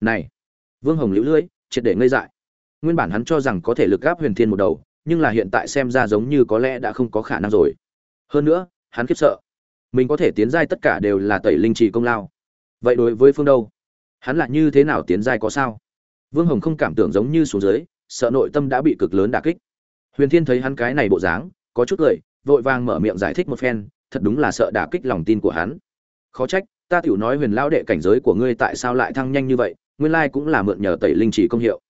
này, vương hồng liễu lưỡi, triệt để ngây dại. Nguyên bản hắn cho rằng có thể lực gáp huyền thiên một đầu, nhưng là hiện tại xem ra giống như có lẽ đã không có khả năng rồi. Hơn nữa, hắn khiếp sợ. Mình có thể tiến giai tất cả đều là tẩy linh trì công lao. Vậy đối với phương đâu? Hắn là như thế nào tiến giai có sao? Vương hồng không cảm tưởng giống như xuống dưới, sợ nội tâm đã bị cực lớn đả kích. Huyền thiên thấy hắn cái này bộ dáng, có chút cười, vội vàng mở miệng giải thích một phen, thật đúng là sợ đả kích lòng tin của hắn. Khó trách, ta tiểu nói huyền lão đệ cảnh giới của ngươi tại sao lại thăng nhanh như vậy nguyên lai cũng là mượn nhờ tẩy linh chỉ công hiệu.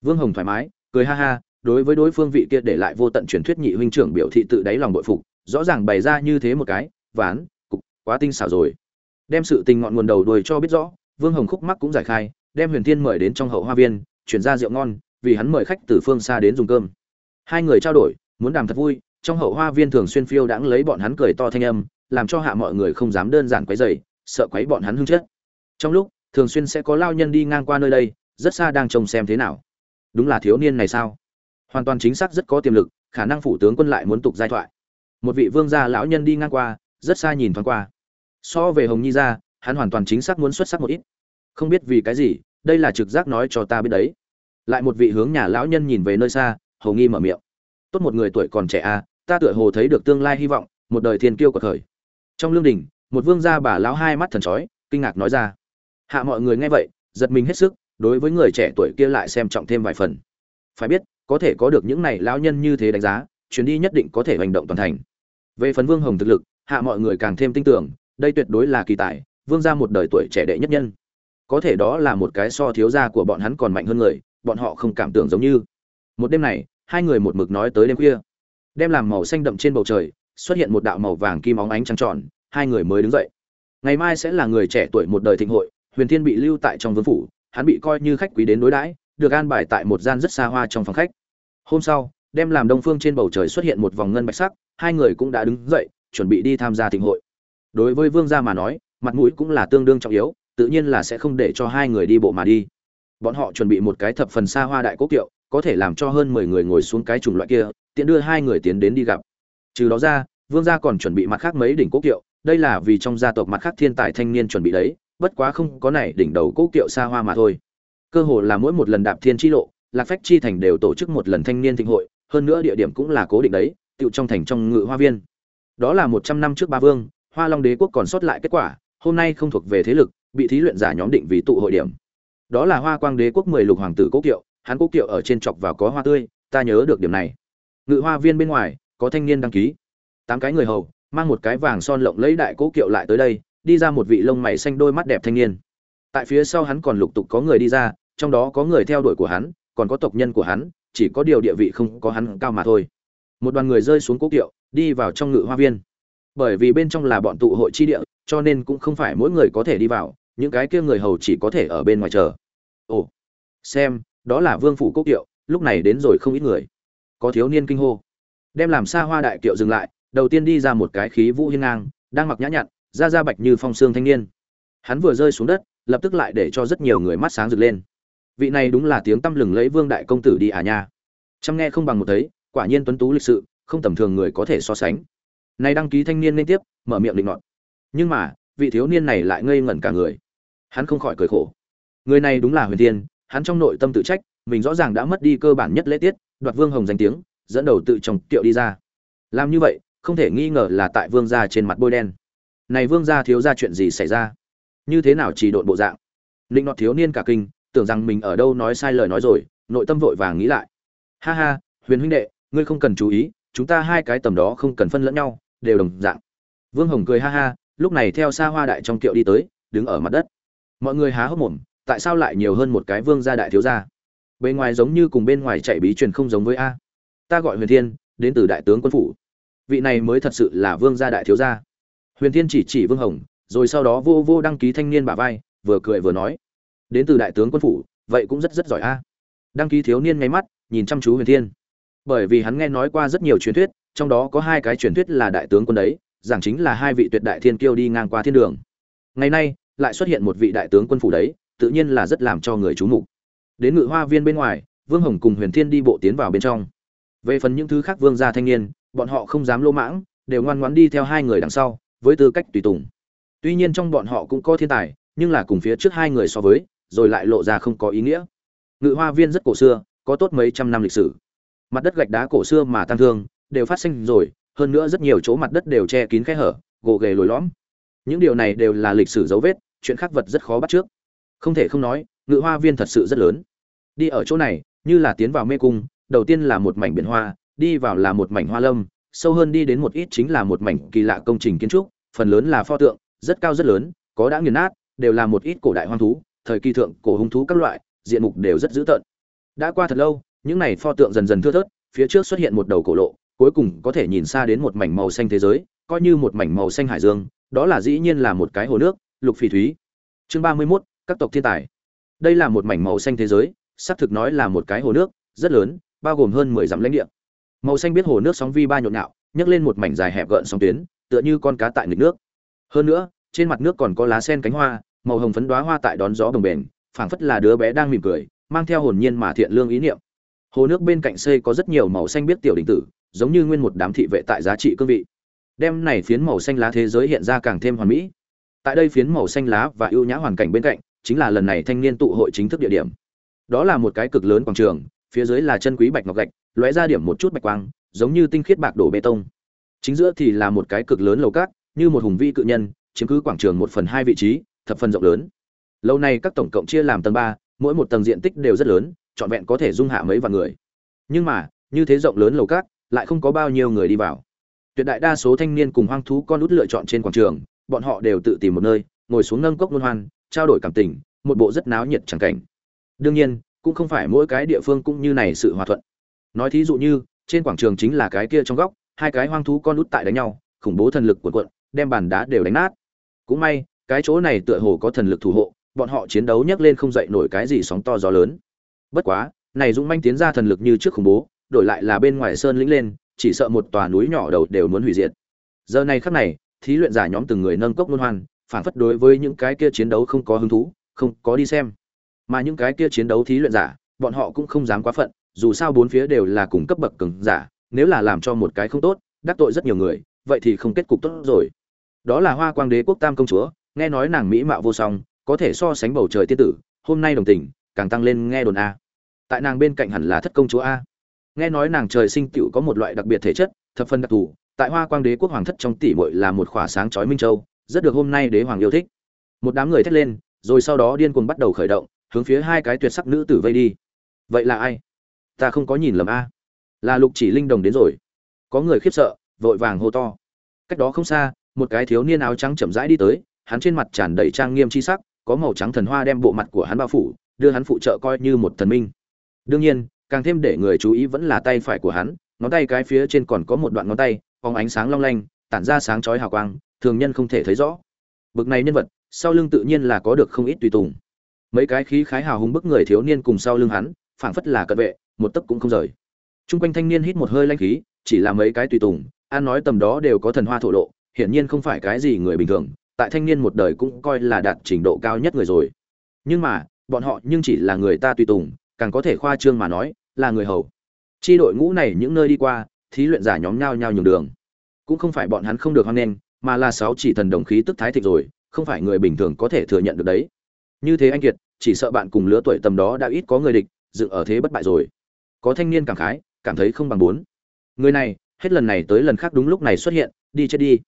Vương hồng thoải mái, cười ha ha, đối với đối phương vị kia để lại vô tận truyền thuyết nhị huynh trưởng biểu thị tự đáy lòng bội phục, rõ ràng bày ra như thế một cái, ván, cục, quá tinh xảo rồi. Đem sự tình ngọn nguồn đầu đuôi cho biết rõ, vương hồng khúc mắc cũng giải khai, đem huyền thiên mời đến trong hậu hoa viên, chuyển ra rượu ngon, vì hắn mời khách từ phương xa đến dùng cơm. Hai người trao đổi, muốn đàm thật vui, trong hậu hoa viên thường xuyên phiêu đãng lấy bọn hắn cười to thanh âm, làm cho hạ mọi người không dám đơn giản quấy rầy, sợ quấy bọn hắn hưng chết. Trong lúc thường xuyên sẽ có lao nhân đi ngang qua nơi đây, rất xa đang trông xem thế nào. Đúng là thiếu niên này sao? Hoàn toàn chính xác rất có tiềm lực, khả năng phủ tướng quân lại muốn tục giai thoại. Một vị vương gia lão nhân đi ngang qua, rất xa nhìn thoáng qua. So về hồng nhi ra, hắn hoàn toàn chính xác muốn xuất sắc một ít. Không biết vì cái gì, đây là trực giác nói cho ta biết đấy. Lại một vị hướng nhà lão nhân nhìn về nơi xa, hầu nghi mở miệng. Tốt một người tuổi còn trẻ à ta tựa hồ thấy được tương lai hy vọng, một đời thiên kiêu của thời trong lương đình, một vương gia bà lão hai mắt thần chói kinh ngạc nói ra hạ mọi người nghe vậy, giật mình hết sức, đối với người trẻ tuổi kia lại xem trọng thêm vài phần. Phải biết, có thể có được những này lão nhân như thế đánh giá, chuyến đi nhất định có thể hành động toàn thành. Về phần vương hồng thực lực, hạ mọi người càng thêm tin tưởng, đây tuyệt đối là kỳ tài, vương gia một đời tuổi trẻ đệ nhất nhân. Có thể đó là một cái so thiếu gia của bọn hắn còn mạnh hơn người, bọn họ không cảm tưởng giống như. Một đêm này, hai người một mực nói tới đêm khuya. Đem làm màu xanh đậm trên bầu trời, xuất hiện một đạo màu vàng kim óng ánh trăng tròn, hai người mới đứng dậy. Ngày mai sẽ là người trẻ tuổi một đời thịnh hội huyền thiên bị lưu tại trong vương phủ, hắn bị coi như khách quý đến đối đãi, được an bài tại một gian rất xa hoa trong phòng khách. Hôm sau, đem làm đông phương trên bầu trời xuất hiện một vòng ngân bạch sắc, hai người cũng đã đứng dậy, chuẩn bị đi tham gia thịnh hội. Đối với vương gia mà nói, mặt mũi cũng là tương đương trọng yếu, tự nhiên là sẽ không để cho hai người đi bộ mà đi. Bọn họ chuẩn bị một cái thập phần xa hoa đại cố kiệu, có thể làm cho hơn mười người ngồi xuống cái chủng loại kia, tiện đưa hai người tiến đến đi gặp. Trừ đó ra, vương gia còn chuẩn bị mặt khác mấy đỉnh cố kiệu, đây là vì trong gia tộc mặt khác thiên tài thanh niên chuẩn bị đấy bất quá không có này đỉnh đầu cố kiệu xa hoa mà thôi. Cơ hồ là mỗi một lần đạp thiên chi lộ, lạc phách chi thành đều tổ chức một lần thanh niên thịnh hội, hơn nữa địa điểm cũng là cố định đấy, tựu trong thành trong ngự hoa viên. Đó là một trăm năm trước ba vương, hoa long đế quốc còn sót lại kết quả, hôm nay không thuộc về thế lực, bị thí luyện giả nhóm định vì tụ hội điểm. Đó là hoa quang đế quốc mười lục hoàng tử cố kiệu, hắn cố kiệu ở trên chọc vào có hoa tươi, ta nhớ được điểm này. Ngự hoa viên bên ngoài, có thanh niên đăng ký. Tám cái người hầu, mang một cái vàng son lộng lấy đại cố kiệu lại tới đây đi ra một vị lông mày xanh đôi mắt đẹp thanh niên. Tại phía sau hắn còn lục tục có người đi ra, trong đó có người theo đuổi của hắn, còn có tộc nhân của hắn, chỉ có điều địa vị không có hắn cao mà thôi. Một đoàn người rơi xuống cố kiệu, đi vào trong ngự hoa viên. Bởi vì bên trong là bọn tụ hội chi địa, cho nên cũng không phải mỗi người có thể đi vào, những cái kia người hầu chỉ có thể ở bên ngoài chờ. Ồ, xem, đó là vương phủ cố kiệu, lúc này đến rồi không ít người. Có thiếu niên kinh hô. Đem làm xa hoa đại kiệu dừng lại, đầu tiên đi ra một cái khí vũ hiên ngang, đang mặc nhã nhặn ra ra bạch như phong xương thanh niên. Hắn vừa rơi xuống đất, lập tức lại để cho rất nhiều người mắt sáng rực lên. Vị này đúng là tiếng tăm lừng lấy vương đại công tử đi à nha. Chăm nghe không bằng một thấy, quả nhiên tuấn tú lịch sự, không tầm thường người có thể so sánh. Nay đăng ký thanh niên liên tiếp, mở miệng định ngọn nhưng mà, vị thiếu niên này lại ngây ngẩn cả người. Hắn không khỏi cười khổ. Người này đúng là huyền tiên hắn trong nội tâm tự trách, mình rõ ràng đã mất đi cơ bản nhất lễ tiết, đoạt vương hồng danh tiếng, dẫn đầu tự trồng tiệu đi ra. Làm như vậy, không thể nghi ngờ là tại vương gia trên mặt bôi đen này vương gia thiếu ra chuyện gì xảy ra? Như thế nào chỉ độn bộ dạng? Linh nọt thiếu niên cả kinh, tưởng rằng mình ở đâu nói sai lời nói rồi, nội tâm vội vàng nghĩ lại. Ha ha, huyền huynh đệ, ngươi không cần chú ý, chúng ta hai cái tầm đó không cần phân lẫn nhau, đều đồng dạng. Vương hồng cười ha ha, lúc này theo xa hoa đại trong kiệu đi tới, đứng ở mặt đất. Mọi người há hốc mồm, tại sao lại nhiều hơn một cái vương gia đại thiếu gia? Bên ngoài giống như cùng bên ngoài chạy bí truyền không giống với a. Ta gọi huyền thiên, đến từ đại tướng quân phủ. Vị này mới thật sự là vương gia đại thiếu gia huyền thiên chỉ chỉ vương hồng, rồi sau đó vô vô đăng ký thanh niên bà vai, vừa cười vừa nói, đến từ đại tướng quân phủ, vậy cũng rất rất giỏi a. Đăng ký thiếu niên ngay mắt, nhìn chăm chú huyền thiên. Bởi vì hắn nghe nói qua rất nhiều truyền thuyết, trong đó có hai cái truyền thuyết là đại tướng quân đấy, giảng chính là hai vị tuyệt đại thiên kiêu đi ngang qua thiên đường. Ngày nay, lại xuất hiện một vị đại tướng quân phủ đấy, tự nhiên là rất làm cho người chú mục. Đến ngự hoa viên bên ngoài, vương hồng cùng huyền thiên đi bộ tiến vào bên trong. Về phần những thứ khác vương gia thanh niên, bọn họ không dám lô mãng, đều ngoan ngoãn đi theo hai người đằng sau với tư cách tùy tùng. Tuy nhiên trong bọn họ cũng có thiên tài, nhưng là cùng phía trước hai người so với, rồi lại lộ ra không có ý nghĩa. Ngự hoa viên rất cổ xưa, có tốt mấy trăm năm lịch sử. Mặt đất gạch đá cổ xưa mà tăng thương, đều phát sinh rồi, hơn nữa rất nhiều chỗ mặt đất đều che kín khe hở, gồ ghề lồi lõm. Những điều này đều là lịch sử dấu vết, chuyện khác vật rất khó bắt trước. Không thể không nói, ngự hoa viên thật sự rất lớn. Đi ở chỗ này, như là tiến vào mê cung, đầu tiên là một mảnh biển hoa, đi vào là một mảnh hoa lâm sâu hơn đi đến một ít chính là một mảnh kỳ lạ công trình kiến trúc phần lớn là pho tượng rất cao rất lớn có đã nghiền nát đều là một ít cổ đại hoang thú thời kỳ thượng cổ hung thú các loại diện mục đều rất dữ tợn. Đã qua thật lâu những này pho tượng dần dần thưa thớt phía trước xuất hiện một đầu cổ lộ cuối cùng có thể nhìn xa đến một mảnh màu xanh thế giới coi như một mảnh màu xanh hải dương đó là dĩ nhiên là một cái hồ nước lục phỉ thúy. Chương ba mươi 31, các tộc thiên tài. Đây là một mảnh màu xanh thế giới xác thực nói là một cái hồ nước rất lớn bao gồm hơn mười dặm lãnh địa màu xanh biết hồ nước sóng vi ba nhộn nhạo nhấc lên một mảnh dài hẹp gợn sóng tuyến tựa như con cá tại nghịch nước. Hơn nữa trên mặt nước còn có lá sen cánh hoa màu hồng phấn đoá hoa tại đón gió đồng bền, phảng phất là đứa bé đang mỉm cười mang theo hồn nhiên mà thiện lương ý niệm. Hồ nước bên cạnh xây có rất nhiều màu xanh biết tiểu đình tử giống như nguyên một đám thị vệ tại giá trị cương vị. Đem này phiến màu xanh lá thế giới hiện ra càng thêm hoàn mỹ. Tại đây phiến màu xanh lá và ưu nhã hoàn cảnh bên cạnh chính là lần này thanh niên tụ hội chính thức địa điểm. Đó là một cái cực lớn quảng trường phía dưới là chân quý bạch ngọc gạch lóe ra điểm một chút bạch quang, giống như tinh khiết bạc đổ bê tông. Chính giữa thì là một cái cực lớn lầu cát, như một hùng vĩ cự nhân, chiếm cứ quảng trường một phần hai vị trí, thập phần rộng lớn. Lâu này các tổng cộng chia làm tầng ba, mỗi một tầng diện tích đều rất lớn, trọn vẹn có thể dung hạ mấy vạn người. Nhưng mà, như thế rộng lớn lầu cát, lại không có bao nhiêu người đi vào. Tuyệt đại đa số thanh niên cùng hoang thú con út lựa chọn trên quảng trường, bọn họ đều tự tìm một nơi, ngồi xuống nâng cốc luân hoan, trao đổi cảm tình, một bộ rất náo nhiệt chẳng cảnh. Đương nhiên, cũng không phải mỗi cái địa phương cũng như này sự hòa thuận nói thí dụ như, trên quảng trường chính là cái kia trong góc, hai cái hoang thú con út tại đánh nhau, khủng bố thần lực của quận đem bàn đá đều đánh nát. Cũng may, cái chỗ này tựa hồ có thần lực thủ hộ, bọn họ chiến đấu nhấc lên không dậy nổi cái gì sóng to gió lớn. Bất quá, này dũng manh tiến ra thần lực như trước khủng bố, đổi lại là bên ngoài sơn lĩnh lên, chỉ sợ một tòa núi nhỏ đầu đều muốn hủy diệt. Giờ này khắc này, thí luyện giả nhóm từng người nâng cốc luân hoan, phản phất đối với những cái kia chiến đấu không có hứng thú, không có đi xem. Mà những cái kia chiến đấu thí luyện giả, bọn họ cũng không dám quá phận dù sao bốn phía đều là cùng cấp bậc cường giả, nếu là làm cho một cái không tốt, đắc tội rất nhiều người, vậy thì không kết cục tốt rồi. Đó là hoa quang đế quốc tam công chúa, nghe nói nàng mỹ mạo vô song, có thể so sánh bầu trời tiên tử, hôm nay đồng tình, càng tăng lên nghe đồn a. Tại nàng bên cạnh hẳn là thất công chúa a. Nghe nói nàng trời sinh tựu có một loại đặc biệt thể chất, thập phân đặc thù, tại hoa quang đế quốc hoàng thất trong tỷ muội là một khỏa sáng chói minh châu, rất được hôm nay đế hoàng yêu thích. Một đám người thét lên, rồi sau đó điên cuồng bắt đầu khởi động, hướng phía hai cái tuyệt sắc nữ tử vây đi. Vậy là ai? Ta không có nhìn lầm a. Là lục chỉ linh đồng đến rồi. Có người khiếp sợ, vội vàng hô to. Cách đó không xa, một cái thiếu niên áo trắng chậm rãi đi tới, hắn trên mặt tràn đầy trang nghiêm chi sắc, có màu trắng thần hoa đem bộ mặt của hắn bao phủ, đưa hắn phụ trợ coi như một thần minh. Đương nhiên, càng thêm để người chú ý vẫn là tay phải của hắn, ngón tay cái phía trên còn có một đoạn ngón tay, phóng ánh sáng long lanh, tản ra sáng chói hào quang, thường nhân không thể thấy rõ. Bực này nhân vật, sau lưng tự nhiên là có được không ít tùy tùng. Mấy cái khí khái hào hùng bức người thiếu niên cùng sau lưng hắn, phảng phất là cận vệ một tấc cũng không rời Trung quanh thanh niên hít một hơi lanh khí, chỉ là mấy cái tùy tùng, an nói tầm đó đều có thần hoa thổ độ, hiển nhiên không phải cái gì người bình thường, tại thanh niên một đời cũng coi là đạt trình độ cao nhất người rồi. Nhưng mà, bọn họ nhưng chỉ là người ta tùy tùng, càng có thể khoa trương mà nói, là người hầu. Chi đội ngũ này những nơi đi qua, thí luyện giả nhóm nhau nhau nhường đường. Cũng không phải bọn hắn không được hoan nghênh, mà là sáu chỉ thần đồng khí tức thái thịt rồi, không phải người bình thường có thể thừa nhận được đấy. Như thế anh kiệt, chỉ sợ bạn cùng lứa tuổi tầm đó đã ít có người địch, dựng ở thế bất bại rồi. Có thanh niên cảm khái, cảm thấy không bằng bốn. Người này hết lần này tới lần khác đúng lúc này xuất hiện đi chết đi.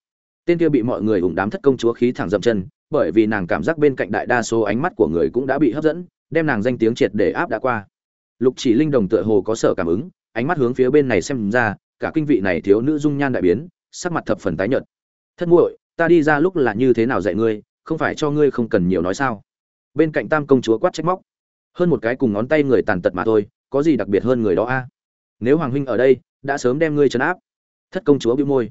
Tên kia bị mọi người ủng đám thất công chúa khí thẳng dậm chân bởi vì nàng cảm giác bên cạnh đại đa số ánh mắt của người cũng đã bị hấp dẫn đem nàng danh tiếng triệt để áp đã qua. Lục chỉ linh đồng tựa hồ có sở cảm ứng ánh mắt hướng phía bên này xem ra cả kinh vị này thiếu nữ dung nhan đại biến sắc mặt thập phần tái nhợt. Thất muội ta đi ra lúc là như thế nào dạy ngươi không phải cho ngươi không cần nhiều nói sao? Bên cạnh tam công chúa quát trách móc. Hơn một cái cùng ngón tay người tàn tật mà thôi có gì đặc biệt hơn người đó a? Nếu hoàng huynh ở đây, đã sớm đem ngươi trấn áp. Thất công chúa bĩu môi.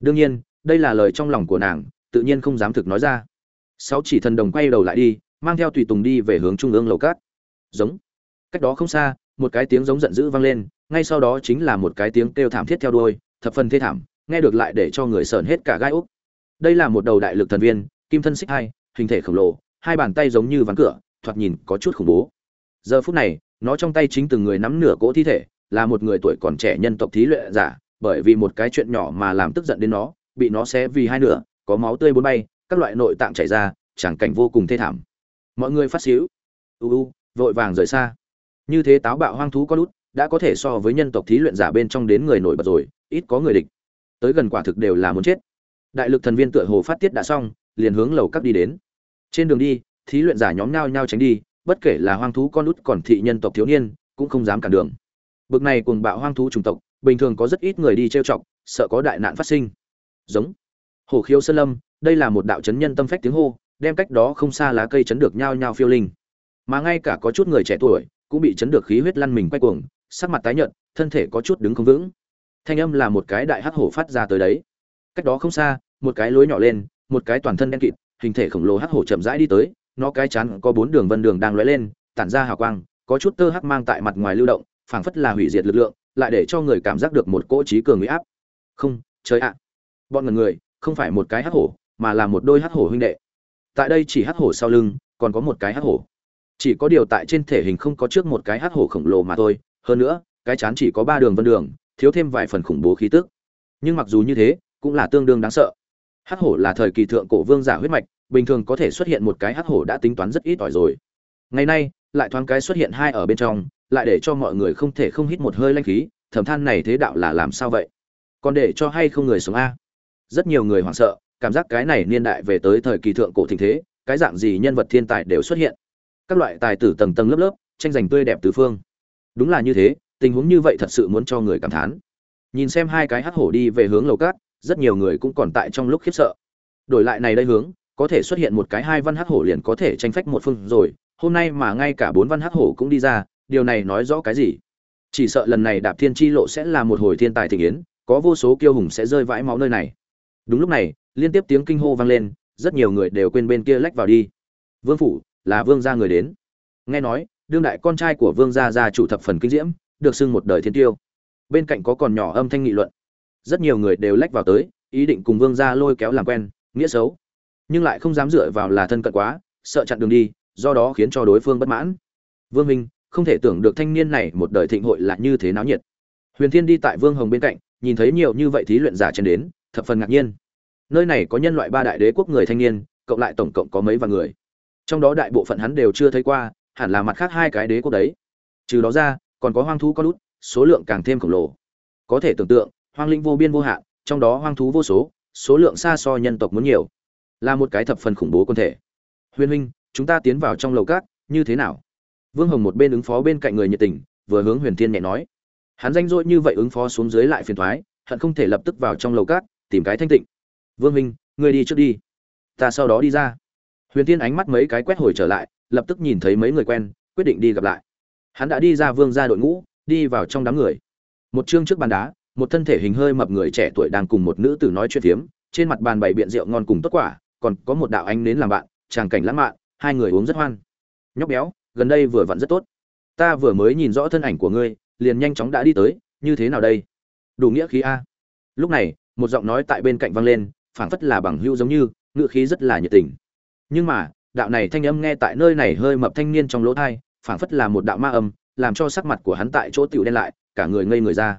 Đương nhiên, đây là lời trong lòng của nàng, tự nhiên không dám thực nói ra. Sáu chỉ thần đồng quay đầu lại đi, mang theo tùy tùng đi về hướng trung ương lầu cát. Giống. Cách đó không xa, một cái tiếng giống giận dữ vang lên, ngay sau đó chính là một cái tiếng kêu thảm thiết theo đuôi, thập phần thê thảm, nghe được lại để cho người sờn hết cả gai úc đây là một đầu đại lực thần viên, kim thân xích hai, hình thể khổng lồ, hai bàn tay giống như ván cửa, thoạt nhìn có chút khủng bố. Giờ phút này nó trong tay chính từng người nắm nửa cỗ thi thể là một người tuổi còn trẻ nhân tộc thí luyện giả, bởi vì một cái chuyện nhỏ mà làm tức giận đến nó, bị nó xé vì hai nửa, có máu tươi bốn bay, các loại nội tạng chảy ra, chẳng cảnh vô cùng thê thảm. Mọi người phát xíu. u u vội vàng rời xa như thế táo bạo hoang thú con lút đã có thể so với nhân tộc thí luyện giả bên trong đến người nổi bật rồi ít có người địch tới gần quả thực đều là muốn chết đại lực thần viên tựa hồ phát tiết đã xong liền hướng lầu cắt đi đến trên đường đi thí luyện giả nhóm nhau nhau tránh đi bất kể là hoang thú con út còn thị nhân tộc thiếu niên, cũng không dám cản đường. Bực này cùng bạo hoang thú chủng tộc, bình thường có rất ít người đi trêu chọc, sợ có đại nạn phát sinh. Giống. Hổ khiếu sơn lâm, đây là một đạo chấn nhân tâm phách tiếng hô, đem cách đó không xa lá cây chấn được nhao nhao phiêu linh. Mà ngay cả có chút người trẻ tuổi, cũng bị chấn được khí huyết lăn mình quay cuồng, sắc mặt tái nhợt, thân thể có chút đứng không vững. Thanh âm là một cái đại hắc hổ phát ra tới đấy. Cách đó không xa, một cái lối nhỏ lên, một cái toàn thân đen kịt, hình thể khổng lồ hắc hổ chậm rãi đi tới nó cái chắn có bốn đường vân đường đang lóe lên, tản ra hào quang, có chút tơ hắc mang tại mặt ngoài lưu động, phảng phất là hủy diệt lực lượng, lại để cho người cảm giác được một cỗ trí cường huy áp. Không, trời ạ. Bọn ngần người, không phải một cái hắc hổ, mà là một đôi hắc hổ huynh đệ. Tại đây chỉ hắc hổ sau lưng, còn có một cái hắc hổ. Chỉ có điều tại trên thể hình không có trước một cái hắc hổ khổng lồ mà thôi, hơn nữa, cái chán chỉ có ba đường vân đường, thiếu thêm vài phần khủng bố khí tức. Nhưng mặc dù như thế, cũng là tương đương đáng sợ. Hắc hổ là thời kỳ thượng cổ vương giả huyết mạch bình thường có thể xuất hiện một cái hắc hổ đã tính toán rất ít ỏi rồi. Ngày nay, lại thoáng cái xuất hiện hai ở bên trong, lại để cho mọi người không thể không hít một hơi lanh khí, thầm than này thế đạo là làm sao vậy? Còn để cho hay không người sống a? Rất nhiều người hoảng sợ, cảm giác cái này niên đại về tới thời kỳ thượng cổ thịnh thế, cái dạng gì nhân vật thiên tài đều xuất hiện. Các loại tài tử tầng tầng lớp lớp, tranh giành tươi đẹp tứ phương. Đúng là như thế, tình huống như vậy thật sự muốn cho người cảm thán. Nhìn xem hai cái hắc hổ đi về hướng lầu cát, rất nhiều người cũng còn tại trong lúc khiếp sợ. Đổi lại này đây hướng có thể xuất hiện một cái hai văn hắc hổ liền có thể tranh phách một phương rồi, hôm nay mà ngay cả bốn văn hắc hổ cũng đi ra, điều này nói rõ cái gì? Chỉ sợ lần này đạp thiên chi lộ sẽ là một hồi thiên tài thịnh yến, có vô số kiêu hùng sẽ rơi vãi máu nơi này. Đúng lúc này, liên tiếp tiếng kinh hô vang lên, rất nhiều người đều quên bên kia lách vào đi. Vương phủ, là vương gia người đến. Nghe nói, đương đại con trai của vương gia gia chủ thập phần kinh diễm, được xưng một đời thiên tiêu. Bên cạnh có còn nhỏ âm thanh nghị luận. Rất nhiều người đều lách vào tới, ý định cùng vương gia lôi kéo làm quen, nghĩa xấu nhưng lại không dám dựa vào là thân cận quá, sợ chặn đường đi, do đó khiến cho đối phương bất mãn. Vương minh, không thể tưởng được thanh niên này một đời thịnh hội là như thế náo nhiệt. Huyền thiên đi tại vương hồng bên cạnh, nhìn thấy nhiều như vậy thí luyện giả trên đến, thập phần ngạc nhiên. Nơi này có nhân loại ba đại đế quốc người thanh niên, cộng lại tổng cộng có mấy vạn người. Trong đó đại bộ phận hắn đều chưa thấy qua, hẳn là mặt khác hai cái đế quốc đấy. Trừ đó ra, còn có hoang thú con út, số lượng càng thêm khổng lồ. Có thể tưởng tượng, hoang linh vô biên vô hạn, trong đó hoang thú vô số số lượng xa so nhân tộc muốn nhiều là một cái thập phần khủng bố quân thể. Huyền huynh, chúng ta tiến vào trong lầu cát như thế nào? Vương hồng một bên ứng phó bên cạnh người nhiệt tình, vừa hướng huyền thiên nhẹ nói. Hắn danh dội như vậy ứng phó xuống dưới lại phiền thoái, hận không thể lập tức vào trong lầu cát tìm cái thanh tịnh. Vương huynh ngươi đi trước đi. Ta sau đó đi ra. Huyền thiên ánh mắt mấy cái quét hồi trở lại, lập tức nhìn thấy mấy người quen, quyết định đi gặp lại. Hắn đã đi ra vương ra đội ngũ, đi vào trong đám người. Một chương trước bàn đá, một thân thể hình hơi mập người trẻ tuổi đang cùng một nữ tử nói chuyện phiếm, trên mặt bàn bày biện rượu ngon cùng tốt quả còn có một đạo ánh nến làm bạn, tràng cảnh lãng mạn, hai người uống rất hoan. Nhóc béo, gần đây vừa vặn rất tốt. Ta vừa mới nhìn rõ thân ảnh của ngươi, liền nhanh chóng đã đi tới, như thế nào đây? Đủ nghĩa khí a. Lúc này, một giọng nói tại bên cạnh vang lên, phảng phất là bằng hữu giống như, ngữ khí rất là nhiệt tình. Nhưng mà, đạo này thanh âm nghe tại nơi này hơi mập thanh niên trong lỗ thai phảng phất là một đạo ma âm, làm cho sắc mặt của hắn tại chỗ tiểu đen lại, cả người ngây người ra.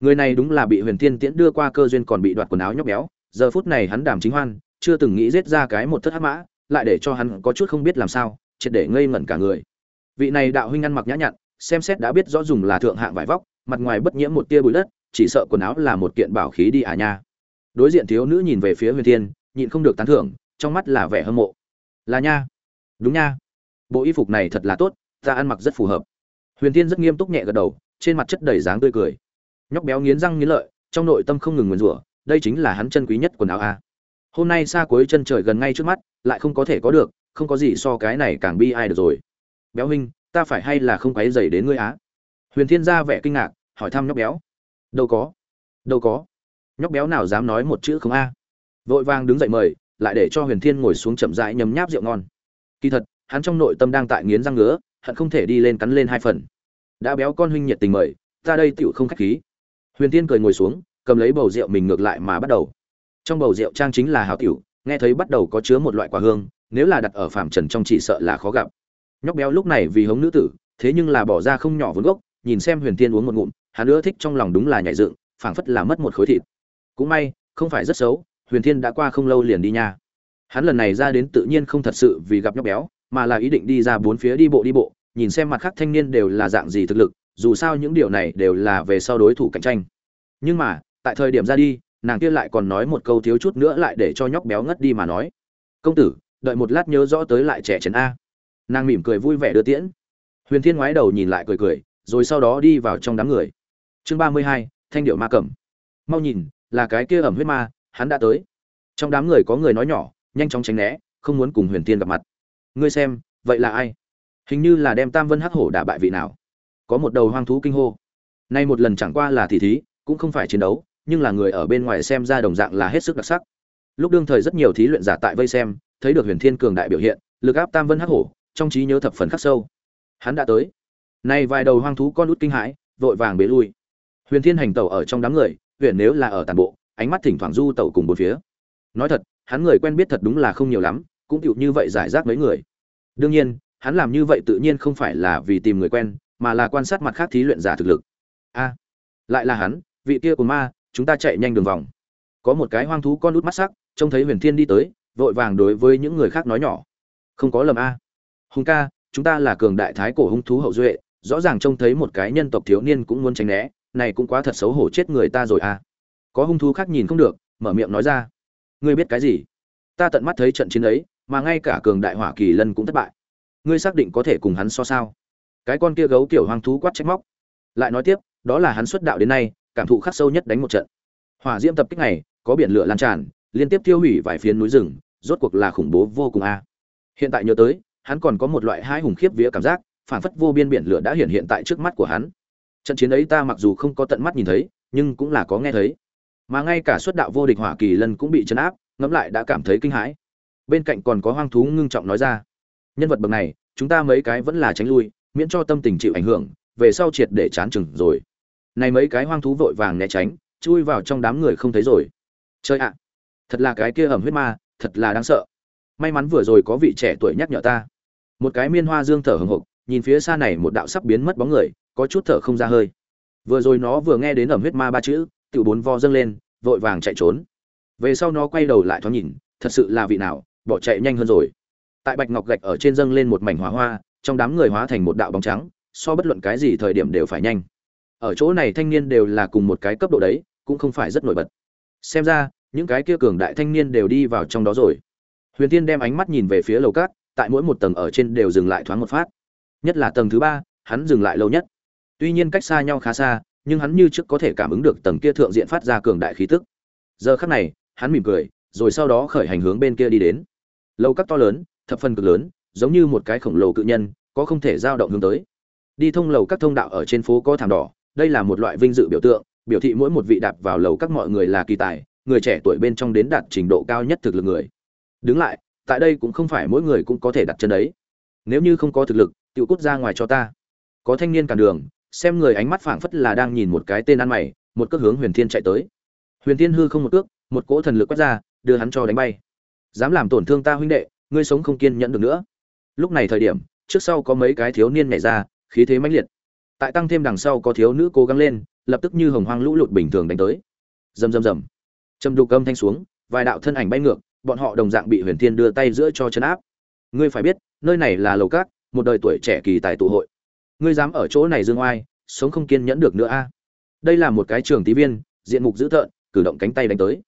Người này đúng là bị huyền thiên tiễn đưa qua cơ duyên còn bị đoạt quần áo nhóc béo, giờ phút này hắn đàm chính hoan chưa từng nghĩ giết ra cái một thất hắc mã, lại để cho hắn có chút không biết làm sao, triệt để ngây ngẩn cả người. Vị này đạo huynh ăn mặc nhã nhặn, xem xét đã biết rõ dùng là thượng hạng vải vóc, mặt ngoài bất nhiễm một tia bụi đất, chỉ sợ quần áo là một kiện bảo khí đi à nha. Đối diện thiếu nữ nhìn về phía huyền thiên, nhịn không được tán thưởng, trong mắt là vẻ hâm mộ. Là nha. Đúng nha. Bộ y phục này thật là tốt, ta ăn mặc rất phù hợp. Huyền thiên rất nghiêm túc nhẹ gật đầu, trên mặt chất đầy dáng tươi cười. Nhóc béo nghiến răng nghiến lợi, trong nội tâm không ngừng nguyền rủa, đây chính là hắn chân quý nhất quần áo a hôm nay xa cuối chân trời gần ngay trước mắt, lại không có thể có được, không có gì so cái này càng bi ai được rồi. Béo huynh, ta phải hay là không quấy dày đến ngươi á? Huyền thiên ra vẻ kinh ngạc, hỏi thăm nhóc béo. Đâu có. Đâu có. Nhóc béo nào dám nói một chữ không a? Vội vàng đứng dậy mời, lại để cho huyền thiên ngồi xuống chậm rãi nhấm nháp rượu ngon. Kỳ thật, hắn trong nội tâm đang tại nghiến răng ngứa, hận không thể đi lên cắn lên hai phần. Đã béo con huynh nhiệt tình mời, ta đây tựu không khách khí. Huyền thiên cười ngồi xuống, cầm lấy bầu rượu mình ngược lại mà bắt đầu trong bầu rượu trang chính là hào tiểu, nghe thấy bắt đầu có chứa một loại quả hương, nếu là đặt ở phạm trần trong chỉ sợ là khó gặp. Nhóc béo lúc này vì hống nữ tử, thế nhưng là bỏ ra không nhỏ vốn gốc, nhìn xem huyền thiên uống một ngụm, hắn nữa thích trong lòng đúng là nhảy dựng, phảng phất là mất một khối thịt. Cũng may, không phải rất xấu, huyền thiên đã qua không lâu liền đi nha. Hắn lần này ra đến tự nhiên không thật sự vì gặp nhóc béo, mà là ý định đi ra bốn phía đi bộ đi bộ, nhìn xem mặt khác thanh niên đều là dạng gì thực lực, dù sao những điều này đều là về sau đối thủ cạnh tranh. Nhưng mà, tại thời điểm ra đi nàng kia lại còn nói một câu thiếu chút nữa lại để cho nhóc béo ngất đi mà nói. Công tử, đợi một lát nhớ rõ tới lại trẻ chén a. Nàng mỉm cười vui vẻ đưa tiễn. Huyền thiên ngoái đầu nhìn lại cười cười, rồi sau đó đi vào trong đám người. Chương ba mươi hai, thanh điệu ma cẩm. Mau nhìn, là cái kia ẩm huyết ma, hắn đã tới. Trong đám người có người nói nhỏ, nhanh chóng tránh né, không muốn cùng huyền thiên gặp mặt. Ngươi xem, vậy là ai? Hình như là đem tam vân hắc hổ đả bại vị nào. Có một đầu hoang thú kinh hô. Nay một lần chẳng qua là thị thí, cũng không phải chiến đấu nhưng là người ở bên ngoài xem ra đồng dạng là hết sức đặc sắc. Lúc đương thời rất nhiều thí luyện giả tại vây xem, thấy được huyền thiên cường đại biểu hiện, lực áp tam vân hắc hổ, trong trí nhớ thập phần khắc sâu. Hắn đã tới. Nay vài đầu hoang thú con út kinh hãi, vội vàng bế lui. Huyền thiên hành tẩu ở trong đám người, huyền nếu là ở tàn bộ, ánh mắt thỉnh thoảng du tẩu cùng bốn phía. Nói thật, hắn người quen biết thật đúng là không nhiều lắm, cũng tựu như vậy giải rác mấy người. Đương nhiên, hắn làm như vậy tự nhiên không phải là vì tìm người quen, mà là quan sát mặt khác thí luyện giả thực lực. A, lại là hắn, vị kia của ma chúng ta chạy nhanh đường vòng. Có một cái hoang thú con út mắt sắc, trông thấy huyền thiên đi tới, vội vàng đối với những người khác nói nhỏ. Không có lầm a. Hùng ca, chúng ta là cường đại thái cổ hung thú hậu duệ, rõ ràng trông thấy một cái nhân tộc thiếu niên cũng muốn tránh né, này cũng quá thật xấu hổ chết người ta rồi a. Có hung thú khác nhìn không được, mở miệng nói ra. Ngươi biết cái gì? Ta tận mắt thấy trận chiến ấy, mà ngay cả cường đại hỏa kỳ lân cũng thất bại. Ngươi xác định có thể cùng hắn so sao? Cái con kia gấu kiểu hoang thú quát trách móc. Lại nói tiếp, đó là hắn xuất đạo đến nay cảm thụ khắc sâu nhất đánh một trận. Hỏa diễm tập kích này, có biển lửa lan tràn, liên tiếp tiêu hủy vài phiến núi rừng, rốt cuộc là khủng bố vô cùng a. Hiện tại nhớ tới, hắn còn có một loại hai hùng khiếp vía cảm giác, phản phất vô biên biển lửa đã hiện hiện tại trước mắt của hắn. Trận chiến ấy ta mặc dù không có tận mắt nhìn thấy, nhưng cũng là có nghe thấy. Mà ngay cả xuất đạo vô địch hỏa kỳ lân cũng bị chấn áp, ngẫm lại đã cảm thấy kinh hãi. Bên cạnh còn có hoang thú ngưng trọng nói ra, nhân vật bậc này, chúng ta mấy cái vẫn là tránh lui, miễn cho tâm tình chịu ảnh hưởng, về sau triệt để chán chừng rồi này mấy cái hoang thú vội vàng né tránh, chui vào trong đám người không thấy rồi. Chơi ạ, thật là cái kia ẩm huyết ma, thật là đáng sợ. May mắn vừa rồi có vị trẻ tuổi nhắc nhở ta. Một cái miên hoa dương thở hừng hực, nhìn phía xa này một đạo sắp biến mất bóng người, có chút thở không ra hơi. Vừa rồi nó vừa nghe đến ẩm huyết ma ba chữ tự bốn vo dâng lên, vội vàng chạy trốn. Về sau nó quay đầu lại thoáng nhìn, thật sự là vị nào, bỏ chạy nhanh hơn rồi. Tại bạch ngọc gạch ở trên dâng lên một mảnh hỏa hoa, trong đám người hóa thành một đạo bóng trắng, so bất luận cái gì thời điểm đều phải nhanh ở chỗ này thanh niên đều là cùng một cái cấp độ đấy, cũng không phải rất nổi bật. Xem ra, những cái kia cường đại thanh niên đều đi vào trong đó rồi. Huyền tiên đem ánh mắt nhìn về phía lầu cát, tại mỗi một tầng ở trên đều dừng lại thoáng một phát. Nhất là tầng thứ ba, hắn dừng lại lâu nhất. Tuy nhiên cách xa nhau khá xa, nhưng hắn như trước có thể cảm ứng được tầng kia thượng diện phát ra cường đại khí tức. Giờ khắc này, hắn mỉm cười, rồi sau đó khởi hành hướng bên kia đi đến. Lâu cát to lớn, thập phần cực lớn, giống như một cái khổng lồ cự nhân, có không thể giao động hướng tới. Đi thông lầu các thông đạo ở trên phố có thảm đỏ đây là một loại vinh dự biểu tượng, biểu thị mỗi một vị đạp vào lầu các mọi người là kỳ tài, người trẻ tuổi bên trong đến đạt trình độ cao nhất thực lực người. Đứng lại, tại đây cũng không phải mỗi người cũng có thể đặt chân đấy. Nếu như không có thực lực tự cút ra ngoài cho ta. Có thanh niên cản đường, xem người ánh mắt phảng phất là đang nhìn một cái tên ăn mày, một cước hướng huyền thiên chạy tới. Huyền thiên hư không một cước, một cỗ thần lực quét ra, đưa hắn cho đánh bay. Dám làm tổn thương ta huynh đệ, ngươi sống không kiên nhẫn được nữa. Lúc này thời điểm, trước sau có mấy cái thiếu niên nhảy ra, khí thế mãnh liệt tại tăng thêm đằng sau có thiếu nữ cố gắng lên, lập tức như hồng hoang lũ lụt bình thường đánh tới. Rầm rầm rầm. Châm đục âm thanh xuống, vài đạo thân ảnh bay ngược, bọn họ đồng dạng bị huyền thiên đưa tay giữa cho chấn áp. Ngươi phải biết, nơi này là lầu cát một đời tuổi trẻ kỳ tài tụ hội. Ngươi dám ở chỗ này dương oai, sống không kiên nhẫn được nữa a. Đây là một cái trường tí viên, diện mục dữ tợn, cử động cánh tay đánh tới.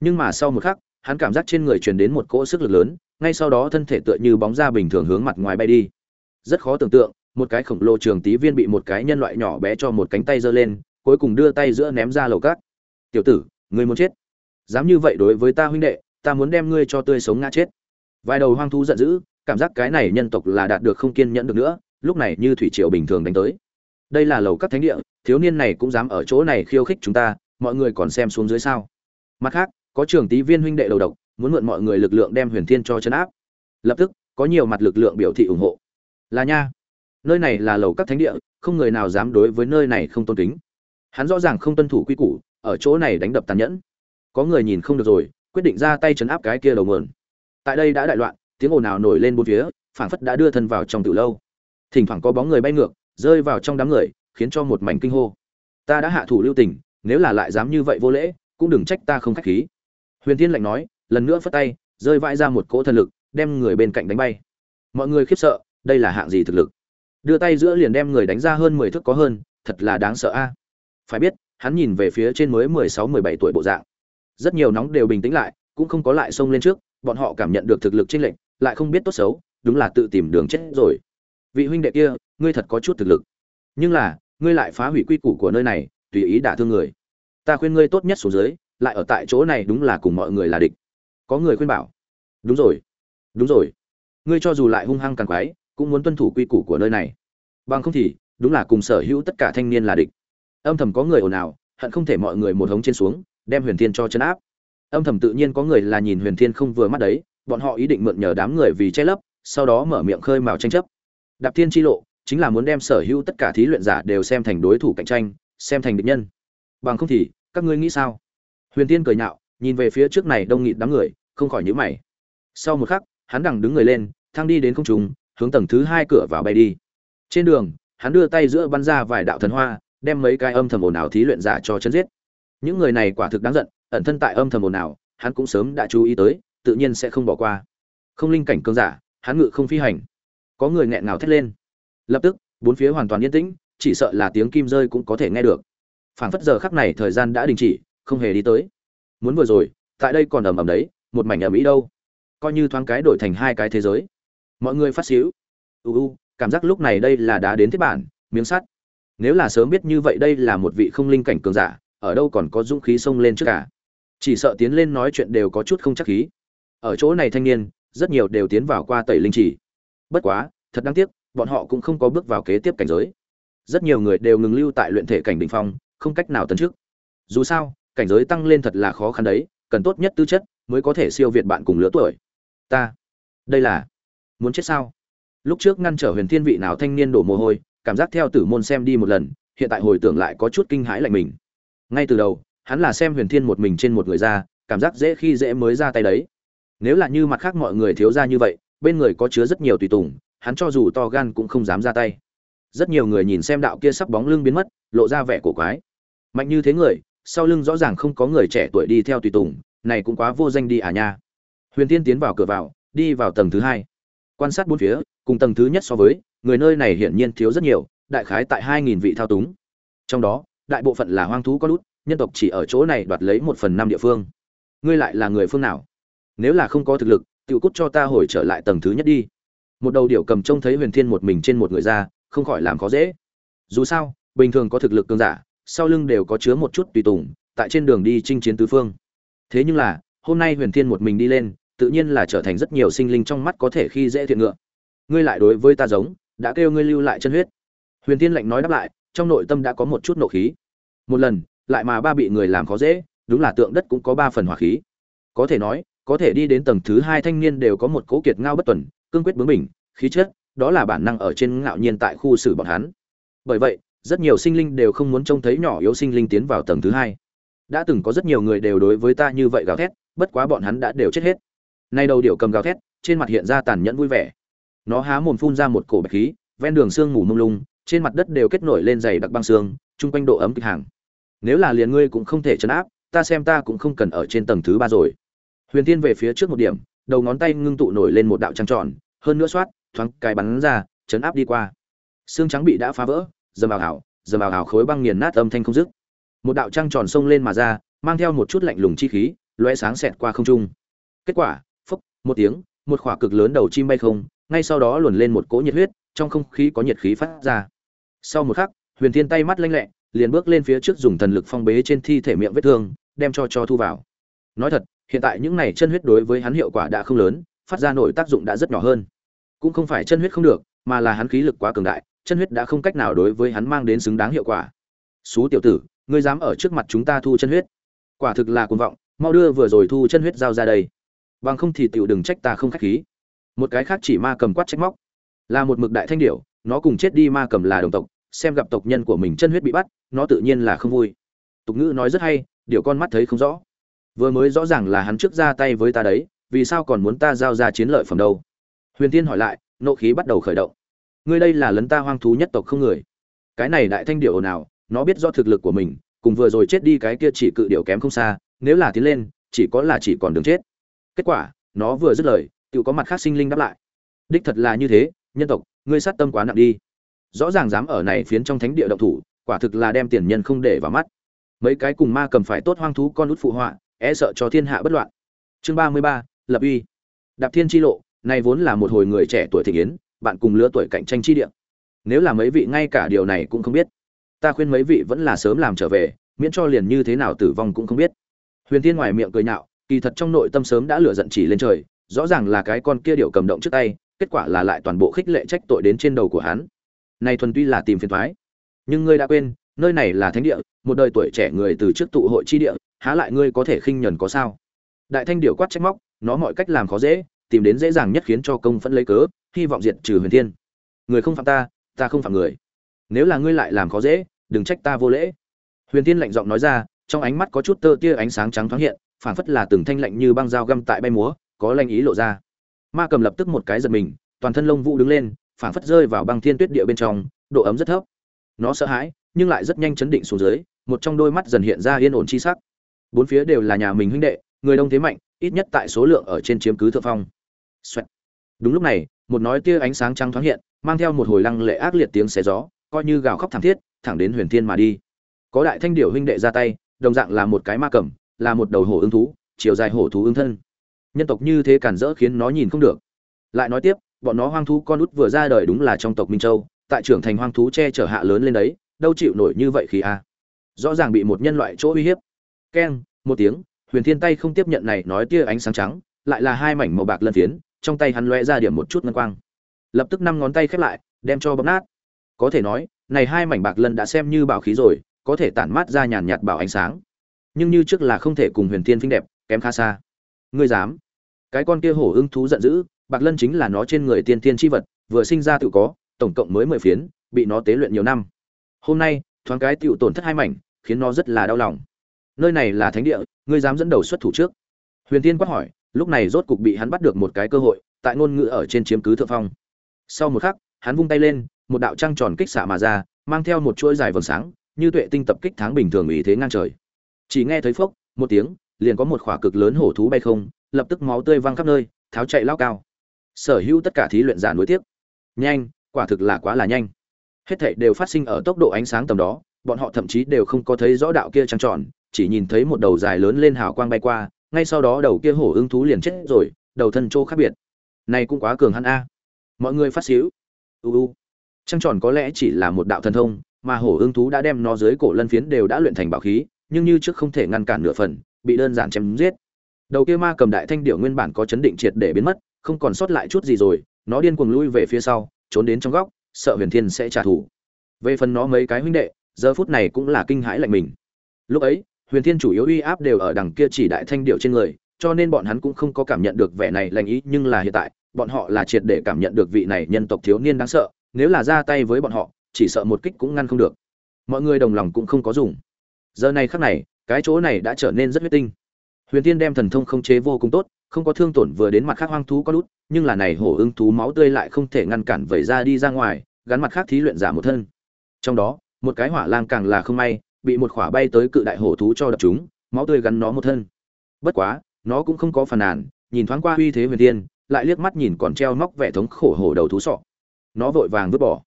Nhưng mà sau một khắc, hắn cảm giác trên người truyền đến một cỗ sức lực lớn, ngay sau đó thân thể tựa như bóng ra bình thường hướng mặt ngoài bay đi. Rất khó tưởng tượng một cái khổng lồ trường tí viên bị một cái nhân loại nhỏ bé cho một cánh tay giơ lên, cuối cùng đưa tay giữa ném ra lầu cát. Tiểu tử, ngươi muốn chết? Dám như vậy đối với ta huynh đệ, ta muốn đem ngươi cho tươi sống ngã chết. Vài đầu hoang thú giận dữ, cảm giác cái này nhân tộc là đạt được không kiên nhẫn được nữa, lúc này như thủy triều bình thường đánh tới. Đây là lầu các thánh địa, thiếu niên này cũng dám ở chỗ này khiêu khích chúng ta, mọi người còn xem xuống dưới sao? Mặt khác, có trường tí viên huynh đệ đầu độc, muốn mượn mọi người lực lượng đem huyền thiên cho chấn áp. Lập tức, có nhiều mặt lực lượng biểu thị ủng hộ. Là nha nơi này là lầu các thánh địa, không người nào dám đối với nơi này không tôn kính. Hắn rõ ràng không tuân thủ quy củ, ở chỗ này đánh đập tàn nhẫn. Có người nhìn không được rồi, quyết định ra tay chấn áp cái kia đầu mườn tại đây đã đại loạn, tiếng ồn nào nổi lên bốn phía, phảng phất đã đưa thân vào trong từ lâu. Thỉnh thoảng có bóng người bay ngược, rơi vào trong đám người, khiến cho một mảnh kinh hô. Ta đã hạ thủ lưu tình, nếu là lại dám như vậy vô lễ, cũng đừng trách ta không khách khí. Huyền thiên lạnh nói, lần nữa phất tay, rơi vãi ra một cỗ thần lực, đem người bên cạnh đánh bay. Mọi người khiếp sợ, đây là hạng gì thực lực? Đưa tay giữa liền đem người đánh ra hơn mười thước có hơn, thật là đáng sợ a. À? Phải biết, hắn nhìn về phía trên mới mười sáu, mười bảy tuổi bộ dạng. Rất nhiều nóng đều bình tĩnh lại, cũng không có lại xông lên trước, bọn họ cảm nhận được thực lực chênh lệnh lại không biết tốt xấu, đúng là tự tìm đường chết rồi. Vị huynh đệ kia, ngươi thật có chút thực lực. Nhưng là, ngươi lại phá hủy quy củ của nơi này, tùy ý đả thương người. Ta khuyên ngươi tốt nhất xuống dưới, lại ở tại chỗ này đúng là cùng mọi người là địch. Có người khuyên bảo. Đúng rồi. Đúng rồi. Ngươi cho dù lại hung hăng càng quái cũng muốn tuân thủ quy củ của nơi này. Bằng không thì, đúng là cùng sở hữu tất cả thanh niên là địch. Âm thầm có người ồn ào, hận không thể mọi người một hống trên xuống, đem huyền thiên cho chấn áp. Âm thầm tự nhiên có người là nhìn huyền thiên không vừa mắt đấy, bọn họ ý định mượn nhờ đám người vì che lấp, sau đó mở miệng khơi mào tranh chấp. Đạp thiên chi lộ, chính là muốn đem sở hữu tất cả thí luyện giả đều xem thành đối thủ cạnh tranh, xem thành địch nhân. Bằng không thì, các ngươi nghĩ sao? Huyền thiên cười nhạo, nhìn về phía trước này đông nghịt đám người, không khỏi nhíu mày. Sau một khắc, hắn đằng đứng người lên, thang đi đến không trung hướng tầng thứ hai cửa vào bay đi. Trên đường, hắn đưa tay giữa bắn ra vài đạo thần hoa, đem mấy cái âm thầm ồn ào thí luyện giả cho chân giết. Những người này quả thực đáng giận, ẩn thân tại âm thầm ồn ào, hắn cũng sớm đã chú ý tới, tự nhiên sẽ không bỏ qua. Không linh cảnh cương giả, hắn ngự không phi hành. Có người nghẹn ngào thét lên. Lập tức, bốn phía hoàn toàn yên tĩnh, chỉ sợ là tiếng kim rơi cũng có thể nghe được. Phảng phất giờ khắc này thời gian đã đình chỉ, không hề đi tới. Muốn vừa rồi, tại đây còn ầm ầm đấy, một mảnh ầm ĩ đâu? Coi như thoáng cái đổi thành hai cái thế giới mọi người phát xíu. U cảm giác lúc này đây là đá đến thiết bản, miếng sắt. Nếu là sớm biết như vậy đây là một vị không linh cảnh cường giả, ở đâu còn có dũng khí xông lên trước cả. Chỉ sợ tiến lên nói chuyện đều có chút không chắc khí. Ở chỗ này thanh niên, rất nhiều đều tiến vào qua tẩy linh chỉ. Bất quá, thật đáng tiếc, bọn họ cũng không có bước vào kế tiếp cảnh giới. Rất nhiều người đều ngừng lưu tại luyện thể cảnh đ ỉ n h phong, không cách nào tấn trước dù sao, cảnh giới tăng lên thật là khó khăn đấy, cần tốt nhất tư chất mới có thể siêu việt bạn cùng lứa tuổi. Ta, đây là muốn chết sao? Lúc trước ngăn trở huyền thiên vị nào thanh niên đổ mồ hôi, cảm giác theo tử môn xem đi một lần, hiện tại hồi tưởng lại có chút kinh hãi lạnh mình. Ngay từ đầu, hắn là xem huyền thiên một mình trên một người ra, cảm giác dễ khi dễ mới ra tay đấy. Nếu là như mặt khác mọi người thiếu ra như vậy, bên người có chứa rất nhiều tùy tùng, hắn cho dù to gan cũng không dám ra tay. Rất nhiều người nhìn xem đạo kia sắp bóng lưng biến mất, lộ ra vẻ cổ quái. Mạnh như thế người, sau lưng rõ ràng không có người trẻ tuổi đi theo tùy tùng, này cũng quá vô danh đi à nha. Huyền tiên tiến vào cửa vào, đi vào tầng thứ hai quan sát bốn phía, cùng tầng thứ nhất so với, người nơi này hiển nhiên thiếu rất nhiều, đại khái tại hai nghìn vị thao túng. Trong đó, đại bộ phận là hoang thú có lút, nhân tộc chỉ ở chỗ này đoạt lấy một phần năm địa phương. Ngươi lại là người phương nào? Nếu là không có thực lực tự cút cho ta hồi trở lại tầng thứ nhất đi. Một đầu điểu cầm trông thấy huyền thiên một mình trên một người ra, không khỏi làm khó dễ. Dù sao, bình thường có thực lực cường giả, sau lưng đều có chứa một chút tùy tùng, tại trên đường đi chinh chiến tứ phương. Thế nhưng là, hôm nay huyền thiên một mình đi lên tự nhiên là trở thành rất nhiều sinh linh trong mắt có thể khi dễ thiện ngựa. Ngươi lại đối với ta giống, đã kêu ngươi lưu lại chân huyết. Huyền tiên lạnh nói đáp lại, trong nội tâm đã có một chút nộ khí. Một lần, lại mà ba bị người làm khó dễ, đúng là tượng đất cũng có ba phần hỏa khí. Có thể nói, có thể đi đến tầng thứ hai thanh niên đều có một cố kiệt ngao bất tuần, cương quyết bướng mình khí chất, đó là bản năng ở trên ngạo nhiên tại khu xử bọn hắn. Bởi vậy, rất nhiều sinh linh đều không muốn trông thấy nhỏ yếu sinh linh tiến vào tầng thứ hai. Đã từng có rất nhiều người đều đối với ta như vậy gào thét, bất quá bọn hắn đã đều chết hết nay đầu điệu cầm gào thét, trên mặt hiện ra tàn nhẫn vui vẻ. Nó há mồm phun ra một cổ bạch khí, ven đường sương mù mông lung, trên mặt đất đều kết nổi lên dày đặc băng xương chung quanh độ ấm kịch hàng. Nếu là liền ngươi cũng không thể chấn áp, ta xem ta cũng không cần ở trên tầng thứ ba rồi. Huyền tiên về phía trước một điểm, đầu ngón tay ngưng tụ nổi lên một đạo trăng tròn, hơn nữa soát, thoáng cài bắn ra chấn áp đi qua. Xương trắng bị đã phá vỡ, dầm vào hảo dầm vào hảo khối băng nghiền nát âm thanh không dứt. Một đạo trăng tròn xông lên mà ra, mang theo một chút lạnh lùng chi khí loe sáng xẹt qua không trung. Kết quả một tiếng, một khỏa cực lớn đầu chim bay không, ngay sau đó luồn lên một cỗ nhiệt huyết, trong không khí có nhiệt khí phát ra. Sau một khắc, huyền thiên tay mắt lanh lẹ, liền bước lên phía trước dùng thần lực phong bế trên thi thể miệng vết thương, đem cho cho thu vào. Nói thật, hiện tại những này chân huyết đối với hắn hiệu quả đã không lớn, phát ra nội tác dụng đã rất nhỏ hơn. Cũng không phải chân huyết không được, mà là hắn khí lực quá cường đại, chân huyết đã không cách nào đối với hắn mang đến xứng đáng hiệu quả. Xú tiểu tử, ngươi dám ở trước mặt chúng ta thu chân huyết. Quả thực là cuồng vọng, mau đưa vừa rồi thu chân huyết giao ra đây bằng không thì tiểu đừng trách ta không khách khí. Một cái khác chỉ ma cầm quát trách móc. Là một mực đại thanh điểu, nó cùng chết đi ma cầm là đồng tộc, xem gặp tộc nhân của mình chân huyết bị bắt, nó tự nhiên là không vui. Tục ngữ nói rất hay điều con mắt thấy không rõ. Vừa mới rõ ràng là hắn trước ra tay với ta đấy, vì sao còn muốn ta giao ra chiến lợi phẩm đâu? Huyền tiên hỏi lại, nộ khí bắt đầu khởi động. Ngươi đây là lấn ta hoang thú nhất tộc không người. Cái này đại thanh điệu nào, nó biết do thực lực của mình, cùng vừa rồi chết đi cái kia chỉ cự điệu kém không xa, nếu là tiến lên, chỉ có là chỉ còn đường chết kết quả, nó vừa dứt lời tự có mặt khác sinh linh đáp lại. Đích thật là như thế, nhân tộc, ngươi sát tâm quá nặng đi. Rõ ràng dám ở này phiến trong thánh địa động thủ, quả thực là đem tiền nhân không để vào mắt. Mấy cái cùng ma cầm phải tốt hoang thú con út phụ họa e sợ cho thiên hạ bất loạn. Chương ba mươi ba, lập uy. Đạp thiên chi lộ, này vốn là một hồi người trẻ tuổi thị yến, bạn cùng lứa tuổi cạnh tranh chi địa. Nếu là mấy vị ngay cả điều này cũng không biết. Ta khuyên mấy vị vẫn là sớm làm trở về, miễn cho liền như thế nào tử vong cũng không biết. Huyền thiên ngoài miệng cười nhạo kỳ thật trong nội tâm sớm đã lửa giận chỉ lên trời, rõ ràng là cái con kia điệu cầm động trước tay, kết quả là lại toàn bộ khích lệ trách tội đến trên đầu của hắn. Này thuần tuy là tìm phiền thoái nhưng ngươi đã quên, nơi này là thánh địa, một đời tuổi trẻ người từ trước tụ hội chi địa, há lại ngươi có thể khinh nhẫn có sao? Đại thanh điệu quát trách móc, nó mọi cách làm khó dễ, tìm đến dễ dàng nhất khiến cho công phẫn lấy cớ, hy vọng diệt trừ huyền thiên. Người không phạm ta ta không phạm người. Nếu là ngươi lại làm khó dễ, đừng trách ta vô lễ. Huyền thiên lạnh giọng nói ra, trong ánh mắt có chút tơ tia ánh sáng trắng thoáng hiện phảng phất là từng thanh lạnh như băng dao găm tại bay múa, có lanh ý lộ ra. Ma cầm lập tức một cái giật mình, toàn thân lông vũ đứng lên, phảng phất rơi vào băng thiên tuyết địa bên trong, độ ấm rất thấp. Nó sợ hãi, nhưng lại rất nhanh chấn định xuống dưới, một trong đôi mắt dần hiện ra yên ổn chi sắc. Bốn phía đều là nhà mình huynh đệ, người đông thế mạnh, ít nhất tại số lượng ở trên chiếm cứ thượng phong. Xoẹt. đúng lúc này, một nói tia ánh sáng trắng thoáng hiện, mang theo một hồi lăng lệ ác liệt tiếng xé gió, coi như gào khóc thảm thiết, thẳng đến huyền thiên mà đi. Có đại thanh điểu huynh đệ ra tay, đồng dạng là một cái ma cầm là một đầu hổ ứng thú, chiều dài hổ thú ứng thân. Nhân tộc như thế cản rỡ khiến nó nhìn không được. Lại nói tiếp, bọn nó hoang thú con út vừa ra đời đúng là trong tộc minh châu, tại trưởng thành hoang thú che chở hạ lớn lên đấy, đâu chịu nổi như vậy khi a. Rõ ràng bị một nhân loại chỗ uy hiếp. Keng, một tiếng, huyền thiên tay không tiếp nhận này nói tia ánh sáng trắng, lại là hai mảnh màu bạc lân phiến, trong tay hắn loe ra điểm một chút ngân quang. Lập tức năm ngón tay khép lại, đem cho bấm nát. Có thể nói, này hai mảnh bạc lân đã xem như bảo khí rồi, có thể tản mát ra nhàn nhạt bảo ánh sáng nhưng như trước là không thể cùng huyền thiên phinh đẹp, kém khá xa. Ngươi dám? Cái con kia hổ ưng thú giận dữ, bạc lân chính là nó trên người tiên tiên chi vật, vừa sinh ra tự có, tổng cộng mới mười phiến, bị nó tế luyện nhiều năm. Hôm nay, thoáng cái tựu tổn thất hai mảnh, khiến nó rất là đau lòng. Nơi này là thánh địa, ngươi dám dẫn đầu xuất thủ trước? Huyền tiên quát hỏi, lúc này rốt cục bị hắn bắt được một cái cơ hội, tại ngôn ngữ ở trên chiếm cứ thượng phong. Sau một khắc, hắn vung tay lên, một đạo trăng tròn kích xạ mà ra, mang theo một chuỗi dài vầng sáng, như tuệ tinh tập kích tháng bình thường ủy thế ngang trời chỉ nghe thấy phốc, một tiếng, liền có một khỏa cực lớn hổ thú bay không, lập tức máu tươi văng khắp nơi, tháo chạy lao cao. Sở hữu tất cả thí luyện giả nối tiếp. Nhanh, quả thực là quá là nhanh. Hết thảy đều phát sinh ở tốc độ ánh sáng tầm đó, bọn họ thậm chí đều không có thấy rõ đạo kia trăng tròn, chỉ nhìn thấy một đầu dài lớn lên hào quang bay qua, ngay sau đó đầu kia hổ ưng thú liền chết rồi, đầu thân trô khác biệt. Này cũng quá cường hắn a. Mọi người phát xíu. U u. Trăng tròn có lẽ chỉ là một đạo thần thông, mà hổ ưng thú đã đem nó dưới cổ lân phiến đều đã luyện thành bảo khí nhưng như trước không thể ngăn cản nửa phần, bị đơn giản chém giết. Đầu kia ma cầm đại thanh điệu nguyên bản có chấn định triệt để biến mất, không còn sót lại chút gì rồi, nó điên cuồng lui về phía sau, trốn đến trong góc, sợ huyền thiên sẽ trả thù. Về phần nó mấy cái huynh đệ, giờ phút này cũng là kinh hãi lạnh mình. Lúc ấy, huyền thiên chủ yếu uy áp đều ở đằng kia chỉ đại thanh điệu trên người, cho nên bọn hắn cũng không có cảm nhận được vẻ này lành ý, nhưng là hiện tại, bọn họ là triệt để cảm nhận được vị này nhân tộc thiếu niên đáng sợ, nếu là ra tay với bọn họ, chỉ sợ một kích cũng ngăn không được. Mọi người đồng lòng cũng không có dùng giờ này khắc này, cái chỗ này đã trở nên rất huyết tinh. Huyền tiên đem thần thông không chế vô cùng tốt, không có thương tổn vừa đến mặt khác hoang thú có lút nhưng là này hổ ưng thú máu tươi lại không thể ngăn cản vẩy ra đi ra ngoài, gắn mặt khác thí luyện giả một thân. Trong đó, một cái hỏa lang càng là không may, bị một khỏa bay tới cự đại hổ thú cho đập chúng, máu tươi gắn nó một thân. Bất quá, nó cũng không có phàn nàn, nhìn thoáng qua uy thế huyền tiên lại liếc mắt nhìn còn treo móc vẻ thống khổ hổ đầu thú sọ. Nó vội vàng vứt bỏ.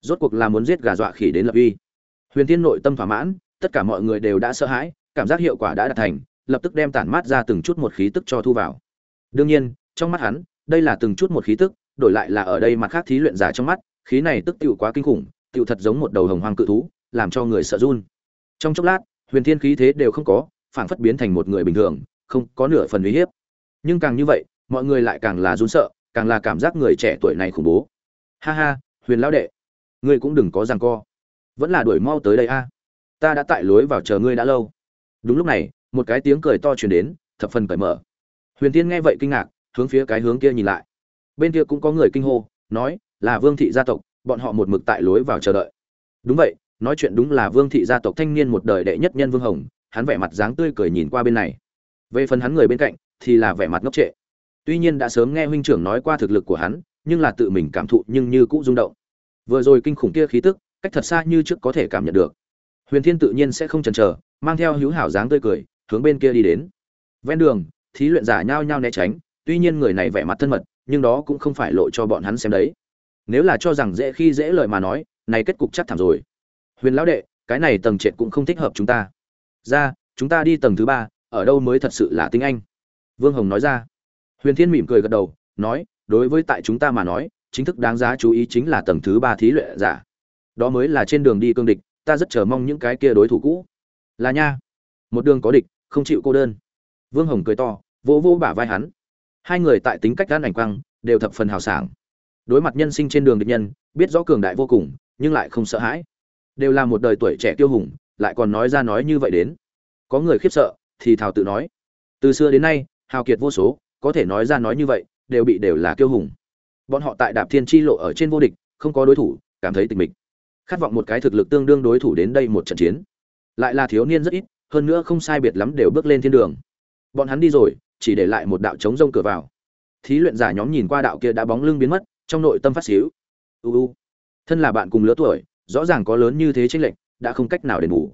Rốt cuộc là muốn giết gà dọa khỉ đến lập uy. Huyền tiên nội tâm thỏa mãn tất cả mọi người đều đã sợ hãi, cảm giác hiệu quả đã đạt thành, lập tức đem tản mát ra từng chút một khí tức cho thu vào. Đương nhiên, trong mắt hắn, đây là từng chút một khí tức, đổi lại là ở đây mặt khác thí luyện giả trong mắt, khí này tức tựu quá kinh khủng, tựu thật giống một đầu hồng hoang cự thú, làm cho người sợ run. Trong chốc lát, huyền thiên khí thế đều không có, phảng phất biến thành một người bình thường, không có nửa phần uy hiếp. Nhưng càng như vậy, mọi người lại càng là run sợ, càng là cảm giác người trẻ tuổi này khủng bố. Ha ha, huyền lão đệ, ngươi cũng đừng có rằng co. Vẫn là đuổi mau tới đây a ta đã tại lối vào chờ ngươi đã lâu. Đúng lúc này, một cái tiếng cười to truyền đến, thập phần cởi mở. Huyền tiên nghe vậy kinh ngạc, hướng phía cái hướng kia nhìn lại. Bên kia cũng có người kinh hô, nói, là vương thị gia tộc, bọn họ một mực tại lối vào chờ đợi. Đúng vậy, nói chuyện đúng là vương thị gia tộc thanh niên một đời đệ nhất nhân vương hồng, hắn vẻ mặt dáng tươi cười nhìn qua bên này. Về phần hắn người bên cạnh, thì là vẻ mặt ngốc trệ. Tuy nhiên đã sớm nghe huynh trưởng nói qua thực lực của hắn, nhưng là tự mình cảm thụ nhưng như cũng rung động. Vừa rồi kinh khủng kia khí tức, cách thật xa như trước có thể cảm nhận được huyền thiên tự nhiên sẽ không chần chờ, mang theo hữu hảo dáng tươi cười, hướng bên kia đi đến. Ven đường, thí luyện giả nhao nhao né tránh, tuy nhiên người này vẻ mặt thân mật, nhưng đó cũng không phải lộ cho bọn hắn xem đấy. Nếu là cho rằng dễ khi dễ lời mà nói, này kết cục chắc thảm rồi. Huyền lão đệ, cái này tầng trệt cũng không thích hợp chúng ta. Ra, chúng ta đi tầng thứ ba, ở đâu mới thật sự là tinh anh? Vương hồng nói ra. Huyền thiên mỉm cười gật đầu, nói, đối với tại chúng ta mà nói, chính thức đáng giá chú ý chính là tầng thứ ba thí luyện giả. Đó mới là trên đường đi cương địch ta rất chờ mong những cái kia đối thủ cũ. Là nha. Một đường có địch, không chịu cô đơn. Vương hồng cười to, vỗ vỗ bả vai hắn. Hai người tại tính cách gan ảnh quang, đều thập phần hào sảng. Đối mặt nhân sinh trên đường địch nhân, biết rõ cường đại vô cùng, nhưng lại không sợ hãi. Đều là một đời tuổi trẻ tiêu hùng, lại còn nói ra nói như vậy đến. Có người khiếp sợ, thì thảo tự nói. Từ xưa đến nay, hào kiệt vô số, có thể nói ra nói như vậy, đều bị đều là kiêu hùng. Bọn họ tại đạp thiên chi lộ ở trên vô địch, không có đối thủ, cảm thấy tình mình khát vọng một cái thực lực tương đương đối thủ đến đây một trận chiến. Lại là thiếu niên rất ít, hơn nữa không sai biệt lắm đều bước lên thiên đường. Bọn hắn đi rồi, chỉ để lại một đạo trống rông cửa vào. Thí luyện giả nhóm nhìn qua đạo kia đã bóng lưng biến mất, trong nội tâm phát xíu. Uu thân là bạn cùng lứa tuổi, rõ ràng có lớn như thế tranh lệch, đã không cách nào đền bù.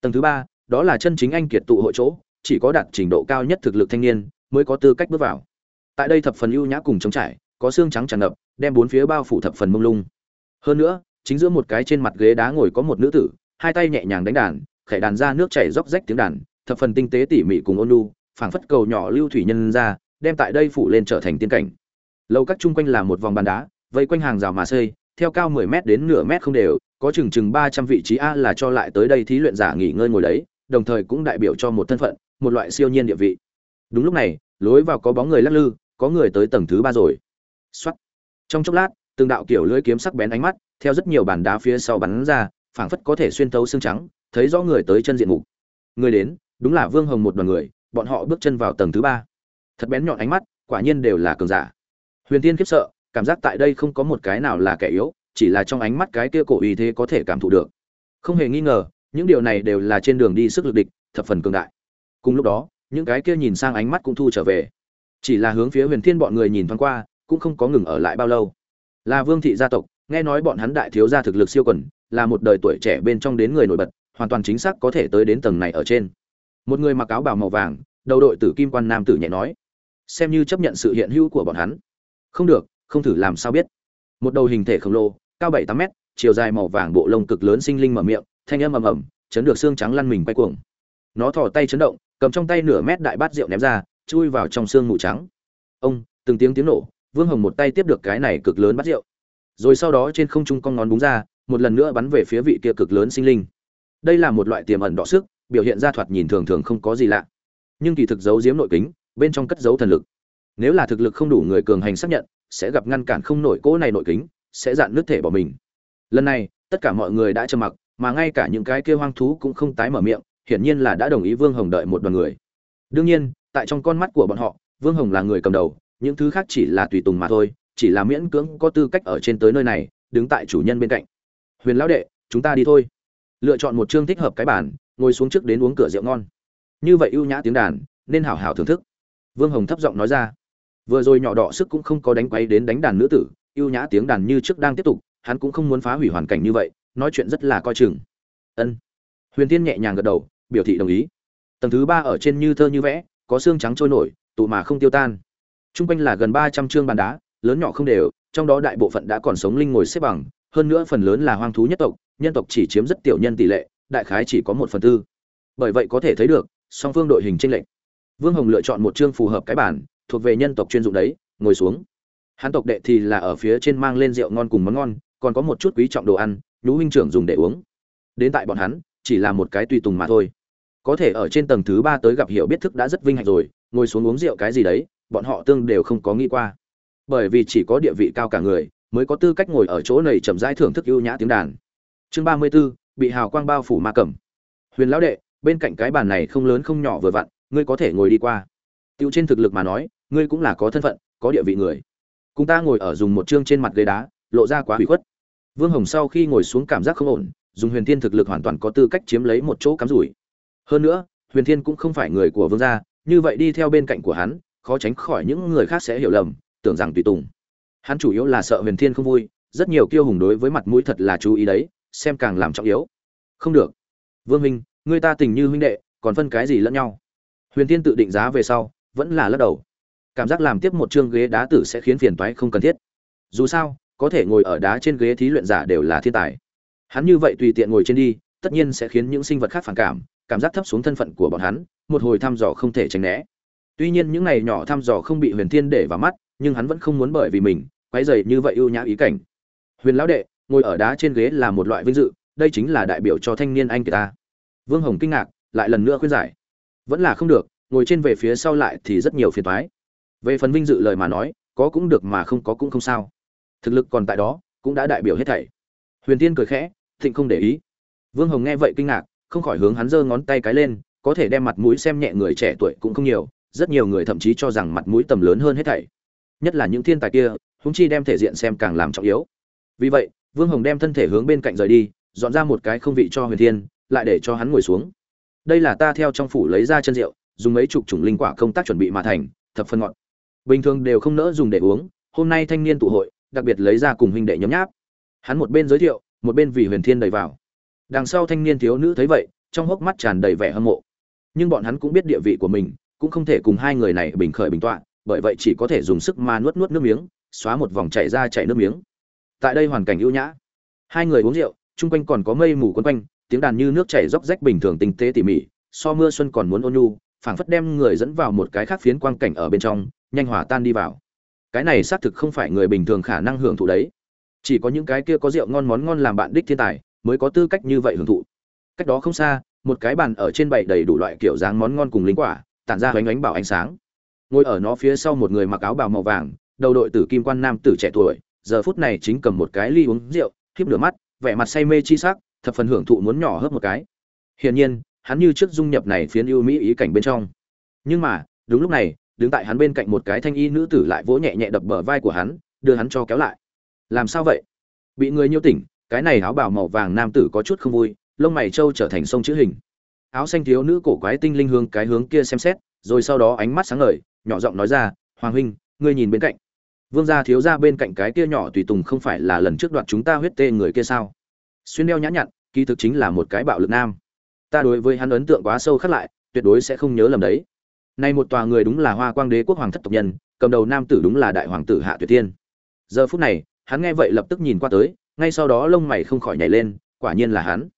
Tầng thứ ba, đó là chân chính anh kiệt tụ hội chỗ, chỉ có đạt trình độ cao nhất thực lực thanh niên, mới có tư cách bước vào. Tại đây thập phần ưu nhã cùng chống trải, có xương trắng tràn ngập, đem bốn phía bao phủ thập phần mông lung. Hơn nữa chính giữa một cái trên mặt ghế đá ngồi có một nữ tử, hai tay nhẹ nhàng đánh đàn, khẽ đàn ra nước chảy róc rách tiếng đàn, thập phần tinh tế tỉ mỉ cùng ôn lu phảng phất cầu nhỏ lưu thủy nhân ra, đem tại đây phủ lên trở thành tiên cảnh. Lâu các chung quanh là một vòng bàn đá, vây quanh hàng rào mà xây, theo cao 10 mét đến nửa mét không đều, có chừng chừng 300 vị trí a là cho lại tới đây thí luyện giả nghỉ ngơi ngồi đấy, đồng thời cũng đại biểu cho một thân phận, một loại siêu nhiên địa vị. Đúng lúc này, lối vào có bóng người lắc lư, có người tới tầng thứ ba rồi. Soát. trong chốc lát, từng đạo kiểu lưỡi kiếm sắc bén ánh mắt theo rất nhiều bàn đá phía sau bắn ra, phảng phất có thể xuyên thấu xương trắng, thấy rõ người tới chân diện mục. Người đến, đúng là vương hồng một đoàn người, bọn họ bước chân vào tầng thứ ba. Thật bén nhọn ánh mắt, quả nhiên đều là cường giả. Huyền tiên khiếp sợ, cảm giác tại đây không có một cái nào là kẻ yếu, chỉ là trong ánh mắt cái kia cổ uy thế có thể cảm thụ được. Không hề nghi ngờ, những điều này đều là trên đường đi sức lực địch, thập phần cường đại. Cùng lúc đó, những cái kia nhìn sang ánh mắt cũng thu trở về. Chỉ là hướng phía huyền thiên bọn người nhìn thoáng qua, cũng không có ngừng ở lại bao lâu. Là vương thị gia tộc nghe nói bọn hắn đại thiếu gia thực lực siêu quần, là một đời tuổi trẻ bên trong đến người nổi bật, hoàn toàn chính xác có thể tới đến tầng này ở trên. Một người mặc áo bào màu vàng, đầu đội tử kim quan nam tử nhẹ nói, xem như chấp nhận sự hiện hữu của bọn hắn. Không được, không thử làm sao biết. Một đầu hình thể khổng lồ, cao bảy tám mét, chiều dài màu vàng bộ lông cực lớn sinh linh mở miệng, thanh âm ầm ầm, chấn được xương trắng lăn mình quay cuồng. Nó thò tay chấn động, cầm trong tay nửa mét đại bát rượu ném ra, chui vào trong xương mù trắng. Ông, từng tiếng tiếng nổ, vương hồng một tay tiếp được cái này cực lớn bát rượu rồi sau đó trên không trung con ngón búng ra, một lần nữa bắn về phía vị kia cực lớn sinh linh. Đây là một loại tiềm ẩn đọ sức, biểu hiện ra thoạt nhìn thường thường không có gì lạ. Nhưng kỳ thực giấu giếm nội kính, bên trong cất giấu thần lực. Nếu là thực lực không đủ người cường hành xác nhận, sẽ gặp ngăn cản không nổi cỗ này nội kính, sẽ dạn nước thể bỏ mình. Lần này, tất cả mọi người đã trầm mặc, mà ngay cả những cái kia hoang thú cũng không tái mở miệng, hiển nhiên là đã đồng ý vương hồng đợi một đoàn người. Đương nhiên, tại trong con mắt của bọn họ, vương hồng là người cầm đầu, những thứ khác chỉ là tùy tùng mà thôi chỉ là miễn cưỡng có tư cách ở trên tới nơi này, đứng tại chủ nhân bên cạnh. Huyền lão đệ, chúng ta đi thôi. Lựa chọn một chương thích hợp cái bản ngồi xuống trước đến uống cửa rượu ngon. Như vậy ưu nhã tiếng đàn, nên hảo hảo thưởng thức. Vương hồng thấp giọng nói ra. Vừa rồi nhỏ đỏ sức cũng không có đánh quấy đến đánh đàn nữ tử, ưu nhã tiếng đàn như trước đang tiếp tục, hắn cũng không muốn phá hủy hoàn cảnh như vậy, nói chuyện rất là coi chừng. Ân. Huyền tiên nhẹ nhàng gật đầu, biểu thị đồng ý. Tầng thứ ba ở trên như thơ như vẽ, có xương trắng trôi nổi, tụ mà không tiêu tan. T r u n g quanh là gần ba trăm chương bàn đá lớn nhỏ không đều, trong đó đại bộ phận đã còn sống linh ngồi xếp bằng, hơn nữa phần lớn là hoang thú nhất tộc, nhân tộc chỉ chiếm rất tiểu nhân tỷ lệ, đại khái chỉ có một phần tư. Bởi vậy có thể thấy được, song phương đội hình chênh lệch. Vương hồng lựa chọn một chương phù hợp cái bản, thuộc về nhân tộc chuyên dụng đấy, ngồi xuống. Hán tộc đệ thì là ở phía trên mang lên rượu ngon cùng món ngon, còn có một chút quý trọng đồ ăn, nhũ huynh trưởng dùng để uống. Đến tại bọn hắn, chỉ là một cái tùy tùng mà thôi. Có thể ở trên tầng thứ ba tới gặp hiểu biết thức đã rất vinh hạnh rồi, ngồi xuống uống rượu cái gì đấy, bọn họ tương đều không có nghĩ qua bởi vì chỉ có địa vị cao cả người mới có tư cách ngồi ở chỗ này chậm rãi thưởng thức ưu nhã tiếng đàn. Chương ba mươi 34, bị hào quang bao phủ ma cẩm. Huyền lão đệ bên cạnh cái bàn này không lớn không nhỏ vừa vặn ngươi có thể ngồi đi qua. Tiêu trên thực lực mà nói ngươi cũng là có thân phận có địa vị người. Cùng ta ngồi ở dùng một chương trên mặt ghế đá lộ ra quá hủy khuất. Vương hồng sau khi ngồi xuống cảm giác không ổn dùng huyền thiên thực lực hoàn toàn có tư cách chiếm lấy một chỗ cắm rủi. Hơn nữa huyền thiên cũng không phải người của vương gia như vậy đi theo bên cạnh của hắn khó tránh khỏi những người khác sẽ hiểu lầm tưởng rằng tùy tùng. Hắn chủ yếu là sợ huyền thiên không vui, rất nhiều kiêu hùng đối với mặt mũi thật là chú ý đấy, xem càng làm trọng yếu. Không được. Vương minh, người ta tình như huynh đệ, còn phân cái gì lẫn nhau? Huyền thiên tự định giá về sau, vẫn là lắc đầu. Cảm giác làm tiếp một chương ghế đá tử sẽ khiến phiền toái không cần thiết. Dù sao, có thể ngồi ở đá trên ghế thí luyện giả đều là thiên tài. Hắn như vậy tùy tiện ngồi trên đi, tất nhiên sẽ khiến những sinh vật khác phản cảm cảm giác thấp xuống thân phận của bọn hắn, một hồi thăm dò không thể tránh né. Tuy nhiên những này nhỏ thăm dò không bị huyền thiên để vào mắt nhưng hắn vẫn không muốn bởi vì mình, quấy rầy như vậy ưu nhã ý cảnh. Huyền lão đệ, ngồi ở đá trên ghế là một loại vinh dự, đây chính là đại biểu cho thanh niên anh ta. Vương hồng kinh ngạc, lại lần nữa khuyên giải. Vẫn là không được, ngồi trên về phía sau lại thì rất nhiều phiền toái. Về phần vinh dự lời mà nói, có cũng được mà không có cũng không sao. Thực lực còn tại đó, cũng đã đại biểu hết thảy. Huyền tiên cười khẽ, thịnh không để ý. Vương hồng nghe vậy kinh ngạc, không khỏi hướng hắn giơ ngón tay cái lên, có thể đem mặt mũi xem nhẹ người trẻ tuổi cũng không nhiều, rất nhiều người thậm chí cho rằng mặt mũi tầm lớn hơn hết thảy nhất là những thiên tài kia húng chi đem thể diện xem càng làm trọng yếu. Vì vậy, vương hồng đem thân thể hướng bên cạnh rời đi, dọn ra một cái không vị cho huyền thiên, lại để cho hắn ngồi xuống. Đây là ta theo trong phủ lấy ra chân rượu, dùng mấy chục chủng linh quả công tác chuẩn bị mà thành, thập phân ngọt. Bình thường đều không nỡ dùng để uống, hôm nay thanh niên tụ hội, đặc biệt lấy ra cùng huynh đệ nhấm nháp. Hắn một bên giới thiệu, một bên vì huyền thiên đầy vào. Đằng sau thanh niên thiếu nữ thấy vậy, trong hốc mắt tràn đầy vẻ hâm mộ. Nhưng bọn hắn cũng biết địa vị của mình, cũng không thể cùng hai người này bình khởi bình tọa bởi vậy chỉ có thể dùng sức ma nuốt nuốt nước miếng, xóa một vòng chảy ra chảy nước miếng. Tại đây hoàn cảnh ưu nhã. Hai người uống rượu, chung quanh còn có mây mù quấn quanh, tiếng đàn như nước chảy róc rách bình thường tinh tế tỉ mỉ, so mưa xuân còn muốn ôn nhu, phảng phất đem người dẫn vào một cái khác phiến quang cảnh ở bên trong, nhanh hòa tan đi vào. Cái này xác thực không phải người bình thường khả năng hưởng thụ đấy. Chỉ có những cái kia có rượu ngon món ngon làm bạn đích thiên tài, mới có tư cách như vậy hưởng thụ. Cách đó không xa, một cái bàn ở trên bày đầy đủ loại kiểu dáng món ngon cùng linh quả, tản ra ánh ánh bảo ánh sáng ngồi ở nó phía sau một người mặc áo bào màu vàng, đầu đội tử kim quan nam tử trẻ tuổi, giờ phút này chính cầm một cái ly uống rượu khiếp lửa mắt, vẻ mặt say mê chi sắc, thập phần hưởng thụ muốn nhỏ hớp một cái. Hiển nhiên, hắn như trước dung nhập này phiến ưu mỹ ý cảnh bên trong. Nhưng mà, đúng lúc này, đứng tại hắn bên cạnh một cái thanh y nữ tử lại vỗ nhẹ nhẹ đập bờ vai của hắn, đưa hắn cho kéo lại. Làm sao vậy? Bị người nhiêu tỉnh, cái này áo bào màu vàng nam tử có chút không vui, lông mày trâu trở thành sông chữ hình. Áo xanh thiếu nữ cổ quái tinh linh hướng cái hướng kia xem xét, rồi sau đó ánh mắt sáng ngời nhỏ giọng nói ra, hoàng huynh, ngươi nhìn bên cạnh. Vương gia thiếu gia bên cạnh cái kia nhỏ tùy tùng không phải là lần trước đoạt chúng ta huyết tê người kia sao? Xuyên đeo nhã nhặn, kỳ thực chính là một cái bạo lực nam. Ta đối với hắn ấn tượng quá sâu khắc lại, tuyệt đối sẽ không nhớ lầm đấy. Nay một tòa người đúng là hoa quang đế quốc hoàng thất tộc nhân, cầm đầu nam tử đúng là đại hoàng tử hạ tuyệt thiên. Giờ phút này, hắn nghe vậy lập tức nhìn qua tới, ngay sau đó lông mày không khỏi nhảy lên, quả nhiên là hắn.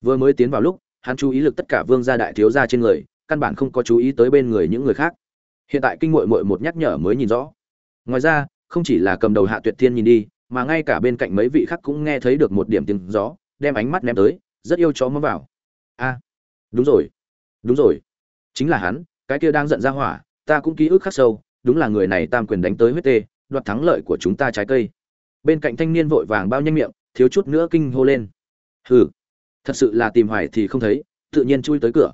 Vừa mới tiến vào lúc, hắn chú ý lực tất cả vương gia đại thiếu gia trên người, căn bản không có chú ý tới bên người những người khác hiện tại kinh mội mội một nhắc nhở mới nhìn rõ. Ngoài ra, không chỉ là cầm đầu hạ tuyệt thiên nhìn đi, mà ngay cả bên cạnh mấy vị khác cũng nghe thấy được một điểm tiếng gió, đem ánh mắt ném tới, rất yêu chó mắm vào. A, đúng rồi đúng rồi. Chính là hắn, cái kia đang giận ra hỏa, ta cũng ký ức khắc sâu, đúng là người này tam quyền đánh tới huyết tê, đoạt thắng lợi của chúng ta trái cây. Bên cạnh thanh niên vội vàng bao nhanh miệng, thiếu chút nữa kinh hô lên. Hừ, thật sự là tìm hoài thì không thấy, tự nhiên chui tới cửa.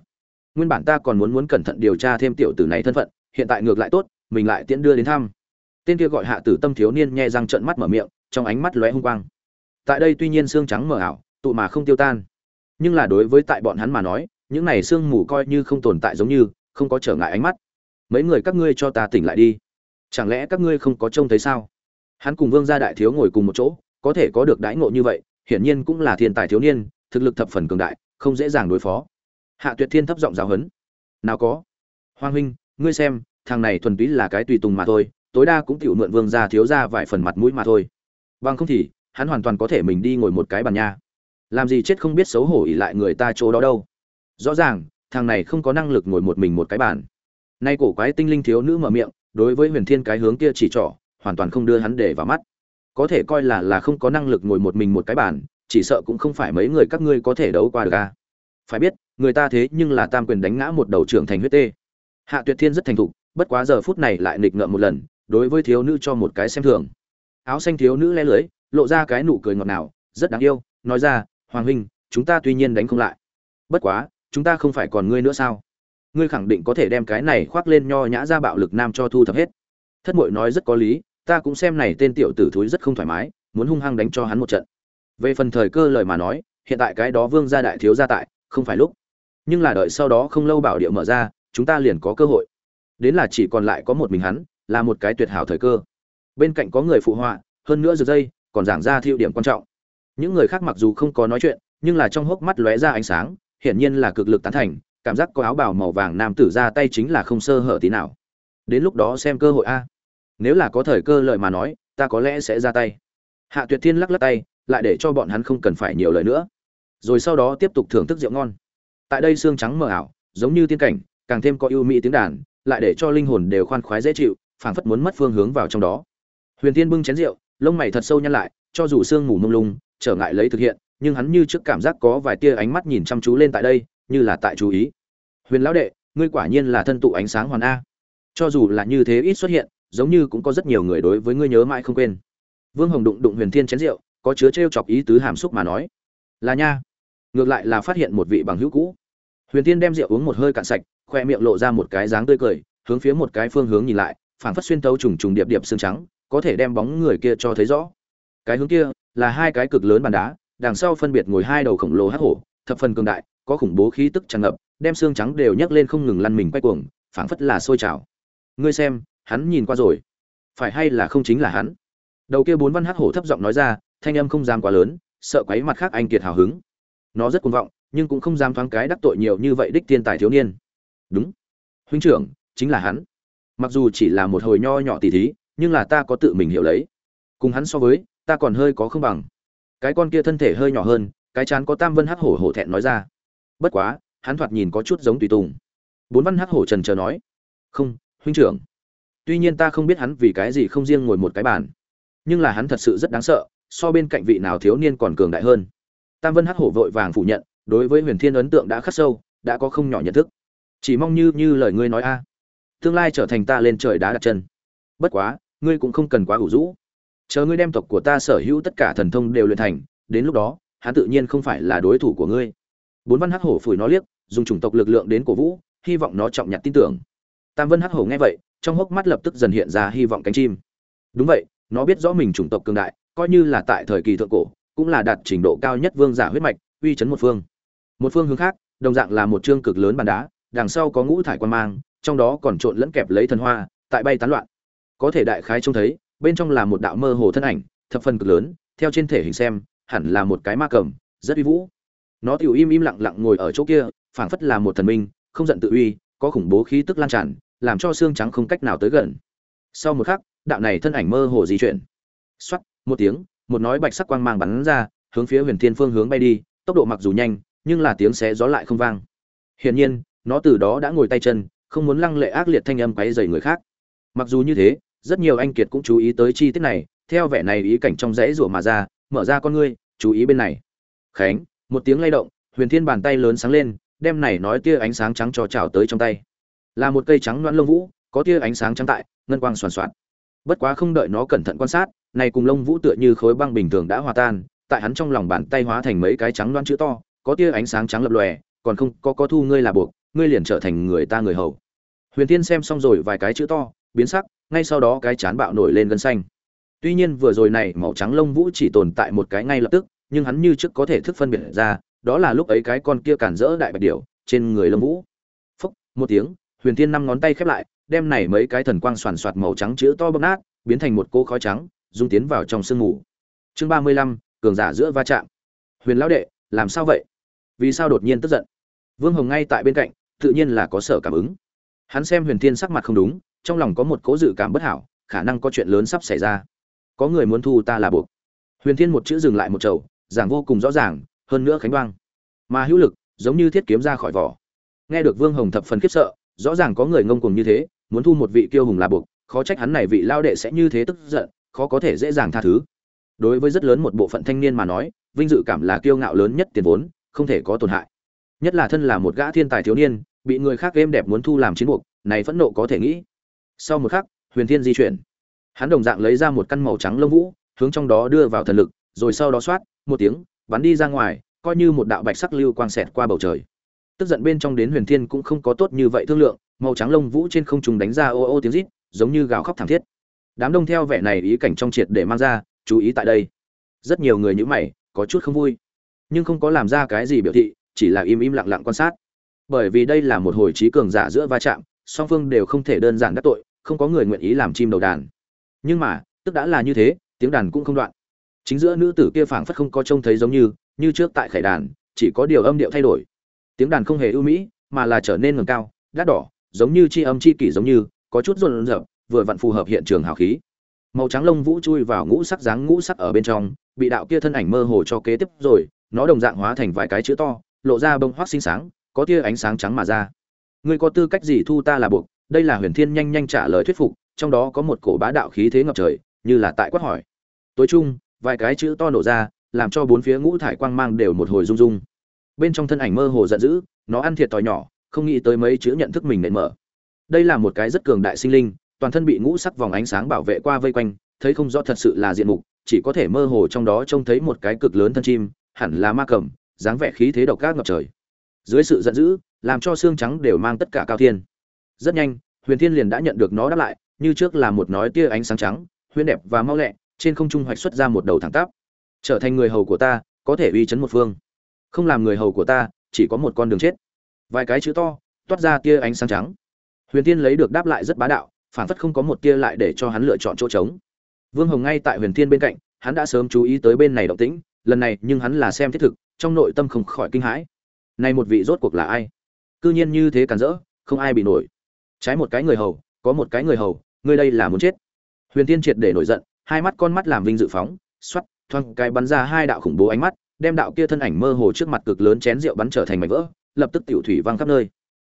Nguyên bản ta còn muốn muốn cẩn thận điều tra thêm tiểu tử này thân phận hiện tại ngược lại tốt, mình lại tiễn đưa đến thăm. Tên kia gọi hạ tử tâm thiếu niên nhẹ răng trợn mắt mở miệng, trong ánh mắt lóe hung quang. Tại đây tuy nhiên xương trắng mờ ảo, tụ mà không tiêu tan. Nhưng là đối với tại bọn hắn mà nói, những này xương mù coi như không tồn tại giống như, không có trở ngại ánh mắt. Mấy người các ngươi cho ta tỉnh lại đi. Chẳng lẽ các ngươi không có trông thấy sao? Hắn cùng vương gia đại thiếu ngồi cùng một chỗ, có thể có được đãi ngộ như vậy, hiển nhiên cũng là thiên tài thiếu niên, thực lực thập phần cường đại, không dễ dàng đối phó. Hạ tuyệt thiên thấp giọng giáo huấn. Nào có. Hoàng huynh ngươi xem, thằng này thuần túy là cái tùy tùng mà thôi, tối đa cũng tiểu mượn vương gia thiếu ra vài phần mặt mũi mà thôi. Bằng không thì, hắn hoàn toàn có thể mình đi ngồi một cái bàn nha. Làm gì chết không biết xấu hổ ỉ lại người ta chỗ đó đâu. Rõ ràng, thằng này không có năng lực ngồi một mình một cái bàn. Nay cổ quái tinh linh thiếu nữ mở miệng, đối với huyền thiên cái hướng kia chỉ trỏ, hoàn toàn không đưa hắn để vào mắt. Có thể coi là là không có năng lực ngồi một mình một cái bàn, chỉ sợ cũng không phải mấy người các ngươi có thể đấu qua được a phải biết, người ta thế nhưng là tam quyền đánh ngã một đầu trưởng thành huyết tê hạ tuyệt thiên rất thành thục, bất quá giờ phút này lại nghịch ngợm một lần, đối với thiếu nữ cho một cái xem thường. Áo xanh thiếu nữ le lưới, lộ ra cái nụ cười ngọt ngào, rất đáng yêu, nói ra, hoàng huynh, chúng ta tuy nhiên đánh không lại. Bất quá, chúng ta không phải còn ngươi nữa sao? Ngươi khẳng định có thể đem cái này khoác lên nho nhã ra bạo lực nam cho thu thập hết. Thất muội nói rất có lý, ta cũng xem này tên tiểu tử thúi rất không thoải mái, muốn hung hăng đánh cho hắn một trận. Về phần thời cơ lời mà nói, hiện tại cái đó vương gia đại thiếu gia tại, không phải lúc. Nhưng là đợi sau đó không lâu bảo địa mở ra chúng ta liền có cơ hội. Đến là chỉ còn lại có một mình hắn, là một cái tuyệt hảo thời cơ. Bên cạnh có người phụ họa, hơn nữa giờ dây còn giảng ra thiệu điểm quan trọng. Những người khác mặc dù không có nói chuyện, nhưng là trong hốc mắt lóe ra ánh sáng, hiển nhiên là cực lực tán thành, cảm giác có áo bào màu vàng nam tử ra tay chính là không sơ hở tí nào. Đến lúc đó xem cơ hội a. Nếu là có thời cơ lợi mà nói, ta có lẽ sẽ ra tay. Hạ tuyệt thiên lắc lắc tay, lại để cho bọn hắn không cần phải nhiều lời nữa. Rồi sau đó tiếp tục thưởng thức rượu ngon. Tại đây xương trắng mờ ảo, giống như tiên cảnh càng thêm có ưu mỹ tiếng đàn, lại để cho linh hồn đều khoan khoái dễ chịu, phảng phất muốn mất phương hướng vào trong đó. Huyền tiên bưng chén rượu, lông mày thật sâu nhăn lại, cho dù sương mù mông lung, trở ngại lấy thực hiện, nhưng hắn như trước cảm giác có vài tia ánh mắt nhìn chăm chú lên tại đây, như là tại chú ý. Huyền lão đệ, ngươi quả nhiên là thân tụ ánh sáng hoàn a. Cho dù là như thế ít xuất hiện, giống như cũng có rất nhiều người đối với ngươi nhớ mãi không quên. Vương hồng đụng đụng huyền thiên chén rượu, có chứa trêu chọc ý tứ hàm xúc mà nói. Là nha. Ngược lại là phát hiện một vị bằng hữu cũ. Huyền thiên đem rượu uống một hơi cạn sạch khoe miệng lộ ra một cái dáng tươi cười, hướng phía một cái phương hướng nhìn lại, phảng phất xuyên tấu trùng trùng điệp điệp xương trắng, có thể đem bóng người kia cho thấy rõ. Cái hướng kia là hai cái cực lớn bàn đá, đằng sau phân biệt ngồi hai đầu khổng lồ hắc hổ, thập phần cường đại, có khủng bố khí tức tràn ngập, đem xương trắng đều nhấc lên không ngừng lăn mình quay cuồng, phảng phất là sôi trào. Ngươi xem, hắn nhìn qua rồi. Phải hay là không chính là hắn? Đầu kia bốn văn hắc hổ thấp giọng nói ra, thanh âm không dám quá lớn, sợ quấy mặt khác anh kiệt hào hứng. Nó rất cuồng vọng, nhưng cũng không dám thoáng cái đắc tội nhiều như vậy đích thiên tài thiếu niên đúng. Huynh trưởng, chính là hắn. Mặc dù chỉ là một hồi nho nhỏ tỉ thí, nhưng là ta có tự mình hiểu lấy. Cùng hắn so với, ta còn hơi có không bằng. Cái con kia thân thể hơi nhỏ hơn, cái chán có tam vân hắc hổ hổ thẹn nói ra. Bất quá, hắn thoạt nhìn có chút giống tùy tùng. Bốn văn hắc hổ trần chờ nói. Không, huynh trưởng. Tuy nhiên ta không biết hắn vì cái gì không riêng ngồi một cái bàn. Nhưng là hắn thật sự rất đáng sợ, so bên cạnh vị nào thiếu niên còn cường đại hơn. Tam vân hắc hổ vội vàng phủ nhận, đối với huyền thiên ấn tượng đã khắc sâu, đã có không nhỏ nhận thức chỉ mong như như lời ngươi nói a. Tương lai trở thành ta lên trời đá đặt chân. Bất quá, ngươi cũng không cần quá ủ rũ. Chờ ngươi đem tộc của ta sở hữu tất cả thần thông đều luyện thành, đến lúc đó, hắn tự nhiên không phải là đối thủ của ngươi. Bốn văn hắc hổ phủi nó liếc, dùng chủng tộc lực lượng đến cổ vũ, hy vọng nó trọng nhặt tin tưởng. Tam vân hắc hổ nghe vậy, trong hốc mắt lập tức dần hiện ra hy vọng cánh chim. Đúng vậy, nó biết rõ mình chủng tộc cường đại, coi như là tại thời kỳ thượng cổ, cũng là đạt trình độ cao nhất vương giả huyết mạch, uy chấn một phương. Một phương hướng khác, đồng dạng là một chương cực lớn bàn đá đằng sau có ngũ thải quan mang trong đó còn trộn lẫn kẹp lấy thần hoa tại bay tán loạn. Có thể đại khái trông thấy bên trong là một đạo mơ hồ thân ảnh thập phần cực lớn theo trên thể hình xem hẳn là một cái ma cầm rất uy vũ. Nó tiểu im im lặng lặng ngồi ở chỗ kia phảng phất là một thần minh không giận tự uy có khủng bố khí tức lan tràn làm cho xương trắng không cách nào tới gần. Sau một khắc đạo này thân ảnh mơ hồ di chuyển. Soát, một tiếng một nói bạch sắc quang mang bắn ra hướng phía huyền thiên phương hướng bay đi tốc độ mặc dù nhanh nhưng là tiếng xé gió lại không vang. Hiển nhiên nó từ đó đã ngồi tay chân, không muốn lăng lệ ác liệt thanh âm quấy rầy người khác. Mặc dù như thế, rất nhiều anh kiệt cũng chú ý tới chi tiết này, theo vẻ này ý cảnh trong rẽ rủa mà ra, mở ra con ngươi, chú ý bên này. Khánh, một tiếng lay động, huyền thiên bàn tay lớn sáng lên, đem này nói tia ánh sáng trắng cho trào tới trong tay. Là một cây trắng loãng lông vũ, có tia ánh sáng trắng tại, ngân quang soàn xoạt bất quá không đợi nó cẩn thận quan sát, này cùng lông vũ tựa như khối băng bình thường đã hòa tan, tại hắn trong lòng bàn tay hóa thành mấy cái trắng loãng chữ to, có tia ánh sáng trắng lập lòe còn không có có thu ngươi là buộc, ngươi liền trở thành người ta người hầu. Huyền thiên xem xong rồi vài cái chữ to, biến sắc, ngay sau đó cái chán bạo nổi lên gân xanh. Tuy nhiên vừa rồi này màu trắng lông vũ chỉ tồn tại một cái ngay lập tức, nhưng hắn như trước có thể thức phân biệt ra, đó là lúc ấy cái con kia cản rỡ đại bạch điểu trên người lông vũ. Phúc, một tiếng, huyền thiên năm ngón tay khép lại, đem này mấy cái thần quang soàn soạt màu trắng chữ to bấm nát, biến thành một cô khói trắng, dung tiến vào trong sương mù. Chương ba mươi lăm, cường giả giữa va chạm. Huyền lão đệ, làm sao vậy? Vì sao đột nhiên tức giận? Vương hồng ngay tại bên cạnh, tự nhiên là có sở cảm ứng. Hắn xem huyền thiên sắc mặt không đúng, trong lòng có một cố dự cảm bất hảo, khả năng có chuyện lớn sắp xảy ra. Có người muốn thu ta là buộc. Huyền thiên một chữ dừng lại một chầu, giảng vô cùng rõ ràng, hơn nữa khánh đoang. Mà hữu lực, giống như thiết kiếm ra khỏi vỏ. Nghe được vương hồng thập phần khiếp sợ, rõ ràng có người ngông cuồng như thế, muốn thu một vị kiêu hùng là buộc, khó trách hắn này vị lao đệ sẽ như thế tức giận, khó có thể dễ dàng tha thứ. Đối với rất lớn một bộ phận thanh niên mà nói, vinh dự cảm là kiêu ngạo lớn nhất tiền vốn, không thể có tổn hại nhất là thân là một gã thiên tài thiếu niên, bị người khác êm đẹp muốn thu làm chiến buộc, này phẫn nộ có thể nghĩ. Sau một khắc, huyền thiên di chuyển. Hắn đồng dạng lấy ra một căn màu trắng lông vũ, hướng trong đó đưa vào thần lực, rồi sau đó xoát, một tiếng, bắn đi ra ngoài, coi như một đạo bạch sắc lưu quang xẹt qua bầu trời. Tức giận bên trong đến huyền thiên cũng không có tốt như vậy thương lượng, màu trắng lông vũ trên không trung đánh ra ô ô tiếng rít, giống như gào khóc thảm thiết. Đám đông theo vẻ này ý cảnh trong triệt để mang ra, chú ý tại đây. Rất nhiều người như mày, có chút không vui. Nhưng không có làm ra cái gì biểu thị chỉ là im im lặng lặng quan sát. Bởi vì đây là một hồi trí cường giả giữa va chạm, song phương đều không thể đơn giản đắc tội, không có người nguyện ý làm chim đầu đàn. Nhưng mà, tức đã là như thế, tiếng đàn cũng không đoạn. Chính giữa nữ tử kia phảng phất không có trông thấy giống như như trước tại khải đàn, chỉ có điều âm điệu thay đổi. Tiếng đàn không hề ưu mỹ, mà là trở nên ngầm cao, đắt đỏ, giống như chi âm chi kỷ giống như, có chút run rợn vừa vặn phù hợp hiện trường hào khí. Màu trắng lông vũ chui vào ngũ sắc dáng ngũ sắc ở bên trong, bị đạo kia thân ảnh mơ hồ cho kế tiếp rồi, nó đồng dạng hóa thành vài cái chữ to lộ ra bông hoác xinh sáng, có tia ánh sáng trắng mà ra. Ngươi có tư cách gì thu ta là buộc? Đây là huyền thiên nhanh nhanh trả lời thuyết phục, trong đó có một cổ bá đạo khí thế ngập trời, như là tại quát hỏi. Tối trung vài cái chữ to nổ ra, làm cho bốn phía ngũ thải quang mang đều một hồi rung rung. Bên trong thân ảnh mơ hồ giận dữ, nó ăn thiệt thòi nhỏ, không nghĩ tới mấy chữ nhận thức mình nện mở. Đây là một cái rất cường đại sinh linh, toàn thân bị ngũ sắc vòng ánh sáng bảo vệ qua vây quanh, thấy không rõ thật sự là diện mục, chỉ có thể mơ hồ trong đó trông thấy một cái cực lớn thân chim, hẳn là ma cầm dáng vẻ khí thế độc ác ngập trời. Dưới sự giận dữ, làm cho xương trắng đều mang tất cả cao thiên. Rất nhanh, huyền thiên liền đã nhận được nó đáp lại, như trước là một nói tia ánh sáng trắng huyền đẹp và mau lẹ, trên không trung hoạch xuất ra một đầu thẳng tắp. Trở thành người hầu của ta, có thể uy chấn một phương. Không làm người hầu của ta, chỉ có một con đường chết. Vài cái chữ to, toát ra tia ánh sáng trắng. Huyền thiên lấy được đáp lại rất bá đạo, phản phất không có một tia lại để cho hắn lựa chọn chỗ trống. Vương hồng ngay tại huyền thiên bên cạnh, hắn đã sớm chú ý tới bên này động tĩnh, lần này nhưng hắn là xem thiết thực trong nội tâm không khỏi kinh hãi. Này một vị rốt cuộc là ai? Cư nhiên như thế cản rỡ, không ai bị nổi. Trái một cái người hầu, có một cái người hầu, ngươi đây là muốn chết. Huyền tiên triệt để nổi giận, hai mắt con mắt làm vinh dự phóng xoắt thoang cái bắn ra hai đạo khủng bố ánh mắt, đem đạo kia thân ảnh mơ hồ trước mặt cực lớn chén rượu bắn trở thành mảnh vỡ, lập tức tiểu thủy văng khắp nơi.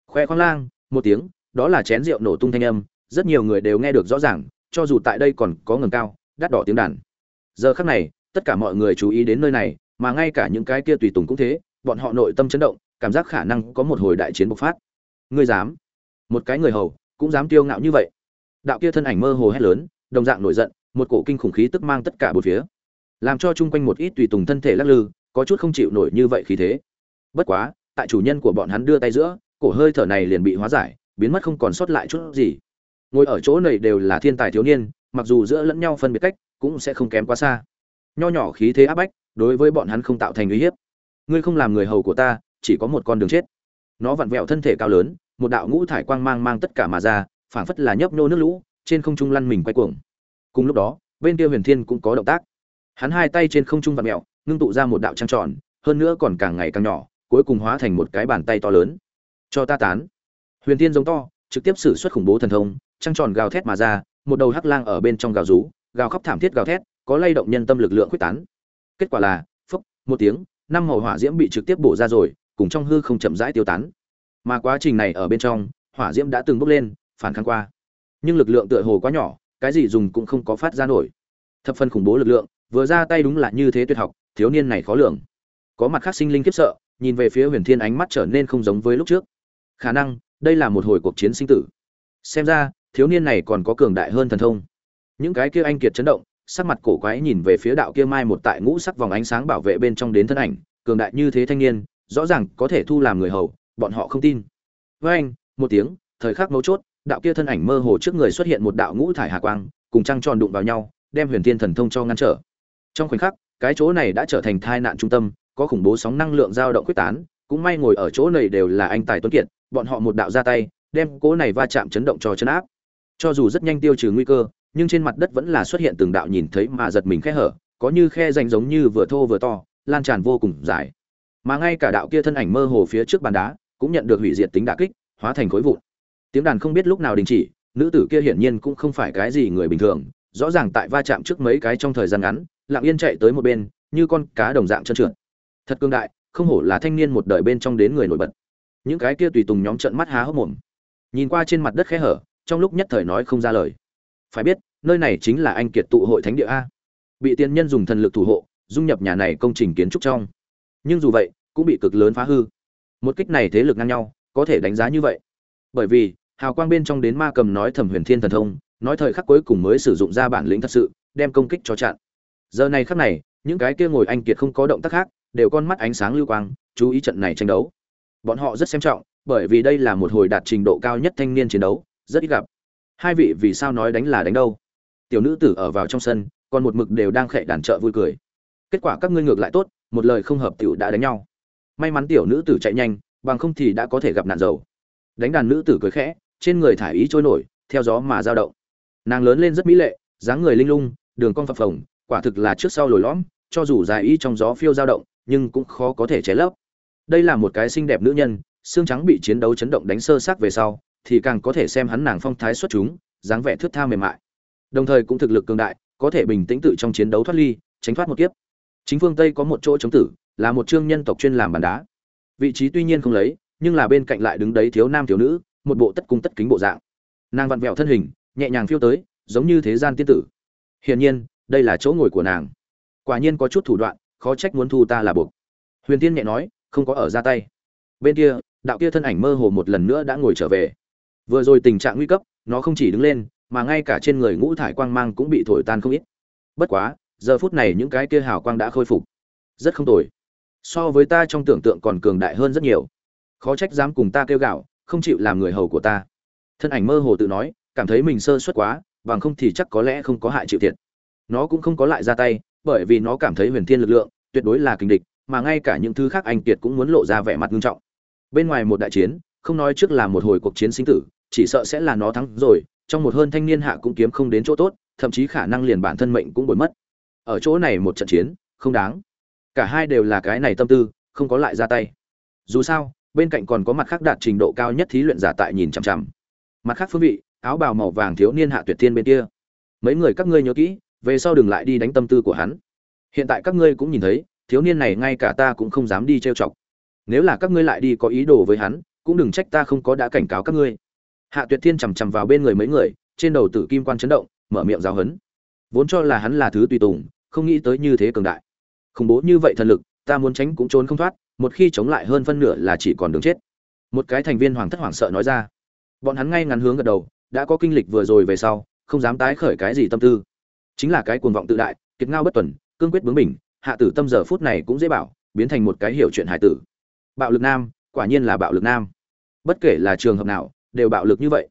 Khoe khoang lang, một tiếng, đó là chén rượu nổ tung thanh âm, rất nhiều người đều nghe được rõ ràng, cho dù tại đây còn có ngầm cao, đắt đỏ tiếng đàn. Giờ khắc này, tất cả mọi người chú ý đến nơi này mà ngay cả những cái kia tùy tùng cũng thế, bọn họ nội tâm chấn động, cảm giác khả năng có một hồi đại chiến bộc phát. Ngươi dám? Một cái người hầu, cũng dám tiêu ngạo như vậy? Đạo kia thân ảnh mơ hồ hét lớn, đồng dạng nổi giận, một cổ kinh khủng khí tức mang tất cả bốn phía. Làm cho chung quanh một ít tùy tùng thân thể lắc lư, có chút không chịu nổi như vậy khí thế. Bất quá, tại chủ nhân của bọn hắn đưa tay giữa, cổ hơi thở này liền bị hóa giải, biến mất không còn sót lại chút gì. Ngồi ở chỗ này đều là thiên tài thiếu niên, mặc dù giữa lẫn nhau phân biệt cách, cũng sẽ không kém quá xa nho nhỏ khí thế áp bách, đối với bọn hắn không tạo thành uy hiếp. Ngươi không làm người hầu của ta, chỉ có một con đường chết. Nó vặn vẹo thân thể cao lớn, một đạo ngũ thải quang mang mang tất cả mà ra, phảng phất là nhấp nô nước lũ, trên không trung lăn mình quay cuồng. Cùng lúc đó, bên kia huyền thiên cũng có động tác. Hắn hai tay trên không trung vặn mẹo ngưng tụ ra một đạo trăng tròn, hơn nữa còn càng ngày càng nhỏ, cuối cùng hóa thành một cái bàn tay to lớn. Cho ta tán. Huyền thiên giống to, trực tiếp sử xuất khủng bố thần thông, trăng tròn gào thét mà ra, một đầu hắc lang ở bên trong gào rú, gào khóc thảm thiết gào thét có lay động nhân tâm lực lượng quyết tán. Kết quả là, phốc, một tiếng, năm màu hỏa diễm bị trực tiếp bổ ra rồi, cùng trong hư không chậm rãi tiêu tán. Mà quá trình này ở bên trong, hỏa diễm đã từng bốc lên, phản kháng qua. Nhưng lực lượng tựa hồ quá nhỏ, cái gì dùng cũng không có phát ra nổi. Thập phần khủng bố lực lượng, vừa ra tay đúng là như thế tuyệt học, thiếu niên này khó lường. Có mặt khác sinh linh kiếp sợ, nhìn về phía huyền thiên ánh mắt trở nên không giống với lúc trước. Khả năng, đây là một hồi cuộc chiến sinh tử. Xem ra, thiếu niên này còn có cường đại hơn thần thông. Những cái kia anh kiệt chấn động sắc mặt cổ quái nhìn về phía đạo kia mai một tại ngũ sắc vòng ánh sáng bảo vệ bên trong đến thân ảnh, cường đại như thế thanh niên, rõ ràng có thể thu làm người hầu, bọn họ không tin. Với anh, một tiếng, thời khắc mấu chốt, đạo kia thân ảnh mơ hồ trước người xuất hiện một đạo ngũ thải hà quang, cùng trăng tròn đụng vào nhau, đem huyền tiên thần thông cho ngăn trở. Trong khoảnh khắc, cái chỗ này đã trở thành tai nạn trung tâm, có khủng bố sóng năng lượng dao động quyết tán, cũng may ngồi ở chỗ này đều là anh tài tuấn kiệt, bọn họ một đạo ra tay, đem cố này va chạm chấn động cho chấn áp. Cho dù rất nhanh tiêu trừ nguy cơ nhưng trên mặt đất vẫn là xuất hiện từng đạo nhìn thấy mà giật mình khe hở, có như khe rành giống như vừa thô vừa to, lan tràn vô cùng dài. Mà ngay cả đạo kia thân ảnh mơ hồ phía trước bàn đá, cũng nhận được hủy diệt tính đả kích, hóa thành khối vụn. Tiếng đàn không biết lúc nào đình chỉ, nữ tử kia hiển nhiên cũng không phải cái gì người bình thường, rõ ràng tại va chạm trước mấy cái trong thời gian ngắn, lặng yên chạy tới một bên, như con cá đồng dạng trơn trượt. Thật cương đại, không hổ là thanh niên một đời bên trong đến người nổi bật. Những cái kia tùy tùng nhóm trận mắt há hốc mồm. Nhìn qua trên mặt đất khẽ hở, trong lúc nhất thời nói không ra lời phải biết, nơi này chính là anh kiệt tụ hội thánh địa a. Bị tiên nhân dùng thần lực thủ hộ, dung nhập nhà này công trình kiến trúc trong. Nhưng dù vậy, cũng bị cực lớn phá hư. Một kích này thế lực ngang nhau, có thể đánh giá như vậy. Bởi vì, hào quang bên trong đến ma cầm nói thẩm huyền thiên thần thông, nói thời khắc cuối cùng mới sử dụng ra bản lĩnh thật sự, đem công kích cho chặn. Giờ này khắc này, những cái kia ngồi anh kiệt không có động tác khác, đều con mắt ánh sáng lưu quang, chú ý trận này tranh đấu. Bọn họ rất xem trọng, bởi vì đây là một hồi đạt trình độ cao nhất thanh niên chiến đấu, rất ít gặp hai vị vì sao nói đánh là đánh đâu? Tiểu nữ tử ở vào trong sân, còn một mực đều đang khệ đàn trợ vui cười. Kết quả các ngươi ngược lại tốt, một lời không hợp tiểu đã đánh nhau. May mắn tiểu nữ tử chạy nhanh, bằng không thì đã có thể gặp nạn dầu. Đánh đàn nữ tử cười khẽ, trên người thải ý trôi nổi, theo gió mà dao động. Nàng lớn lên rất mỹ lệ, dáng người linh lung, đường cong phập phồng, quả thực là trước sau lồi lõm, cho dù dài ý trong gió phiêu dao động, nhưng cũng khó có thể cháy lấp. Đây là một cái xinh đẹp nữ nhân, xương trắng bị chiến đấu chấn động đánh sơ xác về sau thì càng có thể xem hắn nàng phong thái xuất chúng, dáng vẻ thướt tha mềm mại. Đồng thời cũng thực lực cường đại, có thể bình tĩnh tự trong chiến đấu thoát ly, tránh thoát một kiếp. Chính phương tây có một chỗ chống tử, là một trương nhân tộc chuyên làm bàn đá. Vị trí tuy nhiên không lấy, nhưng là bên cạnh lại đứng đấy thiếu nam thiếu nữ, một bộ tất cung tất kính bộ dạng. Nàng vặn vẹo thân hình, nhẹ nhàng phiêu tới, giống như thế gian tiên tử. Hiển nhiên, đây là chỗ ngồi của nàng. Quả nhiên có chút thủ đoạn, khó trách muốn thu ta là buộc. Huyền tiên nhẹ nói, không có ở ra tay. Bên kia, đạo kia thân ảnh mơ hồ một lần nữa đã ngồi trở về vừa rồi tình trạng nguy cấp, nó không chỉ đứng lên, mà ngay cả trên người ngũ thải quang mang cũng bị thổi tan không ít. Bất quá, giờ phút này những cái kia hào quang đã khôi phục. Rất không tồi. So với ta trong tưởng tượng còn cường đại hơn rất nhiều. Khó trách dám cùng ta kêu gạo, không chịu làm người hầu của ta. Thân ảnh mơ hồ tự nói, cảm thấy mình sơ suất quá, bằng không thì chắc có lẽ không có hại chịu thiệt. Nó cũng không có lại ra tay, bởi vì nó cảm thấy huyền thiên lực lượng tuyệt đối là kình địch, mà ngay cả những thứ khác anh kiệt cũng muốn lộ ra vẻ mặt nghiêm trọng. Bên ngoài một đại chiến, không nói trước là một hồi cuộc chiến sinh tử chỉ sợ sẽ là nó thắng rồi, trong một hơn thanh niên hạ cũng kiếm không đến chỗ tốt, thậm chí khả năng liền bản thân mệnh cũng bồi mất. Ở chỗ này một trận chiến, không đáng. Cả hai đều là cái này tâm tư, không có lại ra tay. Dù sao, bên cạnh còn có mặt khác đạt trình độ cao nhất thí luyện giả tại nhìn chằm chằm. Mặt khác phương vị, áo bào màu vàng thiếu niên hạ tuyệt thiên bên kia. Mấy người các ngươi nhớ kỹ, về sau đừng lại đi đánh tâm tư của hắn. Hiện tại các ngươi cũng nhìn thấy, thiếu niên này ngay cả ta cũng không dám đi trêu chọc. Nếu là các ngươi lại đi có ý đồ với hắn, cũng đừng trách ta không có đã cảnh cáo các ngươi hạ tuyệt thiên chằm chằm vào bên người mấy người, trên đầu tử kim quan chấn động, mở miệng giáo hấn vốn cho là hắn là thứ tùy tùng, không nghĩ tới như thế cường đại. Khủng bố như vậy thần lực, ta muốn tránh cũng trốn không thoát, một khi chống lại hơn phân nửa là chỉ còn đường chết. Một cái thành viên hoàng thất hoảng sợ nói ra. Bọn hắn ngay ngắn hướng gật đầu, đã có kinh lịch vừa rồi về sau, không dám tái khởi cái gì tâm tư. Chính là cái cuồng vọng tự đại, kiệt ngao bất tuần, cương quyết bướng bỉnh, hạ tử tâm giờ phút này cũng dễ bảo, biến thành một cái hiểu chuyện hải tử. Bạo lực nam, quả nhiên là bạo lực nam. Bất kể là trường hợp nào đều bạo lực như vậy.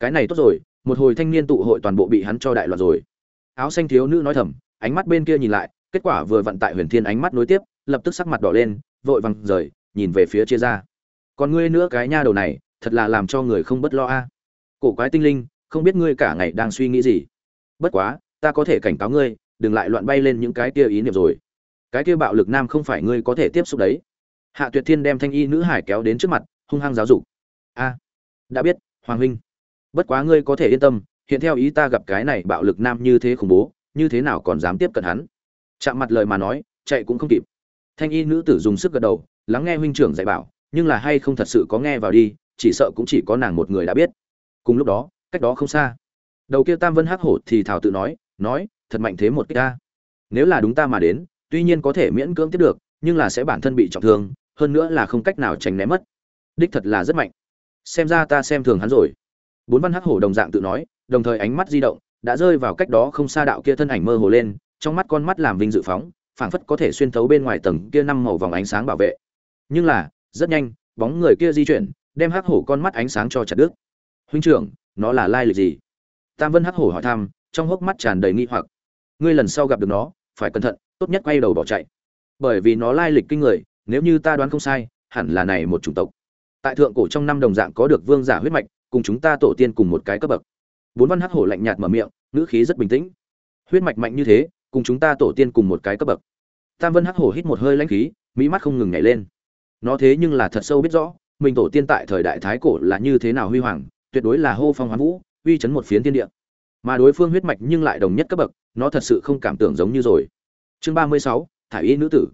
Cái này tốt rồi, một hồi thanh niên tụ hội toàn bộ bị hắn cho đại loạn rồi. Áo xanh thiếu nữ nói thầm, ánh mắt bên kia nhìn lại, kết quả vừa vận tại huyền thiên ánh mắt nối tiếp, lập tức sắc mặt đỏ lên, vội vàng rời, nhìn về phía chia ra. Còn ngươi nữa cái nha đầu này, thật là làm cho người không bất lo a. Cổ quái tinh linh, không biết ngươi cả ngày đang suy nghĩ gì. Bất quá, ta có thể cảnh cáo ngươi, đừng lại loạn bay lên những cái kia ý niệm rồi. Cái kia bạo lực nam không phải ngươi có thể tiếp xúc đấy. Hạ tuyệt thiên đem thanh y nữ hải kéo đến trước mặt, hung hăng giáo dục. A đã biết, hoàng huynh. Bất quá ngươi có thể yên tâm, hiện theo ý ta gặp cái này bạo lực nam như thế khủng bố, như thế nào còn dám tiếp cận hắn? Chạm mặt lời mà nói, chạy cũng không kịp. Thanh y nữ tử dùng sức gật đầu, lắng nghe huynh trưởng dạy bảo, nhưng là hay không thật sự có nghe vào đi, chỉ sợ cũng chỉ có nàng một người đã biết. Cùng lúc đó, cách đó không xa. Đầu kia tam vân hắc hổ thì thảo tự nói nói, thật mạnh thế một cách ta. Nếu là đúng ta mà đến, tuy nhiên có thể miễn cưỡng tiếp được, nhưng là sẽ bản thân bị trọng thương, hơn nữa là không cách nào tránh né mất. Đích thật là rất mạnh xem ra ta xem thường hắn rồi. Bốn văn hắc hổ đồng dạng tự nói, đồng thời ánh mắt di động, đã rơi vào cách đó không xa đạo kia thân ảnh mơ hồ lên, trong mắt con mắt làm vinh dự phóng, phảng phất có thể xuyên thấu bên ngoài tầng kia năm màu vòng ánh sáng bảo vệ. Nhưng là, rất nhanh, bóng người kia di chuyển, đem hắc hổ con mắt ánh sáng cho chặt đứt. Huynh trưởng, nó là lai lịch gì? Tam vân hắc hổ hỏi thăm, trong hốc mắt tràn đầy nghi hoặc. Ngươi lần sau gặp được nó, phải cẩn thận, tốt nhất quay đầu bỏ chạy. Bởi vì nó lai lịch kinh người, nếu như ta đoán không sai, hẳn là này một chủng tộc tại thượng cổ trong năm đồng dạng có được vương giả huyết mạch, cùng chúng ta tổ tiên cùng một cái cấp bậc. Bốn văn hắc hổ lạnh nhạt mở miệng, ngữ khí rất bình tĩnh. Huyết mạch mạnh như thế, cùng chúng ta tổ tiên cùng một cái cấp bậc. Tam vân hắc hổ hít một hơi lãnh khí, mỹ mắt không ngừng nhảy lên. Nó thế nhưng là thật sâu biết rõ, mình tổ tiên tại thời đại thái cổ là như thế nào huy hoàng, tuyệt đối là hô phong hoán vũ, uy chấn một phiến thiên địa. Mà đối phương huyết mạch nhưng lại đồng nhất cấp bậc, nó thật sự không cảm tưởng giống như rồi. Chương ba mươi sáu thả y nữ tử.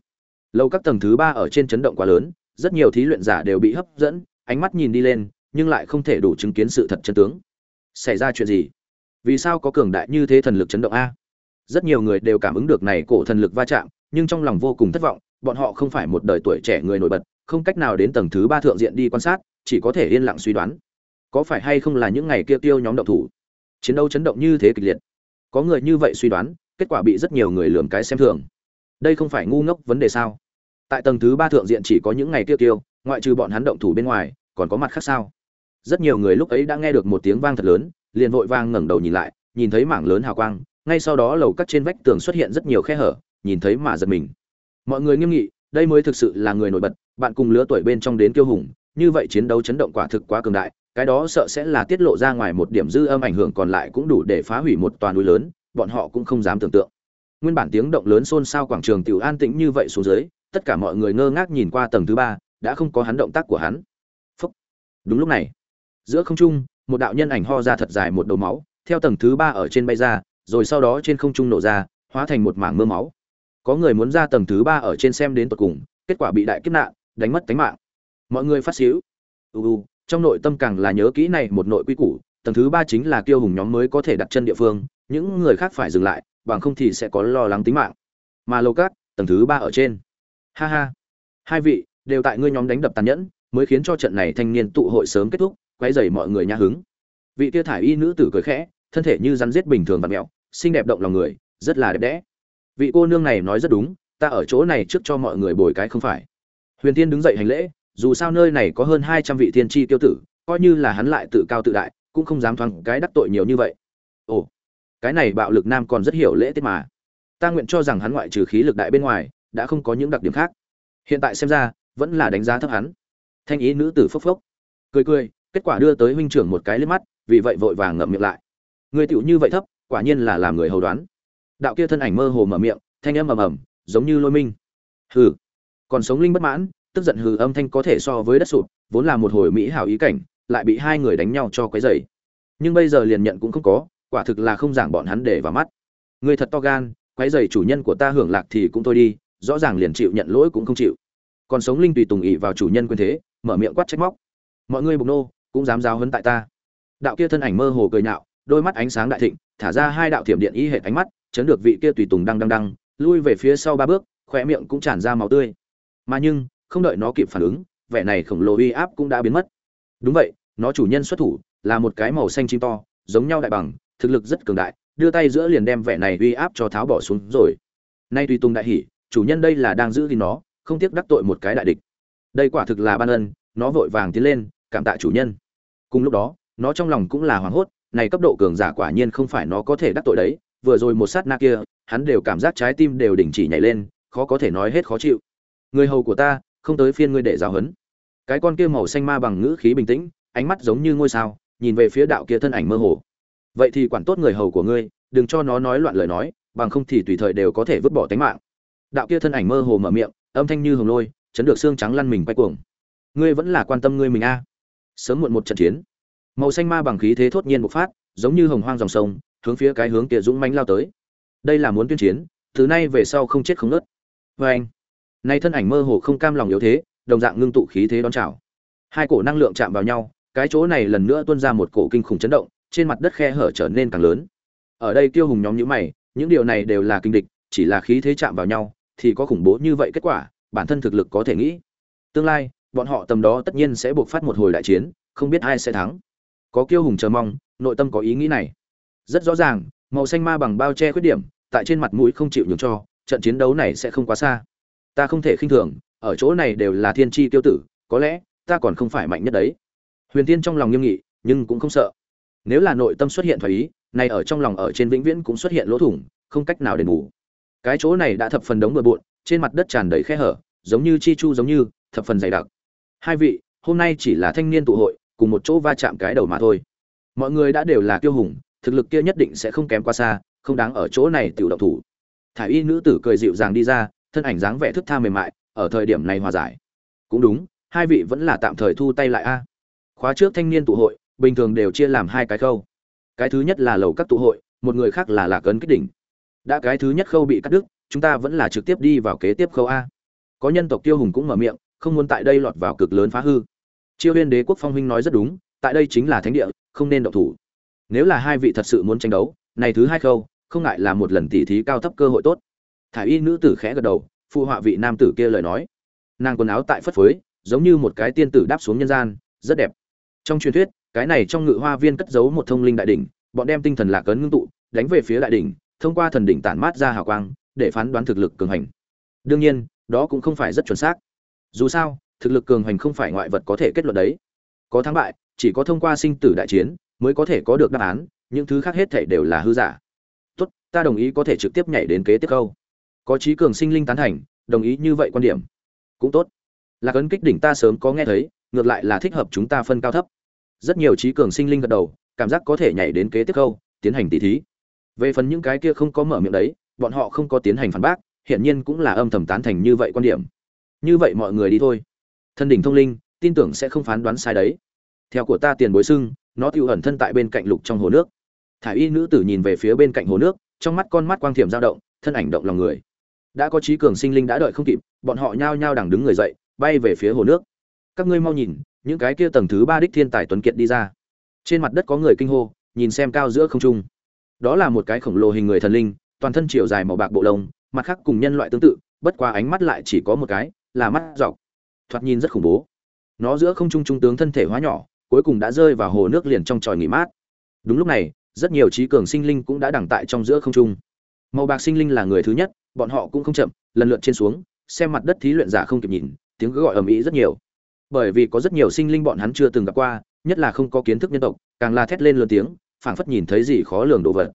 Lâu các tầng thứ ba ở trên chấn động quá lớn rất nhiều thí luyện giả đều bị hấp dẫn, ánh mắt nhìn đi lên, nhưng lại không thể đủ chứng kiến sự thật chân tướng. Xảy ra chuyện gì? Vì sao có cường đại như thế thần lực chấn động a? Rất nhiều người đều cảm ứng được này cổ thần lực va chạm, nhưng trong lòng vô cùng thất vọng, bọn họ không phải một đời tuổi trẻ người nổi bật, không cách nào đến tầng thứ ba thượng diện đi quan sát, chỉ có thể yên lặng suy đoán. Có phải hay không là những ngày kia tiêu nhóm động thủ? Chiến đấu chấn động như thế kịch liệt. Có người như vậy suy đoán, kết quả bị rất nhiều người lường cái xem thường. Đây không phải ngu ngốc vấn đề sao? Tại tầng thứ ba thượng diện chỉ có những ngày tiêu tiêu ngoại trừ bọn hắn động thủ bên ngoài, còn có mặt khác sao? Rất nhiều người lúc ấy đã nghe được một tiếng vang thật lớn, liền vội vang ngẩng đầu nhìn lại, nhìn thấy mảng lớn hào quang, ngay sau đó lầu cắt trên vách tường xuất hiện rất nhiều khe hở, nhìn thấy mà giật mình. Mọi người nghiêm nghị, đây mới thực sự là người nổi bật, bạn cùng lứa tuổi bên trong đến kiêu hùng, như vậy chiến đấu chấn động quả thực quá cường đại, cái đó sợ sẽ là tiết lộ ra ngoài một điểm dư âm ảnh hưởng còn lại cũng đủ để phá hủy một toàn núi lớn, bọn họ cũng không dám tưởng tượng. Nguyên bản tiếng động lớn xôn xao quảng trường tiểu an tĩnh như vậy xuống dưới tất cả mọi người ngơ ngác nhìn qua tầng thứ ba, đã không có hắn động tác của hắn. Phúc. đúng lúc này, giữa không trung, một đạo nhân ảnh ho ra thật dài một đầu máu, theo tầng thứ ba ở trên bay ra, rồi sau đó trên không trung nổ ra, hóa thành một mảng mưa máu. Có người muốn ra tầng thứ ba ở trên xem đến tận cùng, kết quả bị đại kiếp nạn, đánh mất tính mạng. Mọi người phát xíu. U trong nội tâm càng là nhớ kỹ này một nội quy củ, tầng thứ ba chính là kiêu hùng nhóm mới có thể đặt chân địa phương, những người khác phải dừng lại, bằng không thì sẽ có lo lắng tính mạng. Mà lầu cát, tầng thứ ba ở trên ha ha. Hai vị, đều tại ngươi nhóm đánh đập tàn nhẫn, mới khiến cho trận này thanh niên tụ hội sớm kết thúc quay dày mọi người nhã hứng. Vị tia thải y nữ tử cười khẽ, thân thể như rắn giết bình thường và mẹo, xinh đẹp động lòng người, rất là đẹp đẽ. Vị cô nương này nói rất đúng, ta ở chỗ này trước cho mọi người bồi cái không phải. Huyền tiên đứng dậy hành lễ, dù sao nơi này có hơn hai trăm vị tiên tri tiêu tử, coi như là hắn lại tự cao tự đại, cũng không dám thoáng cái đắc tội nhiều như vậy. Ồ, cái này bạo lực nam còn rất hiểu lễ tiết mà. Ta nguyện cho rằng hắn ngoại trừ khí lực đại bên ngoài đã không có những đặc điểm khác. Hiện tại xem ra, vẫn là đánh giá thấp hắn. Thanh ý nữ tử phốc phốc. Cười cười, kết quả đưa tới huynh trưởng một cái lên mắt, vì vậy vội vàng ngậm miệng lại. Người tựu như vậy thấp, quả nhiên là làm người hầu đoán. Đạo kia thân ảnh mơ hồ mở miệng, thanh âm ầm ầm, giống như lôi minh. Hừ. Còn sống linh bất mãn, tức giận hừ âm thanh có thể so với đất sụp, vốn là một hồi mỹ hảo ý cảnh, lại bị hai người đánh nhau cho quấy rầy. Nhưng bây giờ liền nhận cũng không có, quả thực là không giảng bọn hắn để vào mắt. Người thật to gan, quấy rầy chủ nhân của ta hưởng lạc thì cũng thôi đi rõ ràng liền chịu nhận lỗi cũng không chịu. Còn sống linh tùy tùng ỉ vào chủ nhân quyền thế, mở miệng quát trách móc. Mọi người bục nô cũng dám giáo hấn tại ta. Đạo kia thân ảnh mơ hồ cười nhạo, đôi mắt ánh sáng đại thịnh, thả ra hai đạo thiểm điện y hệ ánh mắt, chấn được vị kia tùy tùng đang đang đang lui về phía sau ba bước khỏe miệng cũng tràn ra máu tươi. Mà nhưng, không đợi nó kịp phản ứng, vẻ này khổng lồ uy áp cũng đã biến mất. Đúng vậy, nó chủ nhân xuất thủ, là một cái màu xanh chim to, giống nhau đại bằng, thực lực rất cường đại, đưa tay giữa liền đem vẻ này uy áp cho tháo bỏ xuống rồi. Nay tùy tùng đại hỉ chủ nhân đây là đang giữ gìn nó, không tiếc đắc tội một cái đại địch. Đây quả thực là ban ân, nó vội vàng tiến lên, cảm tạ chủ nhân. Cùng lúc đó, nó trong lòng cũng là hoảng hốt, này cấp độ cường giả quả nhiên không phải nó có thể đắc tội đấy, vừa rồi một sát na kia, hắn đều cảm giác trái tim đều đình chỉ nhảy lên, khó có thể nói hết khó chịu. Người hầu của ta, không tới phiên ngươi để giáo hấn cái con kia màu xanh ma bằng ngữ khí bình tĩnh, ánh mắt giống như ngôi sao, nhìn về phía đạo kia thân ảnh mơ hồ. Vậy thì quản tốt người hầu của ngươi, đừng cho nó nói loạn lời nói, bằng không thì tùy thời đều có thể vứt bỏ tính mạng đạo kia thân ảnh mơ hồ mở miệng, âm thanh như hồng lôi, chấn được xương trắng lăn mình quay cuồng. Ngươi vẫn là quan tâm ngươi mình a? Sớm muộn một trận chiến, màu xanh ma bằng khí thế thốt nhiên bộc phát, giống như hồng hoang dòng sông, hướng phía cái hướng kia dũng mãnh lao tới. Đây là muốn tuyên chiến, từ nay về sau không chết không nớt. Vê anh, nay thân ảnh mơ hồ không cam lòng yếu thế, đồng dạng ngưng tụ khí thế đón chào. Hai cổ năng lượng chạm vào nhau, cái chỗ này lần nữa tuôn ra một cổ kinh khủng chấn động, trên mặt đất khe hở trở nên càng lớn. Ở đây tiêu hùng nhóm nhữ mày, những điều này đều là kinh địch, chỉ là khí thế chạm vào nhau thì có khủng bố như vậy kết quả, bản thân thực lực có thể nghĩ. Tương lai, bọn họ tầm đó tất nhiên sẽ buộc phát một hồi đại chiến, không biết ai sẽ thắng. Có kiêu hùng chờ mong, nội tâm có ý nghĩ này. Rất rõ ràng, màu xanh ma bằng bao che khuyết điểm, tại trên mặt mũi không chịu nhường cho, trận chiến đấu này sẽ không quá xa. Ta không thể khinh thường, ở chỗ này đều là thiên tri tiêu tử, có lẽ, ta còn không phải mạnh nhất đấy. Huyền tiên trong lòng nghiêm nghị, nhưng cũng không sợ. Nếu là nội tâm xuất hiện thoái ý, này ở trong lòng ở trên vĩnh viễn cũng xuất hiện lỗ thủng, không cách nào đền bù cái chỗ này đã thập phần đống bừa bộn, trên mặt đất tràn đầy khe hở, giống như chi chu giống như, thập phần dày đặc. Hai vị, hôm nay chỉ là thanh niên tụ hội, cùng một chỗ va chạm cái đầu mà thôi. Mọi người đã đều là kiêu hùng, thực lực kia nhất định sẽ không kém qua xa, không đáng ở chỗ này tiểu động thủ. Thả y nữ tử cười dịu dàng đi ra, thân ảnh dáng vẻ thức tha mềm mại, ở thời điểm này hòa giải. Cũng đúng, hai vị vẫn là tạm thời thu tay lại a. Khóa trước thanh niên tụ hội, bình thường đều chia làm hai cái khâu. Cái thứ nhất là lầu các tụ hội, một người khác là lạc ấn kích đỉnh đã cái thứ nhất khâu bị cắt đứt, chúng ta vẫn là trực tiếp đi vào kế tiếp khâu a. Có nhân tộc tiêu hùng cũng mở miệng, không muốn tại đây lọt vào cực lớn phá hư. Chiêu huyên đế quốc phong huynh nói rất đúng, tại đây chính là thánh địa, không nên động thủ. Nếu là hai vị thật sự muốn tranh đấu, này thứ hai khâu, không ngại là một lần tỉ thí cao thấp cơ hội tốt. Thả y nữ tử khẽ gật đầu, phụ họa vị nam tử kia lời nói. Nàng quần áo tại phất phới, giống như một cái tiên tử đáp xuống nhân gian, rất đẹp. Trong truyền thuyết, cái này trong ngự hoa viên cất giấu một thông linh đại đỉnh, bọn đem tinh thần lạc ấn ngưng tụ, đánh về phía đại đỉnh thông qua thần đỉnh tản mát ra hào quang, để phán đoán thực lực cường hành. Đương nhiên, đó cũng không phải rất chuẩn xác. Dù sao, thực lực cường hành không phải ngoại vật có thể kết luận đấy. Có thắng bại, chỉ có thông qua sinh tử đại chiến mới có thể có được đáp án, những thứ khác hết thể đều là hư giả. Tốt, ta đồng ý có thể trực tiếp nhảy đến kế tiếp câu. Có trí cường sinh linh tán thành, đồng ý như vậy quan điểm. Cũng tốt. Là cấn kích đỉnh ta sớm có nghe thấy, ngược lại là thích hợp chúng ta phân cao thấp. Rất nhiều trí cường sinh linh gật đầu, cảm giác có thể nhảy đến kế tiếp câu, tiến hành tỉ thí về phần những cái kia không có mở miệng đấy, bọn họ không có tiến hành phản bác, hiển nhiên cũng là âm thầm tán thành như vậy quan điểm. Như vậy mọi người đi thôi. Thân đỉnh thông linh, tin tưởng sẽ không phán đoán sai đấy. Theo của ta tiền bối xưng, nó tiêu ẩn thân tại bên cạnh lục trong hồ nước. Thả y nữ tử nhìn về phía bên cạnh hồ nước, trong mắt con mắt quang thiểm dao động, thân ảnh động lòng người. Đã có trí cường sinh linh đã đợi không kịp, bọn họ nhao nhao đằng đứng người dậy, bay về phía hồ nước. Các ngươi mau nhìn, những cái kia tầng thứ ba đích thiên tài tuấn kiệt đi ra. Trên mặt đất có người kinh hô, nhìn xem cao giữa không trung đó là một cái khổng lồ hình người thần linh, toàn thân chiều dài màu bạc bộ lông, mặt khác cùng nhân loại tương tự, bất qua ánh mắt lại chỉ có một cái, là mắt dọc. Thoạt nhìn rất khủng bố. Nó giữa không trung trung tướng thân thể hóa nhỏ, cuối cùng đã rơi vào hồ nước liền trong tròi nghỉ mát. Đúng lúc này, rất nhiều trí cường sinh linh cũng đã đẳng tại trong giữa không trung. Màu bạc sinh linh là người thứ nhất, bọn họ cũng không chậm, lần lượt trên xuống, xem mặt đất thí luyện giả không kịp nhìn, tiếng cứ gọi ầm ĩ rất nhiều. Bởi vì có rất nhiều sinh linh bọn hắn chưa từng gặp qua, nhất là không có kiến thức nhân tộc, càng là thét lên lớn tiếng phảng phất nhìn thấy gì khó lường đồ vật.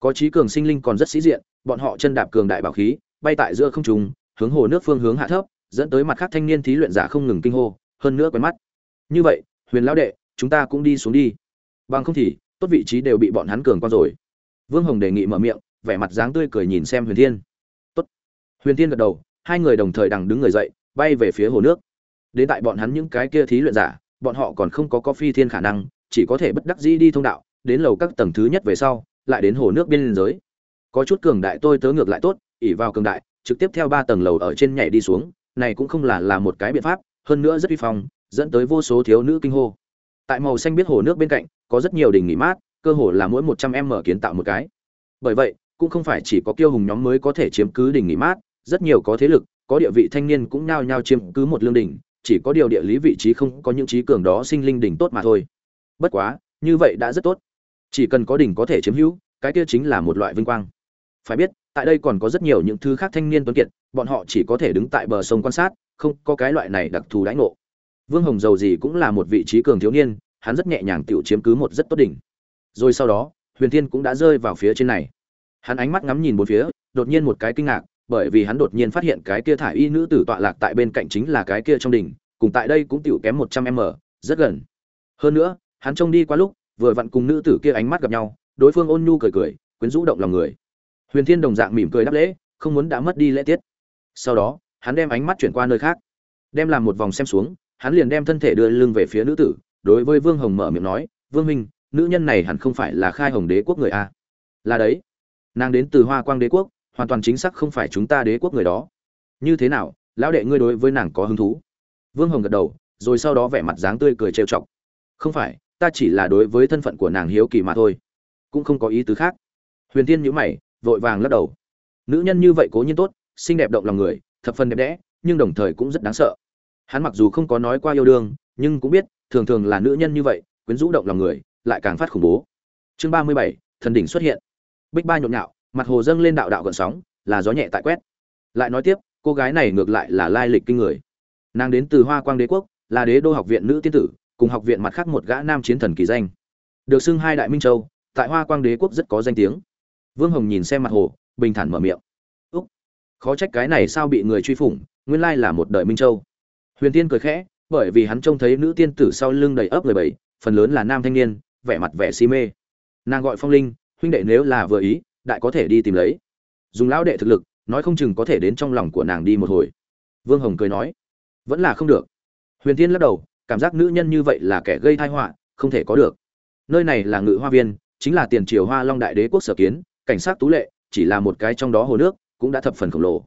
Có trí cường sinh linh còn rất sĩ diện, bọn họ chân đạp cường đại bảo khí, bay tại giữa không trung, hướng hồ nước phương hướng hạ thấp, dẫn tới mặt khác thanh niên thí luyện giả không ngừng kinh hô, hơn nữa quen mắt. Như vậy, huyền lão đệ, chúng ta cũng đi xuống đi. Bằng không thì, tốt vị trí đều bị bọn hắn cường qua rồi. Vương hồng đề nghị mở miệng, vẻ mặt dáng tươi cười nhìn xem huyền thiên. Tốt. Huyền thiên gật đầu, hai người đồng thời đằng đứng người dậy, bay về phía hồ nước. Đến tại bọn hắn những cái kia thí luyện giả, bọn họ còn không có có phi thiên khả năng, chỉ có thể bất đắc dĩ đi thông đạo đến lầu các tầng thứ nhất về sau, lại đến hồ nước biên giới. Có chút cường đại tôi tớ ngược lại tốt, ỉ vào cường đại, trực tiếp theo ba tầng lầu ở trên nhảy đi xuống, này cũng không là là một cái biện pháp, hơn nữa rất uy phong, dẫn tới vô số thiếu nữ kinh hô. Tại màu xanh biết hồ nước bên cạnh, có rất nhiều đỉnh nghỉ mát, cơ hồ là mỗi một trăm em mở kiến tạo một cái. Bởi vậy, cũng không phải chỉ có kiêu hùng nhóm mới có thể chiếm cứ đỉnh nghỉ mát, rất nhiều có thế lực, có địa vị thanh niên cũng nhao nhao chiếm cứ một lương đỉnh, chỉ có điều địa lý vị trí không có những trí cường đó sinh linh đỉnh tốt mà thôi. Bất quá, như vậy đã rất tốt chỉ cần có đỉnh có thể chiếm hữu, cái kia chính là một loại vinh quang. Phải biết, tại đây còn có rất nhiều những thứ khác thanh niên tuấn kiệt, bọn họ chỉ có thể đứng tại bờ sông quan sát, không có cái loại này đặc thù đãi ngộ. Vương hồng giàu gì cũng là một vị trí cường thiếu niên, hắn rất nhẹ nhàng tự chiếm cứ một rất tốt đỉnh. Rồi sau đó, huyền thiên cũng đã rơi vào phía trên này. Hắn ánh mắt ngắm nhìn bốn phía, đột nhiên một cái kinh ngạc, bởi vì hắn đột nhiên phát hiện cái kia thải y nữ tử tọa lạc tại bên cạnh chính là cái kia trong đỉnh, cùng tại đây cũng tiểu kém một trăm m, rất gần. Hơn nữa, hắn trông đi qua lúc vừa vặn cùng nữ tử kia ánh mắt gặp nhau, đối phương ôn nhu cười cười, quyến rũ động lòng người. Huyền thiên đồng dạng mỉm cười đáp lễ, không muốn đã mất đi lễ tiết. Sau đó, hắn đem ánh mắt chuyển qua nơi khác, đem làm một vòng xem xuống, hắn liền đem thân thể đưa lưng về phía nữ tử, đối với vương hồng mở miệng nói, vương minh nữ nhân này hẳn không phải là khai hồng đế quốc người a là đấy, nàng đến từ hoa quang đế quốc, hoàn toàn chính xác không phải chúng ta đế quốc người đó. Như thế nào, lão đệ ngươi đối với nàng có hứng thú? Vương hồng gật đầu, rồi sau đó vẻ mặt dáng tươi cười trêu chọc. Không phải ta chỉ là đối với thân phận của nàng hiếu kỳ mà thôi. Cũng không có ý tứ khác. Huyền tiên nhữ mày, vội vàng lắc đầu. Nữ nhân như vậy cố nhiên tốt, xinh đẹp động lòng người, thập phần đẹp đẽ, nhưng đồng thời cũng rất đáng sợ. Hắn mặc dù không có nói qua yêu đương, nhưng cũng biết, thường thường là nữ nhân như vậy, quyến rũ động lòng người, lại càng phát khủng bố. Chương ba mươi bảy, thần đỉnh xuất hiện. Bích ba nhộn nhạo, mặt hồ dâng lên đạo đạo gợn sóng, là gió nhẹ tại quét. Lại nói tiếp, cô gái này ngược lại là lai lịch kinh người. Nàng đến từ hoa quang đế quốc, là đế đô học viện nữ tiên tử cùng học viện mặt khác một gã nam chiến thần kỳ danh. Được xưng hai đại minh châu, tại hoa quang đế quốc rất có danh tiếng. Vương hồng nhìn xem mặt hồ, bình thản mở miệng. Úc, khó trách cái này sao bị người truy phủng, nguyên lai là một đời minh châu. Huyền tiên cười khẽ, bởi vì hắn trông thấy nữ tiên tử sau lưng đầy ấp người bảy phần lớn là nam thanh niên, vẻ mặt vẻ si mê. Nàng gọi phong linh, huynh đệ nếu là vừa ý, đại có thể đi tìm lấy. Dùng lão đệ thực lực, nói không chừng có thể đến trong lòng của nàng đi một hồi. Vương hồng cười nói, vẫn là không được. Huyền tiên lắc đầu cảm giác nữ nhân như vậy là kẻ gây tai họa, không thể có được. Nơi này là ngự hoa viên, chính là tiền triều hoa long đại đế quốc sở kiến, cảnh sát tú lệ, chỉ là một cái trong đó hồ nước, cũng đã thập phần khổng lồ.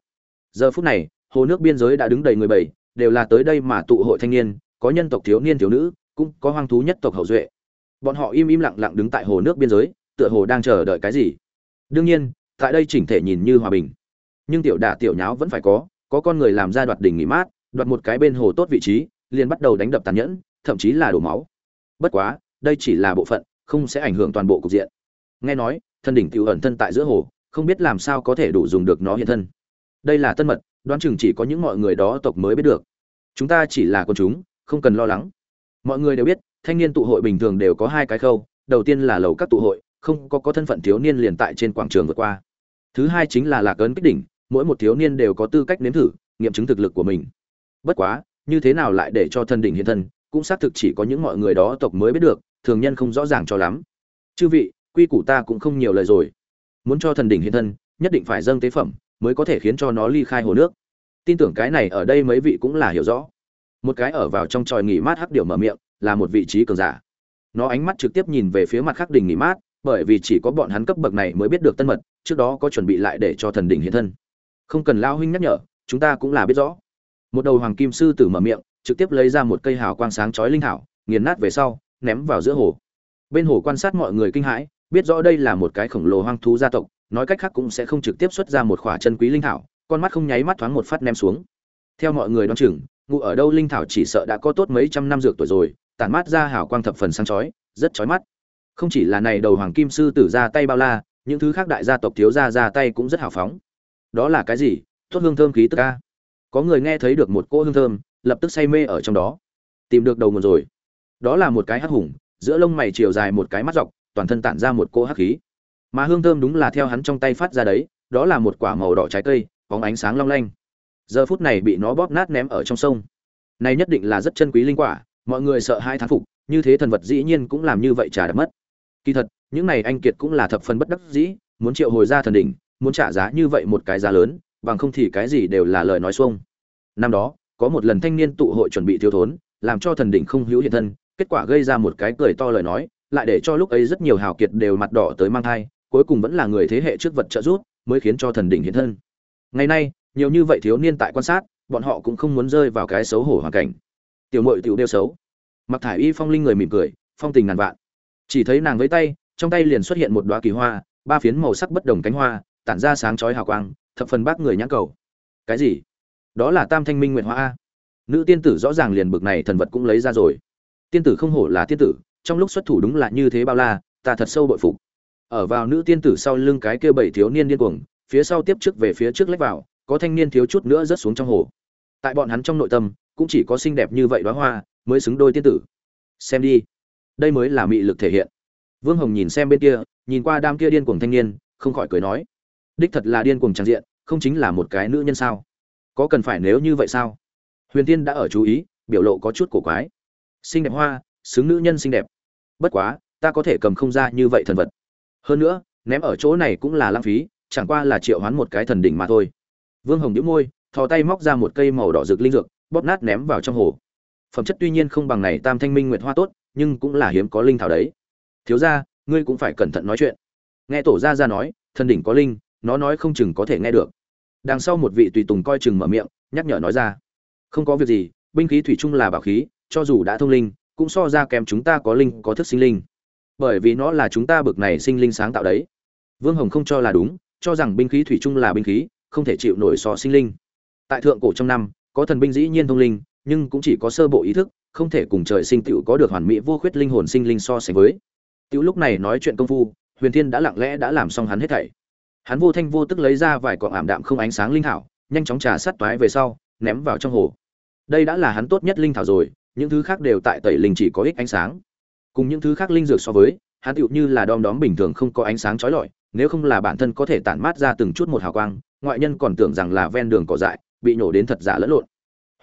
Giờ phút này, hồ nước biên giới đã đứng đầy người bảy, đều là tới đây mà tụ hội thanh niên, có nhân tộc thiếu niên thiếu nữ, cũng có hoang thú nhất tộc hậu duệ. Bọn họ im im lặng lặng đứng tại hồ nước biên giới, tựa hồ đang chờ đợi cái gì. Đương nhiên, tại đây chỉnh thể nhìn như hòa bình. Nhưng tiểu đả tiểu nháo vẫn phải có có con người làm ra đoạt đỉnh nghỉ mát, đoạt một cái bên hồ tốt vị trí liền bắt đầu đánh đập tàn nhẫn, thậm chí là đổ máu. Bất quá, đây chỉ là bộ phận, không sẽ ảnh hưởng toàn bộ cục diện. Nghe nói, thân đỉnh tiểu ẩn thân tại giữa hồ, không biết làm sao có thể đủ dùng được nó hiện thân. Đây là tân mật, đoán chừng chỉ có những mọi người đó tộc mới biết được. Chúng ta chỉ là con chúng, không cần lo lắng. Mọi người đều biết, thanh niên tụ hội bình thường đều có hai cái khâu, đầu tiên là lầu các tụ hội, không có có thân phận thiếu niên liền tại trên quảng trường vượt qua. Thứ hai chính là lạc ấn kích đỉnh, mỗi một thiếu niên đều có tư cách nếm thử, nghiệm chứng thực lực của mình. Bất quá như thế nào lại để cho thần đỉnh hiện thân, cũng xác thực chỉ có những mọi người đó tộc mới biết được, thường nhân không rõ ràng cho lắm. Chư vị, quy củ ta cũng không nhiều lời rồi. Muốn cho thần đỉnh hiện thân, nhất định phải dâng tế phẩm, mới có thể khiến cho nó ly khai hồ nước. Tin tưởng cái này ở đây mấy vị cũng là hiểu rõ. Một cái ở vào trong tròi nghỉ mát hắc điểu mở miệng, là một vị trí cường giả. Nó ánh mắt trực tiếp nhìn về phía mặt khắc đỉnh nghỉ mát, bởi vì chỉ có bọn hắn cấp bậc này mới biết được tân mật, trước đó có chuẩn bị lại để cho thần đỉnh hiện thân. Không cần lao huynh nhắc nhở, chúng ta cũng là biết rõ một đầu hoàng kim sư tử mở miệng, trực tiếp lấy ra một cây hào quang sáng chói linh thảo, nghiền nát về sau, ném vào giữa hồ. Bên hồ quan sát mọi người kinh hãi, biết rõ đây là một cái khổng lồ hoang thú gia tộc, nói cách khác cũng sẽ không trực tiếp xuất ra một khỏa chân quý linh thảo, con mắt không nháy mắt thoáng một phát ném xuống. Theo mọi người đoán chừng, ngụ ở đâu linh thảo chỉ sợ đã có tốt mấy trăm năm dược tuổi rồi, tản mát ra hào quang thập phần sáng chói, rất chói mắt. Không chỉ là này đầu hoàng kim sư tử ra tay bao la, những thứ khác đại gia tộc thiếu gia ra tay cũng rất hào phóng. Đó là cái gì? Tốt hương thơm khí tức ca có người nghe thấy được một cỗ hương thơm, lập tức say mê ở trong đó. Tìm được đầu nguồn rồi. Đó là một cái hắc hùng, giữa lông mày chiều dài một cái mắt dọc, toàn thân tản ra một cỗ hắc khí. Mà hương thơm đúng là theo hắn trong tay phát ra đấy, đó là một quả màu đỏ trái cây, bóng ánh sáng long lanh. Giờ phút này bị nó bóp nát ném ở trong sông. Này nhất định là rất chân quý linh quả, mọi người sợ hai thán phục, như thế thần vật dĩ nhiên cũng làm như vậy trả đã mất. Kỳ thật, những này anh kiệt cũng là thập phần bất đắc dĩ, muốn triệu hồi ra thần đỉnh, muốn trả giá như vậy một cái giá lớn bằng không thì cái gì đều là lời nói xuông. Năm đó, có một lần thanh niên tụ hội chuẩn bị thiếu thốn, làm cho thần đỉnh không hữu hiện thân, kết quả gây ra một cái cười to lời nói, lại để cho lúc ấy rất nhiều hào kiệt đều mặt đỏ tới mang thai, cuối cùng vẫn là người thế hệ trước vật trợ giúp, mới khiến cho thần đỉnh hiện thân. Ngày nay, nhiều như vậy thiếu niên tại quan sát, bọn họ cũng không muốn rơi vào cái xấu hổ hoàn cảnh. Tiểu mội tiểu đeo xấu. Mặc thải y phong linh người mỉm cười, phong tình ngàn vạn. Chỉ thấy nàng với tay, trong tay liền xuất hiện một đoá kỳ hoa, ba phiến màu sắc bất đồng cánh hoa, tản ra sáng chói hào quang thập phần bác người nhãn cầu. Cái gì? Đó là tam thanh minh nguyện hoa a. Nữ tiên tử rõ ràng liền bực này thần vật cũng lấy ra rồi. Tiên tử không hổ là tiên tử, trong lúc xuất thủ đúng là như thế bao la, ta thật sâu bội phục. Ở vào nữ tiên tử sau lưng cái kia bảy thiếu niên điên cuồng, phía sau tiếp trước về phía trước lách vào, có thanh niên thiếu chút nữa rớt xuống trong hồ. Tại bọn hắn trong nội tâm, cũng chỉ có xinh đẹp như vậy đóa hoa mới xứng đôi tiên tử. Xem đi. Đây mới là mị lực thể hiện. Vương hồng nhìn xem bên kia, nhìn qua đám kia điên cuồng thanh niên, không khỏi cười nói đích thật là điên cuồng trang diện, không chính là một cái nữ nhân sao? Có cần phải nếu như vậy sao? Huyền tiên đã ở chú ý, biểu lộ có chút cổ quái. Xinh đẹp hoa, xứng nữ nhân xinh đẹp. Bất quá, ta có thể cầm không ra như vậy thần vật. Hơn nữa, ném ở chỗ này cũng là lãng phí, chẳng qua là triệu hoán một cái thần đỉnh mà thôi. Vương hồng nhíu môi, thò tay móc ra một cây màu đỏ rực linh dược, bóp nát ném vào trong hồ. Phẩm chất tuy nhiên không bằng này tam thanh minh nguyệt hoa tốt, nhưng cũng là hiếm có linh thảo đấy. Thiếu gia, ngươi cũng phải cẩn thận nói chuyện. Nghe tổ gia gia nói, thần đỉnh có linh nó nói không chừng có thể nghe được. Đằng sau một vị tùy tùng coi chừng mở miệng, nhắc nhở nói ra. Không có việc gì, binh khí thủy chung là bảo khí, cho dù đã thông linh, cũng so ra kèm chúng ta có linh, có thức sinh linh. Bởi vì nó là chúng ta bực này sinh linh sáng tạo đấy. Vương hồng không cho là đúng, cho rằng binh khí thủy chung là binh khí, không thể chịu nổi so sinh linh. Tại thượng cổ trong năm, có thần binh dĩ nhiên thông linh, nhưng cũng chỉ có sơ bộ ý thức, không thể cùng trời sinh tựu có được hoàn mỹ vô khuyết linh hồn sinh linh so sánh với. Tựu lúc này nói chuyện công phu, huyền thiên đã lặng lẽ đã làm xong hắn hết thảy hắn vô thanh vô tức lấy ra vài cọng ảm đạm không ánh sáng linh thảo, nhanh chóng trà sát toái về sau, ném vào trong hồ. Đây đã là hắn tốt nhất linh thảo rồi, những thứ khác đều tại tẩy linh chỉ có ích ánh sáng. Cùng những thứ khác linh dược so với, hắn tựu như là đom đóm bình thường không có ánh sáng trói lọi, nếu không là bản thân có thể tản mát ra từng chút một hào quang, ngoại nhân còn tưởng rằng là ven đường cỏ dại, bị nhổ đến thật giả lẫn lộn.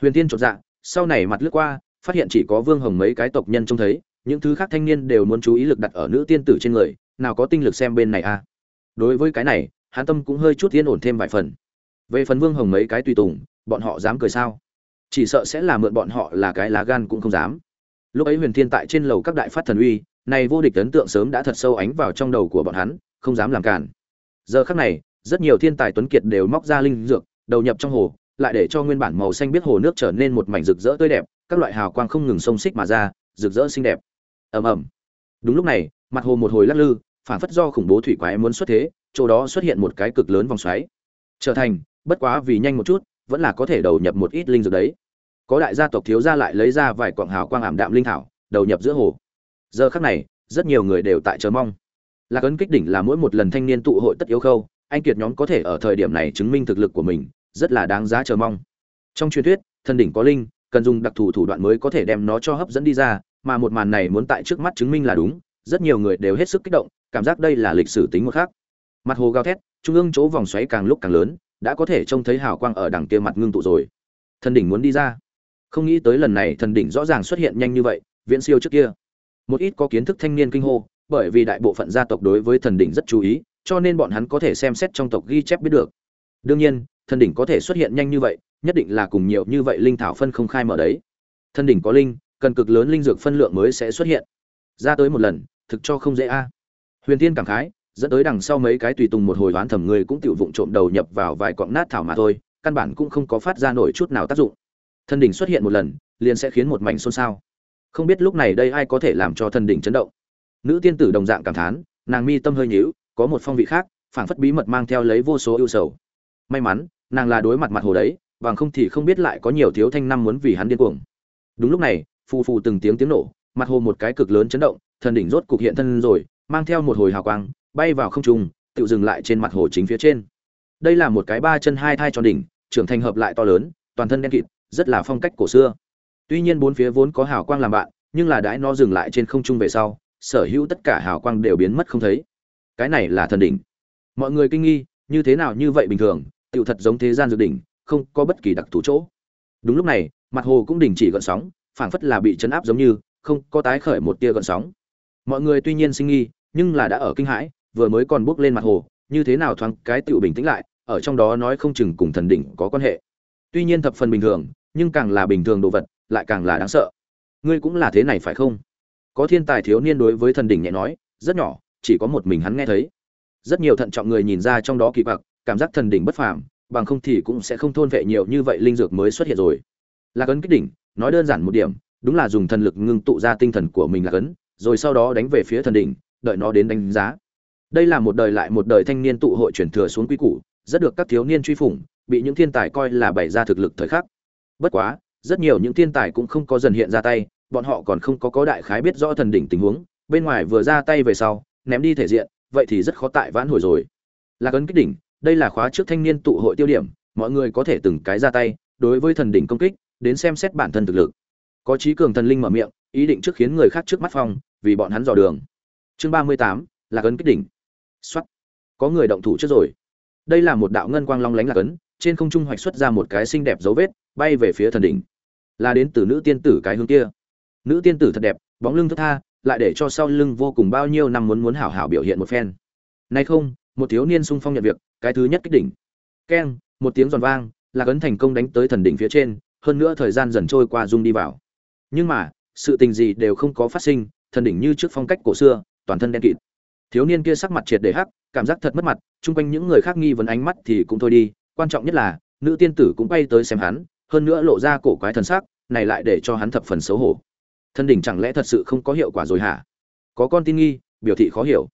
Huyền tiên chột dạ sau này mặt lướt qua, phát hiện chỉ có vương hồng mấy cái tộc nhân trông thấy, những thứ khác thanh niên đều muốn chú ý lực đặt ở nữ tiên tử trên người, nào có tinh lực xem bên này a. à? Đối với cái này, hắn tâm cũng hơi chút yên ổn thêm vài phần. Về phần vương hồng mấy cái tùy tùng, bọn họ dám cười sao? Chỉ sợ sẽ là mượn bọn họ là cái lá gan cũng không dám. Lúc ấy huyền thiên tại trên lầu các đại phát thần uy, này vô địch ấn tượng sớm đã thật sâu ánh vào trong đầu của bọn hắn, không dám làm cản. Giờ khắc này, rất nhiều thiên tài tuấn kiệt đều móc ra linh dược, đầu nhập trong hồ, lại để cho nguyên bản màu xanh biết hồ nước trở nên một mảnh rực rỡ tươi đẹp, các loại hào quang không ngừng xông xích mà ra, rực rỡ xinh đẹp. Ầm ầm. Đúng lúc này, mặt hồ một hồi lắc lư phản phất do khủng bố thủy quái muốn xuất thế, chỗ đó xuất hiện một cái cực lớn vòng xoáy. Trở thành, bất quá vì nhanh một chút, vẫn là có thể đầu nhập một ít linh dược đấy. Có đại gia tộc thiếu gia lại lấy ra vài quặng hào quang ảm đạm linh thảo, đầu nhập giữa hồ. Giờ khắc này, rất nhiều người đều tại chờ mong. Lạc ấn kích đỉnh là mỗi một lần thanh niên tụ hội tất yếu khâu, anh kiệt nhóm có thể ở thời điểm này chứng minh thực lực của mình, rất là đáng giá chờ mong. Trong truyền thuyết, thần đỉnh có linh, cần dùng đặc thù thủ đoạn mới có thể đem nó cho hấp dẫn đi ra, mà một màn này muốn tại trước mắt chứng minh là đúng, rất nhiều người đều hết sức kích động cảm giác đây là lịch sử tính một khác. Mặt hồ gào thét, trung ương chỗ vòng xoáy càng lúc càng lớn, đã có thể trông thấy hào quang ở đằng kia mặt ngưng tụ rồi. Thần đỉnh muốn đi ra. Không nghĩ tới lần này thần đỉnh rõ ràng xuất hiện nhanh như vậy, viễn siêu trước kia. Một ít có kiến thức thanh niên kinh hô, bởi vì đại bộ phận gia tộc đối với thần đỉnh rất chú ý, cho nên bọn hắn có thể xem xét trong tộc ghi chép biết được. Đương nhiên, thần đỉnh có thể xuất hiện nhanh như vậy, nhất định là cùng nhiều như vậy linh thảo phân không khai mở đấy. Thần đỉnh có linh, cần cực lớn linh dược phân lượng mới sẽ xuất hiện. Ra tới một lần, thực cho không dễ a huyền tiên cảm khái, dẫn tới đằng sau mấy cái tùy tùng một hồi đoán thầm người cũng tiểu vụng trộm đầu nhập vào vài quặng nát thảo mà thôi, căn bản cũng không có phát ra nổi chút nào tác dụng. Thần đỉnh xuất hiện một lần, liền sẽ khiến một mảnh xôn xao. Không biết lúc này đây ai có thể làm cho thần đỉnh chấn động. Nữ tiên tử đồng dạng cảm thán, nàng mi tâm hơi nhíu, có một phong vị khác, phảng phất bí mật mang theo lấy vô số ưu sầu. May mắn, nàng là đối mặt mặt hồ đấy, bằng không thì không biết lại có nhiều thiếu thanh năm muốn vì hắn điên cuồng. Đúng lúc này, phù phù từng tiếng tiếng nổ, mặt hồ một cái cực lớn chấn động, thần đỉnh rốt cục hiện thân rồi mang theo một hồi hào quang, bay vào không trung, tự dừng lại trên mặt hồ chính phía trên. Đây là một cái ba chân hai thai tròn đỉnh, trưởng thành hợp lại to lớn, toàn thân đen kịt, rất là phong cách cổ xưa. Tuy nhiên bốn phía vốn có hào quang làm bạn, nhưng là đãi nó dừng lại trên không trung về sau, sở hữu tất cả hào quang đều biến mất không thấy. Cái này là thần đỉnh. Mọi người kinh nghi, như thế nào như vậy bình thường tựu thật giống thế gian dược đỉnh, không có bất kỳ đặc thù chỗ. Đúng lúc này, mặt hồ cũng đình chỉ gợn sóng, phảng phất là bị chấn áp giống như, không có tái khởi một tia gợn sóng mọi người tuy nhiên sinh nghi, nhưng là đã ở kinh hãi, vừa mới còn bước lên mặt hồ, như thế nào thoáng cái tựu bình tĩnh lại, ở trong đó nói không chừng cùng thần đỉnh có quan hệ. Tuy nhiên thập phần bình thường, nhưng càng là bình thường đồ vật, lại càng là đáng sợ. Ngươi cũng là thế này phải không? Có thiên tài thiếu niên đối với thần đỉnh nhẹ nói, rất nhỏ, chỉ có một mình hắn nghe thấy. Rất nhiều thận trọng người nhìn ra trong đó kỳ bạc cảm giác thần đỉnh bất phàm, bằng không thì cũng sẽ không thôn vệ nhiều như vậy linh dược mới xuất hiện rồi. Là cấn kích đỉnh, nói đơn giản một điểm, đúng là dùng thần lực ngưng tụ ra tinh thần của mình là cấn rồi sau đó đánh về phía thần đỉnh, đợi nó đến đánh giá. Đây là một đời lại một đời thanh niên tụ hội truyền thừa xuống quy củ, rất được các thiếu niên truy phủng, bị những thiên tài coi là bày ra thực lực thời khắc. Bất quá, rất nhiều những thiên tài cũng không có dần hiện ra tay, bọn họ còn không có có đại khái biết rõ thần đỉnh tình huống, bên ngoài vừa ra tay về sau, ném đi thể diện, vậy thì rất khó tại vãn hồi rồi. Là cấn kích đỉnh, đây là khóa trước thanh niên tụ hội tiêu điểm, mọi người có thể từng cái ra tay, đối với thần đỉnh công kích, đến xem xét bản thân thực lực. Có chí cường thần linh mở miệng, ý định trước khiến người khác trước mắt phong vì bọn hắn dò đường. Chương ba mươi tám, là cấn kích đỉnh. Xuất có người động thủ trước rồi. Đây là một đạo ngân quang long lánh là cấn, trên không trung hoạch xuất ra một cái xinh đẹp dấu vết, bay về phía thần đỉnh. Là đến từ nữ tiên tử cái hướng kia. Nữ tiên tử thật đẹp, bóng lưng thướt tha, lại để cho sau lưng vô cùng bao nhiêu năm muốn muốn hảo hảo biểu hiện một phen. Nay không, một thiếu niên sung phong nhận việc, cái thứ nhất kích đỉnh. Keng, một tiếng giòn vang, là cấn thành công đánh tới thần đỉnh phía trên, hơn nữa thời gian dần trôi qua dung đi vào. Nhưng mà, sự tình gì đều không có phát sinh thần đỉnh như trước phong cách cổ xưa, toàn thân đen kịt. Thiếu niên kia sắc mặt triệt để hắc, cảm giác thật mất mặt, chung quanh những người khác nghi vấn ánh mắt thì cũng thôi đi, quan trọng nhất là, nữ tiên tử cũng bay tới xem hắn, hơn nữa lộ ra cổ quái thần sắc, này lại để cho hắn thập phần xấu hổ. Thân đỉnh chẳng lẽ thật sự không có hiệu quả rồi hả? Có con tin nghi, biểu thị khó hiểu.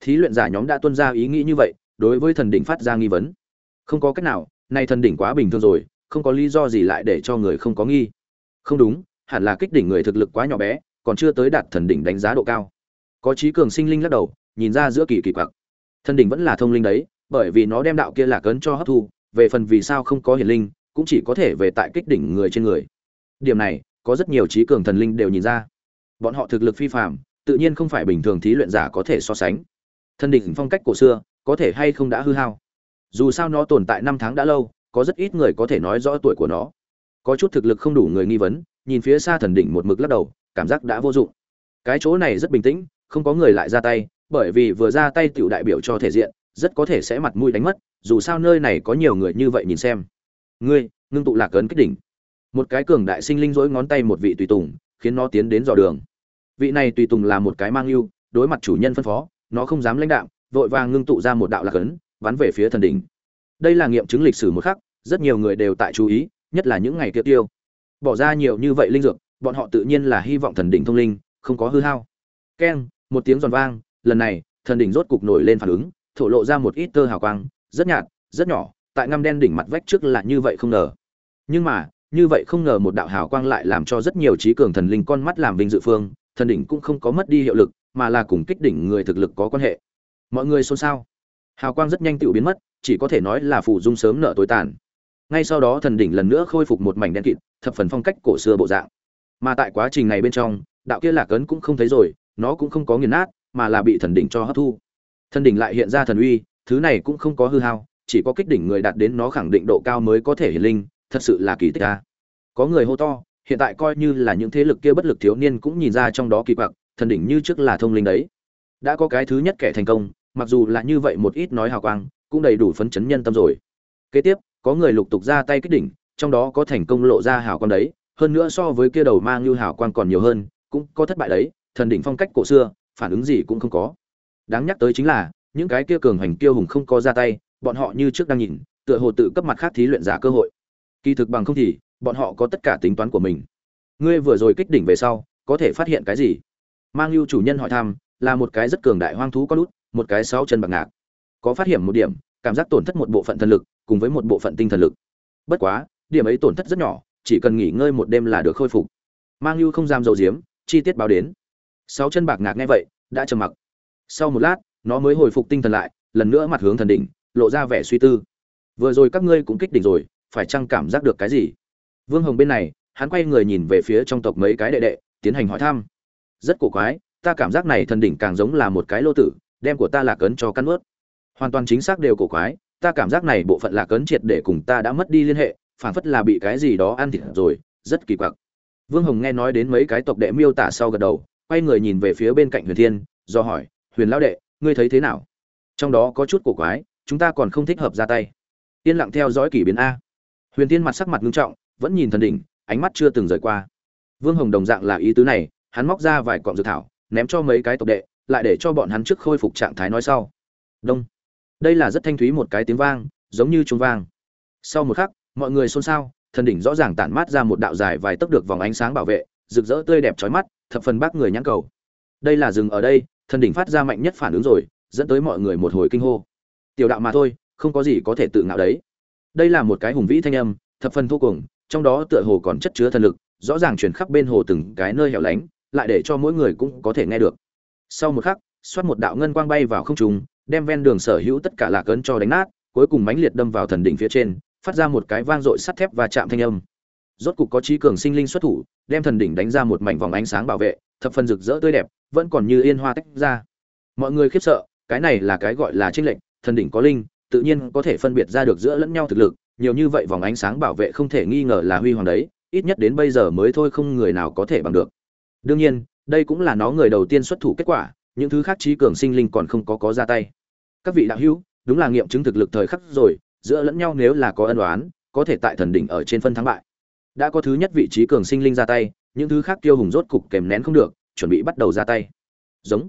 Thí luyện giả nhóm đã tuân ra ý nghĩ như vậy, đối với thần đỉnh phát ra nghi vấn. Không có cách nào, nay thần đỉnh quá bình thường rồi, không có lý do gì lại để cho người không có nghi. Không đúng, hẳn là kích đỉnh người thực lực quá nhỏ bé còn chưa tới đạt thần đỉnh đánh giá độ cao. Có trí cường sinh linh lắc đầu, nhìn ra giữa kỳ kỳ quặc. Thần đỉnh vẫn là thông linh đấy, bởi vì nó đem đạo kia lạc ấn cho hấp thu, về phần vì sao không có hiển linh, cũng chỉ có thể về tại kích đỉnh người trên người. Điểm này, có rất nhiều trí cường thần linh đều nhìn ra. Bọn họ thực lực phi phạm tự nhiên không phải bình thường thí luyện giả có thể so sánh. Thần đỉnh phong cách cổ xưa, có thể hay không đã hư hao? Dù sao nó tồn tại năm tháng đã lâu, có rất ít người có thể nói rõ tuổi của nó. Có chút thực lực không đủ người nghi vấn, nhìn phía xa thần đỉnh một mực lắc đầu cảm giác đã vô dụng. Cái chỗ này rất bình tĩnh, không có người lại ra tay, bởi vì vừa ra tay tiểu đại biểu cho thể diện, rất có thể sẽ mặt mũi đánh mất, dù sao nơi này có nhiều người như vậy nhìn xem. Ngươi, ngưng tụ lạc ấn kích đỉnh. Một cái cường đại sinh linh dỗi ngón tay một vị tùy tùng, khiến nó tiến đến dò đường. Vị này tùy tùng là một cái mang yêu, đối mặt chủ nhân phân phó, nó không dám lãnh đạo, vội vàng ngưng tụ ra một đạo lạc ấn, bắn về phía thần đỉnh. Đây là nghiệm chứng lịch sử một khắc, rất nhiều người đều tại chú ý, nhất là những ngày kia tiêu. Bỏ ra nhiều như vậy linh dược bọn họ tự nhiên là hy vọng thần đỉnh thông linh, không có hư hao. Keng, một tiếng giòn vang, lần này, thần đỉnh rốt cục nổi lên phản ứng, thổ lộ ra một ít tơ hào quang, rất nhạt, rất nhỏ, tại ngăm đen đỉnh mặt vách trước là như vậy không ngờ. Nhưng mà, như vậy không ngờ một đạo hào quang lại làm cho rất nhiều trí cường thần linh con mắt làm vinh dự phương, thần đỉnh cũng không có mất đi hiệu lực, mà là cùng kích đỉnh người thực lực có quan hệ. Mọi người xôn xao. Hào quang rất nhanh tự biến mất, chỉ có thể nói là phủ dung sớm nợ tối tàn. Ngay sau đó thần đỉnh lần nữa khôi phục một mảnh đen kịt, thập phần phong cách cổ xưa bộ dạng mà tại quá trình này bên trong, đạo kia lạc ấn cũng không thấy rồi, nó cũng không có nghiền nát, mà là bị thần đỉnh cho hấp thu. Thần đỉnh lại hiện ra thần uy, thứ này cũng không có hư hao, chỉ có kích đỉnh người đạt đến nó khẳng định độ cao mới có thể hiển linh, thật sự là kỳ tích a. Có người hô to, hiện tại coi như là những thế lực kia bất lực thiếu niên cũng nhìn ra trong đó kỳ quặc, thần đỉnh như trước là thông linh đấy. Đã có cái thứ nhất kẻ thành công, mặc dù là như vậy một ít nói hào quang, cũng đầy đủ phấn chấn nhân tâm rồi. Kế tiếp, có người lục tục ra tay kích đỉnh, trong đó có thành công lộ ra hào quang đấy hơn nữa so với kia đầu mang như hào quang còn nhiều hơn, cũng có thất bại đấy, thần đỉnh phong cách cổ xưa, phản ứng gì cũng không có. Đáng nhắc tới chính là, những cái kia cường hành kiêu hùng không có ra tay, bọn họ như trước đang nhìn, tựa hồ tự cấp mặt khác thí luyện giả cơ hội. Kỳ thực bằng không thì, bọn họ có tất cả tính toán của mình. Ngươi vừa rồi kích đỉnh về sau, có thể phát hiện cái gì? Mang lưu chủ nhân hỏi thăm, là một cái rất cường đại hoang thú có lút, một cái sáu chân bạc ngạc. Có phát hiện một điểm, cảm giác tổn thất một bộ phận thần lực, cùng với một bộ phận tinh thần lực. Bất quá, điểm ấy tổn thất rất nhỏ chỉ cần nghỉ ngơi một đêm là được khôi phục. Mang lưu không dám dầu diếm, chi tiết báo đến. Sáu chân bạc ngạc nghe vậy, đã trầm mặc. Sau một lát, nó mới hồi phục tinh thần lại, lần nữa mặt hướng thần đỉnh, lộ ra vẻ suy tư. Vừa rồi các ngươi cũng kích đỉnh rồi, phải chăng cảm giác được cái gì? Vương hồng bên này, hắn quay người nhìn về phía trong tộc mấy cái đệ đệ, tiến hành hỏi thăm. Rất cổ quái, ta cảm giác này thần đỉnh càng giống là một cái lô tử, đem của ta là cấn cho căn ướt hoàn toàn chính xác đều cổ quái, ta cảm giác này bộ phận là cấn triệt để cùng ta đã mất đi liên hệ phản phất là bị cái gì đó ăn thịt rồi, rất kỳ quặc. Vương hồng nghe nói đến mấy cái tộc đệ miêu tả sau gật đầu, quay người nhìn về phía bên cạnh huyền thiên, do hỏi, huyền lão đệ, ngươi thấy thế nào? Trong đó có chút cổ quái, chúng ta còn không thích hợp ra tay. Yên lặng theo dõi kỷ biến a. Huyền thiên mặt sắc mặt nghiêm trọng, vẫn nhìn thần đỉnh, ánh mắt chưa từng rời qua. Vương hồng đồng dạng là ý tứ này, hắn móc ra vài cọng dược thảo, ném cho mấy cái tộc đệ, lại để cho bọn hắn trước khôi phục trạng thái nói sau. Đông. Đây là rất thanh thúy một cái tiếng vang, giống như trung vang. Sau một khắc mọi người xôn xao, thần đỉnh rõ ràng tản mát ra một đạo dài vài tấc được vòng ánh sáng bảo vệ, rực rỡ tươi đẹp trói mắt, thập phần bác người nhãn cầu. Đây là rừng ở đây, thần đỉnh phát ra mạnh nhất phản ứng rồi, dẫn tới mọi người một hồi kinh hô. Tiểu đạo mà thôi, không có gì có thể tự ngạo đấy. Đây là một cái hùng vĩ thanh âm, thập phần thô cùng, trong đó tựa hồ còn chất chứa thần lực, rõ ràng truyền khắp bên hồ từng cái nơi hẻo lánh, lại để cho mỗi người cũng có thể nghe được. Sau một khắc, xoát một đạo ngân quang bay vào không trung, đem ven đường sở hữu tất cả lạc ấn cho đánh nát, cuối cùng mãnh liệt đâm vào thần đỉnh phía trên phát ra một cái vang dội sắt thép và chạm thanh âm. Rốt cục có trí cường sinh linh xuất thủ, đem thần đỉnh đánh ra một mảnh vòng ánh sáng bảo vệ, thập phần rực rỡ tươi đẹp, vẫn còn như yên hoa tách ra. Mọi người khiếp sợ, cái này là cái gọi là trinh lệnh thần đỉnh có linh, tự nhiên có thể phân biệt ra được giữa lẫn nhau thực lực, nhiều như vậy vòng ánh sáng bảo vệ không thể nghi ngờ là huy hoàng đấy, ít nhất đến bây giờ mới thôi không người nào có thể bằng được. Đương nhiên, đây cũng là nó người đầu tiên xuất thủ kết quả, những thứ khác trí cường sinh linh còn không có có ra tay. Các vị đạo hữu, đúng là nghiệm chứng thực lực thời khắc rồi giữa lẫn nhau nếu là có ân oán, có thể tại thần đỉnh ở trên phân thắng bại. Đã có thứ nhất vị trí cường sinh linh ra tay, những thứ khác tiêu hùng rốt cục kèm nén không được, chuẩn bị bắt đầu ra tay. Giống.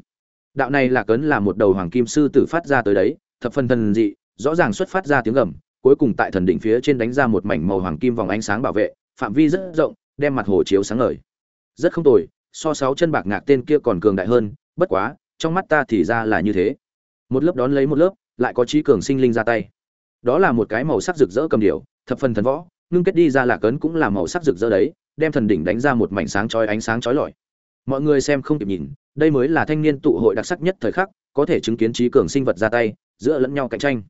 Đạo này là cấn là một đầu hoàng kim sư tử phát ra tới đấy, thập phân thần dị, rõ ràng xuất phát ra tiếng gầm, cuối cùng tại thần đỉnh phía trên đánh ra một mảnh màu hoàng kim vòng ánh sáng bảo vệ, phạm vi rất rộng, đem mặt hồ chiếu sáng ngời. Rất không tồi, so sáu chân bạc ngạc tên kia còn cường đại hơn, bất quá, trong mắt ta thì ra là như thế. Một lớp đón lấy một lớp, lại có trí cường sinh linh ra tay đó là một cái màu sắc rực rỡ cầm điều, thập phần thần võ, ngưng kết đi ra là cấn cũng là màu sắc rực rỡ đấy, đem thần đỉnh đánh ra một mảnh sáng chói ánh sáng chói lọi. Mọi người xem không kịp nhìn, đây mới là thanh niên tụ hội đặc sắc nhất thời khắc, có thể chứng kiến trí cường sinh vật ra tay, giữa lẫn nhau cạnh tranh.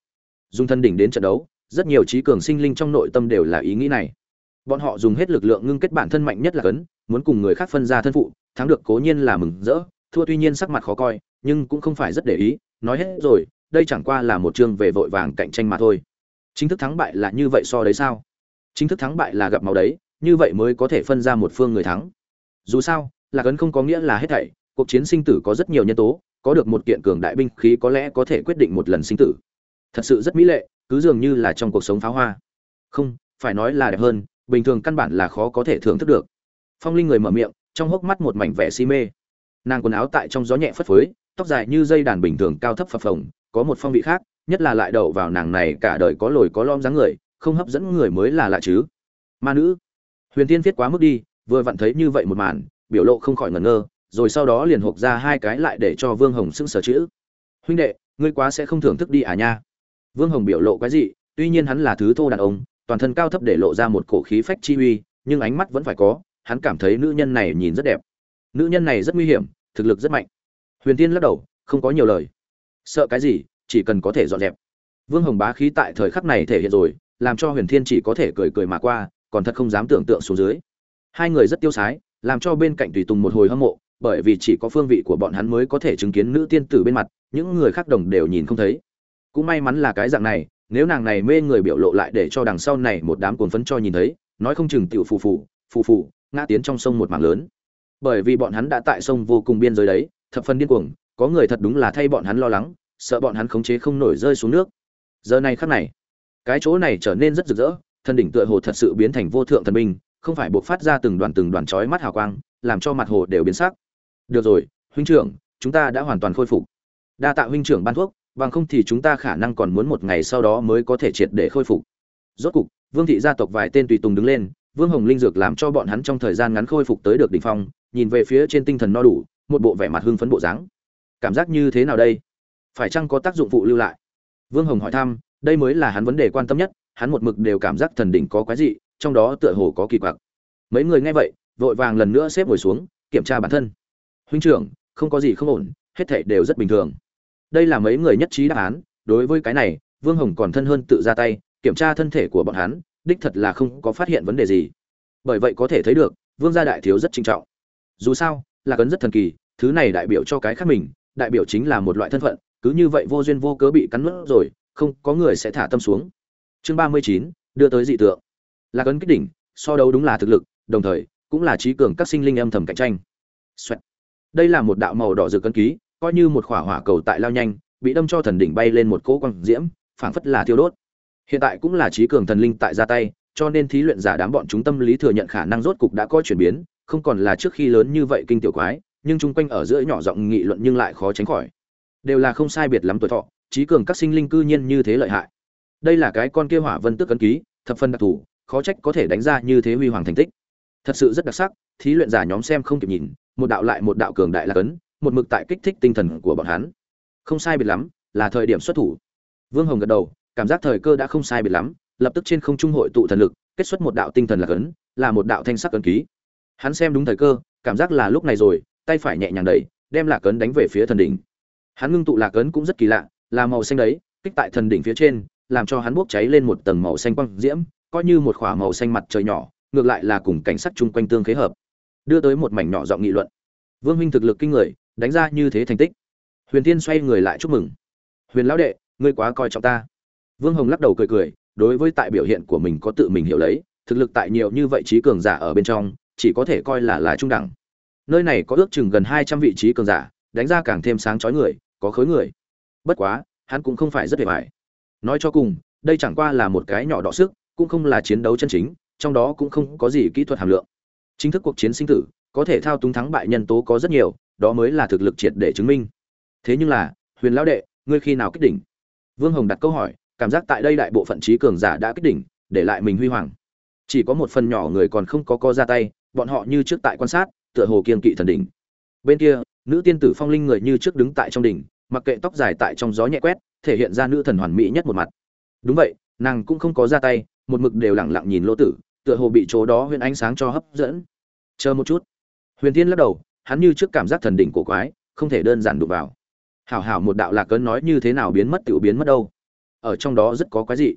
Dùng thân đỉnh đến trận đấu, rất nhiều trí cường sinh linh trong nội tâm đều là ý nghĩ này. Bọn họ dùng hết lực lượng ngưng kết bản thân mạnh nhất là cấn muốn cùng người khác phân ra thân phụ, thắng được cố nhiên là mừng rỡ, thua tuy nhiên sắc mặt khó coi, nhưng cũng không phải rất để ý, nói hết rồi đây chẳng qua là một chương về vội vàng cạnh tranh mà thôi. Chính thức thắng bại là như vậy so đấy sao? Chính thức thắng bại là gặp máu đấy, như vậy mới có thể phân ra một phương người thắng. Dù sao là gần không có nghĩa là hết thảy, cuộc chiến sinh tử có rất nhiều nhân tố, có được một kiện cường đại binh khí có lẽ có thể quyết định một lần sinh tử. Thật sự rất mỹ lệ, cứ dường như là trong cuộc sống pháo hoa. Không, phải nói là đẹp hơn, bình thường căn bản là khó có thể thưởng thức được. Phong linh người mở miệng, trong hốc mắt một mảnh vẻ si mê. Nàng quần áo tại trong gió nhẹ phất phới, tóc dài như dây đàn bình thường cao thấp phập phồng có một phong vị khác, nhất là lại đậu vào nàng này cả đời có lồi có lom dáng người, không hấp dẫn người mới là lạ chứ. Ma nữ, huyền tiên viết quá mức đi, vừa vặn thấy như vậy một màn, biểu lộ không khỏi ngẩn ngơ, rồi sau đó liền hộp ra hai cái lại để cho vương hồng sững sờ chữ. Huynh đệ, ngươi quá sẽ không thưởng thức đi à nha. Vương hồng biểu lộ cái gì tuy nhiên hắn là thứ thô đàn ông, toàn thân cao thấp để lộ ra một cổ khí phách chi uy, nhưng ánh mắt vẫn phải có, hắn cảm thấy nữ nhân này nhìn rất đẹp. Nữ nhân này rất nguy hiểm, thực lực rất mạnh. Huyền tiên lắc đầu, không có nhiều lời sợ cái gì, chỉ cần có thể dọn dẹp. Vương hồng bá khí tại thời khắc này thể hiện rồi, làm cho huyền thiên chỉ có thể cười cười mà qua, còn thật không dám tưởng tượng xuống dưới. Hai người rất tiêu sái, làm cho bên cạnh tùy tùng một hồi hâm mộ, bởi vì chỉ có phương vị của bọn hắn mới có thể chứng kiến nữ tiên tử bên mặt, những người khác đồng đều nhìn không thấy. Cũng may mắn là cái dạng này, nếu nàng này mê người biểu lộ lại để cho đằng sau này một đám cuồng phấn cho nhìn thấy, nói không chừng tiểu phù phù phù phù, ngã tiến trong sông một mảng lớn. Bởi vì bọn hắn đã tại sông vô cùng biên giới đấy, thập phần điên cuồng có người thật đúng là thay bọn hắn lo lắng, sợ bọn hắn khống chế không nổi rơi xuống nước. Giờ này khắc này, cái chỗ này trở nên rất rực rỡ thần đỉnh tựa hồ thật sự biến thành vô thượng thần binh, không phải buộc phát ra từng đoàn từng đoàn chói mắt hào quang, làm cho mặt hồ đều biến sắc. Được rồi, huynh trưởng, chúng ta đã hoàn toàn khôi phục. Đa tạ huynh trưởng ban thuốc, bằng không thì chúng ta khả năng còn muốn một ngày sau đó mới có thể triệt để khôi phục. Rốt cục, vương thị gia tộc vài tên tùy tùng đứng lên, vương hồng linh dược làm cho bọn hắn trong thời gian ngắn khôi phục tới được đỉnh phong, nhìn về phía trên tinh thần no đủ, một bộ vẻ mặt hưng phấn bộ dáng cảm giác như thế nào đây? Phải chăng có tác dụng phụ lưu lại? Vương hồng hỏi thăm, đây mới là hắn vấn đề quan tâm nhất, hắn một mực đều cảm giác thần đỉnh có quái dị, trong đó tựa hồ có kỳ quặc. Mấy người nghe vậy, vội vàng lần nữa xếp ngồi xuống, kiểm tra bản thân. Huynh trưởng, không có gì không ổn, hết thảy đều rất bình thường. Đây là mấy người nhất trí đáp án, đối với cái này, vương hồng còn thân hơn tự ra tay, kiểm tra thân thể của bọn hắn, đích thật là không có phát hiện vấn đề gì. Bởi vậy có thể thấy được, vương gia đại thiếu rất trinh trọng. Dù sao, là cấn rất thần kỳ, thứ này đại biểu cho cái khác mình đại biểu chính là một loại thân phận, cứ như vậy vô duyên vô cớ bị cắn nuốt rồi, không có người sẽ thả tâm xuống. Chương ba mươi chín, đưa tới dị tượng. Là cấn kích đỉnh, so đấu đúng là thực lực, đồng thời, cũng là trí cường các sinh linh âm thầm cạnh tranh. Xoẹt. đây là một đạo màu đỏ rực cân ký, coi như một khỏa hỏa cầu tại lao nhanh, bị đâm cho thần đỉnh bay lên một cỗ quang diễm, phảng phất là thiêu đốt. Hiện tại cũng là trí cường thần linh tại ra tay, cho nên thí luyện giả đám bọn chúng tâm lý thừa nhận khả năng rốt cục đã có chuyển biến, không còn là trước khi lớn như vậy kinh tiểu quái nhưng chung quanh ở giữa nhỏ giọng nghị luận nhưng lại khó tránh khỏi. Đều là không sai biệt lắm tuổi thọ, trí cường các sinh linh cư nhiên như thế lợi hại. Đây là cái con kia hỏa vân tức cấn ký, thập phân đặc thù, khó trách có thể đánh ra như thế huy hoàng thành tích. Thật sự rất đặc sắc, thí luyện giả nhóm xem không kịp nhìn, một đạo lại một đạo cường đại là cấn, một mực tại kích thích tinh thần của bọn hắn. Không sai biệt lắm, là thời điểm xuất thủ. Vương hồng gật đầu, cảm giác thời cơ đã không sai biệt lắm, lập tức trên không trung hội tụ thần lực, kết xuất một đạo tinh thần là cấn, là một đạo thanh sắc cấn ký. Hắn xem đúng thời cơ, cảm giác là lúc này rồi tay phải nhẹ nhàng đẩy, đem lạc cấn đánh về phía thần đỉnh. Hắn ngưng tụ lạc cấn cũng rất kỳ lạ, là màu xanh đấy, kích tại thần đỉnh phía trên, làm cho hắn bốc cháy lên một tầng màu xanh quang diễm, coi như một khỏa màu xanh mặt trời nhỏ, ngược lại là cùng cảnh sắc chung quanh tương khế hợp. Đưa tới một mảnh nhỏ giọng nghị luận. Vương huynh thực lực kinh người, đánh ra như thế thành tích. Huyền tiên xoay người lại chúc mừng. Huyền lão đệ, ngươi quá coi trọng ta. Vương hồng lắc đầu cười cười, đối với tại biểu hiện của mình có tự mình hiểu lấy, thực lực tại nhiều như vậy trí cường giả ở bên trong, chỉ có thể coi là là trung đẳng nơi này có ước chừng gần hai trăm vị trí cường giả, đánh ra càng thêm sáng chói người, có khối người. Bất quá, hắn cũng không phải rất hề vải nói cho cùng, đây chẳng qua là một cái nhỏ đọ sức, cũng không là chiến đấu chân chính, trong đó cũng không có gì kỹ thuật hàm lượng. Chính thức cuộc chiến sinh tử, có thể thao túng thắng bại nhân tố có rất nhiều, đó mới là thực lực triệt để chứng minh. Thế nhưng là, huyền lão đệ, ngươi khi nào kích đỉnh? Vương hồng đặt câu hỏi, cảm giác tại đây đại bộ phận trí cường giả đã kích đỉnh, để lại mình huy hoàng. Chỉ có một phần nhỏ người còn không có co ra tay, bọn họ như trước tại quan sát tựa hồ kiên kỵ thần đỉnh. Bên kia, nữ tiên tử phong linh người như trước đứng tại trong đỉnh, mặc kệ tóc dài tại trong gió nhẹ quét, thể hiện ra nữ thần hoàn mỹ nhất một mặt. Đúng vậy, nàng cũng không có ra tay, một mực đều lặng lặng nhìn lỗ tử, tựa hồ bị chỗ đó huyền ánh sáng cho hấp dẫn. Chờ một chút. Huyền tiên lắc đầu, hắn như trước cảm giác thần đỉnh cổ quái, không thể đơn giản đụng vào. Hảo hảo một đạo lạc cấn nói như thế nào biến mất tiểu biến mất đâu. Ở trong đó rất có quái dị.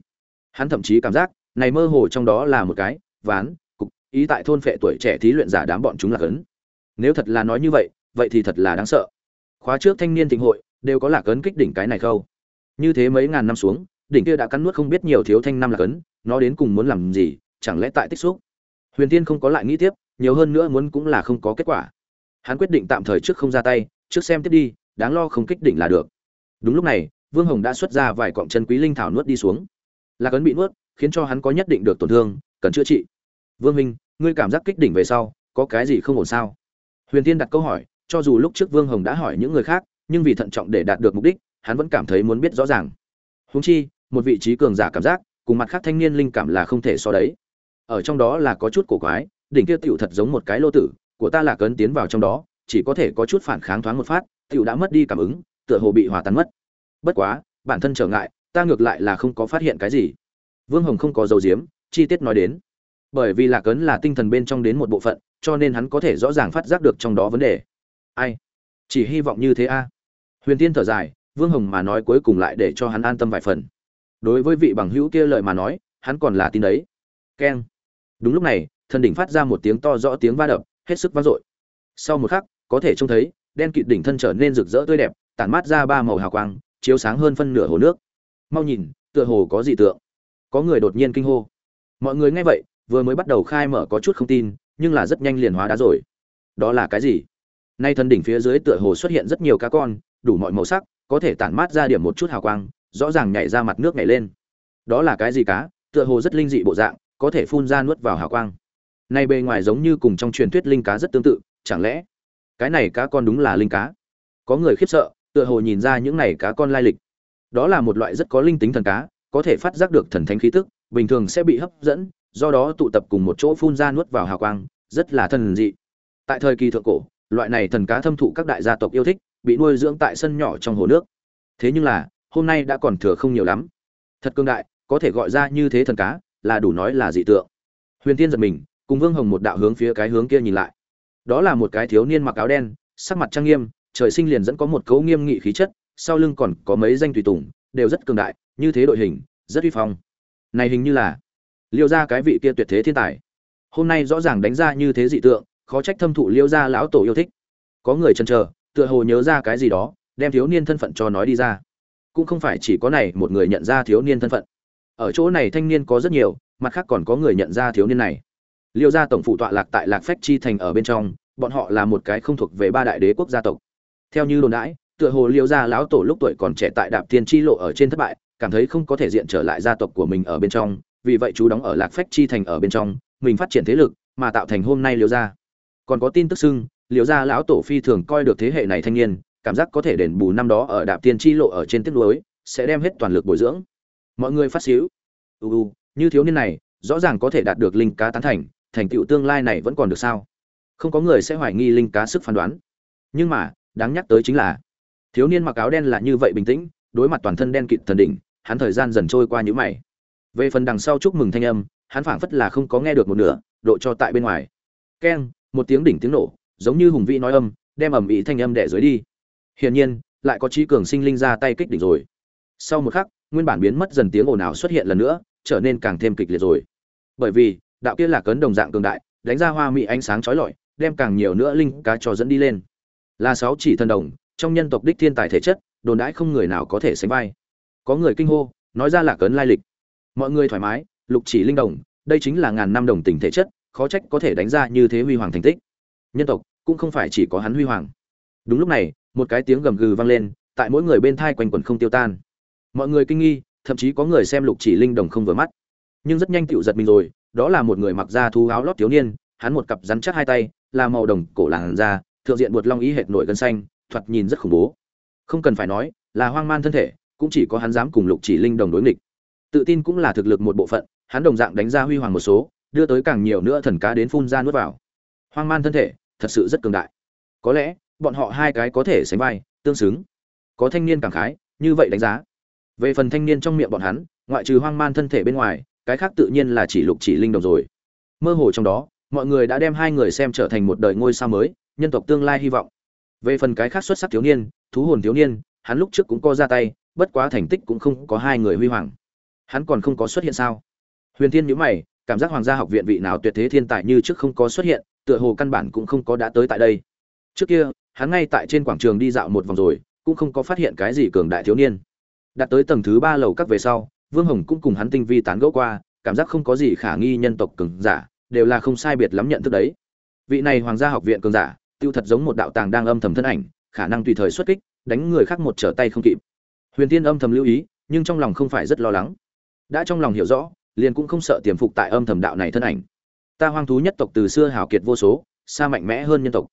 Hắn thậm chí cảm giác, này mơ hồ trong đó là một cái, ván ý tại thôn phệ tuổi trẻ thí luyện giả đám bọn chúng là cấn. nếu thật là nói như vậy vậy thì thật là đáng sợ. Khóa trước thanh niên thịnh hội, đều có lạc ấn kích đỉnh cái này khâu như thế mấy ngàn năm xuống, đỉnh kia đã cắn nuốt không biết nhiều thiếu thanh năm lạc ấn nó đến cùng muốn làm gì, chẳng lẽ tại tích xúc? Huyền tiên không có lại nghĩ tiếp, nhiều hơn nữa muốn cũng là không có kết quả. Hắn quyết định tạm thời trước không ra tay, trước xem tiếp đi, đáng lo không kích đỉnh là được. Đúng lúc này, vương hồng đã xuất ra vài cọng chân quý linh thảo nuốt đi xuống. Lạc ấn bị nuốt, khiến cho hắn có nhất định được tổn thương, cần chữa trị vương minh ngươi cảm giác kích đỉnh về sau, có cái gì không ổn sao? Huyền tiên đặt câu hỏi, cho dù lúc trước vương hồng đã hỏi những người khác, nhưng vì thận trọng để đạt được mục đích, hắn vẫn cảm thấy muốn biết rõ ràng. Húng chi, một vị trí cường giả cảm giác, cùng mặt khác thanh niên linh cảm là không thể so đấy. Ở trong đó là có chút cổ quái, đỉnh kia tựu thật giống một cái lô tử, của ta là cấn tiến vào trong đó, chỉ có thể có chút phản kháng thoáng một phát tựu đã mất đi cảm ứng, tựa hồ bị hòa tan mất. Bất quá, bản thân trở ngại, ta ngược lại là không có phát hiện cái gì. Vương hồng không có dầu diếm, chi tiết nói đến bởi vì lạc ấn là tinh thần bên trong đến một bộ phận, cho nên hắn có thể rõ ràng phát giác được trong đó vấn đề. Ai? Chỉ hy vọng như thế a. Huyền tiên thở dài, vương hồng mà nói cuối cùng lại để cho hắn an tâm vài phần. Đối với vị bằng hữu kia lời mà nói, hắn còn là tin đấy. Keng. Đúng lúc này, thần đỉnh phát ra một tiếng to rõ tiếng va đập, hết sức vang dội. Sau một khắc, có thể trông thấy, đen kịt đỉnh thân trở nên rực rỡ tươi đẹp, tản mát ra ba màu hào quang, chiếu sáng hơn phân nửa hồ nước. Mau nhìn, tựa hồ có dị tượng. Có người đột nhiên kinh hô. Mọi người nghe vậy vừa mới bắt đầu khai mở có chút không tin, nhưng là rất nhanh liền hóa đá rồi. Đó là cái gì? Nay thần đỉnh phía dưới tựa hồ xuất hiện rất nhiều cá con, đủ mọi màu sắc, có thể tản mát ra điểm một chút hào quang, rõ ràng nhảy ra mặt nước nhảy lên. Đó là cái gì cá? Tựa hồ rất linh dị bộ dạng, có thể phun ra nuốt vào hào quang. Nay bề ngoài giống như cùng trong truyền thuyết linh cá rất tương tự, chẳng lẽ cái này cá con đúng là linh cá? Có người khiếp sợ, tựa hồ nhìn ra những này cá con lai lịch. Đó là một loại rất có linh tính thần cá, có thể phát giác được thần thánh khí tức, bình thường sẽ bị hấp dẫn do đó tụ tập cùng một chỗ phun ra nuốt vào hào quang, rất là thần dị. Tại thời kỳ thượng cổ, loại này thần cá thâm thụ các đại gia tộc yêu thích, bị nuôi dưỡng tại sân nhỏ trong hồ nước. Thế nhưng là, hôm nay đã còn thừa không nhiều lắm. Thật cương đại, có thể gọi ra như thế thần cá, là đủ nói là dị tượng. Huyền tiên giật mình, cùng vương hồng một đạo hướng phía cái hướng kia nhìn lại. Đó là một cái thiếu niên mặc áo đen, sắc mặt trang nghiêm, trời sinh liền dẫn có một cấu nghiêm nghị khí chất, sau lưng còn có mấy danh tùy tùng, đều rất cường đại, như thế đội hình, rất uy phong. Này hình như là liêu ra cái vị kia tuyệt thế thiên tài. Hôm nay rõ ràng đánh ra như thế dị tượng, khó trách thâm thụ liêu ra lão tổ yêu thích. Có người chần chờ, tựa hồ nhớ ra cái gì đó, đem thiếu niên thân phận cho nói đi ra. Cũng không phải chỉ có này một người nhận ra thiếu niên thân phận. Ở chỗ này thanh niên có rất nhiều, mặt khác còn có người nhận ra thiếu niên này. Liêu gia tổng phụ tọa lạc tại lạc phách chi thành ở bên trong, bọn họ là một cái không thuộc về ba đại đế quốc gia tộc. Theo như đồn đãi, tựa hồ liêu gia lão tổ lúc tuổi còn trẻ tại đạp thiên chi lộ ở trên thất bại, cảm thấy không có thể diện trở lại gia tộc của mình ở bên trong vì vậy chú đóng ở lạc phách chi thành ở bên trong, mình phát triển thế lực, mà tạo thành hôm nay liều gia. Còn có tin tức xưng liều gia lão tổ phi thường coi được thế hệ này thanh niên, cảm giác có thể đền bù năm đó ở đạp tiên chi lộ ở trên tiết lối sẽ đem hết toàn lực bồi dưỡng. Mọi người phát xíu. Uu như thiếu niên này, rõ ràng có thể đạt được linh cá tán thành thành tựu tương lai này vẫn còn được sao? Không có người sẽ hoài nghi linh cá sức phán đoán. Nhưng mà, đáng nhắc tới chính là, thiếu niên mặc áo đen là như vậy bình tĩnh, đối mặt toàn thân đen kịt thần đỉnh, hắn thời gian dần trôi qua như mày về phần đằng sau chúc mừng thanh âm, hắn phảng phất là không có nghe được một nửa, độ cho tại bên ngoài. Keng, một tiếng đỉnh tiếng nổ, giống như hùng vĩ nói âm, đem ầm ĩ thanh âm đẻ dưới đi. Hiển nhiên, lại có trí cường sinh linh ra tay kích đỉnh rồi. Sau một khắc, nguyên bản biến mất dần tiếng ồn ào xuất hiện lần nữa, trở nên càng thêm kịch liệt rồi. Bởi vì, đạo kia là cấn đồng dạng cường đại, đánh ra hoa mỹ ánh sáng chói lọi, đem càng nhiều nữa linh cá cho dẫn đi lên. Là sáu chỉ thần đồng, trong nhân tộc đích thiên tài thể chất, đồn đãi không người nào có thể sánh vai. Có người kinh hô, nói ra là cấn lai lịch mọi người thoải mái, lục chỉ linh đồng, đây chính là ngàn năm đồng tình thể chất, khó trách có thể đánh ra như thế huy hoàng thành tích. Nhân tộc, cũng không phải chỉ có hắn huy hoàng. Đúng lúc này, một cái tiếng gầm gừ vang lên, tại mỗi người bên thai quanh quần không tiêu tan. Mọi người kinh nghi, thậm chí có người xem lục chỉ linh đồng không vừa mắt. Nhưng rất nhanh tựu giật mình rồi, đó là một người mặc da thú áo lót thiếu niên, hắn một cặp rắn chắc hai tay, là màu đồng cổ làn da, thượng diện buột long ý hệt nổi gân xanh, thoạt nhìn rất khủng bố. Không cần phải nói, là hoang man thân thể, cũng chỉ có hắn dám cùng lục chỉ linh đồng đối nghịch tự tin cũng là thực lực một bộ phận, hắn đồng dạng đánh ra huy hoàng một số, đưa tới càng nhiều nữa thần cá đến phun ra nuốt vào. Hoang man thân thể, thật sự rất cường đại. Có lẽ, bọn họ hai cái có thể sánh vai, tương xứng. Có thanh niên cảm khái, như vậy đánh giá. Về phần thanh niên trong miệng bọn hắn, ngoại trừ hoang man thân thể bên ngoài, cái khác tự nhiên là chỉ lục chỉ linh đồng rồi. Mơ hồ trong đó, mọi người đã đem hai người xem trở thành một đời ngôi sao mới, nhân tộc tương lai hy vọng. Về phần cái khác xuất sắc thiếu niên, thú hồn thiếu niên, hắn lúc trước cũng có ra tay, bất quá thành tích cũng không có hai người huy hoàng hắn còn không có xuất hiện sao? Huyền thiên nhữ mày, cảm giác hoàng gia học viện vị nào tuyệt thế thiên tài như trước không có xuất hiện, tựa hồ căn bản cũng không có đã tới tại đây. Trước kia, hắn ngay tại trên quảng trường đi dạo một vòng rồi, cũng không có phát hiện cái gì cường đại thiếu niên. Đạt tới tầng thứ ba lầu các về sau, vương hồng cũng cùng hắn tinh vi tán gẫu qua, cảm giác không có gì khả nghi nhân tộc cường giả, đều là không sai biệt lắm nhận thức đấy. Vị này hoàng gia học viện cường giả, tiêu thật giống một đạo tàng đang âm thầm thân ảnh, khả năng tùy thời xuất kích, đánh người khác một trở tay không kịp. Huyền tiên âm thầm lưu ý, nhưng trong lòng không phải rất lo lắng đã trong lòng hiểu rõ, liền cũng không sợ tiềm phục tại âm thầm đạo này thân ảnh. Ta hoang thú nhất tộc từ xưa hào kiệt vô số, xa mạnh mẽ hơn nhân tộc.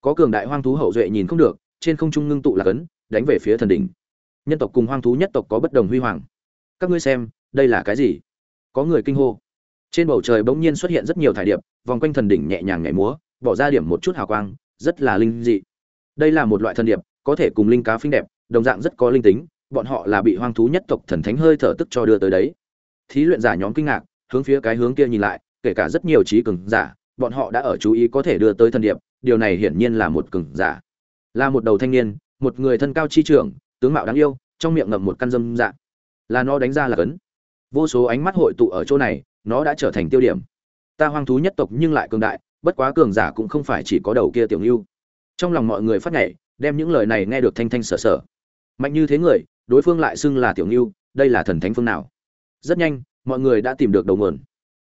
Có cường đại hoang thú hậu duệ nhìn không được, trên không trung ngưng tụ là cấn đánh về phía thần đỉnh. Nhân tộc cùng hoang thú nhất tộc có bất đồng huy hoàng. Các ngươi xem, đây là cái gì? Có người kinh hô. Trên bầu trời bỗng nhiên xuất hiện rất nhiều thải điệp, vòng quanh thần đỉnh nhẹ nhàng nhảy múa, bỏ ra điểm một chút hào quang, rất là linh dị. Đây là một loại thần điệp, có thể cùng linh cá phinh đẹp, đồng dạng rất có linh tính bọn họ là bị hoang thú nhất tộc thần thánh hơi thở tức cho đưa tới đấy. Thí luyện giả nhóm kinh ngạc, hướng phía cái hướng kia nhìn lại, kể cả rất nhiều trí cường giả, bọn họ đã ở chú ý có thể đưa tới thần điệp, điều này hiển nhiên là một cường giả. Là một đầu thanh niên, một người thân cao chi trưởng, tướng mạo đáng yêu, trong miệng ngậm một căn dâm dạ. Là nó đánh ra là cấn. Vô số ánh mắt hội tụ ở chỗ này, nó đã trở thành tiêu điểm. Ta hoang thú nhất tộc nhưng lại cường đại, bất quá cường giả cũng không phải chỉ có đầu kia tiểu ngưu. Trong lòng mọi người phát nhảy, đem những lời này nghe được thanh thanh sở sở. Mạnh như thế người đối phương lại xưng là tiểu ngưu, đây là thần thánh phương nào? Rất nhanh, mọi người đã tìm được đầu nguồn.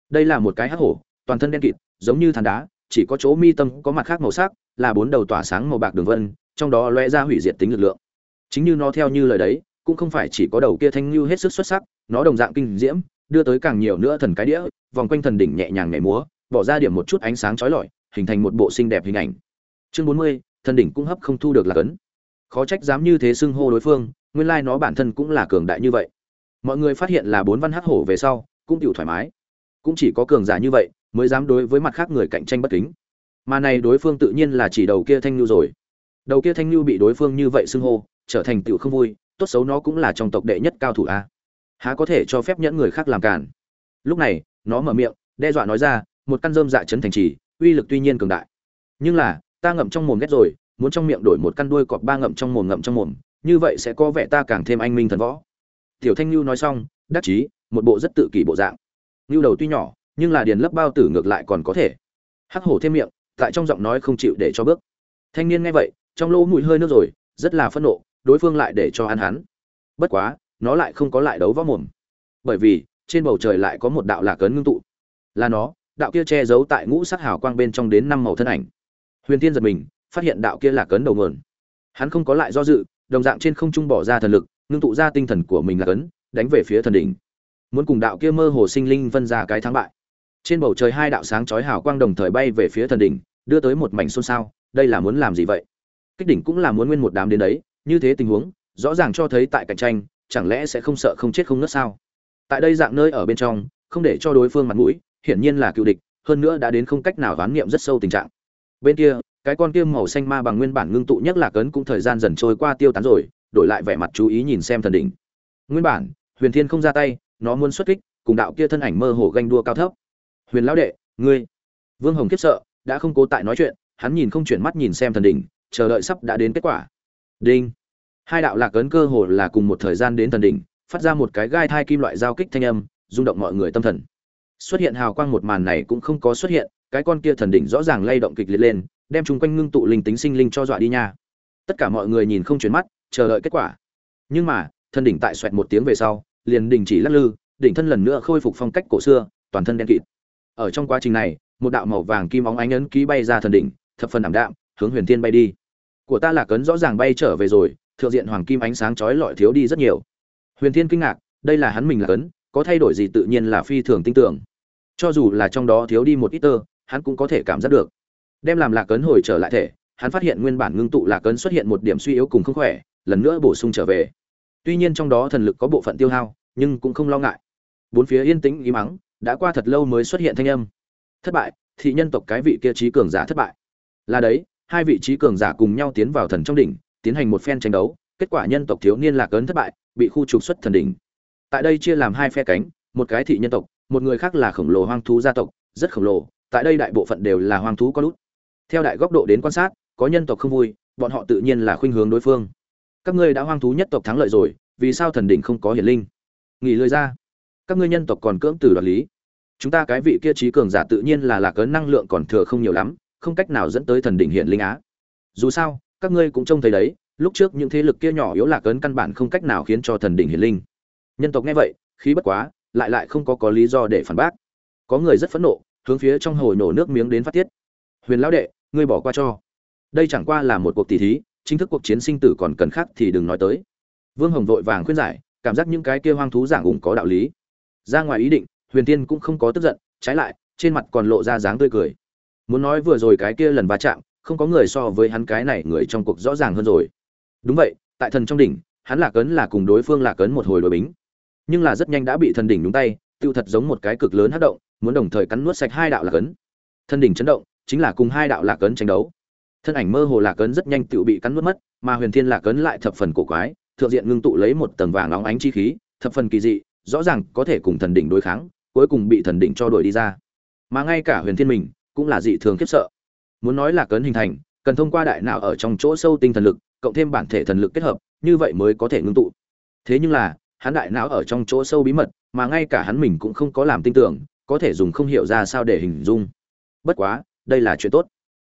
Đây là một cái hắc hổ, toàn thân đen kịt, giống như than đá, chỉ có chỗ mi tâm có mặt khác màu sắc, là bốn đầu tỏa sáng màu bạc đường vân, trong đó lóe ra hủy diệt tính lực lượng. Chính như nó theo như lời đấy, cũng không phải chỉ có đầu kia thanh lưu hết sức xuất sắc, nó đồng dạng kinh diễm, đưa tới càng nhiều nữa thần cái đĩa, vòng quanh thần đỉnh nhẹ nhàng nhảy múa, bỏ ra điểm một chút ánh sáng chói lọi, hình thành một bộ xinh đẹp hình ảnh. Chương bốn mươi, thần đỉnh cũng hấp không thu được là cấn. Khó trách dám như thế xưng hô đối phương nguyên lai nó bản thân cũng là cường đại như vậy. Mọi người phát hiện là bốn văn hắc hổ về sau, cũng chịu thoải mái. Cũng chỉ có cường giả như vậy mới dám đối với mặt khác người cạnh tranh bất kính. Mà này đối phương tự nhiên là chỉ đầu kia thanh lưu rồi. Đầu kia thanh lưu bị đối phương như vậy xưng hô, trở thành tựu không vui, tốt xấu nó cũng là trong tộc đệ nhất cao thủ a. Há có thể cho phép nhẫn người khác làm cản lúc này, nó mở miệng, đe dọa nói ra, một căn dơm dạ chấn thành trì, uy lực tuy nhiên cường đại. Nhưng là, ta ngậm trong mồm ghét rồi, muốn trong miệng đổi một căn đuôi cọp ba ngậm trong mồm ngậm trong mồm như vậy sẽ có vẻ ta càng thêm anh minh thần võ. Tiểu thanh lưu nói xong, đắc chí, một bộ rất tự kỷ bộ dạng. Lưu đầu tuy nhỏ, nhưng là điền lấp bao tử ngược lại còn có thể. Hắc hổ thêm miệng, tại trong giọng nói không chịu để cho bước. Thanh niên nghe vậy, trong lỗ mũi hơi nước rồi, rất là phẫn nộ, đối phương lại để cho ăn hắn. Bất quá, nó lại không có lại đấu võ mồm. Bởi vì, trên bầu trời lại có một đạo lạc ấn ngưng tụ. Là nó, đạo kia che giấu tại ngũ sắc hào quang bên trong đến năm màu thân ảnh. Huyền tiên giật mình, phát hiện đạo kia lạc ấn đầu nguồn. Hắn không có lại do dự đồng dạng trên không trung bỏ ra thần lực, ngưng tụ ra tinh thần của mình là ấn đánh về phía thần đỉnh. Muốn cùng đạo kia mơ hồ sinh linh vân ra cái thắng bại. Trên bầu trời hai đạo sáng chói hào quang đồng thời bay về phía thần đỉnh, đưa tới một mảnh xôn xao. Đây là muốn làm gì vậy? Kích đỉnh cũng là muốn nguyên một đám đến đấy. Như thế tình huống, rõ ràng cho thấy tại cạnh tranh, chẳng lẽ sẽ không sợ không chết không nứt sao? Tại đây dạng nơi ở bên trong, không để cho đối phương mặt mũi, hiển nhiên là cựu địch, hơn nữa đã đến không cách nào đoán niệm rất sâu tình trạng. Bên kia cái con kia màu xanh ma bằng nguyên bản ngưng tụ nhất là cấn cũng thời gian dần trôi qua tiêu tán rồi, đổi lại vẻ mặt chú ý nhìn xem thần đỉnh. Nguyên bản, huyền thiên không ra tay, nó muốn xuất kích, cùng đạo kia thân ảnh mơ hồ ganh đua cao thấp. Huyền lão đệ, ngươi. Vương hồng kiếp sợ, đã không cố tại nói chuyện, hắn nhìn không chuyển mắt nhìn xem thần đỉnh, chờ đợi sắp đã đến kết quả. Đinh. Hai đạo lạc ấn cơ hồ là cùng một thời gian đến thần đỉnh, phát ra một cái gai thai kim loại giao kích thanh âm, rung động mọi người tâm thần. Xuất hiện hào quang một màn này cũng không có xuất hiện, cái con kia thần đỉnh rõ ràng lay động kịch liệt lên đem chúng quanh ngưng tụ linh tính sinh linh cho dọa đi nha. Tất cả mọi người nhìn không chuyển mắt, chờ đợi kết quả. Nhưng mà, thân đỉnh tại xoẹt một tiếng về sau, liền đình chỉ lắc lư, đỉnh thân lần nữa khôi phục phong cách cổ xưa, toàn thân đen kịt. Ở trong quá trình này, một đạo màu vàng kim óng ánh ấn ký bay ra thần đỉnh, thập phần ảm đạm, hướng huyền thiên bay đi. Của ta là cấn rõ ràng bay trở về rồi, thượng diện hoàng kim ánh sáng chói lọi thiếu đi rất nhiều. Huyền thiên kinh ngạc, đây là hắn mình là cấn, có thay đổi gì tự nhiên là phi thường tinh tưởng. Cho dù là trong đó thiếu đi một ít tơ, hắn cũng có thể cảm giác được đem làm lạc cấn hồi trở lại thể, hắn phát hiện nguyên bản ngưng tụ lạc cấn xuất hiện một điểm suy yếu cùng không khỏe, lần nữa bổ sung trở về. Tuy nhiên trong đó thần lực có bộ phận tiêu hao, nhưng cũng không lo ngại. Bốn phía yên tĩnh ý mắng đã qua thật lâu mới xuất hiện thanh âm. Thất bại, thị nhân tộc cái vị kia trí cường giả thất bại. Là đấy, hai vị trí cường giả cùng nhau tiến vào thần trong đỉnh, tiến hành một phen tranh đấu, kết quả nhân tộc thiếu niên lạc ấn thất bại, bị khu trục xuất thần đỉnh. Tại đây chia làm hai phe cánh, một cái thị nhân tộc, một người khác là khổng lồ hoang thú gia tộc, rất khổng lồ, tại đây đại bộ phận đều là hoang thú có lút theo đại góc độ đến quan sát, có nhân tộc không vui, bọn họ tự nhiên là khuynh hướng đối phương. Các ngươi đã hoang thú nhất tộc thắng lợi rồi, vì sao thần đỉnh không có hiển linh? Nghỉ lơi ra. Các ngươi nhân tộc còn cưỡng từ đoạt lý. Chúng ta cái vị kia trí cường giả tự nhiên là lạc ấn năng lượng còn thừa không nhiều lắm, không cách nào dẫn tới thần đỉnh hiển linh á. Dù sao, các ngươi cũng trông thấy đấy, lúc trước những thế lực kia nhỏ yếu lạc ấn căn bản không cách nào khiến cho thần đỉnh hiển linh. Nhân tộc nghe vậy, khí bất quá, lại lại không có có lý do để phản bác. Có người rất phẫn nộ, hướng phía trong hồ nổ nước miếng đến phát tiết. Huyền lão đệ ngươi bỏ qua cho. Đây chẳng qua là một cuộc tỷ thí, chính thức cuộc chiến sinh tử còn cần khác thì đừng nói tới. Vương hồng vội vàng khuyên giải, cảm giác những cái kia hoang thú giảng ủng có đạo lý. Ra ngoài ý định, huyền tiên cũng không có tức giận, trái lại, trên mặt còn lộ ra dáng tươi cười. Muốn nói vừa rồi cái kia lần va chạm, không có người so với hắn cái này người trong cuộc rõ ràng hơn rồi. Đúng vậy, tại thần trong đỉnh, hắn lạc ấn là cùng đối phương lạc ấn một hồi đối bính. Nhưng là rất nhanh đã bị thần đỉnh nhúng tay tiêu thật giống một cái cực lớn hất động, muốn đồng thời cắn nuốt sạch hai đạo lạc ấn. Thần đỉnh chấn động chính là cùng hai đạo lạc ấn tranh đấu. Thân ảnh mơ hồ lạc ấn rất nhanh tự bị cắn nuốt mất, mà huyền thiên lạc ấn lại thập phần cổ quái, thượng diện ngưng tụ lấy một tầng vàng óng ánh chi khí, thập phần kỳ dị, rõ ràng có thể cùng thần đỉnh đối kháng, cuối cùng bị thần đỉnh cho đuổi đi ra. Mà ngay cả huyền thiên mình cũng là dị thường khiếp sợ. Muốn nói là cấn hình thành, cần thông qua đại não ở trong chỗ sâu tinh thần lực, cộng thêm bản thể thần lực kết hợp, như vậy mới có thể ngưng tụ. Thế nhưng là, hắn đại não ở trong chỗ sâu bí mật, mà ngay cả hắn mình cũng không có làm tin tưởng, có thể dùng không hiểu ra sao để hình dung. Bất quá đây là chuyện tốt.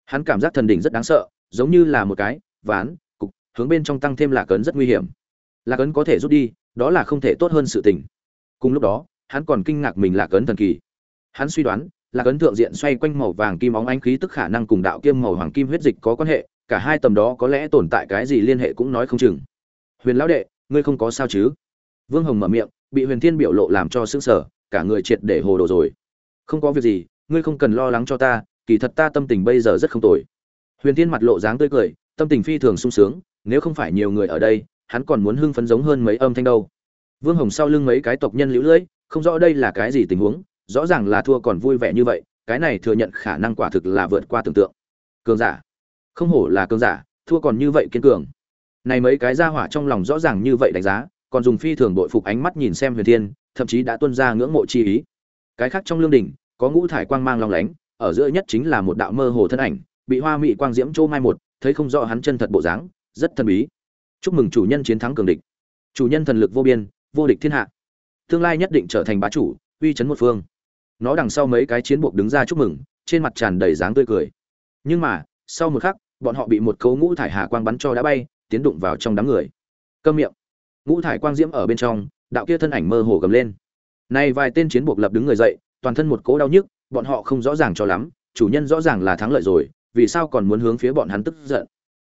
Hắn cảm giác thần đỉnh rất đáng sợ, giống như là một cái ván, cục, hướng bên trong tăng thêm lạc ấn rất nguy hiểm. Lạc ấn có thể rút đi, đó là không thể tốt hơn sự tình. Cùng lúc đó, hắn còn kinh ngạc mình lạc ấn thần kỳ. Hắn suy đoán, lạc ấn thượng diện xoay quanh màu vàng kim óng ánh khí tức khả năng cùng đạo kiêm màu hoàng kim huyết dịch có quan hệ, cả hai tầm đó có lẽ tồn tại cái gì liên hệ cũng nói không chừng. Huyền lão đệ, ngươi không có sao chứ? Vương hồng mở miệng, bị huyền thiên biểu lộ làm cho sững sờ, cả người triệt để hồ đồ rồi. Không có việc gì, ngươi không cần lo lắng cho ta kỳ thật ta tâm tình bây giờ rất không tồi. Huyền tiên mặt lộ dáng tươi cười, tâm tình phi thường sung sướng, nếu không phải nhiều người ở đây, hắn còn muốn hưng phấn giống hơn mấy âm thanh đâu. Vương hồng sau lưng mấy cái tộc nhân lũ lưỡi không rõ đây là cái gì tình huống, rõ ràng là thua còn vui vẻ như vậy, cái này thừa nhận khả năng quả thực là vượt qua tưởng tượng. Cường giả. Không hổ là cường giả, thua còn như vậy kiên cường. Này mấy cái ra hỏa trong lòng rõ ràng như vậy đánh giá, còn dùng phi thường bội phục ánh mắt nhìn xem huyền thiên, thậm chí đã tuân ra ngưỡng mộ chi ý. Cái khác trong lương đỉnh, có ngũ thải quang mang long lánh ở giữa nhất chính là một đạo mơ hồ thân ảnh, bị hoa mị quang diễm trô mai một, thấy không rõ hắn chân thật bộ dáng, rất thần bí. Chúc mừng chủ nhân chiến thắng cường địch. Chủ nhân thần lực vô biên, vô địch thiên hạ. Tương lai nhất định trở thành bá chủ, uy chấn một phương. Nó đằng sau mấy cái chiến buộc đứng ra chúc mừng, trên mặt tràn đầy dáng tươi cười. Nhưng mà, sau một khắc, bọn họ bị một cấu ngũ thải hà quang bắn cho đã bay, tiến đụng vào trong đám người. Câm miệng. Ngũ thải quang diễm ở bên trong, đạo kia thân ảnh mơ hồ gầm lên. Nay vài tên chiến buộc lập đứng người dậy, toàn thân một cỗ đau nhức bọn họ không rõ ràng cho lắm, chủ nhân rõ ràng là thắng lợi rồi, vì sao còn muốn hướng phía bọn hắn tức giận?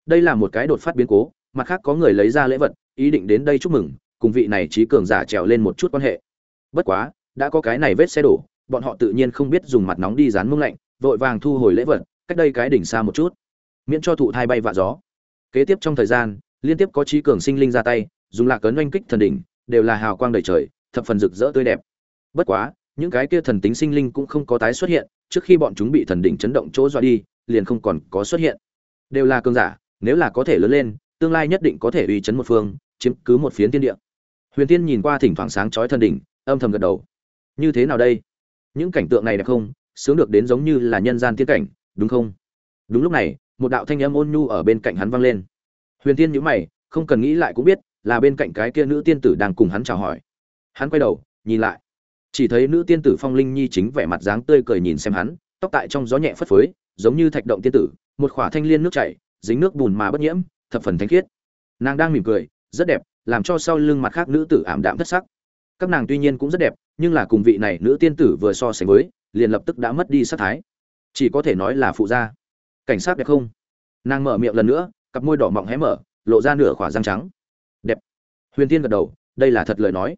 Đây là một cái đột phát biến cố, mặt khác có người lấy ra lễ vật, ý định đến đây chúc mừng, cùng vị này trí cường giả trèo lên một chút quan hệ. Bất quá, đã có cái này vết xe đổ, bọn họ tự nhiên không biết dùng mặt nóng đi dán mông lạnh, vội vàng thu hồi lễ vật, cách đây cái đỉnh xa một chút. Miễn cho thụ thai bay vạ gió. Kế tiếp trong thời gian, liên tiếp có trí cường sinh linh ra tay, dùng lạc cấn oanh kích thần đỉnh, đều là hào quang đầy trời, thập phần rực rỡ tươi đẹp. Bất quá những cái kia thần tính sinh linh cũng không có tái xuất hiện, trước khi bọn chúng bị thần đỉnh chấn động chỗ dọa đi, liền không còn có xuất hiện. Đều là cường giả, nếu là có thể lớn lên, tương lai nhất định có thể uy chấn một phương, chiếm cứ một phiến tiên địa. Huyền tiên nhìn qua thỉnh thoảng sáng chói thần đỉnh, âm thầm gật đầu. Như thế nào đây? Những cảnh tượng này đẹp không? Sướng được đến giống như là nhân gian tiên cảnh, đúng không? Đúng lúc này, một đạo thanh âm ôn nhu ở bên cạnh hắn vang lên. Huyền tiên nhíu mày, không cần nghĩ lại cũng biết, là bên cạnh cái kia nữ tiên tử đang cùng hắn chào hỏi. Hắn quay đầu, nhìn lại chỉ thấy nữ tiên tử phong linh nhi chính vẻ mặt dáng tươi cười nhìn xem hắn, tóc tại trong gió nhẹ phất phới, giống như thạch động tiên tử, một khỏa thanh liên nước chảy, dính nước bùn mà bất nhiễm, thập phần thanh khiết. Nàng đang mỉm cười, rất đẹp, làm cho sau lưng mặt khác nữ tử ảm đạm thất sắc. Các nàng tuy nhiên cũng rất đẹp, nhưng là cùng vị này nữ tiên tử vừa so sánh với, liền lập tức đã mất đi sắc thái. Chỉ có thể nói là phụ gia. Cảnh sát đẹp không? Nàng mở miệng lần nữa, cặp môi đỏ mọng hé mở, lộ ra nửa khỏa răng trắng. Đẹp. Huyền tiên gật đầu, đây là thật lời nói.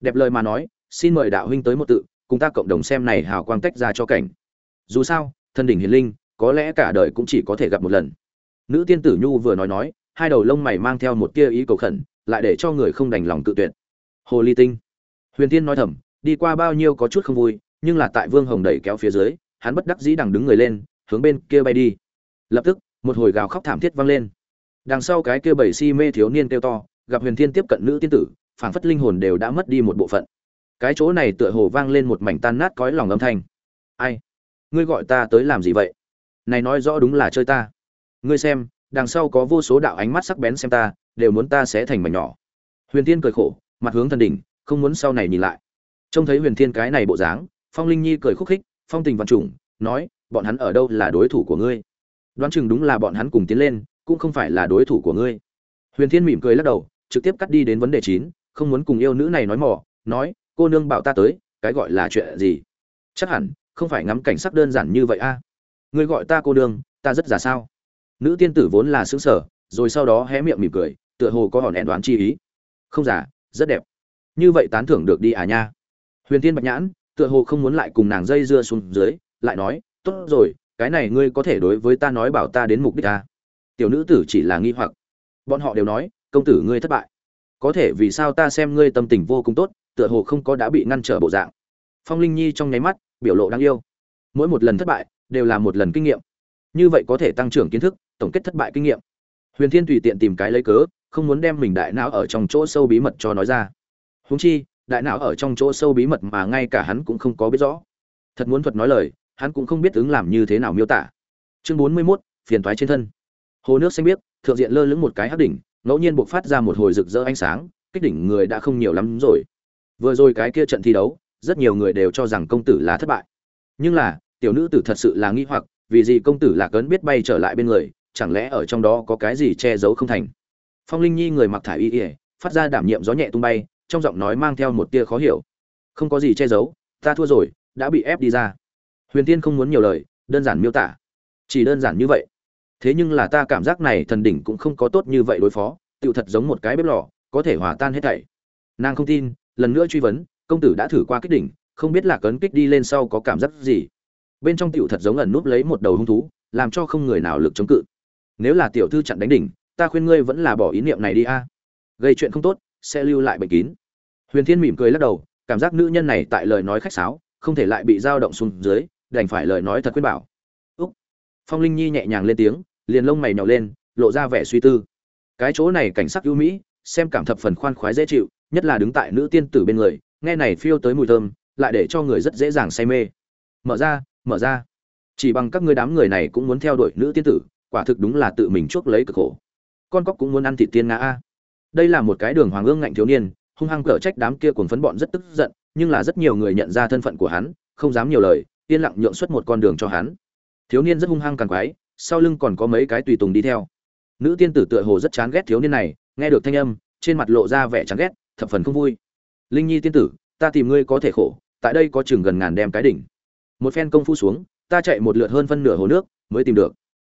Đẹp lời mà nói xin mời đạo huynh tới một tự, cùng ta cộng đồng xem này hào quang tách ra cho cảnh. Dù sao, thân đỉnh hiền linh, có lẽ cả đời cũng chỉ có thể gặp một lần. Nữ tiên tử nhu vừa nói nói, hai đầu lông mày mang theo một tia ý cầu khẩn, lại để cho người không đành lòng tự tuyệt. Hồ ly tinh. Huyền tiên nói thầm, đi qua bao nhiêu có chút không vui, nhưng là tại vương hồng đẩy kéo phía dưới, hắn bất đắc dĩ đằng đứng người lên, hướng bên kia bay đi. Lập tức, một hồi gào khóc thảm thiết vang lên. Đằng sau cái kia bảy si mê thiếu niên kêu to, gặp huyền thiên tiếp cận nữ tiên tử, phảng phất linh hồn đều đã mất đi một bộ phận cái chỗ này tựa hồ vang lên một mảnh tan nát cõi lòng âm thanh. Ai? Ngươi gọi ta tới làm gì vậy? Này nói rõ đúng là chơi ta. Ngươi xem, đằng sau có vô số đạo ánh mắt sắc bén xem ta, đều muốn ta sẽ thành mảnh nhỏ. Huyền thiên cười khổ, mặt hướng thần đỉnh, không muốn sau này nhìn lại. Trông thấy huyền thiên cái này bộ dáng, phong linh nhi cười khúc khích, phong tình văn trùng, nói, bọn hắn ở đâu là đối thủ của ngươi? Đoán chừng đúng là bọn hắn cùng tiến lên, cũng không phải là đối thủ của ngươi. Huyền thiên mỉm cười lắc đầu, trực tiếp cắt đi đến vấn đề chín, không muốn cùng yêu nữ này nói mỏ, nói cô nương bảo ta tới, cái gọi là chuyện gì? Chắc hẳn, không phải ngắm cảnh sắc đơn giản như vậy a. Ngươi gọi ta cô nương, ta rất giả sao? Nữ tiên tử vốn là xứng sở rồi sau đó hé miệng mỉm cười, tựa hồ có hòn hẹn đoán chi ý. Không giả rất đẹp. Như vậy tán thưởng được đi à nha. Huyền tiên bạch nhãn, tựa hồ không muốn lại cùng nàng dây dưa xuống dưới, lại nói, tốt rồi, cái này ngươi có thể đối với ta nói bảo ta đến mục đích ta tiểu nữ tử chỉ là nghi hoặc. Bọn họ đều nói, công tử ngươi thất bại. Có thể vì sao ta xem ngươi tâm tình vô cùng tốt tựa hồ không có đã bị ngăn trở bộ dạng. Phong linh nhi trong nháy mắt biểu lộ đáng yêu. Mỗi một lần thất bại đều là một lần kinh nghiệm. Như vậy có thể tăng trưởng kiến thức tổng kết thất bại kinh nghiệm. Huyền thiên tùy tiện tìm cái lấy cớ không muốn đem mình đại não ở trong chỗ sâu bí mật cho nói ra. Húng chi đại não ở trong chỗ sâu bí mật mà ngay cả hắn cũng không có biết rõ. Thật muốn thuật nói lời hắn cũng không biết ứng làm như thế nào miêu tả. Chương bốn mươi 41, phiền toái trên thân. Hồ nước xanh biếc thượng diện lơ lửng một cái hắc đỉnh ngẫu nhiên buộc phát ra một hồi rực rỡ ánh sáng kích đỉnh người đã không nhiều lắm rồi vừa rồi cái kia trận thi đấu, rất nhiều người đều cho rằng công tử là thất bại. Nhưng là, tiểu nữ tử thật sự là nghi hoặc, vì gì công tử lạc ấn biết bay trở lại bên người, chẳng lẽ ở trong đó có cái gì che giấu không thành? Phong linh nhi người mặc thải y ỉa phát ra đảm nhiệm gió nhẹ tung bay, trong giọng nói mang theo một tia khó hiểu. Không có gì che giấu, ta thua rồi, đã bị ép đi ra. Huyền tiên không muốn nhiều lời, đơn giản miêu tả. Chỉ đơn giản như vậy. Thế nhưng là ta cảm giác này thần đỉnh cũng không có tốt như vậy đối phó, tựu thật giống một cái bếp lò, có thể hòa tan hết thảy. Nàng không tin lần nữa truy vấn, công tử đã thử qua kích đỉnh, không biết là cấn kích đi lên sau có cảm giác gì. Bên trong tiểu thật giống ẩn núp lấy một đầu hung thú, làm cho không người nào lực chống cự. Nếu là tiểu thư chặn đánh đỉnh, ta khuyên ngươi vẫn là bỏ ý niệm này đi a. Gây chuyện không tốt, sẽ lưu lại bệnh kín. Huyền thiên mỉm cười lắc đầu, cảm giác nữ nhân này tại lời nói khách sáo, không thể lại bị dao động xuống dưới, đành phải lời nói thật khuyên bảo. Úc. Phong linh nhi nhẹ nhàng lên tiếng, liền lông mày nhỏ lên, lộ ra vẻ suy tư. Cái chỗ này cảnh sắc ưu mỹ, xem cảm thập phần khoan khoái dễ chịu nhất là đứng tại nữ tiên tử bên người, nghe này phiêu tới mùi thơm, lại để cho người rất dễ dàng say mê. Mở ra mở ra. Chỉ bằng các ngươi đám người này cũng muốn theo đuổi nữ tiên tử, quả thực đúng là tự mình chuốc lấy cực khổ. Con cóc cũng muốn ăn thịt tiên ngã a. Đây là một cái đường hoàng ương ngạnh thiếu niên, hung hăng cở trách đám kia cuồng phấn bọn rất tức giận, nhưng là rất nhiều người nhận ra thân phận của hắn, không dám nhiều lời, yên lặng nhượng xuất một con đường cho hắn. Thiếu niên rất hung hăng càng quái, sau lưng còn có mấy cái tùy tùng đi theo. Nữ tiên tử tựa hồ rất chán ghét thiếu niên này, nghe được thanh âm, trên mặt lộ ra vẻ chán ghét thập phần không vui. Linh nhi tiên tử, ta tìm ngươi có thể khổ, tại đây có chừng gần ngàn đem cái đỉnh. Một phen công phu xuống, ta chạy một lượt hơn phân nửa hồ nước, mới tìm được.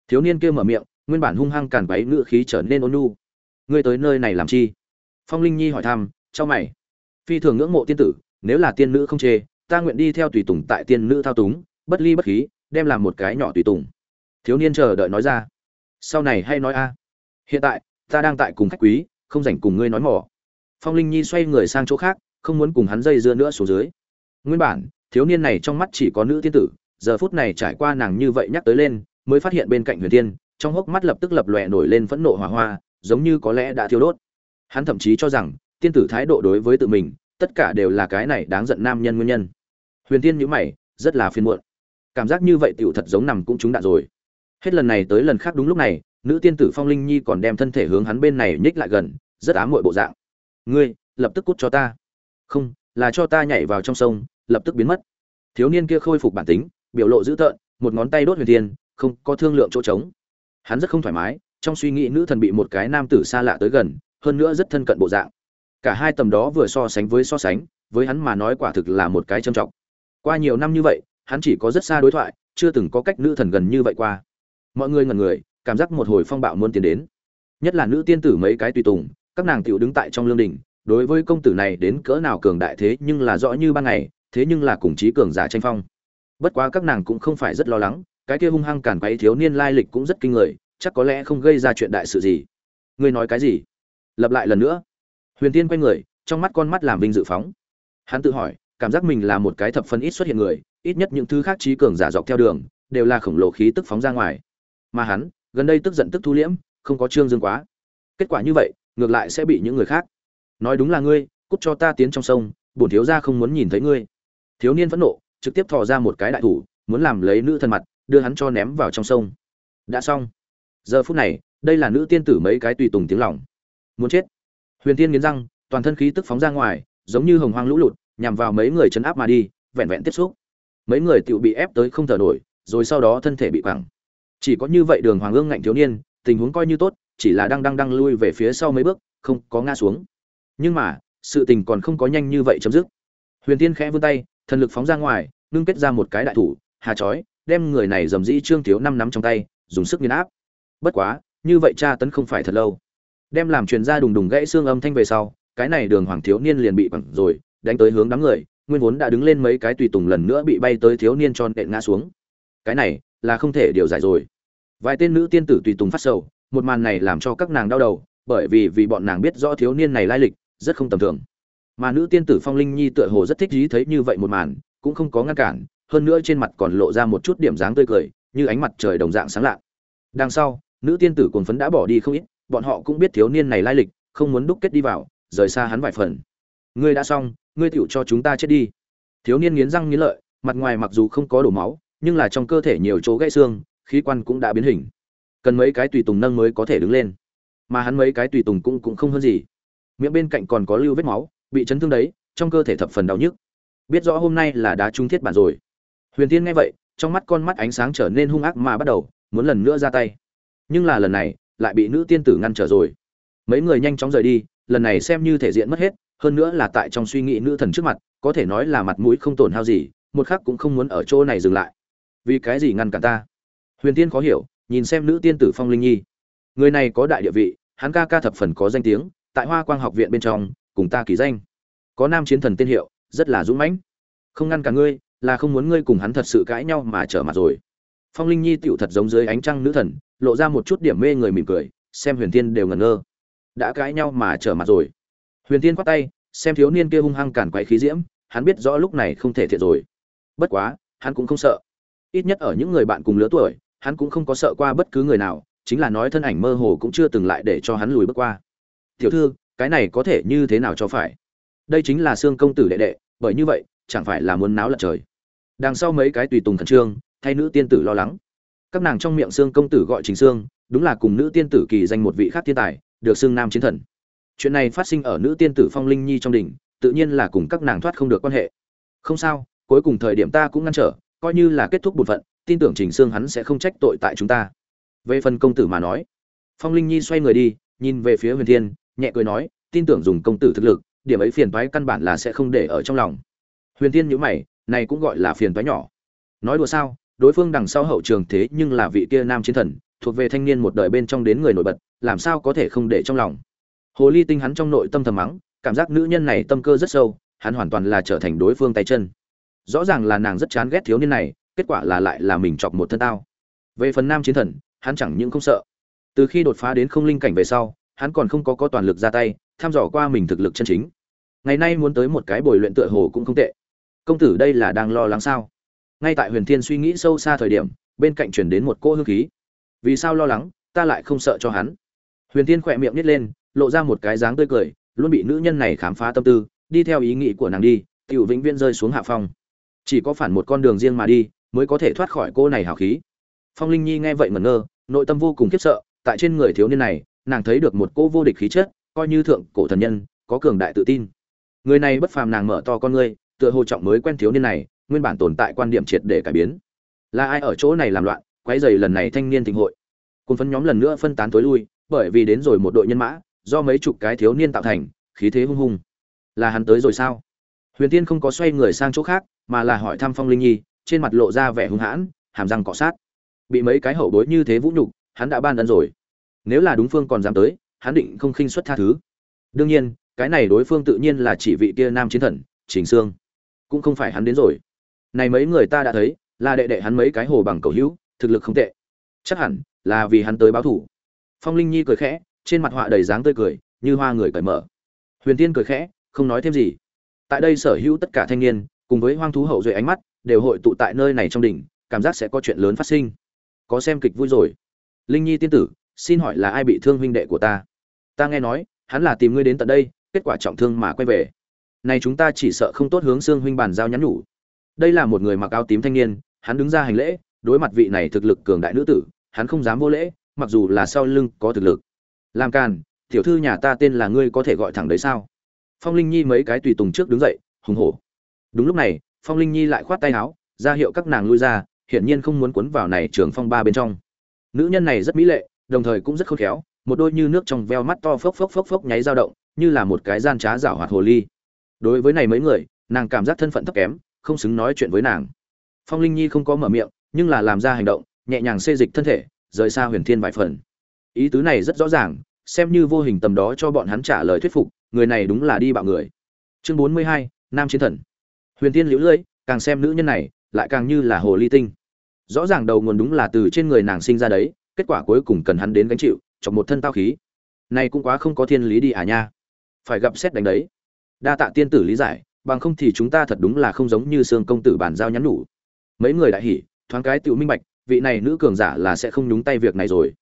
Thiếu niên kia mở miệng, nguyên bản hung hăng càn quấy ngựa khí trở nên ôn nhu. Ngươi tới nơi này làm chi? Phong linh nhi hỏi thăm cho mày. Phi thường ngưỡng mộ tiên tử, nếu là tiên nữ không chê, ta nguyện đi theo tùy tùng tại tiên nữ thao túng, bất ly bất khí, đem làm một cái nhỏ tùy tùng. Thiếu niên chờ đợi nói ra. Sau này hay nói a. Hiện tại, ta đang tại cùng khách quý, không rảnh cùng ngươi nói mỏ phong linh nhi xoay người sang chỗ khác, không muốn cùng hắn dây dưa nữa xuống dưới. Nguyên bản, thiếu niên này trong mắt chỉ có nữ tiên tử, giờ phút này trải qua nàng như vậy nhắc tới lên, mới phát hiện bên cạnh huyền tiên trong hốc mắt lập tức lập lòe nổi lên phẫn nộ hỏa hoa, giống như có lẽ đã thiêu đốt. Hắn thậm chí cho rằng, tiên tử thái độ đối với tự mình, tất cả đều là cái này đáng giận nam nhân nguyên nhân. Huyền tiên nhíu mày, rất là phiền muộn. Cảm giác như vậy tiểu thật giống nằm cũng trúng đạn rồi. Hết lần này tới lần khác đúng lúc này, nữ tiên tử phong linh nhi còn đem thân thể hướng hắn bên này nhích lại gần, rất ám muội bộ dạng ngươi, lập tức cút cho ta. Không, là cho ta nhảy vào trong sông, lập tức biến mất. Thiếu niên kia khôi phục bản tính, biểu lộ dữ tợn, một ngón tay đốt huyền thiên, không có thương lượng chỗ trống. Hắn rất không thoải mái, trong suy nghĩ nữ thần bị một cái nam tử xa lạ tới gần, hơn nữa rất thân cận bộ dạng. Cả hai tầm đó vừa so sánh với so sánh, với hắn mà nói quả thực là một cái trầm trọng. Qua nhiều năm như vậy, hắn chỉ có rất xa đối thoại, chưa từng có cách nữ thần gần như vậy qua. Mọi người ngần người, cảm giác một hồi phong bạo muốn tiến đến. Nhất là nữ tiên tử mấy cái tùy tùng các nàng tiểu đứng tại trong lương đình, đối với công tử này đến cỡ nào cường đại thế nhưng là rõ như ban ngày, thế nhưng là cùng chí cường giả tranh phong. Bất quá các nàng cũng không phải rất lo lắng, cái kia hung hăng cản quấy thiếu niên lai lịch cũng rất kinh người, chắc có lẽ không gây ra chuyện đại sự gì. Ngươi nói cái gì? Lặp lại lần nữa. Huyền tiên quay người, trong mắt con mắt làm vinh dự phóng. Hắn tự hỏi, cảm giác mình là một cái thập phân ít xuất hiện người, ít nhất những thứ khác trí cường giả dọc theo đường, đều là khổng lồ khí tức phóng ra ngoài. Mà hắn, gần đây tức giận tức thu liễm, không có trương dương quá. Kết quả như vậy ngược lại sẽ bị những người khác. Nói đúng là ngươi, cút cho ta tiến trong sông, bổn thiếu gia không muốn nhìn thấy ngươi. Thiếu niên phẫn nộ, trực tiếp thò ra một cái đại thủ, muốn làm lấy nữ thân mặt, đưa hắn cho ném vào trong sông. Đã xong. Giờ phút này, đây là nữ tiên tử mấy cái tùy tùng tiếng lòng. Muốn chết. Huyền tiên nghiến răng, toàn thân khí tức phóng ra ngoài, giống như hồng hoang lũ lụt, nhằm vào mấy người chấn áp mà đi, vẹn vẹn tiếp xúc. Mấy người tự bị ép tới không thở nổi, rồi sau đó thân thể bị quẳng. Chỉ có như vậy đường hoàng ương ngạnh thiếu niên tình huống coi như tốt, chỉ là đang đang đang lui về phía sau mấy bước, không có ngã xuống. Nhưng mà, sự tình còn không có nhanh như vậy chấm dứt. Huyền tiên khẽ vươn tay, thần lực phóng ra ngoài, ngưng kết ra một cái đại thủ, hà chói, đem người này dầm dĩ trương thiếu năm nắm trong tay, dùng sức nghiền áp. Bất quá, như vậy tra tấn không phải thật lâu. Đem làm truyền ra đùng đùng gãy xương âm thanh về sau, cái này đường hoàng thiếu niên liền bị bằng rồi, đánh tới hướng đám người, nguyên vốn đã đứng lên mấy cái tùy tùng lần nữa bị bay tới thiếu niên tròn đệm ngã xuống. Cái này là không thể điều giải rồi vài tên nữ tiên tử tùy tùng phát sầu, một màn này làm cho các nàng đau đầu, bởi vì vì bọn nàng biết rõ thiếu niên này lai lịch, rất không tầm thường. Mà nữ tiên tử phong linh nhi tựa hồ rất thích ý thấy như vậy một màn, cũng không có ngăn cản, hơn nữa trên mặt còn lộ ra một chút điểm dáng tươi cười, như ánh mặt trời đồng dạng sáng lạ. Đằng sau, nữ tiên tử cồn phấn đã bỏ đi không ít, bọn họ cũng biết thiếu niên này lai lịch, không muốn đúc kết đi vào, rời xa hắn vài phần. Ngươi đã xong, ngươi tựu cho chúng ta chết đi. Thiếu niên nghiến răng nghiến lợi, mặt ngoài mặc dù không có đổ máu, nhưng là trong cơ thể nhiều chỗ gãy xương khí quan cũng đã biến hình. Cần mấy cái tùy tùng nâng mới có thể đứng lên. Mà hắn mấy cái tùy tùng cũng cũng không hơn gì. Miệng bên cạnh còn có lưu vết máu, bị chấn thương đấy, trong cơ thể thập phần đau nhức. Biết rõ hôm nay là đá trung thiết bản rồi. Huyền tiên nghe vậy, trong mắt con mắt ánh sáng trở nên hung ác mà bắt đầu, muốn lần nữa ra tay. Nhưng là lần này, lại bị nữ tiên tử ngăn trở rồi. Mấy người nhanh chóng rời đi, lần này xem như thể diện mất hết, hơn nữa là tại trong suy nghĩ nữ thần trước mặt, có thể nói là mặt mũi không tổn hao gì, một khắc cũng không muốn ở chỗ này dừng lại. Vì cái gì ngăn cản ta? Huyền tiên khó hiểu, nhìn xem nữ tiên tử phong linh nhi. Người này có đại địa vị, hắn ca ca thập phần có danh tiếng, tại hoa quang học viện bên trong, cùng ta kỳ danh. Có nam chiến thần tiên hiệu, rất là dũng mãnh. Không ngăn cả ngươi, là không muốn ngươi cùng hắn thật sự cãi nhau mà trở mặt rồi. Phong linh nhi tựu thật giống dưới ánh trăng nữ thần, lộ ra một chút điểm mê người mỉm cười, xem huyền thiên đều ngẩn ngơ. Đã cãi nhau mà trở mặt rồi. Huyền thiên quát tay, xem thiếu niên kia hung hăng cản quấy khí diễm, hắn biết rõ lúc này không thể thiệt rồi. Bất quá, hắn cũng không sợ. Ít nhất ở những người bạn cùng lứa tuổi hắn cũng không có sợ qua bất cứ người nào, chính là nói thân ảnh mơ hồ cũng chưa từng lại để cho hắn lùi bước qua. Tiểu thư, cái này có thể như thế nào cho phải? Đây chính là xương công tử đệ đệ, bởi như vậy, chẳng phải là muốn náo lật trời. Đằng sau mấy cái tùy tùng khẩn trương, thay nữ tiên tử lo lắng. Các nàng trong miệng xương công tử gọi chính xương đúng là cùng nữ tiên tử kỳ danh một vị khác thiên tài, được xương nam chiến thần. Chuyện này phát sinh ở nữ tiên tử phong linh nhi trong đỉnh, tự nhiên là cùng các nàng thoát không được quan hệ. Không sao, cuối cùng thời điểm ta cũng ngăn trở, coi như là kết thúc bổn phận tin tưởng trình xương hắn sẽ không trách tội tại chúng ta. Về phần công tử mà nói, phong linh nhi xoay người đi, nhìn về phía huyền thiên, nhẹ cười nói, tin tưởng dùng công tử thực lực, điểm ấy phiền toái căn bản là sẽ không để ở trong lòng. Huyền thiên nhíu mày, này cũng gọi là phiền toái nhỏ. Nói đùa sao, đối phương đằng sau hậu trường thế nhưng là vị kia nam chiến thần, thuộc về thanh niên một đời bên trong đến người nổi bật, làm sao có thể không để trong lòng. Hồ ly tinh hắn trong nội tâm thầm mắng, cảm giác nữ nhân này tâm cơ rất sâu, hắn hoàn toàn là trở thành đối phương tay chân. Rõ ràng là nàng rất chán ghét thiếu niên này kết quả là lại là mình chọc một thân tao. Về phần nam chiến thần, hắn chẳng những không sợ. Từ khi đột phá đến không linh cảnh về sau, hắn còn không có có toàn lực ra tay thăm dò qua mình thực lực chân chính. Ngày nay muốn tới một cái bồi luyện tựa hồ cũng không tệ. Công tử đây là đang lo lắng sao? Ngay tại huyền thiên suy nghĩ sâu xa thời điểm, bên cạnh chuyển đến một cỗ hương khí. Vì sao lo lắng, ta lại không sợ cho hắn? Huyền thiên khỏe miệng nít lên, lộ ra một cái dáng tươi cười, luôn bị nữ nhân này khám phá tâm tư, đi theo ý nghĩ của nàng đi, tiểu vĩnh viễn rơi xuống hạ phong. Chỉ có phản một con đường riêng mà đi mới có thể thoát khỏi cô này hào khí. Phong linh nhi nghe vậy ngẩn ngơ, nội tâm vô cùng khiếp sợ, tại trên người thiếu niên này, nàng thấy được một cô vô địch khí chất, coi như thượng cổ thần nhân, có cường đại tự tin. Người này bất phàm nàng mở to con ngươi, tựa hồ trọng mới quen thiếu niên này, nguyên bản tồn tại quan điểm triệt để cải biến. Là ai ở chỗ này làm loạn, quấy dày lần này thanh niên tình hội. Cùng phân nhóm lần nữa phân tán tối lui, bởi vì đến rồi một đội nhân mã, do mấy chục cái thiếu niên tạo thành, khí thế hung hung. Là hắn tới rồi sao? Huyền tiên không có xoay người sang chỗ khác, mà là hỏi thăm phong linh nhi trên mặt lộ ra vẻ hung hãn, hàm răng cọ sát. Bị mấy cái hậu bối như thế vũ nhục, hắn đã ban ân rồi. Nếu là đúng phương còn dám tới, hắn định không khinh xuất tha thứ. Đương nhiên, cái này đối phương tự nhiên là chỉ vị kia nam chiến thần, trình sương. Cũng không phải hắn đến rồi. Này mấy người ta đã thấy, là đệ đệ hắn mấy cái hồ bằng cầu hữu, thực lực không tệ. Chắc hẳn là vì hắn tới báo thủ. Phong linh nhi cười khẽ, trên mặt họa đầy dáng tươi cười, như hoa người cởi mở. Huyền tiên cười khẽ, không nói thêm gì. Tại đây sở hữu tất cả thanh niên cùng với hoang thú hậu duệ ánh mắt, đều hội tụ tại nơi này trong đỉnh, cảm giác sẽ có chuyện lớn phát sinh. Có xem kịch vui rồi. Linh nhi tiên tử, xin hỏi là ai bị thương huynh đệ của ta? Ta nghe nói, hắn là tìm ngươi đến tận đây, kết quả trọng thương mà quay về. Này chúng ta chỉ sợ không tốt hướng xương huynh bàn giao nhắn nhủ. Đây là một người mặc áo tím thanh niên, hắn đứng ra hành lễ, đối mặt vị này thực lực cường đại nữ tử, hắn không dám vô lễ, mặc dù là sau lưng có thực lực. Làm càn, tiểu thư nhà ta tên là ngươi có thể gọi thẳng đấy sao? Phong linh nhi mấy cái tùy tùng trước đứng dậy, hùng hổ đúng lúc này, phong linh nhi lại khoát tay áo, ra hiệu các nàng lui ra, hiển nhiên không muốn cuốn vào này trường phong ba bên trong. Nữ nhân này rất mỹ lệ, đồng thời cũng rất khôn khéo, một đôi như nước trong veo mắt to phốc phốc phốc phốc nháy dao động, như là một cái gian trá rảo hoạt hồ ly. Đối với này mấy người, nàng cảm giác thân phận thấp kém, không xứng nói chuyện với nàng. Phong linh nhi không có mở miệng, nhưng là làm ra hành động, nhẹ nhàng xê dịch thân thể, rời xa huyền thiên vài phần. Ý tứ này rất rõ ràng, xem như vô hình tầm đó cho bọn hắn trả lời thuyết phục, người này đúng là đi bạo người. Chương bốn mươi hai, nam chiến thần huyền thiên liễu lưỡi càng xem nữ nhân này, lại càng như là hồ ly tinh. Rõ ràng đầu nguồn đúng là từ trên người nàng sinh ra đấy, kết quả cuối cùng cần hắn đến gánh chịu trong một thân tao khí. Này cũng quá không có thiên lý đi à nha. Phải gặp xét đánh đấy. Đa tạ tiên tử lý giải, bằng không thì chúng ta thật đúng là không giống như sương công tử bản giao nhắn nhủ. Mấy người đại hỉ, thoáng cái tự minh bạch, vị này nữ cường giả là sẽ không nhúng tay việc này rồi.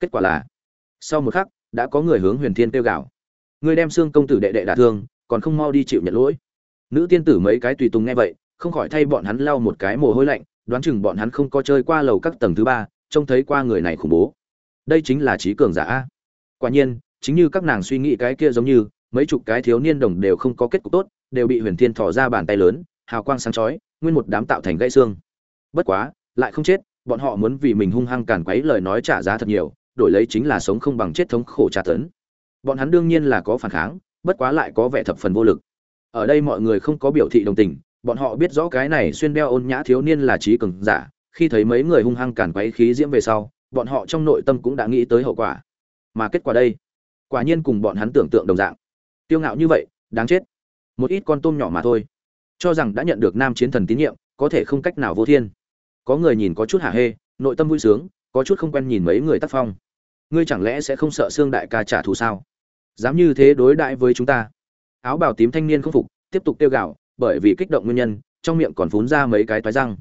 Kết quả là, sau một khắc, đã có người hướng huyền thiên kêu gào. Người đem xương công tử đệ đệ đả thương, còn không mau đi chịu nhận lỗi nữ tiên tử mấy cái tùy tùng nghe vậy, không khỏi thay bọn hắn lau một cái mồ hôi lạnh, đoán chừng bọn hắn không có chơi qua lầu các tầng thứ ba, trông thấy qua người này khủng bố. Đây chính là trí cường giả a. Quả nhiên, chính như các nàng suy nghĩ cái kia giống như, mấy chục cái thiếu niên đồng đều không có kết cục tốt, đều bị huyền thiên thỏ ra bàn tay lớn, hào quang sáng chói, nguyên một đám tạo thành gãy xương. Bất quá, lại không chết, bọn họ muốn vì mình hung hăng càn quấy lời nói trả giá thật nhiều, đổi lấy chính là sống không bằng chết thống khổ tra tấn. Bọn hắn đương nhiên là có phản kháng, bất quá lại có vẻ thập phần vô lực ở đây mọi người không có biểu thị đồng tình, bọn họ biết rõ cái này xuyên đeo ôn nhã thiếu niên là trí cường giả, khi thấy mấy người hung hăng càn quấy khí diễm về sau, bọn họ trong nội tâm cũng đã nghĩ tới hậu quả. Mà kết quả đây, quả nhiên cùng bọn hắn tưởng tượng đồng dạng. Tiêu ngạo như vậy, đáng chết. Một ít con tôm nhỏ mà thôi. Cho rằng đã nhận được nam chiến thần tín nhiệm, có thể không cách nào vô thiên. Có người nhìn có chút hả hê, nội tâm vui sướng, có chút không quen nhìn mấy người tác phong. Ngươi chẳng lẽ sẽ không sợ xương đại ca trả thù sao? Dám như thế đối đãi với chúng ta áo bào tím thanh niên không phục, tiếp tục tiêu gạo bởi vì kích động nguyên nhân, trong miệng còn phún ra mấy cái thoái răng.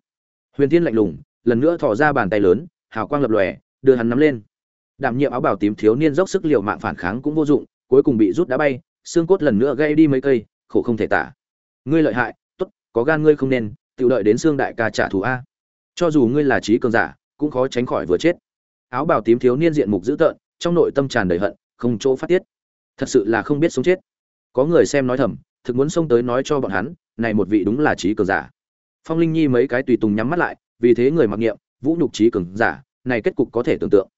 Huyền thiên lạnh lùng, lần nữa thò ra bàn tay lớn, hào quang lập lòe, đưa hắn nắm lên. Đảm nhiệm áo bào tím thiếu niên dốc sức liều mạng phản kháng cũng vô dụng, cuối cùng bị rút đá bay, xương cốt lần nữa gây đi mấy cây, khổ không thể tả. Ngươi lợi hại, tốt, có gan ngươi không nên tự đợi đến xương đại ca trả thù a. Cho dù ngươi là trí cường giả, cũng khó tránh khỏi vừa chết. Áo bào tím thiếu niên diện mục dữ tợn, trong nội tâm tràn đầy hận, không chỗ phát tiết. Thật sự là không biết sống chết có người xem nói thầm, thực muốn xông tới nói cho bọn hắn, này một vị đúng là trí cường giả. Phong linh nhi mấy cái tùy tùng nhắm mắt lại, vì thế người mặc niệm, vũ nhục trí cường giả, này kết cục có thể tưởng tượng.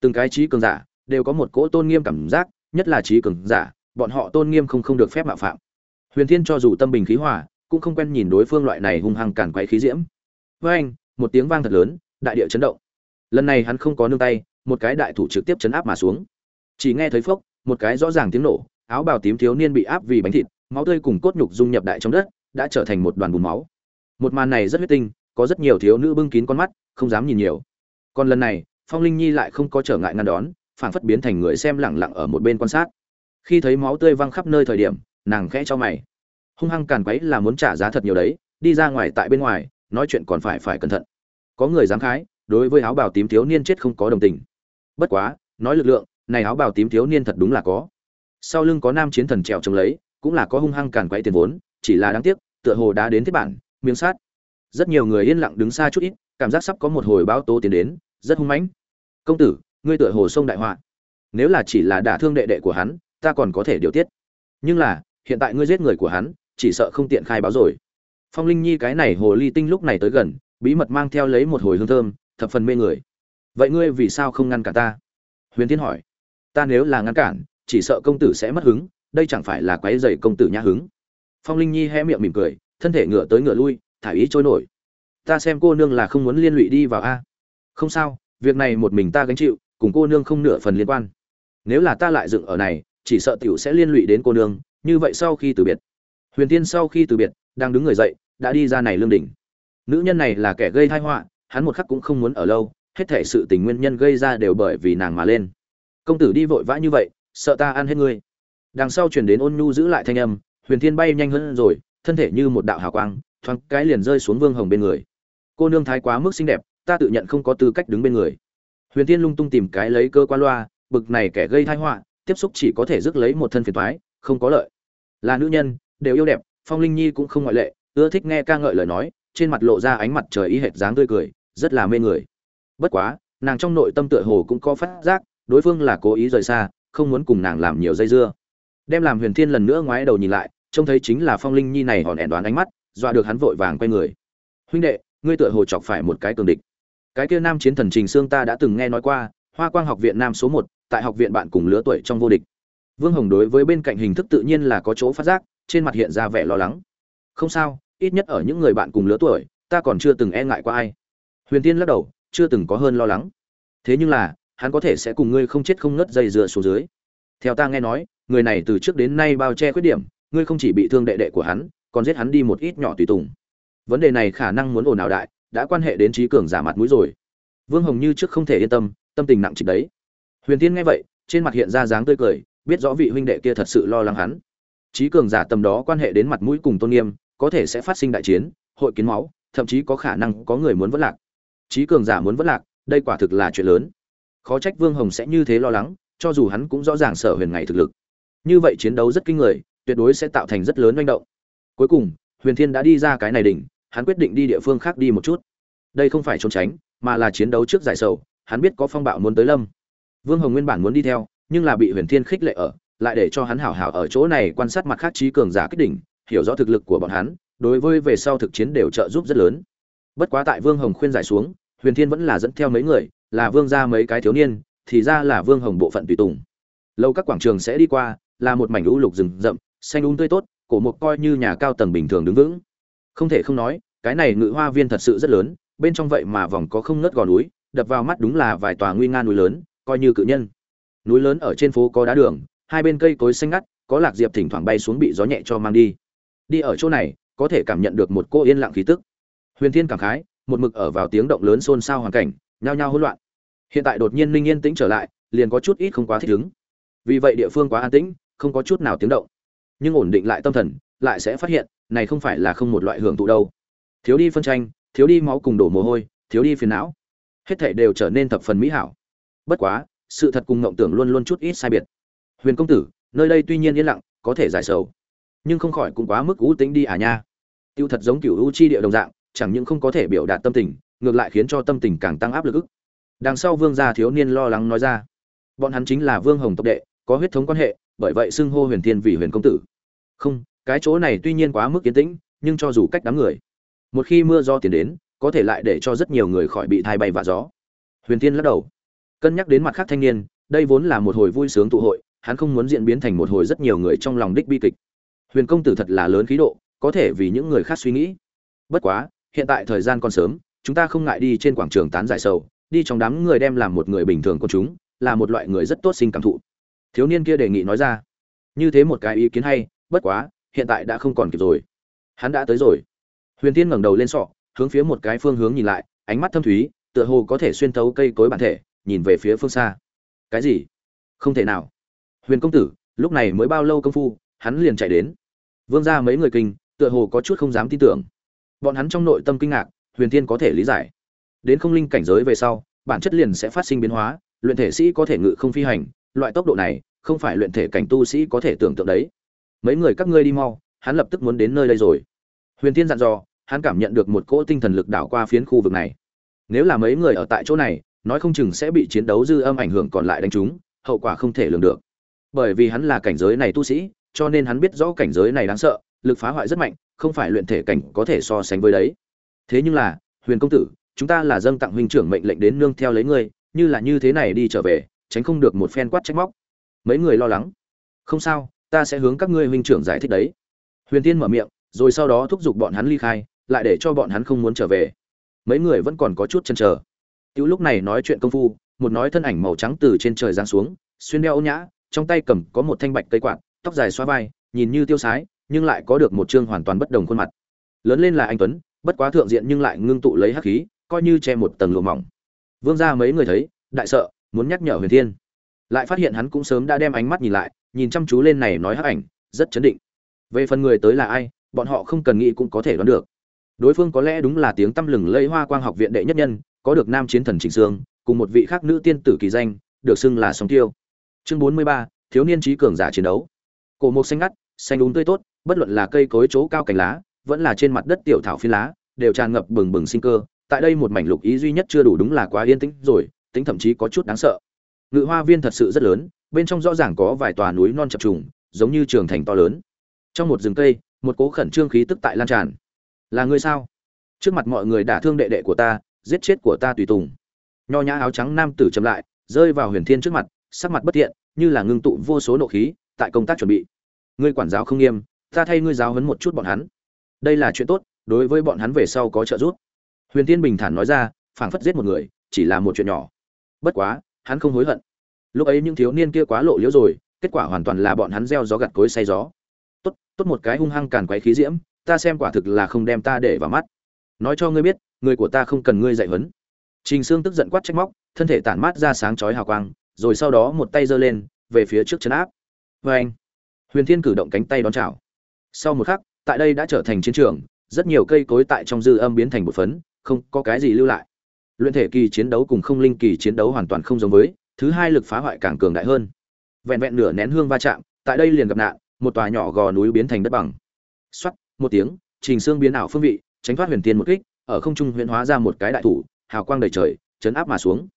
Từng cái trí cường giả đều có một cỗ tôn nghiêm cảm giác, nhất là trí cường giả, bọn họ tôn nghiêm không không được phép mạo phạm. Huyền thiên cho dù tâm bình khí hòa, cũng không quen nhìn đối phương loại này hung hăng cản quấy khí diễm. Với anh, một tiếng vang thật lớn, đại địa chấn động. Lần này hắn không có nương tay, một cái đại thủ trực tiếp chấn áp mà xuống. Chỉ nghe thấy phốc, một cái rõ ràng tiếng nổ áo bào tím thiếu niên bị áp vì bánh thịt, máu tươi cùng cốt nhục dung nhập đại trong đất, đã trở thành một đoàn bùn máu. Một màn này rất huyết tinh, có rất nhiều thiếu nữ bưng kín con mắt, không dám nhìn nhiều. Còn lần này, phong linh nhi lại không có trở ngại ngăn đón, phảng phất biến thành người xem lẳng lặng ở một bên quan sát. Khi thấy máu tươi văng khắp nơi thời điểm, nàng khẽ cho mày. Hung hăng càn quấy là muốn trả giá thật nhiều đấy, đi ra ngoài tại bên ngoài, nói chuyện còn phải phải cẩn thận. Có người dám khái, đối với áo bào tím thiếu niên chết không có đồng tình. Bất quá, nói lực lượng, này áo bào tím thiếu niên thật đúng là có sau lưng có nam chiến thần trèo trồng lấy, cũng là có hung hăng càn quay tiền vốn, chỉ là đáng tiếc, tựa hồ đã đến thiết bản, miếng sát rất nhiều người yên lặng đứng xa chút ít, cảm giác sắp có một hồi báo tố tiến đến, rất hung mãnh. Công tử, ngươi tựa hồ sông đại họa. Nếu là chỉ là đả thương đệ đệ của hắn, ta còn có thể điều tiết. Nhưng là, hiện tại ngươi giết người của hắn, chỉ sợ không tiện khai báo rồi. Phong linh nhi cái này hồ ly tinh lúc này tới gần, bí mật mang theo lấy một hồi hương thơm, thập phần mê người. Vậy ngươi vì sao không ngăn cản ta? Huyền tiên hỏi. Ta nếu là ngăn cản chỉ sợ công tử sẽ mất hứng, đây chẳng phải là quái dày công tử nhã hứng. Phong linh nhi hé miệng mỉm cười, thân thể ngựa tới ngựa lui, thả ý trôi nổi. Ta xem cô nương là không muốn liên lụy đi vào a. Không sao, việc này một mình ta gánh chịu, cùng cô nương không nửa phần liên quan. Nếu là ta lại dựng ở này, chỉ sợ tiểu sẽ liên lụy đến cô nương, như vậy sau khi từ biệt. Huyền tiên sau khi từ biệt, đang đứng người dậy, đã đi ra này lương đỉnh. Nữ nhân này là kẻ gây tai họa, hắn một khắc cũng không muốn ở lâu, hết thể sự tình nguyên nhân gây ra đều bởi vì nàng mà lên. Công tử đi vội vã như vậy sợ ta ăn hết ngươi. Đằng sau chuyển đến ôn nhu giữ lại thanh âm, huyền thiên bay nhanh hơn rồi, thân thể như một đạo hào quang, thoáng cái liền rơi xuống vương hồng bên người. Cô nương thái quá mức xinh đẹp, ta tự nhận không có tư cách đứng bên người. Huyền thiên lung tung tìm cái lấy cơ quan loa, bực này kẻ gây tai họa, tiếp xúc chỉ có thể rước lấy một thân phiền toái, không có lợi. Là nữ nhân, đều yêu đẹp, phong linh nhi cũng không ngoại lệ, ưa thích nghe ca ngợi lời nói, trên mặt lộ ra ánh mặt trời y hệt dáng tươi cười, rất là mê người. Bất quá, nàng trong nội tâm tựa hồ cũng có phát giác, đối phương là cố ý rời xa không muốn cùng nàng làm nhiều dây dưa. Đem làm huyền thiên lần nữa ngoái đầu nhìn lại, trông thấy chính là phong linh nhi này hòn ẻn đoán ánh mắt, dọa được hắn vội vàng quay người. Huynh đệ, ngươi tựa hồ chọc phải một cái cường địch. Cái kia nam chiến thần trình xương ta đã từng nghe nói qua, hoa quang học viện nam số một, tại học viện bạn cùng lứa tuổi trong vô địch. Vương hồng đối với bên cạnh hình thức tự nhiên là có chỗ phát giác, trên mặt hiện ra vẻ lo lắng. Không sao, ít nhất ở những người bạn cùng lứa tuổi, ta còn chưa từng e ngại qua ai. Huyền tiên lắc đầu, chưa từng có hơn lo lắng. Thế nhưng là hắn có thể sẽ cùng ngươi không chết không ngất dây dựa xuống dưới. Theo ta nghe nói, người này từ trước đến nay bao che khuyết điểm, ngươi không chỉ bị thương đệ đệ của hắn, còn giết hắn đi một ít nhỏ tùy tùng. Vấn đề này khả năng muốn ồn ào đại, đã quan hệ đến trí cường giả mặt mũi rồi. Vương hồng như trước không thể yên tâm tâm tình nặng trịch đấy. Huyền tiên nghe vậy, trên mặt hiện ra dáng tươi cười, biết rõ vị huynh đệ kia thật sự lo lắng hắn. Trí cường giả tầm đó quan hệ đến mặt mũi cùng tôn nghiêm, có thể sẽ phát sinh đại chiến, hội kiến máu, thậm chí có khả năng có người muốn vất lạc. Trí cường giả muốn vất lạc, đây quả thực là chuyện lớn khó trách vương hồng sẽ như thế lo lắng, cho dù hắn cũng rõ ràng sở huyền ngày thực lực. Như vậy chiến đấu rất kinh người, tuyệt đối sẽ tạo thành rất lớn manh động. Cuối cùng, huyền thiên đã đi ra cái này đỉnh, hắn quyết định đi địa phương khác đi một chút. Đây không phải trốn tránh, mà là chiến đấu trước giải sầu, hắn biết có phong bạo muốn tới lâm. Vương hồng nguyên bản muốn đi theo, nhưng là bị huyền thiên khích lệ ở, lại để cho hắn hảo hảo ở chỗ này quan sát mặt khác trí cường giả kích đỉnh, hiểu rõ thực lực của bọn hắn, đối với về sau thực chiến đều trợ giúp rất lớn. Bất quá tại vương hồng khuyên giải xuống, huyền thiên vẫn là dẫn theo mấy người là vương gia mấy cái thiếu niên, thì ra là vương hồng bộ phận tùy tùng. Lâu các quảng trường sẽ đi qua, là một mảnh lũ lục rừng rậm, xanh úng tươi tốt, cổ mục coi như nhà cao tầng bình thường đứng vững. Không thể không nói, cái này ngự hoa viên thật sự rất lớn, bên trong vậy mà vòng có không ngớt gò núi, đập vào mắt đúng là vài tòa nguy nga núi lớn, coi như cự nhân. Núi lớn ở trên phố có đá đường, hai bên cây cối xanh ngắt, có lạc diệp thỉnh thoảng bay xuống bị gió nhẹ cho mang đi. Đi ở chỗ này, có thể cảm nhận được một cô yên lặng khí tức. Huyền thiên cảm khái, một mực ở vào tiếng động lớn xôn xao hoàn cảnh nhao nhao hỗn loạn. Hiện tại đột nhiên linh yên tĩnh trở lại, liền có chút ít không quá thích ứng. Vì vậy địa phương quá an tĩnh, không có chút nào tiếng động. Nhưng ổn định lại tâm thần, lại sẽ phát hiện, này không phải là không một loại hưởng thụ đâu. Thiếu đi phân tranh, thiếu đi máu cùng đổ mồ hôi, thiếu đi phiền não. Hết thảy đều trở nên thập phần mỹ hảo. Bất quá, sự thật cùng ngộng tưởng luôn luôn chút ít sai biệt. Huyền công tử, nơi đây tuy nhiên yên lặng, có thể giải sầu. Nhưng không khỏi cũng quá mức ưu tính đi à nha. Tiêu thật giống kiểu u chi địa đồng dạng, chẳng những không có thể biểu đạt tâm tình ngược lại khiến cho tâm tình càng tăng áp lực ức. Đằng sau vương gia thiếu niên lo lắng nói ra, bọn hắn chính là vương hồng tộc đệ, có huyết thống quan hệ, bởi vậy xưng hô huyền thiên vì huyền công tử. Không, cái chỗ này tuy nhiên quá mức kiến tĩnh, nhưng cho dù cách đám người, một khi mưa do tiến đến, có thể lại để cho rất nhiều người khỏi bị thai bay và gió. Huyền thiên lắc đầu, cân nhắc đến mặt khác thanh niên, đây vốn là một hồi vui sướng tụ hội, hắn không muốn diễn biến thành một hồi rất nhiều người trong lòng đích bi kịch. Huyền công tử thật là lớn khí độ, có thể vì những người khác suy nghĩ. Bất quá, hiện tại thời gian còn sớm chúng ta không ngại đi trên quảng trường tán giải sầu, đi trong đám người đem làm một người bình thường của chúng, là một loại người rất tốt sinh cảm thụ. Thiếu niên kia đề nghị nói ra. Như thế một cái ý kiến hay, bất quá, hiện tại đã không còn kịp rồi. Hắn đã tới rồi. Huyền tiên ngẩng đầu lên sọ, hướng phía một cái phương hướng nhìn lại, ánh mắt thâm thúy, tựa hồ có thể xuyên thấu cây cối bản thể, nhìn về phía phương xa. Cái gì? Không thể nào. Huyền công tử, lúc này mới bao lâu công phu, hắn liền chạy đến? Vương ra mấy người kinh, tựa hồ có chút không dám tin tưởng. Bọn hắn trong nội tâm kinh ngạc huyền Thiên có thể lý giải. Đến không linh cảnh giới về sau, bản chất liền sẽ phát sinh biến hóa, luyện thể sĩ có thể ngự không phi hành, loại tốc độ này, không phải luyện thể cảnh tu sĩ có thể tưởng tượng đấy. Mấy người các ngươi đi mau, hắn lập tức muốn đến nơi đây rồi. Huyền Thiên dặn dò, hắn cảm nhận được một cỗ tinh thần lực đảo qua phiến khu vực này. Nếu là mấy người ở tại chỗ này, nói không chừng sẽ bị chiến đấu dư âm ảnh hưởng còn lại đánh chúng hậu quả không thể lường được. Bởi vì hắn là cảnh giới này tu sĩ, cho nên hắn biết rõ cảnh giới này đáng sợ, lực phá hoại rất mạnh, không phải luyện thể cảnh có thể so sánh với đấy thế nhưng là, huyền công tử, chúng ta là dâng tặng huynh trưởng mệnh lệnh đến nương theo lấy ngươi, như là như thế này đi trở về, tránh không được một phen quát trách móc. Mấy người lo lắng. Không sao, ta sẽ hướng các ngươi huynh trưởng giải thích đấy. Huyền tiên mở miệng, rồi sau đó thúc giục bọn hắn ly khai, lại để cho bọn hắn không muốn trở về. Mấy người vẫn còn có chút chăn chờ. Tiểu lúc này nói chuyện công phu, một nói thân ảnh màu trắng từ trên trời giáng xuống, xuyên đeo âu nhã, trong tay cầm có một thanh bạch cây quạt, tóc dài xoa vai, nhìn như tiêu sái, nhưng lại có được một trương hoàn toàn bất đồng khuôn mặt. Lớn lên là anh tuấn bất quá thượng diện nhưng lại ngưng tụ lấy hắc khí, coi như che một tầng lụa mỏng. Vương gia mấy người thấy, đại sợ, muốn nhắc nhở huyền thiên. Lại phát hiện hắn cũng sớm đã đem ánh mắt nhìn lại, nhìn chăm chú lên này nói hắc ảnh, rất chấn định. Về phần người tới là ai, bọn họ không cần nghĩ cũng có thể đoán được. Đối phương có lẽ đúng là tiếng tăm lừng lẫy hoa quang học viện đệ nhất nhân, có được nam chiến thần trịnh sương, cùng một vị khác nữ tiên tử kỳ danh, được xưng là sóng tiêu. Chương bốn mươi ba, thiếu niên trí cường giả chiến đấu. Cổ mộc xanh ngắt, xanh đúng tươi tốt, bất luận là cây cối chỗ cao cành lá vẫn là trên mặt đất tiểu thảo phi lá, đều tràn ngập bừng bừng sinh cơ. Tại đây một mảnh lục ý duy nhất chưa đủ đúng là quá yên tĩnh rồi, tính thậm chí có chút đáng sợ. Ngự hoa viên thật sự rất lớn, bên trong rõ ràng có vài tòa núi non chập trùng, giống như trường thành to lớn. Trong một rừng cây, một cố khẩn trương khí tức tại lan tràn. Là ngươi sao? Trước mặt mọi người đả thương đệ đệ của ta, giết chết của ta tùy tùng. Nho nhã áo trắng nam tử chậm lại, rơi vào huyền thiên trước mặt, sắc mặt bất thiện, như là ngưng tụ vô số nộ khí, tại công tác chuẩn bị. Ngươi quản giáo không nghiêm, ta thay ngươi giáo huấn một chút bọn hắn đây là chuyện tốt, đối với bọn hắn về sau có trợ giúp. Huyền thiên bình thản nói ra, phảng phất giết một người, chỉ là một chuyện nhỏ. Bất quá, hắn không hối hận. Lúc ấy những thiếu niên kia quá lộ liễu rồi, kết quả hoàn toàn là bọn hắn gieo gió gặt cối say gió. Tốt tốt một cái hung hăng càn quấy khí diễm, ta xem quả thực là không đem ta để vào mắt. Nói cho ngươi biết, người của ta không cần ngươi dạy huấn. Trình sương tức giận quát trách móc, thân thể tản mát ra sáng chói hào quang, rồi sau đó một tay giơ lên, về phía trước chân áp. Vê anh huyền thiên cử động cánh tay đón chào. Sau một khắc tại đây đã trở thành chiến trường, rất nhiều cây cối tại trong dư âm biến thành một phấn, không có cái gì lưu lại. Luyện thể kỳ chiến đấu cùng không linh kỳ chiến đấu hoàn toàn không giống với, thứ hai lực phá hoại càng cường đại hơn. Vẹn vẹn nửa nén hương va chạm, tại đây liền gặp nạn, một tòa nhỏ gò núi biến thành đất bằng. Xoắt một tiếng, trình xương biến ảo phương vị, tránh thoát huyền tiên một kích, ở không trung huyễn hóa ra một cái đại thủ, hào quang đầy trời, chấn áp mà xuống.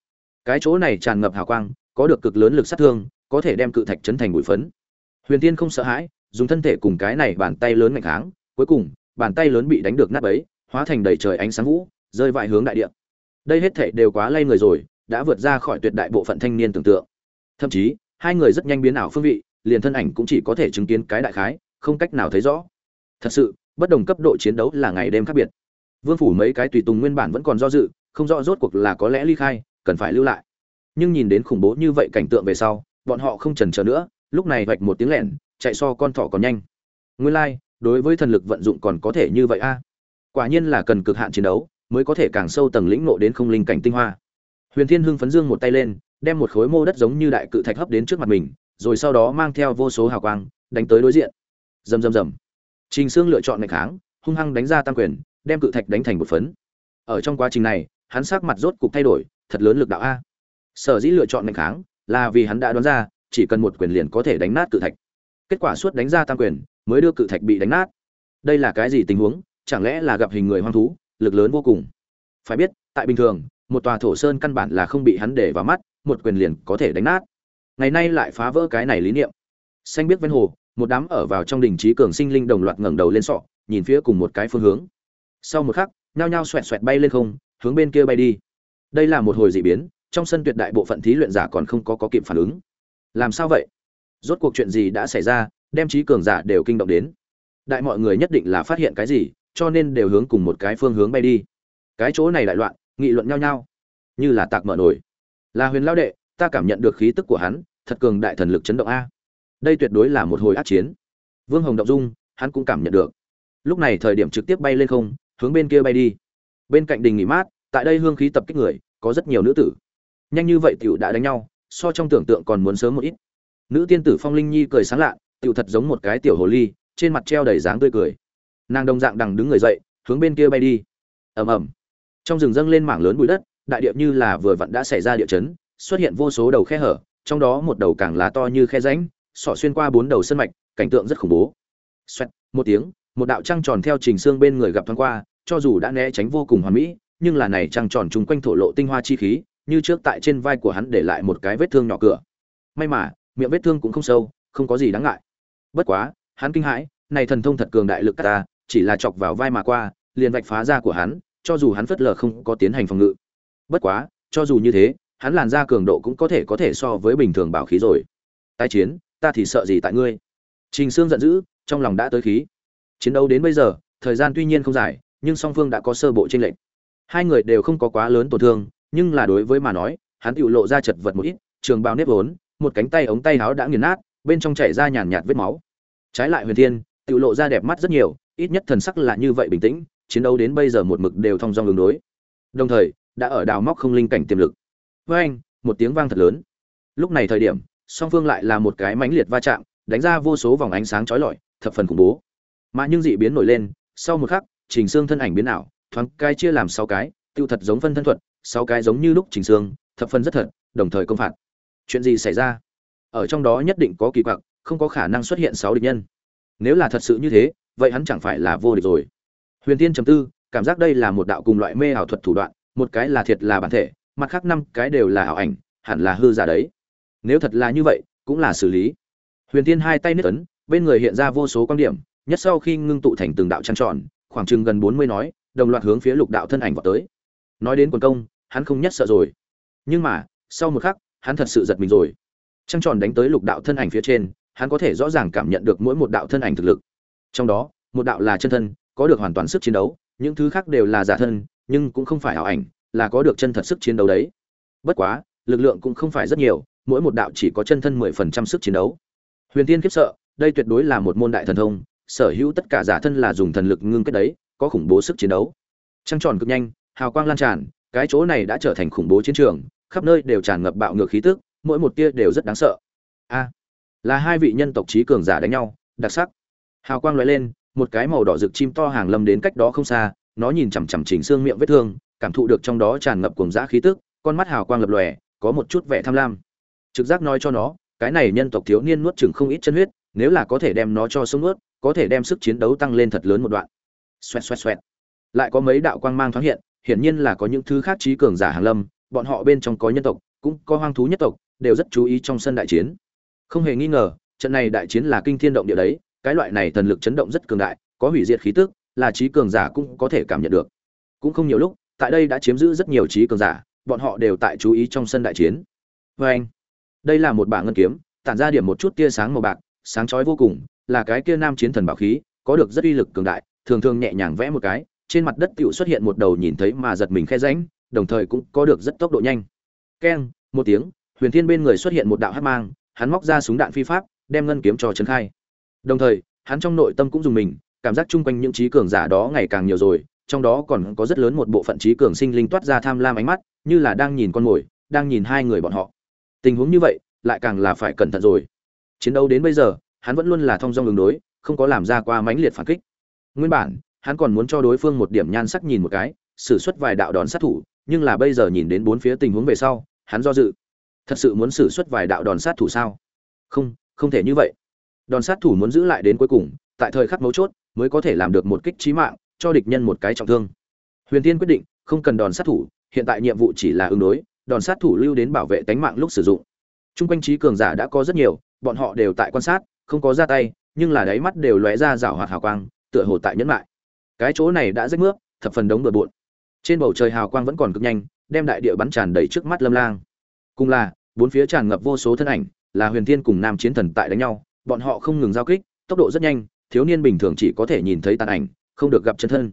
Cái chỗ này tràn ngập hào quang, có được cực lớn lực sát thương, có thể đem cự thạch chấn thành bụi phấn. Huyền tiên không sợ hãi dùng thân thể cùng cái này bàn tay lớn mạnh kháng cuối cùng bàn tay lớn bị đánh được nát ấy, hóa thành đầy trời ánh sáng vũ rơi vãi hướng đại địa. Đây hết thể đều quá lay người rồi đã vượt ra khỏi tuyệt đại bộ phận thanh niên tưởng tượng. Thậm chí hai người rất nhanh biến ảo phương vị liền thân ảnh cũng chỉ có thể chứng kiến cái đại khái không cách nào thấy rõ. Thật sự bất đồng cấp độ chiến đấu là ngày đêm khác biệt. Vương phủ mấy cái tùy tùng nguyên bản vẫn còn do dự không rõ rốt cuộc là có lẽ ly khai cần phải lưu lại. Nhưng nhìn đến khủng bố như vậy cảnh tượng về sau bọn họ không chần chờ nữa lúc này vạch một tiếng lẻn chạy so con thỏ còn nhanh. Nguyên lai、like, đối với thần lực vận dụng còn có thể như vậy a. Quả nhiên là cần cực hạn chiến đấu mới có thể càng sâu tầng lĩnh ngộ đến không linh cảnh tinh hoa. Huyền thiên hưng phấn dương một tay lên đem một khối mô đất giống như đại cự thạch hấp đến trước mặt mình rồi sau đó mang theo vô số hào quang đánh tới đối diện. Rầm rầm rầm. Trình sương lựa chọn ngày kháng hung hăng đánh ra tăng quyền đem cự thạch đánh thành một phấn. Ở trong quá trình này hắn sắc mặt rốt cục thay đổi thật lớn lực đạo a. Sở dĩ lựa chọn ngày kháng là vì hắn đã đoán ra chỉ cần một quyền liền có thể đánh nát cự thạch kết quả suốt đánh ra tam quyền, mới đưa cự thạch bị đánh nát. Đây là cái gì tình huống? Chẳng lẽ là gặp hình người hoang thú? Lực lớn vô cùng. Phải biết, tại bình thường, một tòa thổ sơn căn bản là không bị hắn để vào mắt, một quyền liền có thể đánh nát. Ngày nay lại phá vỡ cái này lý niệm. Xanh biết ven hồ, một đám ở vào trong đình trí cường sinh linh đồng loạt ngẩng đầu lên sọ, nhìn phía cùng một cái phương hướng. Sau một khắc, nhao nhao xoẹt xoẹt bay lên không, hướng bên kia bay đi. Đây là một hồi dị biến, trong sân tuyệt đại bộ phận thí luyện giả còn không có có kịp phản ứng. Làm sao vậy? Rốt cuộc chuyện gì đã xảy ra, đem trí cường giả đều kinh động đến. Đại mọi người nhất định là phát hiện cái gì, cho nên đều hướng cùng một cái phương hướng bay đi. Cái chỗ này đại loạn, nghị luận nhau nhau. Như là tạc mở nổi là huyền lao đệ, ta cảm nhận được khí tức của hắn, thật cường đại thần lực chấn động a. Đây tuyệt đối là một hồi át chiến. Vương hồng động dung, hắn cũng cảm nhận được. Lúc này thời điểm trực tiếp bay lên không, hướng bên kia bay đi. Bên cạnh đình nghỉ mát, tại đây hương khí tập kích người, có rất nhiều nữ tử. Nhanh như vậy tiểu đã đánh nhau, so trong tưởng tượng còn muốn sớm một ít nữ tiên tử phong linh nhi cười sáng lạ tiểu thật giống một cái tiểu hồ ly trên mặt treo đầy dáng tươi cười. Nàng đồng dạng đằng đứng người dậy hướng bên kia bay đi. Ầm ầm. Trong rừng dâng lên mảng lớn bụi đất đại điệp như là vừa vặn đã xảy ra địa chấn xuất hiện vô số đầu khe hở trong đó một đầu càng lá to như khe rãnh sọ xuyên qua bốn đầu sân mạch cảnh tượng rất khủng bố. Xoẹt, một tiếng một đạo trăng tròn theo trình xương bên người gặp thoáng qua cho dù đã né tránh vô cùng hoàn mỹ nhưng là này trăng tròn chung quanh thổ lộ tinh hoa chi khí như trước tại trên vai của hắn để lại một cái vết thương nhỏ cửa. May mà miệng vết thương cũng không sâu, không có gì đáng ngại. Bất quá, hắn kinh hãi, này thần thông thật cường đại lực ta, chỉ là chọc vào vai mà qua, liền vạch phá da của hắn, cho dù hắn phất lờ không có tiến hành phòng ngự. Bất quá, cho dù như thế, hắn làn da cường độ cũng có thể có thể so với bình thường bảo khí rồi. Tái chiến, ta thì sợ gì tại ngươi? Trình sương giận dữ, trong lòng đã tới khí. Chiến đấu đến bây giờ, thời gian tuy nhiên không dài, nhưng song phương đã có sơ bộ tranh lệch. Hai người đều không có quá lớn tổn thương, nhưng là đối với mà nói, hắn tự lộ ra chật vật một ít, trường bào nếp vốn một cánh tay ống tay áo đã nghiền nát, bên trong chảy ra nhàn nhạt vết máu. Trái lại huyền thiên tự lộ ra đẹp mắt rất nhiều, ít nhất thần sắc là như vậy bình tĩnh, chiến đấu đến bây giờ một mực đều thông dong đường đối. Đồng thời, đã ở đào móc không linh cảnh tiềm lực. Với anh, một tiếng vang thật lớn. Lúc này thời điểm, song phương lại là một cái mãnh liệt va chạm, đánh ra vô số vòng ánh sáng chói lọi, thập phần khủng bố. Mà nhưng dị biến nổi lên, sau một khắc, trình xương thân ảnh biến ảo, thoáng cái chia làm sáu cái, tiêu thật giống phân thân thuật, sáu cái giống như lúc trình xương, thập phần rất thật, đồng thời công phạt chuyện gì xảy ra? Ở trong đó nhất định có kỳ quặc, không có khả năng xuất hiện sáu địch nhân. Nếu là thật sự như thế, vậy hắn chẳng phải là vô địch rồi. Huyền tiên trầm tư, cảm giác đây là một đạo cùng loại mê ảo thuật thủ đoạn, một cái là thiệt là bản thể, mặt khác năm cái đều là ảo ảnh, hẳn là hư giả đấy. Nếu thật là như vậy, cũng là xử lý. Huyền tiên hai tay nứt ấn, bên người hiện ra vô số quan điểm, nhất sau khi ngưng tụ thành từng đạo trăng tròn, khoảng chừng gần bốn mươi nói, đồng loạt hướng phía lục đạo thân ảnh vào tới. Nói đến quần công, hắn không nhất sợ rồi. Nhưng mà, sau một khắc hắn thật sự giật mình rồi. Trăng tròn đánh tới lục đạo thân ảnh phía trên, hắn có thể rõ ràng cảm nhận được mỗi một đạo thân ảnh thực lực. Trong đó, một đạo là chân thân, có được hoàn toàn sức chiến đấu, những thứ khác đều là giả thân, nhưng cũng không phải ảo ảnh, là có được chân thật sức chiến đấu đấy. Bất quá, lực lượng cũng không phải rất nhiều, mỗi một đạo chỉ có chân thân mười phần trăm sức chiến đấu. Huyền tiên khiếp sợ, đây tuyệt đối là một môn đại thần thông, sở hữu tất cả giả thân là dùng thần lực ngưng kết đấy, có khủng bố sức chiến đấu. Trăng tròn cực nhanh, hào quang lan tràn, cái chỗ này đã trở thành khủng bố chiến trường khắp nơi đều tràn ngập bạo ngược khí tức, mỗi một tia đều rất đáng sợ. A, là hai vị nhân tộc trí cường giả đánh nhau, đặc sắc. Hào quang lóe lên, một cái màu đỏ rực chim to hàng lâm đến cách đó không xa, nó nhìn chằm chằm chỉnh xương miệng vết thương, cảm thụ được trong đó tràn ngập cuồng dã khí tức, con mắt hào quang lập lòe, có một chút vẻ tham lam. Trực giác nói cho nó, cái này nhân tộc thiếu niên nuốt chừng không ít chân huyết, nếu là có thể đem nó cho sống nuốt, có thể đem sức chiến đấu tăng lên thật lớn một đoạn. Xoẹt xoẹt xoẹt. Lại có mấy đạo quang mang thoáng hiện, hiển nhiên là có những thứ khác trí cường giả hàng lâm bọn họ bên trong có nhân tộc, cũng có hoang thú nhất tộc, đều rất chú ý trong sân đại chiến. Không hề nghi ngờ, trận này đại chiến là kinh thiên động địa đấy, cái loại này thần lực chấn động rất cường đại, có hủy diệt khí tức, là trí cường giả cũng có thể cảm nhận được. Cũng không nhiều lúc, tại đây đã chiếm giữ rất nhiều trí cường giả, bọn họ đều tại chú ý trong sân đại chiến. Và anh, đây là một bảng ngân kiếm, tản ra điểm một chút tia sáng màu bạc, sáng chói vô cùng, là cái kia nam chiến thần bảo khí, có được rất uy lực cường đại, thường thường nhẹ nhàng vẽ một cái, trên mặt đất tựu xuất hiện một đầu nhìn thấy mà giật mình khe rãnh đồng thời cũng có được rất tốc độ nhanh. Keng, một tiếng, huyền thiên bên người xuất hiện một đạo hát mang, hắn móc ra súng đạn phi pháp, đem ngân kiếm cho trấn khai. Đồng thời, hắn trong nội tâm cũng dùng mình, cảm giác chung quanh những trí cường giả đó ngày càng nhiều rồi, trong đó còn có rất lớn một bộ phận trí cường sinh linh toát ra tham lam ánh mắt, như là đang nhìn con mồi, đang nhìn hai người bọn họ. Tình huống như vậy, lại càng là phải cẩn thận rồi. Chiến đấu đến bây giờ, hắn vẫn luôn là thong dong đường đối, không có làm ra qua mãnh liệt phản kích. Nguyên bản, hắn còn muốn cho đối phương một điểm nhan sắc nhìn một cái, sử xuất vài đạo đòn sát thủ nhưng là bây giờ nhìn đến bốn phía tình huống về sau hắn do dự. Thật sự muốn sử xuất vài đạo đòn sát thủ sao? Không không thể như vậy. Đòn sát thủ muốn giữ lại đến cuối cùng tại thời khắc mấu chốt mới có thể làm được một kích trí mạng cho địch nhân một cái trọng thương. Huyền tiên quyết định không cần đòn sát thủ hiện tại nhiệm vụ chỉ là ứng đối đòn sát thủ lưu đến bảo vệ tánh mạng lúc sử dụng. Trung quanh trí cường giả đã có rất nhiều, bọn họ đều tại quan sát, không có ra tay, nhưng là đáy mắt đều lóe ra rảo hoạt hào quang, tựa hồ tại nhẫn lại. Cái chỗ này đã rách nước thập phần đống bừa bộn. Trên bầu trời hào quang vẫn còn cực nhanh, đem đại địa bắn tràn đầy trước mắt Lâm Lang. Cùng là, bốn phía tràn ngập vô số thân ảnh, là Huyền Thiên cùng Nam Chiến Thần tại đánh nhau, bọn họ không ngừng giao kích, tốc độ rất nhanh, thiếu niên bình thường chỉ có thể nhìn thấy tàn ảnh, không được gặp chân thân.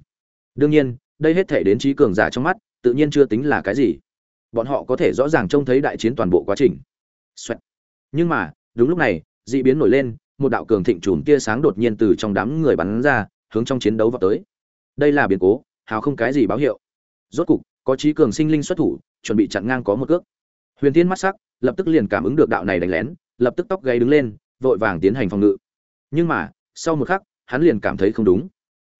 Đương nhiên, đây hết thể đến trí cường giả trong mắt, tự nhiên chưa tính là cái gì. Bọn họ có thể rõ ràng trông thấy đại chiến toàn bộ quá trình. Xoẹt. Nhưng mà, đúng lúc này, dị biến nổi lên, một đạo cường thịnh chùm tia sáng đột nhiên từ trong đám người bắn ra, hướng trong chiến đấu vào tới. Đây là biến cố, hào không cái gì báo hiệu. Rốt cục, có trí cường sinh linh xuất thủ, chuẩn bị chặn ngang có một cước. Huyền Tiên mắt sắc, lập tức liền cảm ứng được đạo này đánh lén, lập tức tóc gáy đứng lên, vội vàng tiến hành phòng ngự. Nhưng mà, sau một khắc, hắn liền cảm thấy không đúng.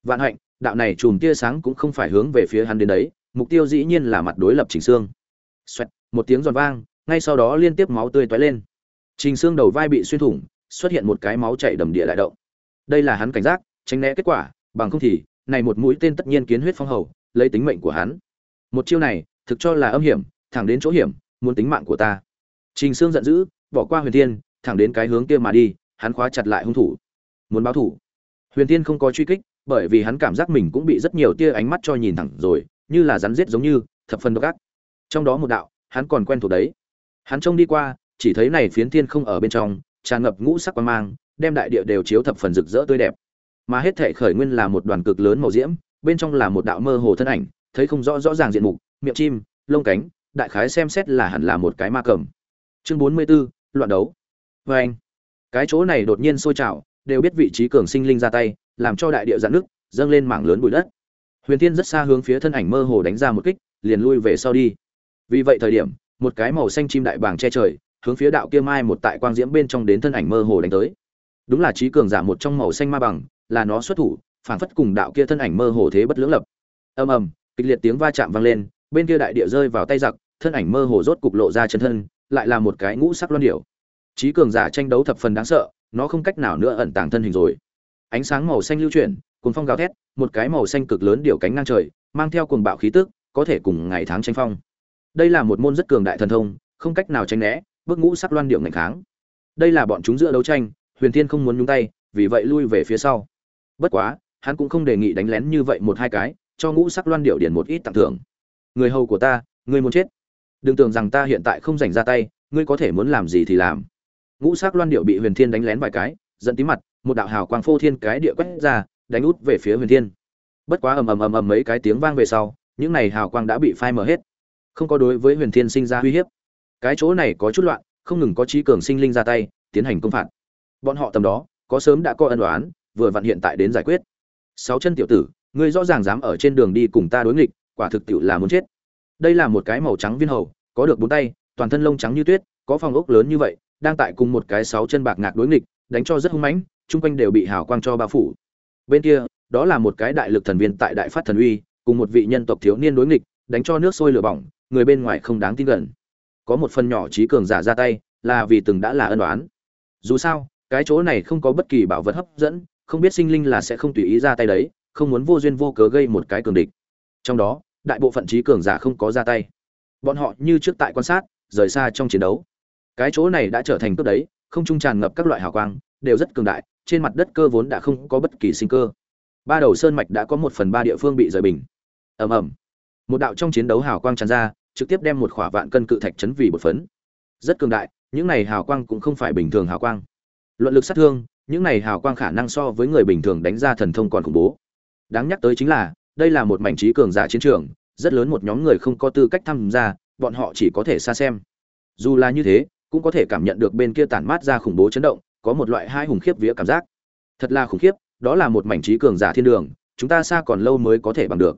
Vạn hạnh, đạo này chùm tia sáng cũng không phải hướng về phía hắn đến đấy, mục tiêu dĩ nhiên là mặt đối lập Trình Xương. Xoẹt, một tiếng giòn vang, ngay sau đó liên tiếp máu tươi toái lên trình xương đầu vai bị xuyên thủng xuất hiện một cái máu chảy đầm địa đại động đây là hắn cảnh giác tránh né kết quả bằng không thì này một mũi tên tất nhiên kiến huyết phong hầu lấy tính mệnh của hắn. Một chiêu này, thực cho là âm hiểm, thẳng đến chỗ hiểm, muốn tính mạng của ta. Trình Sương giận dữ, bỏ qua huyền thiên, thẳng đến cái hướng kia mà đi, hắn khóa chặt lại hung thủ. Muốn báo thủ. Huyền thiên không có truy kích, bởi vì hắn cảm giác mình cũng bị rất nhiều tia ánh mắt cho nhìn thẳng rồi, như là rắn giết giống như, thập phần độc ác. Trong đó một đạo, hắn còn quen thuộc đấy. Hắn trông đi qua, chỉ thấy này phiến thiên không ở bên trong, tràn ngập ngũ sắc quang mang, đem đại địa đều chiếu thập phần rực rỡ tươi đẹp. Mà hết thể khởi nguyên là một đoàn cực lớn màu diễm bên trong là một đạo mơ hồ thân ảnh thấy không rõ rõ ràng diện mục miệng chim lông cánh đại khái xem xét là hẳn là một cái ma cầm. Chương bốn mươi 44, loạn đấu. Vê anh cái chỗ này đột nhiên sôi trào đều biết vị trí cường sinh linh ra tay làm cho đại địa giãn nước dâng lên mảng lớn bụi đất. Huyền thiên rất xa hướng phía thân ảnh mơ hồ đánh ra một kích liền lui về sau đi. Vì vậy thời điểm một cái màu xanh chim đại bàng che trời hướng phía đạo kia mai một tại quang diễm bên trong đến thân ảnh mơ hồ đánh tới. Đúng là trí cường giả một trong màu xanh ma bằng là nó xuất thủ phản phất cùng đạo kia thân ảnh mơ hồ thế bất lưỡng lập. Ầm ầm, kịch liệt tiếng va chạm vang lên, bên kia đại địa rơi vào tay giặc, thân ảnh mơ hồ rốt cục lộ ra chân thân, lại là một cái ngũ sắc loan điểu. Trí cường giả tranh đấu thập phần đáng sợ, nó không cách nào nữa ẩn tàng thân hình rồi. Ánh sáng màu xanh lưu chuyển cùng phong gào thét, một cái màu xanh cực lớn điểu cánh ngang trời, mang theo cuồng bạo khí tức, có thể cùng ngày tháng tranh phong. Đây là một môn rất cường đại thần thông, không cách nào tránh né, bước ngũ sắc loan điệu ngành kháng. Đây là bọn chúng giữa đấu tranh, huyền thiên không muốn nhúng tay, vì vậy lui về phía sau. Bất quá hắn cũng không đề nghị đánh lén như vậy một hai cái, cho ngũ sắc loan điệu điển một ít tặng thưởng. Người hầu của ta, ngươi muốn chết. Đừng tưởng rằng ta hiện tại không dành ra tay, ngươi có thể muốn làm gì thì làm. Ngũ sắc loan điệu bị huyền thiên đánh lén vài cái dẫn tí mặt, một đạo hào quang phô thiên cái địa quét ra, đánh út về phía huyền thiên. Bất quá ầm ầm ầm ầm mấy cái tiếng vang về sau, những này hào quang đã bị phai mờ hết. Không có đối với huyền thiên sinh ra uy hiếp. Cái chỗ này có chút loạn, không ngừng có trí cường sinh linh ra tay, tiến hành công phạt. Bọn họ tầm đó, có sớm đã có ân đoán vừa vặn hiện tại đến giải quyết sáu chân tiểu tử, ngươi rõ ràng dám ở trên đường đi cùng ta đối nghịch, quả thực tiểu là muốn chết. Đây là một cái màu trắng viên hầu, có được bốn tay, toàn thân lông trắng như tuyết, có phòng ốc lớn như vậy, đang tại cùng một cái sáu chân bạc ngạc đối nghịch, đánh cho rất hung mãnh, chung quanh đều bị hào quang cho bao phủ. Bên kia, đó là một cái đại lực thần viên tại đại phát thần uy, cùng một vị nhân tộc thiếu niên đối nghịch, đánh cho nước sôi lửa bỏng, người bên ngoài không đáng tin gần. Có một phần nhỏ trí cường giả ra tay, là vì từng đã là ân đoán dù sao, cái chỗ này không có bất kỳ bảo vật hấp dẫn không biết sinh linh là sẽ không tùy ý ra tay đấy, không muốn vô duyên vô cớ gây một cái cường địch. Trong đó, đại bộ phận trí cường giả không có ra tay. Bọn họ như trước tại quan sát, rời xa trong chiến đấu. Cái chỗ này đã trở thành cướp đấy, không trung tràn ngập các loại hào quang, đều rất cường đại, trên mặt đất cơ vốn đã không có bất kỳ sinh cơ. Ba đầu sơn mạch đã có một phần ba địa phương bị rời bình. Ầm ầm. Một đạo trong chiến đấu hào quang tràn ra, trực tiếp đem một khỏa vạn cân cự thạch chấn vì một phấn. Rất cường đại, những này hào quang cũng không phải bình thường hào quang. Luận lực sát thương những này hào quang khả năng so với người bình thường đánh ra thần thông còn khủng bố. Đáng nhắc tới chính là, đây là một mảnh trí cường giả chiến trường, rất lớn một nhóm người không có tư cách tham gia, bọn họ chỉ có thể xa xem. Dù là như thế, cũng có thể cảm nhận được bên kia tản mát ra khủng bố chấn động, có một loại hai hùng khiếp vía cảm giác. Thật là khủng khiếp, đó là một mảnh trí cường giả thiên đường, chúng ta xa còn lâu mới có thể bằng được.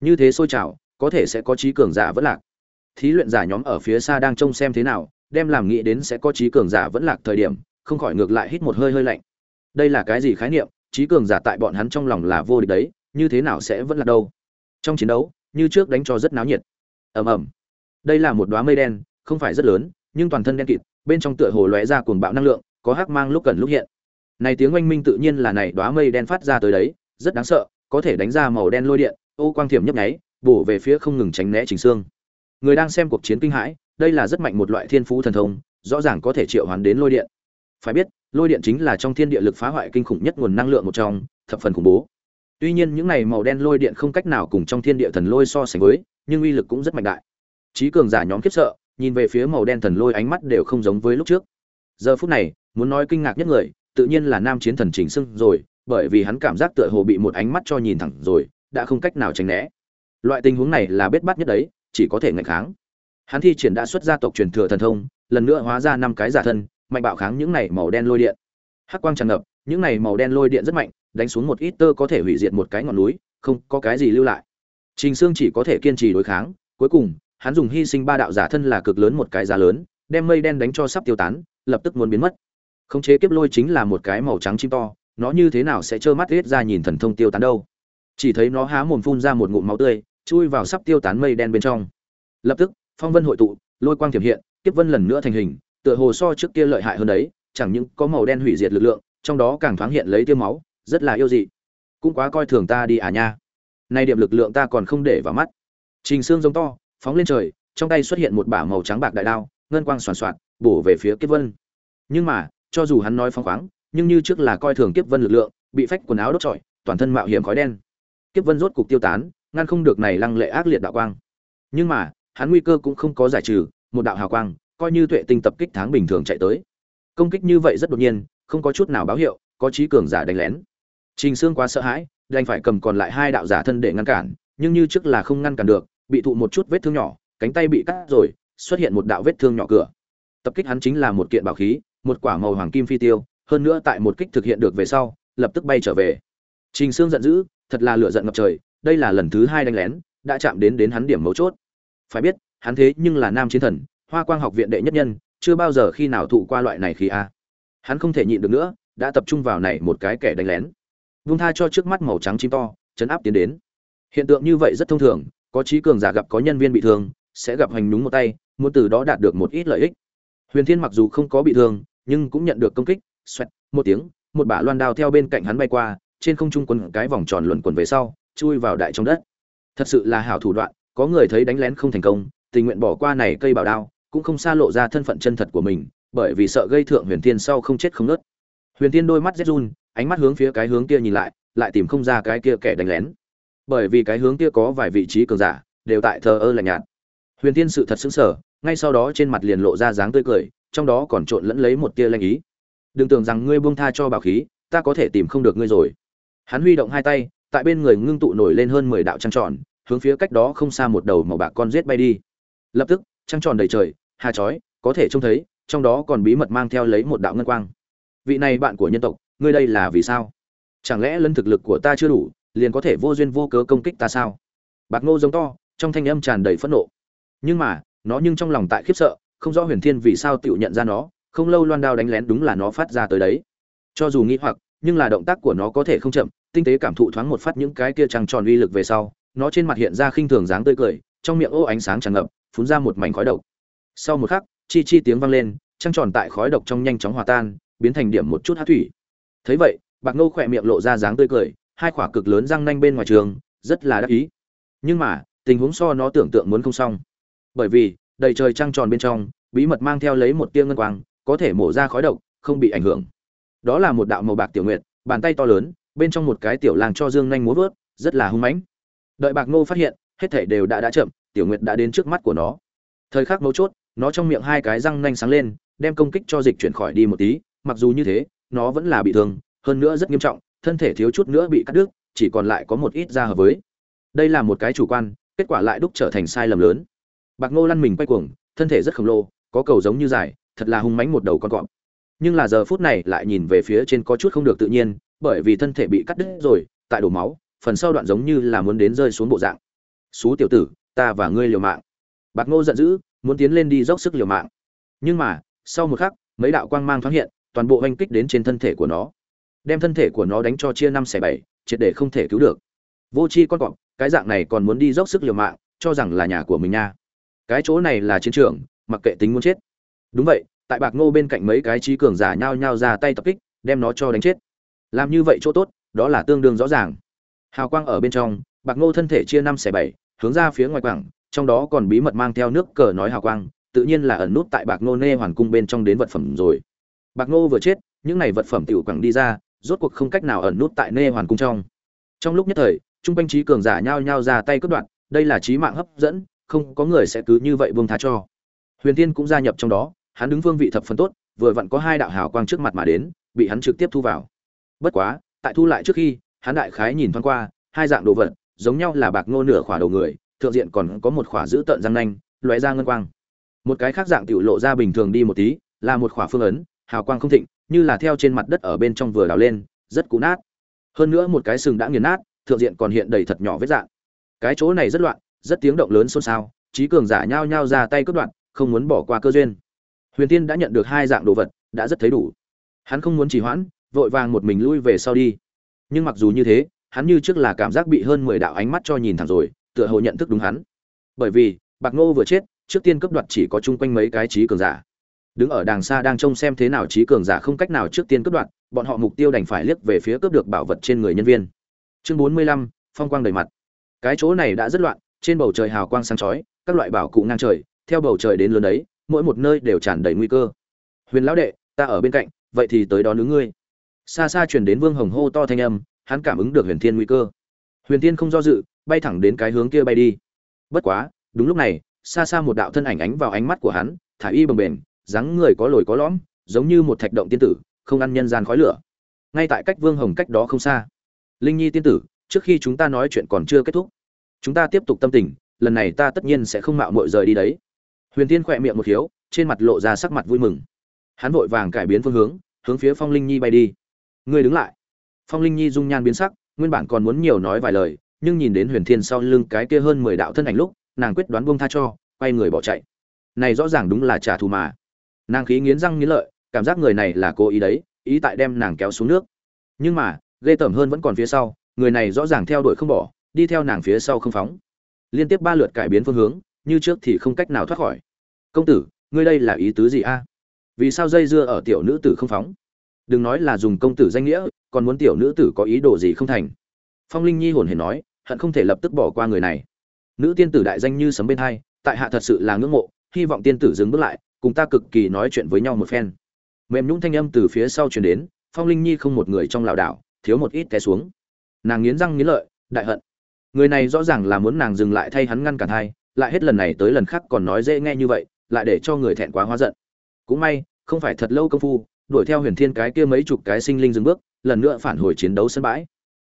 Như thế sôi trào, có thể sẽ có trí cường giả vẫn lạc. Thí luyện giả nhóm ở phía xa đang trông xem thế nào, đem làm nghĩ đến sẽ có trí cường giả vẫn lạc thời điểm, không khỏi ngược lại hít một hơi hơi lạnh đây là cái gì khái niệm, trí cường giả tại bọn hắn trong lòng là vô địch đấy, như thế nào sẽ vẫn là đâu? Trong chiến đấu, như trước đánh cho rất náo nhiệt. Ầm ầm. Đây là một đóa mây đen, không phải rất lớn, nhưng toàn thân đen kịt, bên trong tựa hồ lóe ra cuồng bạo năng lượng, có hắc mang lúc cần lúc hiện. Này tiếng oanh minh tự nhiên là này đóa mây đen phát ra tới đấy, rất đáng sợ, có thể đánh ra màu đen lôi điện, ô quang thiểm nhấp nháy, bổ về phía không ngừng tránh né trình xương người đang xem cuộc chiến kinh hãi, đây là rất mạnh một loại thiên phú thần thông, rõ ràng có thể triệu hoán đến lôi điện. Phải biết lôi điện chính là trong thiên địa lực phá hoại kinh khủng nhất nguồn năng lượng một trong, thập phần khủng bố. Tuy nhiên những này màu đen lôi điện không cách nào cùng trong thiên địa thần lôi so sánh với, nhưng uy lực cũng rất mạnh đại. Trí cường giả nhóm khiếp sợ, nhìn về phía màu đen thần lôi ánh mắt đều không giống với lúc trước. Giờ phút này, muốn nói kinh ngạc nhất người, tự nhiên là nam chiến thần trình sưng rồi, bởi vì hắn cảm giác tựa hồ bị một ánh mắt cho nhìn thẳng rồi, đã không cách nào tránh né. Loại tình huống này là bết bát nhất đấy, chỉ có thể ngạch kháng. Hắn thi triển đã xuất gia tộc truyền thừa thần thông, lần nữa hóa ra năm cái giả thân mạnh bạo kháng những này màu đen lôi điện. Hắc quang tràn ngập, những này màu đen lôi điện rất mạnh, đánh xuống một ít tơ có thể hủy diệt một cái ngọn núi, không có cái gì lưu lại. Trình sương chỉ có thể kiên trì đối kháng, cuối cùng, hắn dùng hy sinh ba đạo giả thân là cực lớn một cái giá lớn, đem mây đen đánh cho sắp tiêu tán, lập tức muốn biến mất. Khống chế kiếp lôi chính là một cái màu trắng chim to, nó như thế nào sẽ trơ mắt riết ra nhìn thần thông tiêu tán đâu? Chỉ thấy nó há mồm phun ra một ngụm máu tươi, chui vào sắp tiêu tán mây đen bên trong. Lập tức, phong vân hội tụ, lôi quang thiểm hiện, kiếp vân lần nữa thành hình tựa hồ so trước kia lợi hại hơn đấy, chẳng những có màu đen hủy diệt lực lượng, trong đó càng thoáng hiện lấy tiêu máu, rất là yêu dị. Cũng quá coi thường ta đi à nha. Nay điểm lực lượng ta còn không để vào mắt. Trình xương giống to, phóng lên trời, trong tay xuất hiện một bả màu trắng bạc đại đao, ngân quang soàn soạt, bổ về phía kiếp vân. Nhưng mà, cho dù hắn nói phóng khoáng, nhưng như trước là coi thường kiếp vân lực lượng, bị phách quần áo đốt trọi, toàn thân mạo hiểm khói đen. Kiếp vân rốt cục tiêu tán, ngăn không được này lăng lệ ác liệt đạo quang. Nhưng mà, hắn nguy cơ cũng không có giải trừ, một đạo hào quang coi như tuệ tinh tập kích tháng bình thường chạy tới. Công kích như vậy rất đột nhiên, không có chút nào báo hiệu, có trí cường giả đánh lén. Trình Sương quá sợ hãi, đành phải cầm còn lại hai đạo giả thân để ngăn cản, nhưng như trước là không ngăn cản được, bị thụ một chút vết thương nhỏ, cánh tay bị cắt rồi, xuất hiện một đạo vết thương nhỏ cửa. Tập kích hắn chính là một kiện bảo khí, một quả màu hoàng kim phi tiêu, hơn nữa tại một kích thực hiện được về sau, lập tức bay trở về. Trình Sương giận dữ, thật là lửa giận ngập trời, đây là lần thứ hai đánh lén, đã chạm đến đến hắn điểm mấu chốt. Phải biết, hắn thế nhưng là nam chiến thần hoa quang học viện đệ nhất nhân, chưa bao giờ khi nào thụ qua loại này khi a. Hắn không thể nhịn được nữa, đã tập trung vào này một cái kẻ đánh lén. Vung tha cho trước mắt màu trắng chim to, chấn áp tiến đến. Hiện tượng như vậy rất thông thường, có trí cường giả gặp có nhân viên bị thương, sẽ gặp hành đúng một tay, muốn từ đó đạt được một ít lợi ích. Huyền thiên mặc dù không có bị thương, nhưng cũng nhận được công kích, xoẹt, một tiếng, một bả loan đao theo bên cạnh hắn bay qua, trên không trung quấn cái vòng tròn luẩn quẩn về sau, chui vào đại trong đất. Thật sự là hảo thủ đoạn, có người thấy đánh lén không thành công, tình nguyện bỏ qua này cây bảo đao cũng không xa lộ ra thân phận chân thật của mình, bởi vì sợ gây thượng huyền thiên sau không chết không nớt. Huyền thiên đôi mắt rét run, ánh mắt hướng phía cái hướng kia nhìn lại lại tìm không ra cái kia kẻ đánh lén. Bởi vì cái hướng kia có vài vị trí cường giả, đều tại thờ ơ lạnh nhạt. Huyền thiên sự thật xứng sở ngay sau đó trên mặt liền lộ ra dáng tươi cười, trong đó còn trộn lẫn lấy một tia lanh ý. Đừng tưởng rằng ngươi buông tha cho bảo khí, ta có thể tìm không được ngươi rồi. Hắn huy động hai tay, tại bên người ngưng tụ nổi lên hơn mười đạo trăng tròn, hướng phía cách đó không xa một đầu màu bạc con rết bay đi. Lập tức, trăng tròn đầy trời hà chói, có thể trông thấy, trong đó còn bí mật mang theo lấy một đạo ngân quang. Vị này bạn của nhân tộc, ngươi đây là vì sao? Chẳng lẽ lân thực lực của ta chưa đủ, liền có thể vô duyên vô cớ công kích ta sao? Bạc ngô giống to, trong thanh âm tràn đầy phẫn nộ. Nhưng mà, nó nhưng trong lòng tại khiếp sợ, không rõ huyền thiên vì sao tự nhận ra nó, không lâu loan đao đánh lén đúng là nó phát ra tới đấy. Cho dù nghĩ hoặc, nhưng là động tác của nó có thể không chậm, tinh tế cảm thụ thoáng một phát những cái kia trăng tròn uy lực về sau, nó trên mặt hiện ra khinh thường dáng tươi cười, trong miệng ô ánh sáng tràn ngập, phun ra một mảnh khói độc sau một khắc, chi chi tiếng vang lên, trăng tròn tại khói độc trong nhanh chóng hòa tan, biến thành điểm một chút hát thủy. Thấy vậy, bạc nô khỏe miệng lộ ra dáng tươi cười, hai quả cực lớn răng nanh bên ngoài trường, rất là đắc ý. Nhưng mà, tình huống so nó tưởng tượng muốn không xong. Bởi vì, đầy trời trăng tròn bên trong, bí mật mang theo lấy một tia ngân quang, có thể mổ ra khói độc, không bị ảnh hưởng. Đó là một đạo màu bạc tiểu nguyệt, bàn tay to lớn, bên trong một cái tiểu làng cho dương nhanh múa vớt, rất là hung mãnh. Đợi bạc nô phát hiện, hết thảy đều đã đã chậm, tiểu nguyệt đã đến trước mắt của nó. Thời khắc mấu chốt nó trong miệng hai cái răng nanh sáng lên, đem công kích cho dịch chuyển khỏi đi một tí, mặc dù như thế, nó vẫn là bị thương, hơn nữa rất nghiêm trọng, thân thể thiếu chút nữa bị cắt đứt, chỉ còn lại có một ít da hợp với. Đây là một cái chủ quan, kết quả lại đúc trở thành sai lầm lớn. Bạc ngô lăn mình quay cuồng, thân thể rất khổng lồ, có cầu giống như dài, thật là hung mãnh một đầu con cọp. Nhưng là giờ phút này lại nhìn về phía trên có chút không được tự nhiên, bởi vì thân thể bị cắt đứt rồi, tại đổ máu, phần sau đoạn giống như là muốn đến rơi xuống bộ dạng. Xú tiểu tử, ta và ngươi liều mạng. Bạc ngô giận dữ muốn tiến lên đi dốc sức liều mạng. Nhưng mà, sau một khắc, mấy đạo quang mang thoáng hiện, toàn bộ oanh kích đến trên thân thể của nó. Đem thân thể của nó đánh cho chia năm xẻ bảy, triệt để không thể cứu được. Vô c h i con cọp, cái dạng này còn muốn đi dốc sức liều mạng, cho rằng là nhà của mình nha. Cái chỗ này là chiến trường, mặc kệ tính muốn chết. Đúng vậy, tại bạc ngô bên cạnh mấy cái trí cường giả nhao nhao ra tay tập kích, đem nó cho đánh chết. Làm như vậy chỗ tốt, đó là tương đương rõ ràng. Hào quang ở bên trong, bạc ngô thân thể chia năm xẻ bảy, hướng ra phía ngoài quảng trong đó còn bí mật mang theo nước cờ nói hào quang, tự nhiên là ẩn nút tại bạc ngô nê hoàn cung bên trong đến vật phẩm rồi. Bạc ngô vừa chết, những này vật phẩm tiểu quẳng đi ra, rốt cuộc không cách nào ẩn nút tại nê hoàn cung trong. Trong lúc nhất thời, trung quanh trí cường giả nhao nhao ra tay cướp đoạt, đây là trí mạng hấp dẫn, không có người sẽ cứ như vậy buông tha cho. Huyền tiên cũng gia nhập trong đó, hắn đứng vương vị thập phần tốt, vừa vặn có hai đạo hào quang trước mặt mà đến, bị hắn trực tiếp thu vào. Bất quá, tại thu lại trước khi, hắn đại khái nhìn thoáng qua, hai dạng đồ vật, giống nhau là bạc ngô nửa khỏa đầu người thượng diện còn có một khỏa giữ tợn răng nanh, lóe ra ngân quang. Một cái khác dạng tiểu lộ ra bình thường đi một tí, là một khỏa phương ấn, hào quang không thịnh, như là theo trên mặt đất ở bên trong vừa đào lên, rất cũ nát. Hơn nữa một cái sừng đã nghiền nát, thượng diện còn hiện đầy thật nhỏ vết dạng. Cái chỗ này rất loạn, rất tiếng động lớn xôn xao, trí cường giả nhao nhao ra tay cướp đoạn không muốn bỏ qua cơ duyên. Huyền tiên đã nhận được hai dạng đồ vật, đã rất thấy đủ. Hắn không muốn trì hoãn, vội vàng một mình lui về sau đi. Nhưng mặc dù như thế, hắn như trước là cảm giác bị hơn mười đạo ánh mắt cho nhìn thẳng rồi tựa hồ nhận thức đúng hắn. Bởi vì, bạc ngô vừa chết, trước tiên cấp đoạt chỉ có chung quanh mấy cái trí cường giả. Đứng ở đàng xa đang trông xem thế nào trí cường giả không cách nào trước tiên cấp đoạt, bọn họ mục tiêu đành phải liếc về phía cướp được bảo vật trên người nhân viên. Chương bốn mươi lăm, phong quang đầy mặt. Cái chỗ này đã rất loạn, trên bầu trời hào quang sáng chói, các loại bảo cụ ngang trời, theo bầu trời đến lớn đấy, mỗi một nơi đều tràn đầy nguy cơ. Huyền lão đệ, ta ở bên cạnh, vậy thì tới đó nướng ngươi. Xa xa truyền đến vương hồng hô to thanh âm, hắn cảm ứng được huyền thiên nguy cơ. Huyền thiên không do dự bay thẳng đến cái hướng kia bay đi. Bất quá đúng lúc này xa xa một đạo thân ảnh ánh vào ánh mắt của hắn thả y bồng bềnh dáng người có lồi có lõm giống như một thạch động tiên tử không ăn nhân gian khói lửa. Ngay tại cách vương hồng cách đó không xa. Linh nhi tiên tử trước khi chúng ta nói chuyện còn chưa kết thúc. Chúng ta tiếp tục tâm tình lần này ta tất nhiên sẽ không mạo mội rời đi đấy. Huyền tiên khỏe miệng một hiếu, trên mặt lộ ra sắc mặt vui mừng. Hắn vội vàng cải biến phương hướng hướng phía phong linh nhi bay đi. Ngươi đứng lại. Phong linh nhi dung nhan biến sắc nguyên bản còn muốn nhiều nói vài lời nhưng nhìn đến huyền thiên sau lưng cái kia hơn mười đạo thân ảnh lúc, nàng quyết đoán buông tha cho, quay người bỏ chạy. Này rõ ràng đúng là trả thù mà. Nàng khí nghiến răng nghiến lợi, cảm giác người này là cố ý đấy, ý tại đem nàng kéo xuống nước. Nhưng mà, ghê tởm hơn vẫn còn phía sau, người này rõ ràng theo đuổi không bỏ, đi theo nàng phía sau không phóng. Liên tiếp ba lượt cải biến phương hướng, như trước thì không cách nào thoát khỏi. Công tử, ngươi đây là ý tứ gì a? Vì sao dây dưa ở tiểu nữ tử không phóng? Đừng nói là dùng công tử danh nghĩa, còn muốn tiểu nữ tử có ý đồ gì không thành? Phong linh nhi hồn hề nói hận không thể lập tức bỏ qua người này. Nữ tiên tử đại danh như sấm bên hai, tại hạ thật sự là ngưỡng mộ, hy vọng tiên tử dừng bước lại, cùng ta cực kỳ nói chuyện với nhau một phen. Mềm nhũng thanh âm từ phía sau truyền đến, phong linh nhi không một người trong lảo đảo, thiếu một ít té xuống. Nàng nghiến răng nghiến lợi, đại hận. Người này rõ ràng là muốn nàng dừng lại thay hắn ngăn cản hai, lại hết lần này tới lần khác còn nói dễ nghe như vậy, lại để cho người thẹn quá hóa giận. Cũng may, không phải thật lâu công phu, đuổi theo huyền thiên cái kia mấy chục cái sinh linh dừng bước, lần nữa phản hồi chiến đấu sân bãi.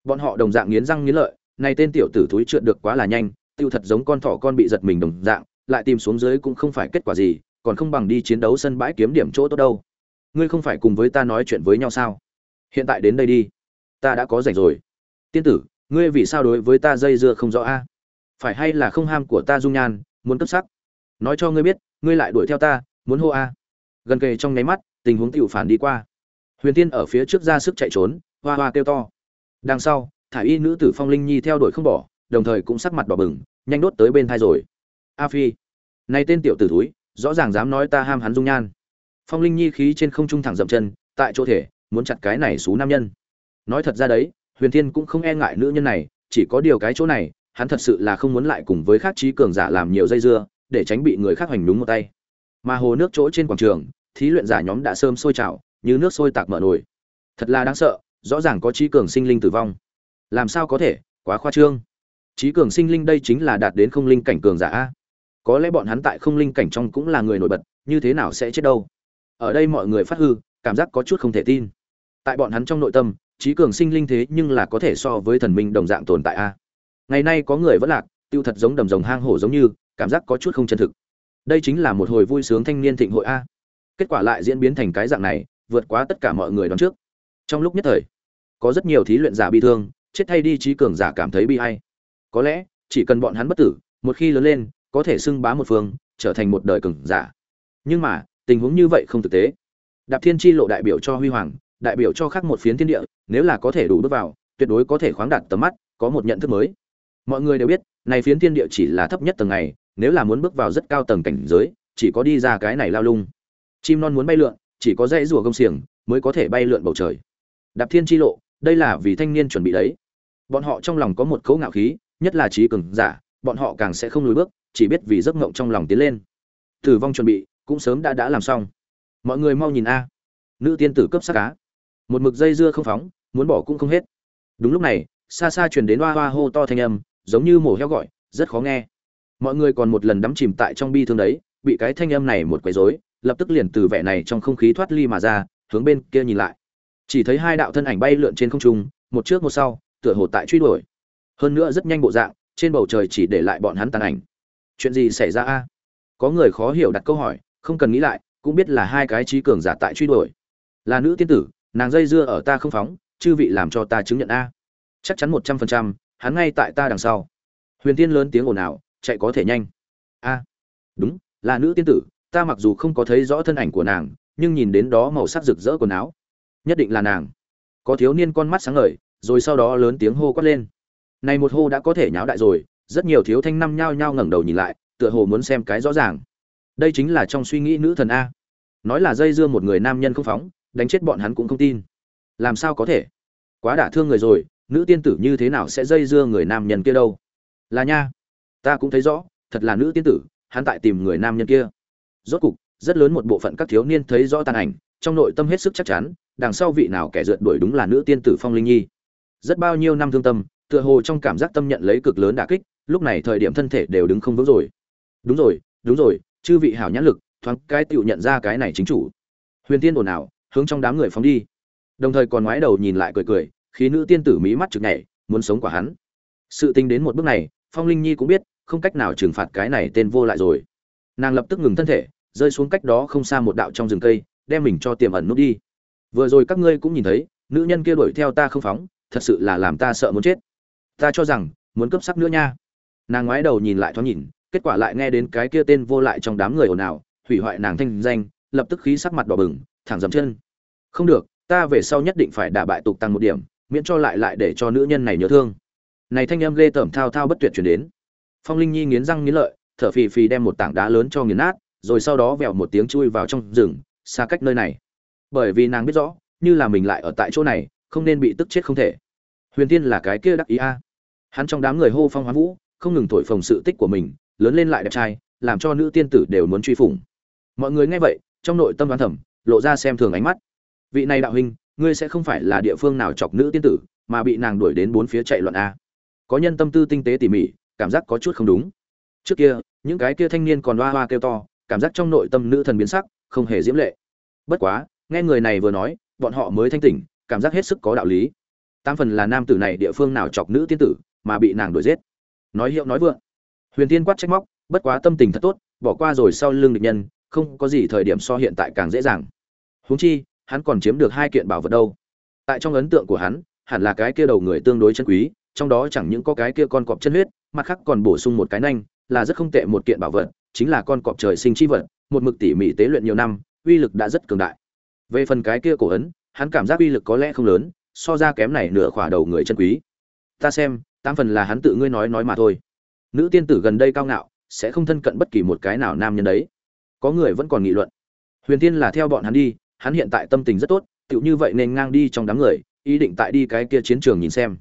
Bọn họ đồng dạng nghiến răng nghiến lợi này tên tiểu tử túi trượt được quá là nhanh, tiêu thật giống con thỏ con bị giật mình đồng dạng, lại tìm xuống dưới cũng không phải kết quả gì, còn không bằng đi chiến đấu sân bãi kiếm điểm chỗ tốt đâu. Ngươi không phải cùng với ta nói chuyện với nhau sao? Hiện tại đến đây đi. Ta đã có rảnh rồi. Tiên tử, ngươi vì sao đối với ta dây dưa không rõ a? Phải hay là không ham của ta dung nhan, muốn cấp sắc? Nói cho ngươi biết, ngươi lại đuổi theo ta, muốn hô a? Gần kề trong nháy mắt, tình huống tiểu phản đi qua. Huyền tiên ở phía trước ra sức chạy trốn, hoa hoa kêu to. Đằng sau thả y nữ tử phong linh nhi theo đuổi không bỏ, đồng thời cũng sắc mặt đỏ bừng, nhanh đốt tới bên thai rồi. A phi, này tên tiểu tử thúi, rõ ràng dám nói ta ham hắn dung nhan. Phong linh nhi khí trên không trung thẳng dậm chân, tại chỗ thể, muốn chặt cái này xú nam nhân. Nói thật ra đấy, huyền thiên cũng không e ngại nữ nhân này, chỉ có điều cái chỗ này, hắn thật sự là không muốn lại cùng với khác trí cường giả làm nhiều dây dưa, để tránh bị người khác hoành đúng một tay. Mà hồ nước chỗ trên quảng trường, thí luyện giả nhóm đã sơm sôi trào, như nước sôi tạc mở nồi. Thật là đáng sợ, rõ ràng có trí cường sinh linh tử vong làm sao có thể? Quá khoa trương. Trí cường sinh linh đây chính là đạt đến không linh cảnh cường giả a. Có lẽ bọn hắn tại không linh cảnh trong cũng là người nổi bật, như thế nào sẽ chết đâu? Ở đây mọi người phát hư, cảm giác có chút không thể tin. Tại bọn hắn trong nội tâm trí cường sinh linh thế nhưng là có thể so với thần minh đồng dạng tồn tại a. Ngày nay có người vẫn lạc, tiêu thật giống đầm rồng hang hổ giống như, cảm giác có chút không chân thực. Đây chính là một hồi vui sướng thanh niên thịnh hội a. Kết quả lại diễn biến thành cái dạng này, vượt quá tất cả mọi người đón trước. Trong lúc nhất thời, có rất nhiều thí luyện giả bị thương chết thay đi trí cường giả cảm thấy bi hay có lẽ, chỉ cần bọn hắn bất tử, một khi lớn lên, có thể xưng bá một phương, trở thành một đời cường giả. Nhưng mà, tình huống như vậy không thực tế. Đạp thiên chi lộ đại biểu cho huy hoàng, đại biểu cho khác một phiến thiên địa, nếu là có thể đủ bước vào, tuyệt đối có thể khoáng đạt tầm mắt, có một nhận thức mới. Mọi người đều biết, này phiến thiên địa chỉ là thấp nhất tầng này, nếu là muốn bước vào rất cao tầng cảnh giới, chỉ có đi ra cái này lao lung. Chim non muốn bay lượn, chỉ có dãy rùa gông xiềng mới có thể bay lượn bầu trời. Đạp thiên chi lộ, đây là vì thanh niên chuẩn bị đấy bọn họ trong lòng có một cấu ngạo khí, nhất là trí cường giả, bọn họ càng sẽ không lùi bước, chỉ biết vì giấc mộng trong lòng tiến lên. Tử vong chuẩn bị, cũng sớm đã đã làm xong. Mọi người mau nhìn a. Nữ tiên tử cấp sắc cá một mực dây dưa không phóng, muốn bỏ cũng không hết. Đúng lúc này, xa xa truyền đến hoa hoa hô to thanh âm, giống như mổ heo gọi, rất khó nghe. Mọi người còn một lần đắm chìm tại trong bi thương đấy, bị cái thanh âm này một quấy rối, lập tức liền từ vẻ này trong không khí thoát ly mà ra, hướng bên kia nhìn lại. Chỉ thấy hai đạo thân ảnh bay lượn trên không trung, một trước một sau tựa hồ tại truy đuổi. Hơn nữa rất nhanh bộ dạng, trên bầu trời chỉ để lại bọn hắn tàn ảnh. Chuyện gì xảy ra a? Có người khó hiểu đặt câu hỏi, không cần nghĩ lại, cũng biết là hai cái trí cường giả tại truy đuổi. Là nữ tiên tử, nàng dây dưa ở ta không phóng, chư vị làm cho ta chứng nhận a. Chắc chắn một trăm phần trăm, hắn ngay tại ta đằng sau. Huyền tiên lớn tiếng ồn ào, chạy có thể nhanh. A, đúng, là nữ tiên tử, ta mặc dù không có thấy rõ thân ảnh của nàng, nhưng nhìn đến đó màu sắc rực rỡ quần áo. Nhất định là nàng. Có thiếu niên con mắt sáng ngời rồi sau đó lớn tiếng hô quát lên. Này một hô đã có thể nháo đại rồi, rất nhiều thiếu thanh năm nhao nhao ngẩng đầu nhìn lại, tựa hồ muốn xem cái rõ ràng. Đây chính là trong suy nghĩ nữ thần a. Nói là dây dưa một người nam nhân không phóng, đánh chết bọn hắn cũng không tin. Làm sao có thể? Quá đả thương người rồi, nữ tiên tử như thế nào sẽ dây dưa người nam nhân kia đâu? Là nha, ta cũng thấy rõ, thật là nữ tiên tử, hắn tại tìm người nam nhân kia. Rốt cục, rất lớn một bộ phận các thiếu niên thấy rõ tàn ảnh, trong nội tâm hết sức chắc chắn, đằng sau vị nào kẻ rượt đuổi đúng là nữ tiên tử phong linh nhi rất bao nhiêu năm thương tâm, tựa hồ trong cảm giác tâm nhận lấy cực lớn đả kích, lúc này thời điểm thân thể đều đứng không vững rồi. Đúng rồi đúng rồi, chư vị hảo nhãn lực, thoáng cái tựu nhận ra cái này chính chủ. Huyền tiên ồn ào, hướng trong đám người phóng đi. Đồng thời còn ngoái đầu nhìn lại cười cười khi nữ tiên tử mỹ mắt chực nhảy, muốn sống quả hắn. Sự tình đến một bước này, phong linh nhi cũng biết, không cách nào trừng phạt cái này tên vô lại rồi. Nàng lập tức ngừng thân thể, rơi xuống cách đó không xa một đạo trong rừng cây, đem mình cho tiềm ẩn nút đi. Vừa rồi các ngươi cũng nhìn thấy, nữ nhân kia đuổi theo ta không phóng thật sự là làm ta sợ muốn chết. Ta cho rằng, muốn cấp sắc nữa nha. Nàng ngoái đầu nhìn lại thoáng nhìn, kết quả lại nghe đến cái kia tên vô lại trong đám người ồn ào, hủy hoại nàng thanh danh, lập tức khí sắc mặt đỏ bừng, thẳng dầm chân. Không được, ta về sau nhất định phải đả bại tục tăng một điểm, miễn cho lại lại để cho nữ nhân này nhớ thương. Này thanh âm ghê tởm thao thao bất tuyệt chuyển đến. Phong linh nhi nghiến răng nghiến lợi, thở phì phì đem một tảng đá lớn cho nghiền nát, rồi sau đó vèo một tiếng chui vào trong rừng, xa cách nơi này. Bởi vì nàng biết rõ, như là mình lại ở tại chỗ này, không nên bị tức chết không thể huyền tiên là cái kia đắc ý a. Hắn trong đám người hô phong hoán vũ, không ngừng thổi phồng sự tích của mình, lớn lên lại đẹp trai, làm cho nữ tiên tử đều muốn truy phủng. Mọi người nghe vậy, trong nội tâm đoán thẩm lộ ra xem thường ánh mắt. Vị này đạo huynh, ngươi sẽ không phải là địa phương nào chọc nữ tiên tử, mà bị nàng đuổi đến bốn phía chạy loạn a. Có nhân tâm tư tinh tế tỉ mỉ, cảm giác có chút không đúng. Trước kia, những cái kia thanh niên còn hoa hoa kêu to, cảm giác trong nội tâm nữ thần biến sắc, không hề diễm lệ. Bất quá, nghe người này vừa nói, bọn họ mới thanh tỉnh, cảm giác hết sức có đạo lý tam phần là nam tử này địa phương nào chọc nữ tiên tử mà bị nàng đuổi giết. Nói hiệu nói vượng. Huyền tiên quát trách móc, bất quá tâm tình thật tốt, bỏ qua rồi sau lưng địch nhân, không có gì thời điểm so hiện tại càng dễ dàng. Huống chi, hắn còn chiếm được hai kiện bảo vật đâu. Tại trong ấn tượng của hắn, hẳn là cái kia đầu người tương đối chân quý, trong đó chẳng những có cái kia con cọp chân huyết, mặt khác còn bổ sung một cái nanh, là rất không tệ một kiện bảo vật, chính là con cọp trời sinh chi vật, một mực tỉ mỉ tế luyện nhiều năm, uy lực đã rất cường đại. Về phần cái kia cổ ấn, hắn cảm giác uy lực có lẽ không lớn so ra kém này nửa khỏa đầu người chân quý. Ta xem, tám phần là hắn tự ngươi nói nói mà thôi. Nữ tiên tử gần đây cao ngạo, sẽ không thân cận bất kỳ một cái nào nam nhân đấy. Có người vẫn còn nghị luận. Huyền tiên là theo bọn hắn đi, hắn hiện tại tâm tình rất tốt, tựu như vậy nên ngang đi trong đám người, ý định tại đi cái kia chiến trường nhìn xem.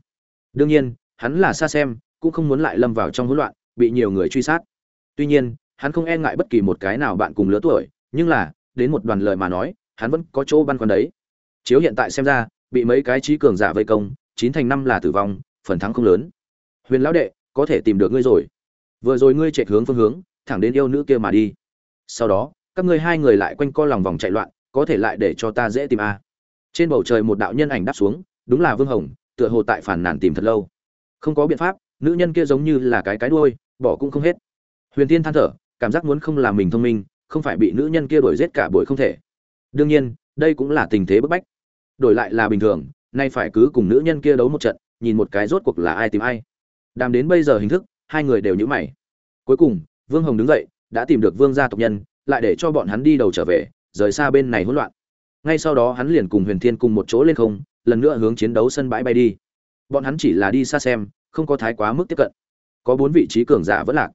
Đương nhiên, hắn là xa xem, cũng không muốn lại lâm vào trong hỗn loạn, bị nhiều người truy sát. Tuy nhiên, hắn không e ngại bất kỳ một cái nào bạn cùng lứa tuổi, nhưng là, đến một đoàn lời mà nói, hắn vẫn có chỗ băn khoăn đấy. Chiếu hiện tại xem ra bị mấy cái trí cường giả vây công, chín thành năm là tử vong, phần thắng không lớn. Huyền lão đệ, có thể tìm được ngươi rồi. Vừa rồi ngươi chạy hướng phương hướng, thẳng đến yêu nữ kia mà đi. Sau đó, các ngươi hai người lại quanh co lòng vòng chạy loạn, có thể lại để cho ta dễ tìm a. Trên bầu trời một đạo nhân ảnh đáp xuống, đúng là vương hồng, tựa hồ tại phản nàn tìm thật lâu. Không có biện pháp, nữ nhân kia giống như là cái cái đuôi, bỏ cũng không hết. Huyền tiên than thở, cảm giác muốn không làm mình thông minh, không phải bị nữ nhân kia đuổi giết cả buổi không thể. Đương nhiên, đây cũng là tình thế bức bách đổi lại là bình thường, nay phải cứ cùng nữ nhân kia đấu một trận, nhìn một cái rốt cuộc là ai tìm ai. Đàm đến bây giờ hình thức, hai người đều nhữ mày. Cuối cùng, vương hồng đứng dậy, đã tìm được vương gia tộc nhân, lại để cho bọn hắn đi đầu trở về, rời xa bên này hỗn loạn. Ngay sau đó hắn liền cùng huyền thiên cùng một chỗ lên không, lần nữa hướng chiến đấu sân bãi bay đi. Bọn hắn chỉ là đi xa xem, không có thái quá mức tiếp cận. Có bốn vị trí cường giả vẫn lạc.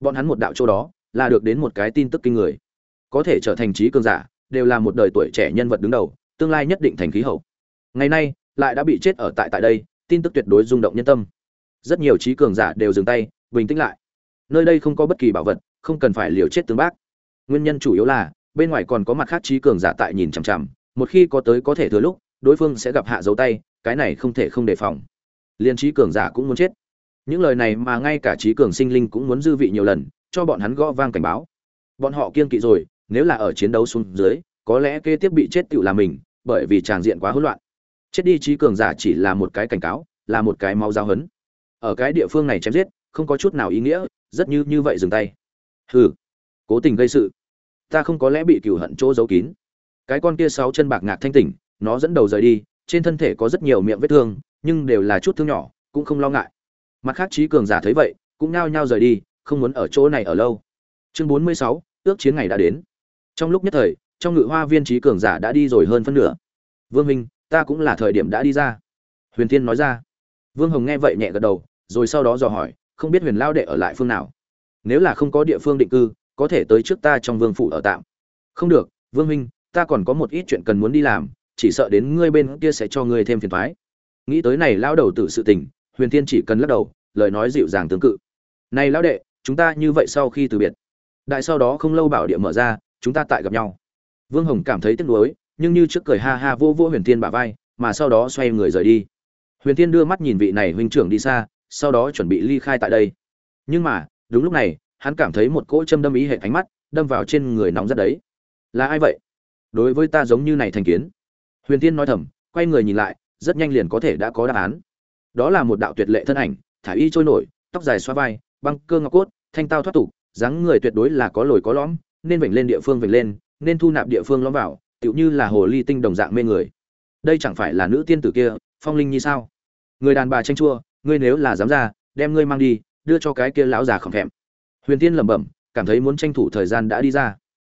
Bọn hắn một đạo chỗ đó, là được đến một cái tin tức kinh người. Có thể trở thành trí cường giả, đều là một đời tuổi trẻ nhân vật đứng đầu tương lai nhất định thành khí hậu. Ngày nay, lại đã bị chết ở tại tại đây, tin tức tuyệt đối rung động nhân tâm. Rất nhiều trí cường giả đều dừng tay, bình tĩnh lại. Nơi đây không có bất kỳ bảo vật, không cần phải liều chết tương bác. Nguyên nhân chủ yếu là, bên ngoài còn có mặt khác trí cường giả tại nhìn chằm chằm, một khi có tới có thể thừa lúc, đối phương sẽ gặp hạ dấu tay, cái này không thể không đề phòng. Liên trí cường giả cũng muốn chết. Những lời này mà ngay cả trí cường sinh linh cũng muốn dư vị nhiều lần, cho bọn hắn gõ vang cảnh báo. Bọn họ kiên kỵ rồi, nếu là ở chiến đấu xuống dưới, có lẽ kế tiếp bị chết tựu là mình bởi vì tràng diện quá hỗn loạn. Chết đi trí cường giả chỉ là một cái cảnh cáo, là một cái máu giao hấn ở cái địa phương này chém giết, không có chút nào ý nghĩa, rất như như vậy dừng tay. Hừ, cố tình gây sự. Ta không có lẽ bị cửu hận chỗ giấu kín. Cái con kia sáu chân bạc ngạc thanh tỉnh, nó dẫn đầu rời đi, trên thân thể có rất nhiều miệng vết thương, nhưng đều là chút thương nhỏ, cũng không lo ngại. Mặt khác trí cường giả thấy vậy, cũng nao nhao rời đi, không muốn ở chỗ này ở lâu. Chương bốn mươi sáu, ước chiến ngày đã đến. Trong lúc nhất thời trong ngự hoa viên trí cường giả đã đi rồi hơn phân nửa. Vương minh ta cũng là thời điểm đã đi ra. Huyền tiên nói ra. Vương hồng nghe vậy nhẹ gật đầu, rồi sau đó dò hỏi, không biết huyền lao đệ ở lại phương nào? Nếu là không có địa phương định cư, có thể tới trước ta trong vương phủ ở tạm. Không được, vương minh ta còn có một ít chuyện cần muốn đi làm, chỉ sợ đến ngươi bên kia sẽ cho ngươi thêm phiền thoái nghĩ tới này lao đầu tử sự tình, huyền tiên chỉ cần lắc đầu, lời nói dịu dàng tương cự. Này lao đệ, chúng ta như vậy sau khi từ biệt. Đại sau đó không lâu bảo địa mở ra, chúng ta tại gặp nhau vương hồng cảm thấy tiếc nuối, nhưng như trước cười ha ha vô vô huyền tiên bả vai, mà sau đó xoay người rời đi. Huyền tiên đưa mắt nhìn vị này huynh trưởng đi xa, sau đó chuẩn bị ly khai tại đây. Nhưng mà, đúng lúc này, hắn cảm thấy một cỗ châm đâm ý hệ ánh mắt, đâm vào trên người nóng rất đấy. Là ai vậy? Đối với ta giống như này thành kiến. Huyền tiên nói thầm, quay người nhìn lại, rất nhanh liền có thể đã có đáp án. Đó là một đạo tuyệt lệ thân ảnh thải y trôi nổi, tóc dài xoa vai, băng cơ ngọc cốt, thanh tao thoát tục, dáng người tuyệt đối là có lồi có lõm, nên vểnh lên địa phương vểnh lên nên thu nạp địa phương lõm vào, tựu như là hồ ly tinh đồng dạng mê người. Đây chẳng phải là nữ tiên tử kia, phong linh như sao? Người đàn bà tranh chua, ngươi nếu là dám ra, đem ngươi mang đi, đưa cho cái kia lão già khẩm thèm huyền tiên lẩm bẩm, cảm thấy muốn tranh thủ thời gian đã đi ra.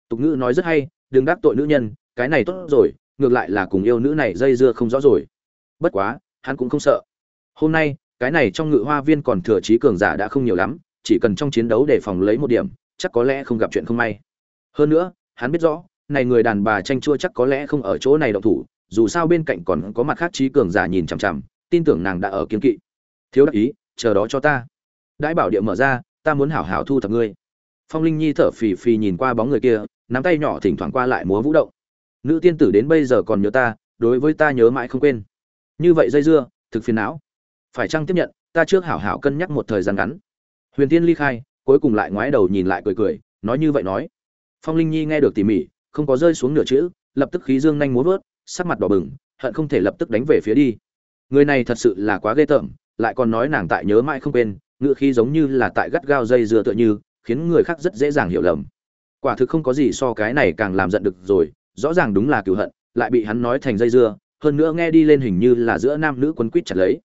Tục ngữ nói rất hay, đừng đắc tội nữ nhân, cái này tốt rồi, ngược lại là cùng yêu nữ này dây dưa không rõ rồi. Bất quá, hắn cũng không sợ. Hôm nay, cái này trong ngự hoa viên còn thừa trí cường giả đã không nhiều lắm, chỉ cần trong chiến đấu để phòng lấy một điểm, chắc có lẽ không gặp chuyện không may. Hơn nữa hắn biết rõ, này người đàn bà tranh chua chắc có lẽ không ở chỗ này động thủ, dù sao bên cạnh còn có mặt khác trí cường giả nhìn chằm chằm, tin tưởng nàng đã ở kiên kỵ. Thiếu đắc ý, chờ đó cho ta. Đãi bảo địa mở ra, ta muốn hảo hảo thu thập ngươi. Phong linh nhi thở phì phì nhìn qua bóng người kia, nắm tay nhỏ thỉnh thoảng qua lại múa vũ động. Nữ tiên tử đến bây giờ còn nhớ ta, đối với ta nhớ mãi không quên. Như vậy dây dưa, thực phiền não. Phải chăng tiếp nhận, ta trước hảo hảo cân nhắc một thời gian ngắn. Huyền tiên ly khai, cuối cùng lại ngoái đầu nhìn lại cười cười, nói như vậy nói phong linh nhi nghe được tỉ mỉ, không có rơi xuống nửa chữ, lập tức khí dương nhanh muốn vớt, sắc mặt đỏ bừng, hận không thể lập tức đánh về phía đi. Người này thật sự là quá ghê tởm, lại còn nói nàng tại nhớ mãi không quên, ngựa khí giống như là tại gắt gao dây dưa tựa như, khiến người khác rất dễ dàng hiểu lầm. Quả thực không có gì so cái này càng làm giận được rồi, rõ ràng đúng là cựu hận, lại bị hắn nói thành dây dưa, hơn nữa nghe đi lên hình như là giữa nam nữ quấn quýt chặt lấy.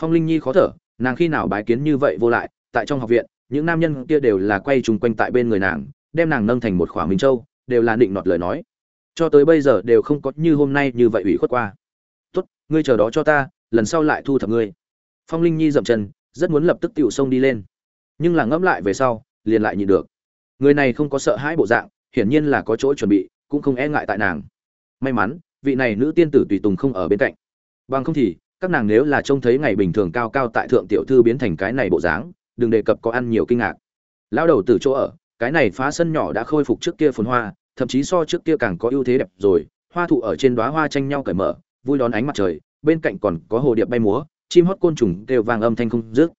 Phong linh nhi khó thở, nàng khi nào bái kiến như vậy vô lại, tại trong học viện, những nam nhân kia đều là quay chung quanh tại bên người nàng đem nàng nâng thành một khỏa minh châu, đều là định nọt lời nói. Cho tới bây giờ đều không có như hôm nay như vậy ủy khuất qua. Tốt, ngươi chờ đó cho ta, lần sau lại thu thập ngươi. Phong linh nhi dậm chân, rất muốn lập tức tựu sông đi lên. Nhưng là ngẫm lại về sau, liền lại nhịn được. Người này không có sợ hãi bộ dạng, hiển nhiên là có chỗ chuẩn bị, cũng không e ngại tại nàng. May mắn, vị này nữ tiên tử tùy tùng không ở bên cạnh. Bằng không thì, các nàng nếu là trông thấy ngày bình thường cao cao tại thượng tiểu thư biến thành cái này bộ dáng, đừng đề cập có ăn nhiều kinh ngạc. Lao đầu từ chỗ ở cái này phá sân nhỏ đã khôi phục trước kia phồn hoa, thậm chí so trước kia càng có ưu thế đẹp rồi. Hoa thụ ở trên đóa hoa tranh nhau cởi mở, vui đón ánh mặt trời, bên cạnh còn có hồ điệp bay múa, chim hót côn trùng đều vang âm thanh không dứt.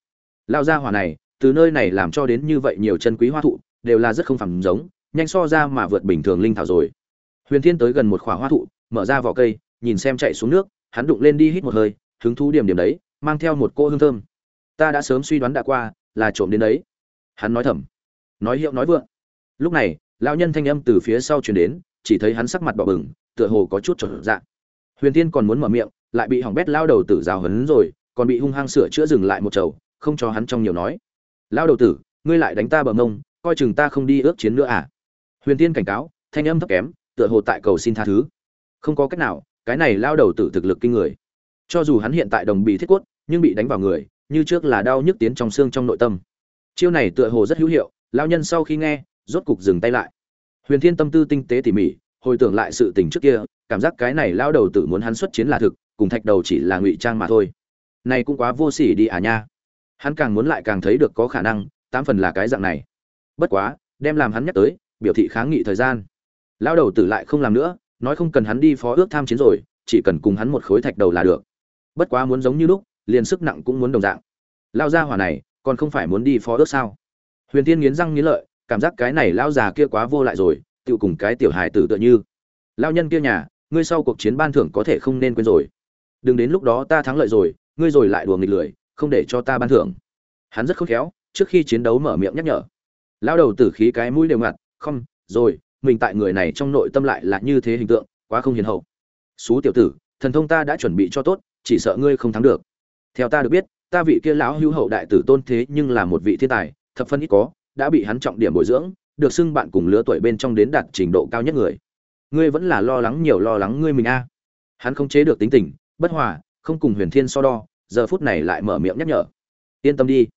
Lao ra hỏa này, từ nơi này làm cho đến như vậy nhiều chân quý hoa thụ, đều là rất không phẳng giống, nhanh so ra mà vượt bình thường linh thảo rồi. Huyền thiên tới gần một khỏa hoa thụ, mở ra vỏ cây, nhìn xem chạy xuống nước, hắn đụng lên đi hít một hơi, hứng thú điểm điểm đấy, mang theo một cô hương thơm. Ta đã sớm suy đoán đã qua, là trộm đến đấy. Hắn nói thầm nói hiệu nói vượng. Lúc này, lão nhân thanh âm từ phía sau truyền đến, chỉ thấy hắn sắc mặt đỏ bừng, tựa hồ có chút trở dạng. Huyền tiên còn muốn mở miệng, lại bị hỏng bét lao đầu tử rào hấn rồi, còn bị hung hăng sửa chữa dừng lại một chầu, không cho hắn trong nhiều nói. Lao đầu tử, ngươi lại đánh ta bờ mông, coi chừng ta không đi ước chiến nữa à? Huyền tiên cảnh cáo, thanh âm thấp kém, tựa hồ tại cầu xin tha thứ. Không có cách nào, cái này lao đầu tử thực lực kinh người. Cho dù hắn hiện tại đồng bị thiết quất nhưng bị đánh vào người, như trước là đau nhức tiến trong xương trong nội tâm. Chiêu này tựa hồ rất hữu hiệu lao nhân sau khi nghe, rốt cục dừng tay lại. Huyền thiên tâm tư tinh tế tỉ mỉ, hồi tưởng lại sự tình trước kia, cảm giác cái này lao đầu tử muốn hắn xuất chiến là thực, cùng thạch đầu chỉ là ngụy trang mà thôi. Này cũng quá vô sỉ đi à nha. Hắn càng muốn lại càng thấy được có khả năng, tám phần là cái dạng này. Bất quá, đem làm hắn nhắc tới, biểu thị kháng nghị thời gian. Lao đầu tử lại không làm nữa, nói không cần hắn đi phó ước tham chiến rồi, chỉ cần cùng hắn một khối thạch đầu là được. Bất quá muốn giống như lúc, liền sức nặng cũng muốn đồng dạng. Lao ra hỏa này, còn không phải muốn đi phó ước sao? Huyền tiên nghiến răng nghiến lợi, cảm giác cái này lão già kia quá vô lại rồi tự cùng cái tiểu hài tử tựa như. Lao nhân kia nhà, ngươi sau cuộc chiến ban thưởng có thể không nên quên rồi. Đừng đến lúc đó ta thắng lợi rồi, ngươi rồi lại đùa nghịch lười, không để cho ta ban thưởng. Hắn rất khôn khéo, trước khi chiến đấu mở miệng nhắc nhở. Lao đầu tử khí cái mũi đều ngặt, không, rồi, mình tại người này trong nội tâm lại là như thế hình tượng, quá không hiền hậu. Xú tiểu tử, thần thông ta đã chuẩn bị cho tốt, chỉ sợ ngươi không thắng được. Theo ta được biết, ta vị kia lão hữu hậu đại tử tôn thế nhưng là một vị thiên tài thập phân ít có, đã bị hắn trọng điểm bồi dưỡng, được xưng bạn cùng lứa tuổi bên trong đến đạt trình độ cao nhất người. Ngươi vẫn là lo lắng nhiều lo lắng ngươi mình a. Hắn không chế được tính tình, bất hòa, không cùng huyền thiên so đo, giờ phút này lại mở miệng nhắc nhở. Yên tâm đi.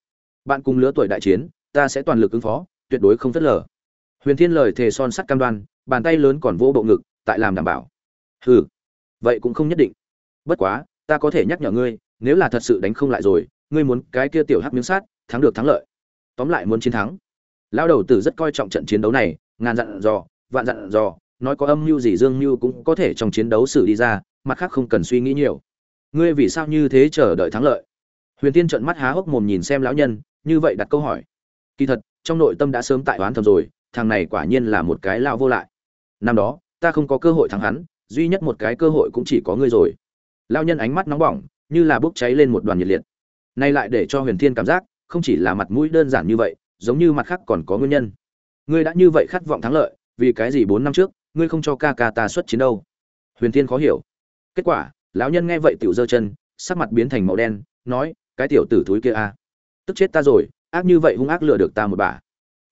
Bạn cùng lứa tuổi đại chiến, ta sẽ toàn lực ứng phó, tuyệt đối không thất lờ. Huyền thiên lời thề son sắt cam đoan, bàn tay lớn còn vỗ bộ ngực, tại làm đảm bảo. Hừ, vậy cũng không nhất định. Bất quá, ta có thể nhắc nhở ngươi, nếu là thật sự đánh không lại rồi, ngươi muốn cái kia tiểu hắc miếng sát, thắng được thắng lợi tóm lại muốn chiến thắng. Lao đầu tử rất coi trọng trận chiến đấu này, ngàn dặn dò, vạn dặn dò, nói có âm mưu gì dương mưu cũng có thể trong chiến đấu xử đi ra, mặt khác không cần suy nghĩ nhiều. Ngươi vì sao như thế chờ đợi thắng lợi? Huyền tiên trợn mắt há hốc mồm nhìn xem lão nhân, như vậy đặt câu hỏi. Kỳ thật, trong nội tâm đã sớm tại oán thầm rồi, thằng này quả nhiên là một cái lao vô lại. Năm đó, ta không có cơ hội thắng hắn, duy nhất một cái cơ hội cũng chỉ có ngươi rồi. Lao nhân ánh mắt nóng bỏng, như là bốc cháy lên một đoàn nhiệt liệt. Nay lại để cho huyền thiên cảm giác không chỉ là mặt mũi đơn giản như vậy, giống như mặt khác còn có nguyên nhân. Ngươi đã như vậy khát vọng thắng lợi, vì cái gì bốn năm trước, ngươi không cho ca ca ta xuất chiến đâu? Huyền thiên khó hiểu. Kết quả, lão nhân nghe vậy tiểu giơ chân, sắc mặt biến thành màu đen, nói, cái tiểu tử thúi kia a, tức chết ta rồi, ác như vậy hung ác lừa được ta một bà.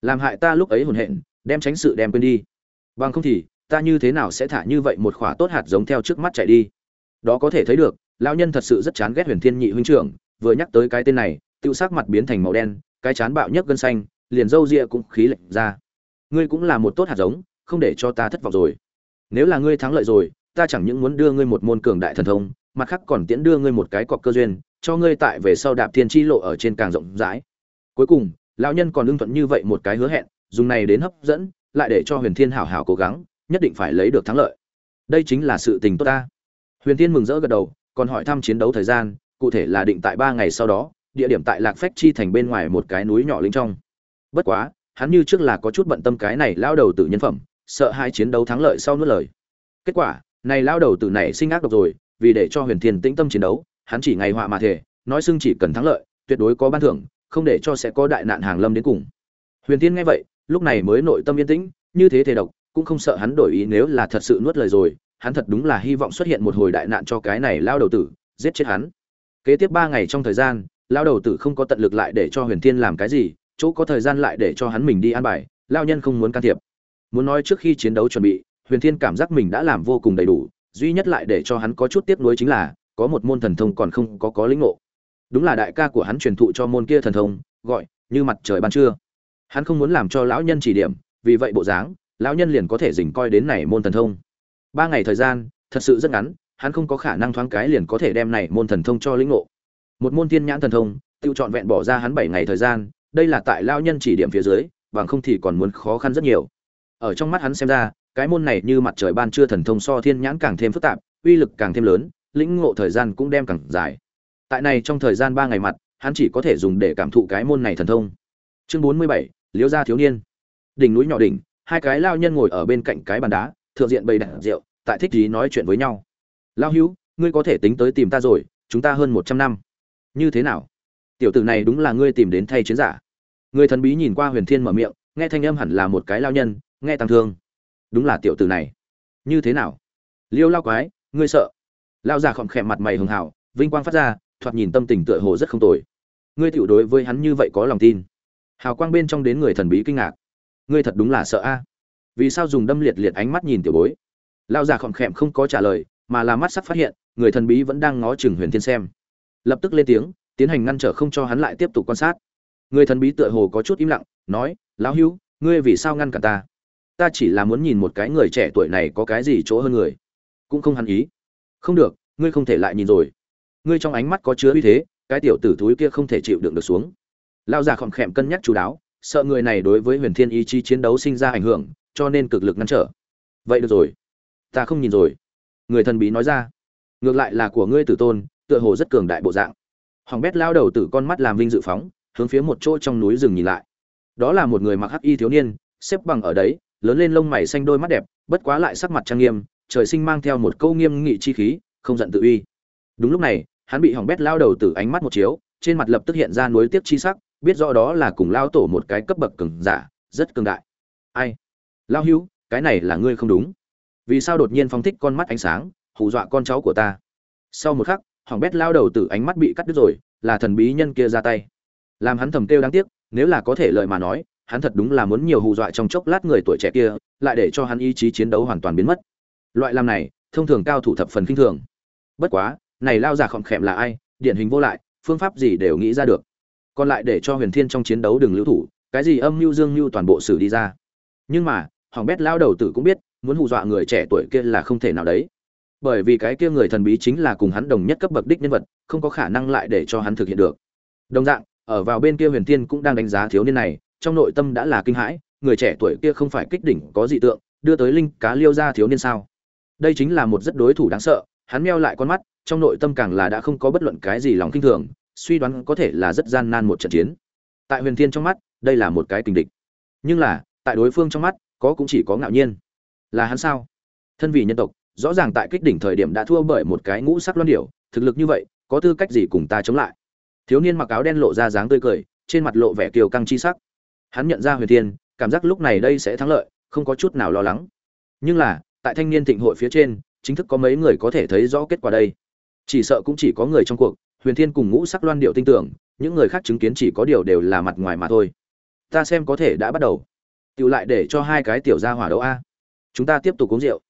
Làm hại ta lúc ấy hồn hện, đem tránh sự đem quên đi. Bằng không thì, ta như thế nào sẽ thả như vậy một khỏa tốt hạt giống theo trước mắt chạy đi? Đó có thể thấy được, lão nhân thật sự rất chán ghét huyền thiên nhị huynh trưởng, vừa nhắc tới cái tên này tiêu sắc mặt biến thành màu đen, cái chán bạo nhấc gân xanh, liền râu ria cũng khí lệnh ra. Ngươi cũng là một tốt hạt giống, không để cho ta thất vọng rồi. Nếu là ngươi thắng lợi rồi, ta chẳng những muốn đưa ngươi một môn cường đại thần thông, mặt khác còn tiễn đưa ngươi một cái cọc cơ duyên, cho ngươi tại về sau đạp thiên chi lộ ở trên càng rộng rãi. Cuối cùng, lão nhân còn ưng thuận như vậy một cái hứa hẹn, dùng này đến hấp dẫn, lại để cho huyền thiên hảo hảo cố gắng, nhất định phải lấy được thắng lợi. Đây chính là sự tình tốt ta. Huyền thiên mừng rỡ gật đầu, còn hỏi thăm chiến đấu thời gian, cụ thể là định tại ba ngày sau đó địa điểm tại lạc phách chi thành bên ngoài một cái núi nhỏ linh trong. Bất quá, hắn như trước là có chút bận tâm cái này lao đầu tử nhân phẩm, sợ hai chiến đấu thắng lợi sau nuốt lời. Kết quả, này lao đầu tử này sinh ác độc rồi, vì để cho huyền thiên tĩnh tâm chiến đấu, hắn chỉ ngày họa mà thể nói xưng chỉ cần thắng lợi, tuyệt đối có ban thưởng, không để cho sẽ có đại nạn hàng lâm đến cùng. Huyền thiên nghe vậy, lúc này mới nội tâm yên tĩnh, như thế thể độc, cũng không sợ hắn đổi ý nếu là thật sự nuốt lời rồi, hắn thật đúng là hy vọng xuất hiện một hồi đại nạn cho cái này lao đầu tử, giết chết hắn. Kế tiếp ba ngày trong thời gian lao đầu tử không có tận lực lại để cho huyền thiên làm cái gì, chỗ có thời gian lại để cho hắn mình đi an bài lao nhân không muốn can thiệp. Muốn nói trước khi chiến đấu chuẩn bị, huyền thiên cảm giác mình đã làm vô cùng đầy đủ, duy nhất lại để cho hắn có chút tiếc nuối chính là, có một môn thần thông còn không có có lĩnh ngộ. Đúng là đại ca của hắn truyền thụ cho môn kia thần thông, gọi, như mặt trời ban trưa. Hắn không muốn làm cho lão nhân chỉ điểm, vì vậy bộ dáng, lão nhân liền có thể dình coi đến này môn thần thông. Ba ngày thời gian, thật sự rất ngắn, hắn không có khả năng thoáng cái liền có thể đem này môn thần thông cho lĩnh ngộ một môn thiên nhãn thần thông, tự chọn vẹn bỏ ra hắn bảy ngày thời gian, đây là tại lão nhân chỉ điểm phía dưới, bằng không thì còn muốn khó khăn rất nhiều. Ở trong mắt hắn xem ra, cái môn này như mặt trời ban trưa thần thông so thiên nhãn càng thêm phức tạp, uy lực càng thêm lớn, lĩnh ngộ thời gian cũng đem càng dài. Tại này trong thời gian ba ngày mặt, hắn chỉ có thể dùng để cảm thụ cái môn này thần thông. Chương bốn mươi bảy, liễu gia thiếu niên. Đỉnh núi nhỏ đỉnh, hai cái lao nhân ngồi ở bên cạnh cái bàn đá, thượng diện bày đặt rượu, tại thích gì nói chuyện với nhau. Lao hữu, ngươi có thể tính tới tìm ta rồi, chúng ta hơn một trăm năm như thế nào? Tiểu tử này đúng là ngươi tìm đến thay chiến giả. Người thần bí nhìn qua huyền thiên mở miệng, nghe thanh âm hẳn là một cái lao nhân, nghe tăng thương. Đúng là tiểu tử này. Như thế nào? Liêu lao quái, ngươi sợ. Lao già khọm khẽ mặt mày hường hảo, vinh quang phát ra, thoạt nhìn tâm tình tựa hồ rất không tồi. Ngươi tiểu đối với hắn như vậy có lòng tin. Hào quang bên trong đến người thần bí kinh ngạc. Ngươi thật đúng là sợ a. Vì sao dùng đâm liệt liệt ánh mắt nhìn tiểu bối? Lao già khọm khẹm không có trả lời, mà là mắt sắc phát hiện, người thần bí vẫn đang ngó chừng huyền thiên xem lập tức lên tiếng, tiến hành ngăn trở không cho hắn lại tiếp tục quan sát. Người thần bí tựa hồ có chút im lặng, nói, lão hữu ngươi vì sao ngăn cả ta? Ta chỉ là muốn nhìn một cái người trẻ tuổi này có cái gì chỗ hơn người. Cũng không hắn ý. Không được, ngươi không thể lại nhìn rồi. Ngươi trong ánh mắt có chứa uy thế, cái tiểu tử thúi kia không thể chịu đựng được xuống. Lao già khom khẹm cân nhắc chú đáo, sợ người này đối với huyền thiên ý chí chiến đấu sinh ra ảnh hưởng, cho nên cực lực ngăn trở. Vậy được rồi. Ta không nhìn rồi. Người thần bí nói ra. Ngược lại là của ngươi tử tôn tựa hồ rất cường đại bộ dạng. Hoàng bét lao đầu từ con mắt làm vinh dự phóng, hướng phía một chỗ trong núi rừng nhìn lại. Đó là một người mặc hắc y thiếu niên, xếp bằng ở đấy, lớn lên lông mày xanh đôi mắt đẹp, bất quá lại sắc mặt trang nghiêm, trời sinh mang theo một câu nghiêm nghị chi khí, không giận tự uy. Đúng lúc này, hắn bị hỏng bét lao đầu từ ánh mắt một chiếu, trên mặt lập tức hiện ra nuối tiếp chi sắc, biết rõ đó là cùng lao tổ một cái cấp bậc cường giả, rất cường đại. Ai? Lao hữu, cái này là ngươi không đúng. Vì sao đột nhiên phong thích con mắt ánh sáng, hù dọa con cháu của ta? Sau một khắc hỏng bét lao đầu Tử ánh mắt bị cắt đứt rồi, là thần bí nhân kia ra tay. Làm hắn thầm kêu đáng tiếc, nếu là có thể lợi mà nói, hắn thật đúng là muốn nhiều hù dọa trong chốc lát người tuổi trẻ kia, lại để cho hắn ý chí chiến đấu hoàn toàn biến mất. Loại làm này, thông thường cao thủ thập phần kinh thường. Bất quá, này lao già khỏm khẹm là ai, điển hình vô lại, phương pháp gì đều nghĩ ra được. Còn lại để cho huyền thiên trong chiến đấu đừng lưu thủ, cái gì âm mưu dương mưu toàn bộ xử đi ra. Nhưng mà hoàng bét lao đầu tử cũng biết, muốn hù dọa người trẻ tuổi kia là không thể nào đấy bởi vì cái kia người thần bí chính là cùng hắn đồng nhất cấp bậc đích nhân vật, không có khả năng lại để cho hắn thực hiện được. Đồng dạng, ở vào bên kia huyền tiên cũng đang đánh giá thiếu niên này, trong nội tâm đã là kinh hãi, người trẻ tuổi kia không phải kích đỉnh có dị tượng, đưa tới linh cá liêu ra thiếu niên sao? Đây chính là một rất đối thủ đáng sợ, hắn meo lại con mắt, trong nội tâm càng là đã không có bất luận cái gì lòng kinh thường, suy đoán có thể là rất gian nan một trận chiến. Tại huyền thiên trong mắt, đây là một cái tình địch. Nhưng là, tại đối phương trong mắt, có cũng chỉ có ngạo nhiên. Là hắn sao? Thân vị nhân tộc rõ ràng tại kích đỉnh thời điểm đã thua bởi một cái ngũ sắc loan điểu, thực lực như vậy, có tư cách gì cùng ta chống lại? Thiếu niên mặc áo đen lộ ra dáng tươi cười, trên mặt lộ vẻ kiều căng chi sắc. Hắn nhận ra huyền thiên, cảm giác lúc này đây sẽ thắng lợi, không có chút nào lo lắng. Nhưng là, tại thanh niên thịnh hội phía trên, chính thức có mấy người có thể thấy rõ kết quả đây. Chỉ sợ cũng chỉ có người trong cuộc, huyền thiên cùng ngũ sắc loan điệu tin tưởng, những người khác chứng kiến chỉ có điều đều là mặt ngoài mà thôi. Ta xem có thể đã bắt đầu. Tiểu lại để cho hai cái tiểu gia hỏa đấu a. Chúng ta tiếp tục uống rượu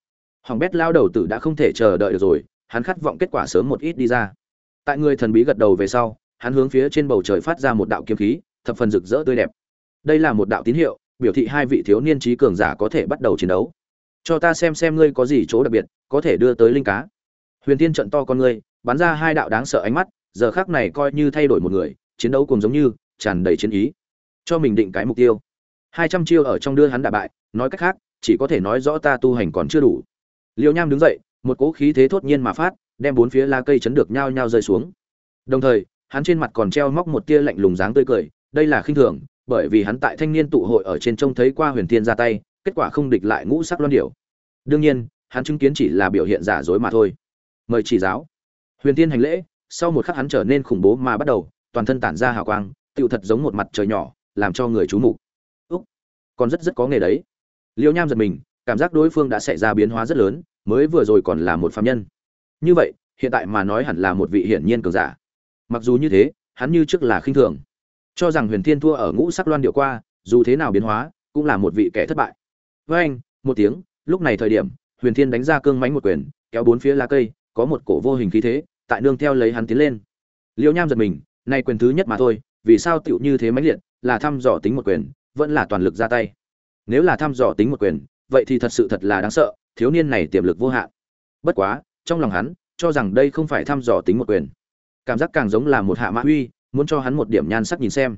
hoàng bét lao đầu tử đã không thể chờ đợi được rồi, hắn khát vọng kết quả sớm một ít đi ra. Tại người thần bí gật đầu về sau, hắn hướng phía trên bầu trời phát ra một đạo kiếm khí, thập phần rực rỡ tươi đẹp. Đây là một đạo tín hiệu, biểu thị hai vị thiếu niên trí cường giả có thể bắt đầu chiến đấu. Cho ta xem xem ngươi có gì chỗ đặc biệt, có thể đưa tới linh cá. Huyền tiên trận to con ngươi, bắn ra hai đạo đáng sợ ánh mắt, giờ khác này coi như thay đổi một người, chiến đấu cùng giống như, tràn đầy chiến ý. Cho mình định cái mục tiêu. Hai trăm chiêu ở trong đưa hắn đả bại, nói cách khác, chỉ có thể nói rõ ta tu hành còn chưa đủ liêu nham đứng dậy, một cỗ khí thế thốt nhiên mà phát, đem bốn phía la cây chấn được nhao nhao rơi xuống. Đồng thời, hắn trên mặt còn treo móc một tia lạnh lùng dáng tươi cười, đây là khinh thường, bởi vì hắn tại thanh niên tụ hội ở trên trông thấy qua huyền thiên ra tay, kết quả không địch lại ngũ sắc loan điểu. Đương nhiên, hắn chứng kiến chỉ là biểu hiện giả dối mà thôi. Mời chỉ giáo. Huyền thiên hành lễ, sau một khắc hắn trở nên khủng bố mà bắt đầu, toàn thân tản ra hào quang, tựu thật giống một mặt trời nhỏ, làm cho người chú mục. Úc, còn rất rất có nghề đấy. Liêu nham giật mình cảm giác đối phương đã xảy ra biến hóa rất lớn, mới vừa rồi còn là một phạm nhân. Như vậy, hiện tại mà nói hẳn là một vị hiển nhiên cường giả. Mặc dù như thế, hắn như trước là khinh thường. Cho rằng huyền thiên thua ở ngũ sắc loan điệu qua, dù thế nào biến hóa, cũng là một vị kẻ thất bại. Với anh, một tiếng, lúc này thời điểm, huyền thiên đánh ra cương mánh một quyền, kéo bốn phía lá cây, có một cổ vô hình khí thế, tại nương theo lấy hắn tiến lên. Liêu nham giật mình, nay quyền thứ nhất mà thôi, vì sao tựu như thế mãnh liệt, là thăm dò tính một quyền, vẫn là toàn lực ra tay. Nếu là thăm dò tính một quyền vậy thì thật sự thật là đáng sợ, thiếu niên này tiềm lực vô hạn. Bất quá, trong lòng hắn, cho rằng đây không phải thăm dò tính một quyền. Cảm giác càng giống là một hạ mã huy muốn cho hắn một điểm nhan sắc nhìn xem.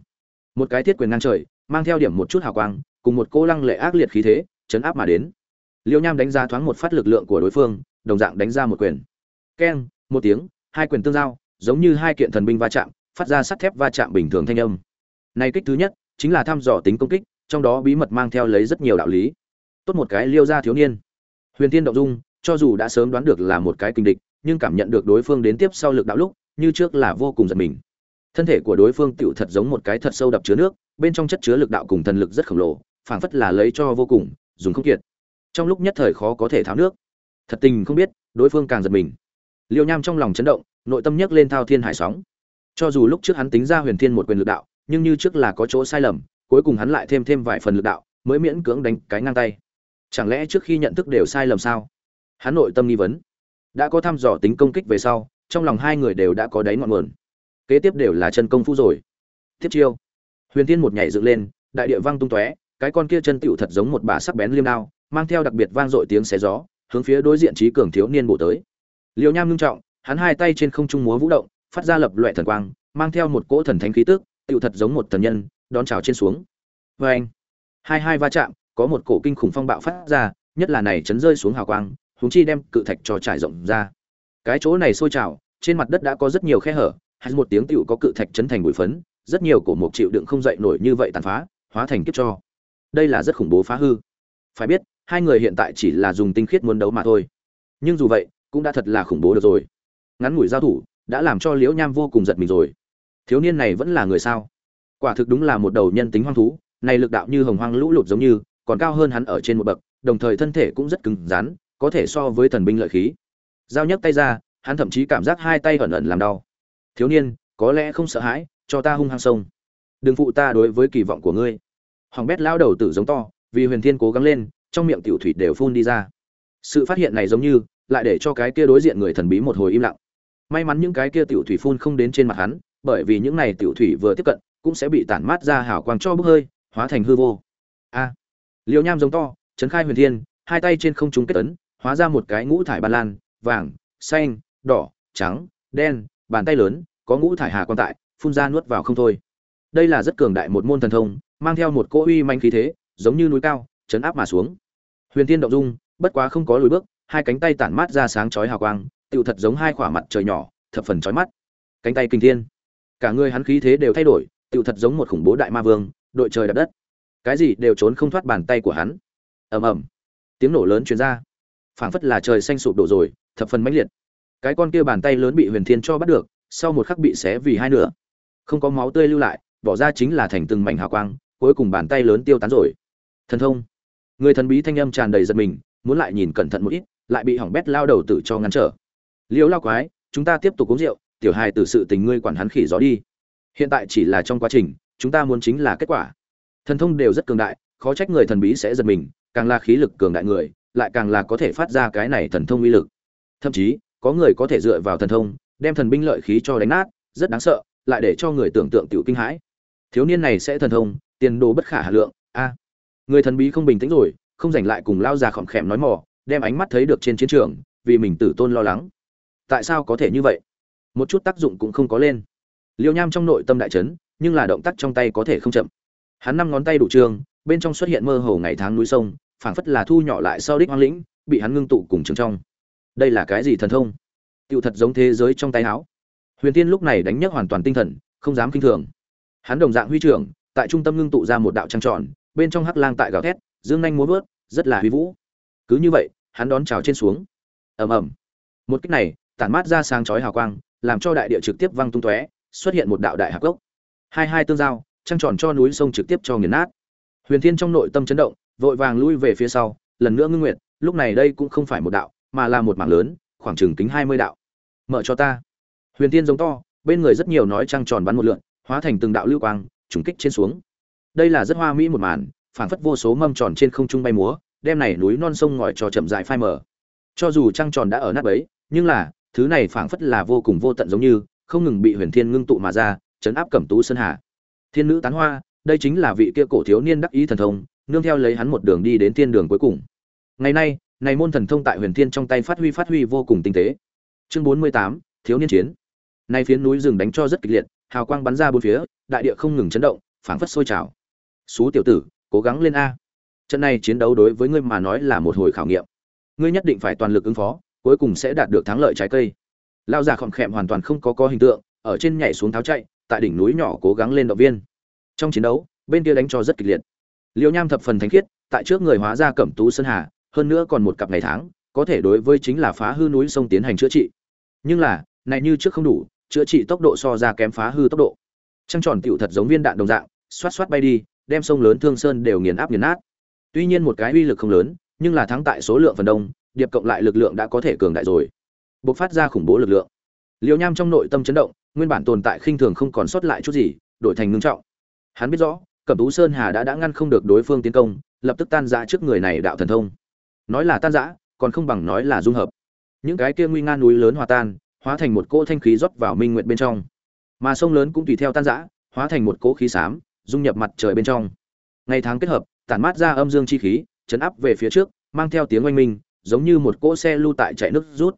Một cái thiết quyền ngang trời, mang theo điểm một chút hào quang, cùng một cô lăng lệ ác liệt khí thế, chấn áp mà đến. Liêu nham đánh ra thoáng một phát lực lượng của đối phương, đồng dạng đánh ra một quyền. Keng, một tiếng, hai quyền tương giao, giống như hai kiện thần binh va chạm, phát ra sắt thép va chạm bình thường thanh âm. Này kích thứ nhất, chính là thăm dò tính công kích, trong đó bí mật mang theo lấy rất nhiều đạo lý tốt một cái liêu ra thiếu niên. Huyền tiên động dung, cho dù đã sớm đoán được là một cái kinh địch, nhưng cảm nhận được đối phương đến tiếp sau lực đạo lúc, như trước là vô cùng giật mình. Thân thể của đối phương tựu thật giống một cái thật sâu đập chứa nước, bên trong chất chứa lực đạo cùng thần lực rất khổng lồ, phảng phất là lấy cho vô cùng, dùng không kiệt. Trong lúc nhất thời khó có thể tháo nước. Thật tình không biết, đối phương càng giật mình. Liêu nham trong lòng chấn động, nội tâm nhấc lên thao thiên hải sóng. Cho dù lúc trước hắn tính ra huyền thiên một quyền lực đạo, nhưng như trước là có chỗ sai lầm, cuối cùng hắn lại thêm thêm vài phần lực đạo, mới miễn cưỡng đánh cái ngang tay chẳng lẽ trước khi nhận thức đều sai lầm sao? Hắn nội tâm nghi vấn. Đã có thăm dò tính công kích về sau, trong lòng hai người đều đã có đáy ngọn nguồn. Kế tiếp đều là chân công phu rồi. Tiếp chiêu. Huyền thiên một nhảy dựng lên, đại địa vang tung tóe, cái con kia chân tựu thật giống một bà sắc bén liêm đao, mang theo đặc biệt vang dội tiếng xé gió, hướng phía đối diện trí cường thiếu niên bổ tới. Liều nham ngưng trọng, hắn hai tay trên không trung múa vũ động, phát ra lập loại thần quang, mang theo một cỗ thần thánh khí tức tựu thật giống một thần nhân, đón chào trên xuống. Vê anh hai hai va chạm có một cổ kinh khủng phong bạo phát ra, nhất là này chấn rơi xuống hào quang húng chi đem cự thạch cho trải rộng ra. Cái chỗ này sôi trào, trên mặt đất đã có rất nhiều khe hở, hay một tiếng tựu có cự thạch chấn thành bụi phấn, rất nhiều cổ mục chịu đựng không dậy nổi như vậy tàn phá, hóa thành kiếp cho. Đây là rất khủng bố phá hư. Phải biết, hai người hiện tại chỉ là dùng tinh khiết muốn đấu mà thôi. Nhưng dù vậy, cũng đã thật là khủng bố được rồi. Ngắn ngủi giao thủ, đã làm cho liễu nham vô cùng giật mình rồi. Thiếu niên này vẫn là người sao? Quả thực đúng là một đầu nhân tính hoang thú, này lực đạo như hồng hoang lũ lụt giống như còn cao hơn hắn ở trên một bậc đồng thời thân thể cũng rất cứng rắn có thể so với thần binh lợi khí. Giao nhấc tay ra hắn thậm chí cảm giác hai tay ẩn ẩn làm đau. Thiếu niên có lẽ không sợ hãi cho ta hung hăng sông. Đừng phụ ta đối với kỳ vọng của ngươi. Hoàng bét lao đầu tử giống to vì huyền thiên cố gắng lên trong miệng tiểu thủy đều phun đi ra. Sự phát hiện này giống như lại để cho cái kia đối diện người thần bí một hồi im lặng. May mắn những cái kia tiểu thủy phun không đến trên mặt hắn bởi vì những này tiểu thủy vừa tiếp cận cũng sẽ bị tản mát ra hào quang cho bốc hơi hóa thành hư vô. A! à, liều nham giống to, trấn khai huyền thiên, hai tay trên không trung kết ấn, hóa ra một cái ngũ thải ban lan, vàng, xanh, đỏ, trắng, đen, bàn tay lớn, có ngũ thải hà quan tại, phun ra nuốt vào không thôi. Đây là rất cường đại một môn thần thông, mang theo một cỗ uy manh khí thế, giống như núi cao, chấn áp mà xuống. Huyền thiên động dung, bất quá không có lùi bước, hai cánh tay tản mát ra sáng chói hào quang, tựu thật giống hai khỏa mặt trời nhỏ, thập phần chói mắt. Cánh tay kinh thiên. Cả người hắn khí thế đều thay đổi, tựu thật giống một khủng bố đại ma vương, đội trời đập đất cái gì đều trốn không thoát bàn tay của hắn. Ầm ầm. Tiếng nổ lớn truyền ra. Phảng phất là trời xanh sụp đổ rồi, thập phần mãnh liệt. Cái con kia bàn tay lớn bị huyền thiên cho bắt được, sau một khắc bị xé vì hai nửa. Không có máu tươi lưu lại, bỏ ra chính là thành từng mảnh hào quang, cuối cùng bàn tay lớn tiêu tán rồi. Thần thông. Người thần bí thanh âm tràn đầy giật mình, muốn lại nhìn cẩn thận một ít, lại bị hỏng bét lao đầu tử cho ngăn trở. Liêu lao quái, chúng ta tiếp tục uống rượu, tiểu hài tử sự tình ngươi quản hắn khỉ gió đi. Hiện tại chỉ là trong quá trình, chúng ta muốn chính là kết quả thần thông đều rất cường đại, khó trách người thần bí sẽ giật mình, càng là khí lực cường đại người, lại càng là có thể phát ra cái này thần thông uy lực. Thậm chí, có người có thể dựa vào thần thông, đem thần binh lợi khí cho đánh nát, rất đáng sợ, lại để cho người tưởng tượng tiểu kinh hãi. Thiếu niên này sẽ thần thông, tiền đồ bất khả hà lượng, a. Người thần bí không bình tĩnh rồi, không giành lại cùng lao già khỏm khẽm nói mò, đem ánh mắt thấy được trên chiến trường, vì mình tử tôn lo lắng. Tại sao có thể như vậy? Một chút tác dụng cũng không có lên. Liêu nham trong nội tâm đại trấn nhưng là động tác trong tay có thể không chậm hắn năm ngón tay đủ trường, bên trong xuất hiện mơ hồ ngày tháng núi sông, phảng phất là thu nhỏ lại sau đích hoang lĩnh, bị hắn ngưng tụ cùng trường trong. Đây là cái gì thần thông? Tựu thật giống thế giới trong tay áo. Huyền tiên lúc này đánh nhấc hoàn toàn tinh thần, không dám kinh thường. Hắn đồng dạng huy trưởng, tại trung tâm ngưng tụ ra một đạo trăng tròn, bên trong hắc lang tại gào thét, dương nhanh múa vớt, rất là huy vũ. Cứ như vậy, hắn đón chào trên xuống. Ầm ầm. Một cách này, tản mát ra sáng chói hào quang, làm cho đại địa trực tiếp văng tung tóe, xuất hiện một đạo đại hạc gốc. Hai hai tương giao trăng tròn cho núi sông trực tiếp cho nghiền nát. Huyền thiên trong nội tâm chấn động, vội vàng lui về phía sau, lần nữa ngưng nguyệt lúc này đây cũng không phải một đạo, mà là một mảng lớn, khoảng chừng kính hai mươi đạo. Mở cho ta. Huyền thiên giống to, bên người rất nhiều nói trăng tròn bắn một lượn, hóa thành từng đạo lưu quang, trùng kích trên xuống. Đây là rất hoa mỹ một màn, phảng phất vô số mâm tròn trên không trung bay múa, đem này núi non sông ngòi cho chậm dại phai mở cho dù trăng tròn đã ở nát bấy, nhưng là, thứ này phảng phất là vô cùng vô tận giống như, không ngừng bị huyền thiên ngưng tụ mà ra, chấn áp cẩm tú sơn hà thiên nữ tán hoa, đây chính là vị kia cổ thiếu niên đắc ý thần thông, nương theo lấy hắn một đường đi đến thiên đường cuối cùng. Ngày nay, này môn thần thông tại huyền thiên trong tay phát huy phát huy vô cùng tinh tế. Chương bốn mươi tám, thiếu niên chiến. Nay phiến núi rừng đánh cho rất kịch liệt, hào quang bắn ra bốn phía, đại địa không ngừng chấn động, phảng phất sôi trào. Xú tiểu tử, cố gắng lên a. Trận này chiến đấu đối với ngươi mà nói là một hồi khảo nghiệm. Ngươi nhất định phải toàn lực ứng phó, cuối cùng sẽ đạt được thắng lợi trái cây. Lao già khom khẹm hoàn toàn không có có hình tượng, ở trên nhảy xuống tháo chạy tại đỉnh núi nhỏ cố gắng lên động viên. Trong chiến đấu, bên kia đánh cho rất kịch liệt. Liêu nham thập phần thánh khiết, tại trước người hóa ra cẩm tú sơn hà, hơn nữa còn một cặp ngày tháng, có thể đối với chính là phá hư núi sông tiến hành chữa trị. Nhưng là, này như trước không đủ, chữa trị tốc độ so ra kém phá hư tốc độ. Trăng tròn tựu thật giống viên đạn đồng dạng, xoát xoát bay đi, đem sông lớn thương sơn đều nghiền áp nghiền nát. Tuy nhiên một cái uy lực không lớn, nhưng là thắng tại số lượng phần đông, điệp cộng lại lực lượng đã có thể cường đại rồi. Bộc phát ra khủng bố lực lượng liêu nham trong nội tâm chấn động, nguyên bản tồn tại khinh thường không còn sót lại chút gì, đổi thành ngưng trọng. Hắn biết rõ, cẩm tú sơn hà đã đã ngăn không được đối phương tiến công, lập tức tan giã trước người này đạo thần thông. Nói là tan giã còn không bằng nói là dung hợp. Những cái kia nguy nga núi lớn hòa tan, hóa thành một cỗ thanh khí rót vào minh nguyệt bên trong. Mà sông lớn cũng tùy theo tan giã hóa thành một cỗ khí xám, dung nhập mặt trời bên trong. Ngày tháng kết hợp, tản mát ra âm dương chi khí, chấn áp về phía trước, mang theo tiếng oanh minh, giống như một cỗ xe lưu tại chạy nước rút.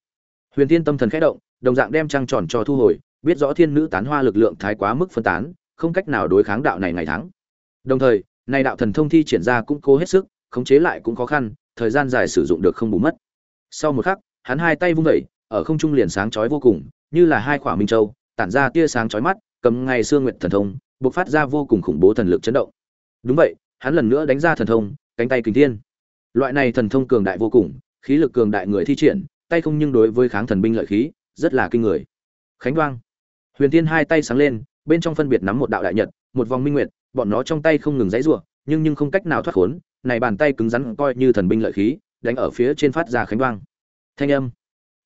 Huyền thiên tâm thần khẽ động đồng dạng đem trăng tròn cho thu hồi, biết rõ thiên nữ tán hoa lực lượng thái quá mức phân tán, không cách nào đối kháng đạo này ngày tháng. Đồng thời nay đạo thần thông thi triển ra cũng cố hết sức, khống chế lại cũng khó khăn, thời gian dài sử dụng được không bù mất. Sau một khắc, hắn hai tay vung vẩy ở không trung liền sáng chói vô cùng, như là hai quả minh châu, tản ra tia sáng chói mắt, cầm ngày xương nguyệt thần thông, bộc phát ra vô cùng khủng bố thần lực chấn động. Đúng vậy, hắn lần nữa đánh ra thần thông, cánh tay kính thiên. Loại này thần thông cường đại vô cùng, khí lực cường đại người thi triển, tay không nhưng đối với kháng thần binh lợi khí rất là kinh người. Khánh đoang. Huyền tiên hai tay sáng lên, bên trong phân biệt nắm một đạo đại nhật, một vòng minh nguyệt, bọn nó trong tay không ngừng dãy rủa, nhưng nhưng không cách nào thoát khốn, này bàn tay cứng rắn coi như thần binh lợi khí, đánh ở phía trên phát ra khánh đoang. Thanh âm.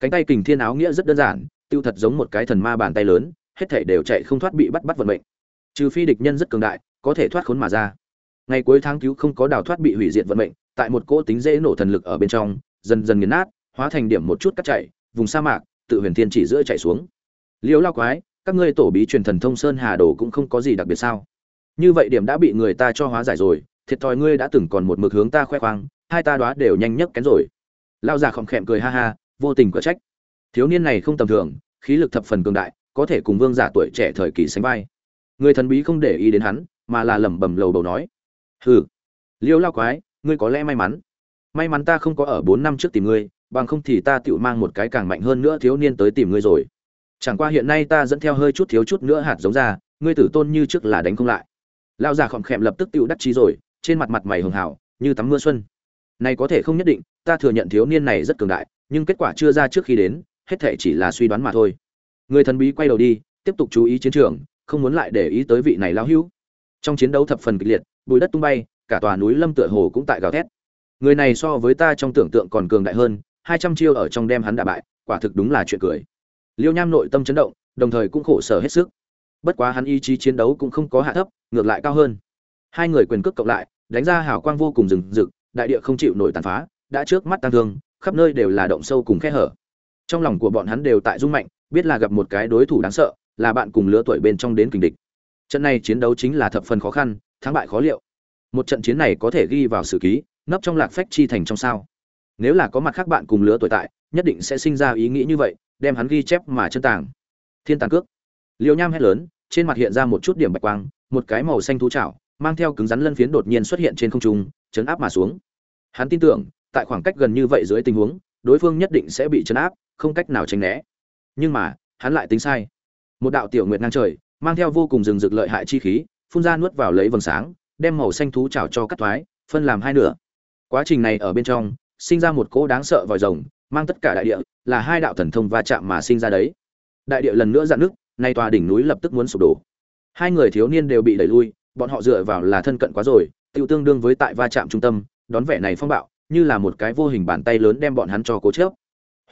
Cánh tay kình thiên áo nghĩa rất đơn giản, tiêu thật giống một cái thần ma bàn tay lớn, hết thảy đều chạy không thoát bị bắt bắt vận mệnh. Trừ phi địch nhân rất cường đại, có thể thoát khốn mà ra. Ngày cuối tháng cứu không có đào thoát bị hủy diệt vận mệnh, tại một cỗ tính dễ nổ thần lực ở bên trong, dần dần nghiền nát, hóa thành điểm một chút cắt chạy, vùng sa mạc tự huyền thiên chỉ giữa chạy xuống. Liêu lao quái, các ngươi tổ bí truyền thần thông sơn hà đồ cũng không có gì đặc biệt sao? Như vậy điểm đã bị người ta cho hóa giải rồi, thiệt thòi ngươi đã từng còn một mực hướng ta khoe khoang, hai ta đoá đều nhanh nhất kén rồi. Lao già khom khẹm cười ha ha, vô tình có trách. Thiếu niên này không tầm thường, khí lực thập phần cường đại, có thể cùng vương giả tuổi trẻ thời kỳ sánh vai. Người thần bí không để ý đến hắn, mà là lẩm bẩm lầu bầu nói. Hừ. Liêu lao quái, ngươi có lẽ may mắn. May mắn ta không có ở bốn năm trước tìm ngươi bằng không thì ta tự mang một cái càng mạnh hơn nữa thiếu niên tới tìm ngươi rồi. Chẳng qua hiện nay ta dẫn theo hơi chút thiếu chút nữa hạt giống ra, ngươi tử tôn như trước là đánh không lại. Lão già khom khẹm lập tức tựu đắc chí rồi, trên mặt mặt mày hường hảo, như tắm mưa xuân. Này có thể không nhất định, ta thừa nhận thiếu niên này rất cường đại, nhưng kết quả chưa ra trước khi đến, hết thảy chỉ là suy đoán mà thôi. Người thần bí quay đầu đi, tiếp tục chú ý chiến trường, không muốn lại để ý tới vị này lão hữu. Trong chiến đấu thập phần kịch liệt bụi đất tung bay, cả tòa núi lâm tựa hồ cũng tại gào thét. Người này so với ta trong tưởng tượng còn cường đại hơn hai trăm chiêu ở trong đem hắn đả bại, quả thực đúng là chuyện cười. Liêu nham nội tâm chấn động, đồng thời cũng khổ sở hết sức. Bất quá hắn ý chí chiến đấu cũng không có hạ thấp, ngược lại cao hơn. Hai người quyền cước cộng lại, đánh ra hào quang vô cùng rừng rực, đại địa không chịu nổi tàn phá, đã trước mắt tăng thương, khắp nơi đều là động sâu cùng khe hở. Trong lòng của bọn hắn đều tại rung mạnh, biết là gặp một cái đối thủ đáng sợ, là bạn cùng lứa tuổi bên trong đến kình địch. Trận này chiến đấu chính là thập phần khó khăn, thắng bại khó liệu. Một trận chiến này có thể ghi vào sử ký, nấp trong lạc phách chi thành trong sao nếu là có mặt khác bạn cùng lứa tuổi tại, nhất định sẽ sinh ra ý nghĩ như vậy, đem hắn ghi chép mà chân tàng. Thiên tàn cước. Liêu nham hét lớn, trên mặt hiện ra một chút điểm bạch quang, một cái màu xanh thú chảo, mang theo cứng rắn lân phiến đột nhiên xuất hiện trên không trung, chấn áp mà xuống. Hắn tin tưởng, tại khoảng cách gần như vậy dưới tình huống, đối phương nhất định sẽ bị chấn áp, không cách nào tránh né. Nhưng mà, hắn lại tính sai. Một đạo tiểu nguyệt ngang trời, mang theo vô cùng rừng rực lợi hại chi khí, phun ra nuốt vào lấy vầng sáng, đem màu xanh thú chảo cho cắt thoái, phân làm hai nửa. Quá trình này ở bên trong sinh ra một cỗ đáng sợ vòi rồng, mang tất cả đại địa, là hai đạo thần thông va chạm mà sinh ra đấy. Đại địa lần nữa dạn nước nay tòa đỉnh núi lập tức muốn sụp đổ. Hai người thiếu niên đều bị đẩy lui, bọn họ dựa vào là thân cận quá rồi tiêu tương đương với tại va chạm trung tâm, đón vẻ này phong bạo, như là một cái vô hình bàn tay lớn đem bọn hắn cho cố chớp.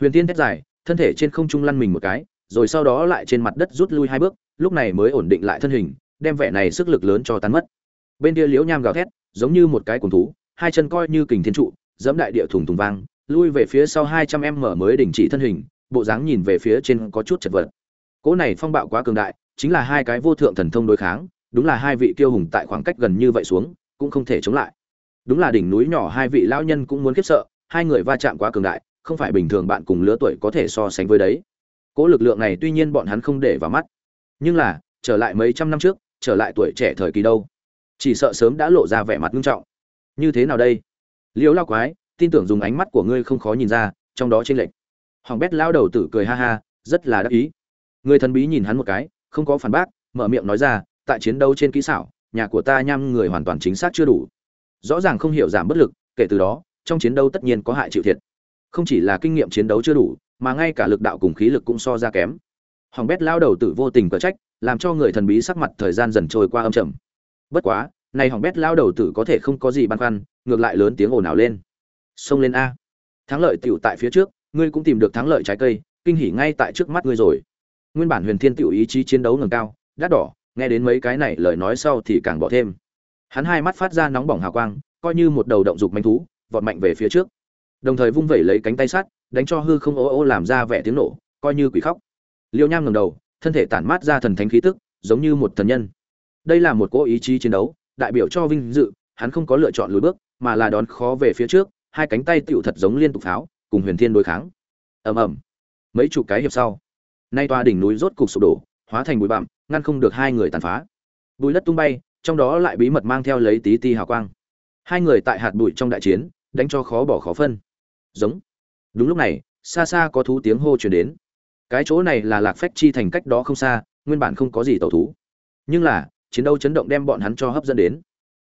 Huyền tiên thét dài, thân thể trên không trung lăn mình một cái, rồi sau đó lại trên mặt đất rút lui hai bước, lúc này mới ổn định lại thân hình, đem vẻ này sức lực lớn cho tán mất. Bên kia liễu nham gào thét, giống như một cái cuồng thú, hai chân coi như kình thiên trụ dẫm đại địa thùng thùng vang, lui về phía sau hai trăm em mở mới đình chỉ thân hình, bộ dáng nhìn về phía trên có chút chật vật. Cỗ này phong bạo quá cường đại, chính là hai cái vô thượng thần thông đối kháng, đúng là hai vị tiêu hùng tại khoảng cách gần như vậy xuống, cũng không thể chống lại. Đúng là đỉnh núi nhỏ hai vị lão nhân cũng muốn khiếp sợ, hai người va chạm quá cường đại, không phải bình thường bạn cùng lứa tuổi có thể so sánh với đấy. Cỗ lực lượng này tuy nhiên bọn hắn không để vào mắt, nhưng là, trở lại mấy trăm năm trước, trở lại tuổi trẻ thời kỳ đâu, chỉ sợ sớm đã lộ ra vẻ mặt nghiêm trọng. Như thế nào đây? Liễu lao quái, tin tưởng dùng ánh mắt của ngươi không khó nhìn ra, trong đó trên lệnh hoàng bét lao đầu tử cười ha ha, rất là đắc ý. Người thần bí nhìn hắn một cái, không có phản bác, mở miệng nói ra, tại chiến đấu trên kỹ xảo, nhà của ta nham người hoàn toàn chính xác chưa đủ. Rõ ràng không hiểu giảm bất lực, kể từ đó, trong chiến đấu tất nhiên có hại chịu thiệt. Không chỉ là kinh nghiệm chiến đấu chưa đủ, mà ngay cả lực đạo cùng khí lực cũng so ra kém. Hoàng bét lao đầu tử vô tình cờ trách, làm cho người thần bí sắc mặt thời gian dần trôi qua âm trầm. Bất quá, này hoàng bét lao đầu tử có thể không có gì băn khoăn ngược lại lớn tiếng ồn ào lên. Xông lên a. Thắng lợi tựu tại phía trước, ngươi cũng tìm được thắng lợi trái cây, kinh hỉ ngay tại trước mắt ngươi rồi. Nguyên bản huyền thiên tiểu ý chí chiến đấu ngầm cao, đắt đỏ, nghe đến mấy cái này lời nói sau thì càng bỏ thêm. Hắn hai mắt phát ra nóng bỏng hào quang, coi như một đầu động dục manh thú, vọt mạnh về phía trước. Đồng thời vung vẩy lấy cánh tay sắt, đánh cho hư không ô ô làm ra vẻ tiếng nổ, coi như quỷ khóc. Liêu nham ngầm đầu, thân thể tản mát ra thần thánh khí tức, giống như một thần nhân. Đây là một cỗ ý chí chiến đấu, đại biểu cho vinh dự, hắn không có lựa chọn lùi bước mà là đón khó về phía trước, hai cánh tay tựu thật giống liên tục pháo, cùng huyền thiên đối kháng. Ầm ầm. Mấy chục cái hiệp sau, nay toa đỉnh núi rốt cục sụp đổ, hóa thành bụi bặm, ngăn không được hai người tàn phá. Bụi đất tung bay, trong đó lại bí mật mang theo lấy tí ti hào quang. Hai người tại hạt bụi trong đại chiến, đánh cho khó bỏ khó phân. Giống. Đúng lúc này, xa xa có thú tiếng hô truyền đến. Cái chỗ này là lạc phách chi thành cách đó không xa, nguyên bản không có gì tẩu thú. Nhưng là, chiến đấu chấn động đem bọn hắn cho hấp dẫn đến.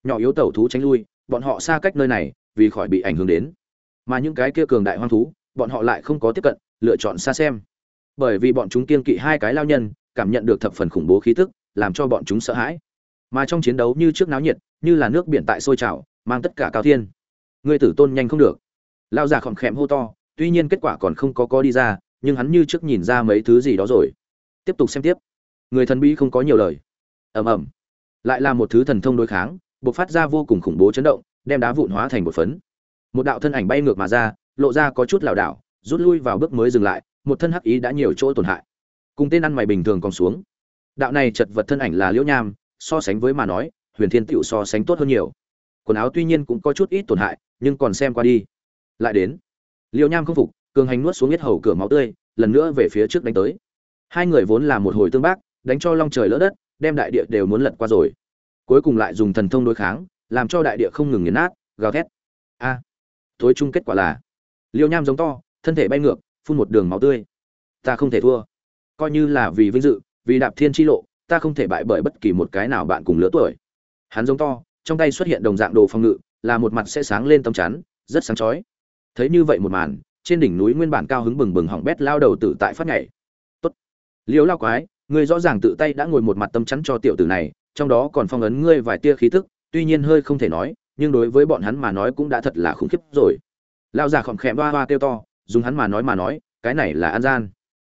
Nhỏ yếu tẩu thú tránh lui bọn họ xa cách nơi này, vì khỏi bị ảnh hưởng đến. Mà những cái kia cường đại hoang thú, bọn họ lại không có tiếp cận, lựa chọn xa xem. Bởi vì bọn chúng kiên kỵ hai cái lao nhân, cảm nhận được thập phần khủng bố khí tức, làm cho bọn chúng sợ hãi. Mà trong chiến đấu như trước náo nhiệt, như là nước biển tại sôi trào, mang tất cả cao thiên. Người tử tôn nhanh không được. Lao già khỏm khẽm hô to, tuy nhiên kết quả còn không có có đi ra, nhưng hắn như trước nhìn ra mấy thứ gì đó rồi. Tiếp tục xem tiếp. Người thần bí không có nhiều lời. Ầm ầm. Lại là một thứ thần thông đối kháng bộc phát ra vô cùng khủng bố chấn động, đem đá vụn hóa thành một phấn. Một đạo thân ảnh bay ngược mà ra, lộ ra có chút lảo đảo, rút lui vào bước mới dừng lại, một thân hắc ý đã nhiều chỗ tổn hại. Cùng tên ăn mày bình thường còn xuống. Đạo này chật vật thân ảnh là liễu nham, so sánh với mà nói, huyền thiên tiểu so sánh tốt hơn nhiều. Quần áo tuy nhiên cũng có chút ít tổn hại, nhưng còn xem qua đi. Lại đến, liễu nham không phục, cường hành nuốt xuống hết hầu cửa máu tươi, lần nữa về phía trước đánh tới. Hai người vốn là một hồi tương bác, đánh cho long trời lỡ đất, đem đại địa đều muốn lật qua rồi cuối cùng lại dùng thần thông đối kháng, làm cho đại địa không ngừng nghiền nát, gào thét. A, tối chung kết quả là, liêu nham giống to, thân thể bay ngược, phun một đường máu tươi. Ta không thể thua. Coi như là vì vinh dự, vì đạp thiên tri lộ, ta không thể bại bởi bất kỳ một cái nào bạn cùng lứa tuổi. Hắn giống to, trong tay xuất hiện đồng dạng đồ phòng ngự, là một mặt sẽ sáng lên tấm chắn, rất sáng chói. Thấy như vậy một màn, trên đỉnh núi nguyên bản cao hứng bừng bừng hỏng bét lao đầu tử tại phát nhảy. Tốt. Liêu lao quái người rõ ràng tự tay đã ngồi một mặt tâm chắn cho tiểu tử này trong đó còn phong ấn ngươi vài tia khí tức, tuy nhiên hơi không thể nói, nhưng đối với bọn hắn mà nói cũng đã thật là khủng khiếp rồi. Lão già khòm khèm oa oa kêu to, dùng hắn mà nói mà nói, cái này là an gian.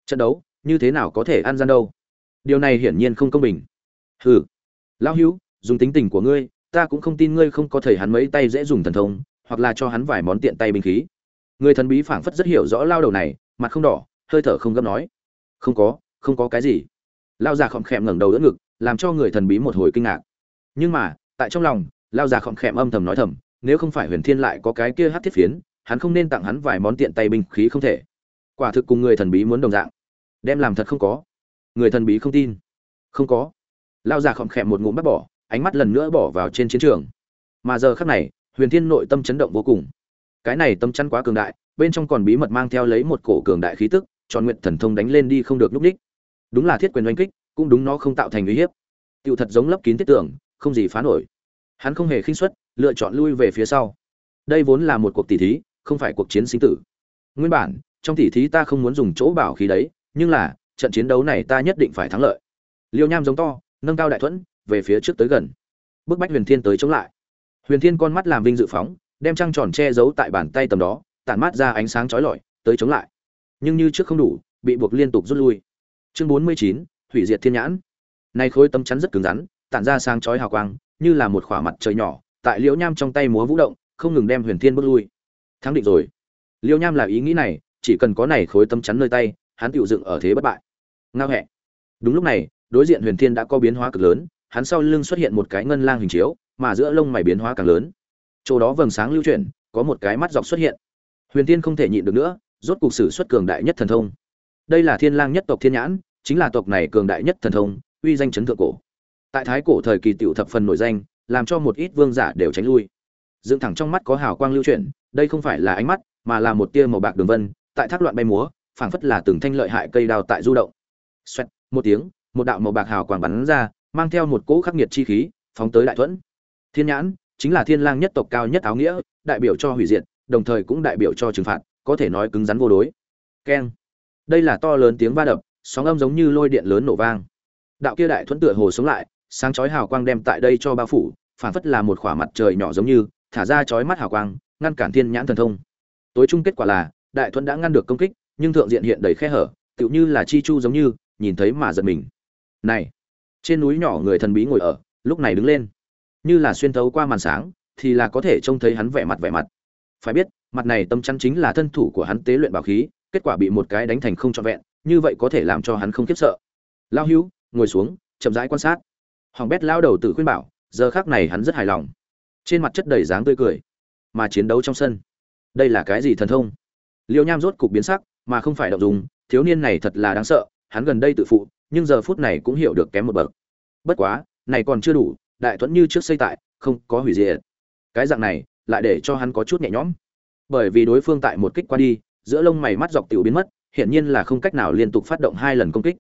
Trận đấu, như thế nào có thể ăn gian đâu? Điều này hiển nhiên không công bình. Hừ. Lão hữu, dùng tính tình của ngươi, ta cũng không tin ngươi không có thể hắn mấy tay dễ dùng thần thông, hoặc là cho hắn vài món tiện tay binh khí. Người thần bí phảng phất rất hiểu rõ lao đầu này, mặt không đỏ, hơi thở không gấp nói. Không có không có cái gì. Lao già khom khèm ngẩng đầu đỡ ngực làm cho người thần bí một hồi kinh ngạc. Nhưng mà, tại trong lòng, lao già khom khẹm âm thầm nói thầm, nếu không phải huyền thiên lại có cái kia hát thiết phiến, hắn không nên tặng hắn vài món tiện tay binh khí không thể. Quả thực cùng người thần bí muốn đồng dạng. Đem làm thật không có. Người thần bí không tin. Không có. Lao già khom khẹm một ngụm bắt bỏ, ánh mắt lần nữa bỏ vào trên chiến trường. Mà giờ khắc này, huyền thiên nội tâm chấn động vô cùng. Cái này tâm chăn quá cường đại, bên trong còn bí mật mang theo lấy một cổ cường đại khí tức, tròn nguyện thần thông đánh lên đi không được núp đích. Đúng là thiết quyền oanh kích cũng đúng nó không tạo thành uy hiếp. Tựu thật giống lấp kín thiết tưởng, không gì phá nổi. Hắn không hề khinh suất, lựa chọn lui về phía sau. Đây vốn là một cuộc tỉ thí, không phải cuộc chiến sinh tử. Nguyên bản, trong tỉ thí ta không muốn dùng chỗ bảo khí đấy, nhưng là, trận chiến đấu này ta nhất định phải thắng lợi. Liêu nham giống to, nâng cao đại thuẫn, về phía trước tới gần. Bức bách huyền thiên tới chống lại. Huyền thiên con mắt làm vinh dự phóng, đem trăng tròn che giấu tại bàn tay tầm đó, tản mát ra ánh sáng chói lọi, tới chống lại. Nhưng như trước không đủ, bị buộc liên tục rút lui. Chương bốn mươi chín hủy diệt thiên nhãn. Nay khối tấm chắn rất cứng rắn, tản ra sáng chói hào quang, như là một khỏa mặt trời nhỏ, tại liễu nham trong tay múa vũ động, không ngừng đem huyền thiên bước lui. Thắng định rồi. Liễu nham là ý nghĩ này, chỉ cần có này khối tấm chắn nơi tay, hắn tựu dựng ở thế bất bại. Ngao hẹ. Đúng lúc này, đối diện huyền thiên đã có biến hóa cực lớn, hắn sau lưng xuất hiện một cái ngân lang hình chiếu, mà giữa lông mày biến hóa càng lớn. Chỗ đó vầng sáng lưu chuyển, có một cái mắt dọc xuất hiện. Huyền thiên không thể nhịn được nữa, rốt cục sử xuất cường đại nhất thần thông. Đây là thiên lang nhất tộc thiên nhãn chính là tộc này cường đại nhất thần thông, uy danh chấn thượng cổ. Tại thái cổ thời kỳ tiểu thập phần nổi danh, làm cho một ít vương giả đều tránh lui. Dựng thẳng trong mắt có hào quang lưu chuyển, đây không phải là ánh mắt, mà là một tia màu bạc đường vân, tại thác loạn bay múa, phảng phất là từng thanh lợi hại cây đào tại du động. Xoẹt, một tiếng, một đạo màu bạc hào quang bắn ra, mang theo một cỗ khắc nghiệt chi khí, phóng tới đại thuẫn. Thiên nhãn, chính là thiên lang nhất tộc cao nhất áo nghĩa, đại biểu cho hủy diệt, đồng thời cũng đại biểu cho trừng phạt, có thể nói cứng rắn vô đối. Keng. Đây là to lớn tiếng va đập sóng âm giống như lôi điện lớn nổ vang. Đạo kia đại thuẫn tựa hồ sống lại, sáng chói hào quang đem tại đây cho bao phủ, phản phất là một khỏa mặt trời nhỏ giống như, thả ra chói mắt hào quang, ngăn cản thiên nhãn thần thông. Tối chung kết quả là, đại thuẫn đã ngăn được công kích, nhưng thượng diện hiện đầy khe hở, tựu như là chi chu giống như, nhìn thấy mà giật mình. Này, trên núi nhỏ người thần bí ngồi ở, lúc này đứng lên. Như là xuyên thấu qua màn sáng, thì là có thể trông thấy hắn vẻ mặt vẻ mặt. Phải biết, mặt này tâm chắn chính là thân thủ của hắn tế luyện bảo khí, kết quả bị một cái đánh thành không trọn vẹn như vậy có thể làm cho hắn không khiếp sợ. Lao hữu, ngồi xuống, chậm rãi quan sát. Hoàng bét lao đầu tự khuyên bảo, giờ khác này hắn rất hài lòng. Trên mặt chất đầy dáng tươi cười, mà chiến đấu trong sân. Đây là cái gì thần thông? Liêu nham rốt cục biến sắc, mà không phải động dùng thiếu niên này thật là đáng sợ, hắn gần đây tự phụ, nhưng giờ phút này cũng hiểu được kém một bậc. Bất quá, này còn chưa đủ, đại thuẫn như trước xây tại, không có hủy diệt. Cái dạng này, lại để cho hắn có chút nhẹ nhõm. Bởi vì đối phương tại một kích qua đi, giữa lông mày mắt dọc tiểu biến mất hiện nhiên là không cách nào liên tục phát động hai lần công kích.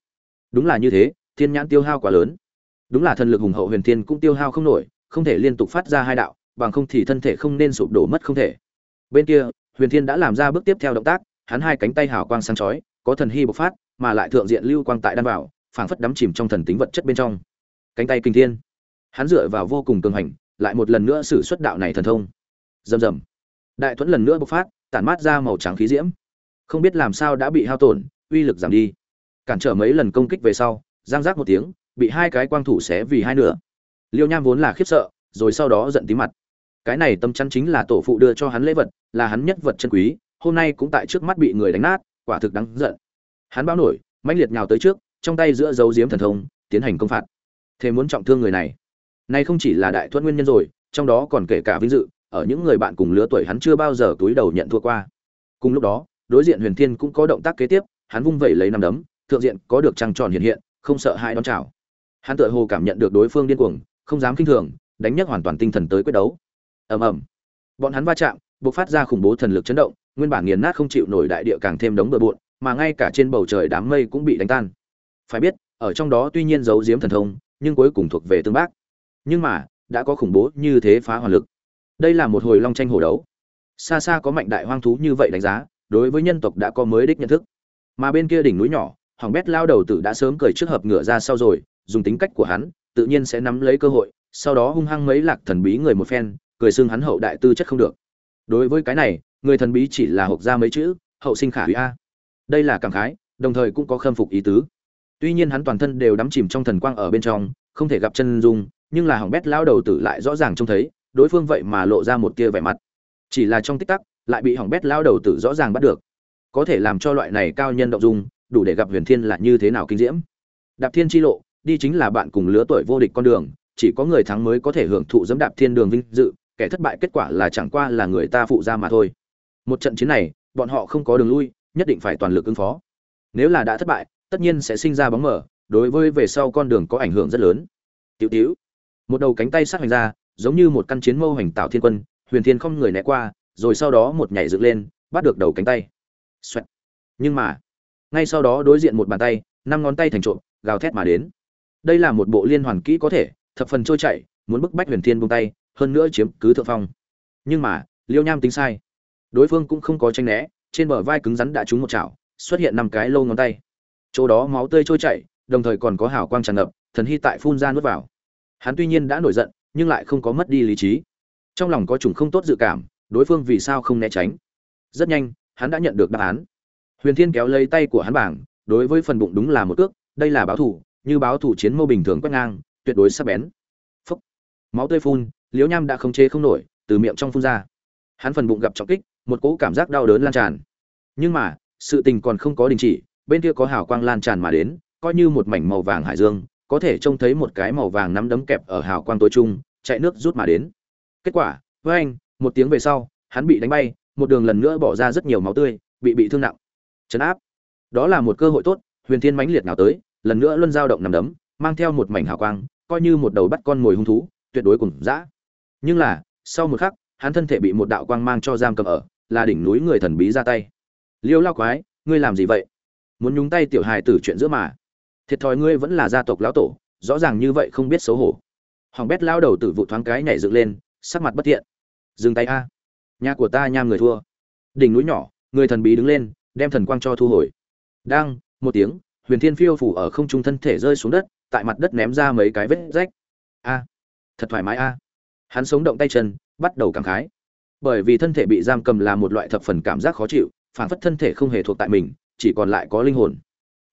Đúng là như thế, thiên nhãn tiêu hao quá lớn. Đúng là thần lực hùng hậu huyền thiên cũng tiêu hao không nổi, không thể liên tục phát ra hai đạo, bằng không thì thân thể không nên sụp đổ mất không thể. Bên kia, huyền thiên đã làm ra bước tiếp theo động tác, hắn hai cánh tay hào quang sáng chói, có thần hy bộc phát, mà lại thượng diện lưu quang tại đan vào phảng phất đắm chìm trong thần tính vật chất bên trong. Cánh tay kinh thiên. Hắn dựa vào vô cùng cường hành, lại một lần nữa sử xuất đạo này thần thông. Rầm rầm. Đại thuẫn lần nữa bộc phát, tản mát ra màu trắng khí diễm không biết làm sao đã bị hao tổn, uy lực giảm đi. Cản trở mấy lần công kích về sau, giang giác một tiếng, bị hai cái quang thủ xé vì hai nửa. Liêu nham vốn là khiếp sợ, rồi sau đó giận tí mặt. Cái này tâm chắn chính là tổ phụ đưa cho hắn lễ vật, là hắn nhất vật chân quý, hôm nay cũng tại trước mắt bị người đánh nát, quả thực đáng giận. Hắn báo nổi, mãnh liệt nhào tới trước, trong tay giữa dấu diếm thần thông, tiến hành công phạt. Thế muốn trọng thương người này. Nay không chỉ là đại thuận nguyên nhân rồi, trong đó còn kể cả vinh dự, ở những người bạn cùng lứa tuổi hắn chưa bao giờ túi đầu nhận thua qua. Cùng lúc đó đối diện huyền thiên cũng có động tác kế tiếp, hắn vung vẩy lấy năm đấm, thượng diện có được trăng tròn hiện hiện, không sợ hai đón chào. Hắn tựa hồ cảm nhận được đối phương điên cuồng, không dám kinh thường, đánh nhấc hoàn toàn tinh thần tới quyết đấu. Ầm ầm. Bọn hắn va chạm, bộc phát ra khủng bố thần lực chấn động, nguyên bản nghiền nát không chịu nổi đại địa càng thêm đống bừa bộn, mà ngay cả trên bầu trời đám mây cũng bị đánh tan. Phải biết, ở trong đó tuy nhiên giấu giếm thần thông, nhưng cuối cùng thuộc về tương bác. Nhưng mà, đã có khủng bố như thế phá hoàn lực. Đây là một hồi long tranh hổ đấu. Xa xa có mạnh đại hoang thú như vậy đánh giá đối với nhân tộc đã có mới đích nhận thức. Mà bên kia đỉnh núi nhỏ, hoàng bét lao đầu tử đã sớm cười trước hợp ngựa ra sau rồi, dùng tính cách của hắn, tự nhiên sẽ nắm lấy cơ hội, sau đó hung hăng mấy lạc thần bí người một phen, cười xưng hắn hậu đại tư chất không được. Đối với cái này, người thần bí chỉ là hộp ra mấy chữ, hậu sinh khả hủy a. Đây là cảm khái, đồng thời cũng có khâm phục ý tứ. Tuy nhiên hắn toàn thân đều đắm chìm trong thần quang ở bên trong, không thể gặp chân dung, nhưng là hỏng bét lao đầu tử lại rõ ràng trông thấy, đối phương vậy mà lộ ra một tia vẻ mặt. Chỉ là trong tích tắc lại bị hỏng bét lao đầu tử rõ ràng bắt được. Có thể làm cho loại này cao nhân động dung, đủ để gặp huyền thiên là như thế nào kinh diễm. Đạp thiên chi lộ, đi chính là bạn cùng lứa tuổi vô địch con đường, chỉ có người thắng mới có thể hưởng thụ dẫm đạp thiên đường vinh dự, kẻ thất bại kết quả là chẳng qua là người ta phụ ra mà thôi. Một trận chiến này, bọn họ không có đường lui, nhất định phải toàn lực ứng phó. Nếu là đã thất bại, tất nhiên sẽ sinh ra bóng mở đối với về sau con đường có ảnh hưởng rất lớn. Tiểu tiểu, một đầu cánh tay sát hoành ra, giống như một căn chiến mâu hành tạo thiên quân, huyền thiên không người né qua rồi sau đó một nhảy dựng lên, bắt được đầu cánh tay. Xoẹt. nhưng mà, ngay sau đó đối diện một bàn tay, năm ngón tay thành trộm, gào thét mà đến. Đây là một bộ liên hoàn kỹ có thể, thập phần trôi chảy, muốn bức bách huyền thiên buông tay, hơn nữa chiếm cứ thượng phong. Nhưng mà, liêu nham tính sai. Đối phương cũng không có tranh né, trên bờ vai cứng rắn đã trúng một chảo, xuất hiện năm cái lâu ngón tay. Chỗ đó máu tươi trôi chảy, đồng thời còn có hào quang tràn ngập, thần hy tại phun ra nuốt vào. Hắn tuy nhiên đã nổi giận, nhưng lại không có mất đi lý trí. Trong lòng có chủng không tốt dự cảm đối phương vì sao không né tránh? Rất nhanh, hắn đã nhận được đáp án. Huyền thiên kéo lấy tay của hắn bảng, đối với phần bụng đúng là một cước, đây là báo thủ như báo thủ chiến mâu bình thường quét ngang, tuyệt đối sắc bén. Phúc. Máu tươi phun liếu nham đã không chế không nổi, từ miệng trong phun ra. Hắn phần bụng gặp trọng kích, một cỗ cảm giác đau đớn lan tràn. Nhưng mà, sự tình còn không có đình chỉ, bên kia có hào quang lan tràn mà đến, coi như một mảnh màu vàng hải dương, có thể trông thấy một cái màu vàng nắm đấm kẹp ở hào quang tối trung, chạy nước rút mà đến. Kết quả, với anh một tiếng về sau, hắn bị đánh bay, một đường lần nữa bỏ ra rất nhiều máu tươi, bị bị thương nặng. Chấn áp. Đó là một cơ hội tốt, huyền thiên mãnh liệt nào tới, lần nữa luân dao động nằm đấm, mang theo một mảnh hào quang, coi như một đầu bắt con mồi hung thú, tuyệt đối cùng dã. Nhưng là, sau một khắc, hắn thân thể bị một đạo quang mang cho giam cầm ở, là đỉnh núi người thần bí ra tay. Liêu lao quái, ngươi làm gì vậy? Muốn nhúng tay tiểu hài tử chuyện giữa mà. Thiệt thòi ngươi vẫn là gia tộc lão tổ, rõ ràng như vậy không biết xấu hổ. Hoàng bét lao đầu tử vụ thoáng cái nhảy dựng lên, sắc mặt bất thiện dừng tay a. Nhà của ta nham người thua. Đỉnh núi nhỏ, người thần bí đứng lên, đem thần quang cho thu hồi. Đang, một tiếng, huyền thiên phiêu phủ ở không trung thân thể rơi xuống đất, tại mặt đất ném ra mấy cái vết rách. A, thật thoải mái a. Hắn sống động tay chân, bắt đầu cảm khái. Bởi vì thân thể bị giam cầm là một loại thập phần cảm giác khó chịu phản phất thân thể không hề thuộc tại mình, chỉ còn lại có linh hồn.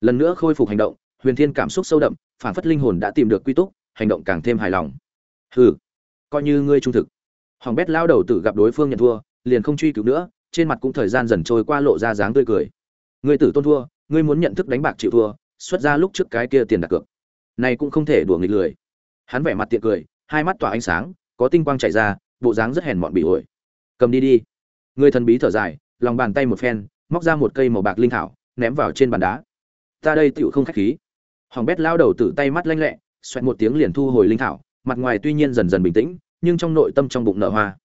Lần nữa khôi phục hành động, huyền thiên cảm xúc sâu đậm phản phất linh hồn đã tìm được quy túc, hành động càng thêm hài lòng. Hừ, coi như ngươi trung thực hoàng bét lao đầu tử gặp đối phương nhận thua, liền không truy cứu nữa, trên mặt cũng thời gian dần trôi qua lộ ra dáng tươi cười. Ngươi tử tôn thua, ngươi muốn nhận thức đánh bạc chịu thua, xuất ra lúc trước cái kia tiền đặt cược. Này cũng không thể đùa nghịch lười. Hắn vẻ mặt tiện cười, hai mắt tỏa ánh sáng, có tinh quang chảy ra, bộ dáng rất hèn mọn bị ổi cầm đi đi. Người thần bí thở dài, lòng bàn tay một phen, móc ra một cây màu bạc linh thảo, ném vào trên bàn đá. Ta đây tựu không khách khí. Hoàng bét lao đầu tử tay mắt lanh lẹ, xoẹt một tiếng liền thu hồi linh thảo, mặt ngoài tuy nhiên dần dần bình tĩnh nhưng trong nội tâm trong bụng nở hoa.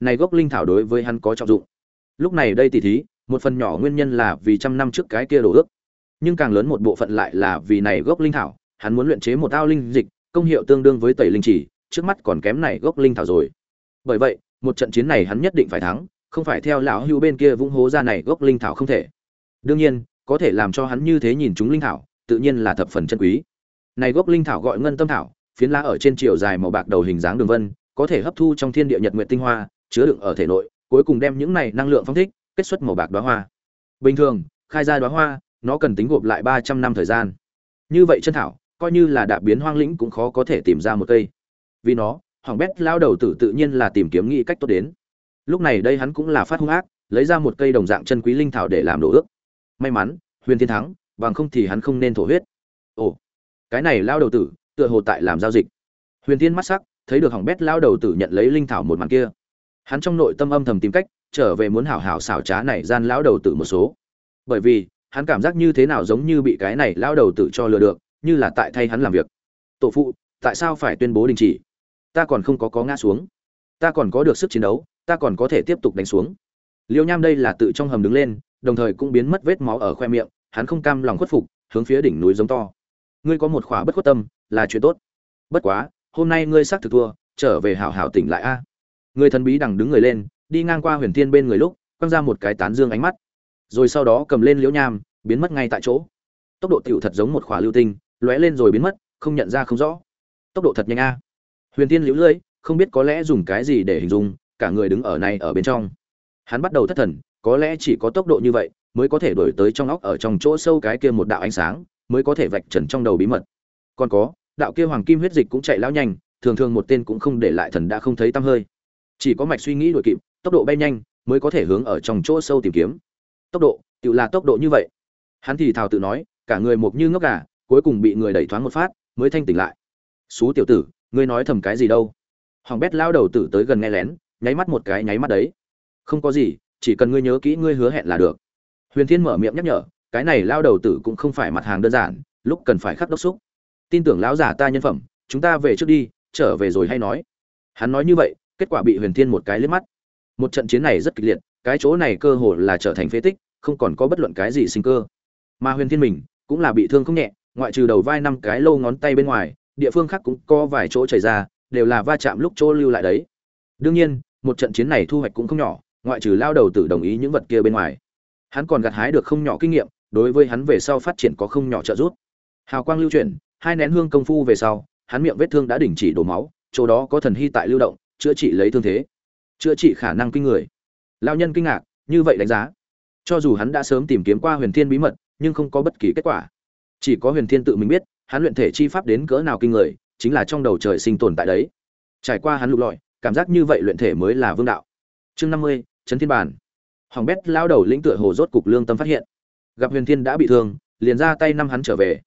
Này gốc linh thảo đối với hắn có trọng dụng. Lúc này đây tỉ thí, một phần nhỏ nguyên nhân là vì trăm năm trước cái kia đổ ước. Nhưng càng lớn một bộ phận lại là vì này gốc linh thảo, hắn muốn luyện chế một ao linh dịch, công hiệu tương đương với tẩy linh chỉ, trước mắt còn kém này gốc linh thảo rồi. Bởi vậy, một trận chiến này hắn nhất định phải thắng, không phải theo lão hưu bên kia vung hố ra này gốc linh thảo không thể. Đương nhiên, có thể làm cho hắn như thế nhìn chúng linh thảo, tự nhiên là thập phần chân quý. Này gốc linh thảo gọi ngân tâm thảo, phiến lá ở trên chiều dài màu bạc đầu hình dáng đường vân có thể hấp thu trong thiên địa nhật nguyện tinh hoa, chứa đựng ở thể nội, cuối cùng đem những này năng lượng phong thích, kết xuất màu bạc đóa hoa. Bình thường, khai ra đóa hoa, nó cần tính gộp lại ba trăm năm thời gian. Như vậy chân thảo, coi như là đạp biến hoang lĩnh cũng khó có thể tìm ra một cây. Vì nó, hoàng bét lao đầu tử tự nhiên là tìm kiếm nghĩ cách tốt đến. Lúc này đây hắn cũng là phát hung ác, lấy ra một cây đồng dạng chân quý linh thảo để làm đồ ước. May mắn, huyền thiên thắng, bằng không thì hắn không nên thổ huyết. Ồ, cái này lao đầu tử, tựa hồ tại làm giao dịch. Huyền thiên mắt sắc thấy được hỏng bét lao đầu tử nhận lấy linh thảo một màn kia. Hắn trong nội tâm âm thầm tìm cách, trở về muốn hảo hảo xảo trá này gian lão đầu tử một số. Bởi vì, hắn cảm giác như thế nào giống như bị cái này lao đầu tử cho lừa được, như là tại thay hắn làm việc. Tổ phụ, tại sao phải tuyên bố đình chỉ? Ta còn không có có ngã xuống. Ta còn có được sức chiến đấu, ta còn có thể tiếp tục đánh xuống. Liêu nham đây là tự trong hầm đứng lên, đồng thời cũng biến mất vết máu ở khoe miệng, hắn không cam lòng khuất phục, hướng phía đỉnh núi giống to. Ngươi có một khỏa bất khuất tâm, là chuyện tốt. Bất quá hôm nay ngươi xác thực thua, trở về hảo hảo tỉnh lại a. Người thần bí đằng đứng người lên, đi ngang qua huyền thiên bên người lúc, quăng ra một cái tán dương ánh mắt. Rồi sau đó cầm lên liễu nham, biến mất ngay tại chỗ. Tốc độ tiểu thật giống một khỏa lưu tinh, lóe lên rồi biến mất, không nhận ra không rõ. Tốc độ thật nhanh a. Huyền tiên liễu lưỡi, không biết có lẽ dùng cái gì để hình dung, cả người đứng ở này ở bên trong. Hắn bắt đầu thất thần, có lẽ chỉ có tốc độ như vậy mới có thể đổi tới trong óc ở trong chỗ sâu cái kia một đạo ánh sáng, mới có thể vạch trần trong đầu bí mật. Còn có đạo kia hoàng kim huyết dịch cũng chạy lao nhanh, thường thường một tên cũng không để lại thần đã không thấy tăm hơi. Chỉ có mạch suy nghĩ đuổi kịp, tốc độ bay nhanh mới có thể hướng ở trong chỗ sâu tìm kiếm. Tốc độ, tự là tốc độ như vậy. Hắn thì thào tự nói, cả người mộc như ngốc gà, cuối cùng bị người đẩy thoáng một phát, mới thanh tỉnh lại. Xú tiểu tử, ngươi nói thầm cái gì đâu? Hoàng bét lao đầu tử tới gần nghe lén, nháy mắt một cái nháy mắt đấy. Không có gì, chỉ cần ngươi nhớ kỹ ngươi hứa hẹn là được. Huyền thiên mở miệng nhắc nhở, cái này lao đầu tử cũng không phải mặt hàng đơn giản, lúc cần phải khắc đốc xúc tin tưởng lão giả ta nhân phẩm, chúng ta về trước đi, trở về rồi hay nói. Hắn nói như vậy, kết quả bị huyền thiên một cái liếc mắt. Một trận chiến này rất kịch liệt, cái chỗ này cơ hồ là trở thành phế tích, không còn có bất luận cái gì sinh cơ. Mà huyền thiên mình cũng là bị thương không nhẹ, ngoại trừ đầu vai năm cái lô ngón tay bên ngoài, địa phương khác cũng có vài chỗ chảy ra, đều là va chạm lúc chỗ lưu lại đấy. Đương nhiên, một trận chiến này thu hoạch cũng không nhỏ, ngoại trừ lao đầu tử đồng ý những vật kia bên ngoài. Hắn còn gặt hái được không nhỏ kinh nghiệm, đối với hắn về sau phát triển có không nhỏ trợ giúp. Hào quang lưu chuyển hai nén hương công phu về sau, hắn miệng vết thương đã đình chỉ đổ máu, chỗ đó có thần hy tại lưu động, chữa trị lấy thương thế. Chữa trị khả năng kinh người. Lao nhân kinh ngạc, như vậy đánh giá. Cho dù hắn đã sớm tìm kiếm qua huyền thiên bí mật, nhưng không có bất kỳ kết quả. Chỉ có huyền thiên tự mình biết, hắn luyện thể chi pháp đến cỡ nào kinh người, chính là trong đầu trời sinh tồn tại đấy. Trải qua hắn lục lọi, cảm giác như vậy luyện thể mới là vương đạo. Chương năm mươi trấn thiên bản hoàng bét lao đầu lĩnh tựa hồ rốt cục lương tâm phát hiện. Gặp huyền thiên đã bị thương, liền ra tay năm hắn trở về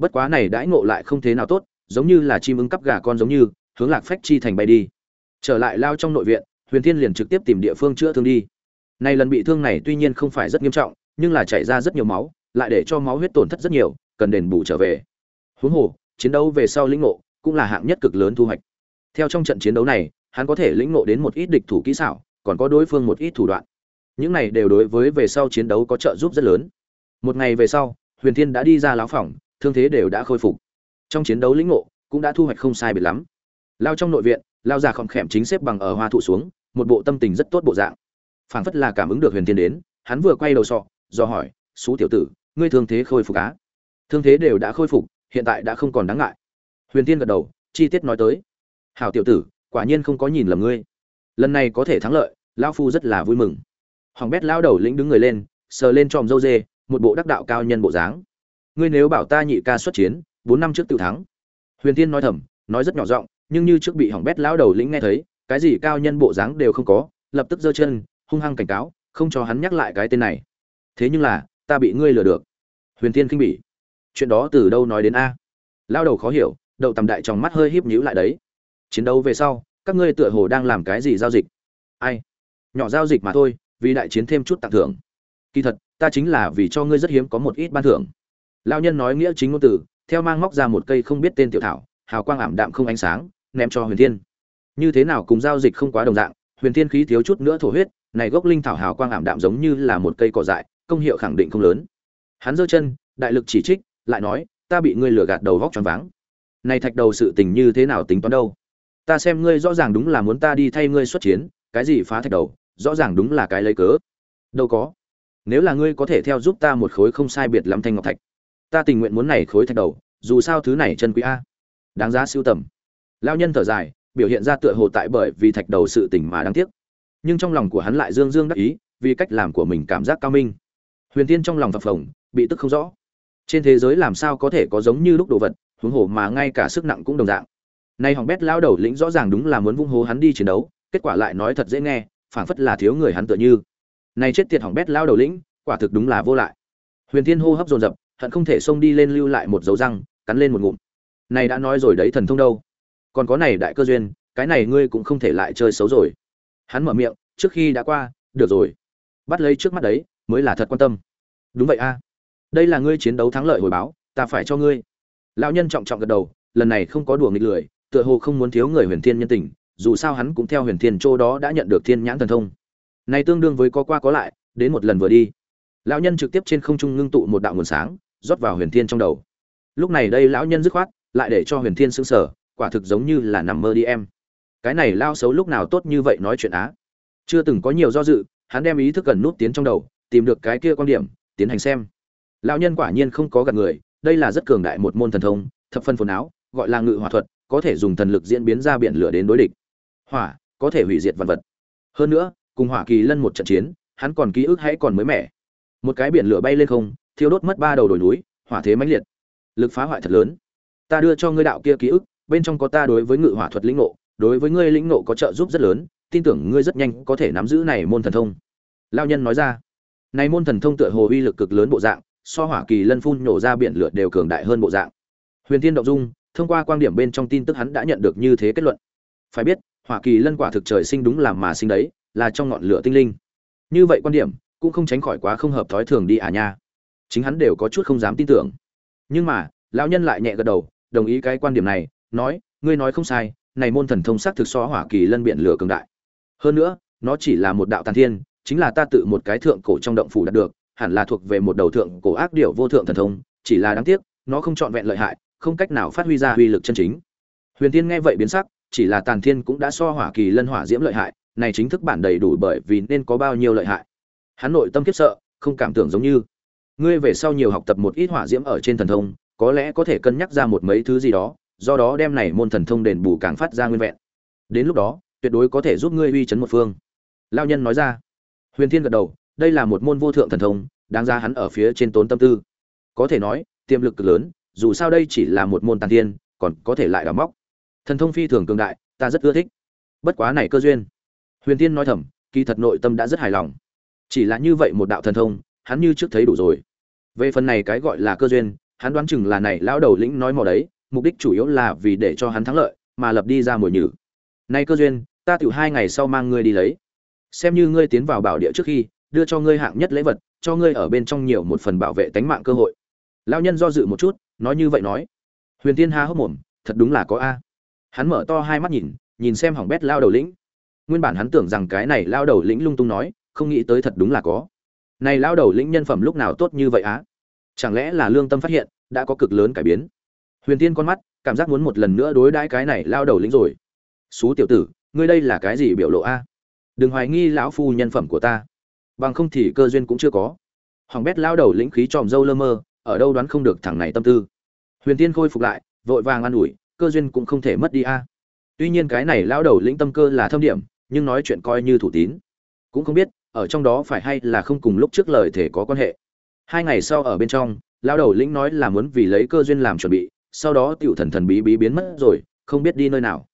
bất quá này đãi ngộ lại không thế nào tốt, giống như là chim ưng cắp gà con giống như, hướng lạc phách chi thành bay đi. Trở lại lao trong nội viện, huyền thiên liền trực tiếp tìm địa phương chữa thương đi. Này lần bị thương này tuy nhiên không phải rất nghiêm trọng, nhưng là chảy ra rất nhiều máu, lại để cho máu huyết tổn thất rất nhiều, cần đền bù trở về. Huống hồ, chiến đấu về sau lĩnh ngộ cũng là hạng nhất cực lớn thu hoạch. Theo trong trận chiến đấu này, hắn có thể lĩnh ngộ đến một ít địch thủ kỹ xảo, còn có đối phương một ít thủ đoạn. Những này đều đối với về sau chiến đấu có trợ giúp rất lớn. Một ngày về sau, huyền thiên đã đi ra láo phòng thương thế đều đã khôi phục. Trong chiến đấu lĩnh ngộ cũng đã thu hoạch không sai biệt lắm. Lao trong nội viện, lao già khom khẽm chính xếp bằng ở hoa thụ xuống, một bộ tâm tình rất tốt bộ dạng. Phảng phất là cảm ứng được huyền thiên đến, hắn vừa quay đầu sọ, do hỏi xú tiểu tử, ngươi thương thế khôi phục á? Thương thế đều đã khôi phục, hiện tại đã không còn đáng ngại. Huyền tiên gật đầu, chi tiết nói tới. Hảo tiểu tử, quả nhiên không có nhìn lầm ngươi. Lần này có thể thắng lợi, lão phu rất là vui mừng. Hoàng bét lao đầu lĩnh đứng người lên, sờ lên tròm dâu dê, một bộ đắc đạo cao nhân bộ dáng ngươi nếu bảo ta nhị ca xuất chiến, bốn năm trước tự thắng. Huyền tiên nói thầm, nói rất nhỏ giọng, nhưng như trước bị hỏng bét lão đầu lĩnh nghe thấy, cái gì cao nhân bộ dáng đều không có, lập tức giơ chân, hung hăng cảnh cáo, không cho hắn nhắc lại cái tên này. Thế nhưng là, ta bị ngươi lừa được. Huyền tiên khinh bỉ. Chuyện đó từ đâu nói đến a? Lão đầu khó hiểu, đậu tầm đại trong mắt hơi híp nhíu lại đấy. Chiến đấu về sau, các ngươi tựa hồ đang làm cái gì giao dịch? Ai? Nhỏ giao dịch mà thôi, vì đại chiến thêm chút tặng thưởng. Kỳ thật, ta chính là vì cho ngươi rất hiếm có một ít ban thưởng lao nhân nói nghĩa chính ngôn từ, theo mang móc ra một cây không biết tên tiểu thảo, hào quang ảm đạm không ánh sáng, ném cho huyền thiên. Như thế nào cùng giao dịch không quá đồng dạng, huyền thiên khí thiếu chút nữa thổ huyết, này gốc linh thảo hào quang ảm đạm giống như là một cây cỏ dại, công hiệu khẳng định không lớn. Hắn giơ chân, đại lực chỉ trích, lại nói, ta bị ngươi lừa gạt đầu vóc tròn váng. Này thạch đầu sự tình như thế nào tính toán đâu? Ta xem ngươi rõ ràng đúng là muốn ta đi thay ngươi xuất chiến, cái gì phá thạch đầu, rõ ràng đúng là cái lấy cớ. Đâu có. Nếu là ngươi có thể theo giúp ta một khối không sai biệt lắm thanh ngọc thạch ta tình nguyện muốn này khối thạch đầu, dù sao thứ này chân quý a. Đáng giá siêu tầm. Lao nhân thở dài, biểu hiện ra tựa hồ tại bởi vì thạch đầu sự tình mà đáng tiếc. Nhưng trong lòng của hắn lại dương dương đắc ý, vì cách làm của mình cảm giác cao minh. Huyền tiên trong lòng phập phồng, bị tức không rõ. Trên thế giới làm sao có thể có giống như lúc đồ vật, huống hồ mà ngay cả sức nặng cũng đồng dạng. Nay hỏng bét lao đầu lĩnh rõ ràng đúng là muốn vung hố hắn đi chiến đấu, kết quả lại nói thật dễ nghe, phảng phất là thiếu người hắn tựa như. Này chết tiệt hỏng bét lao đầu lĩnh, quả thực đúng là vô lại. Huyền thiên hô hấp dồn dập hận không thể xông đi lên lưu lại một dấu răng, cắn lên một ngụm. Này đã nói rồi đấy thần thông đâu? Còn có này đại cơ duyên, cái này ngươi cũng không thể lại chơi xấu rồi. Hắn mở miệng, trước khi đã qua, được rồi. Bắt lấy trước mắt đấy, mới là thật quan tâm. Đúng vậy a. Đây là ngươi chiến đấu thắng lợi hồi báo, ta phải cho ngươi. Lão nhân trọng trọng gật đầu, lần này không có đùa nghịch lười, tựa hồ không muốn thiếu người huyền thiên nhân tình, dù sao hắn cũng theo huyền thiên châu đó đã nhận được thiên nhãn thần thông. Này tương đương với có qua có lại, đến một lần vừa đi. Lão nhân trực tiếp trên không trung ngưng tụ một đạo nguồn sáng rót vào huyền thiên trong đầu. Lúc này đây lão nhân dứt khoát, lại để cho huyền thiên sững sờ, quả thực giống như là nằm mơ đi em. Cái này lao xấu lúc nào tốt như vậy nói chuyện á? Chưa từng có nhiều do dự, hắn đem ý thức gần nút tiến trong đầu, tìm được cái kia quan điểm, tiến hành xem. Lão nhân quả nhiên không có gạt người, đây là rất cường đại một môn thần thông, thập phân phồn áo, gọi là ngự hỏa thuật, có thể dùng thần lực diễn biến ra biển lửa đến đối địch. Hỏa, có thể hủy diệt vật vật. Hơn nữa, cùng hỏa kỳ lân một trận chiến, hắn còn ký ức hãy còn mới mẻ. Một cái biển lửa bay lên không thiêu đốt mất ba đầu đồi núi, hỏa thế mãnh liệt. Lực phá hoại thật lớn. Ta đưa cho ngươi đạo kia ký ức, bên trong có ta đối với ngự hỏa thuật lĩnh ngộ, đối với ngươi lĩnh ngộ có trợ giúp rất lớn, tin tưởng ngươi rất nhanh có thể nắm giữ này môn thần thông. Lao nhân nói ra. Này môn thần thông tựa hồ uy lực cực lớn bộ dạng, so hỏa kỳ lân phun nổ ra biển lửa đều cường đại hơn bộ dạng. Huyền thiên động dung, thông qua quan điểm bên trong tin tức hắn đã nhận được như thế kết luận. Phải biết, hỏa kỳ lân quả thực trời sinh đúng làm mà sinh đấy, là trong ngọn lửa tinh linh. Như vậy quan điểm, cũng không tránh khỏi quá không hợp thói thường đi à nha chính hắn đều có chút không dám tin tưởng. Nhưng mà, lão nhân lại nhẹ gật đầu, đồng ý cái quan điểm này, nói, ngươi nói không sai, này môn thần thông xác thực so hỏa kỳ lân biện lửa cường đại. Hơn nữa, nó chỉ là một đạo tàn thiên, chính là ta tự một cái thượng cổ trong động phủ đạt được, hẳn là thuộc về một đầu thượng cổ ác điệu vô thượng thần thông, chỉ là đáng tiếc, nó không trọn vẹn lợi hại, không cách nào phát huy ra uy lực chân chính. Huyền tiên nghe vậy biến sắc, chỉ là tàn thiên cũng đã so hỏa kỳ lân hỏa diễm lợi hại, này chính thức bản đầy đủ bởi vì nên có bao nhiêu lợi hại. Hắn nội tâm kiếp sợ, không cảm tưởng giống như ngươi về sau nhiều học tập một ít hỏa diễm ở trên thần thông, có lẽ có thể cân nhắc ra một mấy thứ gì đó, do đó đem này môn thần thông đền bù càng phát ra nguyên vẹn. Đến lúc đó, tuyệt đối có thể giúp ngươi uy chấn một phương. Lao nhân nói ra. Huyền thiên gật đầu, đây là một môn vô thượng thần thông, đáng ra hắn ở phía trên tốn tâm tư. Có thể nói, tiềm lực cực lớn, dù sao đây chỉ là một môn tàn thiên, còn có thể lại đào móc. Thần thông phi thường cường đại, ta rất ưa thích. Bất quá này cơ duyên. Huyền thiên nói thầm, kỳ thật nội tâm đã rất hài lòng. Chỉ là như vậy một đạo thần thông, hắn như trước thấy đủ rồi về phần này cái gọi là cơ duyên, hắn đoán chừng là này lão đầu lĩnh nói mò đấy, mục đích chủ yếu là vì để cho hắn thắng lợi, mà lập đi ra mồi nhử. Nay cơ duyên, ta tiểu hai ngày sau mang ngươi đi lấy. Xem như ngươi tiến vào bảo địa trước khi, đưa cho ngươi hạng nhất lễ vật, cho ngươi ở bên trong nhiều một phần bảo vệ tánh mạng cơ hội. Lão nhân do dự một chút, nói như vậy nói. Huyền tiên ha hốc mồm, thật đúng là có a. Hắn mở to hai mắt nhìn nhìn xem hỏng bét lao đầu lĩnh. Nguyên bản hắn tưởng rằng cái này lao đầu lĩnh lung tung nói, không nghĩ tới thật đúng là có này lao đầu lĩnh nhân phẩm lúc nào tốt như vậy á? Chẳng lẽ là lương tâm phát hiện, đã có cực lớn cải biến? Huyền tiên con mắt, cảm giác muốn một lần nữa đối đãi cái này lao đầu lĩnh rồi. Xú tiểu tử, ngươi đây là cái gì biểu lộ a? Đừng hoài nghi lão phu nhân phẩm của ta. Bằng không thì cơ duyên cũng chưa có. Hoàng bét lao đầu lĩnh khí tròm dâu lơ mơ, ở đâu đoán không được thằng này tâm tư. Huyền tiên khôi phục lại, vội vàng an ủi, cơ duyên cũng không thể mất đi a. Tuy nhiên cái này lao đầu lĩnh tâm cơ là thâm điểm, nhưng nói chuyện coi như thủ tín. Cũng không biết ở trong đó phải hay là không cùng lúc trước lời thể có quan hệ. Hai ngày sau ở bên trong lao đầu lĩnh nói là muốn vì lấy cơ duyên làm chuẩn bị, sau đó tiểu thần thần bí bí biến mất rồi, không biết đi nơi nào.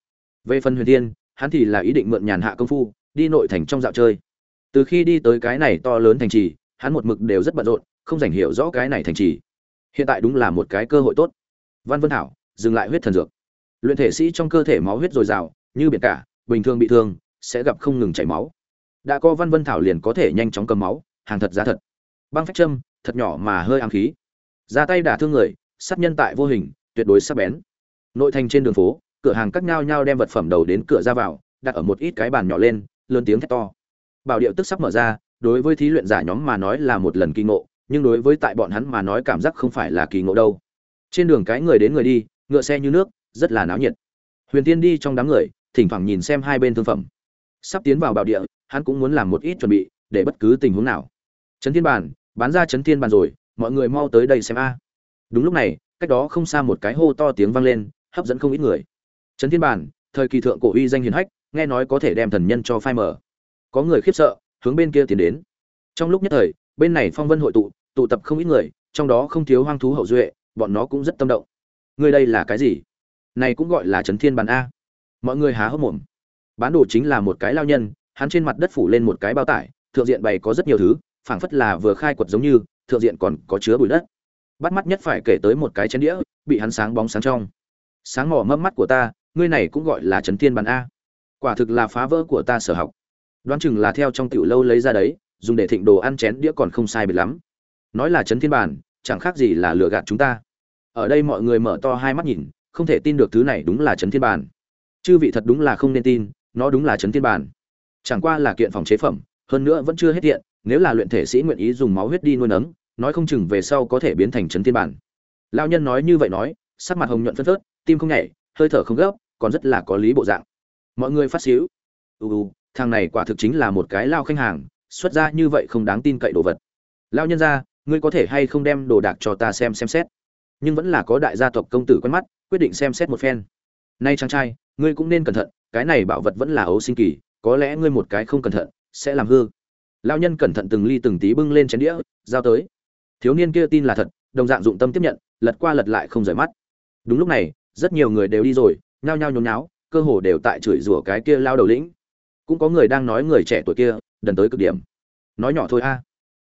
Về phần huyền thiên, hắn thì là ý định mượn nhàn hạ công phu, đi nội thành trong dạo chơi. Từ khi đi tới cái này to lớn thành trì, hắn một mực đều rất bận rộn, không dành hiểu rõ cái này thành trì. Hiện tại đúng là một cái cơ hội tốt. Văn vân thảo, dừng lại huyết thần dược. Luyện thể sĩ trong cơ thể máu huyết dồi dào, như biển cả, bình thường bị thương, sẽ gặp không ngừng chảy máu đã có văn vân thảo liền có thể nhanh chóng cầm máu, hàng thật giá thật. Băng phách châm, thật nhỏ mà hơi ám khí. Ra tay đả thương người, sát nhân tại vô hình, tuyệt đối sắc bén. Nội thành trên đường phố, cửa hàng cắt nhau nhau đem vật phẩm đầu đến cửa ra vào, đặt ở một ít cái bàn nhỏ lên, lớn tiếng thét to. Bảo điệu tức sắp mở ra, đối với thí luyện giả nhóm mà nói là một lần kỳ ngộ, nhưng đối với tại bọn hắn mà nói cảm giác không phải là kỳ ngộ đâu. Trên đường cái người đến người đi, ngựa xe như nước, rất là náo nhiệt. Huyền tiên đi trong đám người, thỉnh thoảng nhìn xem hai bên thương phẩm. Sắp tiến vào bảo địa hắn cũng muốn làm một ít chuẩn bị, để bất cứ tình huống nào. Trấn thiên bàn, bán ra trấn thiên bàn rồi, mọi người mau tới đây xem a. Đúng lúc này, cách đó không xa một cái hô to tiếng vang lên, hấp dẫn không ít người. Trấn thiên bàn, thời kỳ thượng cổ uy danh hiền hách, nghe nói có thể đem thần nhân cho phai mở có người khiếp sợ, hướng bên kia tiến đến. Trong lúc nhất thời, bên này phong vân hội tụ tụ tập không ít người, trong đó không thiếu hoang thú hậu duệ, bọn nó cũng rất tâm động. Người đây là cái gì? Này cũng gọi là trấn thiên bàn a. Mọi người há hốc mồm. Bán đồ chính là một cái lao nhân hắn trên mặt đất phủ lên một cái bao tải, thượng diện bày có rất nhiều thứ, phảng phất là vừa khai quật giống như, thượng diện còn có chứa bụi đất. Bắt mắt nhất phải kể tới một cái chén đĩa, bị hắn sáng bóng sáng trong. Sáng mỏ mâm mắt của ta, ngươi này cũng gọi là trấn thiên bàn a. Quả thực là phá vỡ của ta sở học. Đoán chừng là theo trong tiểu lâu lấy ra đấy, dùng để thịnh đồ ăn chén đĩa còn không sai biệt lắm. Nói là trấn thiên bàn, chẳng khác gì là lừa gạt chúng ta. Ở đây mọi người mở to hai mắt nhìn, không thể tin được thứ này đúng là trấn thiên bàn. Chư vị thật đúng là không nên tin, nó đúng là trấn thiên bàn chẳng qua là kiện phòng chế phẩm, hơn nữa vẫn chưa hết hiện nếu là luyện thể sĩ nguyện ý dùng máu huyết đi nuôi nấng, nói không chừng về sau có thể biến thành trấn thiên bản. Lao nhân nói như vậy nói, sắc mặt hồng nhuận phân phớt, tim không nhảy, hơi thở không gấp, còn rất là có lý bộ dạng. Mọi người phát xíu. Ù ù, thằng này quả thực chính là một cái lao khách hàng, xuất ra như vậy không đáng tin cậy đồ vật. Lao nhân ra, ngươi có thể hay không đem đồ đạc cho ta xem xem xét? Nhưng vẫn là có đại gia tộc công tử quen mắt, quyết định xem xét một phen. Nay chàng trai, ngươi cũng nên cẩn thận, cái này bảo vật vẫn là ấu sinh kỳ có lẽ ngươi một cái không cẩn thận, sẽ làm hư. Lao nhân cẩn thận từng ly từng tí bưng lên chén đĩa, giao tới. Thiếu niên kia tin là thật, đồng dạng dụng tâm tiếp nhận, lật qua lật lại không rời mắt. Đúng lúc này, rất nhiều người đều đi rồi, nhao nhao nhốn nháo, cơ hồ đều tại chửi rủa cái kia lao đầu lĩnh. Cũng có người đang nói người trẻ tuổi kia, đần tới cực điểm. Nói nhỏ thôi a.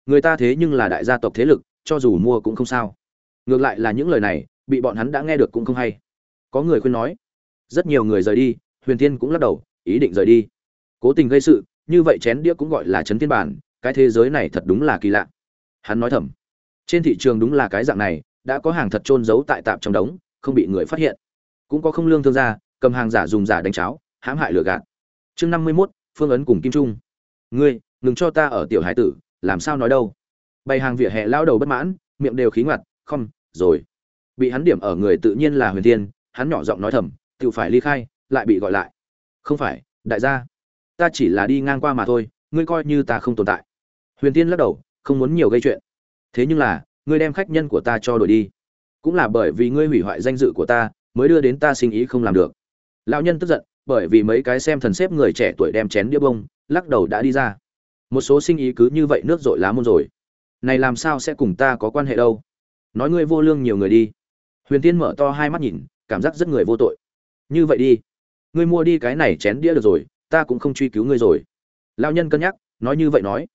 Người ta thế nhưng là đại gia tộc thế lực, cho dù mua cũng không sao. Ngược lại là những lời này, bị bọn hắn đã nghe được cũng không hay. Có người khuyên nói. Rất nhiều người rời đi, huyền tiên cũng lắc đầu, ý định rời đi cố tình gây sự, như vậy chén đĩa cũng gọi là chấn thiên bản cái thế giới này thật đúng là kỳ lạ. Hắn nói thầm, trên thị trường đúng là cái dạng này, đã có hàng thật trôn giấu tại tạm trong đống, không bị người phát hiện. Cũng có không lương thương gia, cầm hàng giả dùng giả đánh cháo, hãm hại lừa gạt. Chương năm mươi mốt, phương ấn cùng kim trung. Ngươi, ngừng cho ta ở tiểu hải tử, làm sao nói đâu? Bày hàng vỉa hè lao đầu bất mãn, miệng đều khí ngoặt, không, rồi. Bị hắn điểm ở người tự nhiên là huyền thiên, hắn nhỏ giọng nói thầm tự phải ly khai, lại bị gọi lại. Không phải, đại gia ta chỉ là đi ngang qua mà thôi, ngươi coi như ta không tồn tại. Huyền tiên lắc đầu, không muốn nhiều gây chuyện. Thế nhưng là, ngươi đem khách nhân của ta cho đổi đi. Cũng là bởi vì ngươi hủy hoại danh dự của ta, mới đưa đến ta sinh ý không làm được. Lão nhân tức giận, bởi vì mấy cái xem thần xếp người trẻ tuổi đem chén đĩa bông, lắc đầu đã đi ra. Một số sinh ý cứ như vậy nước dội lá môn rồi. Này làm sao sẽ cùng ta có quan hệ đâu? Nói ngươi vô lương nhiều người đi. Huyền tiên mở to hai mắt nhìn, cảm giác rất người vô tội. Như vậy đi. Ngươi mua đi cái này chén đĩa được rồi ta cũng không truy cứu ngươi rồi. Lao nhân cân nhắc, nói như vậy nói.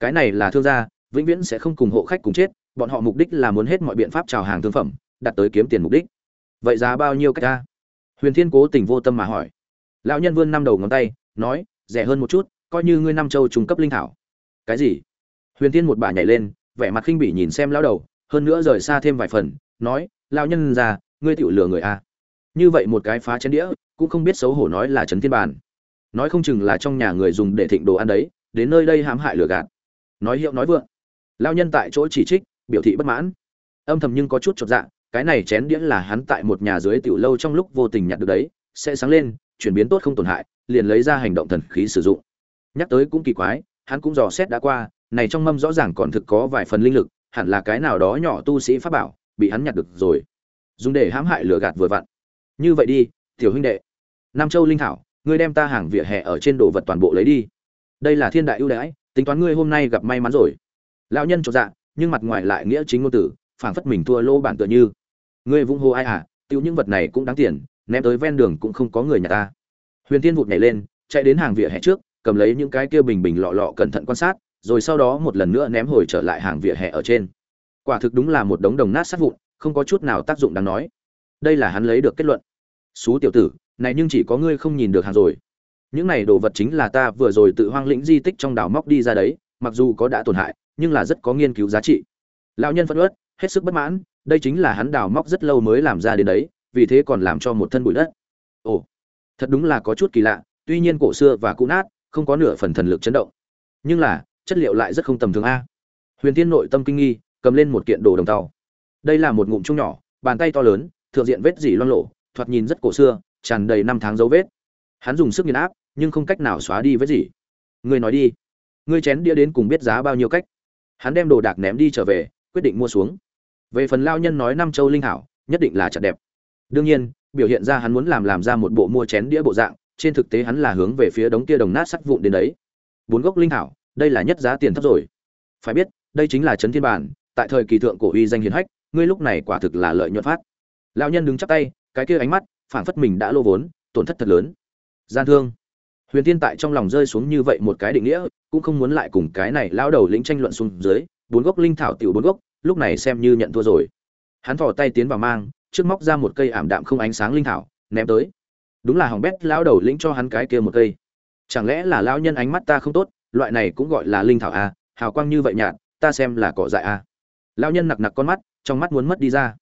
Cái này là thương gia, vĩnh viễn sẽ không cùng hộ khách cùng chết, bọn họ mục đích là muốn hết mọi biện pháp chào hàng thương phẩm đặt tới kiếm tiền mục đích. Vậy giá bao nhiêu cách ta? Huyền thiên cố tình vô tâm mà hỏi. Lão nhân vươn năm đầu ngón tay, nói, rẻ hơn một chút, coi như ngươi năm châu trung cấp linh thảo. Cái gì? Huyền thiên một bà nhảy lên, vẻ mặt khinh bỉ nhìn xem lão đầu, hơn nữa rời xa thêm vài phần, nói, lão nhân già ngươi tiểu lừa người a à. như vậy một cái phá chén đĩa, cũng không biết xấu hổ nói là trấn thiên bàn nói không chừng là trong nhà người dùng để thịnh đồ ăn đấy, đến nơi đây hãm hại lừa gạt. Nói hiệu nói vượng. Lao nhân tại chỗ chỉ trích, biểu thị bất mãn. Âm thầm nhưng có chút chột dạ cái này chén đĩa là hắn tại một nhà dưới tiểu lâu trong lúc vô tình nhặt được đấy, sẽ sáng lên, chuyển biến tốt không tổn hại, liền lấy ra hành động thần khí sử dụng. Nhắc tới cũng kỳ quái, hắn cũng dò xét đã qua, này trong mâm rõ ràng còn thực có vài phần linh lực, hẳn là cái nào đó nhỏ tu sĩ pháp bảo, bị hắn nhặt được rồi. Dùng để hãm hại lừa gạt vừa vặn. Như vậy đi, tiểu huynh đệ. Nam châu linh thảo ngươi đem ta hàng vỉa hè ở trên đồ vật toàn bộ lấy đi. Đây là thiên đại ưu đãi, tính toán ngươi hôm nay gặp may mắn rồi. Lão nhân cho dạ nhưng mặt ngoài lại nghĩa chính ngôn tử phảng phất mình thua lô bản tựa như. Ngươi vung hô ai à tiêu những vật này cũng đáng tiền, ném tới ven đường cũng không có người nhà ta. Huyền tiên vụt nhảy lên, chạy đến hàng vỉa hè trước, cầm lấy những cái kia bình bình lọ lọ cẩn thận quan sát, rồi sau đó một lần nữa ném hồi trở lại hàng vỉa hè ở trên. Quả thực đúng là một đống đồng nát sát vụn, không có chút nào tác dụng đáng nói. Đây là hắn lấy được kết luận. Xú tiểu tử này nhưng chỉ có ngươi không nhìn được hàng rồi. Những này đồ vật chính là ta vừa rồi tự hoang lĩnh di tích trong đảo móc đi ra đấy, mặc dù có đã tổn hại, nhưng là rất có nghiên cứu giá trị. Lão nhân phân uất, hết sức bất mãn, đây chính là hắn đào móc rất lâu mới làm ra đến đấy, vì thế còn làm cho một thân bụi đất. Ồ, thật đúng là có chút kỳ lạ, tuy nhiên cổ xưa và cũ nát, không có nửa phần thần lực chấn động. Nhưng là, chất liệu lại rất không tầm thường a. Huyền tiên nội tâm kinh nghi, cầm lên một kiện đồ đồng tàu. Đây là một ngụm chung nhỏ, bàn tay to lớn, thượng diện vết dỉ loang lộ thoạt nhìn rất cổ xưa tràn đầy năm tháng dấu vết. Hắn dùng sức nghiền áp, nhưng không cách nào xóa đi với gì. ngươi nói đi, ngươi chén đĩa đến cùng biết giá bao nhiêu cách? Hắn đem đồ đạc ném đi trở về, quyết định mua xuống. Về phần lao nhân nói năm châu linh hảo, nhất định là chặt đẹp. Đương nhiên, biểu hiện ra hắn muốn làm làm ra một bộ mua chén đĩa bộ dạng, trên thực tế hắn là hướng về phía đống kia đồng nát sắt vụn đến đấy. Bốn gốc linh hảo, đây là nhất giá tiền thấp rồi. Phải biết, đây chính là trấn thiên bản, tại thời kỳ thượng cổ uy danh hiền hách, ngươi lúc này quả thực là lợi nhuận phát. Lão nhân đứng chắp tay, cái kia ánh mắt phảng phất mình đã lô vốn tổn thất thật lớn. Gian thương. Huyền tiên tại trong lòng rơi xuống như vậy một cái định nghĩa cũng không muốn lại cùng cái này lao đầu lĩnh tranh luận xuống dưới bốn gốc linh thảo tiểu bốn gốc lúc này xem như nhận thua rồi. Hắn thò tay tiến vào mang trước móc ra một cây ảm đạm không ánh sáng linh thảo ném tới. Đúng là hỏng bét lao đầu lĩnh cho hắn cái kia một cây. Chẳng lẽ là lao nhân ánh mắt ta không tốt loại này cũng gọi là linh thảo a à, hào quang như vậy nhạt ta xem là cỏ dại a à. lao nhân nặc nặc con mắt trong mắt muốn mất đi ra.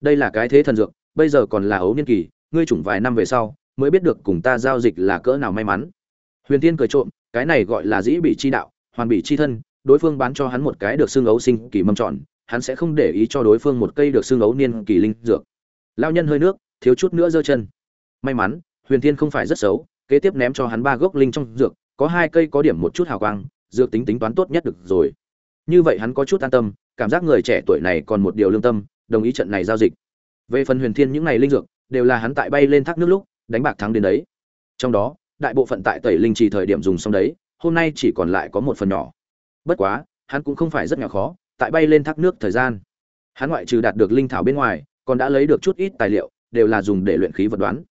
Đây là cái thế thần dược bây giờ còn là ấu niên kỳ ngươi chủng vài năm về sau, mới biết được cùng ta giao dịch là cỡ nào may mắn. Huyền tiên cười trộm, cái này gọi là dĩ bị chi đạo, hoàn bị chi thân, đối phương bán cho hắn một cái được xương ấu sinh kỳ mâm tròn, hắn sẽ không để ý cho đối phương một cây được xương ấu niên kỳ linh dược. Lao nhân hơi nước, thiếu chút nữa giơ chân. May mắn, huyền tiên không phải rất xấu, kế tiếp ném cho hắn ba gốc linh trong dược, có hai cây có điểm một chút hào quang, dược tính tính toán tốt nhất được rồi. Như vậy hắn có chút an tâm, cảm giác người trẻ tuổi này còn một điều lương tâm, đồng ý trận này giao dịch. Về phần huyền thiên những ngày linh dược đều là hắn tại bay lên thác nước lúc đánh bạc thắng đến đấy. Trong đó đại bộ phận tại tẩy linh trì thời điểm dùng xong đấy hôm nay chỉ còn lại có một phần nhỏ. Bất quá hắn cũng không phải rất nhỏ khó tại bay lên thác nước thời gian. Hắn ngoại trừ đạt được linh thảo bên ngoài còn đã lấy được chút ít tài liệu đều là dùng để luyện khí vật đoán.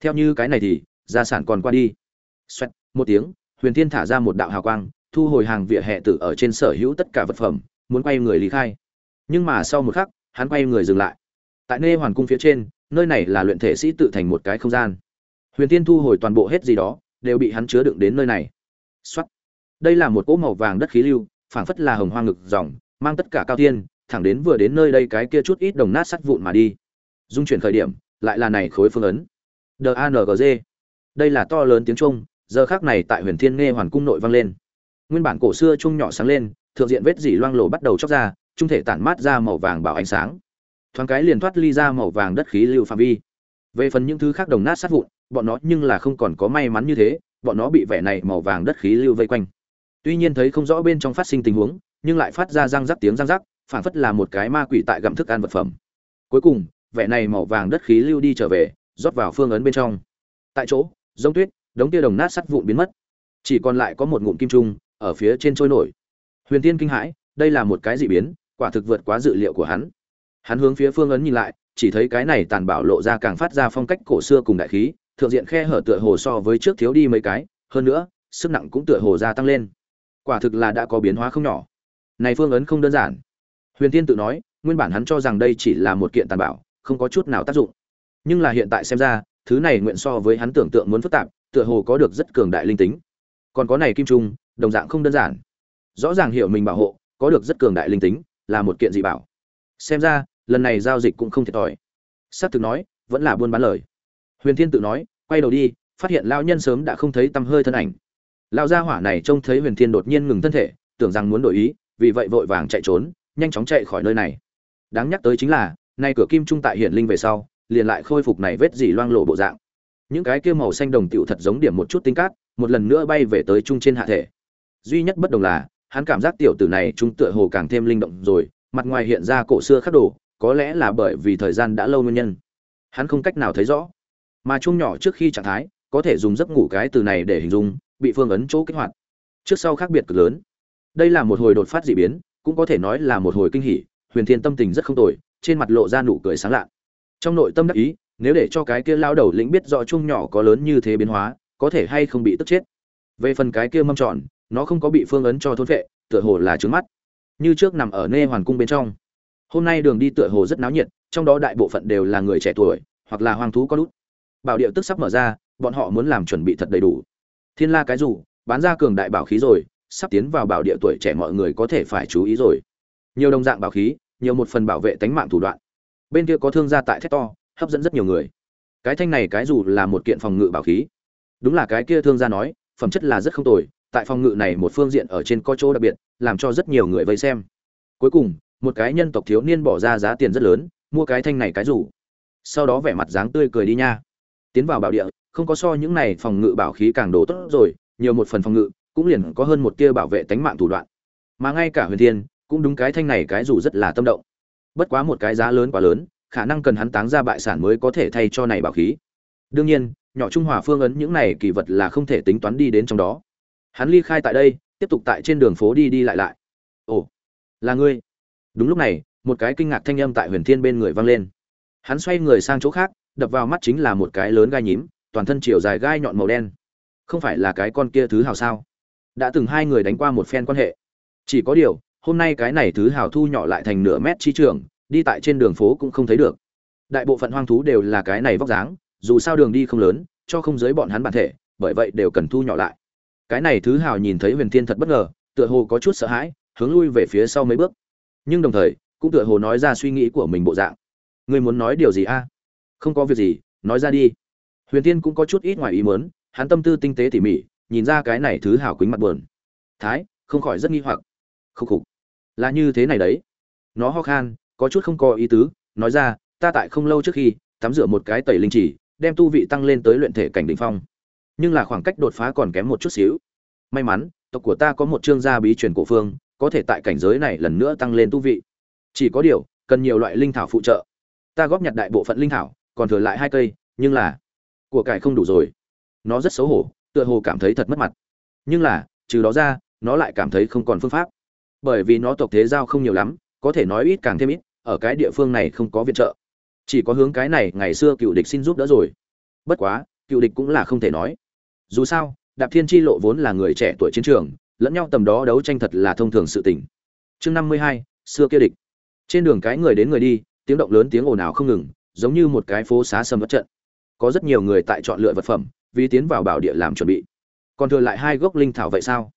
Theo như cái này thì gia sản còn qua đi. Xoẹt, một tiếng huyền thiên thả ra một đạo hào quang thu hồi hàng vỉa hè tử ở trên sở hữu tất cả vật phẩm muốn quay người lý khai. Nhưng mà sau một khắc hắn quay người dừng lại. Tại nơi hoàn cung phía trên nơi này là luyện thể sĩ tự thành một cái không gian. Huyền tiên thu hồi toàn bộ hết gì đó, đều bị hắn chứa đựng đến nơi này. Xuất đây là một cỗ màu vàng đất khí lưu, phảng phất là hồng hoang ngực dòng, mang tất cả cao tiên, thẳng đến vừa đến nơi đây cái kia chút ít đồng nát sắt vụn mà đi. Dung chuyển khởi điểm, lại là này khối phương ấn. Dangg đây là to lớn tiếng trung, giờ khắc này tại huyền thiên nghe hoàn cung nội vang lên. Nguyên bản cổ xưa trung nhỏ sáng lên, thượng diện vết dỉ loang lổ bắt đầu chóc ra, trung thể tản mát ra màu vàng bảo ánh sáng thoáng cái liền thoát ly ra màu vàng đất khí lưu phạm vi. Về phần những thứ khác đồng nát sát vụn, bọn nó nhưng là không còn có may mắn như thế, bọn nó bị vẻ này màu vàng đất khí lưu vây quanh. Tuy nhiên thấy không rõ bên trong phát sinh tình huống, nhưng lại phát ra răng rắc tiếng răng rắc phản phất là một cái ma quỷ tại gặm thức ăn vật phẩm. Cuối cùng, vẻ này màu vàng đất khí lưu đi trở về, rót vào phương ấn bên trong. Tại chỗ, giống tuyết, đống tia đồng nát sắt vụn biến mất. Chỉ còn lại có một ngụm kim trung, ở phía trên trôi nổi. Huyền tiên kinh hãi, đây là một cái dị biến, quả thực vượt quá dự liệu của hắn hắn hướng phía phương ấn nhìn lại, chỉ thấy cái này tàn bạo lộ ra càng phát ra phong cách cổ xưa cùng đại khí, thượng diện khe hở tựa hồ so với trước thiếu đi mấy cái, hơn nữa, sức nặng cũng tựa hồ gia tăng lên. Quả thực là đã có biến hóa không nhỏ. Này phương ấn không đơn giản. Huyền tiên tự nói, nguyên bản hắn cho rằng đây chỉ là một kiện tàn bạo, không có chút nào tác dụng. Nhưng là hiện tại xem ra, thứ này nguyện so với hắn tưởng tượng muốn phức tạp, tựa hồ có được rất cường đại linh tính. Còn có này kim trung, đồng dạng không đơn giản. Rõ ràng hiểu mình bảo hộ, có được rất cường đại linh tính, là một kiện dị bảo. Xem ra lần này giao dịch cũng không thiệt thòi. S thực nói, vẫn là buôn bán lời. Huyền thiên tự nói, quay đầu đi, phát hiện lao nhân sớm đã không thấy tăm hơi thân ảnh. Lao gia hỏa này trông thấy huyền thiên đột nhiên ngừng thân thể, tưởng rằng muốn đổi ý, vì vậy vội vàng chạy trốn, nhanh chóng chạy khỏi nơi này. Đáng nhắc tới chính là, nay cửa kim trung tại hiển linh về sau, liền lại khôi phục này vết dỉ loang lộ bộ dạng. Những cái kia màu xanh đồng tựu thật giống điểm một chút tinh cát, một lần nữa bay về tới trung trên hạ thể. Duy nhất bất đồng là, hắn cảm giác tiểu tử này trung tựa hồ càng thêm linh động rồi, mặt ngoài hiện ra cổ xưa khắc đồ có lẽ là bởi vì thời gian đã lâu nguyên nhân. Hắn không cách nào thấy rõ. Mà chung nhỏ trước khi trạng thái, có thể dùng giấc ngủ cái từ này để hình dung, bị phương ấn chỗ kích hoạt. Trước sau khác biệt cực lớn. Đây là một hồi đột phát dị biến, cũng có thể nói là một hồi kinh hỉ, huyền thiên tâm tình rất không tồi, trên mặt lộ ra nụ cười sáng lạ trong nội tâm đắc ý, nếu để cho cái kia lao đầu lĩnh biết rõ chung nhỏ có lớn như thế biến hóa, có thể hay không bị tức chết. Về phần cái kia mâm tròn, nó không có bị phương ấn cho thôn vệ, tựa hồ là trứng mắt. Như trước nằm ở nê hoàn cung bên trong hôm nay đường đi tựa hồ rất náo nhiệt, trong đó đại bộ phận đều là người trẻ tuổi, hoặc là hoang thú có lút. Bảo điệu tức sắp mở ra, bọn họ muốn làm chuẩn bị thật đầy đủ. Thiên la cái rủ bán ra cường đại bảo khí rồi, sắp tiến vào bảo địa tuổi trẻ mọi người có thể phải chú ý rồi. Nhiều đồng dạng bảo khí, nhiều một phần bảo vệ tánh mạng thủ đoạn. Bên kia có thương gia tại thét to, hấp dẫn rất nhiều người. Cái thanh này cái dù là một kiện phòng ngự bảo khí. Đúng là cái kia thương gia nói, phẩm chất là rất không tồi, tại phòng ngự này một phương diện ở trên có chỗ đặc biệt, làm cho rất nhiều người vây xem. Cuối cùng một cái nhân tộc thiếu niên bỏ ra giá tiền rất lớn, mua cái thanh này cái rủ. Sau đó vẻ mặt dáng tươi cười đi nha. Tiến vào bảo địa, không có so những này phòng ngự bảo khí càng đồ tốt rồi, nhiều một phần phòng ngự, cũng liền có hơn một tia bảo vệ tánh mạng thủ đoạn. Mà ngay cả huyền thiên, cũng đúng cái thanh này cái rủ rất là tâm động. Bất quá một cái giá lớn quá lớn, khả năng cần hắn táng ra bại sản mới có thể thay cho này bảo khí. Đương nhiên, nhỏ trung hòa phương ấn những này kỳ vật là không thể tính toán đi đến trong đó. Hắn ly khai tại đây, tiếp tục tại trên đường phố đi đi lại lại. Ồ, là ngươi đúng lúc này, một cái kinh ngạc thanh âm tại huyền thiên bên người vang lên. Hắn xoay người sang chỗ khác, đập vào mắt chính là một cái lớn gai nhím, toàn thân chiều dài gai nhọn màu đen. Không phải là cái con kia thứ hào sao? Đã từng hai người đánh qua một phen quan hệ. Chỉ có điều, hôm nay cái này thứ hào thu nhỏ lại thành nửa mét chi trường, đi tại trên đường phố cũng không thấy được. Đại bộ phận hoang thú đều là cái này vóc dáng, dù sao đường đi không lớn, cho không giới bọn hắn bản thể, bởi vậy đều cần thu nhỏ lại. Cái này thứ hào nhìn thấy huyền thiên thật bất ngờ, tựa hồ có chút sợ hãi, hướng lui về phía sau mấy bước nhưng đồng thời, cũng tựa hồ nói ra suy nghĩ của mình bộ dạng. Ngươi muốn nói điều gì a? Không có việc gì, nói ra đi. Huyền tiên cũng có chút ít ngoài ý muốn, hắn tâm tư tinh tế tỉ mỉ, nhìn ra cái này thứ hào quýnh mặt buồn. Thái, không khỏi rất nghi hoặc. Khúc khục. Là như thế này đấy. Nó ho khan, có chút không có ý tứ, nói ra, ta tại không lâu trước khi, tắm rửa một cái tẩy linh chỉ đem tu vị tăng lên tới luyện thể cảnh đỉnh phong. Nhưng là khoảng cách đột phá còn kém một chút xíu. May mắn, tộc của ta có một chương gia bí truyền cổ phương có thể tại cảnh giới này lần nữa tăng lên tu vị. Chỉ có điều, cần nhiều loại linh thảo phụ trợ. Ta góp nhặt đại bộ phận linh thảo, còn thừa lại hai cây, nhưng là của cải không đủ rồi. Nó rất xấu hổ, tựa hồ cảm thấy thật mất mặt. Nhưng là, trừ đó ra, nó lại cảm thấy không còn phương pháp. Bởi vì nó tộc thế giao không nhiều lắm, có thể nói ít càng thêm ít, ở cái địa phương này không có viện trợ. Chỉ có hướng cái này ngày xưa cựu địch xin giúp đỡ rồi. Bất quá, cựu địch cũng là không thể nói. Dù sao, đạp thiên tri lộ vốn là người trẻ tuổi chiến trường lẫn nhau tầm đó đấu tranh thật là thông thường sự tình. Chương năm mươi hai, xưa kia địch. Trên đường cái người đến người đi, tiếng động lớn tiếng ồn ào không ngừng, giống như một cái phố xá sầm bất trận. Có rất nhiều người tại chọn lựa vật phẩm, vì tiến vào bảo địa làm chuẩn bị. Còn thừa lại hai gốc linh thảo vậy sao?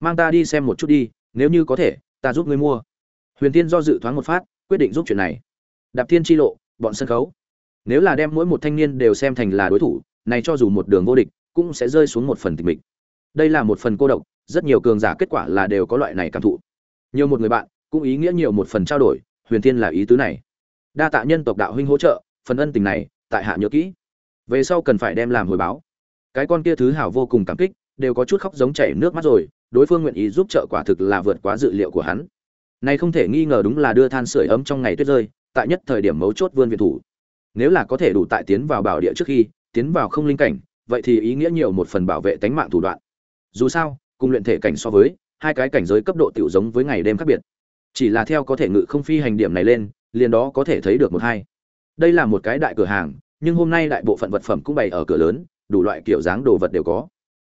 Mang ta đi xem một chút đi, nếu như có thể, ta giúp ngươi mua. Huyền tiên do dự thoáng một phát, quyết định giúp chuyện này. Đạp thiên tri lộ, bọn sân khấu. Nếu là đem mỗi một thanh niên đều xem thành là đối thủ, này cho dù một đường vô địch, cũng sẽ rơi xuống một phần tịch mịch. Đây là một phần cô độc rất nhiều cường giả kết quả là đều có loại này cảm thụ. Nhiều một người bạn, cũng ý nghĩa nhiều một phần trao đổi, huyền thiên là ý tứ này. Đa tạ nhân tộc đạo huynh hỗ trợ, phần ân tình này, tại hạ nhớ kỹ. Về sau cần phải đem làm hồi báo. Cái con kia thứ hảo vô cùng cảm kích, đều có chút khóc giống chảy nước mắt rồi, đối phương nguyện ý giúp trợ quả thực là vượt quá dự liệu của hắn. Này không thể nghi ngờ đúng là đưa than sưởi ấm trong ngày tuyết rơi, tại nhất thời điểm mấu chốt vươn việt thủ. Nếu là có thể đủ tại tiến vào bảo địa trước khi, tiến vào không linh cảnh, vậy thì ý nghĩa nhiều một phần bảo vệ tánh mạng thủ đoạn. Dù sao cùng luyện thể cảnh so với, hai cái cảnh giới cấp độ tiểu giống với ngày đêm khác biệt. Chỉ là theo có thể ngự không phi hành điểm này lên, liền đó có thể thấy được một hai. Đây là một cái đại cửa hàng, nhưng hôm nay đại bộ phận vật phẩm cũng bày ở cửa lớn, đủ loại kiểu dáng đồ vật đều có.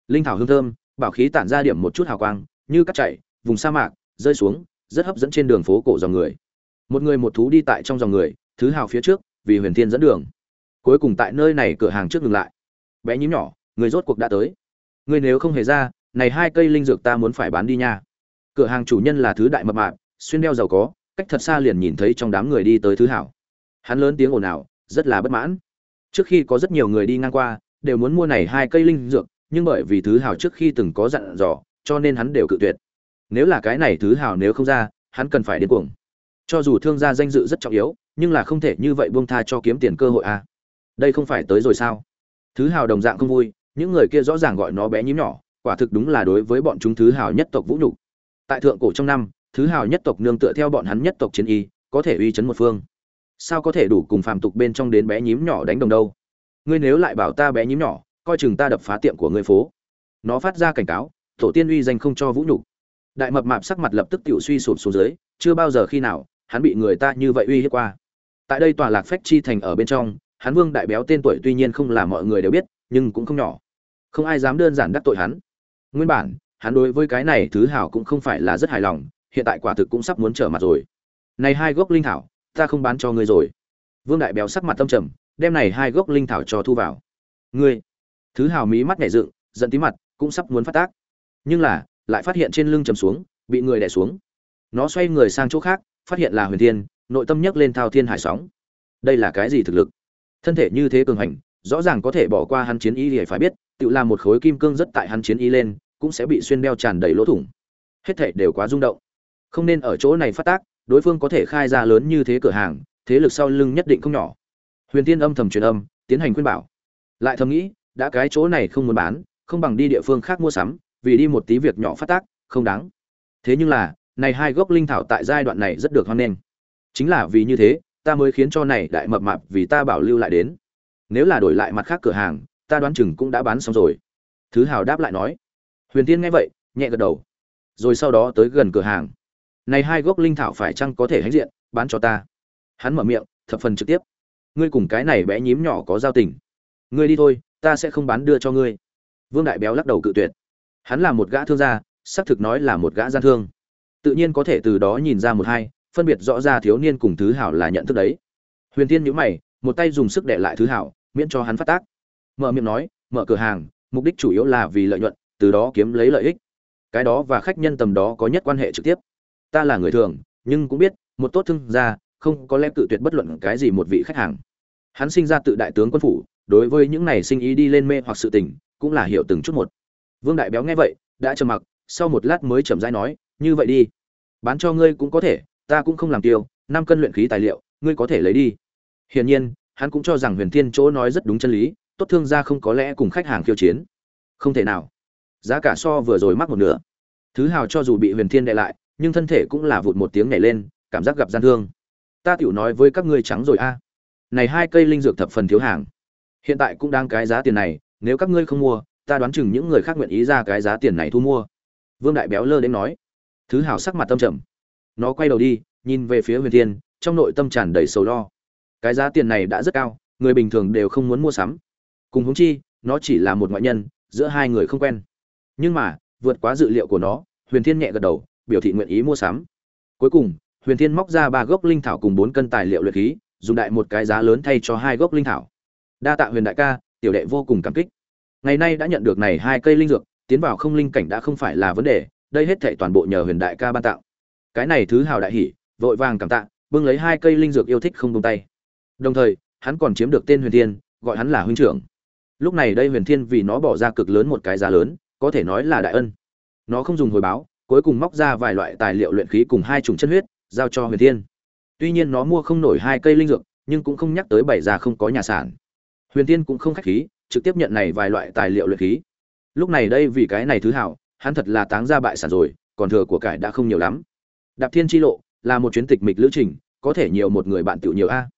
Linh thảo hương thơm, bảo khí tản ra điểm một chút hào quang, như cắt chạy vùng sa mạc, rơi xuống, rất hấp dẫn trên đường phố cổ dòng người. Một người một thú đi tại trong dòng người, thứ hào phía trước, vì huyền thiên dẫn đường. Cuối cùng tại nơi này cửa hàng trước ngừng lại. Bé nhím nhỏ, người rốt cuộc đã tới. Người nếu không hề ra này hai cây linh dược ta muốn phải bán đi nha. Cửa hàng chủ nhân là thứ đại mập mạp, xuyên đeo giàu có, cách thật xa liền nhìn thấy trong đám người đi tới thứ hảo. Hắn lớn tiếng ồn ào, rất là bất mãn. Trước khi có rất nhiều người đi ngang qua, đều muốn mua này hai cây linh dược, nhưng bởi vì thứ hảo trước khi từng có dặn dò, cho nên hắn đều cự tuyệt. Nếu là cái này thứ hảo nếu không ra, hắn cần phải điên cuồng. Cho dù thương gia danh dự rất trọng yếu, nhưng là không thể như vậy buông tha cho kiếm tiền cơ hội à. Đây không phải tới rồi sao? Thứ hào đồng dạng không vui, những người kia rõ ràng gọi nó bé nhím nhỏ quả thực đúng là đối với bọn chúng thứ hào nhất tộc vũ nhục. Tại thượng cổ trong năm, thứ hào nhất tộc nương tựa theo bọn hắn nhất tộc chiến y, có thể uy chấn một phương. Sao có thể đủ cùng phàm tục bên trong đến bé nhím nhỏ đánh đồng đâu? Ngươi nếu lại bảo ta bé nhím nhỏ, coi chừng ta đập phá tiệm của ngươi phố. Nó phát ra cảnh cáo, tổ tiên uy danh không cho vũ nhục. Đại mập mạp sắc mặt lập tức tiểu suy sụp xuống dưới, chưa bao giờ khi nào, hắn bị người ta như vậy uy hiếp qua. Tại đây tòa lạc phách chi thành ở bên trong, hắn vương đại béo tên tuổi tuy nhiên không là mọi người đều biết, nhưng cũng không nhỏ. Không ai dám đơn giản đắc tội hắn nguyên bản, hắn đối với cái này thứ hảo cũng không phải là rất hài lòng, hiện tại quả thực cũng sắp muốn trở mặt rồi. Này hai gốc linh thảo, ta không bán cho ngươi rồi. Vương đại béo sắc mặt tâm trầm, đem này hai gốc linh thảo cho thu vào. Ngươi, thứ hảo mí mắt nhảy dựng, giận tí mặt, cũng sắp muốn phát tác. Nhưng là, lại phát hiện trên lưng trầm xuống, bị người đè xuống. Nó xoay người sang chỗ khác, phát hiện là huyền thiên, nội tâm nhấc lên thao thiên hải sóng. Đây là cái gì thực lực? Thân thể như thế cường hành, rõ ràng có thể bỏ qua hắn chiến y thì phải biết, tự làm một khối kim cương rất tại hắn chiến y lên cũng sẽ bị xuyên đeo tràn đầy lỗ thủng. Hết thể đều quá rung động. Không nên ở chỗ này phát tác, đối phương có thể khai ra lớn như thế cửa hàng, thế lực sau lưng nhất định không nhỏ. Huyền tiên âm thầm truyền âm, tiến hành khuyên bảo. Lại thầm nghĩ, đã cái chỗ này không muốn bán, không bằng đi địa phương khác mua sắm, vì đi một tí việc nhỏ phát tác, không đáng. Thế nhưng là, này hai gốc linh thảo tại giai đoạn này rất được hoan nghênh. Chính là vì như thế, ta mới khiến cho này đại mập mạp vì ta bảo lưu lại đến. Nếu là đổi lại mặt khác cửa hàng, ta đoán chừng cũng đã bán xong rồi. Thứ hào đáp lại nói huyền tiên nghe vậy, nhẹ gật đầu. Rồi sau đó tới gần cửa hàng. Này hai gốc linh thảo phải chăng có thể hãnh diện, bán cho ta? Hắn mở miệng, thập phần trực tiếp. Ngươi cùng cái này bé nhím nhỏ có giao tình. Ngươi đi thôi, ta sẽ không bán đưa cho ngươi. Vương đại béo lắc đầu cự tuyệt. Hắn là một gã thương gia, xác thực nói là một gã gian thương. Tự nhiên có thể từ đó nhìn ra một hai, phân biệt rõ ra thiếu niên cùng thứ hảo là nhận thức đấy. Huyền tiên nhíu mày, một tay dùng sức đè lại thứ hảo, miễn cho hắn phát tác. Mở miệng nói, mở cửa hàng, mục đích chủ yếu là vì lợi nhuận từ đó kiếm lấy lợi ích. Cái đó và khách nhân tầm đó có nhất quan hệ trực tiếp. Ta là người thường, nhưng cũng biết, một tốt thương gia, không có lẽ cự tuyệt bất luận cái gì một vị khách hàng. Hắn sinh ra tự đại tướng quân phủ, đối với những này sinh ý đi lên mê hoặc sự tình, cũng là hiểu từng chút một. Vương đại béo nghe vậy, đã trầm mặc, sau một lát mới chậm rãi nói, như vậy đi. Bán cho ngươi cũng có thể, ta cũng không làm tiêu, năm cân luyện khí tài liệu, ngươi có thể lấy đi. Hiển nhiên, hắn cũng cho rằng huyền thiên chỗ nói rất đúng chân lý, tốt thương gia không có lẽ cùng khách hàng khiêu chiến. Không thể nào giá cả so vừa rồi mắc một nửa. Thứ hào cho dù bị huyền thiên đệ lại, nhưng thân thể cũng là vụt một tiếng nhảy lên, cảm giác gặp gian thương. Ta tiểu nói với các ngươi trắng rồi a. Này hai cây linh dược thập phần thiếu hàng. Hiện tại cũng đang cái giá tiền này, nếu các ngươi không mua, ta đoán chừng những người khác nguyện ý ra cái giá tiền này thu mua. Vương đại béo lơ đến nói. Thứ Hào sắc mặt tâm trầm. Nó quay đầu đi, nhìn về phía huyền thiên, trong nội tâm tràn đầy sầu lo. Cái giá tiền này đã rất cao, người bình thường đều không muốn mua sắm. Cùng húng chi, nó chỉ là một ngoại nhân, giữa hai người không quen nhưng mà, vượt quá dự liệu của nó, huyền thiên nhẹ gật đầu, biểu thị nguyện ý mua sắm. Cuối cùng, huyền thiên móc ra ba gốc linh thảo cùng bốn cân tài liệu luyện khí, dùng đại một cái giá lớn thay cho hai gốc linh thảo. Đa tạ huyền đại ca, tiểu đệ vô cùng cảm kích. Ngày nay đã nhận được này hai cây linh dược, tiến vào không linh cảnh đã không phải là vấn đề, đây hết thảy toàn bộ nhờ huyền đại ca ban tặng. cái này thứ hào đại hỉ, vội vàng cảm tạ, bưng lấy hai cây linh dược yêu thích không tung tay. Đồng thời, hắn còn chiếm được tên huyền thiên, gọi hắn là huynh trưởng. Lúc này đây huyền thiên vì nó bỏ ra cực lớn một cái giá lớn có thể nói là đại ân. Nó không dùng hồi báo, cuối cùng móc ra vài loại tài liệu luyện khí cùng hai chủng chân huyết, giao cho huyền thiên. Tuy nhiên nó mua không nổi hai cây linh dược, nhưng cũng không nhắc tới bảy già không có nhà sản. Huyền thiên cũng không khách khí, trực tiếp nhận này vài loại tài liệu luyện khí. Lúc này đây vì cái này thứ hảo, hắn thật là táng ra bại sản rồi, còn thừa của cải đã không nhiều lắm. Đạp thiên chi lộ là một chuyến tịch mịch lữ trình, có thể nhiều một người bạn tiểu nhiều a.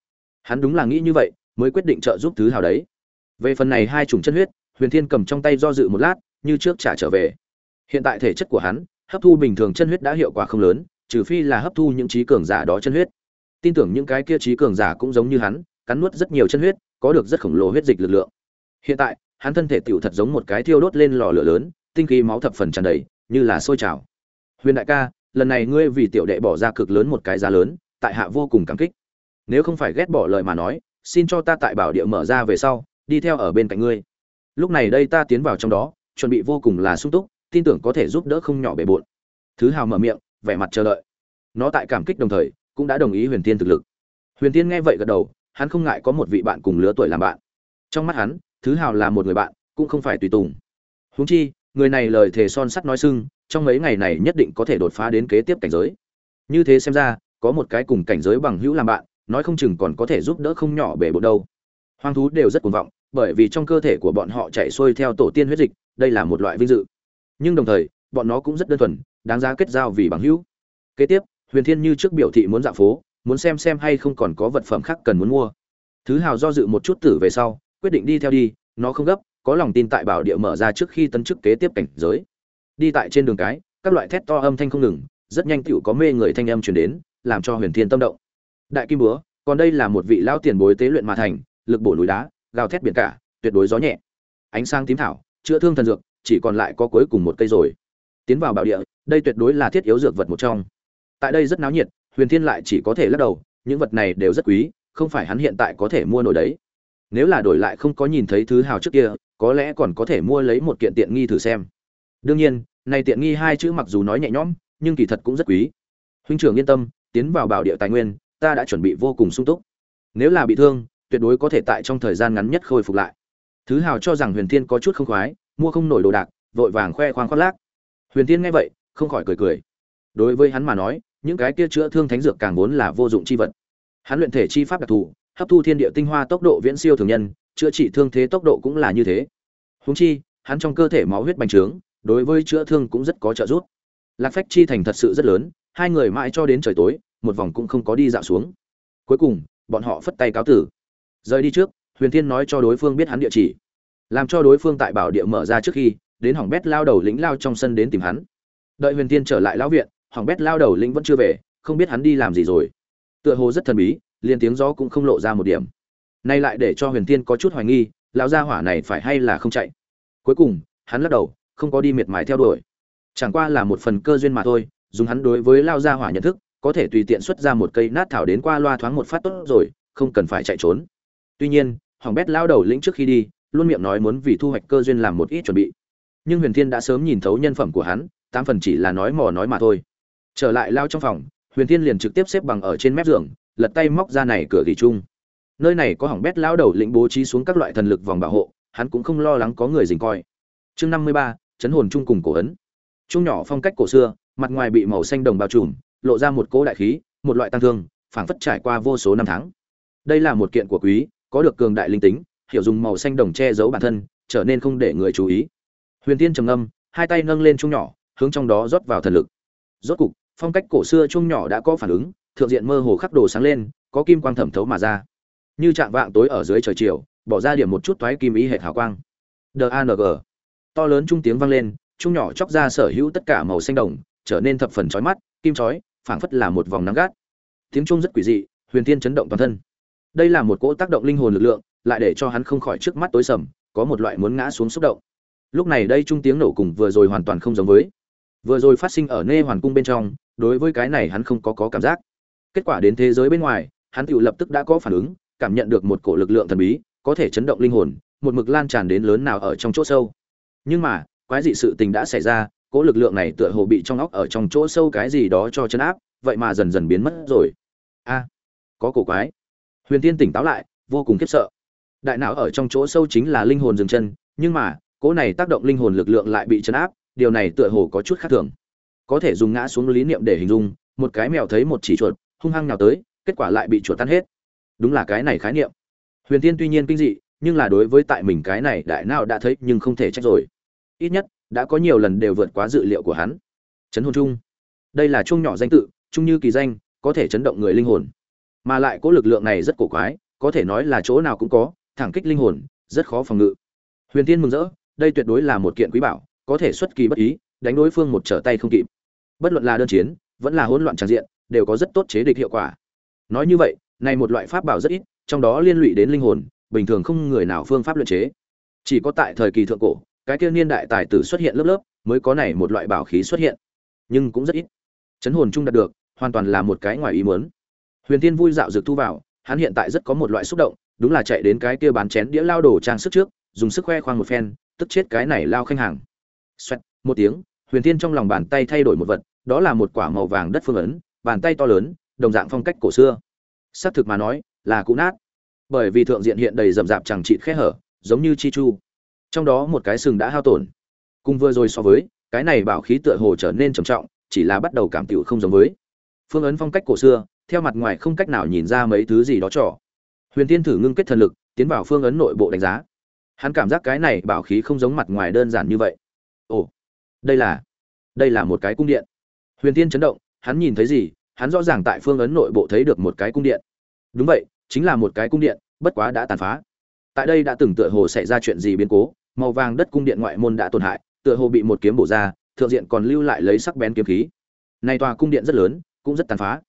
Hắn đúng là nghĩ như vậy, mới quyết định trợ giúp thứ hảo đấy. Về phần này hai chủng chân huyết, huyền thiên cầm trong tay do dự một lát như trước trả trở về. Hiện tại thể chất của hắn, hấp thu bình thường chân huyết đã hiệu quả không lớn, trừ phi là hấp thu những trí cường giả đó chân huyết. Tin tưởng những cái kia trí cường giả cũng giống như hắn, cắn nuốt rất nhiều chân huyết, có được rất khổng lồ huyết dịch lực lượng. Hiện tại, hắn thân thể tựu thật giống một cái thiêu đốt lên lò lửa lớn, tinh khí máu thập phần tràn đầy, như là sôi trào. Huyền đại ca, lần này ngươi vì tiểu đệ bỏ ra cực lớn một cái giá lớn, tại hạ vô cùng cảm kích. Nếu không phải ghét bỏ lời mà nói, xin cho ta tại bảo địa mở ra về sau, đi theo ở bên cạnh ngươi. Lúc này đây ta tiến vào trong đó chuẩn bị vô cùng là sung túc, tin tưởng có thể giúp đỡ không nhỏ bề bộn. Thứ hào mở miệng, vẻ mặt chờ đợi. Nó tại cảm kích đồng thời, cũng đã đồng ý huyền tiên thực lực. Huyền tiên nghe vậy gật đầu, hắn không ngại có một vị bạn cùng lứa tuổi làm bạn. Trong mắt hắn, thứ hào là một người bạn, cũng không phải tùy tùng. Huống chi, người này lời thề son sắt nói sưng, trong mấy ngày này nhất định có thể đột phá đến kế tiếp cảnh giới. Như thế xem ra, có một cái cùng cảnh giới bằng hữu làm bạn, nói không chừng còn có thể giúp đỡ không nhỏ bể bộ đâu. Hoang thú đều rất cuồng vọng bởi vì trong cơ thể của bọn họ chạy xuôi theo tổ tiên huyết dịch, đây là một loại vinh dự. Nhưng đồng thời, bọn nó cũng rất đơn thuần, đáng giá kết giao vì bằng hữu. Kế tiếp, huyền thiên như trước biểu thị muốn dạo phố, muốn xem xem hay không còn có vật phẩm khác cần muốn mua. Thứ hào do dự một chút tử về sau, quyết định đi theo đi, nó không gấp, có lòng tin tại bảo địa mở ra trước khi tấn chức kế tiếp cảnh giới. Đi tại trên đường cái, các loại thét to âm thanh không ngừng, rất nhanh tựu có mê người thanh âm truyền đến, làm cho huyền thiên tâm động. Đại kim búa, còn đây là một vị lao tiền bối tế luyện mà thành, lực bổ núi đá gào thét biển cả, tuyệt đối gió nhẹ. Ánh sáng tím thảo, chữa thương thần dược, chỉ còn lại có cuối cùng một cây rồi. Tiến vào bảo địa, đây tuyệt đối là thiết yếu dược vật một trong. Tại đây rất náo nhiệt, huyền thiên lại chỉ có thể lắc đầu, những vật này đều rất quý, không phải hắn hiện tại có thể mua nổi đấy. Nếu là đổi lại không có nhìn thấy thứ hào trước kia, có lẽ còn có thể mua lấy một kiện tiện nghi thử xem. Đương nhiên, này tiện nghi hai chữ mặc dù nói nhẹ nhõm, nhưng kỳ thật cũng rất quý. Huynh trưởng yên tâm, tiến vào bảo địa tài nguyên, ta đã chuẩn bị vô cùng sung túc. Nếu là bị thương tuyệt đối có thể tại trong thời gian ngắn nhất khôi phục lại. Thứ hào cho rằng huyền thiên có chút không khoái, mua không nổi đồ đạc, vội vàng khoe khoang khoác lác. Huyền thiên nghe vậy, không khỏi cười cười. Đối với hắn mà nói, những cái kia chữa thương thánh dược càng vốn là vô dụng chi vật. Hắn luyện thể chi pháp đặc thù, hấp thu thiên địa tinh hoa tốc độ viễn siêu thường nhân, chữa trị thương thế tốc độ cũng là như thế. Húng chi, hắn trong cơ thể máu huyết bành trướng, đối với chữa thương cũng rất có trợ giúp. Lạc phách chi thành thật sự rất lớn, hai người mãi cho đến trời tối, một vòng cũng không có đi dạo xuống. Cuối cùng, bọn họ phất tay cáo tử rời đi trước, huyền thiên nói cho đối phương biết hắn địa chỉ. Làm cho đối phương tại bảo địa mở ra trước khi, đến hỏng bét lao đầu lĩnh lao trong sân đến tìm hắn. Đợi huyền thiên trở lại lão viện, hỏng bét lao đầu lĩnh vẫn chưa về, không biết hắn đi làm gì rồi. Tựa hồ rất thần bí, liền tiếng gió cũng không lộ ra một điểm. Nay lại để cho huyền thiên có chút hoài nghi, lão gia hỏa này phải hay là không chạy. Cuối cùng, hắn lắc đầu, không có đi miệt mài theo đuổi. Chẳng qua là một phần cơ duyên mà thôi, dùng hắn đối với lao gia hỏa nhận thức, có thể tùy tiện xuất ra một cây nát thảo đến qua loa thoáng một phát tốt rồi, không cần phải chạy trốn tuy nhiên hỏng bét lao đầu lĩnh trước khi đi, luôn miệng nói muốn vì thu hoạch cơ duyên làm một ít chuẩn bị. Nhưng huyền thiên đã sớm nhìn thấu nhân phẩm của hắn, tám phần chỉ là nói mò nói mà thôi. Trở lại lao trong phòng, huyền thiên liền trực tiếp xếp bằng ở trên mép giường, lật tay móc ra này cửa gỉ chung. Nơi này có hỏng bét lao đầu lĩnh bố trí xuống các loại thần lực vòng bảo hộ, hắn cũng không lo lắng có người dình coi. Chương năm mươi ba, chấn hồn chung cùng cổ ấn. Chung nhỏ phong cách cổ xưa, mặt ngoài bị màu xanh đồng bao trùm, lộ ra một cỗ đại khí, một loại tăng thương, phảng phất trải qua vô số năm tháng. Đây là một kiện của quý có được cường đại linh tính, hiểu dùng màu xanh đồng che giấu bản thân, trở nên không để người chú ý. Huyền tiên trầm ngâm, hai tay nâng lên chung nhỏ, hướng trong đó rót vào thần lực. Rốt cục, phong cách cổ xưa chung nhỏ đã có phản ứng, thượng diện mơ hồ khắc đồ sáng lên, có kim quang thẩm thấu mà ra. Như trạng vạng tối ở dưới trời chiều, bỏ ra điểm một chút thoái kim ý hệ hào quang. Đang to lớn trung tiếng vang lên chung nhỏ chóc ra sở hữu tất cả màu xanh đồng, trở nên thập phần chói mắt, kim chói, phảng phất là một vòng nắng gắt. Tiếng trung rất quỷ dị, huyền tiên chấn động toàn thân đây là một cỗ tác động linh hồn lực lượng, lại để cho hắn không khỏi trước mắt tối sầm, có một loại muốn ngã xuống xúc động. Lúc này đây trung tiếng nổ cùng vừa rồi hoàn toàn không giống với. Vừa rồi phát sinh ở nê hoàn cung bên trong, đối với cái này hắn không có có cảm giác. Kết quả đến thế giới bên ngoài, hắn tự lập tức đã có phản ứng, cảm nhận được một cổ lực lượng thần bí, có thể chấn động linh hồn, một mực lan tràn đến lớn nào ở trong chỗ sâu. Nhưng mà, quái dị sự tình đã xảy ra, cỗ lực lượng này tựa hồ bị trong óc ở trong chỗ sâu cái gì đó cho chấn áp, vậy mà dần dần biến mất rồi. A, có cổ quái huyền tiên tỉnh táo lại, vô cùng khiếp sợ. Đại não ở trong chỗ sâu chính là linh hồn dừng chân, nhưng mà, cỗ này tác động linh hồn lực lượng lại bị chấn áp, điều này tựa hồ có chút khác thường. Có thể dùng ngã xuống lý niệm để hình dung, một cái mèo thấy một chỉ chuột, hung hăng nào tới, kết quả lại bị chuột tan hết. Đúng là cái này khái niệm. Huyền tiên tuy nhiên kinh dị, nhưng là đối với tại mình cái này đại não đã thấy nhưng không thể trách rồi. Ít nhất, đã có nhiều lần đều vượt quá dự liệu của hắn. Chấn hồn chung. Đây là chung nhỏ danh tự, chung như kỳ danh, có thể chấn động người linh hồn mà lại có lực lượng này rất cổ quái, có thể nói là chỗ nào cũng có, thẳng kích linh hồn, rất khó phòng ngự. Huyền tiên mừng rỡ, đây tuyệt đối là một kiện quý bảo, có thể xuất kỳ bất ý, đánh đối phương một trở tay không kịp. Bất luận là đơn chiến, vẫn là hỗn loạn tràn diện, đều có rất tốt chế địch hiệu quả. Nói như vậy, này một loại pháp bảo rất ít, trong đó liên lụy đến linh hồn, bình thường không người nào phương pháp luyện chế. Chỉ có tại thời kỳ thượng cổ, cái kia niên đại tài tử xuất hiện lớp lớp, mới có này một loại bảo khí xuất hiện. Nhưng cũng rất ít. Chấn hồn chung đạt được, hoàn toàn là một cái ngoài ý muốn huyền tiên vui dạo dược thu vào, hắn hiện tại rất có một loại xúc động, đúng là chạy đến cái kia bán chén đĩa lao đồ trang sức trước, dùng sức khoe khoang một phen, tức chết cái này lao khanh hàng. Xoẹt, một tiếng, huyền tiên trong lòng bàn tay thay đổi một vật, đó là một quả màu vàng đất phương ấn, bàn tay to lớn, đồng dạng phong cách cổ xưa. Xác thực mà nói, là cũ nát. Bởi vì thượng diện hiện đầy rậm rạp chẳng chịt khe hở, giống như chi chu. Trong đó một cái sừng đã hao tổn. Cùng vừa rồi so với, cái này bảo khí tựa hồ trở nên trầm trọng, chỉ là bắt đầu cảm tiểu không giống với. Phương ấn phong cách cổ xưa theo mặt ngoài không cách nào nhìn ra mấy thứ gì đó trò. Huyền tiên thử ngưng kết thần lực, tiến vào phương ấn nội bộ đánh giá. Hắn cảm giác cái này bảo khí không giống mặt ngoài đơn giản như vậy. Ồ, đây là đây là một cái cung điện. Huyền tiên chấn động, hắn nhìn thấy gì? Hắn rõ ràng tại phương ấn nội bộ thấy được một cái cung điện. Đúng vậy, chính là một cái cung điện, bất quá đã tàn phá. Tại đây đã từng tựa hồ xảy ra chuyện gì biến cố, màu vàng đất cung điện ngoại môn đã tổn hại, tựa hồ bị một kiếm bổ ra, thượng diện còn lưu lại lấy sắc bén kiếm khí. Này tòa cung điện rất lớn, cũng rất tàn phá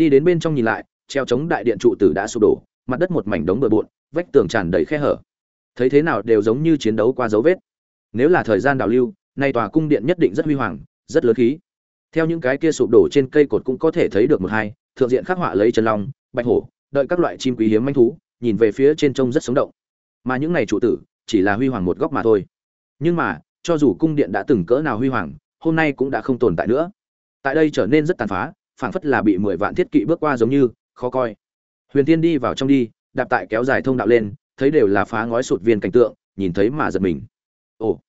đi đến bên trong nhìn lại, treo chống đại điện trụ tử đã sụp đổ, mặt đất một mảnh đống bừa bộn, vách tường tràn đầy khe hở. Thấy thế nào đều giống như chiến đấu qua dấu vết. Nếu là thời gian đào lưu, nay tòa cung điện nhất định rất huy hoàng, rất lớn khí. Theo những cái kia sụp đổ trên cây cột cũng có thể thấy được một hai, thượng diện khắc họa lấy chân long, bạch hổ, đợi các loại chim quý hiếm manh thú, nhìn về phía trên trông rất sống động. Mà những này trụ tử, chỉ là huy hoàng một góc mà thôi. Nhưng mà, cho dù cung điện đã từng cỡ nào huy hoàng, hôm nay cũng đã không tồn tại nữa. Tại đây trở nên rất tàn phá phảng phất là bị mười vạn thiết kỵ bước qua giống như, khó coi. Huyền tiên đi vào trong đi, đạp tại kéo dài thông đạo lên, thấy đều là phá ngói sụt viên cảnh tượng, nhìn thấy mà giật mình. Ồ,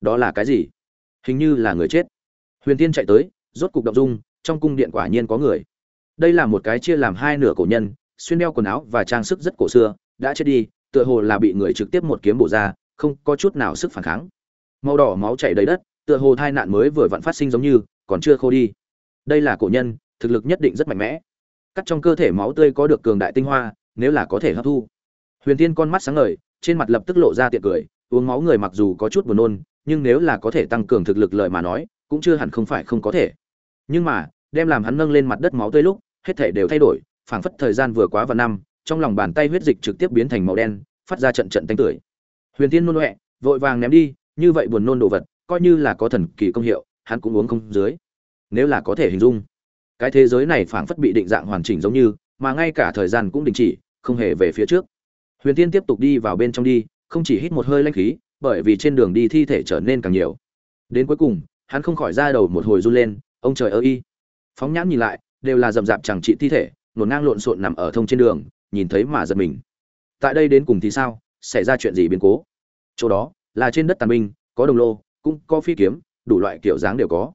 đó là cái gì? Hình như là người chết. Huyền tiên chạy tới, rốt cục động dung, trong cung điện quả nhiên có người. Đây là một cái chia làm hai nửa cổ nhân, xuyên đeo quần áo và trang sức rất cổ xưa, đã chết đi, tựa hồ là bị người trực tiếp một kiếm bổ ra, không có chút nào sức phản kháng. Màu đỏ máu chảy đầy đất, tựa hồ tai nạn mới vừa vặn phát sinh giống như, còn chưa khô đi. Đây là cổ nhân thực lực nhất định rất mạnh mẽ. Cắt trong cơ thể máu tươi có được cường đại tinh hoa, nếu là có thể hấp thu. Huyền tiên con mắt sáng ngời, trên mặt lập tức lộ ra tiệc cười, uống máu người mặc dù có chút buồn nôn, nhưng nếu là có thể tăng cường thực lực lợi mà nói, cũng chưa hẳn không phải không có thể. Nhưng mà, đem làm hắn nâng lên mặt đất máu tươi lúc, hết thể đều thay đổi, phảng phất thời gian vừa quá và năm, trong lòng bàn tay huyết dịch trực tiếp biến thành màu đen, phát ra trận trận tanh tưởi. Huyền tiên nôn huệ, vội vàng ném đi, như vậy buồn nôn đồ vật, coi như là có thần kỳ công hiệu, hắn cũng uống không dưới. Nếu là có thể hình dung cái thế giới này phảng phất bị định dạng hoàn chỉnh giống như, mà ngay cả thời gian cũng đình chỉ, không hề về phía trước. Huyền tiên tiếp tục đi vào bên trong đi, không chỉ hít một hơi lanh khí, bởi vì trên đường đi thi thể trở nên càng nhiều. Đến cuối cùng, hắn không khỏi ra đầu một hồi run lên, ông trời ơi! Y phóng nhãn nhìn lại, đều là rậm rạp chẳng trị thi thể nổn ngang lộn xộn nằm ở thông trên đường, nhìn thấy mà giật mình. Tại đây đến cùng thì sao? Xảy ra chuyện gì biến cố? Chỗ đó, là trên đất tàn binh, có đồng lô, cũng có phi kiếm, đủ loại kiểu dáng đều có.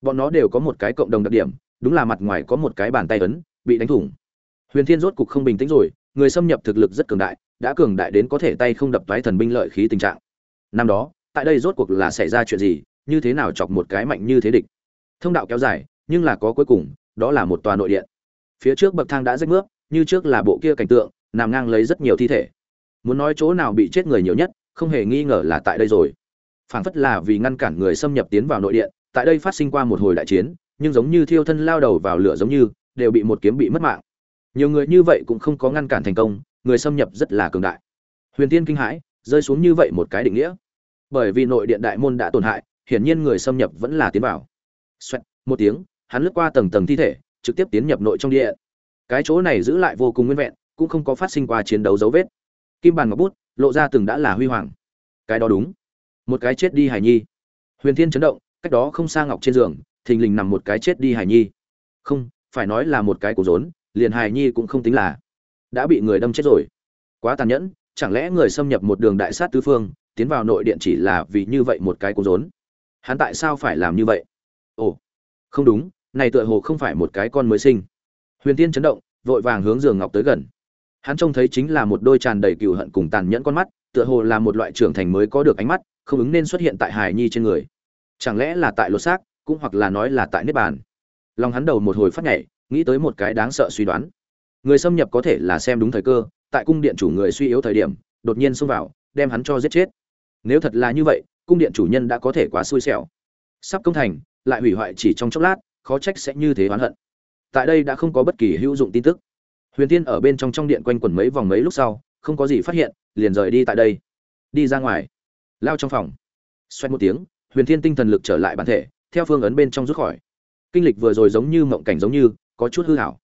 Bọn nó đều có một cái cộng đồng đặc điểm đúng là mặt ngoài có một cái bàn tay ấn, bị đánh thủng. Huyền thiên rốt cục không bình tĩnh rồi, người xâm nhập thực lực rất cường đại, đã cường đại đến có thể tay không đập toái thần binh lợi khí tình trạng. Năm đó, tại đây rốt cuộc là xảy ra chuyện gì, như thế nào chọc một cái mạnh như thế địch? Thông đạo kéo dài, nhưng là có cuối cùng, đó là một tòa nội điện. Phía trước bậc thang đã rách nước, như trước là bộ kia cảnh tượng, nằm ngang lấy rất nhiều thi thể. Muốn nói chỗ nào bị chết người nhiều nhất, không hề nghi ngờ là tại đây rồi. Phảng phất là vì ngăn cản người xâm nhập tiến vào nội điện, tại đây phát sinh qua một hồi đại chiến nhưng giống như thiêu thân lao đầu vào lửa giống như đều bị một kiếm bị mất mạng. Nhiều người như vậy cũng không có ngăn cản thành công người xâm nhập rất là cường đại. Huyền tiên kinh hãi rơi xuống như vậy một cái định nghĩa. Bởi vì nội điện đại môn đã tổn hại hiển nhiên người xâm nhập vẫn là tiến vào. Xoẹt, một tiếng hắn lướt qua tầng tầng thi thể trực tiếp tiến nhập nội trong địa. Cái chỗ này giữ lại vô cùng nguyên vẹn cũng không có phát sinh qua chiến đấu dấu vết. Kim bàn ngọc bút lộ ra từng đã là huy hoàng. Cái đó đúng. Một cái chết đi hải nhi. Huyền thiên chấn động cách đó không xa ngọc trên giường thình lình nằm một cái chết đi hải nhi. Không, phải nói là một cái cổ rốn, liền hải nhi cũng không tính là đã bị người đâm chết rồi. Quá tàn nhẫn, chẳng lẽ người xâm nhập một đường đại sát tứ phương, tiến vào nội điện chỉ là vì như vậy một cái cổ rốn? Hắn tại sao phải làm như vậy? Ồ, không đúng, này tựa hồ không phải một cái con mới sinh. Huyền tiên chấn động, vội vàng hướng giường ngọc tới gần. Hắn trông thấy chính là một đôi tràn đầy cừu hận cùng tàn nhẫn con mắt, tựa hồ là một loại trưởng thành mới có được ánh mắt, không ứng nên xuất hiện tại hài nhi trên người. Chẳng lẽ là tại lột xác? Cũng hoặc là nói là tại niết bàn. Lòng hắn đầu một hồi phát nhảy, nghĩ tới một cái đáng sợ suy đoán. Người xâm nhập có thể là xem đúng thời cơ, tại cung điện chủ người suy yếu thời điểm, đột nhiên xông vào, đem hắn cho giết chết. Nếu thật là như vậy, cung điện chủ nhân đã có thể quá xui xẻo. Sắp công thành, lại hủy hoại chỉ trong chốc lát, khó trách sẽ như thế oán hận. Tại đây đã không có bất kỳ hữu dụng tin tức. Huyền tiên ở bên trong trong điện quanh quẩn mấy vòng mấy lúc sau, không có gì phát hiện, liền rời đi tại đây. Đi ra ngoài. Lao trong phòng. Xoay một tiếng, huyền thiên tinh thần lực trở lại bản thể theo phương ấn bên trong rút khỏi. Kinh lịch vừa rồi giống như mộng cảnh giống như, có chút hư hảo.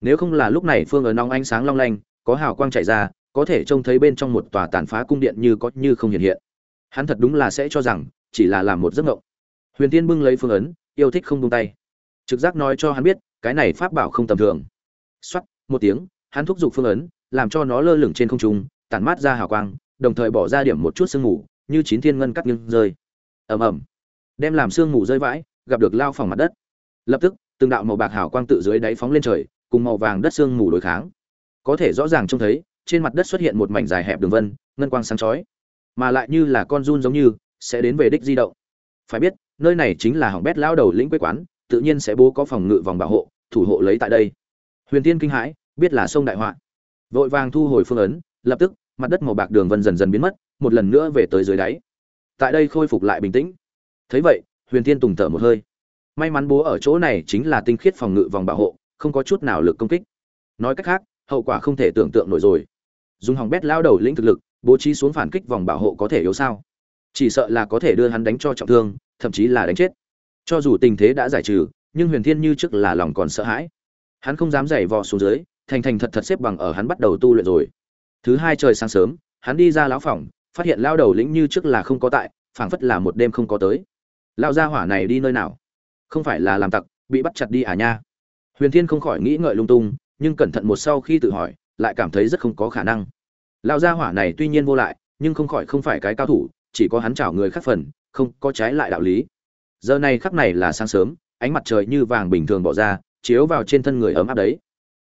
Nếu không là lúc này phương ấn nóng ánh sáng long lanh, có hào quang chảy ra, có thể trông thấy bên trong một tòa tàn phá cung điện như có như không hiện hiện. Hắn thật đúng là sẽ cho rằng, chỉ là làm một giấc mộng. Huyền tiên bưng lấy phương ấn, yêu thích không buông tay. Trực giác nói cho hắn biết, cái này pháp bảo không tầm thường. Xoắt một tiếng, hắn thúc giục phương ấn, làm cho nó lơ lửng trên không trung, tản mát ra hào quang, đồng thời bỏ ra điểm một chút sương mù, như chín thiên ngân cắt nghiêng rơi. Ầm ầm đem làm sương mù rơi vãi, gặp được lao phòng mặt đất. Lập tức, từng đạo màu bạc hào quang tự dưới đáy phóng lên trời, cùng màu vàng đất sương mù đối kháng. Có thể rõ ràng trông thấy, trên mặt đất xuất hiện một mảnh dài hẹp đường vân, ngân quang sáng chói. Mà lại như là con run giống như, sẽ đến về đích di động. Phải biết, nơi này chính là hỏng bét lao đầu lĩnh quế quán, tự nhiên sẽ bố có phòng ngự vòng bảo hộ, thủ hộ lấy tại đây. Huyền tiên kinh hãi, biết là sông đại họa. Vội vàng thu hồi phương ấn, lập tức, mặt đất màu bạc đường vân dần dần biến mất, một lần nữa về tới dưới đáy. Tại đây khôi phục lại bình tĩnh thấy vậy, huyền thiên tùng thở một hơi. May mắn bố ở chỗ này chính là tinh khiết phòng ngự vòng bảo hộ, không có chút nào lực công kích. Nói cách khác, hậu quả không thể tưởng tượng nổi rồi. Dùng hỏng bét lao đầu lĩnh thực lực, bố trí xuống phản kích vòng bảo hộ có thể yếu sao? Chỉ sợ là có thể đưa hắn đánh cho trọng thương, thậm chí là đánh chết. Cho dù tình thế đã giải trừ, nhưng huyền thiên như trước là lòng còn sợ hãi. Hắn không dám giày vò xuống dưới, thành thành thật thật xếp bằng ở hắn bắt đầu tu luyện rồi. Thứ hai trời sáng sớm, hắn đi ra lão phòng, phát hiện lao đầu lĩnh như trước là không có tại, phảng phất là một đêm không có tới lao gia hỏa này đi nơi nào? Không phải là làm tặc, bị bắt chặt đi à nha? Huyền thiên không khỏi nghĩ ngợi lung tung, nhưng cẩn thận một sau khi tự hỏi, lại cảm thấy rất không có khả năng. Lao gia hỏa này tuy nhiên vô lại, nhưng không khỏi không phải cái cao thủ, chỉ có hắn chảo người khác phần, không có trái lại đạo lý. Giờ này khắc này là sáng sớm, ánh mặt trời như vàng bình thường bỏ ra, chiếu vào trên thân người ấm áp đấy.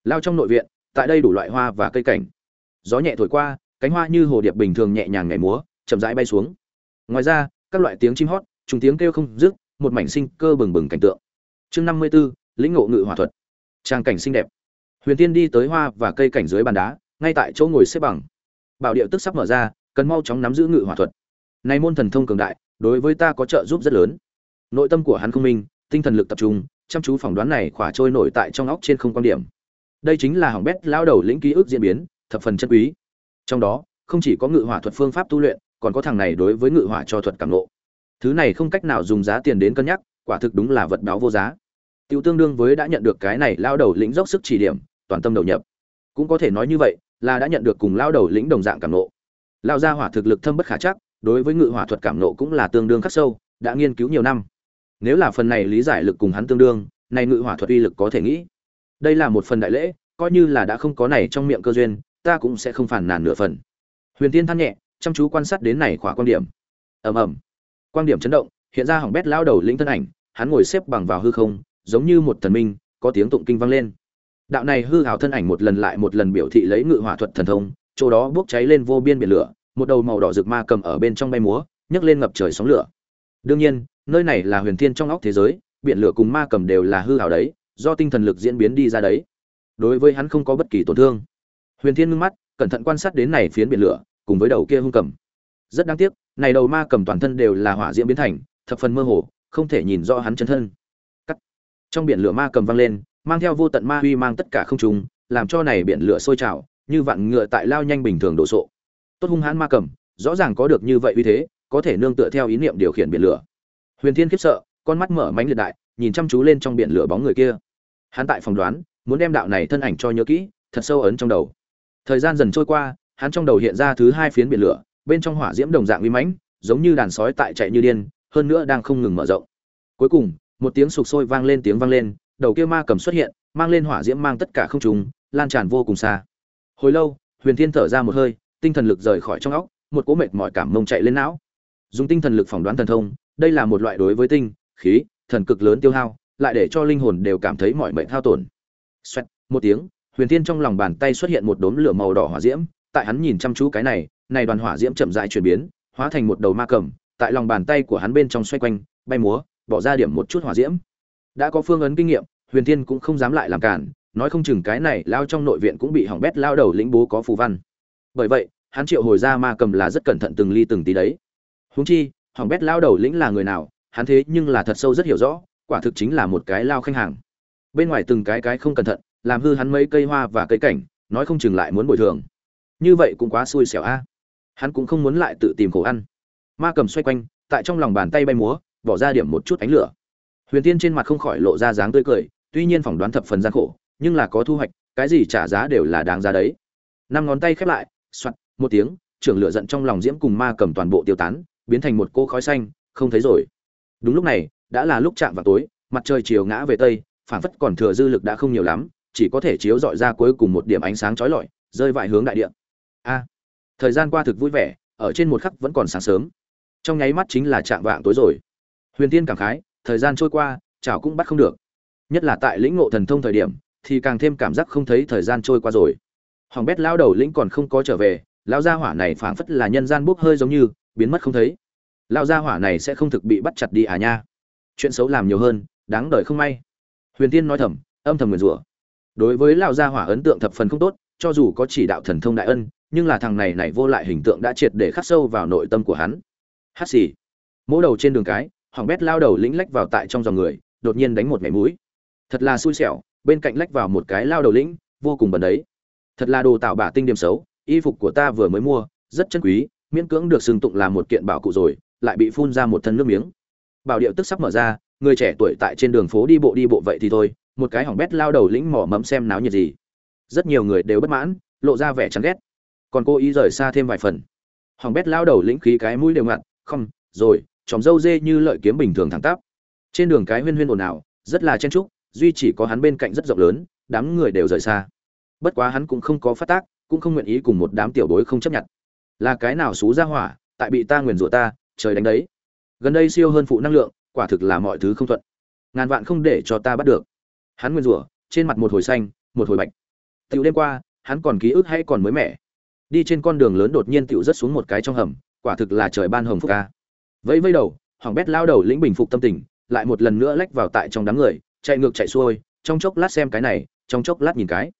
Lao trong nội viện, tại đây đủ loại hoa và cây cảnh. Gió nhẹ thổi qua, cánh hoa như hồ điệp bình thường nhẹ nhàng nhảy múa, chậm rãi bay xuống. Ngoài ra, các loại tiếng chim hót trùng tiếng kêu không dứt một mảnh sinh cơ bừng bừng cảnh tượng. Chương năm mươi 54, lĩnh ngộ ngự hỏa thuật. Trang cảnh xinh đẹp. Huyền tiên đi tới hoa và cây cảnh dưới bàn đá ngay tại chỗ ngồi xếp bằng. Bảo điệu tức sắp mở ra cần mau chóng nắm giữ ngự hỏa thuật. Này môn thần thông cường đại đối với ta có trợ giúp rất lớn. Nội tâm của hắn không minh tinh thần lực tập trung chăm chú phỏng đoán này khỏa trôi nổi tại trong óc trên không quan điểm. Đây chính là hỏng bét lao đầu lĩnh ký ức diễn biến thập phần chân quý. Trong đó không chỉ có ngự hỏa thuật phương pháp tu luyện còn có thằng này đối với ngự hỏa cho thuật cảm nộ thứ này không cách nào dùng giá tiền đến cân nhắc, quả thực đúng là vật báo vô giá. Tiêu tương đương với đã nhận được cái này lao đầu lĩnh dốc sức chỉ điểm, toàn tâm đầu nhập. Cũng có thể nói như vậy, là đã nhận được cùng lao đầu lĩnh đồng dạng cảm nộ. Lao gia hỏa thực lực thâm bất khả chắc, đối với ngự hỏa thuật cảm nộ cũng là tương đương khắc sâu, đã nghiên cứu nhiều năm. Nếu là phần này lý giải lực cùng hắn tương đương, này ngự hỏa thuật uy lực có thể nghĩ. Đây là một phần đại lễ, coi như là đã không có này trong miệng cơ duyên, ta cũng sẽ không phản nàn nửa phần. Huyền tiên than nhẹ, chăm chú quan sát đến này khỏa quan điểm. Ầm ầm quan điểm chấn động, hiện ra hỏng bét lao đầu lĩnh thân ảnh, hắn ngồi xếp bằng vào hư không, giống như một thần minh, có tiếng tụng kinh vang lên. Đạo này hư hào thân ảnh một lần lại một lần biểu thị lấy ngự hỏa thuật thần thông, chỗ đó bốc cháy lên vô biên biển lửa, một đầu màu đỏ rực ma cầm ở bên trong bay múa, nhấc lên ngập trời sóng lửa. Đương nhiên, nơi này là huyền thiên trong óc thế giới, biển lửa cùng ma cầm đều là hư hào đấy, do tinh thần lực diễn biến đi ra đấy. Đối với hắn không có bất kỳ tổn thương. Huyền thiên ngưng mắt, cẩn thận quan sát đến này phiến biển lửa, cùng với đầu kia hung cầm. Rất đáng tiếc này đầu ma cầm toàn thân đều là hỏa diễm biến thành, thập phần mơ hồ, không thể nhìn rõ hắn chân thân. Cắt. Trong biển lửa ma cầm vang lên, mang theo vô tận ma huy mang tất cả không trùng làm cho này biển lửa sôi trào, như vạn ngựa tại lao nhanh bình thường đổ sộ. Tốt hung hãn ma cầm, rõ ràng có được như vậy uy thế, có thể nương tựa theo ý niệm điều khiển biển lửa. Huyền thiên khiếp sợ, con mắt mở mánh liệt đại, nhìn chăm chú lên trong biển lửa bóng người kia. Hắn tại phòng đoán, muốn đem đạo này thân ảnh cho nhớ kỹ, thật sâu ấn trong đầu. Thời gian dần trôi qua, hắn trong đầu hiện ra thứ hai phiến biển lửa bên trong hỏa diễm đồng dạng uy mãnh giống như đàn sói tại chạy như điên hơn nữa đang không ngừng mở rộng. Cuối cùng một tiếng sục sôi vang lên tiếng vang lên đầu kia ma cầm xuất hiện mang lên hỏa diễm mang tất cả không trùng lan tràn vô cùng xa. Hồi lâu huyền thiên thở ra một hơi tinh thần lực rời khỏi trong óc một cỗ mệt mỏi cảm mông chạy lên não. Dùng tinh thần lực phỏng đoán thần thông đây là một loại đối với tinh khí thần cực lớn tiêu hao lại để cho linh hồn đều cảm thấy mọi mệt hao tổn. Xoẹt, một tiếng huyền thiên trong lòng bàn tay xuất hiện một đốm lửa màu đỏ hỏa diễm tại hắn nhìn chăm chú cái này này đoàn hỏa diễm chậm rãi chuyển biến, hóa thành một đầu ma cầm, tại lòng bàn tay của hắn bên trong xoay quanh, bay múa, bỏ ra điểm một chút hỏa diễm. Đã có phương ấn kinh nghiệm, huyền thiên cũng không dám lại làm cản, nói không chừng cái này lao trong nội viện cũng bị hỏng bét lao đầu lĩnh bố có phù văn. Bởi vậy, hắn triệu hồi ra ma cầm là rất cẩn thận từng ly từng tí đấy. Huống chi, hỏng bét lao đầu lĩnh là người nào, hắn thế nhưng là thật sâu rất hiểu rõ, quả thực chính là một cái lao khách hàng. Bên ngoài từng cái cái không cẩn thận, làm hư hắn mấy cây hoa và cây cảnh, nói không chừng lại muốn bồi thường. Như vậy cũng quá xui xẻo a hắn cũng không muốn lại tự tìm khổ ăn. Ma cầm xoay quanh, tại trong lòng bàn tay bay múa, bỏ ra điểm một chút ánh lửa. Huyền tiên trên mặt không khỏi lộ ra dáng tươi cười, tuy nhiên phỏng đoán thập phần gian khổ, nhưng là có thu hoạch, cái gì trả giá đều là đáng giá đấy. Năm ngón tay khép lại soặt một tiếng, trưởng lửa giận trong lòng diễm cùng ma cầm toàn bộ tiêu tán, biến thành một cô khói xanh, không thấy rồi. Đúng lúc này, đã là lúc chạm vào tối, mặt trời chiều ngã về tây phản phất còn thừa dư lực đã không nhiều lắm, chỉ có thể chiếu dọi ra cuối cùng một điểm ánh sáng trói lọi, rơi vãi hướng đại địa. A! Thời gian qua thực vui vẻ, ở trên một khắc vẫn còn sáng sớm. Trong nháy mắt chính là trạng vạng tối rồi. Huyền tiên cảm khái, thời gian trôi qua, chảo cũng bắt không được. Nhất là tại lĩnh ngộ thần thông thời điểm, thì càng thêm cảm giác không thấy thời gian trôi qua rồi. Hoàng bét lao đầu lĩnh còn không có trở về, lao gia hỏa này phảng phất là nhân gian bốc hơi giống như, biến mất không thấy. Lao gia hỏa này sẽ không thực bị bắt chặt đi à nha. Chuyện xấu làm nhiều hơn, đáng đời không may. Huyền tiên nói thầm, âm thầm nguyền rủa. Đối với lao gia hỏa ấn tượng thập phần không tốt, cho dù có chỉ đạo thần thông đại ân nhưng là thằng này này vô lại hình tượng đã triệt để khắc sâu vào nội tâm của hắn. Hát xì. Mỗi đầu trên đường cái, hỏng bét lao đầu lĩnh lách vào tại trong dòng người, đột nhiên đánh một mẻ mũi. Thật là xui xẻo, bên cạnh lách vào một cái lao đầu lĩnh, vô cùng bẩn đấy. Thật là đồ tạo bả tinh điểm xấu, y phục của ta vừa mới mua, rất chân quý, miễn cưỡng được xưng tụng là một kiện bảo cụ rồi, lại bị phun ra một thân nước miếng. Bảo điệu tức sắp mở ra, người trẻ tuổi tại trên đường phố đi bộ đi bộ vậy thì thôi, một cái hỏng bét lao đầu lĩnh mỏ mẫm xem náo nhiệt gì. Rất nhiều người đều bất mãn, lộ ra vẻ chán ghét còn cô ý rời xa thêm vài phần. Hoàng bét lao đầu lĩnh khí cái mũi đều ngặt, không, rồi, chòm dâu dê như lợi kiếm bình thường thẳng tắp. Trên đường cái huyên huyên ồn ào, rất là chen trúc duy chỉ có hắn bên cạnh rất rộng lớn, đám người đều rời xa. Bất quá hắn cũng không có phát tác, cũng không nguyện ý cùng một đám tiểu bối không chấp nhận. Là cái nào xú ra hỏa, tại bị ta nguyền rủa ta, trời đánh đấy. Gần đây siêu hơn phụ năng lượng, quả thực là mọi thứ không thuận. Ngàn vạn không để cho ta bắt được. Hắn nguyền rủa, trên mặt một hồi xanh, một hồi bạch. Tiểu đêm qua, hắn còn ký ức hay còn mới mẻ đi trên con đường lớn đột nhiên tựu rất xuống một cái trong hầm, quả thực là trời ban hồng phúc ca. Vẫy vẫy đầu hoàng bét lao đầu lĩnh bình phục tâm tình, lại một lần nữa lách vào tại trong đám người, chạy ngược chạy xuôi, trong chốc lát xem cái này, trong chốc lát nhìn cái.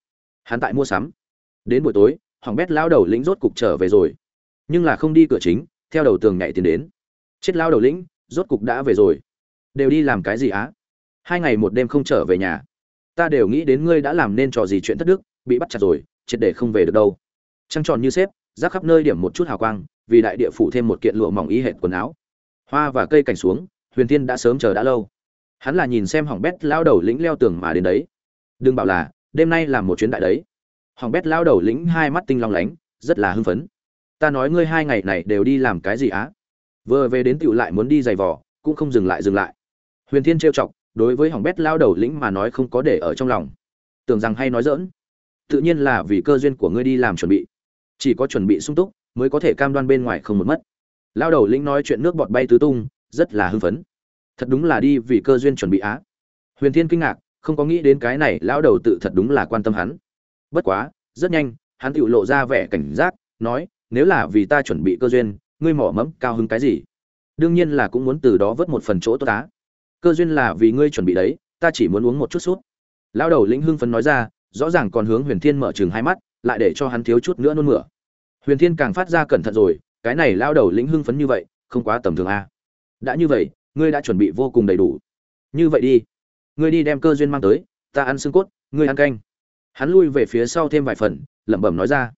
Hắn tại mua sắm. Đến buổi tối hoàng bét lao đầu lĩnh rốt cục trở về rồi. Nhưng là không đi cửa chính, theo đầu tường nhảy tiến đến. Chết lao đầu lĩnh, rốt cục đã về rồi. Đều đi làm cái gì á? Hai ngày một đêm không trở về nhà. Ta đều nghĩ đến ngươi đã làm nên trò gì chuyện thất đức, bị bắt chặt rồi, triệt để không về được đâu trăng tròn như xếp, rác khắp nơi điểm một chút hào quang, vì đại địa phủ thêm một kiện lụa mỏng ý hệt quần áo. Hoa và cây cảnh xuống, huyền Thiên đã sớm chờ đã lâu. Hắn là nhìn xem hỏng bét lao đầu lĩnh leo tường mà đến đấy. Đừng bảo là, đêm nay làm một chuyến đại đấy. Hỏng bét lao đầu lĩnh hai mắt tinh long lánh, rất là hưng phấn. Ta nói ngươi hai ngày này đều đi làm cái gì á? Vừa về đến tựu lại muốn đi giày vò, cũng không dừng lại dừng lại. Huyền thiên trêu chọc, đối với hỏng bét lao đầu lĩnh mà nói không có để ở trong lòng. Tưởng rằng hay nói dỡn tự nhiên là vì cơ duyên của ngươi đi làm chuẩn bị chỉ có chuẩn bị sung túc mới có thể cam đoan bên ngoài không một mất. Lao đầu lĩnh nói chuyện nước bọt bay tứ tung, rất là hưng phấn. Thật đúng là đi vì cơ duyên chuẩn bị á. Huyền thiên kinh ngạc, không có nghĩ đến cái này, lão đầu tự thật đúng là quan tâm hắn. Bất quá, rất nhanh, hắn tự lộ ra vẻ cảnh giác, nói, nếu là vì ta chuẩn bị cơ duyên, ngươi mỏ mẫm cao hứng cái gì? Đương nhiên là cũng muốn từ đó vớt một phần chỗ tốt á. Cơ duyên là vì ngươi chuẩn bị đấy, ta chỉ muốn uống một chút sút lão đầu lĩnh hưng phấn nói ra, rõ ràng còn hướng huyền thiên mở chừng hai mắt lại để cho hắn thiếu chút nữa nôn mửa. Huyền thiên càng phát ra cẩn thận rồi, cái này lao đầu lĩnh hưng phấn như vậy, không quá tầm thường a đã như vậy, ngươi đã chuẩn bị vô cùng đầy đủ. Như vậy đi. Ngươi đi đem cơ duyên mang tới, ta ăn xương cốt, ngươi ăn canh. Hắn lui về phía sau thêm vài phần, lẩm bẩm nói ra.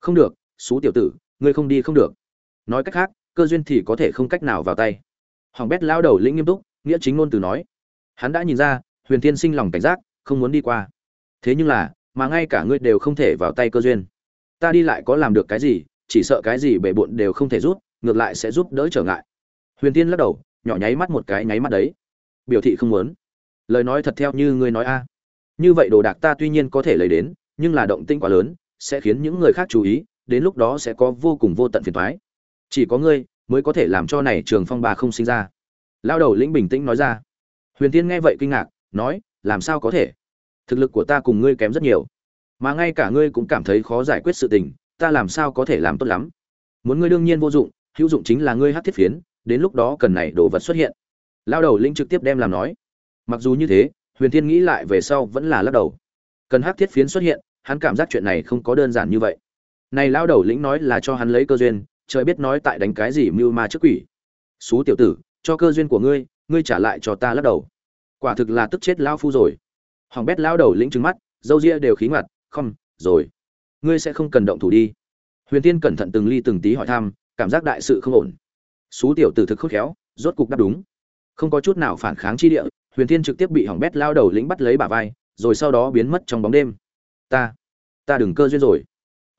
Không được, xú tiểu tử, ngươi không đi không được. Nói cách khác, cơ duyên thì có thể không cách nào vào tay. Hoàng bét lao đầu lĩnh nghiêm túc, nghĩa chính ngôn từ nói. Hắn đã nhìn ra, huyền thiên sinh lòng cảnh giác, không muốn đi qua. Thế nhưng là mà ngay cả ngươi đều không thể vào tay cơ duyên. Ta đi lại có làm được cái gì, chỉ sợ cái gì bể bộn đều không thể rút, ngược lại sẽ giúp đỡ trở ngại. Huyền tiên lắc đầu, nhỏ nháy mắt một cái nháy mắt đấy. Biểu thị không muốn. Lời nói thật theo như ngươi nói a. Như vậy đồ đạc ta tuy nhiên có thể lấy đến, nhưng là động tinh quá lớn, sẽ khiến những người khác chú ý, đến lúc đó sẽ có vô cùng vô tận phiền toái. Chỉ có ngươi mới có thể làm cho này trường phong Bà không sinh ra. Lao đầu lĩnh bình tĩnh nói ra. Huyền tiên nghe vậy kinh ngạc, nói, làm sao có thể? Thực lực của ta cùng ngươi kém rất nhiều. Mà ngay cả ngươi cũng cảm thấy khó giải quyết sự tình, ta làm sao có thể làm tốt lắm? Muốn ngươi đương nhiên vô dụng, hữu dụng chính là ngươi hát thiết phiến, đến lúc đó cần này đồ vật xuất hiện. Lao đầu linh trực tiếp đem làm nói. Mặc dù như thế, huyền thiên nghĩ lại về sau vẫn là lắc đầu. Cần hát thiết phiến xuất hiện, hắn cảm giác chuyện này không có đơn giản như vậy. Này lao đầu lĩnh nói là cho hắn lấy cơ duyên, trời biết nói tại đánh cái gì mưu ma trước quỷ. Xú tiểu tử, cho cơ duyên của ngươi ngươi trả lại cho ta lắc đầu. Quả thực là tức chết lao phu rồi hoàng bét lao đầu lĩnh trừng mắt, dâu ria đều khí ngoặt, không, rồi. Ngươi sẽ không cần động thủ đi. Huyền tiên cẩn thận từng ly từng tí hỏi thăm, cảm giác đại sự không ổn. Xú tiểu tử thực khôn khéo, rốt cục đáp đúng. Không có chút nào phản kháng chi địa, huyền tiên trực tiếp bị hỏng bét lao đầu lĩnh bắt lấy bả vai, rồi sau đó biến mất trong bóng đêm. Ta ta đừng cơ duyên rồi.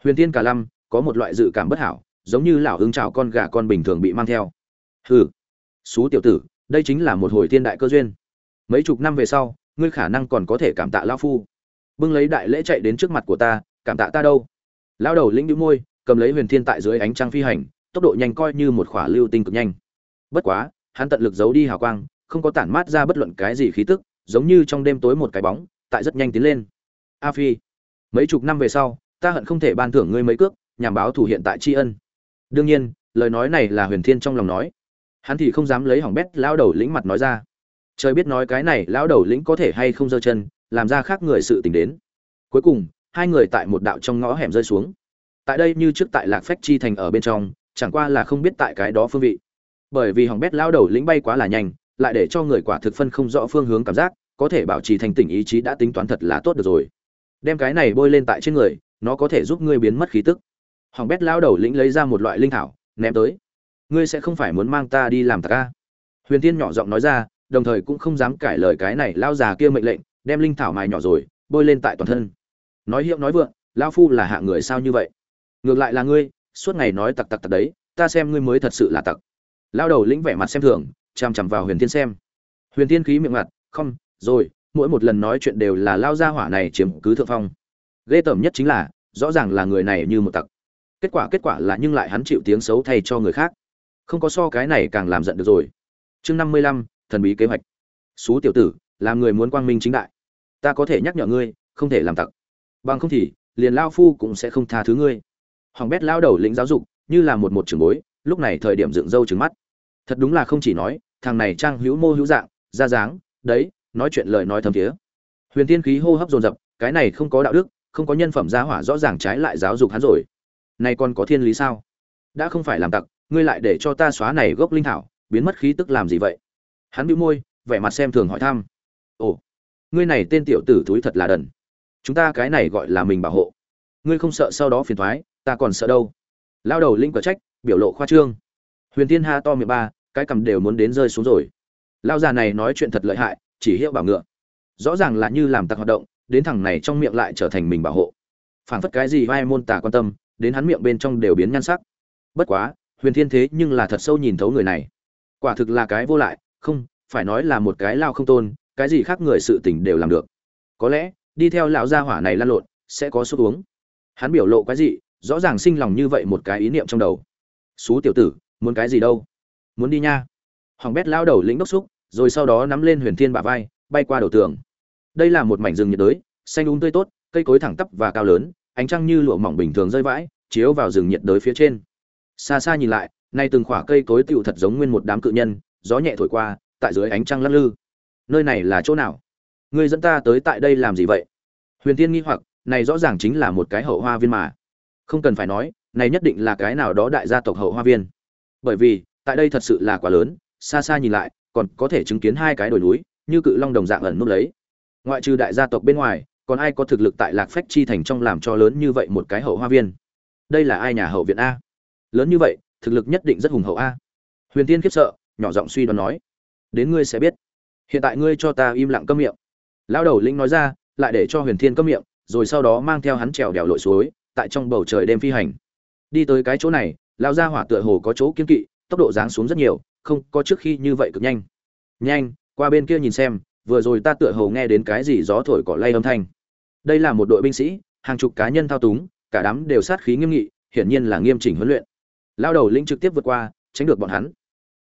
Huyền tiên cả lâm, có một loại dự cảm bất hảo, giống như lão hưng trào con gà con bình thường bị mang theo. Hừ. Xú tiểu tử, đây chính là một hồi thiên đại cơ duyên. Mấy chục năm về sau ngươi khả năng còn có thể cảm tạ lão phu. Bưng lấy đại lễ chạy đến trước mặt của ta, cảm tạ ta đâu? Lão đầu lĩnh đĩu môi, cầm lấy huyền thiên tại dưới ánh trăng phi hành, tốc độ nhanh coi như một khỏa lưu tinh cực nhanh. Bất quá, hắn tận lực giấu đi hào quang, không có tản mát ra bất luận cái gì khí tức, giống như trong đêm tối một cái bóng, tại rất nhanh tiến lên. A phi, mấy chục năm về sau, ta hận không thể ban thưởng ngươi mấy cước, nhằm báo thủ hiện tại tri ân. Đương nhiên, lời nói này là huyền thiên trong lòng nói. Hắn thì không dám lấy hỏng bét, lão đầu lĩnh mặt nói ra trời biết nói cái này lão đầu lĩnh có thể hay không giơ chân, làm ra khác người sự tình đến. Cuối cùng, hai người tại một đạo trong ngõ hẻm rơi xuống. Tại đây như trước tại lạc phách chi thành ở bên trong, chẳng qua là không biết tại cái đó phương vị. Bởi vì hỏng bét lão đầu lĩnh bay quá là nhanh, lại để cho người quả thực phân không rõ phương hướng cảm giác, có thể bảo trì thành tỉnh ý chí đã tính toán thật là tốt được rồi. Đem cái này bôi lên tại trên người, nó có thể giúp ngươi biến mất khí tức. Hoàng bét lão đầu lĩnh lấy ra một loại linh thảo, ném tới. Ngươi sẽ không phải muốn mang ta đi làm tạc ca huyền tiên nhỏ giọng nói ra đồng thời cũng không dám cãi lời cái này lao già kia mệnh lệnh, đem linh thảo mài nhỏ rồi, bôi lên tại toàn thân. Nói hiệu nói vượng, lao phu là hạ người sao như vậy? Ngược lại là ngươi, suốt ngày nói tặc tặc tặc đấy, ta xem ngươi mới thật sự là tặc. Lao đầu lĩnh vẻ mặt xem thường, chằm chằm vào huyền thiên xem. Huyền thiên khí miệng mặt, không, rồi, mỗi một lần nói chuyện đều là lao gia hỏa này chiếm cứ thượng phong. Ghê tởm nhất chính là, rõ ràng là người này như một tặc. Kết quả kết quả là nhưng lại hắn chịu tiếng xấu thay cho người khác. Không có so cái này càng làm giận được rồi. Chương năm mươi lăm thần bí kế hoạch. Xú tiểu tử, làm người muốn quang minh chính đại. Ta có thể nhắc nhở ngươi, không thể làm tặc. Bằng không thì, liền lao phu cũng sẽ không tha thứ ngươi. Hoàng bét lao đầu lĩnh giáo dục, như là một một trường bối, lúc này thời điểm dựng râu trừng mắt. Thật đúng là không chỉ nói, thằng này trang hữu mô hữu dạng, ra dáng, đấy, nói chuyện lời nói thầm thía huyền tiên khí hô hấp dồn dập, cái này không có đạo đức, không có nhân phẩm gia hỏa rõ ràng trái lại giáo dục hắn rồi. Này còn có thiên lý sao? Đã không phải làm tặc, ngươi lại để cho ta xóa này gốc linh thảo, biến mất khí tức làm gì vậy? Hắn bĩu môi, vẻ mặt xem thường hỏi thăm. Ồ, ngươi này tên tiểu tử thúi thật là đần. Chúng ta cái này gọi là mình bảo hộ. Ngươi không sợ sau đó phiền thoái, ta còn sợ đâu. Lao đầu linh cờ trách, biểu lộ khoa trương. Huyền thiên ha to miệng ba, cái cầm đều muốn đến rơi xuống rồi. Lao già này nói chuyện thật lợi hại, chỉ hiệu bảo ngựa. Rõ ràng là như làm tặc hoạt động, đến thằng này trong miệng lại trở thành mình bảo hộ. Phảng phất cái gì vai môn tả quan tâm, đến hắn miệng bên trong đều biến nhan sắc. Bất quá, huyền thiên thế nhưng là thật sâu nhìn thấu người này. Quả thực là cái vô lại không, phải nói là một cái lao không tôn, cái gì khác người sự tình đều làm được. Có lẽ, đi theo lão gia hỏa này lăn lộn, sẽ có sốt uống hắn biểu lộ cái gì rõ ràng sinh lòng như vậy một cái ý niệm trong đầu. Xú tiểu tử, muốn cái gì đâu? Muốn đi nha. Hoàng bét lao đầu lĩnh đốc xúc, rồi sau đó nắm lên huyền thiên bả vai, bay qua đầu tường. Đây là một mảnh rừng nhiệt đới, xanh úng tươi tốt, cây cối thẳng tắp và cao lớn, ánh trăng như lụa mỏng bình thường rơi vãi, chiếu vào rừng nhiệt đới phía trên. Xa xa nhìn lại, nay từng khỏa cây cối tựu thật giống nguyên một đám cự nhân gió nhẹ thổi qua, tại dưới ánh trăng lắc lư. Nơi này là chỗ nào? Người dẫn ta tới tại đây làm gì vậy? Huyền tiên nghi hoặc, này rõ ràng chính là một cái hậu hoa viên mà. Không cần phải nói, này nhất định là cái nào đó đại gia tộc hậu hoa viên. Bởi vì, tại đây thật sự là quá lớn, xa xa nhìn lại, còn có thể chứng kiến hai cái đồi núi, như cự long đồng dạng ẩn núp lấy. Ngoại trừ đại gia tộc bên ngoài, còn ai có thực lực tại lạc phách chi thành trong làm cho lớn như vậy một cái hậu hoa viên? Đây là ai nhà hậu viện a? Lớn như vậy, thực lực nhất định rất hùng hậu a. Huyền tiên khiếp sợ nhỏ giọng suy đoán nói. Đến ngươi sẽ biết. Hiện tại ngươi cho ta im lặng câm miệng. Lão đầu lĩnh nói ra, lại để cho huyền thiên câm miệng, rồi sau đó mang theo hắn trèo đèo lội suối, tại trong bầu trời đêm phi hành. Đi tới cái chỗ này, lão gia hỏa tựa hồ có chỗ kiên kỵ, tốc độ giáng xuống rất nhiều, không có trước khi như vậy cực nhanh. Nhanh, qua bên kia nhìn xem, vừa rồi ta tựa hồ nghe đến cái gì gió thổi cỏ lay âm thanh. Đây là một đội binh sĩ, hàng chục cá nhân thao túng, cả đám đều sát khí nghiêm nghị, hiển nhiên là nghiêm chỉnh huấn luyện. Lao đầu lĩnh trực tiếp vượt qua, tránh được bọn hắn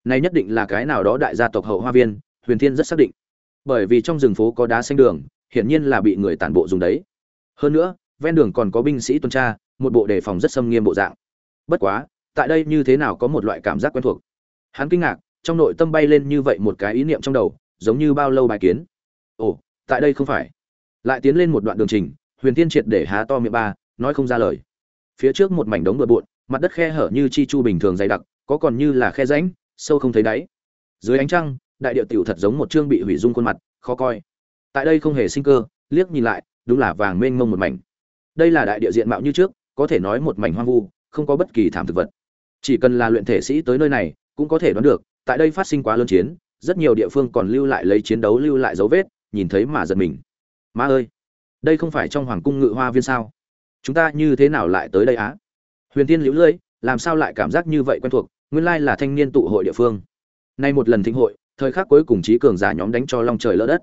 này nhất định là cái nào đó đại gia tộc hậu hoa viên, huyền thiên rất xác định. Bởi vì trong rừng phố có đá xanh đường, hiển nhiên là bị người tản bộ dùng đấy. Hơn nữa, ven đường còn có binh sĩ tuần tra, một bộ đề phòng rất xâm nghiêm bộ dạng. Bất quá, tại đây như thế nào có một loại cảm giác quen thuộc. Hắn kinh ngạc, trong nội tâm bay lên như vậy một cái ý niệm trong đầu, giống như bao lâu bài kiến. Ồ, tại đây không phải. Lại tiến lên một đoạn đường trình, huyền tiên triệt để há to miệng ba, nói không ra lời. Phía trước một mảnh đống bừa bộn, mặt đất khe hở như chi chu bình thường dày đặc, có còn như là khe rãnh sâu không thấy đáy. Dưới ánh trăng, đại địa tiểu thật giống một chương bị hủy dung khuôn mặt, khó coi. Tại đây không hề sinh cơ, liếc nhìn lại, đúng là vàng mênh mông một mảnh. Đây là đại địa diện mạo như trước, có thể nói một mảnh hoang vu, không có bất kỳ thảm thực vật. Chỉ cần là luyện thể sĩ tới nơi này, cũng có thể đoán được, tại đây phát sinh quá lớn chiến, rất nhiều địa phương còn lưu lại lấy chiến đấu lưu lại dấu vết, nhìn thấy mà giật mình. Ma ơi, đây không phải trong hoàng cung ngự hoa viên sao? Chúng ta như thế nào lại tới đây á? Huyền tiên liễu lưỡi làm sao lại cảm giác như vậy quen thuộc? Nguyên lai là thanh niên tụ hội địa phương. Nay một lần thịnh hội, thời khắc cuối cùng trí cường giả nhóm đánh cho long trời lỡ đất.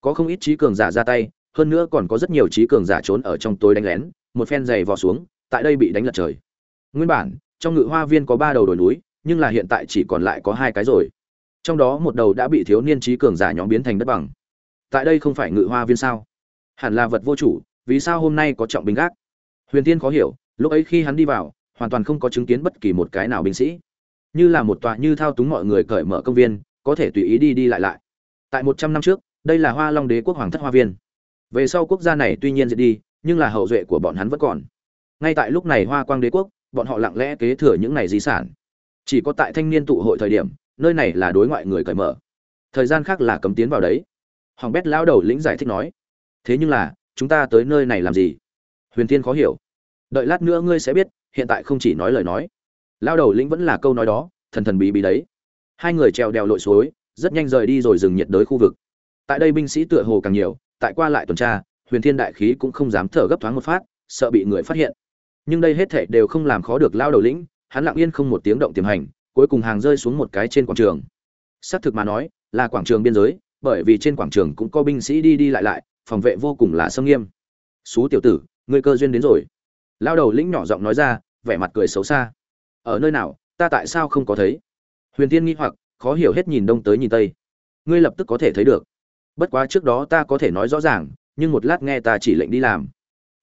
Có không ít trí cường giả ra tay, hơn nữa còn có rất nhiều trí cường giả trốn ở trong tối đánh lén, một phen giày vò xuống, tại đây bị đánh lật trời. Nguyên bản, trong ngự hoa viên có ba đầu đồi núi, nhưng là hiện tại chỉ còn lại có hai cái rồi. Trong đó một đầu đã bị thiếu niên trí cường giả nhóm biến thành đất bằng. Tại đây không phải ngự hoa viên sao? Hẳn là vật vô chủ, vì sao hôm nay có trọng binh gác? Huyền tiên khó hiểu, lúc ấy khi hắn đi vào, hoàn toàn không có chứng kiến bất kỳ một cái nào binh sĩ như là một tòa như thao túng mọi người cởi mở công viên, có thể tùy ý đi đi lại lại. Tại một trăm năm trước, đây là hoa long đế quốc hoàng thất hoa viên. Về sau quốc gia này tuy nhiên diệt đi, nhưng là hậu duệ của bọn hắn vẫn còn. Ngay tại lúc này hoa quang đế quốc, bọn họ lặng lẽ kế thừa những này di sản. Chỉ có tại thanh niên tụ hội thời điểm, nơi này là đối ngoại người cởi mở. Thời gian khác là cấm tiến vào đấy. Hoàng bét lão đầu lĩnh giải thích nói, thế nhưng là, chúng ta tới nơi này làm gì? Huyền tiên khó hiểu. Đợi lát nữa ngươi sẽ biết, hiện tại không chỉ nói lời nói lao đầu lĩnh vẫn là câu nói đó, thần thần bí bí đấy. Hai người trèo đèo lội suối, rất nhanh rời đi rồi dừng nhiệt đới khu vực. Tại đây binh sĩ tựa hồ càng nhiều, tại qua lại tuần tra, huyền thiên đại khí cũng không dám thở gấp thoáng một phát, sợ bị người phát hiện. Nhưng đây hết thể đều không làm khó được lao đầu lĩnh, hắn lặng yên không một tiếng động tiềm hành, cuối cùng hàng rơi xuống một cái trên quảng trường. Xác thực mà nói, là quảng trường biên giới, bởi vì trên quảng trường cũng có binh sĩ đi đi lại lại, phòng vệ vô cùng là sâm nghiêm. Xú tiểu tử, ngươi cơ duyên đến rồi. Lao đầu lĩnh nhỏ giọng nói ra, vẻ mặt cười xấu xa ở nơi nào, ta tại sao không có thấy? Huyền tiên nghi hoặc, khó hiểu hết nhìn đông tới nhìn tây. Ngươi lập tức có thể thấy được. Bất quá trước đó ta có thể nói rõ ràng, nhưng một lát nghe ta chỉ lệnh đi làm.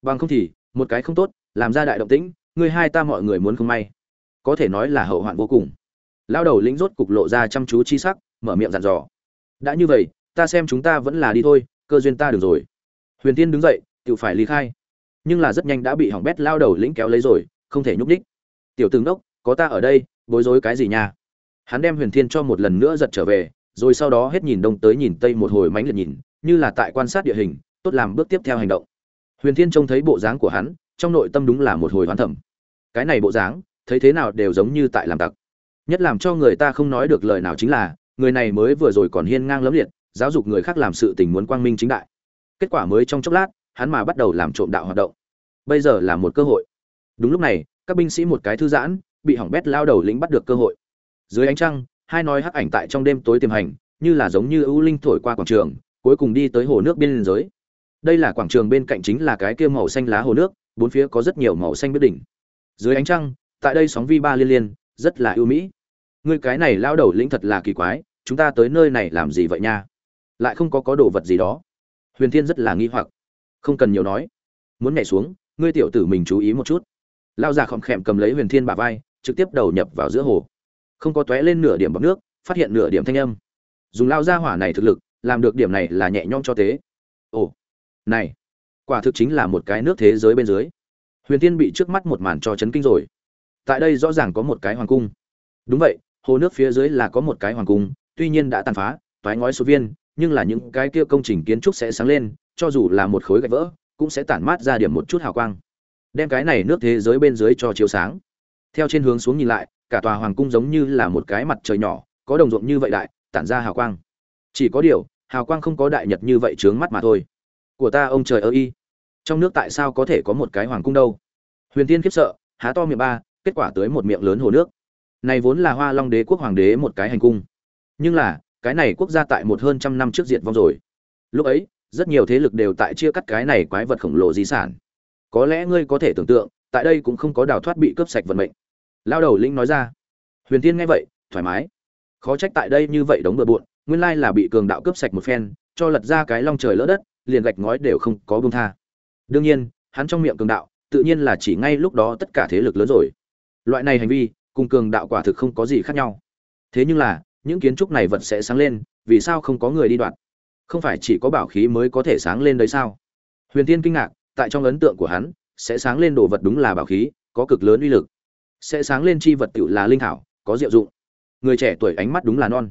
Bằng không thì, một cái không tốt, làm ra đại động tĩnh, ngươi hai ta mọi người muốn không may. Có thể nói là hậu hoạn vô cùng. Lao đầu lĩnh rốt cục lộ ra chăm chú chi sắc, mở miệng dặn dò. Đã như vậy, ta xem chúng ta vẫn là đi thôi, cơ duyên ta được rồi. Huyền tiên đứng dậy, tự phải ly khai. Nhưng là rất nhanh đã bị hỏng bét lao đầu lĩnh kéo lấy rồi, không thể nhúc đích tiểu tướng đốc có ta ở đây, bối rối cái gì nha? Hắn đem huyền thiên cho một lần nữa giật trở về, rồi sau đó hết nhìn đông tới nhìn tây một hồi mánh liệt nhìn, như là tại quan sát địa hình, tốt làm bước tiếp theo hành động. Huyền thiên trông thấy bộ dáng của hắn, trong nội tâm đúng là một hồi hoán thẩm. Cái này bộ dáng, thấy thế nào đều giống như tại làm tặc. Nhất làm cho người ta không nói được lời nào chính là, người này mới vừa rồi còn hiên ngang lẫm liệt, giáo dục người khác làm sự tình muốn quang minh chính đại. Kết quả mới trong chốc lát, hắn mà bắt đầu làm trộm đạo hoạt động. Bây giờ là một cơ hội. Đúng lúc này, các binh sĩ một cái thư giãn bị hỏng bét lao đầu lính bắt được cơ hội. Dưới ánh trăng, hai nói hắc ảnh tại trong đêm tối tiềm hành, như là giống như ưu linh thổi qua quảng trường, cuối cùng đi tới hồ nước biên giới. Đây là quảng trường bên cạnh chính là cái kia màu xanh lá hồ nước, bốn phía có rất nhiều màu xanh biết đỉnh. Dưới ánh trăng, tại đây sóng vi ba liên liên, rất là ưu mỹ. Người cái này lao đầu lĩnh thật là kỳ quái, chúng ta tới nơi này làm gì vậy nha? Lại không có có đồ vật gì đó. Huyền thiên rất là nghi hoặc. Không cần nhiều nói. Muốn nhảy xuống, ngươi tiểu tử mình chú ý một chút. Lao già khom khẹm cầm lấy huyền thiên bả vai trực tiếp đầu nhập vào giữa hồ. Không có tóe lên nửa điểm bọc nước, phát hiện nửa điểm thanh âm. Dùng lao ra hỏa này thực lực, làm được điểm này là nhẹ nhõm cho thế. Ồ, này, quả thực chính là một cái nước thế giới bên dưới. Huyền tiên bị trước mắt một màn cho chấn kinh rồi. Tại đây rõ ràng có một cái hoàng cung. Đúng vậy, hồ nước phía dưới là có một cái hoàng cung, tuy nhiên đã tàn phá, toái ngói số viên, nhưng là những cái kia công trình kiến trúc sẽ sáng lên, cho dù là một khối gạch vỡ, cũng sẽ tản mát ra điểm một chút hào quang. Đem cái này nước thế giới bên dưới cho chiếu sáng theo trên hướng xuống nhìn lại, cả tòa hoàng cung giống như là một cái mặt trời nhỏ, có đồng ruộng như vậy đại, tản ra hào quang. Chỉ có điều, hào quang không có đại nhật như vậy trướng mắt mà thôi. Của ta, ông trời ơ y trong nước tại sao có thể có một cái hoàng cung đâu? Huyền tiên khiếp sợ, há to miệng ba, kết quả tới một miệng lớn hồ nước. Này vốn là hoa long đế quốc hoàng đế một cái hành cung. Nhưng là, cái này quốc gia tại một hơn trăm năm trước diệt vong rồi. Lúc ấy, rất nhiều thế lực đều tại chia cắt cái này quái vật khổng lồ di sản. Có lẽ ngươi có thể tưởng tượng, tại đây cũng không có đào thoát bị cướp sạch vận mệnh lao đầu linh nói ra. Huyền tiên nghe vậy, thoải mái. Khó trách tại đây như vậy đống bừa bộn, nguyên lai là bị cường đạo cướp sạch một phen, cho lật ra cái long trời lỡ đất, liền gạch ngói đều không có bông tha. Đương nhiên, hắn trong miệng cường đạo, tự nhiên là chỉ ngay lúc đó tất cả thế lực lớn rồi. Loại này hành vi, cùng cường đạo quả thực không có gì khác nhau. Thế nhưng là, những kiến trúc này vật sẽ sáng lên, vì sao không có người đi đoạn không phải chỉ có bảo khí mới có thể sáng lên đấy sao? Huyền tiên kinh ngạc, tại trong ấn tượng của hắn, sẽ sáng lên đồ vật đúng là bảo khí, có cực lớn uy lực sẽ sáng lên chi vật tựu là linh thảo, có diệu dụng. Người trẻ tuổi ánh mắt đúng là non.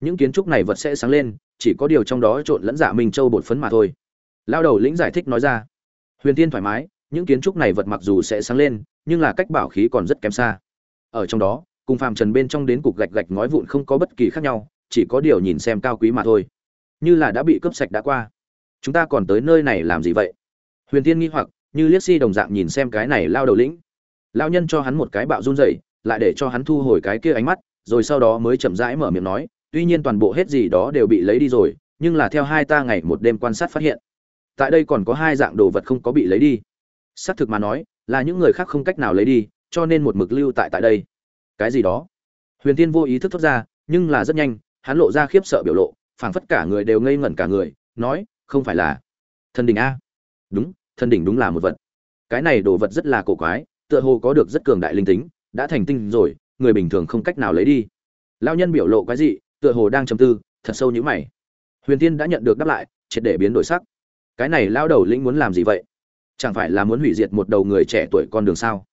Những kiến trúc này vật sẽ sáng lên, chỉ có điều trong đó trộn lẫn giả minh châu bột phấn mà thôi. Lao đầu lĩnh giải thích nói ra. Huyền tiên thoải mái, những kiến trúc này vật mặc dù sẽ sáng lên, nhưng là cách bảo khí còn rất kém xa. Ở trong đó, cùng phàm trần bên trong đến cục gạch gạch ngói vụn không có bất kỳ khác nhau, chỉ có điều nhìn xem cao quý mà thôi. Như là đã bị cướp sạch đã qua. Chúng ta còn tới nơi này làm gì vậy? Huyền tiên nghi hoặc, như liếc si đồng dạng nhìn xem cái này lao đầu lĩnh. Lão nhân cho hắn một cái bạo run rẩy, lại để cho hắn thu hồi cái kia ánh mắt, rồi sau đó mới chậm rãi mở miệng nói, tuy nhiên toàn bộ hết gì đó đều bị lấy đi rồi, nhưng là theo hai ta ngày một đêm quan sát phát hiện. Tại đây còn có hai dạng đồ vật không có bị lấy đi. Xác thực mà nói, là những người khác không cách nào lấy đi, cho nên một mực lưu tại tại đây. Cái gì đó? Huyền tiên vô ý thức thoát ra, nhưng là rất nhanh, hắn lộ ra khiếp sợ biểu lộ, phảng phất cả người đều ngây ngẩn cả người, nói, không phải là thần đỉnh a. Đúng, thần đỉnh đúng là một vật. Cái này đồ vật rất là cổ quái tựa hồ có được rất cường đại linh tính, đã thành tinh rồi, người bình thường không cách nào lấy đi. Lao nhân biểu lộ cái gì tựa hồ đang trầm tư, thật sâu như mày. Huyền tiên đã nhận được đáp lại, triệt để biến đổi sắc. Cái này lao đầu lĩnh muốn làm gì vậy? Chẳng phải là muốn hủy diệt một đầu người trẻ tuổi con đường sao?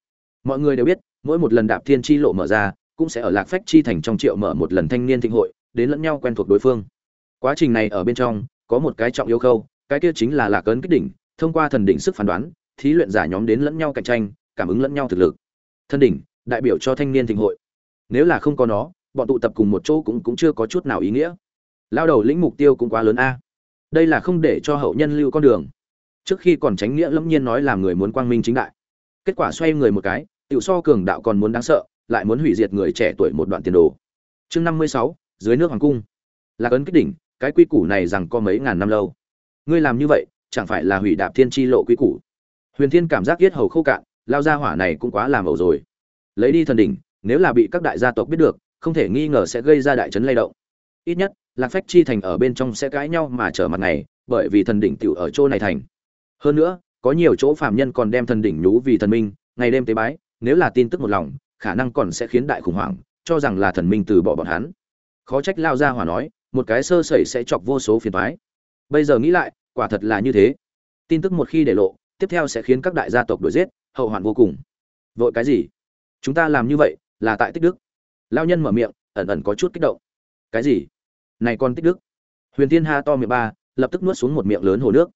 Mọi người đều biết, mỗi một lần đạp thiên chi lộ mở ra, cũng sẽ ở lạc phách chi thành trong triệu mở một lần thanh niên thịnh hội, đến lẫn nhau quen thuộc đối phương. Quá trình này ở bên trong, có một cái trọng yêu khâu, cái kia chính là lạc ấn kích đỉnh, thông qua thần đỉnh sức phán đoán, thí luyện giả nhóm đến lẫn nhau cạnh tranh cảm ứng lẫn nhau thực lực. Thân đỉnh, đại biểu cho thanh niên thịnh hội. Nếu là không có nó, bọn tụ tập cùng một chỗ cũng cũng chưa có chút nào ý nghĩa. Lao đầu lĩnh mục tiêu cũng quá lớn a. Đây là không để cho hậu nhân lưu con đường. Trước khi còn tránh nghĩa lẫm nhiên nói làm người muốn quang minh chính đại. Kết quả xoay người một cái, tiểu so cường đạo còn muốn đáng sợ, lại muốn hủy diệt người trẻ tuổi một đoạn tiền đồ. Chương năm mươi sáu, dưới nước hoàng cung. Lạc ấn kích đỉnh, cái quy củ này rằng có mấy ngàn năm lâu. Ngươi làm như vậy, chẳng phải là hủy đạp thiên tri lộ quy củ. Huyền thiên cảm giác yết hầu khô cạn lao gia hỏa này cũng quá làm ẩu rồi. Lấy đi thần đỉnh, nếu là bị các đại gia tộc biết được, không thể nghi ngờ sẽ gây ra đại chấn lay động. Ít nhất, lạc phách chi thành ở bên trong sẽ cãi nhau mà trở mặt này, bởi vì thần đỉnh tiểu ở chỗ này thành. Hơn nữa, có nhiều chỗ phạm nhân còn đem thần đỉnh nhú vì thần minh, ngày đêm tế bái, nếu là tin tức một lòng, khả năng còn sẽ khiến đại khủng hoảng, cho rằng là thần minh từ bỏ bọn hắn. Khó trách lao gia hỏa nói, một cái sơ sẩy sẽ chọc vô số phiền toái. Bây giờ nghĩ lại, quả thật là như thế. Tin tức một khi để lộ, tiếp theo sẽ khiến các đại gia tộc đuổi giết hậu hoạn vô cùng. Vội cái gì? Chúng ta làm như vậy là tại tích đức. Lao nhân mở miệng, ẩn ẩn có chút kích động. Cái gì? Này con tích đức. Huyền thiên ha to miệng ba, lập tức nuốt xuống một miệng lớn hồ nước.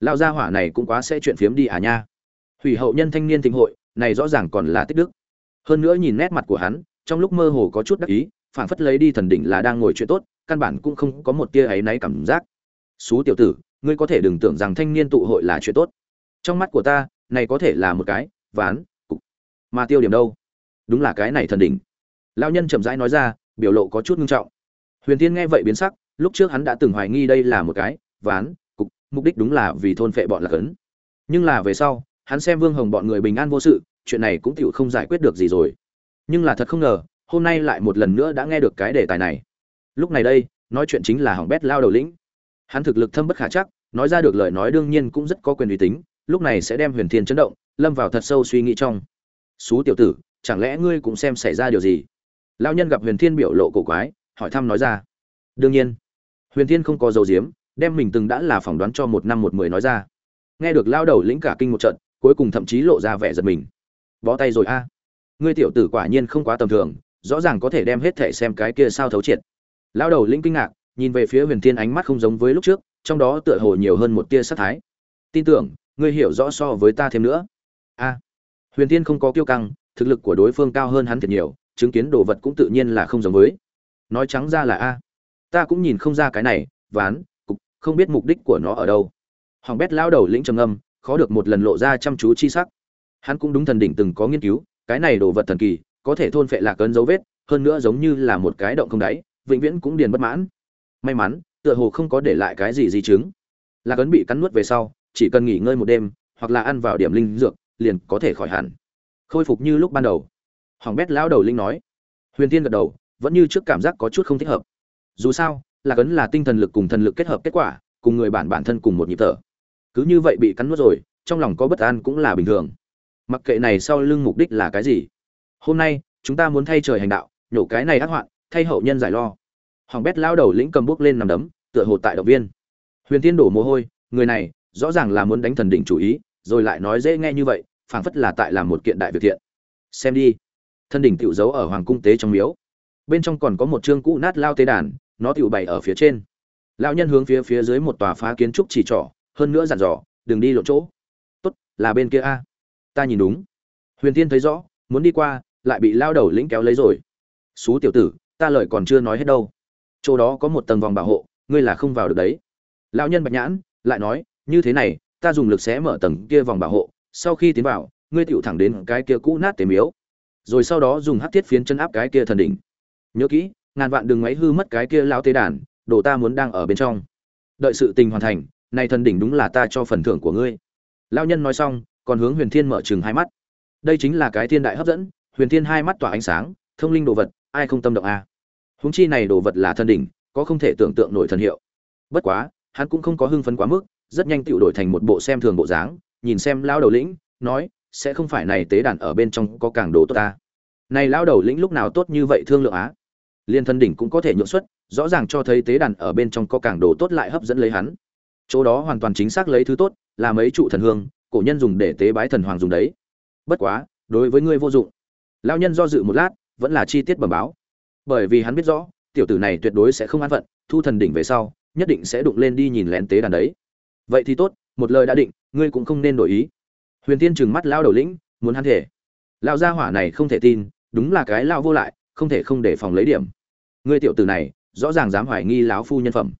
Lao gia hỏa này cũng quá sẽ chuyện phiếm đi à nha. Hủy hậu nhân thanh niên thịnh hội, này rõ ràng còn là tích đức. Hơn nữa nhìn nét mặt của hắn, trong lúc mơ hồ có chút đắc ý, phảng phất lấy đi thần đỉnh là đang ngồi chuyện tốt, căn bản cũng không có một tia ấy náy cảm giác. Xú tiểu tử, ngươi có thể đừng tưởng rằng thanh niên tụ hội là chuyện tốt. Trong mắt của ta này có thể là một cái, ván, cục. Mà tiêu điểm đâu? Đúng là cái này thần đỉnh. Lao nhân chậm rãi nói ra, biểu lộ có chút ngưng trọng. Huyền tiên nghe vậy biến sắc, lúc trước hắn đã từng hoài nghi đây là một cái, ván, cục, mục đích đúng là vì thôn phệ bọn lạc ấn. Nhưng là về sau, hắn xem vương hồng bọn người bình an vô sự, chuyện này cũng tựu không giải quyết được gì rồi. Nhưng là thật không ngờ, hôm nay lại một lần nữa đã nghe được cái đề tài này. Lúc này đây, nói chuyện chính là hỏng bét lao đầu lĩnh. Hắn thực lực thâm bất khả chắc, nói ra được lời nói đương nhiên cũng rất có quyền uy tín lúc này sẽ đem huyền thiên chấn động, lâm vào thật sâu suy nghĩ trong. Xú tiểu tử, chẳng lẽ ngươi cũng xem xảy ra điều gì? Lao nhân gặp huyền thiên biểu lộ cổ quái, hỏi thăm nói ra. Đương nhiên, huyền thiên không có dầu diếm đem mình từng đã là phỏng đoán cho một năm một mười nói ra. Nghe được lao đầu lĩnh cả kinh một trận, cuối cùng thậm chí lộ ra vẻ giật mình. Bó tay rồi a. Ngươi tiểu tử quả nhiên không quá tầm thường, rõ ràng có thể đem hết thể xem cái kia sao thấu triệt. Lao đầu lĩnh kinh ngạc, nhìn về phía huyền thiên ánh mắt không giống với lúc trước, trong đó tựa hồ nhiều hơn một tia sát thái. Tin tưởng ngươi hiểu rõ so với ta thêm nữa. A, huyền thiên không có kiêu căng, thực lực của đối phương cao hơn hắn thật nhiều, chứng kiến đồ vật cũng tự nhiên là không giống với. Nói trắng ra là a. Ta cũng nhìn không ra cái này, ván, cục, không biết mục đích của nó ở đâu. Hoàng bét lao đầu lĩnh trầm âm khó được một lần lộ ra chăm chú chi sắc. Hắn cũng đúng thần đỉnh từng có nghiên cứu, cái này đồ vật thần kỳ, có thể thôn phệ lạc ấn dấu vết, hơn nữa giống như là một cái động không đáy, vĩnh viễn cũng điền bất mãn. May mắn, tựa hồ không có để lại cái gì di chứng. Lạc ấn bị cắn nuốt về sau chỉ cần nghỉ ngơi một đêm, hoặc là ăn vào điểm linh dược, liền có thể khỏi hẳn. Khôi phục như lúc ban đầu. Hoàng bét lão đầu linh nói. Huyền tiên gật đầu, vẫn như trước cảm giác có chút không thích hợp. Dù sao, lạc ấn là tinh thần lực cùng thần lực kết hợp kết quả, cùng người bản bản thân cùng một nhịp thở. Cứ như vậy bị cắn nuốt rồi, trong lòng có bất an cũng là bình thường. Mặc kệ này sau lưng mục đích là cái gì. Hôm nay, chúng ta muốn thay trời hành đạo, nhổ cái này ác hoạn, thay hậu nhân giải lo. Hoàng bét lao đầu lĩnh cầm bước lên nằm đấm, tựa hồ tại động viên. Huyền tiên đổ mồ hôi, người này rõ ràng là muốn đánh thần đỉnh chủ ý, rồi lại nói dễ nghe như vậy, phảng phất là tại làm một kiện đại việc thiện. Xem đi. Thân đỉnh tiểu giấu ở hoàng cung tế trong miếu. Bên trong còn có một chương cũ nát lao tế đàn, nó tiểu bày ở phía trên. Lão nhân hướng phía phía dưới một tòa phá kiến trúc chỉ trỏ, hơn nữa dặn dò, đừng đi lộ chỗ. Tốt, là bên kia a. Ta nhìn đúng. Huyền tiên thấy rõ, muốn đi qua, lại bị lao đầu lĩnh kéo lấy rồi. Xú tiểu tử, ta lời còn chưa nói hết đâu. Chỗ đó có một tầng vòng bảo hộ, ngươi là không vào được đấy. Lão nhân bạch nhãn, lại nói như thế này, ta dùng lực sẽ mở tầng kia vòng bảo hộ, sau khi tiến vào, ngươi tựu thẳng đến cái kia cũ nát tế miếu. Rồi sau đó dùng hắc thiết phiến chân áp cái kia thần đỉnh. Nhớ kỹ, ngàn vạn đừng máy hư mất cái kia lao tế đàn, đồ ta muốn đang ở bên trong. Đợi sự tình hoàn thành này thần đỉnh đúng là ta cho phần thưởng của ngươi. Lao nhân nói xong, còn hướng huyền thiên mở chừng hai mắt. Đây chính là cái thiên đại hấp dẫn, huyền thiên hai mắt tỏa ánh sáng, thông linh đồ vật, ai không tâm động a à? húng chi này đồ vật là thần đỉnh, có không thể tưởng tượng nổi thần hiệu. Bất quá, hắn cũng không có hưng phấn quá mức rất nhanh tựu đổi thành một bộ xem thường bộ dáng, nhìn xem lão đầu lĩnh, nói, sẽ không phải này tế đàn ở bên trong có càng đồ tốt ta. Này lão đầu lĩnh lúc nào tốt như vậy thương lượng á? Liên thân đỉnh cũng có thể nhượng xuất, rõ ràng cho thấy tế đàn ở bên trong có càng đồ tốt lại hấp dẫn lấy hắn. Chỗ đó hoàn toàn chính xác lấy thứ tốt, là mấy trụ thần hương, cổ nhân dùng để tế bái thần hoàng dùng đấy. Bất quá, đối với ngươi vô dụng. Lão nhân do dự một lát, vẫn là chi tiết bẩm báo. Bởi vì hắn biết rõ, tiểu tử này tuyệt đối sẽ không an phận, thu thần đỉnh về sau, nhất định sẽ đụng lên đi nhìn lén tế đàn đấy vậy thì tốt, một lời đã định, ngươi cũng không nên đổi ý. Huyền tiên trừng mắt lao đầu lĩnh, muốn hắn thể. Lao gia hỏa này không thể tin, đúng là cái lao vô lại, không thể không để phòng lấy điểm. Ngươi tiểu tử này, rõ ràng dám hoài nghi lão phu nhân phẩm.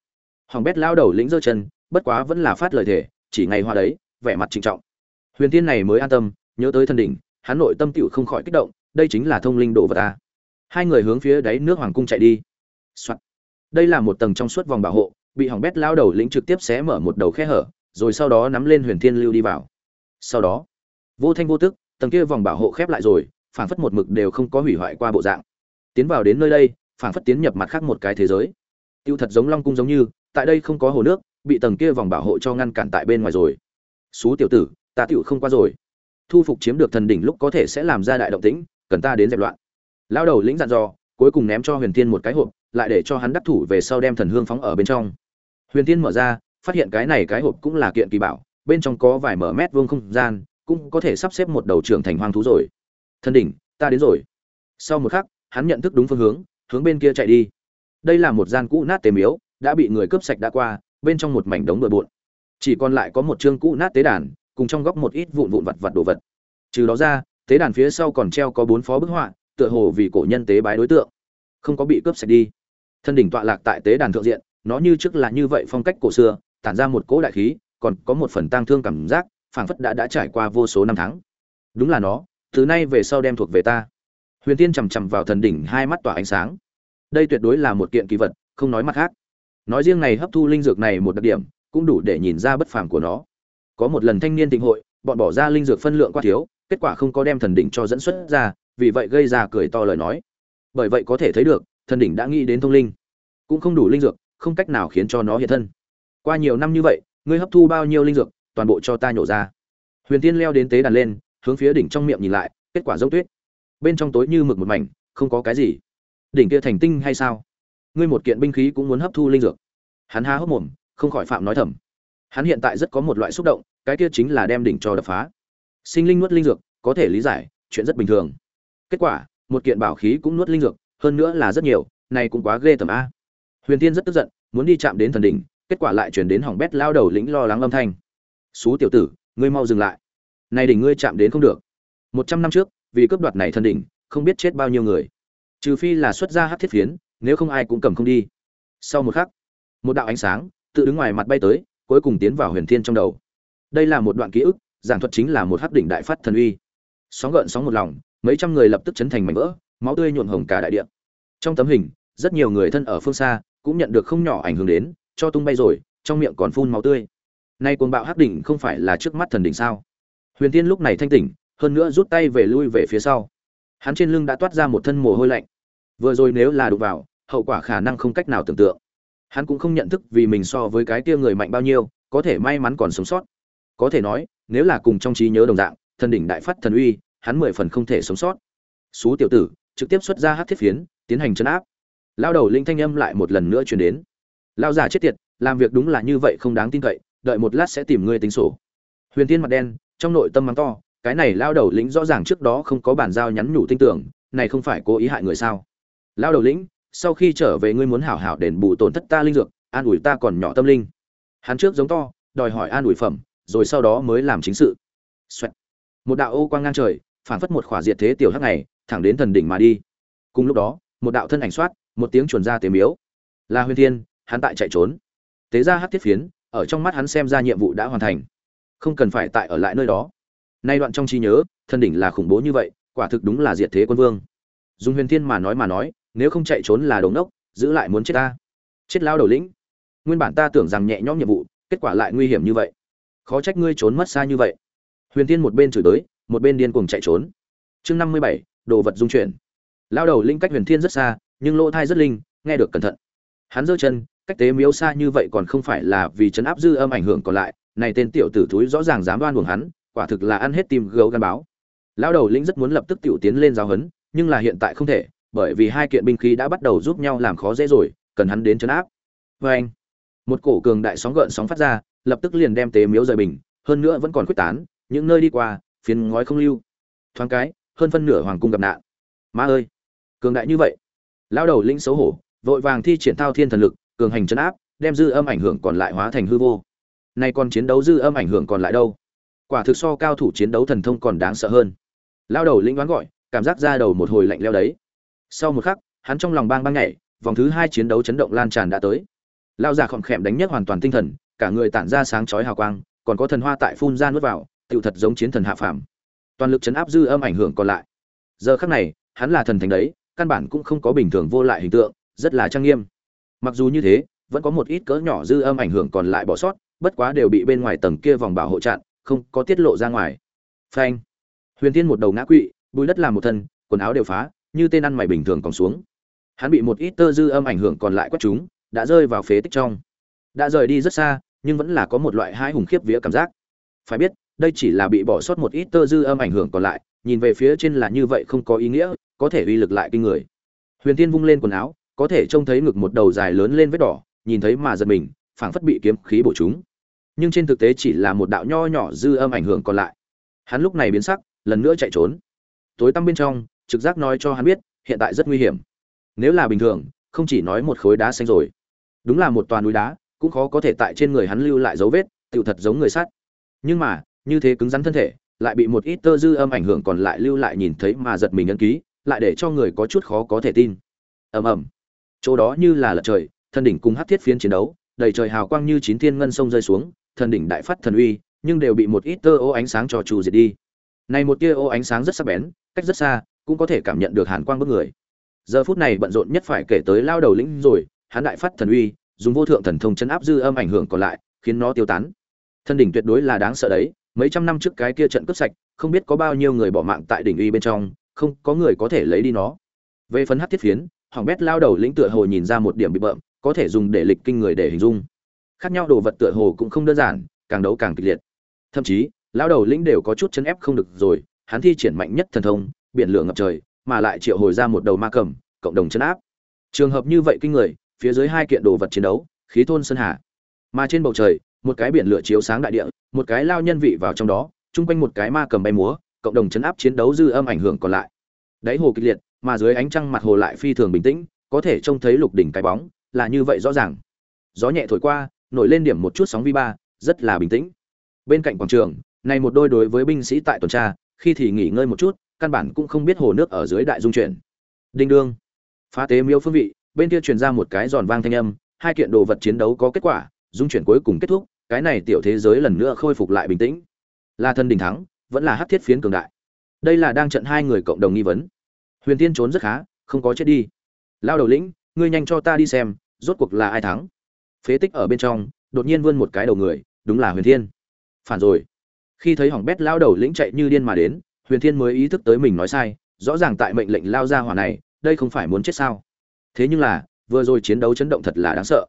Hoàng bét lao đầu lĩnh giơ chân, bất quá vẫn là phát lời thể, chỉ ngày hoa đấy, vẻ mặt trịnh trọng. Huyền tiên này mới an tâm, nhớ tới thân đỉnh, hắn nội tâm tựu không khỏi kích động, đây chính là thông linh đồ vật ta. Hai người hướng phía đáy nước hoàng cung chạy đi、Soạn. đây là một tầng trong suốt vòng bảo hộ bị hỏng bét lao đầu lĩnh trực tiếp xé mở một đầu khe hở, rồi sau đó nắm lên huyền thiên lưu đi vào. Sau đó, vô thanh vô tức, tầng kia vòng bảo hộ khép lại rồi, phảng phất một mực đều không có hủy hoại qua bộ dạng. Tiến vào đến nơi đây, phảng phất tiến nhập mặt khác một cái thế giới. Tiêu thật giống long cung giống như, tại đây không có hồ nước, bị tầng kia vòng bảo hộ cho ngăn cản tại bên ngoài rồi. Xú tiểu tử, ta tiểu không qua rồi. Thu phục chiếm được thần đỉnh lúc có thể sẽ làm ra đại động tĩnh, cần ta đến dẹp loạn. Lao đầu lĩnh dặn dò, cuối cùng ném cho huyền thiên một cái hộp, lại để cho hắn đắc thủ về sau đem thần hương phóng ở bên trong huyền tiên mở ra, phát hiện cái này cái hộp cũng là kiện kỳ bảo, bên trong có vài mở mét vuông không gian, cũng có thể sắp xếp một đầu trưởng thành hoang thú rồi. Thân đỉnh, ta đến rồi. Sau một khắc, hắn nhận thức đúng phương hướng hướng bên kia chạy đi. Đây là một gian cũ nát tế miếu, đã bị người cướp sạch đã qua, bên trong một mảnh đống bừa bộn. Chỉ còn lại có một chương cũ nát tế đàn, cùng trong góc một ít vụn vụn vặt vặt đồ vật. Trừ đó ra, tế đàn phía sau còn treo có bốn phó bức họa, tựa hồ vì cổ nhân tế bái đối tượng, không có bị cướp sạch đi. Thân đỉnh tọa lạc tại tế đàn thượng diện nó như trước là như vậy phong cách cổ xưa, tản ra một cỗ đại khí, còn có một phần tang thương cảm giác, phảng phất đã đã trải qua vô số năm tháng. Đúng là nó, từ nay về sau đem thuộc về ta. Huyền tiên chằm chằm vào thần đỉnh hai mắt tỏa ánh sáng. Đây tuyệt đối là một kiện kỳ vật, không nói mặt khác. Nói riêng này hấp thu linh dược này một đặc điểm, cũng đủ để nhìn ra bất phàm của nó. Có một lần thanh niên tịnh hội, bọn bỏ ra linh dược phân lượng quá thiếu, kết quả không có đem thần đỉnh cho dẫn xuất ra, vì vậy gây ra cười to lời nói. Bởi vậy có thể thấy được, thần đỉnh đã nghĩ đến thông linh. Cũng không đủ linh dược không cách nào khiến cho nó hiện thân. Qua nhiều năm như vậy, ngươi hấp thu bao nhiêu linh dược, toàn bộ cho ta nhổ ra. Huyền tiên leo đến tế đàn lên, hướng phía đỉnh trong miệng nhìn lại, kết quả giống tuyết. Bên trong tối như mực một mảnh, không có cái gì. Đỉnh kia thành tinh hay sao? Ngươi một kiện binh khí cũng muốn hấp thu linh dược. Hắn há hốc mồm, không khỏi phạm nói thầm. Hắn hiện tại rất có một loại xúc động, cái kia chính là đem đỉnh cho đập phá. Sinh linh nuốt linh dược, có thể lý giải, chuyện rất bình thường. Kết quả, một kiện bảo khí cũng nuốt linh dược, hơn nữa là rất nhiều, này cũng quá ghê tởm a huyền tiên rất tức giận, muốn đi chạm đến thần đỉnh, kết quả lại chuyển đến hỏng bét lao đầu lĩnh lo lắng âm thanh. Xú tiểu tử, ngươi mau dừng lại. Này đỉnh ngươi chạm đến không được. Một trăm năm trước, vì cướp đoạt này thần đỉnh, không biết chết bao nhiêu người. Trừ phi là xuất ra hát thiết phiến, nếu không ai cũng cầm không đi. Sau một khắc, một đạo ánh sáng tự đứng ngoài mặt bay tới, cuối cùng tiến vào huyền thiên trong đầu. Đây là một đoạn ký ức, giảng thuật chính là một hắc đỉnh đại phát thần uy. Sóng gợn sóng một lòng, mấy trăm người lập tức chấn thành mảnh vỡ, máu tươi nhuộm hồng cả đại địa. Trong tấm hình, rất nhiều người thân ở phương xa cũng nhận được không nhỏ ảnh hưởng đến, cho tung bay rồi, trong miệng còn phun máu tươi. Nay cuồng bạo hắc đỉnh không phải là trước mắt thần đỉnh sao? Huyền tiên lúc này thanh tỉnh, hơn nữa rút tay về lui về phía sau. Hắn trên lưng đã toát ra một thân mồ hôi lạnh. Vừa rồi nếu là đụng vào, hậu quả khả năng không cách nào tưởng tượng. Hắn cũng không nhận thức vì mình so với cái kia người mạnh bao nhiêu, có thể may mắn còn sống sót. Có thể nói, nếu là cùng trong trí nhớ đồng dạng, thần đỉnh đại phát thần uy, hắn mười phần không thể sống sót. Xú tiểu tử, trực tiếp xuất ra hắc thiết phiến, tiến hành chấn áp lao đầu linh thanh âm lại một lần nữa chuyển đến. Lao già chết tiệt, làm việc đúng là như vậy không đáng tin cậy, đợi một lát sẽ tìm ngươi tính sổ. Huyền tiên mặt đen, trong nội tâm mắng to, cái này lao đầu lĩnh rõ ràng trước đó không có bản giao nhắn nhủ tin tưởng, này không phải cố ý hại người sao? Lao đầu lĩnh, sau khi trở về ngươi muốn hảo hảo đền bù tổn thất ta linh dược, an ủi ta còn nhỏ tâm linh. Hắn trước giống to, đòi hỏi an ủi phẩm, rồi sau đó mới làm chính sự. Xoẹt. một đạo ô quang ngang trời, phản phất một khỏa diệt thế tiểu hắc này, thẳng đến thần đỉnh mà đi. Cùng lúc đó, một đạo thân ảnh soát một tiếng chuẩn ra tế miếu. Là huyền thiên hắn tại chạy trốn. Tế ra hát thiết phiến ở trong mắt hắn xem ra nhiệm vụ đã hoàn thành. Không cần phải tại ở lại nơi đó. Nay đoạn trong trí nhớ thân đỉnh là khủng bố như vậy quả thực đúng là diệt thế quân vương. Dùng huyền thiên mà nói mà nói nếu không chạy trốn là đống nốc, giữ lại muốn chết ta. Chết lao đầu lĩnh. Nguyên bản ta tưởng rằng nhẹ nhõm nhiệm vụ kết quả lại nguy hiểm như vậy. Khó trách ngươi trốn mất xa như vậy. Huyền Thiên một bên chửi tới một bên điên cuồng chạy trốn. Chương năm mươi bảy đồ vật dung chuyển. Lao đầu linh cách huyền thiên rất xa nhưng lỗ thai rất linh, nghe được cẩn thận. Hắn giơ chân, cách tế miếu xa như vậy còn không phải là vì chấn áp dư âm ảnh hưởng còn lại, này tên tiểu tử thúi rõ ràng dám đoan buồng hắn, quả thực là ăn hết tim gấu gan báo. Lão đầu lĩnh rất muốn lập tức tiểu tiến lên giáo hấn nhưng là hiện tại không thể, bởi vì hai kiện binh khí đã bắt đầu giúp nhau làm khó dễ rồi, cần hắn đến chấn áp. Vê anh, một cổ cường đại sóng gợn sóng phát ra, lập tức liền đem tế miếu rời bình, hơn nữa vẫn còn quyết tán, những nơi đi qua, phiến ngói không lưu. Thoáng cái, hơn phân nửa hoàng cung gặp nạn. Ma ơi, cường đại như vậy lao đầu linh xấu hổ, vội vàng thi triển thao thiên thần lực, cường hành chấn áp, đem dư âm ảnh hưởng còn lại hóa thành hư vô. Nay còn chiến đấu dư âm ảnh hưởng còn lại đâu? Quả thực so cao thủ chiến đấu thần thông còn đáng sợ hơn. Lao đầu lĩnh đoán gọi, cảm giác ra đầu một hồi lạnh leo đấy. Sau một khắc, hắn trong lòng bang bang nhảy, vòng thứ hai chiến đấu chấn động lan tràn đã tới. Lao già khom khẹm đánh nhất hoàn toàn tinh thần, cả người tản ra sáng chói hào quang, còn có thần hoa tại phun ra nuốt vào, tựu thật giống chiến thần hạ phàm. Toàn lực chấn áp dư âm ảnh hưởng còn lại. Giờ khắc này, hắn là thần thánh đấy căn bản cũng không có bình thường vô lại hình tượng, rất là trang nghiêm. Mặc dù như thế, vẫn có một ít cỡ nhỏ dư âm ảnh hưởng còn lại bỏ sót, bất quá đều bị bên ngoài tầng kia vòng bảo hộ chặn, không có tiết lộ ra ngoài. Phanh. Huyền tiên một đầu ngã quỵ, bùi đất làm một thân, quần áo đều phá, như tên ăn mày bình thường còn xuống. Hắn bị một ít tơ dư âm ảnh hưởng còn lại quét chúng, đã rơi vào phế tích trong. Đã rời đi rất xa, nhưng vẫn là có một loại hai hùng khiếp vía cảm giác. Phải biết, đây chỉ là bị bỏ sót một ít tơ dư âm ảnh hưởng còn lại nhìn về phía trên là như vậy không có ý nghĩa, có thể uy lực lại kinh người. Huyền tiên vung lên quần áo, có thể trông thấy ngực một đầu dài lớn lên vết đỏ, nhìn thấy mà giật mình, phảng phất bị kiếm khí bổ chúng. Nhưng trên thực tế chỉ là một đạo nho nhỏ dư âm ảnh hưởng còn lại. Hắn lúc này biến sắc, lần nữa chạy trốn. Tối tăm bên trong, trực giác nói cho hắn biết, hiện tại rất nguy hiểm. Nếu là bình thường, không chỉ nói một khối đá xanh rồi. Đúng là một toàn núi đá, cũng khó có thể tại trên người hắn lưu lại dấu vết, tựu thật giống người sắt. Nhưng mà, như thế cứng rắn thân thể lại bị một ít tơ dư âm ảnh hưởng còn lại lưu lại nhìn thấy mà giật mình ấn ký, lại để cho người có chút khó có thể tin. Ầm ầm. Chỗ đó như là lật trời thân đỉnh cùng hát thiết phiến chiến đấu, đầy trời hào quang như chín thiên ngân sông rơi xuống, thần đỉnh đại phát thần uy, nhưng đều bị một ít tơ ô ánh sáng cho trù diệt đi. Này một tia ô ánh sáng rất sắc bén, cách rất xa, cũng có thể cảm nhận được hàn quang bức người. Giờ phút này bận rộn nhất phải kể tới lao đầu lĩnh rồi, hắn đại phát thần uy, dùng vô thượng thần thông chấn áp dư âm ảnh hưởng còn lại, khiến nó tiêu tán. Thân đỉnh tuyệt đối là đáng sợ đấy mấy trăm năm trước cái kia trận cướp sạch, không biết có bao nhiêu người bỏ mạng tại đỉnh uy bên trong, không, có người có thể lấy đi nó. Về phấn hát thiết phiến, hoàng bét lao đầu lĩnh tựa hồ nhìn ra một điểm bị bợm, có thể dùng để lịch kinh người để hình dung. Khác nhau đồ vật tựa hồ cũng không đơn giản, càng đấu càng kịch liệt. Thậm chí, lao đầu lĩnh đều có chút chấn ép không được rồi, hắn thi triển mạnh nhất thần thông, biển lửa ngập trời, mà lại triệu hồi ra một đầu ma cầm, cộng đồng chấn áp. Trường hợp như vậy kinh người, phía dưới hai kiện đồ vật chiến đấu, khí thôn sơn hà. Mà trên bầu trời một cái biển lửa chiếu sáng đại địa, một cái lao nhân vị vào trong đó, chung quanh một cái ma cầm bay múa, cộng đồng chấn áp chiến đấu dư âm ảnh hưởng còn lại. Đáy hồ kịch liệt, mà dưới ánh trăng mặt hồ lại phi thường bình tĩnh, có thể trông thấy lục đỉnh cái bóng, là như vậy rõ ràng. Gió nhẹ thổi qua, nổi lên điểm một chút sóng vi ba, rất là bình tĩnh. Bên cạnh quảng trường, này một đôi đối với binh sĩ tại tuần tra, khi thì nghỉ ngơi một chút, căn bản cũng không biết hồ nước ở dưới đại dung chuyển. Đinh đương. Phá tế miêu phương vị, bên kia truyền ra một cái giòn vang thanh âm, hai kiện đồ vật chiến đấu có kết quả, dung chuyển cuối cùng kết thúc cái này tiểu thế giới lần nữa khôi phục lại bình tĩnh. Là thân đình thắng, vẫn là hát thiết phiến cường đại. Đây là đang trận hai người cộng đồng nghi vấn. Huyền tiên trốn rất khá, không có chết đi. Lao đầu lĩnh, ngươi nhanh cho ta đi xem, rốt cuộc là ai thắng. Phế tích ở bên trong, đột nhiên vươn một cái đầu người, đúng là huyền thiên. Phản rồi. Khi thấy hỏng bét lao đầu lĩnh chạy như điên mà đến, huyền thiên mới ý thức tới mình nói sai, rõ ràng tại mệnh lệnh lao ra hỏa này, đây không phải muốn chết sao. Thế nhưng là, vừa rồi chiến đấu chấn động thật là đáng sợ.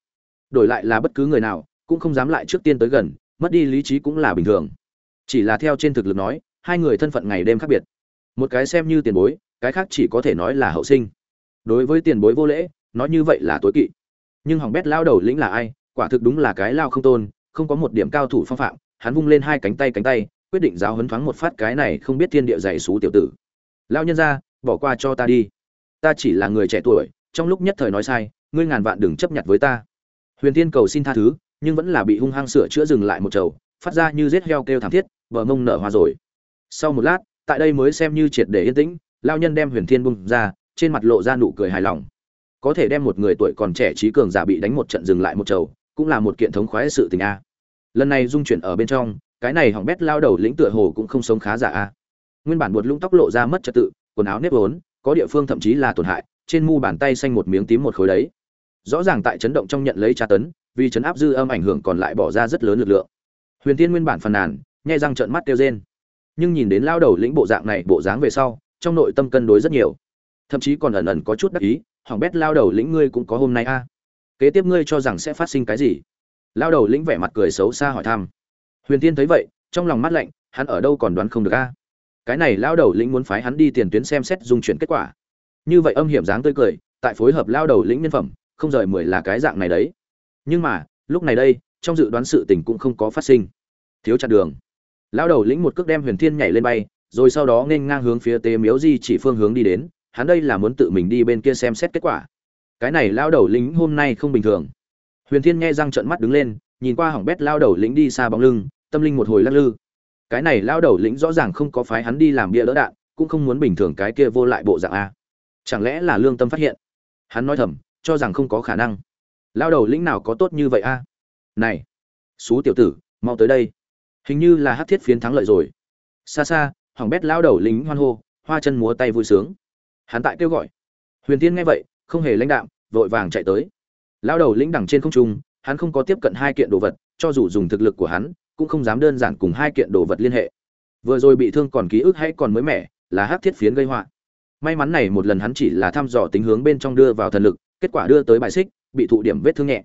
Đổi lại là bất cứ người nào cũng không dám lại trước tiên tới gần, mất đi lý trí cũng là bình thường. Chỉ là theo trên thực lực nói, hai người thân phận ngày đêm khác biệt. Một cái xem như tiền bối, cái khác chỉ có thể nói là hậu sinh. Đối với tiền bối vô lễ, nói như vậy là tối kỵ. Nhưng hỏng bét lao đầu lĩnh là ai, quả thực đúng là cái lao không tôn, không có một điểm cao thủ phong phạm, hắn vung lên hai cánh tay cánh tay, quyết định giáo hấn thoáng một phát cái này không biết thiên địa dạy xú tiểu tử. Lao nhân ra, bỏ qua cho ta đi. Ta chỉ là người trẻ tuổi, trong lúc nhất thời nói sai, ngươi ngàn vạn đừng chấp nhận với ta. Huyền tiên cầu xin tha thứ nhưng vẫn là bị hung hăng sửa chữa dừng lại một chầu, phát ra như rết heo kêu thảm thiết, bờ mông nở hoa rồi. Sau một lát, tại đây mới xem như triệt để yên tĩnh lao nhân đem huyền thiên bung ra, trên mặt lộ ra nụ cười hài lòng. Có thể đem một người tuổi còn trẻ trí cường giả bị đánh một trận dừng lại một chầu, cũng là một kiện thống khoái sự tình a. Lần này dung chuyển ở bên trong, cái này hỏng bét lao đầu lĩnh tựa hồ cũng không sống khá giả a. Nguyên bản buột lũng tóc lộ ra mất trật tự, quần áo nếp vốn, có địa phương thậm chí là tổn hại, trên mu bàn tay xanh một miếng tím một khối đấy rõ ràng tại chấn động trong nhận lấy tra tấn, vì chấn áp dư âm ảnh hưởng còn lại bỏ ra rất lớn lực lượng. Huyền tiên nguyên bản phàn nàn, nhai răng trợn mắt kêu rên. Nhưng nhìn đến lao đầu lĩnh bộ dạng này, bộ dáng về sau, trong nội tâm cân đối rất nhiều. Thậm chí còn ẩn ẩn có chút đắc ý hỏng bét, lao đầu lĩnh ngươi cũng có hôm nay a. Kế tiếp ngươi cho rằng sẽ phát sinh cái gì? Lao đầu lĩnh vẻ mặt cười xấu xa hỏi thăm. Huyền tiên thấy vậy, trong lòng mắt lạnh, hắn ở đâu còn đoán không được a? Cái này lao đầu lĩnh muốn phái hắn đi tiền tuyến xem xét dung chuyển kết quả. Như vậy âm hiểm dáng tươi cười, tại phối hợp lao đầu lĩnh nhân phẩm không rời mười là cái dạng này đấy. Nhưng mà, lúc này đây, trong dự đoán sự tình cũng không có phát sinh. Thiếu chặt đường. Lao đầu lĩnh một cước đem huyền thiên nhảy lên bay, rồi sau đó nên ngang hướng phía tế miếu di chỉ phương hướng đi đến, hắn đây là muốn tự mình đi bên kia xem xét kết quả. Cái này lao đầu lính hôm nay không bình thường. Huyền thiên nghe răng trợn mắt đứng lên, nhìn qua hỏng bét lao đầu lĩnh đi xa bóng lưng, tâm linh một hồi lắc lư. Cái này lao đầu lĩnh rõ ràng không có phái hắn đi làm bia đỡ đạn, cũng không muốn bình thường cái kia vô lại bộ dạng a. Chẳng lẽ là lương tâm phát hiện? Hắn nói thầm cho rằng không có khả năng. Lao đầu lĩnh nào có tốt như vậy a? Này, xú tiểu tử, mau tới đây. Hình như là hát thiết phiến thắng lợi rồi. Xa xa, hoàng bét lao đầu lính hoan hô, hoa chân múa tay vui sướng. Hắn tại kêu gọi. Huyền tiên nghe vậy, không hề lãnh đạm, vội vàng chạy tới. Lao đầu lĩnh đằng trên không trung, hắn không có tiếp cận hai kiện đồ vật, cho dù dùng thực lực của hắn, cũng không dám đơn giản cùng hai kiện đồ vật liên hệ. Vừa rồi bị thương còn ký ức hay còn mới mẻ, là hắc thiết phiến gây họa. May mắn này một lần hắn chỉ là thăm dò tính hướng bên trong đưa vào thần lực kết quả đưa tới bài xích, bị thụ điểm vết thương nhẹ.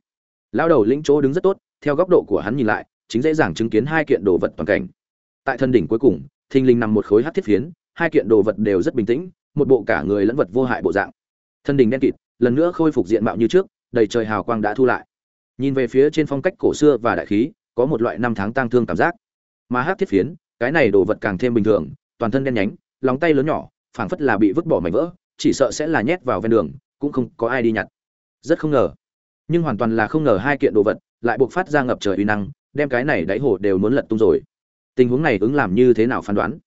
Lao đầu lĩnh chỗ đứng rất tốt, theo góc độ của hắn nhìn lại, chính dễ dàng chứng kiến hai kiện đồ vật toàn cảnh. Tại thân đỉnh cuối cùng, thình lình nằm một khối hát thiết phiến, hai kiện đồ vật đều rất bình tĩnh, một bộ cả người lẫn vật vô hại bộ dạng. Thân đỉnh đen kịt, lần nữa khôi phục diện mạo như trước, đầy trời hào quang đã thu lại. Nhìn về phía trên phong cách cổ xưa và đại khí, có một loại năm tháng tang thương cảm giác. Mà hát thiết phiến, cái này đồ vật càng thêm bình thường, toàn thân đen nhánh, lòng tay lớn nhỏ, phảng phất là bị vứt bỏ mảnh vỡ, chỉ sợ sẽ là nhét vào ven đường cũng không có ai đi nhặt. Rất không ngờ. Nhưng hoàn toàn là không ngờ hai kiện đồ vật lại buộc phát ra ngập trời uy năng, đem cái này đáy hồ đều muốn lật tung rồi. Tình huống này ứng làm như thế nào phán đoán?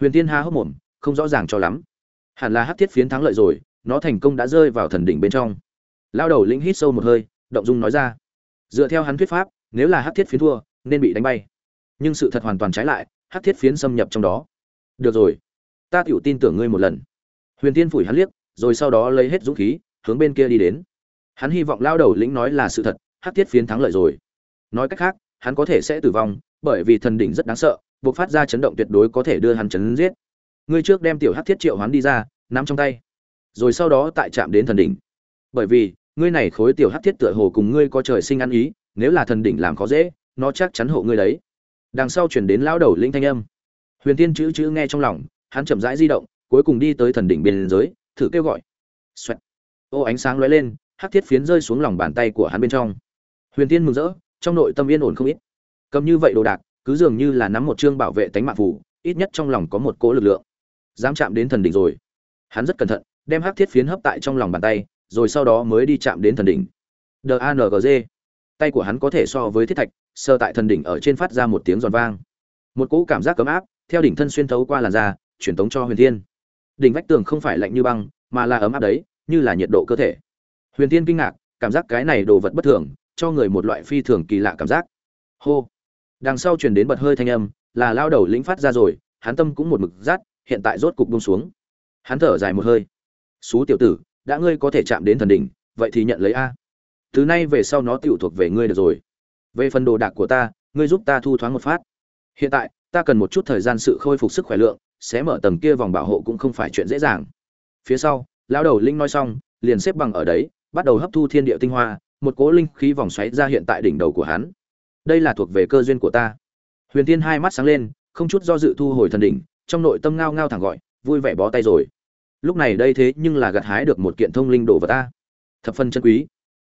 Huyền tiên ha hốc mồm, không rõ ràng cho lắm. Hẳn là hắc thiết phiến thắng lợi rồi, nó thành công đã rơi vào thần đỉnh bên trong. Lao đầu lĩnh hít sâu một hơi, động dung nói ra. Dựa theo hắn thuyết pháp, nếu là hắc thiết phiến thua, nên bị đánh bay. Nhưng sự thật hoàn toàn trái lại, hắc thiết phiến xâm nhập trong đó. Được rồi, ta tiểu tin tưởng ngươi một lần. Huyền tiên phủi hắn liếc rồi sau đó lấy hết dũng khí, hướng bên kia đi đến. Hắn hy vọng lao đầu lĩnh nói là sự thật, hắc thiết phiến thắng lợi rồi. Nói cách khác, hắn có thể sẽ tử vong, bởi vì thần đỉnh rất đáng sợ, buộc phát ra chấn động tuyệt đối có thể đưa hắn chấn giết. Ngươi trước đem tiểu hắc thiết triệu hắn đi ra, nắm trong tay. Rồi sau đó tại chạm đến thần đỉnh. Bởi vì, ngươi này khối tiểu hắc thiết tựa hồ cùng ngươi có trời sinh ăn ý, nếu là thần đỉnh làm khó dễ, nó chắc chắn hộ ngươi đấy. Đằng sau chuyển đến lão đầu linh thanh âm. Huyền tiên chữ chữ nghe trong lòng, hắn chậm rãi di động, cuối cùng đi tới thần đỉnh biên giới thử kêu gọi. Xoẹt. ô, ánh sáng lóe lên, hắc thiết phiến rơi xuống lòng bàn tay của hắn bên trong. Huyền tiên mừng rỡ, trong nội tâm yên ổn không ít. Cầm như vậy đồ đạc, cứ dường như là nắm một chương bảo vệ tánh mạng phủ ít nhất trong lòng có một cỗ lực lượng. Dám chạm đến thần đỉnh rồi. Hắn rất cẩn thận, đem hắc thiết phiến hấp tại trong lòng bàn tay, rồi sau đó mới đi chạm đến thần đỉnh. D tay của hắn có thể so với thiết thạch sơ tại thần đỉnh ở trên phát ra một tiếng giòn vang. Một cỗ cảm giác cấm áp, theo đỉnh thân xuyên thấu qua làn da, truyền tống cho huyền thiên đỉnh vách tường không phải lạnh như băng, mà là ấm áp đấy, như là nhiệt độ cơ thể. Huyền thiên kinh ngạc, cảm giác cái này đồ vật bất thường, cho người một loại phi thường kỳ lạ cảm giác. Hô. Đằng sau truyền đến bật hơi thanh âm, là lao đầu lĩnh phát ra rồi, hắn tâm cũng một mực rát, hiện tại rốt cục buông xuống. Hắn thở dài một hơi. Xú tiểu tử, đã ngươi có thể chạm đến thần đỉnh, vậy thì nhận lấy a. Từ nay về sau nó tựu thuộc về ngươi được rồi. Về phần đồ đạc của ta, ngươi giúp ta thu thoáng một phát. Hiện tại, ta cần một chút thời gian sự khôi phục sức khỏe lượng sẽ mở tầng kia vòng bảo hộ cũng không phải chuyện dễ dàng. Phía sau, lão đầu linh nói xong, liền xếp bằng ở đấy, bắt đầu hấp thu thiên địa tinh hoa, một cỗ linh khí vòng xoáy ra hiện tại đỉnh đầu của hắn. Đây là thuộc về cơ duyên của ta. Huyền tiên hai mắt sáng lên, không chút do dự thu hồi thần đỉnh, trong nội tâm ngao ngao thẳng gọi, vui vẻ bó tay rồi. Lúc này đây thế nhưng là gặt hái được một kiện thông linh đồ vật ta. Thập phân chân quý.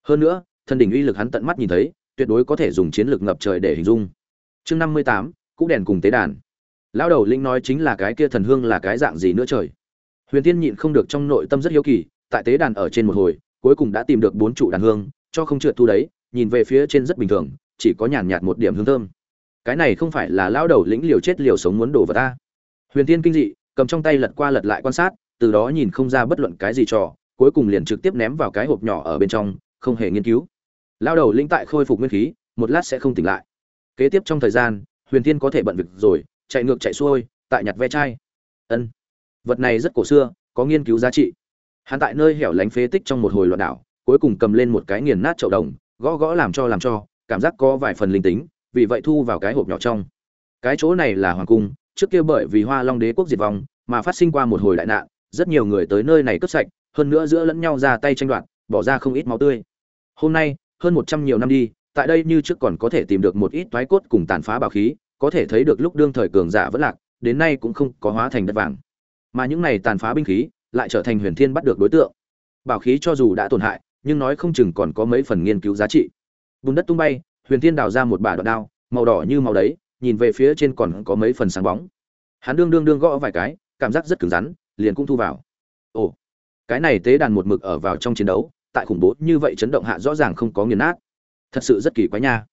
Hơn nữa, thần đỉnh uy lực hắn tận mắt nhìn thấy, tuyệt đối có thể dùng chiến lược ngập trời để hình dung. Chương năm mươi tám, cũ đèn cùng tế đàn lão đầu linh nói chính là cái kia thần hương là cái dạng gì nữa trời? Huyền tiên nhịn không được trong nội tâm rất hiếu kỳ, tại tế đàn ở trên một hồi, cuối cùng đã tìm được bốn trụ đàn hương, cho không trượt thu đấy, nhìn về phía trên rất bình thường, chỉ có nhàn nhạt một điểm hương thơm. Cái này không phải là lão đầu lĩnh liều chết liều sống muốn đổ vào ta. Huyền tiên kinh dị, cầm trong tay lật qua lật lại quan sát, từ đó nhìn không ra bất luận cái gì trò, cuối cùng liền trực tiếp ném vào cái hộp nhỏ ở bên trong, không hề nghiên cứu. Lao đầu lĩnh tại khôi phục nguyên khí, một lát sẽ không tỉnh lại. Kế tiếp trong thời gian, huyền Thiên có thể bận việc rồi chạy ngược chạy xuôi, tại nhặt ve chai. Ân. Vật này rất cổ xưa, có nghiên cứu giá trị. Hắn tại nơi hẻo lánh phế tích trong một hồi loạn đảo, cuối cùng cầm lên một cái nghiền nát chậu đồng, gõ gõ làm cho làm cho, cảm giác có vài phần linh tính, vì vậy thu vào cái hộp nhỏ trong. Cái chỗ này là hoàng cung, trước kia bởi vì hoa long đế quốc diệt vong, mà phát sinh qua một hồi đại nạn, rất nhiều người tới nơi này cướp sạch, hơn nữa giữa lẫn nhau ra tay tranh đoạt, bỏ ra không ít máu tươi. Hôm nay, hơn một trăm nhiều năm đi, tại đây như trước còn có thể tìm được một ít toái cốt cùng tàn phá bảo khí có thể thấy được lúc đương thời cường giả vẫn lạc, đến nay cũng không có hóa thành đất vàng. Mà những này tàn phá binh khí lại trở thành huyền thiên bắt được đối tượng. Bảo khí cho dù đã tổn hại, nhưng nói không chừng còn có mấy phần nghiên cứu giá trị. Bùn đất tung bay, huyền thiên đào ra một bả đoạn đao, màu đỏ như màu đấy, nhìn về phía trên còn có mấy phần sáng bóng. Hắn đương đương đương gõ vài cái, cảm giác rất cứng rắn, liền cũng thu vào. Ồ, cái này tế đàn một mực ở vào trong chiến đấu, tại khủng bố như vậy chấn động hạ rõ ràng không có nghiền nát. Thật sự rất kỳ quái nha.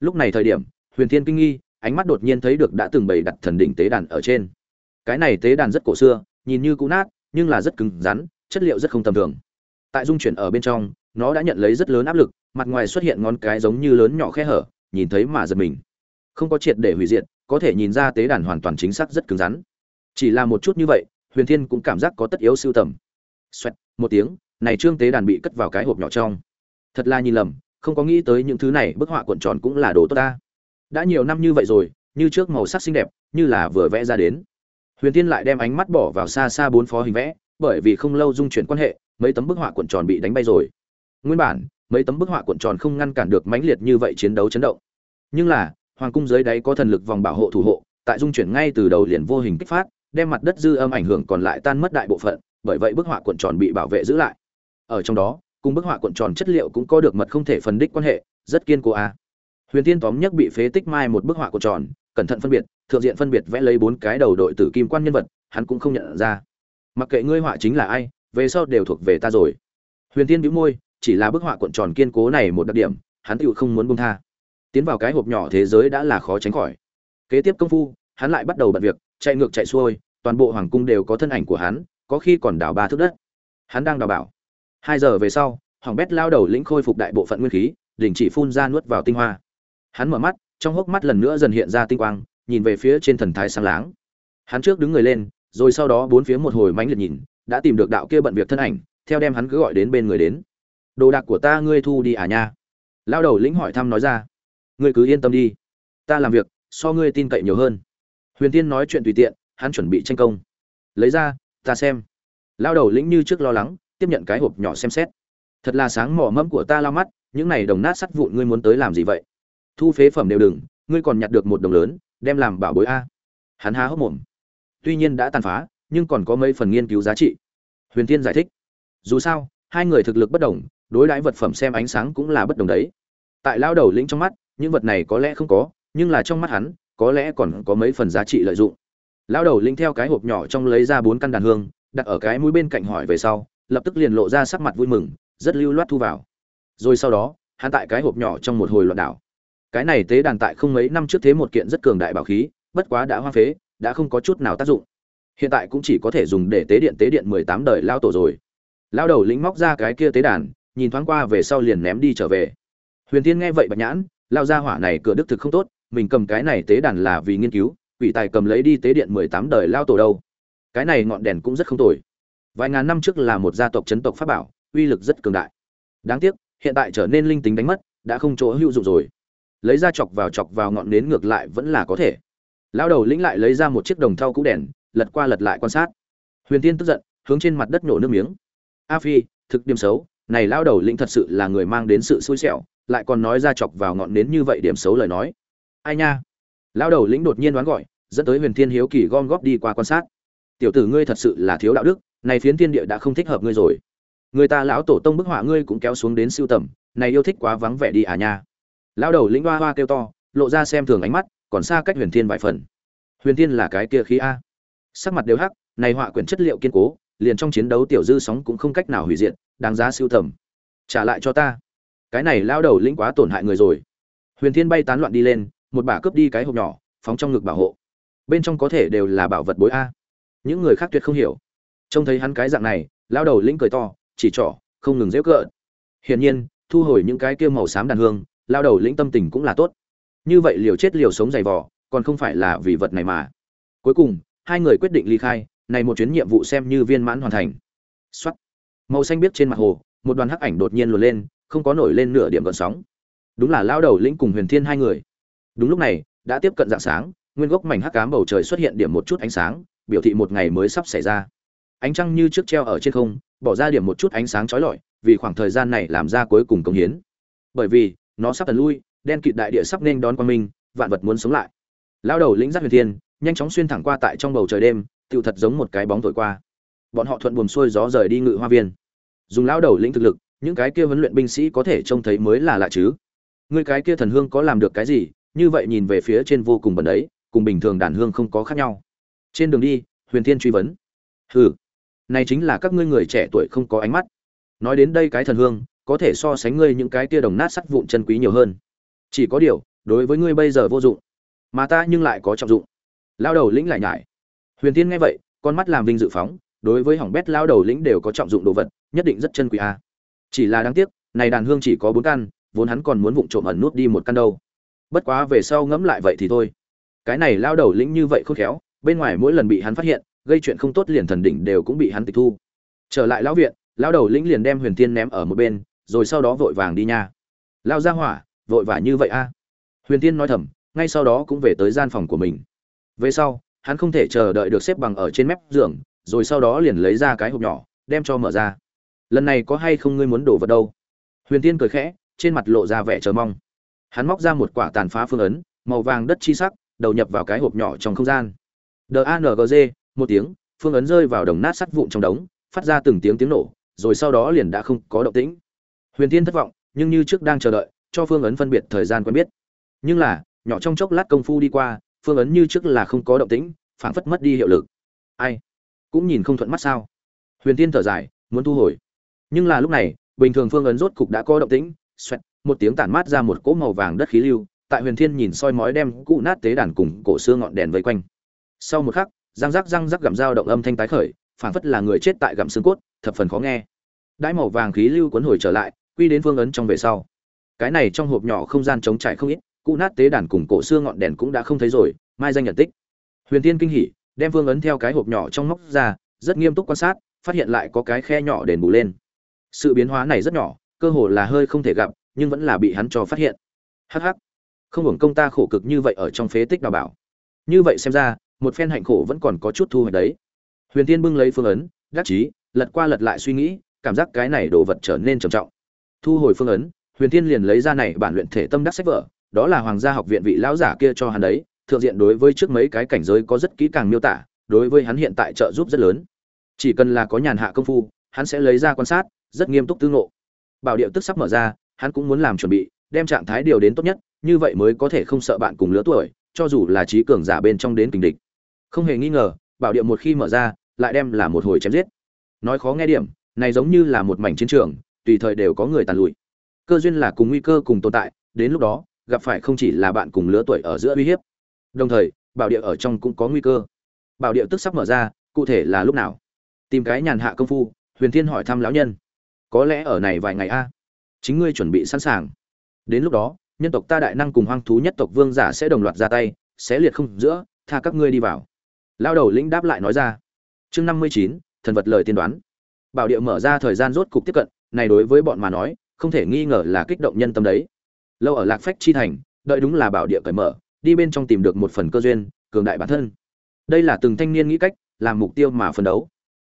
Lúc này thời điểm, huyền thiên kinh nghi ánh mắt đột nhiên thấy được đã từng bày đặt thần đỉnh tế đàn ở trên. Cái này tế đàn rất cổ xưa, nhìn như cũ nát, nhưng là rất cứng rắn, chất liệu rất không tầm thường. Tại dung chuyển ở bên trong, nó đã nhận lấy rất lớn áp lực, mặt ngoài xuất hiện ngón cái giống như lớn nhỏ khe hở, nhìn thấy mà giật mình. Không có triệt để hủy diệt, có thể nhìn ra tế đàn hoàn toàn chính xác rất cứng rắn. Chỉ là một chút như vậy, huyền thiên cũng cảm giác có tất yếu siêu tầm. Xoẹt, một tiếng, này trương tế đàn bị cất vào cái hộp nhỏ trong. Thật là nhìn lầm, không có nghĩ tới những thứ này bức họa cuộn tròn cũng là đồ tốt ta đã nhiều năm như vậy rồi, như trước màu sắc xinh đẹp, như là vừa vẽ ra đến. Huyền thiên lại đem ánh mắt bỏ vào xa xa bốn phó hình vẽ, bởi vì không lâu dung chuyển quan hệ, mấy tấm bức họa cuộn tròn bị đánh bay rồi. Nguyên bản, mấy tấm bức họa cuộn tròn không ngăn cản được mãnh liệt như vậy chiến đấu chấn động. Nhưng là, hoàng cung dưới đáy có thần lực vòng bảo hộ thủ hộ, tại dung chuyển ngay từ đầu liền vô hình kích phát, đem mặt đất dư âm ảnh hưởng còn lại tan mất đại bộ phận, bởi vậy bức họa cuộn tròn bị bảo vệ giữ lại. Ở trong đó, cùng bức họa cuộn tròn chất liệu cũng có được mật không thể phân đích quan hệ, rất kiên cố a huyền Thiên tóm nhất bị phế tích mai một bức họa của tròn, cẩn thận phân biệt, thượng diện phân biệt vẽ lấy bốn cái đầu đội tử kim quan nhân vật, hắn cũng không nhận ra. Mặc kệ ngươi họa chính là ai, về sau đều thuộc về ta rồi. Huyền Thiên bĩu môi, chỉ là bức họa cuộn tròn kiên cố này một đặc điểm, hắn tựu không muốn buông tha. Tiến vào cái hộp nhỏ thế giới đã là khó tránh khỏi. Kế tiếp công phu, hắn lại bắt đầu bận việc, chạy ngược chạy xuôi, toàn bộ hoàng cung đều có thân ảnh của hắn, có khi còn đào ba thước đất. Hắn đang đào bảo. Hai giờ về sau, hoàng bét lao đầu lĩnh khôi phục đại bộ phận nguyên khí, đình chỉ phun ra nuốt vào tinh hoa hắn mở mắt, trong hốc mắt lần nữa dần hiện ra tinh quang, nhìn về phía trên thần thái sáng láng. Hắn trước đứng người lên, rồi sau đó bốn phía một hồi mánh liệt nhìn, đã tìm được đạo kia bận việc thân ảnh, theo đem hắn cứ gọi đến bên người đến. Đồ đạc của ta ngươi thu đi à nha? Lao đầu lĩnh hỏi thăm nói ra. Ngươi cứ yên tâm đi. Ta làm việc, so ngươi tin cậy nhiều hơn. Huyền tiên nói chuyện tùy tiện, hắn chuẩn bị tranh công. Lấy ra, ta xem. Lao đầu lĩnh như trước lo lắng, tiếp nhận cái hộp nhỏ xem xét. Thật là sáng mỏ mẫm của ta lao mắt, những này đồng nát sắt vụn ngươi muốn tới làm gì vậy? Thu phế phẩm đều đừng, ngươi còn nhặt được một đồng lớn, đem làm bảo bối a. Hắn há hốc mồm. Tuy nhiên đã tàn phá, nhưng còn có mấy phần nghiên cứu giá trị. Huyền tiên giải thích. Dù sao, hai người thực lực bất đồng, đối đãi vật phẩm xem ánh sáng cũng là bất đồng đấy. Tại lao đầu lĩnh trong mắt, những vật này có lẽ không có, nhưng là trong mắt hắn, có lẽ còn có mấy phần giá trị lợi dụng. Lao đầu lĩnh theo cái hộp nhỏ trong lấy ra bốn căn đàn hương, đặt ở cái mũi bên cạnh hỏi về sau, lập tức liền lộ ra sắc mặt vui mừng, rất lưu loát thu vào. Rồi sau đó, hắn tại cái hộp nhỏ trong một hồi loạn đảo cái này tế đàn tại không mấy năm trước thế một kiện rất cường đại bảo khí, bất quá đã hoang phế, đã không có chút nào tác dụng. Hiện tại cũng chỉ có thể dùng để tế điện tế điện mười tám đời lao tổ rồi. Lao đầu lĩnh móc ra cái kia tế đàn, nhìn thoáng qua về sau liền ném đi trở về. Huyền tiên nghe vậy bạch nhãn, lao ra hỏa này cửa đức thực không tốt, mình cầm cái này tế đàn là vì nghiên cứu, quỷ tài cầm lấy đi tế điện mười tám đời lao tổ đâu. Cái này ngọn đèn cũng rất không tồi. Vài ngàn năm trước là một gia tộc chấn tộc pháp bảo, uy lực rất cường đại. Đáng tiếc, hiện tại trở nên linh tính đánh mất, đã không chỗ hữu dụng rồi lấy ra chọc vào chọc vào ngọn nến ngược lại vẫn là có thể. Lão đầu lĩnh lại lấy ra một chiếc đồng thau cũ đèn, lật qua lật lại quan sát. Huyền tiên tức giận, hướng trên mặt đất nổ nước miếng. A phi, thực điểm xấu, này lão đầu lĩnh thật sự là người mang đến sự xui xẻo, lại còn nói ra chọc vào ngọn nến như vậy điểm xấu lời nói. Ai nha? Lão đầu lĩnh đột nhiên đoán gọi, dẫn tới huyền thiên hiếu kỳ gom góp đi qua quan sát. Tiểu tử ngươi thật sự là thiếu đạo đức, này phiến thiên địa đã không thích hợp ngươi rồi. Người ta lão tổ tông bức họa ngươi cũng kéo xuống đến siêu tầm, này yêu thích quá vắng vẻ đi à nha lao đầu lĩnh hoa hoa kêu to, lộ ra xem thường ánh mắt, còn xa cách huyền thiên vài phần. Huyền thiên là cái kia khí a. Sắc mặt đều hắc, này họa quyển chất liệu kiên cố, liền trong chiến đấu tiểu dư sóng cũng không cách nào hủy diệt, đáng giá siêu tầm. Trả lại cho ta. Cái này lao đầu lĩnh quá tổn hại người rồi. Huyền thiên bay tán loạn đi lên, một bả cướp đi cái hộp nhỏ, phóng trong ngực bảo hộ. Bên trong có thể đều là bảo vật bối a. Những người khác tuyệt không hiểu. Trông thấy hắn cái dạng này lao đầu lĩnh cười to, chỉ trỏ, không ngừng dễ cợt. Hiển nhiên, thu hồi những cái kia màu xám đàn hương lao đầu lĩnh tâm tình cũng là tốt. Như vậy liều chết liều sống dày vò, còn không phải là vì vật này mà. Cuối cùng, hai người quyết định ly khai, này một chuyến nhiệm vụ xem như viên mãn hoàn thành. Xuất màu xanh biếc trên mặt hồ, một đoàn hắc ảnh đột nhiên luồn lên, không có nổi lên nửa điểm gợn sóng. Đúng là lao đầu lĩnh cùng huyền thiên hai người. Đúng lúc này, đã tiếp cận dạng sáng, nguyên gốc mảnh hắc cám bầu trời xuất hiện điểm một chút ánh sáng, biểu thị một ngày mới sắp xảy ra. Ánh trăng như trước treo ở trên không, bỏ ra điểm một chút ánh sáng trói lọi, vì khoảng thời gian này làm ra cuối cùng công hiến. Bởi vì nó sắp tần lui, đen kịt đại địa sắp nên đón quang minh, vạn vật muốn sống lại. Lao đầu lĩnh giác huyền thiên, nhanh chóng xuyên thẳng qua tại trong bầu trời đêm, tựu thật giống một cái bóng thổi qua. Bọn họ thuận buồm xuôi gió rời đi ngự hoa viên. Dùng lao đầu lĩnh thực lực, những cái kia huấn luyện binh sĩ có thể trông thấy mới là lạ chứ. Người cái kia thần hương có làm được cái gì? Như vậy nhìn về phía trên vô cùng bẩn đấy, cùng bình thường đàn hương không có khác nhau. Trên đường đi, huyền thiên truy vấn. Hừ, này chính là các ngươi người trẻ tuổi không có ánh mắt. Nói đến đây cái thần hương có thể so sánh ngươi những cái tia đồng nát sắt vụn chân quý nhiều hơn. Chỉ có điều, đối với ngươi bây giờ vô dụng, mà ta nhưng lại có trọng dụng. Lao đầu lĩnh lại nhải. Huyền tiên nghe vậy, con mắt làm vinh dự phóng, đối với hỏng bét lao đầu lĩnh đều có trọng dụng đồ vật, nhất định rất chân quý a. Chỉ là đáng tiếc, này đàn hương chỉ có bốn căn, vốn hắn còn muốn vụng trộm ẩn nút đi một căn đâu. Bất quá về sau ngẫm lại vậy thì thôi. Cái này lao đầu lĩnh như vậy khôn khéo, bên ngoài mỗi lần bị hắn phát hiện, gây chuyện không tốt liền thần đỉnh đều cũng bị hắn tịch thu. Trở lại lão viện lao đầu lĩnh liền đem huyền tiên ném ở một bên rồi sau đó vội vàng đi nha. Lao ra hỏa, vội vã như vậy a? Huyền tiên nói thầm, ngay sau đó cũng về tới gian phòng của mình. Về sau, hắn không thể chờ đợi được xếp bằng ở trên mép giường, rồi sau đó liền lấy ra cái hộp nhỏ, đem cho mở ra. Lần này có hay không ngươi muốn đổ vật đâu? Huyền tiên cười khẽ, trên mặt lộ ra vẻ chờ mong. Hắn móc ra một quả tàn phá phương ấn, màu vàng đất chi sắc, đầu nhập vào cái hộp nhỏ trong không gian. Dangg một tiếng, phương ấn rơi vào đồng nát sắt vụn trong đống, phát ra từng tiếng tiếng nổ, rồi sau đó liền đã không có động tĩnh huyền Thiên thất vọng, nhưng như trước đang chờ đợi, cho phương ấn phân biệt thời gian quen biết. Nhưng là, nhỏ trong chốc lát công phu đi qua, phương ấn như trước là không có động tĩnh, phảng phất mất đi hiệu lực. Ai? Cũng nhìn không thuận mắt sao? Huyền tiên thở dài, muốn thu hồi. Nhưng là lúc này, bình thường phương ấn rốt cục đã có động tĩnh, xoẹt, một tiếng tản mát ra một cỗ màu vàng đất khí lưu, tại huyền thiên nhìn soi mói đem cụ nát tế đàn cùng cổ xưa ngọn đèn vây quanh. Sau một khắc, răng rắc răng rắc gặm dao động âm thanh tái khởi, phảng phất là người chết tại gặm xương cốt, thập phần khó nghe. Đãi màu vàng khí lưu cuốn hồi trở lại quy đến phương ấn trong về sau. Cái này trong hộp nhỏ không gian trống trải không ít cụ nát tế đàn cùng cổ xưa ngọn đèn cũng đã không thấy rồi, mai danh nhận tích. Huyền tiên kinh hỉ, đem phương ấn theo cái hộp nhỏ trong móc ra, rất nghiêm túc quan sát, phát hiện lại có cái khe nhỏ đền bù lên. Sự biến hóa này rất nhỏ, cơ hồ là hơi không thể gặp, nhưng vẫn là bị hắn cho phát hiện. Hắc hắc. Không hưởng công ta khổ cực như vậy ở trong phế tích đào bảo. Như vậy xem ra, một phen hạnh khổ vẫn còn có chút thu hoạch đấy. Huyền tiên bưng lấy phương ấn, đắc chí, lật qua lật lại suy nghĩ, cảm giác cái này đồ vật trở nên trầm trọng thu hồi phương ấn, huyền Thiên liền lấy ra này bản luyện thể tâm đắc sách vở, đó là hoàng gia học viện vị lão giả kia cho hắn đấy, thượng diện đối với trước mấy cái cảnh giới có rất kỹ càng miêu tả, đối với hắn hiện tại trợ giúp rất lớn. Chỉ cần là có nhàn hạ công phu, hắn sẽ lấy ra quan sát, rất nghiêm túc tư ngộ. Bảo điệu tức sắp mở ra, hắn cũng muốn làm chuẩn bị, đem trạng thái điều đến tốt nhất, như vậy mới có thể không sợ bạn cùng lứa tuổi, cho dù là trí cường giả bên trong đến kình địch. Không hề nghi ngờ, bảo điệu một khi mở ra, lại đem là một hồi chém giết. Nói khó nghe điểm, này giống như là một mảnh chiến trường tùy thời đều có người tàn lụi. Cơ duyên là cùng nguy cơ cùng tồn tại, đến lúc đó, gặp phải không chỉ là bạn cùng lứa tuổi ở giữa uy hiếp, đồng thời, bảo địa ở trong cũng có nguy cơ. Bảo địa tức sắp mở ra, cụ thể là lúc nào? Tìm cái nhàn hạ công phu, huyền thiên hỏi thăm lão nhân. Có lẽ ở này vài ngày a. Chính ngươi chuẩn bị sẵn sàng. Đến lúc đó, nhân tộc ta đại năng cùng hoang thú nhất tộc vương giả sẽ đồng loạt ra tay, sẽ liệt không giữa, tha các ngươi đi vào. Lao đầu lĩnh đáp lại nói ra. Chương năm mươi chín, thần vật lời tiên đoán. Bảo địa mở ra thời gian rốt cục tiếp cận này đối với bọn mà nói, không thể nghi ngờ là kích động nhân tâm đấy. Lâu ở lạc phách chi thành, đợi đúng là bảo địa cởi mở, đi bên trong tìm được một phần cơ duyên, cường đại bản thân. Đây là từng thanh niên nghĩ cách, làm mục tiêu mà phấn đấu.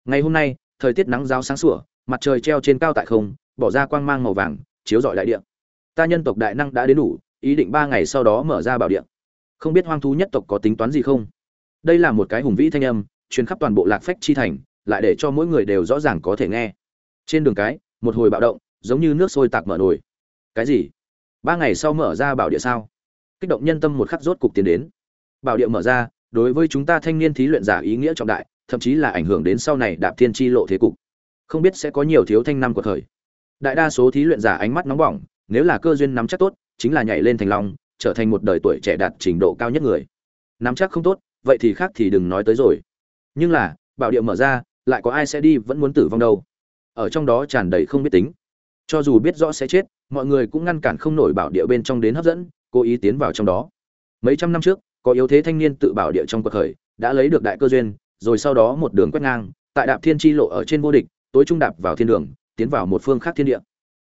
Ngày hôm nay, thời tiết nắng giáo sáng sủa, mặt trời treo trên cao tại không, bỏ ra quang mang màu vàng, chiếu rọi đại địa. Ta nhân tộc đại năng đã đến đủ, ý định ba ngày sau đó mở ra bảo địa. Không biết hoang thú nhất tộc có tính toán gì không? Đây là một cái hùng vĩ thanh âm, truyền khắp toàn bộ lạc phách chi thành, lại để cho mỗi người đều rõ ràng có thể nghe. Trên đường cái một hồi bạo động, giống như nước sôi tạc mở nồi. Cái gì? Ba ngày sau mở ra bảo địa sao? Kích động nhân tâm một khắc rốt cục tiến đến. Bảo địa mở ra, đối với chúng ta thanh niên thí luyện giả ý nghĩa trọng đại, thậm chí là ảnh hưởng đến sau này đạp thiên tri lộ thế cục. Không biết sẽ có nhiều thiếu thanh năm của thời. Đại đa số thí luyện giả ánh mắt nóng bỏng, nếu là cơ duyên nắm chắc tốt, chính là nhảy lên thành long, trở thành một đời tuổi trẻ đạt trình độ cao nhất người. Nắm chắc không tốt, vậy thì khác thì đừng nói tới rồi. Nhưng là, bảo địa mở ra, lại có ai sẽ đi vẫn muốn tử vong đâu? Ở trong đó tràn đầy không biết tính. Cho dù biết rõ sẽ chết, mọi người cũng ngăn cản không nổi bảo địa bên trong đến hấp dẫn, cố ý tiến vào trong đó. Mấy trăm năm trước, có yếu thế thanh niên tự bảo địa trong cuộc khởi, đã lấy được đại cơ duyên, rồi sau đó một đường quét ngang, tại đạp thiên tri lộ ở trên vô địch, tối trung đạp vào thiên đường, tiến vào một phương khác thiên địa.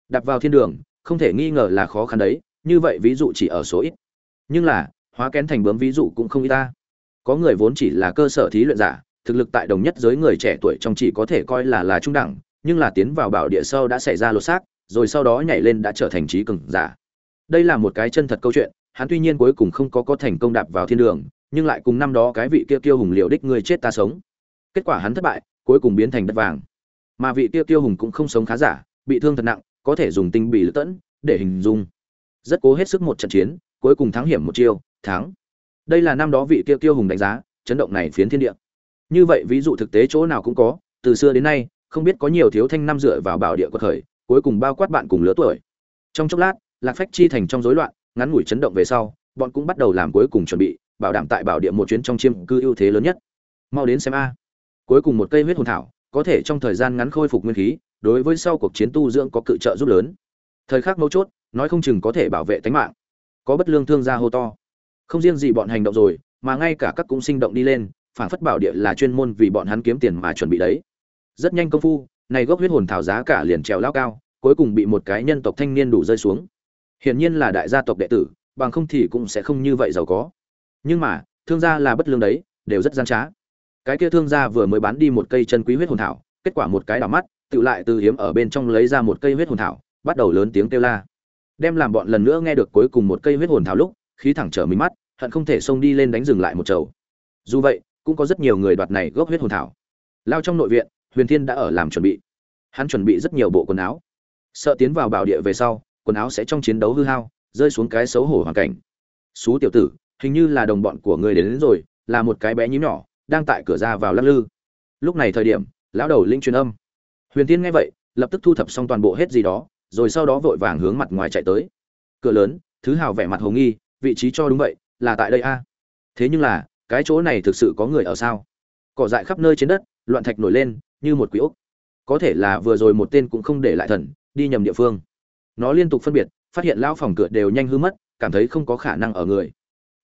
Đạp vào thiên đường, không thể nghi ngờ là khó khăn đấy, như vậy ví dụ chỉ ở số ít. Nhưng là, hóa kén thành bướm ví dụ cũng không ít ta. Có người vốn chỉ là cơ sở thí luyện giả, thực lực tại đồng nhất giới người trẻ tuổi trong chỉ có thể coi là là trung đẳng nhưng là tiến vào bảo địa sâu đã xảy ra lột xác, rồi sau đó nhảy lên đã trở thành trí cường giả. Đây là một cái chân thật câu chuyện, hắn tuy nhiên cuối cùng không có có thành công đạp vào thiên đường, nhưng lại cùng năm đó cái vị kia kiêu hùng liều đích người chết ta sống. Kết quả hắn thất bại, cuối cùng biến thành đất vàng. Mà vị kia kiêu hùng cũng không sống khá giả, bị thương thật nặng, có thể dùng tinh bị lữ tẫn để hình dung. Rất cố hết sức một trận chiến, cuối cùng thắng hiểm một chiêu, thắng. Đây là năm đó vị kia kiêu hùng đánh giá, chấn động này phiến thiên địa. Như vậy ví dụ thực tế chỗ nào cũng có, từ xưa đến nay không biết có nhiều thiếu thanh năm dựa vào bảo địa của thời cuối cùng bao quát bạn cùng lứa tuổi. Trong chốc lát, lạc phách chi thành trong rối loạn, ngắn ngủi chấn động về sau, bọn cũng bắt đầu làm cuối cùng chuẩn bị, bảo đảm tại bảo địa một chuyến trong chiêm cư ưu thế lớn nhất. Mau đến xem a. Cuối cùng một cây huyết hồn thảo, có thể trong thời gian ngắn khôi phục nguyên khí, đối với sau cuộc chiến tu dưỡng có cự trợ giúp lớn. Thời khắc mấu chốt, nói không chừng có thể bảo vệ tính mạng. Có bất lương thương gia hô to. Không riêng gì bọn hành động rồi, mà ngay cả các cũng sinh động đi lên, phản phất bảo địa là chuyên môn vì bọn hắn kiếm tiền mà chuẩn bị đấy rất nhanh công phu, này gốc huyết hồn thảo giá cả liền trèo lao cao, cuối cùng bị một cái nhân tộc thanh niên đủ rơi xuống. Hiển nhiên là đại gia tộc đệ tử, bằng không thì cũng sẽ không như vậy giàu có. Nhưng mà, thương gia là bất lương đấy, đều rất gian trá. Cái kia thương gia vừa mới bán đi một cây chân quý huyết hồn thảo, kết quả một cái đảo mắt, tự lại từ hiếm ở bên trong lấy ra một cây huyết hồn thảo, bắt đầu lớn tiếng kêu la. Đem làm bọn lần nữa nghe được cuối cùng một cây huyết hồn thảo lúc, khí thẳng trở mình mắt, hận không thể xông đi lên đánh dừng lại một chầu. Dù vậy, cũng có rất nhiều người đoạt này gốc huyết hồn thảo. Lao trong nội viện huyền thiên đã ở làm chuẩn bị. Hắn chuẩn bị rất nhiều bộ quần áo. Sợ tiến vào bảo địa về sau quần áo sẽ trong chiến đấu hư hao rơi xuống cái xấu hổ hoàn cảnh. Xú tiểu tử hình như là đồng bọn của người đến, đến rồi là một cái bé nhím nhỏ đang tại cửa ra vào lắc lư. Lúc này thời điểm lão đầu linh truyền âm. Huyền tiên nghe vậy lập tức thu thập xong toàn bộ hết gì đó rồi sau đó vội vàng hướng mặt ngoài chạy tới. Cửa lớn thứ hào vẻ mặt hồ nghi vị trí cho đúng vậy là tại đây a. Thế nhưng là cái chỗ này thực sự có người ở sao? Cỏ dại khắp nơi trên đất loạn thạch nổi lên như một quỷ ốc có thể là vừa rồi một tên cũng không để lại thần, đi nhầm địa phương. Nó liên tục phân biệt, phát hiện lão phòng cửa đều nhanh hư mất, cảm thấy không có khả năng ở người.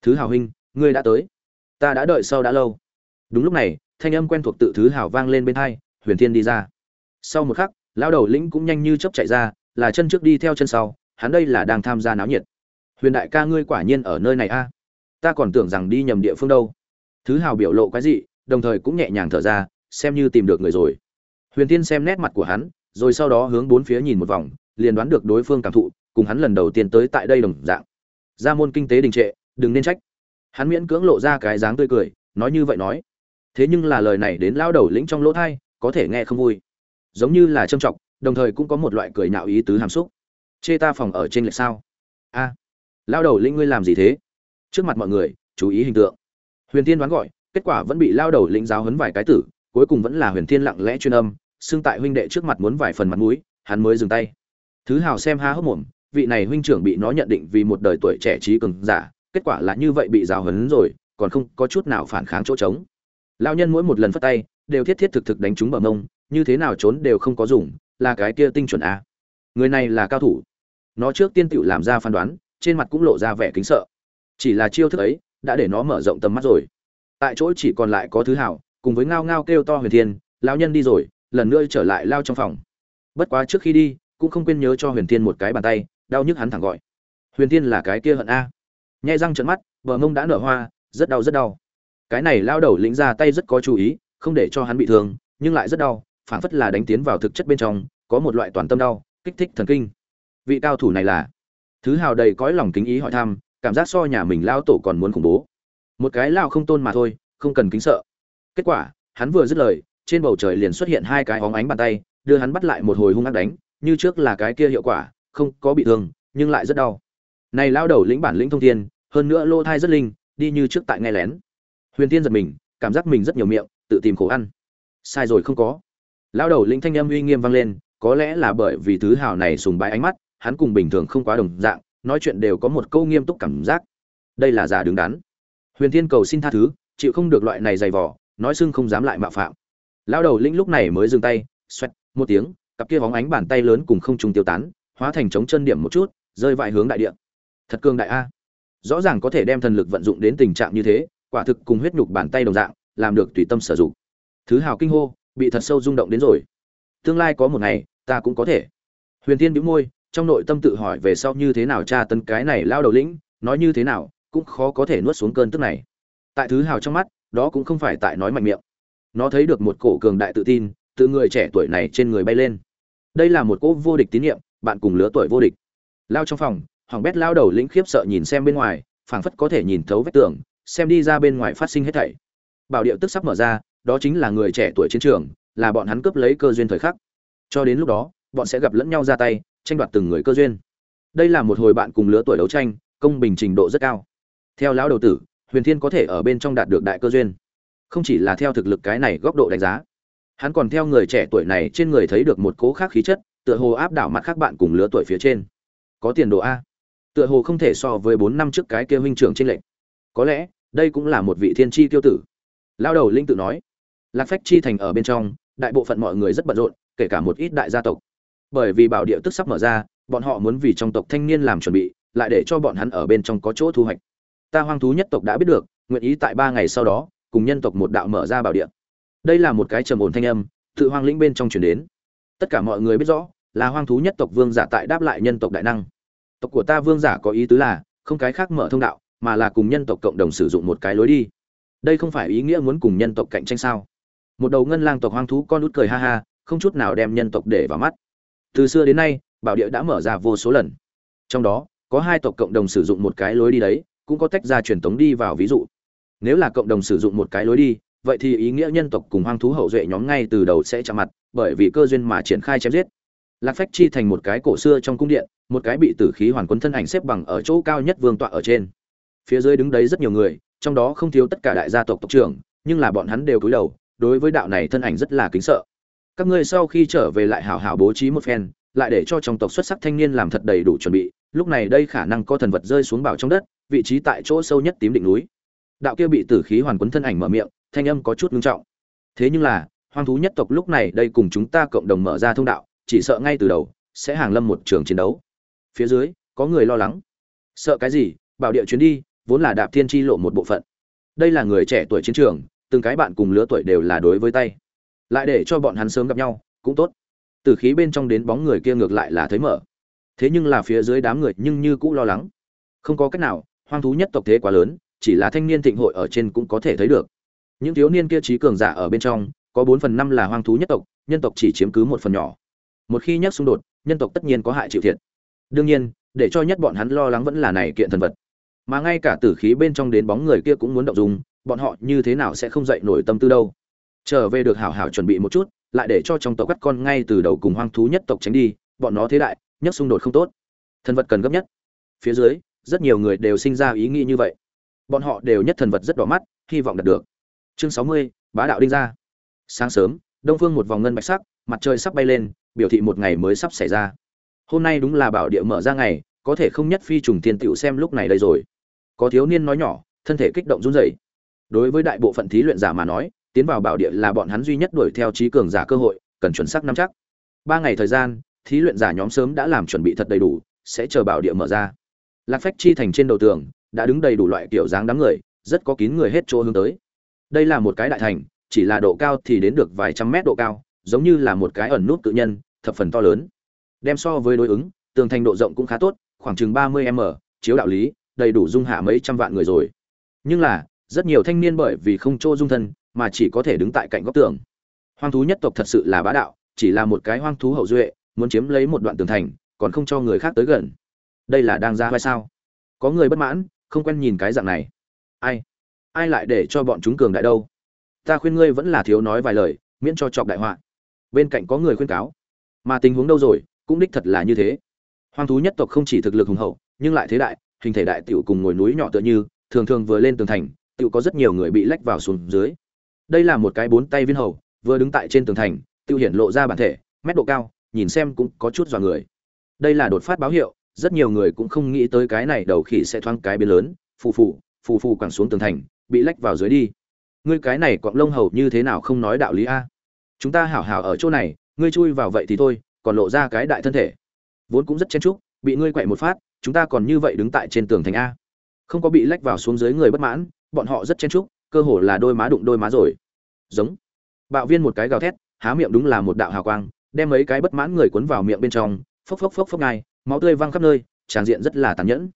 Thứ hào huynh, ngươi đã tới. Ta đã đợi sau đã lâu. Đúng lúc này, thanh âm quen thuộc tự thứ hào vang lên bên hai, huyền thiên đi ra. Sau một khắc, lão đầu lĩnh cũng nhanh như chớp chạy ra, là chân trước đi theo chân sau, hắn đây là đang tham gia náo nhiệt. Huyền đại ca ngươi quả nhiên ở nơi này a. Ta còn tưởng rằng đi nhầm địa phương đâu. Thứ hào biểu lộ cái gì đồng thời cũng nhẹ nhàng thở ra xem như tìm được người rồi. Huyền tiên xem nét mặt của hắn, rồi sau đó hướng bốn phía nhìn một vòng, liền đoán được đối phương cảm thụ, cùng hắn lần đầu tiên tới tại đây đồng dạng. Ra môn kinh tế đình trệ, đừng nên trách. Hắn miễn cưỡng lộ ra cái dáng tươi cười, nói như vậy nói. Thế nhưng là lời này đến lao đầu lĩnh trong lỗ thai, có thể nghe không vui. Giống như là trâm trọng đồng thời cũng có một loại cười nhạo ý tứ hàm xúc. Chê ta phòng ở trên lệch sao? A, lao đầu lĩnh ngươi làm gì thế? Trước mặt mọi người, chú ý hình tượng. Huyền tiên đoán gọi, kết quả vẫn bị lao đầu lĩnh giáo hấn vài cái tử cuối cùng vẫn là huyền thiên lặng lẽ chuyên âm, xưng tại huynh đệ trước mặt muốn vài phần mặt mũi, hắn mới dừng tay. Thứ hào xem há hốc mồm, vị này huynh trưởng bị nó nhận định vì một đời tuổi trẻ trí cường giả, kết quả là như vậy bị giáo hấn rồi, còn không có chút nào phản kháng chỗ trống. Lao nhân mỗi một lần phất tay, đều thiết thiết thực thực đánh trúng bờ mông, như thế nào trốn đều không có dùng, là cái kia tinh chuẩn a. Người này là cao thủ. Nó trước tiên tựu làm ra phán đoán, trên mặt cũng lộ ra vẻ kính sợ. Chỉ là chiêu thức ấy, đã để nó mở rộng tầm mắt rồi. Tại chỗ chỉ còn lại có thứ hảo cùng với ngao ngao kêu to huyền thiên, lão nhân đi rồi, lần nữa trở lại lao trong phòng. Bất quá trước khi đi, cũng không quên nhớ cho huyền thiên một cái bàn tay, đau nhức hắn thẳng gọi. Huyền thiên là cái kia hận a. Nhai răng trận mắt vợ mông đã nở hoa, rất đau rất đau. Cái này lao đầu lĩnh ra tay rất có chú ý, không để cho hắn bị thương, nhưng lại rất đau phản phất là đánh tiến vào thực chất bên trong, có một loại toàn tâm đau, kích thích thần kinh. Vị cao thủ này là? Thứ hào đầy cõi lòng kính ý hỏi thăm, cảm giác so nhà mình lao tổ còn muốn khủng bố. Một cái lao không tôn mà thôi, không cần kính sợ kết quả, hắn vừa dứt lời, trên bầu trời liền xuất hiện hai cái óng ánh bàn tay, đưa hắn bắt lại một hồi hung ác đánh, như trước là cái kia hiệu quả, không có bị thương, nhưng lại rất đau. Này lao đầu lĩnh bản lĩnh thông thiên, hơn nữa lô thai rất linh, đi như trước tại nghe lén. Huyền tiên giật mình, cảm giác mình rất nhiều miệng, tự tìm khổ ăn. Sai rồi không có. Lao đầu lĩnh thanh âm uy nghiêm vang lên, có lẽ là bởi vì thứ hào này sùng bái ánh mắt, hắn cùng bình thường không quá đồng dạng, nói chuyện đều có một câu nghiêm túc cảm giác. Đây là giả đứng đắn. Huyền thiên cầu xin tha thứ, chịu không được loại này dày vỏ nói xưng không dám lại mạo phạm. Lao đầu lĩnh lúc này mới dừng tay, xoẹt, một tiếng, cặp kia bóng ánh bàn tay lớn cùng không trùng tiêu tán, hóa thành trống chân điểm một chút, rơi vại hướng đại địa. Thật cương đại a. Rõ ràng có thể đem thần lực vận dụng đến tình trạng như thế, quả thực cùng huyết nhục bàn tay đồng dạng, làm được tùy tâm sử dụng. Thứ hào kinh hô, bị thật sâu rung động đến rồi. Tương lai có một ngày, ta cũng có thể. Huyền tiên bĩu môi, trong nội tâm tự hỏi về sau như thế nào tra tấn cái này lao đầu lĩnh, nói như thế nào, cũng khó có thể nuốt xuống cơn tức này. Tại thứ hào trong mắt đó cũng không phải tại nói mạnh miệng. Nó thấy được một cổ cường đại tự tin, từ người trẻ tuổi này trên người bay lên. Đây là một cỗ vô địch tín nhiệm, bạn cùng lứa tuổi vô địch. Lao trong phòng, hoàng bét lao đầu lĩnh khiếp sợ nhìn xem bên ngoài, phảng phất có thể nhìn thấu vách tường, xem đi ra bên ngoài phát sinh hết thảy. Bảo điệu tức sắp mở ra, đó chính là người trẻ tuổi chiến trường, là bọn hắn cướp lấy cơ duyên thời khắc. Cho đến lúc đó, bọn sẽ gặp lẫn nhau ra tay, tranh đoạt từng người cơ duyên. Đây là một hồi bạn cùng lứa tuổi đấu tranh, công bình trình độ rất cao. Theo lão đầu tử huyền thiên có thể ở bên trong đạt được đại cơ duyên. Không chỉ là theo thực lực cái này góc độ đánh giá, hắn còn theo người trẻ tuổi này trên người thấy được một cố khác khí chất, tựa hồ áp đảo mặt khác bạn cùng lứa tuổi phía trên. Có tiền đồ a. Tựa hồ không thể so với bốn năm trước cái kia huynh trưởng trên lệnh có lẽ, đây cũng là một vị thiên tri tiêu tử. Lao đầu linh tự nói, lạc phách chi thành ở bên trong, đại bộ phận mọi người rất bận rộn, kể cả một ít đại gia tộc. Bởi vì bảo địa tức sắp mở ra, bọn họ muốn vì trong tộc thanh niên làm chuẩn bị, lại để cho bọn hắn ở bên trong có chỗ thu hoạch ta hoang thú nhất tộc đã biết được, nguyện ý tại ba ngày sau đó, cùng nhân tộc một đạo mở ra bảo địa. Đây là một cái trầm ổn thanh âm, tự hoang lĩnh bên trong chuyển đến. Tất cả mọi người biết rõ, là hoang thú nhất tộc vương giả tại đáp lại nhân tộc đại năng. Tộc của ta vương giả có ý tứ là, không cái khác mở thông đạo, mà là cùng nhân tộc cộng đồng sử dụng một cái lối đi. Đây không phải ý nghĩa muốn cùng nhân tộc cạnh tranh sao? Một đầu ngân lang tộc hoang thú con út cười ha ha, không chút nào đem nhân tộc để vào mắt. Từ xưa đến nay, bảo địa đã mở ra vô số lần. Trong đó, có hai tộc cộng đồng sử dụng một cái lối đi đấy cũng có tách ra truyền tống đi vào ví dụ. Nếu là cộng đồng sử dụng một cái lối đi, vậy thì ý nghĩa nhân tộc cùng hoang thú hậu duệ nhóm ngay từ đầu sẽ chạm mặt, bởi vì cơ duyên mà triển khai chém giết. Lạc phách chi thành một cái cổ xưa trong cung điện, một cái bị tử khí hoàn quân thân ảnh xếp bằng ở chỗ cao nhất vương tọa ở trên. Phía dưới đứng đấy rất nhiều người, trong đó không thiếu tất cả đại gia tộc tộc trưởng, nhưng là bọn hắn đều cúi đầu, đối với đạo này thân ảnh rất là kính sợ. Các ngươi sau khi trở về lại hảo hảo bố trí một phen, lại để cho trong tộc xuất sắc thanh niên làm thật đầy đủ chuẩn bị, lúc này đây khả năng có thần vật rơi xuống bảo trong đất vị trí tại chỗ sâu nhất tím định núi. Đạo kia bị tử khí hoàn quấn thân ảnh mở miệng, thanh âm có chút ngưng trọng. Thế nhưng là, hoang thú nhất tộc lúc này đây cùng chúng ta cộng đồng mở ra thông đạo, chỉ sợ ngay từ đầu, sẽ hàng lâm một trường chiến đấu. Phía dưới, có người lo lắng. Sợ cái gì? Bảo địa chuyến đi, vốn là đạp thiên tri lộ một bộ phận. Đây là người trẻ tuổi chiến trường, từng cái bạn cùng lứa tuổi đều là đối với tay. Lại để cho bọn hắn sớm gặp nhau, cũng tốt. Từ khí bên trong đến bóng người kia ngược lại là thấy mở. Thế nhưng là phía dưới đám người nhưng như cũ lo lắng. Không có cách nào hoang thú nhất tộc thế quá lớn, chỉ là thanh niên thịnh hội ở trên cũng có thể thấy được. Những thiếu niên kia trí cường giả ở bên trong, có bốn phần năm là hoang thú nhất tộc, nhân tộc chỉ chiếm cứ một phần nhỏ. Một khi nhắc xung đột, nhân tộc tất nhiên có hại chịu thiệt. Đương nhiên, để cho nhất bọn hắn lo lắng vẫn là này kiện thần vật. Mà ngay cả tử khí bên trong đến bóng người kia cũng muốn động dùng bọn họ như thế nào sẽ không dậy nổi tâm tư đâu. Trở về được hảo hảo chuẩn bị một chút, lại để cho trong tộc cắt con ngay từ đầu cùng hoang thú nhất tộc tránh đi, bọn nó thế đại nhất xung đột không tốt. Thần vật cần gấp nhất. Phía dưới rất nhiều người đều sinh ra ý nghĩ như vậy. Bọn họ đều nhất thần vật rất đỏ mắt, hy vọng đạt được. Chương sáu mươi, bá đạo đinh ra. Sáng sớm, đông phương một vòng ngân bạch sắc, mặt trời sắp bay lên, biểu thị một ngày mới sắp xảy ra. Hôm nay đúng là bảo địa mở ra ngày, có thể không nhất phi trùng tiên tiểu xem lúc này đây rồi. Có thiếu niên nói nhỏ, thân thể kích động run rẩy. Đối với đại bộ phận thí luyện giả mà nói, tiến vào bảo địa là bọn hắn duy nhất đuổi theo trí cường giả cơ hội, cần chuẩn xác nắm chắc. Ba ngày thời gian, thí luyện giả nhóm sớm đã làm chuẩn bị thật đầy đủ, sẽ chờ bảo địa mở ra lạc phách chi thành trên đầu tường đã đứng đầy đủ loại kiểu dáng đám người, rất có kín người hết chỗ hướng tới. Đây là một cái đại thành, chỉ là độ cao thì đến được vài trăm mét độ cao, giống như là một cái ẩn nút tự nhân, thập phần to lớn. Đem so với đối ứng, tường thành độ rộng cũng khá tốt, khoảng chừng ba mươi m, chiếu đạo lý, đầy đủ dung hạ mấy trăm vạn người rồi. Nhưng là, rất nhiều thanh niên bởi vì không chỗ dung thân, mà chỉ có thể đứng tại cạnh góc tường. Hoang thú nhất tộc thật sự là bá đạo, chỉ là một cái hoang thú hậu duệ, muốn chiếm lấy một đoạn tường thành, còn không cho người khác tới gần đây là đang ra vai sao? Có người bất mãn, không quen nhìn cái dạng này. Ai? Ai lại để cho bọn chúng cường đại đâu? Ta khuyên ngươi vẫn là thiếu nói vài lời, miễn cho chọc đại họa. Bên cạnh có người khuyên cáo. Mà tình huống đâu rồi? Cũng đích thật là như thế. Hoang thú nhất tộc không chỉ thực lực hùng hậu, nhưng lại thế đại, hình thể đại tiểu cùng ngồi núi nhỏ tựa như, thường thường vừa lên tường thành, tiểu có rất nhiều người bị lách vào xuống dưới. Đây là một cái bốn tay viên hầu, vừa đứng tại trên tường thành tiêu hiển lộ ra bản thể, mét độ cao, nhìn xem cũng có chút dọa người. Đây là đột phát báo hiệu rất nhiều người cũng không nghĩ tới cái này đầu khỉ sẽ thoáng cái biến lớn, phù phù phù phù quẳng xuống tường thành, bị lách vào dưới đi. Ngươi cái này quặng lông hầu như thế nào không nói đạo lý a? Chúng ta hảo hảo ở chỗ này, ngươi chui vào vậy thì thôi, còn lộ ra cái đại thân thể. Vốn cũng rất chen chúc, bị ngươi quậy một phát, chúng ta còn như vậy đứng tại trên tường thành a. Không có bị lách vào xuống dưới người bất mãn, bọn họ rất chen chúc, cơ hồ là đôi má đụng đôi má rồi. Giống. Bạo viên một cái gào thét, há miệng đúng là một đạo hào quang, đem mấy cái bất mãn người cuốn vào miệng bên trong, phốc phốc phốc phốc ngay máu tươi văng khắp nơi, tràn diện rất là tàn nhẫn.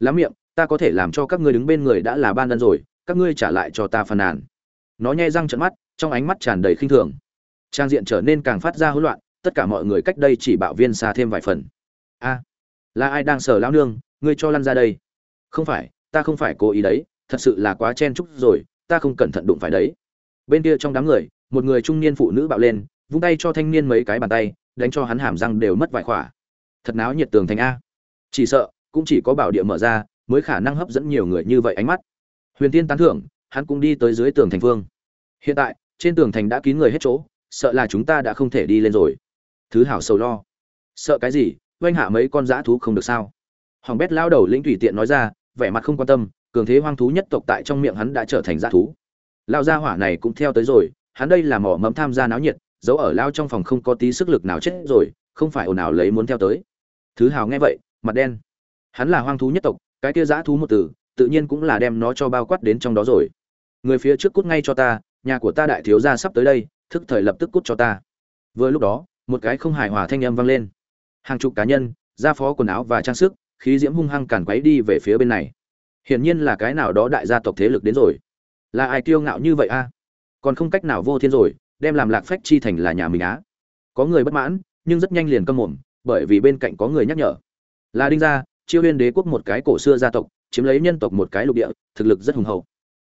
Lắm miệng, ta có thể làm cho các ngươi đứng bên người đã là ban đơn rồi, các ngươi trả lại cho ta phàn nàn. Nó nhai răng trận mắt, trong ánh mắt tràn đầy khinh thường. Trang diện trở nên càng phát ra hỗn loạn, tất cả mọi người cách đây chỉ bạo viên xa thêm vài phần. A, là ai đang sờ lão nương, ngươi cho lăn ra đây? Không phải, ta không phải cố ý đấy, thật sự là quá chen chúc rồi, ta không cẩn thận đụng phải đấy. Bên kia trong đám người, một người trung niên phụ nữ bạo lên, vung tay cho thanh niên mấy cái bàn tay, đánh cho hắn hàm răng đều mất vài khỏa thật náo nhiệt tường thành a. Chỉ sợ, cũng chỉ có bảo địa mở ra, mới khả năng hấp dẫn nhiều người như vậy ánh mắt. Huyền tiên tán thưởng, hắn cũng đi tới dưới tường thành phương. Hiện tại, trên tường thành đã kín người hết chỗ, sợ là chúng ta đã không thể đi lên rồi. Thứ hảo sầu lo. Sợ cái gì, oanh hạ mấy con dã thú không được sao? Hoàng bét lao đầu lĩnh tùy tiện nói ra, vẻ mặt không quan tâm, cường thế hoang thú nhất tộc tại trong miệng hắn đã trở thành dã thú. Lao gia hỏa này cũng theo tới rồi, hắn đây là mỏ mẫm tham gia náo nhiệt, giấu ở lao trong phòng không có tí sức lực nào chết rồi, không phải ồn ào lấy muốn theo tới thứ hào nghe vậy, mặt đen. Hắn là hoang thú nhất tộc, cái kia dã thú một từ tự nhiên cũng là đem nó cho bao quát đến trong đó rồi. Người phía trước cút ngay cho ta, nhà của ta đại thiếu gia sắp tới đây, thức thời lập tức cút cho ta. Vừa lúc đó, một cái không hài hòa thanh âm vang lên. Hàng chục cá nhân gia phó quần áo và trang sức, khí diễm hung hăng càn quấy đi về phía bên này. Hiển nhiên là cái nào đó đại gia tộc thế lực đến rồi. Là ai kiêu ngạo như vậy a? Còn không cách nào vô thiên rồi, đem làm lạc phách chi thành là nhà mình á. Có người bất mãn, nhưng rất nhanh liền câm mồm bởi vì bên cạnh có người nhắc nhở. Là đinh gia, chiêu huyên đế quốc một cái cổ xưa gia tộc, chiếm lấy nhân tộc một cái lục địa, thực lực rất hùng hậu.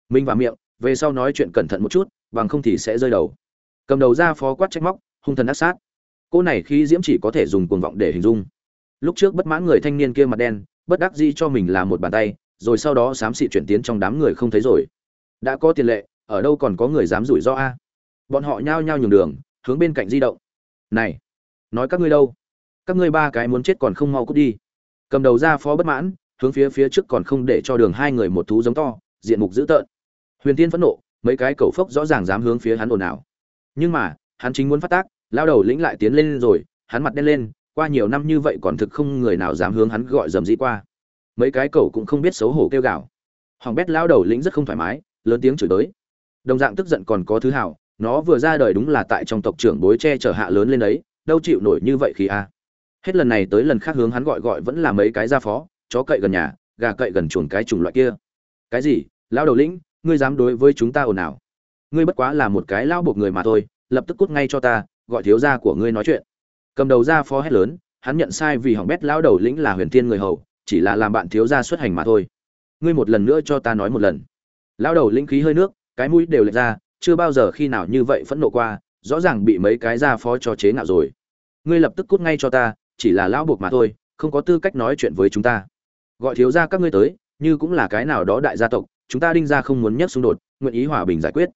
Minh và miệng, về sau nói chuyện cẩn thận một chút, bằng không thì sẽ rơi đầu. Cầm đầu ra phó quát trách móc, hung thần ác sát. Cô này khi diễm chỉ có thể dùng cuồng vọng để hình dung. Lúc trước bất mãn người thanh niên kia mặt đen, bất đắc dĩ cho mình là một bàn tay, rồi sau đó xám xị chuyển tiến trong đám người không thấy rồi. Đã có tiền lệ, ở đâu còn có người dám rủi ro a? Bọn họ nhao nhao nhường đường, hướng bên cạnh di động. Này, nói các ngươi đâu? Các ngươi ba cái muốn chết còn không mau cút đi. Cầm đầu ra phó bất mãn, hướng phía phía trước còn không để cho đường hai người một thú giống to, diện mục dữ tợn. Huyền tiên phẫn nộ, mấy cái cầu phốc rõ ràng dám hướng phía hắn ồn ào. Nhưng mà, hắn chính muốn phát tác, lao đầu lĩnh lại tiến lên rồi, hắn mặt đen lên, qua nhiều năm như vậy còn thực không người nào dám hướng hắn gọi dầm dĩ qua. Mấy cái cầu cũng không biết xấu hổ kêu gào. Hoàng bét lao đầu lĩnh rất không thoải mái, lớn tiếng chửi tới đồng dạng tức giận còn có thứ hảo nó vừa ra đời đúng là tại trong tộc trưởng bối che chở hạ lớn lên đấy, đâu chịu nổi như vậy khi a hết lần này tới lần khác hướng hắn gọi gọi vẫn là mấy cái gia phó, chó cậy gần nhà, gà cậy gần chuồng cái chủng loại kia. Cái gì? Lao đầu lĩnh, ngươi dám đối với chúng ta ồn ào? Ngươi bất quá là một cái lao buộc người mà thôi, lập tức cút ngay cho ta, gọi thiếu gia của ngươi nói chuyện. Cầm đầu gia phó hét lớn, hắn nhận sai vì hỏng bét lao đầu lĩnh là huyền thiên người hầu, chỉ là làm bạn thiếu gia xuất hành mà thôi. Ngươi một lần nữa cho ta nói một lần. Lao đầu lĩnh khí hơi nước, cái mũi đều lệch ra, chưa bao giờ khi nào như vậy phẫn nộ qua, rõ ràng bị mấy cái gia phó cho chế ngạo rồi. Ngươi lập tức cút ngay cho ta chỉ là lão buộc mà thôi, không có tư cách nói chuyện với chúng ta. Gọi thiếu gia các ngươi tới, như cũng là cái nào đó đại gia tộc, chúng ta đinh ra không muốn nhấc xung đột, nguyện ý hòa bình giải quyết.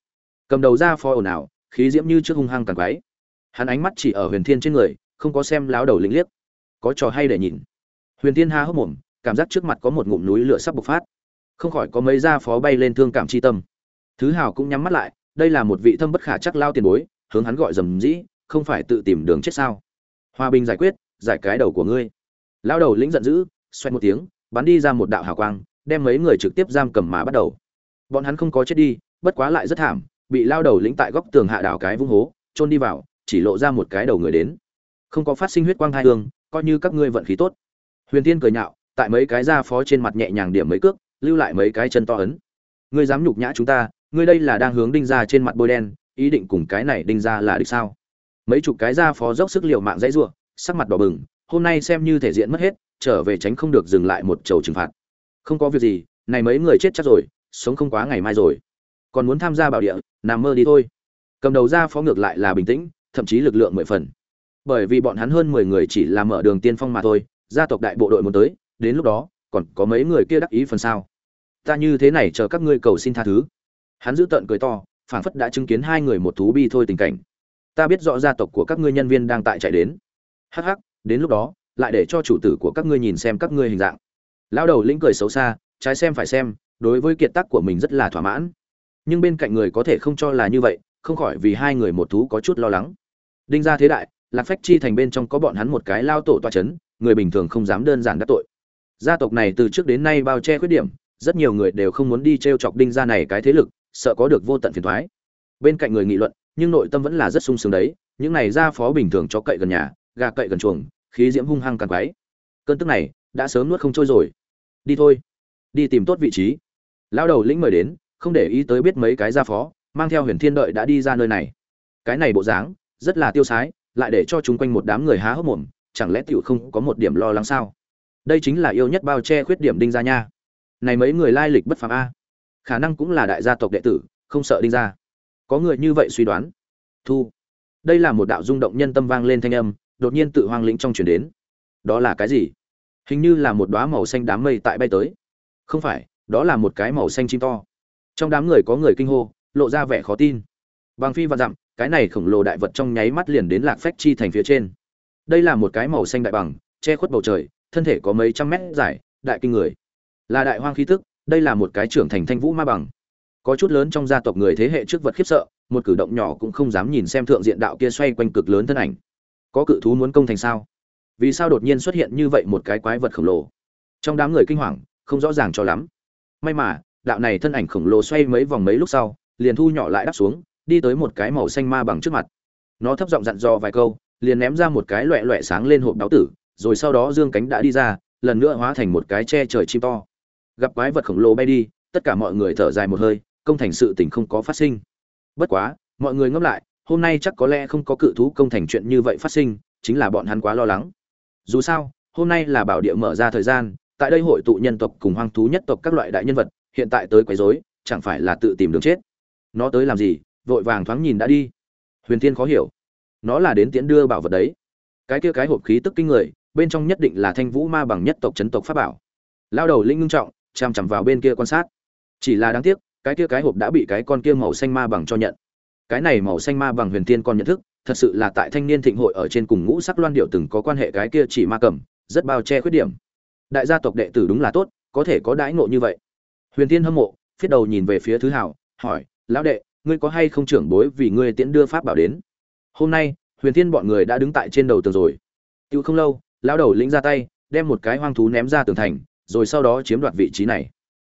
Cầm đầu ra phó ồn ào, khí diễm như trước hung hăng càng quái. Hắn ánh mắt chỉ ở huyền thiên trên người, không có xem láo đầu lĩnh liếc. Có trò hay để nhìn. Huyền thiên ha hốc mồm, cảm giác trước mặt có một ngụm núi lửa sắp bộc phát. Không khỏi có mấy gia phó bay lên thương cảm chi tâm. Thứ hào cũng nhắm mắt lại, đây là một vị thâm bất khả chắc lao tiền bối, hướng hắn gọi dầm dĩ, không phải tự tìm đường chết sao? Hòa bình giải quyết giải cái đầu của ngươi. Lao đầu lĩnh giận dữ xoay một tiếng, bắn đi ra một đạo hào quang, đem mấy người trực tiếp giam cầm mà bắt đầu. Bọn hắn không có chết đi, bất quá lại rất thảm, bị lao đầu lĩnh tại góc tường hạ đảo cái vung hố trôn đi vào, chỉ lộ ra một cái đầu người đến. Không có phát sinh huyết quang thai hương, coi như các ngươi vận khí tốt. Huyền tiên cười nhạo, tại mấy cái da phó trên mặt nhẹ nhàng điểm mấy cước, lưu lại mấy cái chân to ấn. Ngươi dám nhục nhã chúng ta, ngươi đây là đang hướng đinh ra trên mặt bôi đen, ý định cùng cái này đinh ra là địch sao? Mấy chục cái da phó dốc sức liệu mạng dãy ruộng sắc mặt đỏ bừng, hôm nay xem như thể diện mất hết, trở về tránh không được dừng lại một chầu trừng phạt. Không có việc gì, này mấy người chết chắc rồi, sống không quá ngày mai rồi. Còn muốn tham gia bảo địa, nằm mơ đi thôi. Cầm đầu ra phó ngược lại là bình tĩnh, thậm chí lực lượng mười phần. Bởi vì bọn hắn hơn mười người chỉ là mở đường tiên phong mà thôi, gia tộc đại bộ đội muốn tới, đến lúc đó, còn có mấy người kia đắc ý phần sao. Ta như thế này chờ các ngươi cầu xin tha thứ. Hắn giữ tận cười to, phảng phất đã chứng kiến hai người một thú bi thôi tình cảnh. Ta biết rõ gia tộc của các ngươi nhân viên đang tại chạy đến hắc hắc, đến lúc đó, lại để cho chủ tử của các ngươi nhìn xem các ngươi hình dạng. Lão đầu lĩnh cười xấu xa, trái xem phải xem, đối với kiệt tác của mình rất là thỏa mãn. Nhưng bên cạnh người có thể không cho là như vậy, không khỏi vì hai người một thú có chút lo lắng. Đinh ra thế đại, lạc phách chi thành bên trong có bọn hắn một cái lao tổ toa c h ấ n người bình thường không dám đơn giản đắc tội. Gia tộc này từ trước đến nay bao che khuyết điểm, rất nhiều người đều không muốn đi t r e o chọc đinh ra này cái thế lực, sợ có được vô tận phiền thoái bên cạnh người nghị luận, nhưng nội tâm vẫn là rất sung sướng đấy, những này ra phó bình thường cho cậy gần nhà gà cậy gần chuồng, khí diễm hung hăng càng quáy cơn tức này đã sớm nuốt không trôi rồi. Đi thôi, đi tìm tốt vị trí. Lao đầu lĩnh mời đến, không để ý tới biết mấy cái gia phó, mang theo huyền thiên đợi đã đi ra nơi này. Cái này bộ dáng rất là tiêu sái, lại để cho chúng quanh một đám người há hốc mồm, chẳng lẽ tiểu không có một điểm lo lắng sao? Đây chính là yêu nhất bao che khuyết điểm đinh gia nha. Này mấy người lai lịch bất phàm a. Khả năng cũng là đại gia tộc đệ tử, không sợ đinh gia. Có người như vậy suy đoán. Thu. Đây là một đạo rung động nhân tâm vang lên thanh âm đột nhiên tự hoang lĩnh trong chuyển đến. Đó là cái gì? Hình như là một đóa màu xanh đám mây tại bay tới. Không phải, đó là một cái màu xanh chim to. Trong đám người có người kinh hô, lộ ra vẻ khó tin. Bằng phi và dặm, cái này khổng lồ đại vật trong nháy mắt liền đến lạc phách chi thành phía trên. Đây là một cái màu xanh đại bằng, che khuất bầu trời, thân thể có mấy trăm mét dài, đại kinh người. Là đại hoang khí tức, đây là một cái trưởng thành thanh vũ ma bằng. Có chút lớn trong gia tộc người thế hệ trước vật khiếp sợ, một cử động nhỏ cũng không dám nhìn xem thượng diện đạo kia xoay quanh cực lớn thân ảnh có cự thú muốn công thành sao? Vì sao đột nhiên xuất hiện như vậy một cái quái vật khổng lồ? Trong đám người kinh hoàng, không rõ ràng cho lắm. May mà, đạo này thân ảnh khổng lồ xoay mấy vòng mấy lúc sau, liền thu nhỏ lại đáp xuống, đi tới một cái màu xanh ma bằng trước mặt. Nó thấp giọng dặn dò vài câu, liền ném ra một cái loẹ loẹ sáng lên hộp đáo tử, rồi sau đó dương cánh đã đi ra, lần nữa hóa thành một cái che trời chim to. Gặp quái vật khổng lồ bay đi, tất cả mọi người thở dài một hơi, công thành sự tình không có phát sinh. Bất quá, mọi người ngẫm lại hôm nay chắc có lẽ không có cự thú công thành chuyện như vậy phát sinh, chính là bọn hắn quá lo lắng. Dù sao, hôm nay là bảo địa mở ra thời gian, tại đây hội tụ nhân tộc cùng hoang thú nhất tộc các loại đại nhân vật, hiện tại tới quấy rối, chẳng phải là tự tìm đường chết. Nó tới làm gì? Vội vàng thoáng nhìn đã đi. Huyền thiên khó hiểu. Nó là đến tiễn đưa bảo vật đấy. Cái kia cái hộp khí tức kinh người, bên trong nhất định là thanh vũ ma bằng nhất tộc chấn tộc pháp bảo. Lao đầu linh ngưng trọng chằm chằm vào bên kia quan sát. Chỉ là đáng tiếc, cái kia cái hộp đã bị cái con kia màu xanh ma bằng cho nhận cái này màu xanh ma bằng huyền tiên con nhận thức, thật sự là tại thanh niên thịnh hội ở trên cùng ngũ sắc loan điệu từng có quan hệ cái kia chỉ ma cầm, rất bao che khuyết điểm. Đại gia tộc đệ tử đúng là tốt, có thể có đãi ngộ như vậy. Huyền tiên hâm mộ, phiết đầu nhìn về phía thứ hảo hỏi, lão đệ, ngươi có hay không trưởng bối vì ngươi tiễn đưa pháp bảo đến? Hôm nay, huyền tiên bọn người đã đứng tại trên đầu tường rồi. Tiêu không lâu, lão đầu lĩnh ra tay, đem một cái hoang thú ném ra tường thành, rồi sau đó chiếm đoạt vị trí này.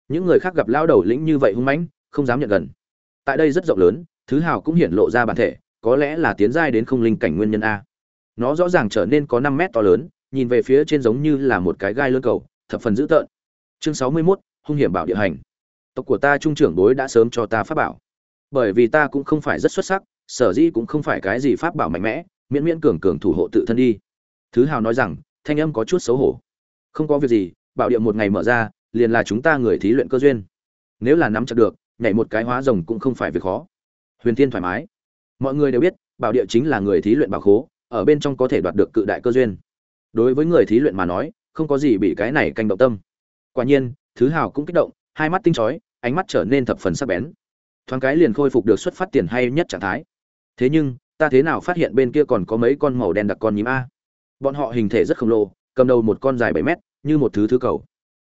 Những người khác gặp lão đầu lĩnh như vậy hung mãnh, không dám nhận gần. Tại đây rất rộng lớn thứ hào cũng hiện lộ ra bản thể có lẽ là tiến giai đến không linh cảnh nguyên nhân a. Nó rõ ràng trở nên có năm mét to lớn nhìn về phía trên giống như là một cái gai lơ cầu thập phần dữ tợn. Chương sáu mươi 61, hung hiểm bảo địa hành. Tộc của ta trung trưởng bối đã sớm cho ta pháp bảo. Bởi vì ta cũng không phải rất xuất sắc sở dĩ cũng không phải cái gì pháp bảo mạnh mẽ miễn miễn cường cường thủ hộ tự thân đi. Thứ hào nói rằng thanh âm có chút xấu hổ. Không có việc gì bảo địa một ngày mở ra liền là chúng ta người thí luyện cơ duyên. Nếu là nắm chặt được nhảy một cái hóa rồng cũng không phải việc khó huyền thiên thoải mái. Mọi người đều biết, bảo địa chính là người thí luyện bảo khố, ở bên trong có thể đoạt được cự đại cơ duyên. Đối với người thí luyện mà nói, không có gì bị cái này canh động tâm. Quả nhiên, thứ hào cũng kích động, hai mắt tinh chói, ánh mắt trở nên thập phần sắc bén. Thoáng cái liền khôi phục được xuất phát tiền hay nhất trạng thái. Thế nhưng, ta thế nào phát hiện bên kia còn có mấy con màu đen đặc con nhím a? Bọn họ hình thể rất khổng lồ, cầm đầu một con dài bảy mét, như một thứ thứ cầu.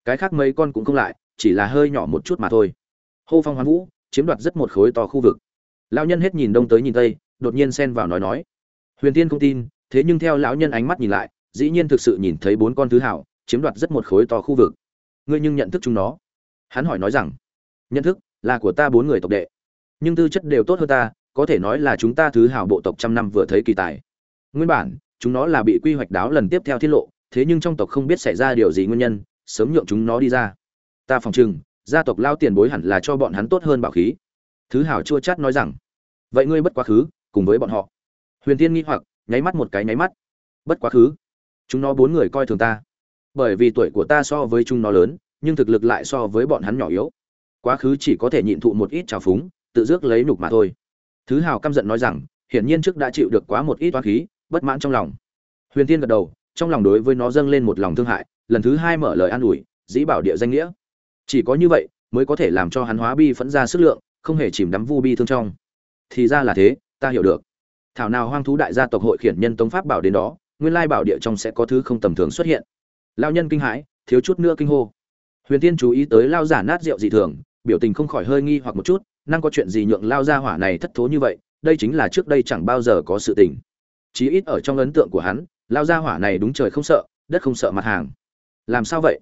Cái khác mấy con cũng không lại, chỉ là hơi nhỏ một chút mà thôi. Hô phong hoán vũ, chiếm đoạt rất một khối to khu vực lão nhân hết nhìn đông tới nhìn tây, đột nhiên xen vào nói nói. Huyền tiên không tin, thế nhưng theo lão nhân ánh mắt nhìn lại, dĩ nhiên thực sự nhìn thấy bốn con thứ hảo, chiếm đoạt rất một khối to khu vực. Ngươi nhưng nhận thức chúng nó? Hắn hỏi nói rằng, nhận thức, là của ta bốn người tộc đệ. Nhưng tư chất đều tốt hơn ta, có thể nói là chúng ta thứ hảo bộ tộc trăm năm vừa thấy kỳ tài. Nguyên bản, chúng nó là bị quy hoạch đáo lần tiếp theo tiết lộ, thế nhưng trong tộc không biết xảy ra điều gì nguyên nhân, sớm nhượng chúng nó đi ra. Ta phòng trừng gia tộc lao tiền bối hẳn là cho bọn hắn tốt hơn bảo khí thứ hảo chua chát nói rằng, vậy ngươi bất quá khứ, cùng với bọn họ. Huyền tiên nghi hoặc, nháy mắt một cái nháy mắt. Bất quá khứ, chúng nó bốn người coi thường ta. Bởi vì tuổi của ta so với chúng nó lớn, nhưng thực lực lại so với bọn hắn nhỏ yếu. Quá khứ chỉ có thể nhịn thụ một ít trào phúng, tự dước lấy nục mà thôi. Thứ hào căm giận nói rằng, hiển nhiên trước đã chịu được quá một ít toán khí, bất mãn trong lòng. Huyền tiên gật đầu, trong lòng đối với nó dâng lên một lòng thương hại, lần thứ hai mở lời an ủi, dĩ bảo địa danh nghĩa. Chỉ có như vậy, mới có thể làm cho hắn hóa bi phẫn ra sức lượng không hề chìm đắm vu bi thương trong. Thì ra là thế, ta hiểu được. Thảo nào hoang thú đại gia tộc hội khiển nhân tống pháp bảo đến đó, nguyên lai bảo địa trong sẽ có thứ không tầm thường xuất hiện. Lao nhân kinh hãi, thiếu chút nữa kinh hô. Huyền tiên chú ý tới lao giả nát rượu dị thường, biểu tình không khỏi hơi nghi hoặc một chút, năng có chuyện gì nhượng lao ra hỏa này thất thố như vậy, đây chính là trước đây chẳng bao giờ có sự tình. Chí ít ở trong ấn tượng của hắn, lao ra hỏa này đúng trời không sợ, đất không sợ mặt hàng. Làm sao vậy?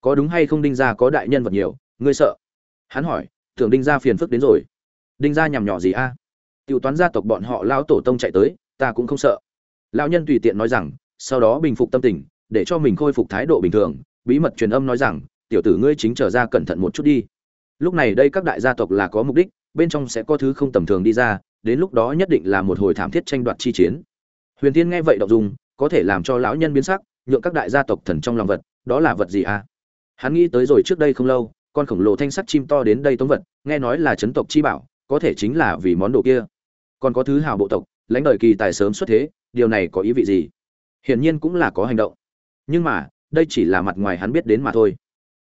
Có đúng hay không đinh gia có đại nhân vật nhiều, ngươi sợ? Hắn hỏi tưởng đinh gia phiền phức đến rồi. Đinh gia nhằm nhỏ gì a? Tiểu toán gia tộc bọn họ lao tổ tông chạy tới, ta cũng không sợ. Lão nhân tùy tiện nói rằng, sau đó bình phục tâm tình, để cho mình khôi phục thái độ bình thường. Bí mật truyền âm nói rằng, tiểu tử ngươi chính trở ra cẩn thận một chút đi. Lúc này đây các đại gia tộc là có mục đích, bên trong sẽ có thứ không tầm thường đi ra, đến lúc đó nhất định là một hồi thảm thiết tranh đoạt chi chiến. Huyền tiên nghe vậy đọc dùng có thể làm cho lão nhân biến sắc, nhượng các đại gia tộc thần trong lòng vật, đó là vật gì à hắn nghĩ tới rồi trước đây không lâu con khổng lồ thanh sắt chim to đến đây tống vật, nghe nói là chấn tộc chi bảo, có thể chính là vì món đồ kia. Còn có thứ hào bộ tộc, lãnh đời kỳ tài sớm xuất thế, điều này có ý vị gì? Hiển nhiên cũng là có hành động. Nhưng mà, đây chỉ là mặt ngoài hắn biết đến mà thôi.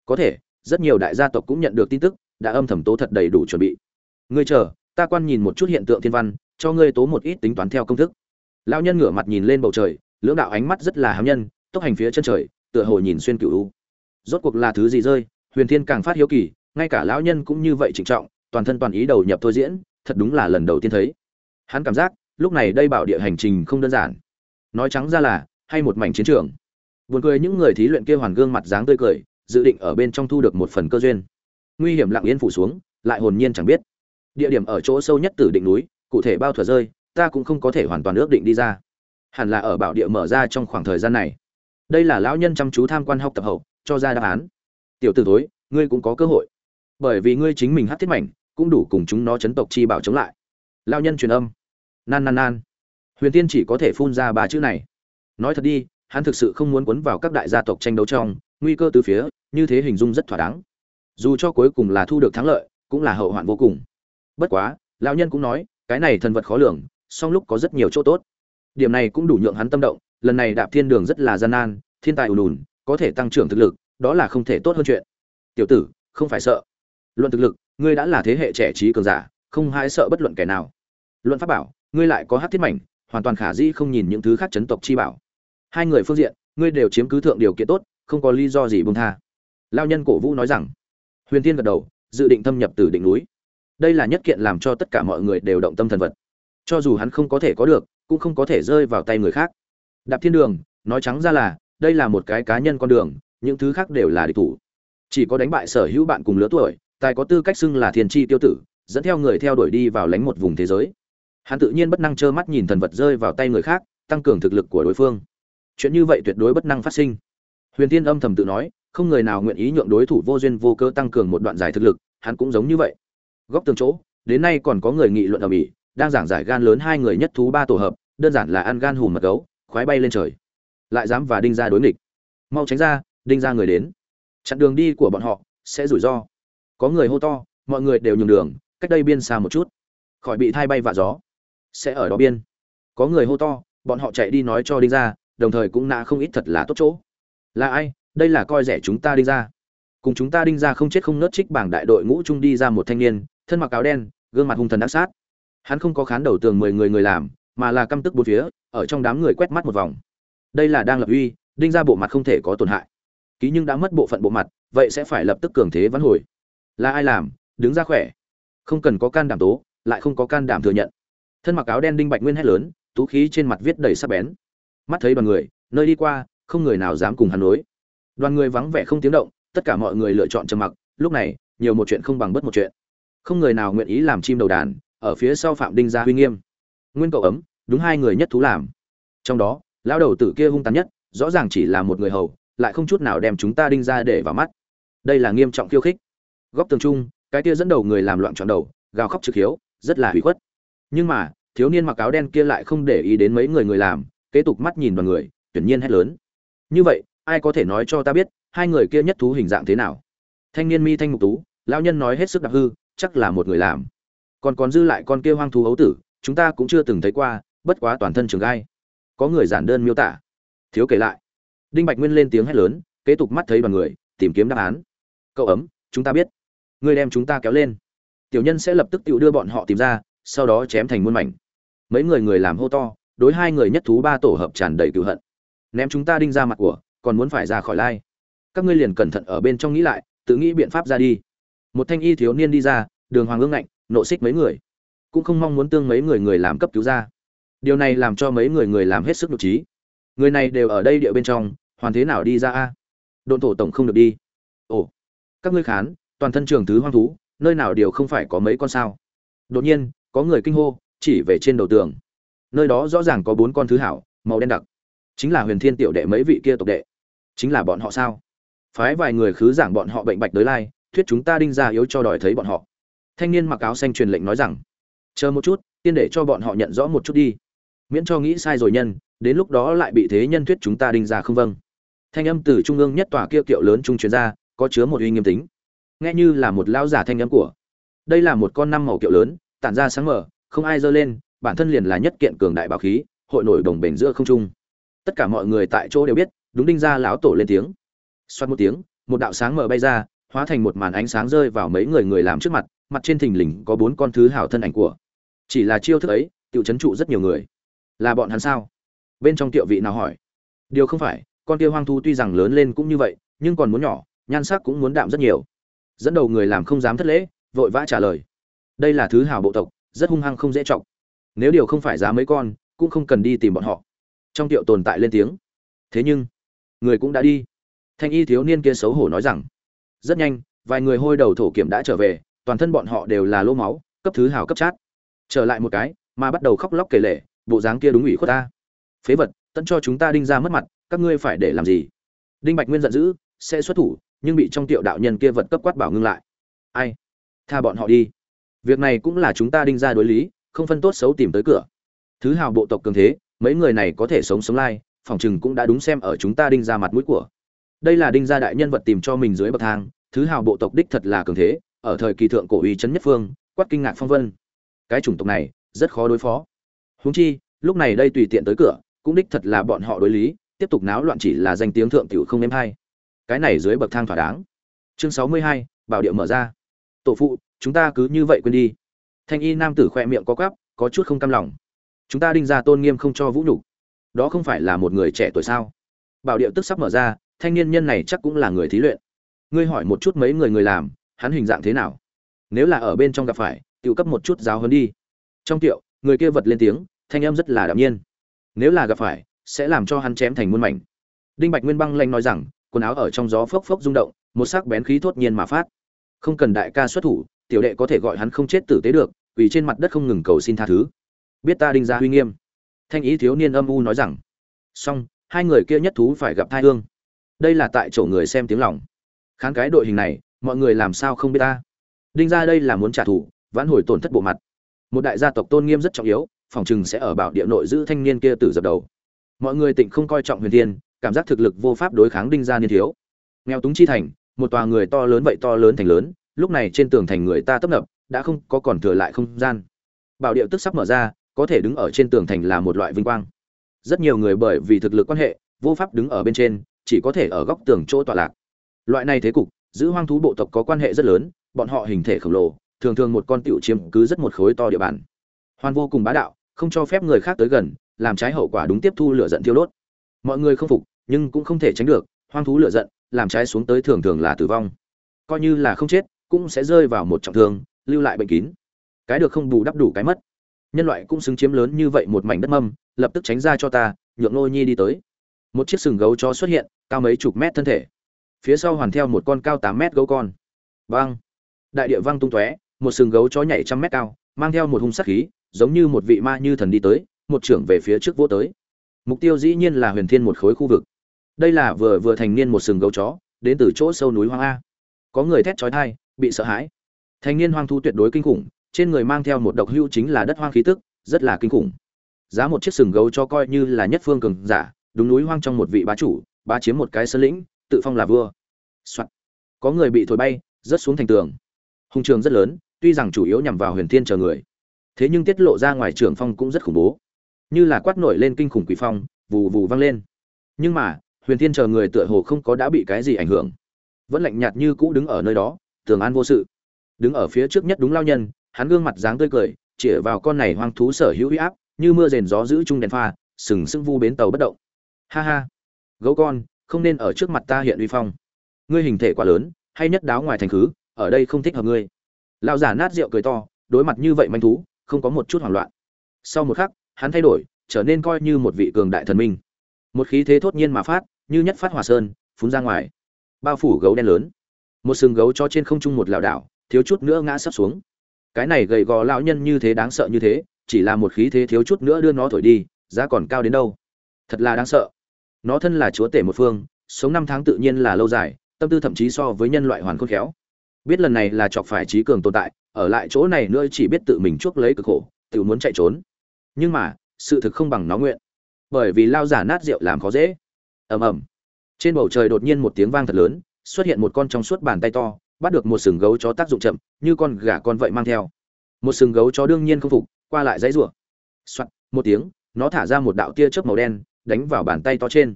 Có thể, rất nhiều đại gia tộc cũng nhận được tin tức, đã âm thầm tố thật đầy đủ chuẩn bị. Ngươi chờ, ta quan nhìn một chút hiện tượng thiên văn, cho ngươi tố một ít tính toán theo công thức. Lão nhân ngửa mặt nhìn lên bầu trời, lưỡng đạo ánh mắt rất là hám nhân, tốc hành phía chân trời, tựa hồ nhìn xuyên cựu u. Rốt cuộc là thứ gì rơi? Huyền thiên càng phát hiếu kỳ, ngay cả lão nhân cũng như vậy trịnh trọng, toàn thân toàn ý đầu nhập thôi diễn, thật đúng là lần đầu tiên thấy. Hắn cảm giác, lúc này đây bảo địa hành trình không đơn giản. Nói trắng ra là, hay một mảnh chiến trường. Buồn cười những người thí luyện kia hoàn gương mặt dáng tươi cười, dự định ở bên trong thu được một phần cơ duyên. Nguy hiểm lặng yên phủ xuống, lại hồn nhiên chẳng biết. Địa điểm ở chỗ sâu nhất tử đỉnh núi, cụ thể bao thừa rơi, ta cũng không có thể hoàn toàn ước định đi ra. Hẳn là ở bảo địa mở ra trong khoảng thời gian này. Đây là lão nhân chăm chú tham quan học tập hậu, cho ra đáp án tiểu t ử ngươi cũng có cơ hội. Bởi vì ngươi chính mình hát thiết mảnh, cũng đủ cùng chúng nó chấn tộc chi bảo chống lại. Lao nhân truyền âm. Nan nan nan. Huyền tiên chỉ có thể phun ra ba chữ này. Nói thật đi, hắn thực sự không muốn quấn vào các đại gia tộc tranh đấu trong, nguy cơ từ phía, như thế hình dung rất thỏa đáng. Dù cho cuối cùng là thu được thắng lợi, cũng là hậu hoạn vô cùng. Bất quá, lão nhân cũng nói, cái này thần vật khó lường, song lúc có rất nhiều chỗ tốt. Điểm này cũng đủ nhượng hắn tâm động, lần này đạp thiên đường rất là gian nan, thiên tài ùn ùn, có thể tăng trưởng thực lực đó là không thể tốt hơn chuyện. Tiểu tử, không phải sợ. Luận thực lực, ngươi đã là thế hệ trẻ trí cường giả, không hãi sợ bất luận kẻ nào. Luận pháp bảo, ngươi lại có hát thiết mảnh, hoàn toàn khả dĩ không nhìn những thứ khác chấn tộc chi bảo. Hai người phương diện, ngươi đều chiếm cứ thượng điều kiện tốt, không có lý do gì buông tha. Lao nhân cổ vũ nói rằng. Huyền tiên gật đầu, dự định thâm nhập từ đỉnh núi. Đây là nhất kiện làm cho tất cả mọi người đều động tâm thần vật. Cho dù hắn không có thể có được, cũng không có thể rơi vào tay người khác. Đạp thiên đường, nói trắng ra là, đây là một cái cá nhân con đường những thứ khác đều là địch thủ. Chỉ có đánh bại sở hữu bạn cùng lứa tuổi, tài có tư cách xưng là thiên tri tiêu tử, dẫn theo người theo đuổi đi vào lánh một vùng thế giới. Hắn tự nhiên bất năng trơ mắt nhìn thần vật rơi vào tay người khác, tăng cường thực lực của đối phương. Chuyện như vậy tuyệt đối bất năng phát sinh. Huyền tiên âm thầm tự nói, không người nào nguyện ý nhượng đối thủ vô duyên vô cơ tăng cường một đoạn giải thực lực, hắn cũng giống như vậy. Góc tường chỗ, đến nay còn có người nghị luận ở mỹ, đang giảng giải gan lớn hai người nhất thú ba tổ hợp, đơn giản là ăn gan hùm mật gấu, khoái bay lên trời. Lại dám và đinh ra đối nghịch. Mau tránh ra đinh ra người đến. Chặn đường đi của bọn họ sẽ rủi ro. Có người hô to, mọi người đều nhường đường, cách đây biên xa một chút. Khỏi bị thai bay vạ gió. Sẽ ở đó biên. Có người hô to, bọn họ chạy đi nói cho đinh ra, đồng thời cũng nã không ít thật là tốt chỗ. Là ai? Đây là coi rẻ chúng ta đinh ra. Cùng chúng ta đinh ra không chết không nớt trích bảng đại đội ngũ trung đi ra một thanh niên, thân mặc áo đen, gương mặt hung thần ác sát. Hắn không có khán đầu tường mười người người làm, mà là căm tức bốn phía, ở trong đám người quét mắt một vòng. Đây là đang lập uy, đinh ra bộ mặt không thể có tổn hại ký nhưng đã mất bộ phận bộ mặt, vậy sẽ phải lập tức cường thế vãn hồi. Là ai làm? Đứng ra khỏe. Không cần có can đảm tố, lại không có can đảm thừa nhận. Thân mặc áo đen đinh bạch nguyên hét lớn, tú khí trên mặt viết đầy sắc bén. Mắt thấy đoàn người, nơi đi qua, không người nào dám cùng hắn nối. Đoàn người vắng vẻ không tiếng động, tất cả mọi người lựa chọn trầm mặc, lúc này, nhiều một chuyện không bằng bất một chuyện. Không người nào nguyện ý làm chim đầu đàn, ở phía sau phạm đinh gia huy nghiêm. Nguyên cậu ấm, đúng hai người nhất thú làm. Trong đó, lão đầu tử kia hung tàn nhất, rõ ràng chỉ là một người hầu lại không chút nào đem chúng ta đinh ra để vào mắt. Đây là nghiêm trọng khiêu khích. Góc tường trung cái kia dẫn đầu người làm loạn trọn đầu, gào khóc trực hiếu, rất là hủy khuất. Nhưng mà, thiếu niên mặc áo đen kia lại không để ý đến mấy người người làm, kế tục mắt nhìn vào người, tuyển nhiên hét lớn. Như vậy, ai có thể nói cho ta biết, hai người kia nhất thú hình dạng thế nào? Thanh niên mi thanh mục tú, lão nhân nói hết sức đặc hư, chắc là một người làm. Còn còn dư lại con kia hoang thú ấu tử, chúng ta cũng chưa từng thấy qua, bất quá toàn thân trường gai. Có người giản đơn miêu tả. Thiếu kể lại đinh bạch nguyên lên tiếng hét lớn, kế tục mắt thấy đoàn người, tìm kiếm đáp án. Cậu ấm, chúng ta biết. Ngươi đem chúng ta kéo lên. Tiểu nhân sẽ lập tức tự đưa bọn họ tìm ra, sau đó chém thành muôn mảnh. Mấy người người làm hô to, đối hai người nhất thú ba tổ hợp tràn đầy cựu hận. Ném chúng ta đinh ra mặt của, còn muốn phải ra khỏi lai. Các ngươi liền cẩn thận ở bên trong nghĩ lại, tự nghĩ biện pháp ra đi. Một thanh y thiếu niên đi ra, đường hoàng ương ngạnh, nộ xích mấy người. Cũng không mong muốn tương mấy người người làm cấp cứu ra. Điều này làm cho mấy người người làm hết sức nhục trí. Người này đều ở đây địa bên trong hoàn thế nào đi ra a? Độn thổ tổng không được đi. Ồ, các ngươi khán, toàn thân trường thứ hoang thú, nơi nào đều không phải có mấy con sao? Đột nhiên, có người kinh hô, chỉ về trên đầu tường. Nơi đó rõ ràng có bốn con thứ hảo, màu đen đặc. Chính là huyền thiên tiểu đệ mấy vị kia tộc đệ. Chính là bọn họ sao? Phái vài người khứ giảng bọn họ bệnh bạch đới lai, thuyết chúng ta đinh ra yếu cho đòi thấy bọn họ. Thanh niên mặc áo xanh truyền lệnh nói rằng, chờ một chút, tiên để cho bọn họ nhận rõ một chút đi. Miễn cho nghĩ sai rồi nhân, đến lúc đó lại bị thế nhân thuyết chúng ta đinh ra không vâng thanh âm từ trung ương nhất tòa kia kiệu lớn trung chuyên gia có chứa một uy nghiêm tính. Nghe như là một lão giả thanh âm của. Đây là một con năm màu kiệu lớn, tản ra sáng mở không ai dơ lên, bản thân liền là nhất kiện cường đại bảo khí, hội nổi đồng bền giữa không trung. Tất cả mọi người tại chỗ đều biết, đúng đinh ra lão tổ lên tiếng. Xoát một tiếng, một đạo sáng mở bay ra, hóa thành một màn ánh sáng rơi vào mấy người người làm trước mặt mặt trên thình lình có bốn con thứ hảo thân ảnh của. Chỉ là chiêu thức ấy tự chấn trụ rất nhiều người. Là bọn hắn sao? Bên trong tiệu vị nào hỏi? Điều không phải con kia hoang thú tuy rằng lớn lên cũng như vậy, nhưng còn muốn nhỏ, nhan sắc cũng muốn đạm rất nhiều. Dẫn đầu người làm không dám thất lễ, vội vã trả lời. Đây là thứ hào bộ tộc, rất hung hăng không dễ trọng nếu điều không phải giá mấy con, cũng không cần đi tìm bọn họ. Trong tiệu tồn tại lên tiếng. Thế nhưng, người cũng đã đi. Thanh y thiếu niên kia xấu hổ nói rằng, rất nhanh, vài người hôi đầu thổ kiểm đã trở về, toàn thân bọn họ đều là lô máu, cấp thứ hào cấp chát. Trở lại một cái, mà bắt đầu khóc lóc kể lể, bộ dáng kia đúng ủy khuất ta. Phế vật, tận cho chúng ta đinh ra mất mặt các ngươi phải để làm gì? Đinh bạch nguyên giận dữ, sẽ xuất thủ, nhưng bị trong tiệu đạo nhân kia vật cấp quát bảo ngưng lại. Ai? Tha bọn họ đi. Việc này cũng là chúng ta đinh ra đối lý, không phân tốt xấu tìm tới cửa. Thứ hào bộ tộc cường thế, mấy người này có thể sống sống lai, phòng chừng cũng đã đúng xem ở chúng ta đinh ra mặt mũi của. Đây là đinh gia đại nhân vật tìm cho mình dưới bậc thang, thứ hào bộ tộc đích thật là cường thế, ở thời kỳ thượng cổ uy trấn nhất phương, quát kinh ngạc phong vân. Cái chủng tộc này, rất khó đối phó. Huống chi, lúc này đây tùy tiện tới cửa, cũng đích thật là bọn họ đối lý tiếp tục náo loạn chỉ là danh tiếng thượng tiểu không êm hay cái này dưới bậc thang thỏa đáng. Chương sáu mươi hai bảo điệu mở ra. Tổ phụ chúng ta cứ như vậy quên đi. Thanh y nam tử khoe miệng có quắp, có chút không cam lòng. Chúng ta đinh ra tôn nghiêm không cho vũ nhục. Đó không phải là một người trẻ tuổi sao? Bảo điệu tức sắp mở ra thanh niên nhân này chắc cũng là người thí luyện. Ngươi hỏi một chút mấy người người làm hắn hình dạng thế nào? Nếu là ở bên trong gặp phải tiểu cấp một chút giáo huấn đi. Trong tiệu người kia vật lên tiếng thanh âm rất là đạm nhiên. Nếu là gặp phải sẽ làm cho hắn chém thành muôn mảnh. Đinh bạch nguyên băng lanh nói rằng, quần áo ở trong gió phốc phốc rung động, một sắc bén khí thốt nhiên mà phát. Không cần đại ca xuất thủ, tiểu đệ có thể gọi hắn không chết tử tế được, vì trên mặt đất không ngừng cầu xin tha thứ. Biết ta đinh ra uy nghiêm. Thanh ý thiếu niên âm u nói rằng song hai người kia nhất thú phải gặp thai hương. Đây là tại chỗ người xem tiếng lòng. Khán cái đội hình này, mọi người làm sao không biết ta? Đinh ra đây là muốn trả thù, vãn hồi tổn thất bộ mặt. Một đại gia tộc tôn nghiêm rất trọng yếu, phòng chừng sẽ ở bảo địa nội giữ thanh niên kia từ dập đầu mọi người tịnh không coi trọng huyền thiên, cảm giác thực lực vô pháp đối kháng đinh gia niên thiếu. Nghèo túng chi thành, một tòa người to lớn vậy to lớn thành lớn, lúc này trên tường thành người ta tấp nập, đã không có còn thừa lại không gian. Bảo địa tức sắp mở ra, có thể đứng ở trên tường thành là một loại vinh quang. Rất nhiều người bởi vì thực lực quan hệ, vô pháp đứng ở bên trên, chỉ có thể ở góc tường chỗ tọa lạc. Loại này thế cục, giữ hoang thú bộ tộc có quan hệ rất lớn, bọn họ hình thể khổng lồ, thường thường một con tiểu chiếm cứ rất một khối to địa bàn. Hoan vô cùng bá đạo, không cho phép người khác tới gần làm trái hậu quả đúng tiếp thu lửa giận thiêu đốt. Mọi người không phục, nhưng cũng không thể tránh được, hoang thú lửa giận, làm trái xuống tới thường thường là tử vong. Coi như là không chết, cũng sẽ rơi vào một trọng thương, lưu lại bệnh kín. Cái được không bù đắp đủ cái mất. Nhân loại cũng xứng chiếm lớn như vậy một mảnh đất mâm, lập tức tránh ra cho ta, nhượng nô nhi đi tới. Một chiếc sừng gấu chó xuất hiện, cao mấy chục mét thân thể. Phía sau hoàn theo một con cao tám mét gấu con. Vang! Đại địa vang tung tóe, một sừng gấu chó nhảy trăm mét cao, mang theo một hung sắc khí, giống như một vị ma như thần đi tới một trưởng về phía trước vô tới. Mục tiêu dĩ nhiên là huyền thiên một khối khu vực. Đây là vừa vừa thành niên một sừng gấu chó, đến từ chỗ sâu núi hoang a. Có người thét chói thai bị sợ hãi. Thành niên hoang thu tuyệt đối kinh khủng, trên người mang theo một độc hưu chính là đất hoang khí tức, rất là kinh khủng. Giá một chiếc sừng gấu cho coi như là nhất phương cường giả, đúng núi hoang trong một vị bá chủ, bá chiếm một cái sơn lĩnh, tự phong là vua、Soạn. có người bị thổi bay, rớt xuống thành tường. Hùng trường rất lớn, tuy rằng chủ yếu nhằm vào huyền thiên chờ người. Thế nhưng tiết lộ ra ngoài trường phong cũng rất khủng bố như là quát nổi lên kinh khủng quỷ phong, vù vù vang lên. Nhưng mà, huyền thiên chờ người tựa hồ không có đã bị cái gì ảnh hưởng. Vẫn lạnh nhạt như cũ đứng ở nơi đó, tường an vô sự. Đứng ở phía trước nhất đúng lao nhân, hắn gương mặt dáng tươi cười, chĩa vào con này hoang thú sở hữu uy áp, như mưa rền gió giữ chung đèn pha, sừng sững vu bến tàu bất động. Ha ha. Gấu con, không nên ở trước mặt ta hiện uy phong. Ngươi hình thể quá lớn, hay nhất đáo ngoài thành khứ, ở đây không thích hợp ngươi. Lão giả nát rượu cười to, đối mặt như vậy manh thú, không có một chút hoảng loạn. Sau một khắc hắn thay đổi, trở nên coi như một vị cường đại thần minh. Một khí thế thốt nhiên mà phát, như nhất phát hỏa sơn, phun ra ngoài. Bao phủ gấu đen lớn. Một sừng gấu cho trên không trung một lảo đảo, thiếu chút nữa ngã sắp xuống. Cái này gầy gò lão nhân như thế đáng sợ như thế, chỉ là một khí thế thiếu chút nữa đưa nó thổi đi, giá còn cao đến đâu. Thật là đáng sợ. Nó thân là chúa tể một phương, sống năm tháng tự nhiên là lâu dài, tâm tư thậm chí so với nhân loại hoàn khôn khéo. Biết lần này là chọc phải trí cường tồn tại, ở lại chỗ này nữa chỉ biết tự mình chuốc lấy cực khổ, tự muốn chạy trốn nhưng mà, sự thực không bằng nó nguyện. Bởi vì lao giả nát rượu làm khó dễ. Ầm ầm. Trên bầu trời đột nhiên một tiếng vang thật lớn, xuất hiện một con trong suốt bàn tay to, bắt được một sừng gấu chó tác dụng chậm, như con gà con vậy mang theo. Một sừng gấu chó đương nhiên không phục, qua lại dãy rủa. Soạt, một tiếng, nó thả ra một đạo tia chớp màu đen, đánh vào bàn tay to trên.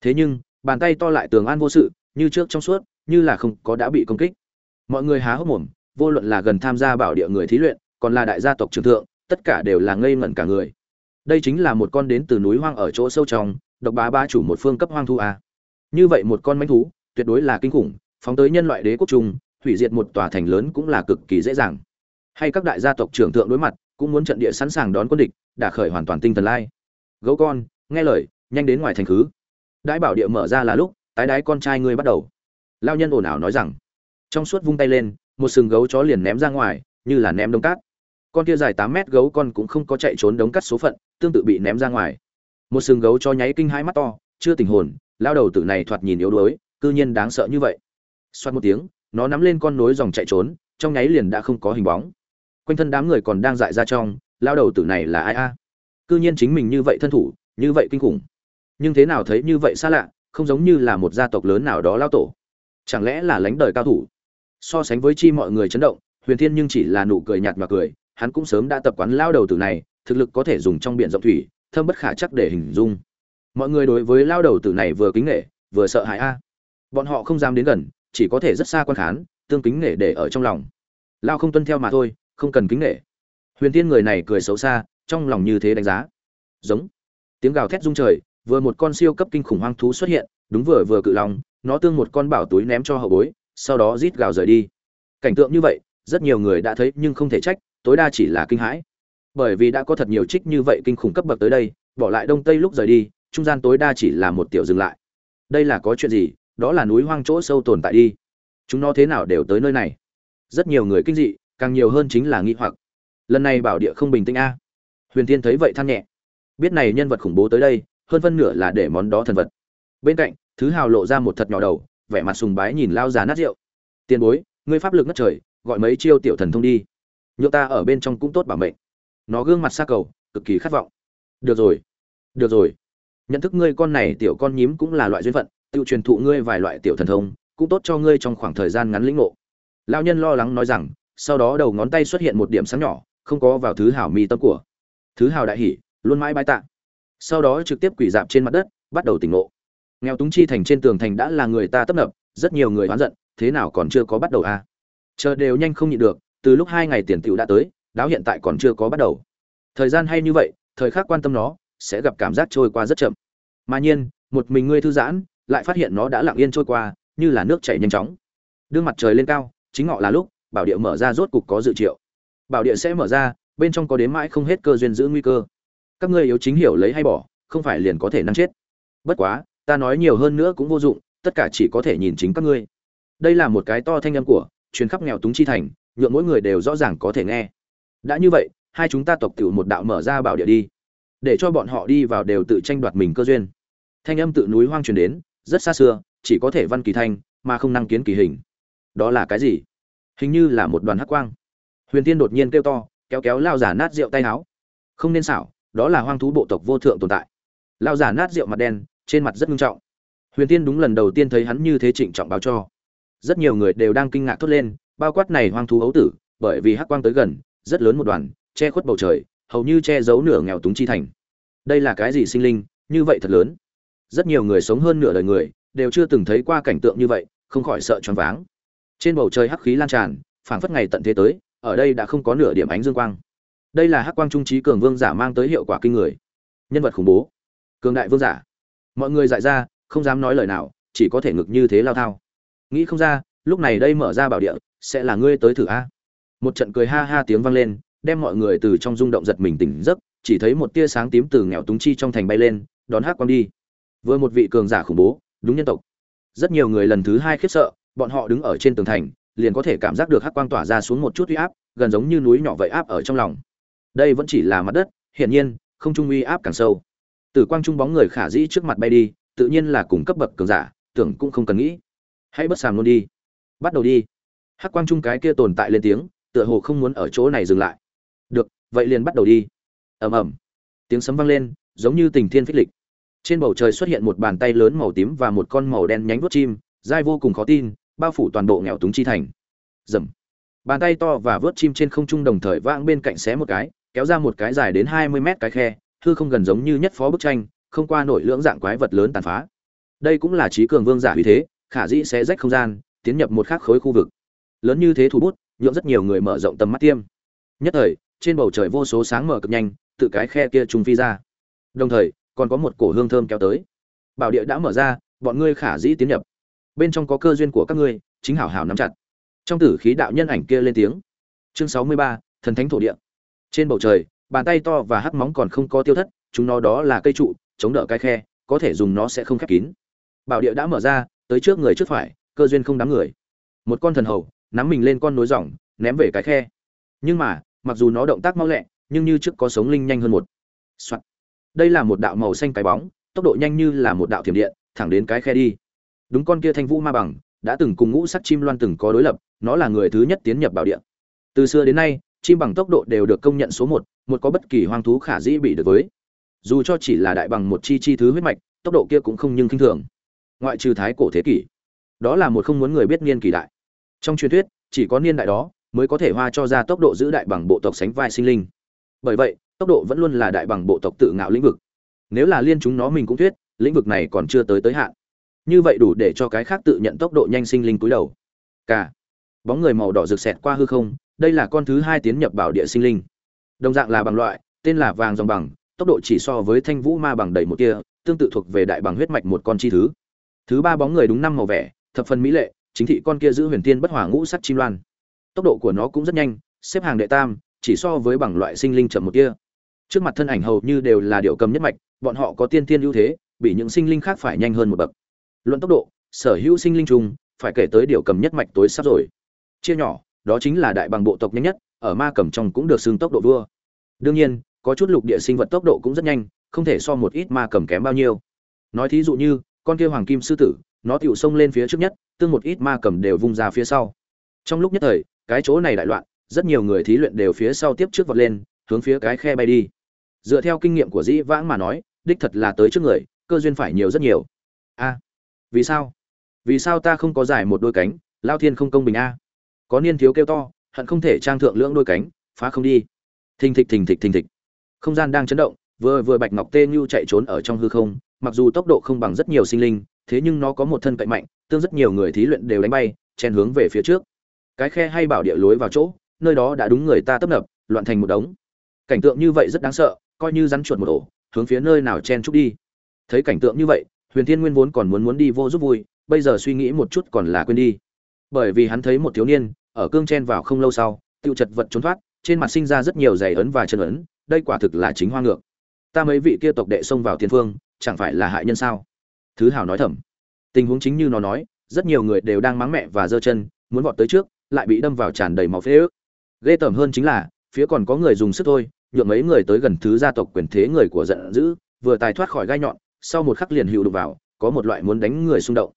Thế nhưng, bàn tay to lại tường an vô sự, như trước trong suốt, như là không có đã bị công kích. Mọi người há hốc mồm, vô luận là gần tham gia bảo địa người thí luyện, còn là đại gia tộc trưởng thượng tất cả đều là ngây ngẩn cả người. Đây chính là một con đến từ núi hoang ở chỗ sâu trong, độc bá ba chủ một phương cấp hoang thu a. Như vậy một con manh thú, tuyệt đối là kinh khủng, phóng tới nhân loại đế quốc trung hủy diệt một tòa thành lớn cũng là cực kỳ dễ dàng. Hay các đại gia tộc trưởng thượng đối mặt, cũng muốn trận địa sẵn sàng đón quân địch, đả khởi hoàn toàn tinh thần lai. Gấu con, nghe lời, nhanh đến ngoài thành khứ. Đãi bảo địa mở ra là lúc, tái đái con trai ngươi bắt đầu. Lao nhân ồn ào nói rằng. Trong suốt vung tay lên, một sừng gấu chó liền ném ra ngoài, như là ném đông cát con kia dài tám mét gấu con cũng không có chạy trốn đống cắt số phận, tương tự bị ném ra ngoài. Một sừng gấu cho nháy kinh hãi mắt to, chưa tình hồn, lao đầu tử này thoạt nhìn yếu đuối, cư nhiên đáng sợ như vậy. Xoát một tiếng, nó nắm lên con nối dòng chạy trốn, trong nháy liền đã không có hình bóng. Quanh thân đám người còn đang dại ra trong, lao đầu tử này là ai a? Cư nhiên chính mình như vậy thân thủ, như vậy kinh khủng. Nhưng thế nào thấy như vậy xa lạ, không giống như là một gia tộc lớn nào đó lao tổ. Chẳng lẽ là lãnh đời cao thủ? So sánh với chi mọi người chấn động, huyền thiên nhưng chỉ là nụ cười nhạt mà cười hắn cũng sớm đã tập quán lao đầu tử này, thực lực có thể dùng trong biển rộng thủy, thâm bất khả chắc để hình dung. Mọi người đối với lao đầu tử này vừa kính nể, vừa sợ hãi a. Bọn họ không dám đến gần, chỉ có thể rất xa quan khán, tương kính nể để ở trong lòng. Lao không tuân theo mà thôi, không cần kính nể. Huyền tiên người này cười xấu xa, trong lòng như thế đánh giá. Giống. Tiếng gào thét rung trời, vừa một con siêu cấp kinh khủng hoang thú xuất hiện, đúng vừa vừa cự lòng nó tương một con bảo túi ném cho hậu bối, sau đó rít gào rời đi. Cảnh tượng như vậy, rất nhiều người đã thấy nhưng không thể trách tối đa chỉ là kinh hãi. Bởi vì đã có thật nhiều trích như vậy kinh khủng cấp bậc tới đây, bỏ lại đông tây lúc rời đi, trung gian tối đa chỉ là một tiểu dừng lại. Đây là có chuyện gì? Đó là núi hoang chỗ sâu tồn tại đi. Chúng nó thế nào đều tới nơi này. Rất nhiều người kinh dị, càng nhiều hơn chính là nghi hoặc. Lần này bảo địa không bình tĩnh a. Huyền tiên thấy vậy than nhẹ. Biết này nhân vật khủng bố tới đây, hơn phân nửa là để món đó thần vật. Bên cạnh, thứ hào lộ ra một thật nhỏ đầu, vẻ mặt sùng bái nhìn lao già nát rượu. Tiền bối, ngươi pháp lực ngất trời, gọi mấy chiêu tiểu thần thông đi nhựa ta ở bên trong cũng tốt bảo mệnh. Nó gương mặt xa cầu, cực kỳ khát vọng. Được rồi được rồi. Nhận thức ngươi con này tiểu con nhím cũng là loại duyên phận, tự truyền thụ ngươi vài loại tiểu thần thông, cũng tốt cho ngươi trong khoảng thời gian ngắn lĩnh ngộ. Lao nhân lo lắng nói rằng, sau đó đầu ngón tay xuất hiện một điểm sáng nhỏ, không có vào thứ hảo mi tâm của. Thứ hào đại hỉ, luôn mãi bái tạ. Sau đó trực tiếp quỷ dạp trên mặt đất, bắt đầu tỉnh ngộ. Nghèo túng chi thành trên tường thành đã là người ta tấp nập, rất nhiều người oán giận, thế nào còn chưa có bắt đầu a à? chờ đều nhanh không nhịn được từ lúc hai ngày tiền tiểu đã tới, đáo hiện tại còn chưa có bắt đầu. Thời gian hay như vậy, thời khắc quan tâm nó, sẽ gặp cảm giác trôi qua rất chậm. Mà nhiên, một mình ngươi thư giãn, lại phát hiện nó đã lặng yên trôi qua, như là nước chảy nhanh chóng. Đương mặt trời lên cao, chính ngọ là lúc, bảo địa mở ra rốt cục có dự triệu. Bảo địa sẽ mở ra, bên trong có đến mãi không hết cơ duyên giữ nguy cơ. Các ngươi yếu chính hiểu lấy hay bỏ, không phải liền có thể năng chết. Bất quá, ta nói nhiều hơn nữa cũng vô dụng, tất cả chỉ có thể nhìn chính các ngươi. Đây là một cái to thanh âm của, truyền khắp nghèo túng chi thành nhượng mỗi người đều rõ ràng có thể nghe. Đã như vậy, hai chúng ta tộc tiểu một đạo mở ra bảo địa đi, để cho bọn họ đi vào đều tự tranh đoạt mình cơ duyên. Thanh âm tự núi hoang truyền đến, rất xa xưa, chỉ có thể văn kỳ thanh, mà không năng kiến kỳ hình. Đó là cái gì? Hình như là một đoàn hắc quang. Huyền tiên đột nhiên kêu to, kéo kéo lao giả nát rượu tay áo. Không nên xảo, đó là hoang thú bộ tộc vô thượng tồn tại. Lao giả nát rượu mặt đen, trên mặt rất nghiêm trọng. Huyền tiên đúng lần đầu tiên thấy hắn như thế trịnh trọng báo cho. Rất nhiều người đều đang kinh ngạc thốt lên bao quát này hoang thú ấu tử, bởi vì hắc quang tới gần, rất lớn một đoàn, che khuất bầu trời, hầu như che giấu nửa nghèo túng chi thành. Đây là cái gì sinh linh? Như vậy thật lớn. Rất nhiều người sống hơn nửa đời người, đều chưa từng thấy qua cảnh tượng như vậy, không khỏi sợ choáng váng. Trên bầu trời hắc khí lan tràn, phảng phất ngày tận thế tới, ở đây đã không có nửa điểm ánh dương quang. Đây là hắc quang trung trí cường vương giả mang tới hiệu quả kinh người. Nhân vật khủng bố. Cường đại vương giả. Mọi người dại ra, không dám nói lời nào, chỉ có thể ngực như thế lao thao. Nghĩ không ra lúc này đây mở ra bảo địa, sẽ là ngươi tới thử a. Một trận cười ha ha tiếng vang lên, đem mọi người từ trong rung động giật mình tỉnh giấc, chỉ thấy một tia sáng tím từ nghèo túng chi trong thành bay lên, đón hát quang đi. Vừa một vị cường giả khủng bố, đúng nhân tộc. Rất nhiều người lần thứ hai khiếp sợ, bọn họ đứng ở trên tường thành, liền có thể cảm giác được hắc quang tỏa ra xuống một chút uy áp, gần giống như núi nhỏ vậy áp ở trong lòng. Đây vẫn chỉ là mặt đất, hiển nhiên, không trung uy áp càng sâu. Tử quang trung bóng người khả dĩ trước mặt bay đi, tự nhiên là cùng cấp bậc cường giả, tưởng cũng không cần nghĩ. Hãy bất sàm luôn đi bắt đầu đi. Hắc quang trung cái kia tồn tại lên tiếng, tựa hồ không muốn ở chỗ này dừng lại. Được, vậy liền bắt đầu đi. Ầm ầm. Tiếng sấm vang lên, giống như tình thiên phích lịch. Trên bầu trời xuất hiện một bàn tay lớn màu tím và một con màu đen nhánh vuốt chim, dai vô cùng khó tin, bao phủ toàn bộ nghèo túng chi thành. Dầm bàn tay to và vớt chim trên không trung đồng thời vang bên cạnh xé một cái, kéo ra một cái dài đến hai mươi mét cái khe, hư không gần giống như nhất phó bức tranh, không qua nổi lưỡng dạng quái vật lớn tàn phá. Đây cũng là trí cường vương giả uy thế, khả dĩ sẽ rách không gian tiến nhập một khắc khối khu vực. Lớn như thế thủ bút, nhượng rất nhiều người mở rộng tầm mắt tiêm. Nhất thời, trên bầu trời vô số sáng mở cực nhanh, tự cái khe kia trùng phi ra. Đồng thời, còn có một cổ hương thơm kéo tới. Bảo địa đã mở ra, bọn ngươi khả dĩ tiến nhập. Bên trong có cơ duyên của các ngươi, chính hảo hảo nắm chặt. Trong tử khí đạo nhân ảnh kia lên tiếng. Chương sáu mươi ba, thần thánh thổ địa. Trên bầu trời, bàn tay to và hắc móng còn không có tiêu thất, chúng nó đó là cây trụ, chống đỡ cái khe, có thể dùng nó sẽ không khép kín. Bảo địa đã mở ra, tới trước người trước phải cơ duyên không đám người. Một con thần hầu, nắm mình lên con nối dòng, ném về cái khe. Nhưng mà, mặc dù nó động tác mau lẹ, nhưng như trước có sống linh nhanh hơn một. Đây là một đạo màu xanh cái bóng, tốc độ nhanh như là một đạo thiểm điện, thẳng đến cái khe đi. Đúng con kia thanh vũ ma bằng, đã từng cùng ngũ sắc chim loan từng có đối lập, nó là người thứ nhất tiến nhập bảo địa. Từ xưa đến nay, chim bằng tốc độ đều được công nhận số một một có bất kỳ hoang thú khả dĩ bị được với. Dù cho chỉ là đại bằng một chi chi thứ huyết mạch, tốc độ kia cũng không nhưng kinh thường. Ngoại trừ thái cổ thế kỷ đó là một không muốn người biết niên kỳ đại. Trong truyền thuyết, chỉ có niên đại đó mới có thể hoa cho ra tốc độ giữ đại bằng bộ tộc sánh vai sinh linh. Bởi vậy, tốc độ vẫn luôn là đại bằng bộ tộc tự ngạo lĩnh vực. Nếu là liên chúng nó mình cũng thuyết, lĩnh vực này còn chưa tới tới hạn. Như vậy đủ để cho cái khác tự nhận tốc độ nhanh sinh linh cúi đầu. Cả bóng người màu đỏ rực xẹt qua hư không, đây là con thứ hai tiến nhập bảo địa sinh linh. Đồng dạng là bằng loại, tên là vàng dòng bằng, tốc độ chỉ so với thanh vũ ma bằng đầy một kia tương tự thuộc về đại bằng huyết mạch một con chi thứ. Thứ ba bóng người đúng năm màu vẻ thập phần mỹ lệ, chính thị con kia giữ huyền tiên bất hỏa ngũ sắc chim loan. Tốc độ của nó cũng rất nhanh, xếp hàng đệ tam, chỉ so với bằng loại sinh linh chậm một kia trước mặt thân ảnh hầu như đều là điệu cầm nhất mạch, bọn họ có tiên tiên ưu thế, bị những sinh linh khác phải nhanh hơn một bậc. Luận tốc độ, sở hữu sinh linh trùng, phải kể tới điều cầm nhất mạch tối sắp rồi. Chia nhỏ, đó chính là đại bằng bộ tộc nhanh nhất, ở ma cầm trong cũng được xưng tốc độ vua. Đương nhiên, có chút lục địa sinh vật tốc độ cũng rất nhanh, không thể so một ít ma cầm kém bao nhiêu. Nói thí dụ như con kia hoàng kim sư tử, nó tựu xông lên phía trước nhất, tương một ít ma cầm đều vung ra phía sau. Trong lúc nhất thời, cái chỗ này đại loạn, rất nhiều người thí luyện đều phía sau tiếp trước vọt lên, hướng phía cái khe bay đi. Dựa theo kinh nghiệm của dĩ vãng mà nói, đích thật là tới trước người, cơ duyên phải nhiều rất nhiều. A, vì sao? Vì sao ta không có giải một đôi cánh, lao thiên không công bình a? Có niên thiếu kêu to, hận không thể trang thượng lưỡng đôi cánh, phá không đi. Thình thịch thình thịch thình thịch. Không gian đang chấn động, vừa vừa bạch ngọc tê như chạy trốn ở trong hư không mặc dù tốc độ không bằng rất nhiều sinh linh, thế nhưng nó có một thân cậy mạnh, tương rất nhiều người thí luyện đều đánh bay, chen hướng về phía trước. Cái khe hay bảo địa lối vào chỗ, nơi đó đã đúng người ta tấp nập, loạn thành một đống. Cảnh tượng như vậy rất đáng sợ, coi như rắn chuột một ổ, hướng phía nơi nào chen chúc đi. Thấy cảnh tượng như vậy, huyền thiên nguyên vốn còn muốn muốn đi vô giúp vui, bây giờ suy nghĩ một chút còn là quên đi. Bởi vì hắn thấy một thiếu niên, ở cương chen vào không lâu sau, tiêu chật vật trốn thoát, trên mặt sinh ra rất nhiều giày ấn và chân ấn, đây quả thực là chính hoa ngược. Ta mấy vị kia tộc đệ xông vào thiên phương chẳng phải là hại nhân sao? Thứ hào nói thầm. Tình huống chính như nó nói, rất nhiều người đều đang mắng mẹ và giơ chân, muốn vọt tới trước, lại bị đâm vào tràn đầy máu phế ước. Ghê tởm hơn chính là, phía còn có người dùng sức thôi, nhượng mấy người tới gần thứ gia tộc quyền thế người của giận dữ, vừa tài thoát khỏi gai nhọn, sau một khắc liền hữu đục vào, có một loại muốn đánh người xung động.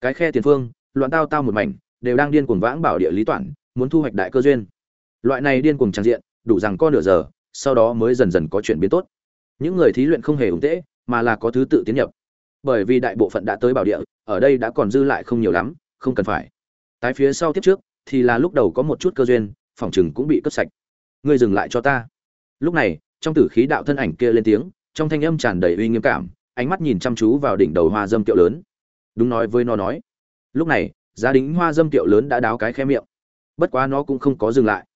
Cái khe tiền phương, loạn tao tao một mảnh, đều đang điên cuồng vãng bảo địa lý toản, muốn thu hoạch đại cơ duyên. Loại này điên cuồng trang diện, đủ rằng co nửa giờ, sau đó mới dần dần có chuyển biến tốt. Những người thí luyện không hề ủng tễ mà là có thứ tự tiến nhập. Bởi vì đại bộ phận đã tới bảo địa, ở đây đã còn dư lại không nhiều lắm, không cần phải. Tái phía sau tiếp trước, thì là lúc đầu có một chút cơ duyên, phòng chừng cũng bị cướp sạch. Ngươi dừng lại cho ta. Lúc này, trong tử khí đạo thân ảnh kia lên tiếng, trong thanh âm tràn đầy uy nghiêm cảm, ánh mắt nhìn chăm chú vào đỉnh đầu hoa dâm tiệu lớn. Đúng nói với nó nói. Lúc này gia đình hoa dâm tiệu lớn đã đáo cái khe miệng. Bất quá nó cũng không có dừng lại,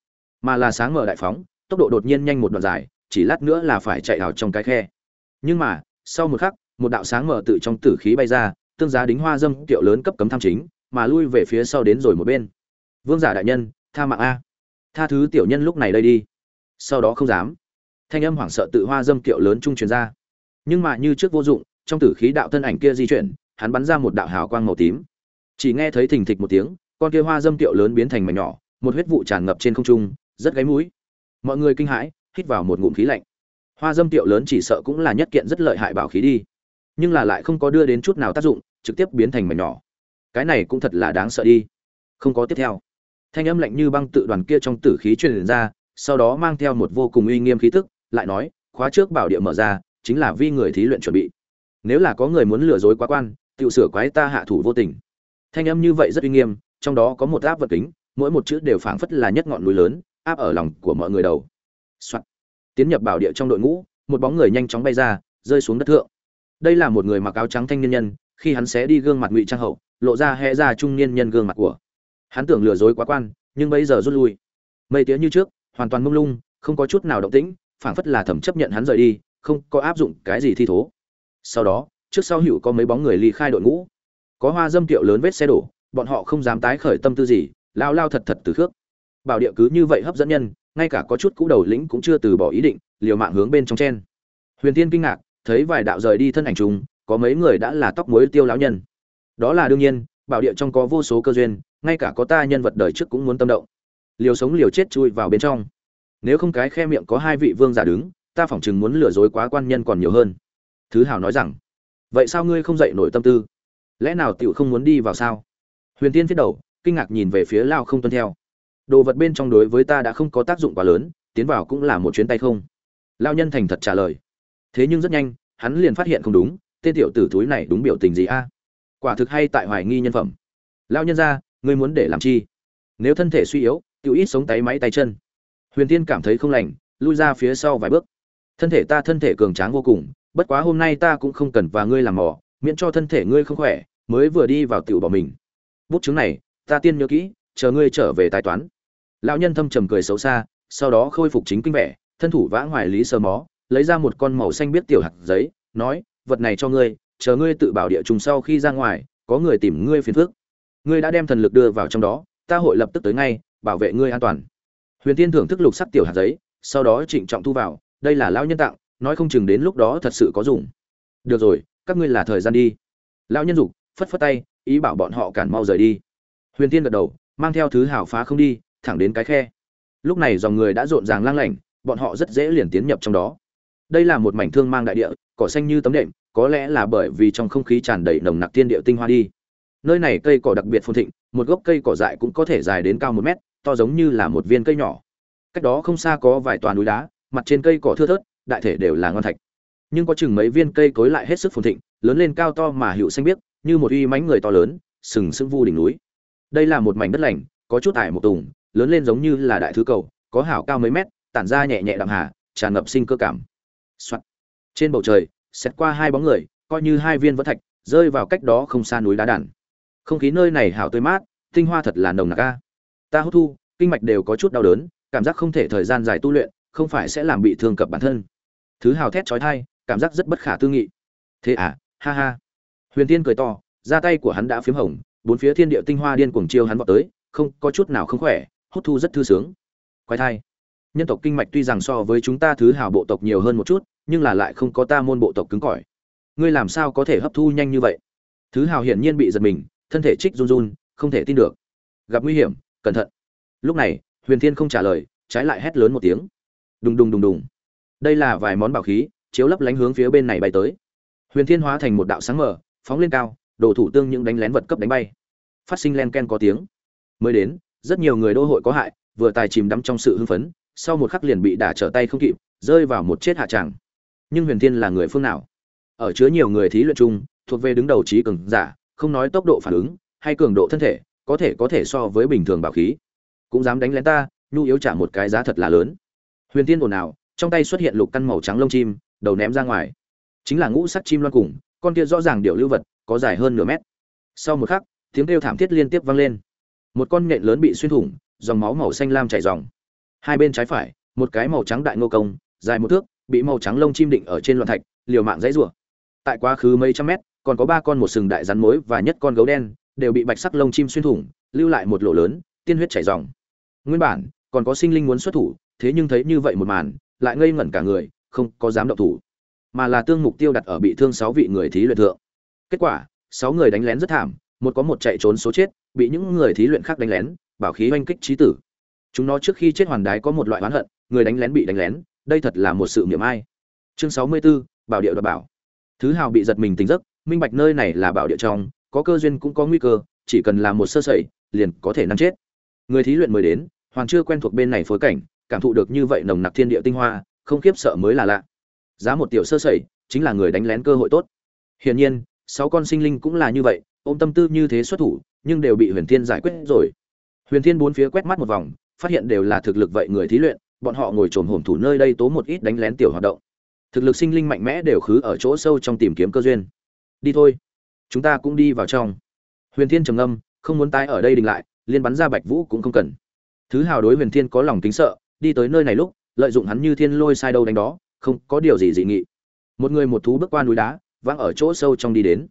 mà là sáng mở đại phóng, tốc độ đột nhiên nhanh một đoạn dài, chỉ lát nữa là phải chạy vào trong cái khe. Nhưng mà sau một khắc, một đạo sáng mở tự trong tử khí bay ra, tương giá đính hoa dâm tiệu lớn cấp cấm tham chính, mà lui về phía sau đến rồi một bên. Vương giả đại nhân, tha mạng a. Tha thứ tiểu nhân lúc này đây đi. Sau đó không dám. Thanh âm hoảng sợ tự hoa dâm kiệu lớn trung truyền ra. Nhưng mà như trước vô dụng, trong tử khí đạo thân ảnh kia di chuyển, hắn bắn ra một đạo hào quang màu tím. Chỉ nghe thấy thình thịch một tiếng, con kia hoa dâm kiệu lớn biến thành mảnh nhỏ, một huyết vụ tràn ngập trên không trung, rất gáy mũi. Mọi người kinh hãi, hít vào một ngụm khí lạnh hoa dâm tiệu lớn chỉ sợ cũng là nhất kiện rất lợi hại bảo khí đi. Nhưng là lại không có đưa đến chút nào tác dụng, trực tiếp biến thành mảnh nhỏ. Cái này cũng thật là đáng sợ đi. Không có tiếp theo. Thanh âm lạnh như băng tự đoàn kia trong tử khí truyền ra, sau đó mang theo một vô cùng uy nghiêm khí tức, lại nói, khóa trước bảo địa mở ra, chính là vi người thí luyện chuẩn bị. Nếu là có người muốn lừa dối quá quan tự sửa quái ta hạ thủ vô tình. Thanh âm như vậy rất uy nghiêm, trong đó có một áp vật kính, mỗi một chữ đều phảng phất là nhất ngọn núi lớn, áp ở lòng của mọi người đầu. Soạn tiến nhập bảo địa trong đội ngũ, một bóng người nhanh chóng bay ra, rơi xuống đất thượng. Đây là một người mặc áo trắng thanh niên nhân, khi hắn xé đi gương mặt ngụy trang hậu, lộ ra hẽ ra trung niên nhân gương mặt của. Hắn tưởng lừa dối quá quan, nhưng bây giờ rút lui. Mây tía như trước, hoàn toàn mông lung, không có chút nào động tĩnh, phảng phất là thẩm chấp nhận hắn rời đi, không có áp dụng cái gì thi thố. Sau đó, trước sau hữu có mấy bóng người ly khai đội ngũ. Có hoa dâm tiệu lớn vết xe đổ, bọn họ không dám tái khởi tâm tư gì, lao lao thật thật từ khước bảo địa cứ như vậy hấp dẫn nhân ngay cả có chút cũ đầu lĩnh cũng chưa từ bỏ ý định, liều mạng hướng bên trong chen. Huyền tiên kinh ngạc, thấy vài đạo rời đi thân ảnh chúng có mấy người đã là tóc muối tiêu lão nhân. Đó là đương nhiên, bảo địa trong có vô số cơ duyên, ngay cả có ta nhân vật đời trước cũng muốn tâm động. Liều sống liều chết chui vào bên trong. Nếu không cái khe miệng có hai vị vương giả đứng, ta phỏng chừng muốn lừa dối quá quan nhân còn nhiều hơn. Thứ hào nói rằng, vậy sao ngươi không dậy nổi tâm tư? Lẽ nào tiểu không muốn đi vào sao? Huyền tiên phía đầu, kinh ngạc nhìn về phía lao không tuân theo đồ vật bên trong đối với ta đã không có tác dụng quá lớn, tiến vào cũng là một chuyến tay không. Lao nhân thành thật trả lời. Thế nhưng rất nhanh, hắn liền phát hiện không đúng, tên tiểu tử túi này đúng biểu tình gì a? Quả thực hay tại hoài nghi nhân phẩm. Lao nhân ra, ngươi muốn để làm chi? Nếu thân thể suy yếu, tiểu ít sống tay máy tay chân. Huyền tiên cảm thấy không lành, lui ra phía sau vài bước. Thân thể ta thân thể cường tráng vô cùng, bất quá hôm nay ta cũng không cần và ngươi làm mỏ miễn cho thân thể ngươi không khỏe, mới vừa đi vào tiểu bỏ mình. Bút chứng này, ta tiên nhớ kỹ, chờ ngươi trở về tài toán lão nhân thâm trầm cười xấu xa, sau đó khôi phục chính kinh vẻ, thân thủ vã hoài lý sơ mó, lấy ra một con màu xanh biết tiểu hạt giấy, nói, vật này cho ngươi, chờ ngươi tự bảo địa trùng sau khi ra ngoài, có người tìm ngươi phiền phức. Ngươi đã đem thần lực đưa vào trong đó, ta hội lập tức tới ngay, bảo vệ ngươi an toàn. Huyền tiên thưởng thức lục sắc tiểu hạt giấy, sau đó trịnh trọng thu vào, đây là lão nhân tặng, nói không chừng đến lúc đó thật sự có dùng. Được rồi, các ngươi là thời gian đi. Lão nhân dục, phất phất tay, ý bảo bọn họ cản mau rời đi. Huyền tiên gật đầu, mang theo thứ hảo phá không đi thẳng đến cái khe. Lúc này dòng người đã rộn ràng lang lảnh bọn họ rất dễ liền tiến nhập trong đó. Đây là một mảnh thương mang đại địa, cỏ xanh như tấm đệm, có lẽ là bởi vì trong không khí tràn đầy nồng nặc tiên địa tinh hoa đi. Nơi này cây cỏ đặc biệt phồn thịnh, một gốc cây cỏ dại cũng có thể dài đến cao một mét, to giống như là một viên cây nhỏ. Cách đó không xa có vài toàn núi đá, mặt trên cây cỏ thưa thớt, đại thể đều là ngon thạch. Nhưng có chừng mấy viên cây cối lại hết sức phồn thịnh, lớn lên cao to mà hữu xanh biếc, như một uy mãnh người to lớn, sừng sững vu đỉnh núi. Đây là một mảnh đất lành, có chút ải một tùng lớn lên giống như là đại thứ cầu, có hảo cao mấy mét, tản ra nhẹ nhẹ đạm hà, tràn ngập sinh cơ cảm. Soạn. trên bầu trời xét qua hai bóng người, coi như hai viên vỡ thạch, rơi vào cách đó không xa núi đá đàn. Không khí nơi này hảo tươi mát, tinh hoa thật là nồng nặc a. Ta hút thu, kinh mạch đều có chút đau đớn, cảm giác không thể thời gian dài tu luyện, không phải sẽ làm bị thương cập bản thân. Thứ hào thét trói thai cảm giác rất bất khả tư nghị. Thế à ha ha. Huyền tiên cười to ra tay của hắn đã p hồng, bốn phía thiên địa tinh hoa điên cuồng chiêu hắn vào tới, không, có chút nào không khỏe hút thu rất thư sướng. Quái thai. Nhân tộc kinh mạch tuy rằng so với chúng ta thứ hào bộ tộc nhiều hơn một chút, nhưng là lại không có ta môn bộ tộc cứng cỏi. Ngươi làm sao có thể hấp thu nhanh như vậy? Thứ hào hiển nhiên bị giật mình, thân thể trích run run, không thể tin được. Gặp nguy hiểm, cẩn thận. Lúc này, huyền thiên không trả lời, trái lại hét lớn một tiếng. Đùng đùng đùng đùng. Đây là vài món bảo khí, chiếu lấp lánh hướng phía bên này bay tới. Huyền thiên hóa thành một đạo sáng mở phóng lên cao, đồ thủ tương những đánh lén vật cấp đánh bay. Phát sinh len ken có tiếng. Mới đến rất nhiều người đô hội có hại, vừa tài chìm đắm trong sự hưng phấn, sau một khắc liền bị đả trở tay không kịp, rơi vào một chết hạ tràng. Nhưng huyền thiên là người phương nào? Ở chứa nhiều người thí luyện chung, thuộc về đứng đầu trí cường giả, không nói tốc độ phản ứng, hay cường độ thân thể, có thể có thể so với bình thường bảo khí. Cũng dám đánh lén ta, nhu yếu trả một cái giá thật là lớn. Huyền tiên ồn ào, trong tay xuất hiện lục căn màu trắng lông chim, đầu ném ra ngoài. Chính là ngũ sắc chim loan cùng, con kia rõ ràng điệu lưu vật, có dài hơn nửa mét. Sau một khắc, tiếng kêu thảm thiết liên tiếp vang lên một con nhện lớn bị xuyên thủng, dòng máu màu xanh lam chảy dòng hai bên trái phải, một cái màu trắng đại ngô công, dài một thước, bị màu trắng lông chim định ở trên loạn thạch, liều mạng dãy rủa. Tại quá khứ mấy trăm mét, còn có ba con một sừng đại rắn mối và nhất con gấu đen, đều bị bạch sắc lông chim xuyên thủng, lưu lại một lỗ lớn, tiên huyết chảy dòng nguyên bản, còn có sinh linh muốn xuất thủ, thế nhưng thấy như vậy một màn, lại ngây ngẩn cả người, không có dám động thủ. Mà là tương mục tiêu đặt ở bị thương sáu vị người thí luyện thượng. Kết quả, sáu người đánh lén rất thảm, một có một chạy trốn số chết bị những người thí luyện khác đánh lén bảo khí oanh kích trí tử. Chúng nó trước khi chết hoàn đái có một loại oán hận người đánh lén bị đánh lén đây thật là một sự niệm ai. Chương sáu mươi 64, bảo địa đoạt bảo. Thứ hào bị giật mình tỉnh giấc minh bạch nơi này là bảo địa trong có cơ duyên cũng có nguy cơ chỉ cần làm một sơ sẩy liền có thể nắm chết. Người thí luyện mới đến hoàng chưa quen thuộc bên này phối cảnh cảm thụ được như vậy nồng nặc thiên địa tinh hoa không khiếp sợ mới là lạ. Giá một tiểu sơ sẩy chính là người đánh lén cơ hội tốt. Hiển nhiên sáu con sinh linh cũng là như vậy ôm tâm tư như thế xuất thủ nhưng đều bị huyền thiên giải quyết rồi. Huyền thiên bốn phía quét mắt một vòng phát hiện đều là thực lực vậy người thí luyện bọn họ ngồi trồm hổm thủ nơi đây tố một ít đánh lén tiểu hoạt động. Thực lực sinh linh mạnh mẽ đều khứ ở chỗ sâu trong tìm kiếm cơ duyên. Đi thôi chúng ta cũng đi vào trong. Huyền thiên trầm ngâm không muốn tái ở đây đình lại liên bắn ra bạch vũ cũng không cần. Thứ hào đối huyền thiên có lòng kính sợ đi tới nơi này lúc lợi dụng hắn như thiên lôi sai đâu đánh đó không có điều gì dị nghị. Một người một thú bước qua núi đá vắng ở chỗ sâu trong đi đến.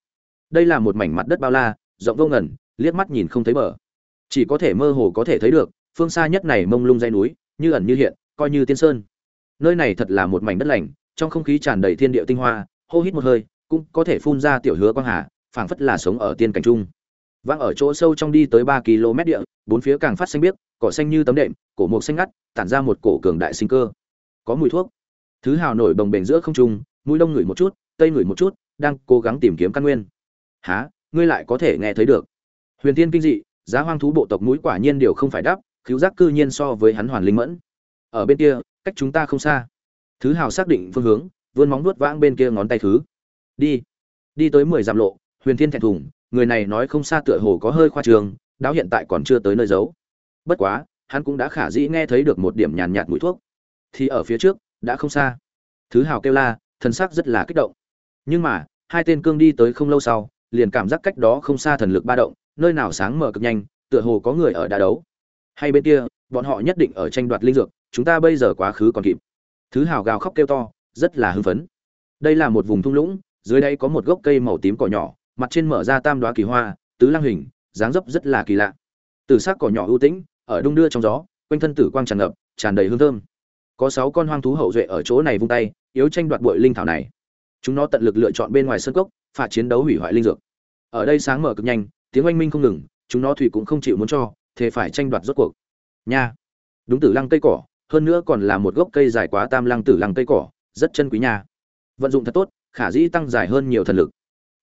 Đây là một mảnh mặt đất bao la rộng vô ngần liếc mắt nhìn không thấy bờ. Chỉ có thể mơ hồ có thể thấy được, phương xa nhất này mông lung dãy núi, như ẩn như hiện, coi như tiên sơn. Nơi này thật là một mảnh đất lành, trong không khí tràn đầy thiên địa tinh hoa, hô hít một hơi, cũng có thể phun ra tiểu hứa quang hà, phảng phất là sống ở tiên cảnh trung. Vang ở chỗ sâu trong đi tới ba km địa, bốn phía càng phát xanh biếc, cỏ xanh như tấm đệm, cổ mộc xanh ngắt, tản ra một cổ cường đại sinh cơ. Có mùi thuốc. Thứ hào nổi bồng bềnh giữa không trung, mũi đông ngửi một chút, tây ngửi một chút, đang cố gắng tìm kiếm căn nguyên. Há ngươi lại có thể nghe thấy được huyền tiên kinh dị, giá hoang thú bộ tộc mũi quả nhiên điều không phải đáp cứu giác cư nhiên so với hắn hoàn linh mẫn. Ở bên kia, cách chúng ta không xa. Thứ hào xác định phương hướng, vươn móng nuốt vãng bên kia ngón tay thứ. Đi. Đi tới mười dặm lộ, huyền thiên thẹn thùng, người này nói không xa tựa hồ có hơi khoa trường, đáo hiện tại còn chưa tới nơi giấu. Bất quá, hắn cũng đã khả dĩ nghe thấy được một điểm nhàn nhạt mũi thuốc. Thì ở phía trước, đã không xa. Thứ hào kêu la, thần sắc rất là kích động. Nhưng mà, hai tên cương đi tới không lâu sau, liền cảm giác cách đó không xa thần lực ba động nơi nào sáng mở cực nhanh, tựa hồ có người ở đá đấu. Hay bên kia, bọn họ nhất định ở tranh đoạt linh dược, chúng ta bây giờ quá khứ còn kịp. Thứ hào gào khóc kêu to, rất là hưng phấn. Đây là một vùng thung lũng, dưới đây có một gốc cây màu tím cỏ nhỏ, mặt trên mở ra tam đoá kỳ hoa, tứ lang hình, dáng dấp rất là kỳ lạ. Từ xác cỏ nhỏ ưu tĩnh, ở đung đưa trong gió, quanh thân tử quang tràn ngập, tràn đầy hương thơm. Có sáu con hoang thú hậu duệ ở chỗ này vung tay, yếu tranh đoạt bội linh thảo này. Chúng nó tận lực lựa chọn bên ngoài sân cốc, phạt chiến đấu hủy hoại linh dược. Ở đây sáng mở cực nhanh tiếng oanh minh không ngừng, chúng nó thủy cũng không chịu muốn cho, thế phải tranh đoạt rốt cuộc. Nha. Đúng tử lăng cây cỏ, hơn nữa còn là một gốc cây dài quá tam lăng tử lăng cây cỏ, rất chân quý nha. Vận dụng thật tốt, khả dĩ tăng dài hơn nhiều thần lực.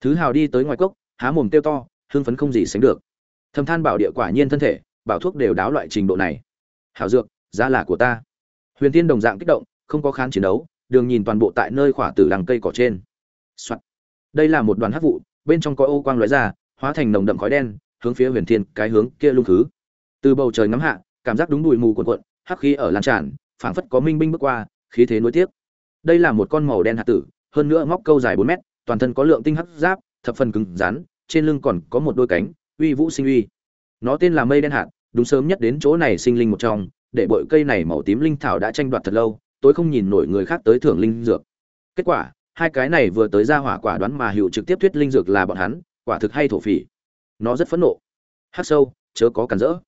Thứ hào đi tới ngoài cốc, há mồm tiêu to, hưng phấn không gì sánh được. Thầm than bảo địa quả nhiên thân thể, bảo thuốc đều đáo loại trình độ này. Hảo dược, giá là của ta. Huyền tiên đồng dạng kích động, không có khán chiến đấu, đường nhìn toàn bộ tại nơi khỏa tử lăng cây cỏ trên、Soạn. đây là một đoàn hắc vụ, bên trong có ô quang lóe ra hóa thành nồng đậm khói đen, hướng phía huyền thiên cái hướng kia lung thứ. Từ bầu trời ngắm hạ, cảm giác đúng đùi mù cuộn cuộn, hắc khí ở lan tràn, phảng phất có minh binh bước qua, khí thế nối tiếp đây là một con màu đen hạt tử, hơn nữa móc câu dài bốn mét, toàn thân có lượng tinh hắc giáp, thập phần cứng rắn, trên lưng còn có một đôi cánh, uy vũ sinh uy. Nó tên là mây đen hạt, đúng sớm nhất đến chỗ này sinh linh một trong, để bội cây này màu tím linh thảo đã tranh đoạt thật lâu, tôi không nhìn nổi người khác tới thưởng linh dược. Kết quả, hai cái này vừa tới ra hỏa quả đoán mà hiệu trực tiếp thuyết linh dược là bọn hắn quả thực hay thổ phỉ. Nó rất phẫn nộ. Hắc sâu, chớ có cản rỡ.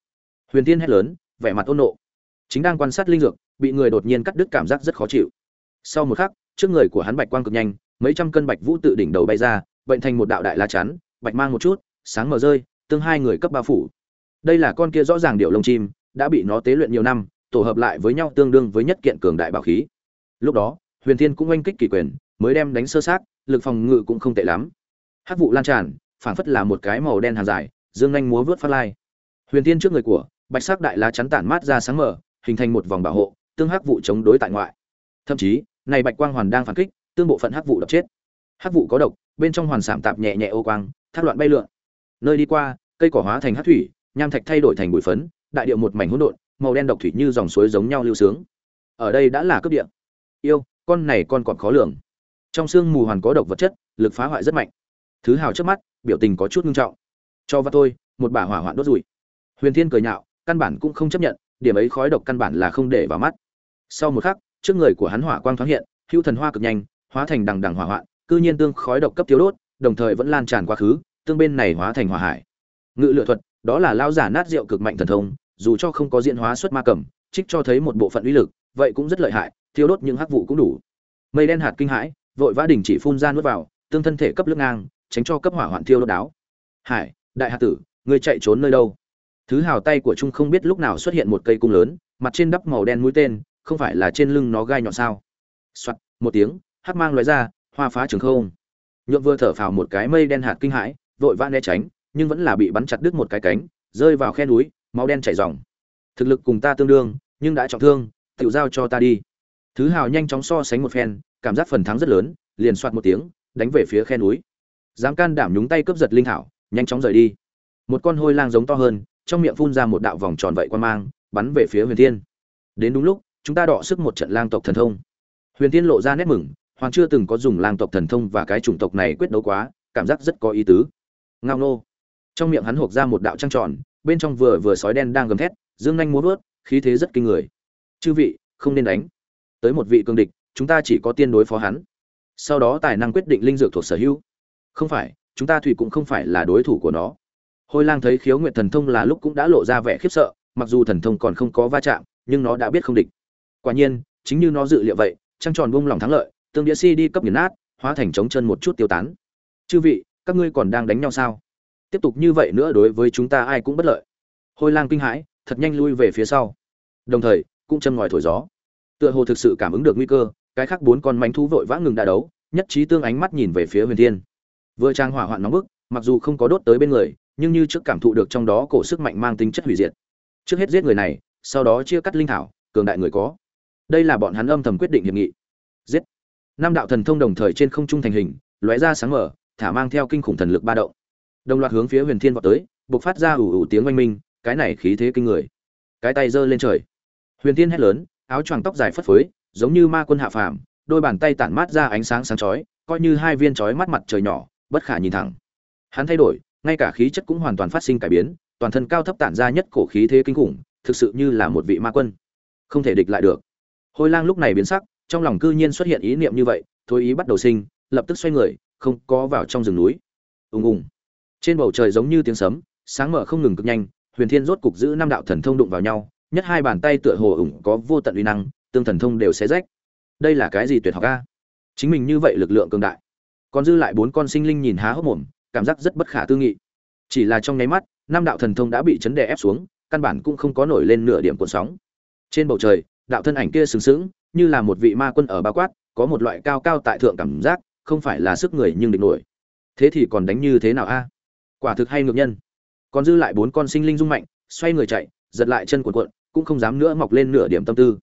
Huyền tiên hét lớn, vẻ mặt ôn nộ. Chính đang quan sát linh dược, bị người đột nhiên cắt đứt cảm giác rất khó chịu. Sau một khắc, trước người của hắn bạch quang cực nhanh, mấy trăm cân bạch vũ tự đỉnh đầu bay ra, bệnh thành một đạo đại la chắn, bạch mang một chút, sáng mờ rơi, tương hai người cấp ba phủ. Đây là con kia rõ ràng điệu lông chim, đã bị nó tế luyện nhiều năm, tổ hợp lại với nhau tương đương với nhất kiện cường đại bảo khí. Lúc đó, huyền thiên cũng oanh kích kỳ quyền, mới đem đánh sơ sát, lực phòng ngự cũng không tệ lắm. Hát vụ lan tràn phảng phất là một cái màu đen hàng dài, dương nhanh múa vớt phát lai. Huyền thiên trước người của, bạch sắc đại lá chắn tản mát ra sáng mở hình thành một vòng bảo hộ, tương hắc vụ chống đối tại ngoại. Thậm chí, này bạch quang hoàn đang phản kích, tương bộ phận hắc vụ đập chết. Hắc vụ có độc, bên trong hoàn sảm tạp nhẹ nhẹ ô quang, thác loạn bay lượn. Nơi đi qua, cây cỏ hóa thành hắc thủy, nham thạch thay đổi thành bụi phấn, đại điệu một mảnh hỗn độn, màu đen độc thủy như dòng suối giống nhau lưu sướng. Ở đây đã là cấp địa. Yêu, con này con còn khó lường. Trong xương mù hoàn có độc vật chất, lực phá hoại rất mạnh thứ hào trước mắt, biểu tình có chút nghiêm trọng. Cho và tôi, một bà hỏa hoạn đốt rủi. Huyền thiên cười nhạo, căn bản cũng không chấp nhận, điểm ấy khói độc căn bản là không để vào mắt. Sau một khắc, trước người của hắn hỏa quang thoáng hiện hữu thần hoa cực nhanh, hóa thành đằng đằng hỏa hoạn, cư nhiên tương khói độc cấp thiếu đốt, đồng thời vẫn lan tràn quá khứ, tương bên này hóa thành hỏa hải. Ngự lựa thuật, đó là lao giả nát rượu cực mạnh thần thông, dù cho không có diễn hóa xuất ma cầm, trích cho thấy một bộ phận uy lực, vậy cũng rất lợi hại thiếu đốt những hắc vụ cũng đủ. Mây đen hạt kinh hãi, vội vã đình chỉ phun ra nuốt vào, tương thân thể cấp lưng ngang tránh cho cấp hỏa hoạn thiêu đốt đáo. Hải, đại hạ tử, ngươi chạy trốn nơi đâu? Thứ hào tay của trung không biết lúc nào xuất hiện một cây cung lớn, mặt trên đắp màu đen mũi tên, không phải là trên lưng nó gai nhọn sao? Soạt, một tiếng, hắc mang lóe ra, hoa phá trường không. Nhượng vừa thở phào một cái mây đen hạt kinh hãi, vội vã né tránh, nhưng vẫn là bị bắn chặt đứt một cái cánh, rơi vào khe núi, máu đen chảy ròng. Thực lực cùng ta tương đương, nhưng đã trọng thương tự giao cho ta đi. Thứ hào nhanh chóng so sánh một phen, cảm giác phần thắng rất lớn, liền soạt một tiếng, đánh về phía khe núi dám can đảm nhúng tay cướp giật linh thảo, nhanh chóng rời đi. Một con hôi lang giống to hơn, trong miệng phun ra một đạo vòng tròn vậy quan mang, bắn về phía huyền thiên. Đến đúng lúc, chúng ta đọ sức một trận lang tộc thần thông. Huyền thiên lộ ra nét mừng, hoàng chưa từng có dùng lang tộc thần thông và cái chủng tộc này quyết đấu quá, cảm giác rất có ý tứ. Ngao nô. Trong miệng hắn hộp ra một đạo trăng tròn, bên trong vừa vừa sói đen đang gầm thét, dương nhanh múa vớt, khí thế rất kinh người. Chư vị, không nên đánh. Tới một vị cương địch, chúng ta chỉ có tiên đối phó hắn. Sau đó tài năng quyết định linh dược thuộc sở hữu không phải, chúng ta thủy cũng không phải là đối thủ của nó. Hôi lang thấy khiếu nguyện thần thông là lúc cũng đã lộ ra vẻ khiếp sợ, mặc dù thần thông còn không có va chạm, nhưng nó đã biết không địch. Quả nhiên, chính như nó dự liệu vậy, trăng tròn bung lòng thắng lợi, tương đĩa si đi cấp nghiền nát, hóa thành trống chân một chút tiêu tán. Chư vị, các ngươi còn đang đánh nhau sao? Tiếp tục như vậy nữa đối với chúng ta ai cũng bất lợi. Hôi lang kinh hãi, thật nhanh lui về phía sau. Đồng thời, cũng châm ngòi thổi gió. Tựa hồ thực sự cảm ứng được nguy cơ, cái khác bốn con mánh thú vội vã ngừng đã đấu, nhất trí tương ánh mắt nhìn về phía huyền thiên vừa trang hỏa hoạn nóng bức, mặc dù không có đốt tới bên người, nhưng như trước cảm thụ được trong đó cổ sức mạnh mang tính chất hủy diệt. Trước hết giết người này, sau đó chia cắt linh thảo, cường đại người có. Đây là bọn hắn âm thầm quyết định hiệp nghị. Giết. Năm đạo thần thông đồng thời trên không trung thành hình, lóe ra sáng mở thả mang theo kinh khủng thần lực ba động. Đồng loạt hướng phía huyền thiên vọt tới, bộc phát ra ủ ủ tiếng oanh minh, cái này khí thế kinh người. Cái tay giơ lên trời. Huyền thiên hét lớn, áo choàng tóc dài phất phới, giống như ma quân hạ phàm, đôi bàn tay tản mát ra ánh sáng sáng chói, coi như hai viên chói mắt mặt trời nhỏ bất khả nhìn thẳng. Hắn thay đổi, ngay cả khí chất cũng hoàn toàn phát sinh cải biến, toàn thân cao thấp tản ra nhất cổ khí thế kinh khủng, thực sự như là một vị ma quân. Không thể địch lại được. Hôi lang lúc này biến sắc, trong lòng cư nhiên xuất hiện ý niệm như vậy thôi ý bắt đầu sinh, lập tức xoay người, không có vào trong rừng núi. Ùng ùng. Trên bầu trời giống như tiếng sấm, sáng mở không ngừng cực nhanh, huyền thiên rốt cục giữ năm đạo thần thông đụng vào nhau, nhất hai bàn tay tựa hồ ủng có vô tận uy năng, tương thần thông đều xé rách. Đây là cái gì tuyệt học a? Chính mình như vậy lực lượng cường đại còn dư lại bốn con sinh linh nhìn há hốc mồm, cảm giác rất bất khả tư nghị. Chỉ là trong nháy mắt, năm đạo thần thông đã bị chấn đè ép xuống, căn bản cũng không có nổi lên nửa điểm cuộn sóng. Trên bầu trời, đạo thân ảnh kia sừng sững, như là một vị ma quân ở bao quát, có một loại cao cao tại thượng cảm giác, không phải là sức người nhưng địch nổi. Thế thì còn đánh như thế nào a? Quả thực hay ngược nhân. Còn dư lại bốn con sinh linh rung mạnh, xoay người chạy, giật lại chân cuộn cuộn, cũng không dám nữa mọc lên nửa điểm tâm tư.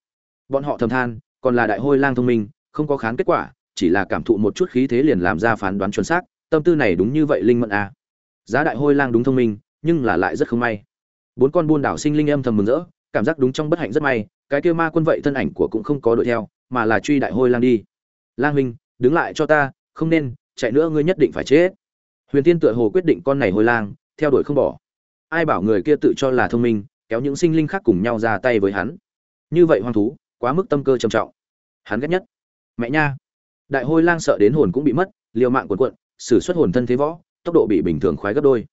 Bọn họ thầm than, còn là đại hôi lang thông minh, không có kháng kết quả chỉ là cảm thụ một chút khí thế liền làm ra phán đoán chuẩn xác, tâm tư này đúng như vậy linh mẫn a giá đại hôi lang đúng thông minh, nhưng là lại rất không may. Bốn con buôn đảo sinh linh âm thầm mừng rỡ, cảm giác đúng trong bất hạnh rất may, cái kia ma quân vậy thân ảnh của cũng không có đuổi theo, mà là truy đại hôi lang đi. Lang huynh, đứng lại cho ta, không nên, chạy nữa ngươi nhất định phải chết. Huyền tiên tựa hồ quyết định con này hôi lang, theo đuổi không bỏ. Ai bảo người kia tự cho là thông minh, kéo những sinh linh khác cùng nhau ra tay với hắn. Như vậy hoang thú, quá mức tâm cơ trầm trọng. Hắn ghét nhất. Mẹ nha đại hôi lang sợ đến hồn cũng bị mất, liều mạng cuộn cuộn, sử xuất hồn thân thế võ, tốc độ bị bình thường khoái gấp đôi.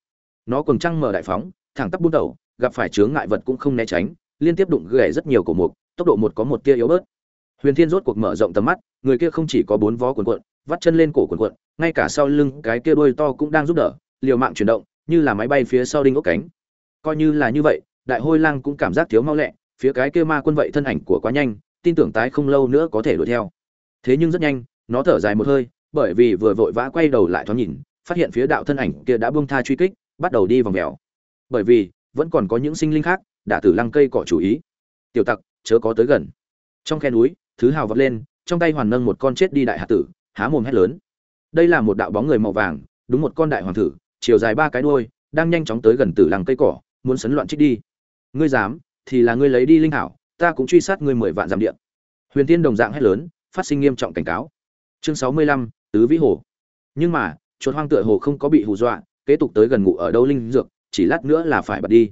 Nó cùng trăng mở đại phóng, thẳng tắp bút đầu gặp phải chướng ngại vật cũng không né tránh, liên tiếp đụng gãy rất nhiều cổ mục, tốc độ một có một tia yếu bớt. Huyền thiên rốt cuộc mở rộng tầm mắt, người kia không chỉ có bốn vó cuộn cuộn, vắt chân lên cổ cuộn cuộn, ngay cả sau lưng cái kia đuôi to cũng đang giúp đỡ, liều mạng chuyển động, như là máy bay phía sau đinh ốc cánh. Coi như là như vậy, đại hôi lang cũng cảm giác thiếu mau lẹ, phía cái kia ma quân vậy thân ảnh của quá nhanh, tin tưởng tái không lâu nữa có thể đuổi theo. Thế nhưng rất nhanh nó thở dài một hơi, bởi vì vừa vội vã quay đầu lại thoáng nhìn, phát hiện phía đạo thân ảnh kia đã buông tha truy kích, bắt đầu đi vòng mèo bởi vì, vẫn còn có những sinh linh khác, đã tử lăng cây cỏ chủ ý. Tiểu tặc, chớ có tới gần. Trong khe núi, thứ hào vọt lên, trong tay hoàn nâng một con chết đi đại hạt tử, há mồm hét lớn. Đây là một đạo bóng người màu vàng, đúng một con đại hoàng tử chiều dài ba cái đuôi, đang nhanh chóng tới gần tử lăng cây cỏ, muốn sấn loạn trích đi. Ngươi dám, thì là ngươi lấy đi linh hảo, ta cũng truy sát ngươi mười vạn dặm điện huyền tiên đồng dạng hét lớn, phát sinh nghiêm trọng cảnh cáo chương sáu mươi lăm, tứ vĩ hồ. Nhưng mà, chuột hoang tựa hồ không có bị hù dọa, kế tục tới gần ngủ ở đâu linh dược, chỉ lát nữa là phải bật đi.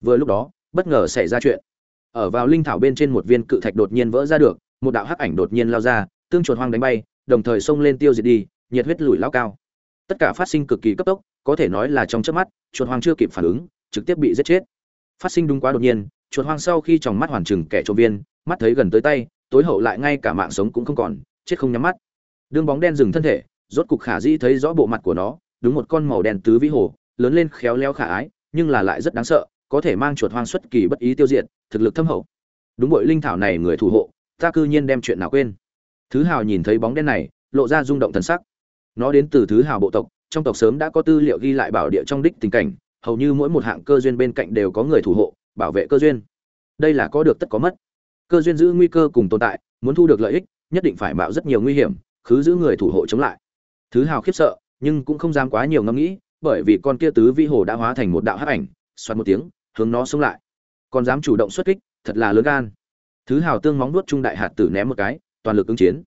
Vừa lúc đó, bất ngờ xảy ra chuyện. Ở vào linh thảo bên trên một viên cự thạch đột nhiên vỡ ra được, một đạo hắc ảnh đột nhiên lao ra, tương chuột hoang đánh bay, đồng thời xông lên tiêu diệt đi, nhiệt huyết lùi lao cao. Tất cả phát sinh cực kỳ cấp tốc, có thể nói là trong chớp mắt, chuột hoang chưa kịp phản ứng, trực tiếp bị giết chết. Phát sinh đúng quá đột nhiên, chuột hoang sau khi tròng mắt hoàn chừng kẻ trộm viên, mắt thấy gần tới tay, tối hậu lại ngay cả mạng sống cũng không còn, chết không nhắm mắt đương bóng đen dừng thân thể, rốt cục khả dĩ thấy rõ bộ mặt của nó, đúng một con màu đen tứ vĩ hồ, lớn lên khéo léo khả ái, nhưng là lại rất đáng sợ, có thể mang chuột hoang xuất kỳ bất ý tiêu diệt, thực lực thâm hậu. Đúng bội linh thảo này người thủ hộ, ta cư nhiên đem chuyện nào quên. Thứ hào nhìn thấy bóng đen này, lộ ra rung động thần sắc. Nó đến từ thứ hào bộ tộc, trong tộc sớm đã có tư liệu ghi lại bảo địa trong đích tình cảnh, hầu như mỗi một hạng cơ duyên bên cạnh đều có người thủ hộ, bảo vệ cơ duyên. Đây là có được tất có mất. Cơ duyên giữ nguy cơ cùng tồn tại, muốn thu được lợi ích, nhất định phải mạo rất nhiều nguy hiểm khứ giữ người thủ hộ chống lại. Thứ hào khiếp sợ, nhưng cũng không dám quá nhiều ngẫm nghĩ, bởi vì con kia tứ vi hồ đã hóa thành một đạo hắc ảnh xoắn một tiếng, hướng nó xông lại. Còn dám chủ động xuất kích, thật là lớn gan. Thứ hào tương móng nuốt trung đại hạt tử ném một cái, toàn lực ứng chiến.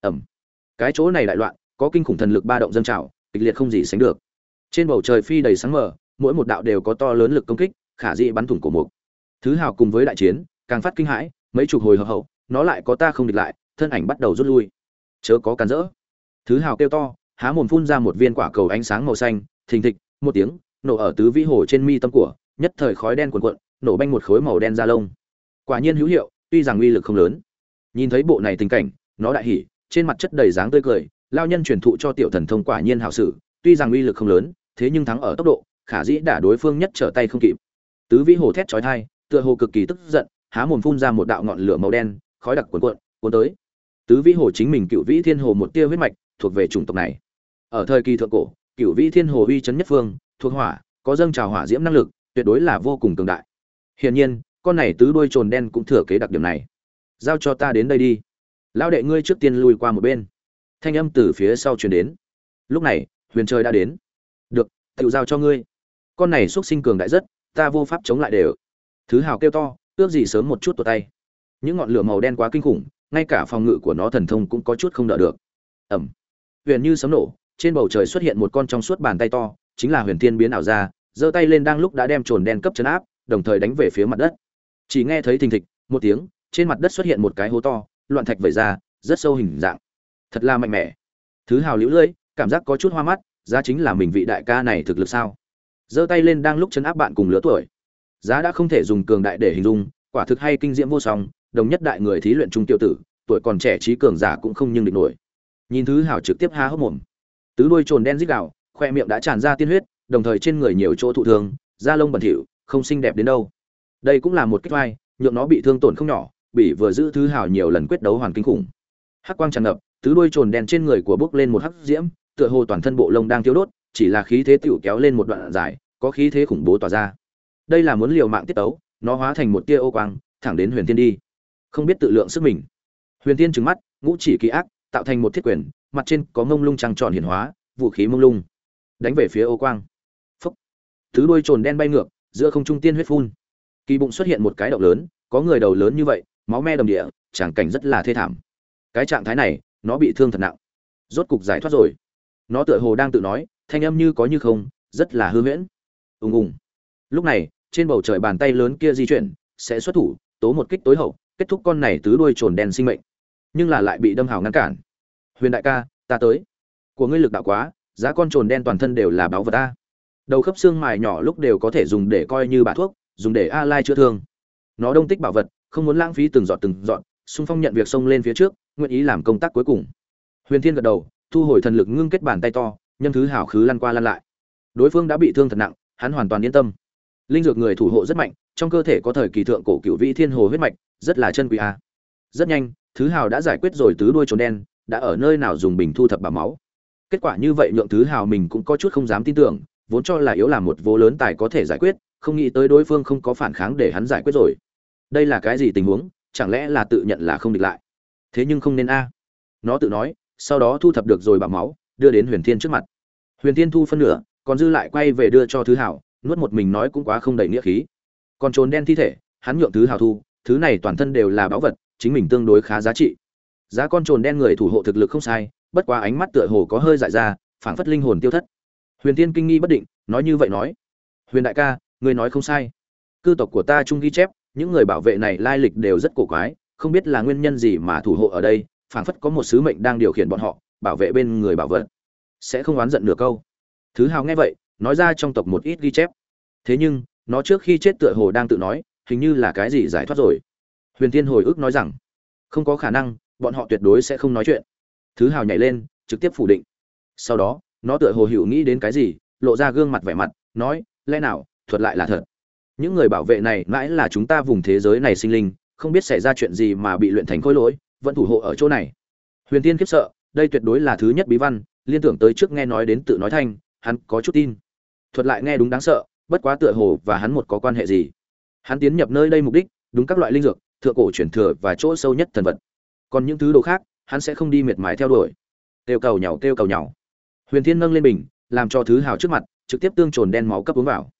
Ẩm cái chỗ này đại loạn, có kinh khủng thần lực ba động dâng trào, kịch liệt không gì sánh được. Trên bầu trời phi đầy sáng mờ, mỗi một đạo đều có to lớn lực công kích, khả dĩ bắn thủng cổ mục. Thứ hào cùng với đại chiến, càng phát kinh hãi, mấy chục hồi hợp hậu, nó lại có ta không địch lại, thân ảnh bắt đầu rút lui chớ có cản rỡ. Thứ hào kêu to, há mồm phun ra một viên quả cầu ánh sáng màu xanh, thình thịch, một tiếng, nổ ở tứ vĩ hồ trên mi tâm của, nhất thời khói đen cuồn cuộn, nổ banh một khối màu đen da lông. Quả nhiên hữu hiệu, tuy rằng uy lực không lớn. Nhìn thấy bộ này tình cảnh, nó đại hỉ, trên mặt chất đầy dáng tươi cười, lao nhân truyền thụ cho tiểu thần thông quả nhiên hảo sử tuy rằng uy lực không lớn, thế nhưng thắng ở tốc độ, khả dĩ đả đối phương nhất trở tay không kịp. Tứ vĩ hồ thét chói tai, tựa hồ cực kỳ tức giận, há mồm phun ra một đạo ngọn lửa màu đen, khói đặc cuồn cuộn, cuốn tới tứ vĩ hồ chính mình cựu vĩ thiên hồ một tia huyết mạch, thuộc về chủng tộc này. Ở thời kỳ thượng cổ, cựu vĩ thiên hồ uy chấn nhất phương, thuộc hỏa, có dâng trào hỏa diễm năng lực, tuyệt đối là vô cùng cường đại. Hiển nhiên, con này tứ đuôi trồn đen cũng thừa kế đặc điểm này. Giao cho ta đến đây đi. Lão đệ ngươi trước tiên lùi qua một bên. Thanh âm từ phía sau truyền đến. Lúc này, huyền trời đã đến. Được tự giao cho ngươi. Con này xuất sinh cường đại rất, ta vô pháp chống lại đều. Thứ hào kêu to, ước gì sớm một chút tụt tay. Những ngọn lửa màu đen quá kinh khủng ngay cả phòng ngự của nó thần thông cũng có chút không đỡ được. Ẩm huyền như sấm nổ, trên bầu trời xuất hiện một con trong suốt bàn tay to, chính là huyền thiên biến ảo ra, giơ tay lên đang lúc đã đem trồn đen cấp chấn áp, đồng thời đánh về phía mặt đất. Chỉ nghe thấy thình thịch, một tiếng, trên mặt đất xuất hiện một cái hố to, loạn thạch vẩy ra, rất sâu hình dạng. Thật là mạnh mẽ. Thứ hào liễu lưỡi cảm giác có chút hoa mắt, giá chính là mình vị đại ca này thực lực sao? Giơ tay lên đang lúc chấn áp bạn cùng lứa tuổi. Giá đã không thể dùng cường đại để hình dung, quả thực hay kinh diễm vô song đồng nhất đại người thí luyện trung tiêu tử, tuổi còn trẻ trí cường giả cũng không nhưng địch nổi. Nhìn thứ hào trực tiếp há hốc mồm. Tứ đuôi trồn đen rít gạo khoe miệng đã tràn ra tiên huyết, đồng thời trên người nhiều chỗ thụ thương, da lông bẩn thỉu, không xinh đẹp đến đâu. Đây cũng là một kích vai, nhượng nó bị thương tổn không nhỏ, bị vừa giữ thứ hào nhiều lần quyết đấu hoàn kinh khủng. Hắc quang tràn ngập, tứ đuôi trồn đen trên người của bước lên một hắc diễm, tựa hồ toàn thân bộ lông đang thiêu đốt, chỉ là khí thế tiểu kéo lên một đoạn dài, có khí thế khủng bố tỏa ra. Đây là muốn liều mạng tiết tấu, nó hóa thành một tia ô quang, thẳng đến huyền tiên đi không biết tự lượng sức mình. Huyền tiên trừng mắt, ngũ chỉ kỳ ác, tạo thành một thiết quyền, mặt trên có mông lung trăng tròn hiển hóa, vũ khí mông lung, đánh về phía ô quang. Phúc. Thứ đuôi trồn đen bay ngược, giữa không trung tiên huyết phun. Kỳ bụng xuất hiện một cái động lớn, có người đầu lớn như vậy, máu me đầm địa tràng cảnh rất là thê thảm. Cái trạng thái này, nó bị thương thật nặng. Rốt cục giải thoát rồi. Nó tựa hồ đang tự nói, thanh âm như có như không, rất là hư huyễn. Ùng ùng. Lúc này, trên bầu trời bàn tay lớn kia di chuyển, sẽ xuất thủ, tố một kích tối hậu kết thúc con này tứ đuôi trồn đen sinh mệnh. Nhưng là lại bị đâm hào ngăn cản. Huyền đại ca, ta tới. Của ngươi lực đạo quá, giá con trồn đen toàn thân đều là báo vật ta. Đầu khớp xương mài nhỏ lúc đều có thể dùng để coi như bà thuốc, dùng để a lai chữa thương. Nó đông tích bảo vật, không muốn lãng phí từng giọt từng giọt, xung phong nhận việc xông lên phía trước, nguyện ý làm công tác cuối cùng. Huyền thiên gật đầu, thu hồi thần lực ngưng kết bàn tay to, nhân thứ hảo khứ lăn qua lăn lại. Đối phương đã bị thương thật nặng, hắn hoàn toàn yên tâm. Linh dược người thủ hộ rất mạnh, trong cơ thể có thời kỳ thượng cổ cựu vĩ thiên hồ huyết mạch rất là chân quý a rất nhanh, thứ hào đã giải quyết rồi tứ đuôi trốn đen, đã ở nơi nào dùng bình thu thập bà máu. Kết quả như vậy nhượng thứ hào mình cũng có chút không dám tin tưởng, vốn cho là yếu là một vô lớn tài có thể giải quyết, không nghĩ tới đối phương không có phản kháng để hắn giải quyết rồi. Đây là cái gì tình huống, chẳng lẽ là tự nhận là không địch lại? Thế nhưng không nên a. Nó tự nói, sau đó thu thập được rồi bà máu, đưa đến huyền thiên trước mặt. Huyền thiên thu phân nửa, còn dư lại quay về đưa cho thứ hào, nuốt một mình nói cũng quá không đầy nghĩa khí. Còn trốn đen thi thể, hắn nhượng thứ hào thu thứ này toàn thân đều là báu vật, chính mình tương đối khá giá trị. Giá con trồn đen người thủ hộ thực lực không sai, bất quá ánh mắt tựa hồ có hơi dại ra, phảng phất linh hồn tiêu thất. Huyền tiên kinh nghi bất định, nói như vậy nói. Huyền đại ca người nói không sai. Cư tộc của ta chung ghi chép, những người bảo vệ này lai lịch đều rất cổ quái, không biết là nguyên nhân gì mà thủ hộ ở đây, phảng phất có một sứ mệnh đang điều khiển bọn họ, bảo vệ bên người bảo vật. Sẽ không oán giận nửa câu. Thứ hào nghe vậy, nói ra trong tộc một ít ghi chép. Thế nhưng, nó trước khi chết tựa hồ đang tự nói hình như là cái gì giải thoát rồi. Huyền Thiên hồi ức nói rằng, không có khả năng, bọn họ tuyệt đối sẽ không nói chuyện. Thứ hào nhảy lên, trực tiếp phủ định. Sau đó, nó tựa hồ hữu nghĩ đến cái gì, lộ ra gương mặt vẻ mặt, nói, lẽ nào, thuật lại là thật? Những người bảo vệ này mãi là chúng ta vùng thế giới này sinh linh, không biết xảy ra chuyện gì mà bị luyện thành khối lỗi, vẫn thủ hộ ở chỗ này. Huyền tiên khiếp sợ, đây tuyệt đối là thứ nhất bí văn, liên tưởng tới trước nghe nói đến tự nói thanh, hắn có chút tin. Thuật lại nghe đúng đáng sợ, bất quá tựa hồ và hắn một có quan hệ gì hắn tiến nhập nơi đây mục đích, đúng các loại linh dược, thượng cổ truyền thừa và chỗ sâu nhất thần vật. Còn những thứ đồ khác, hắn sẽ không đi miệt mài theo đuổi. Kêu cầu nhàu kêu cầu nhàu huyền thiên nâng lên bình, làm cho thứ hào trước mặt, trực tiếp tương trồn đen máu cấp uống vào.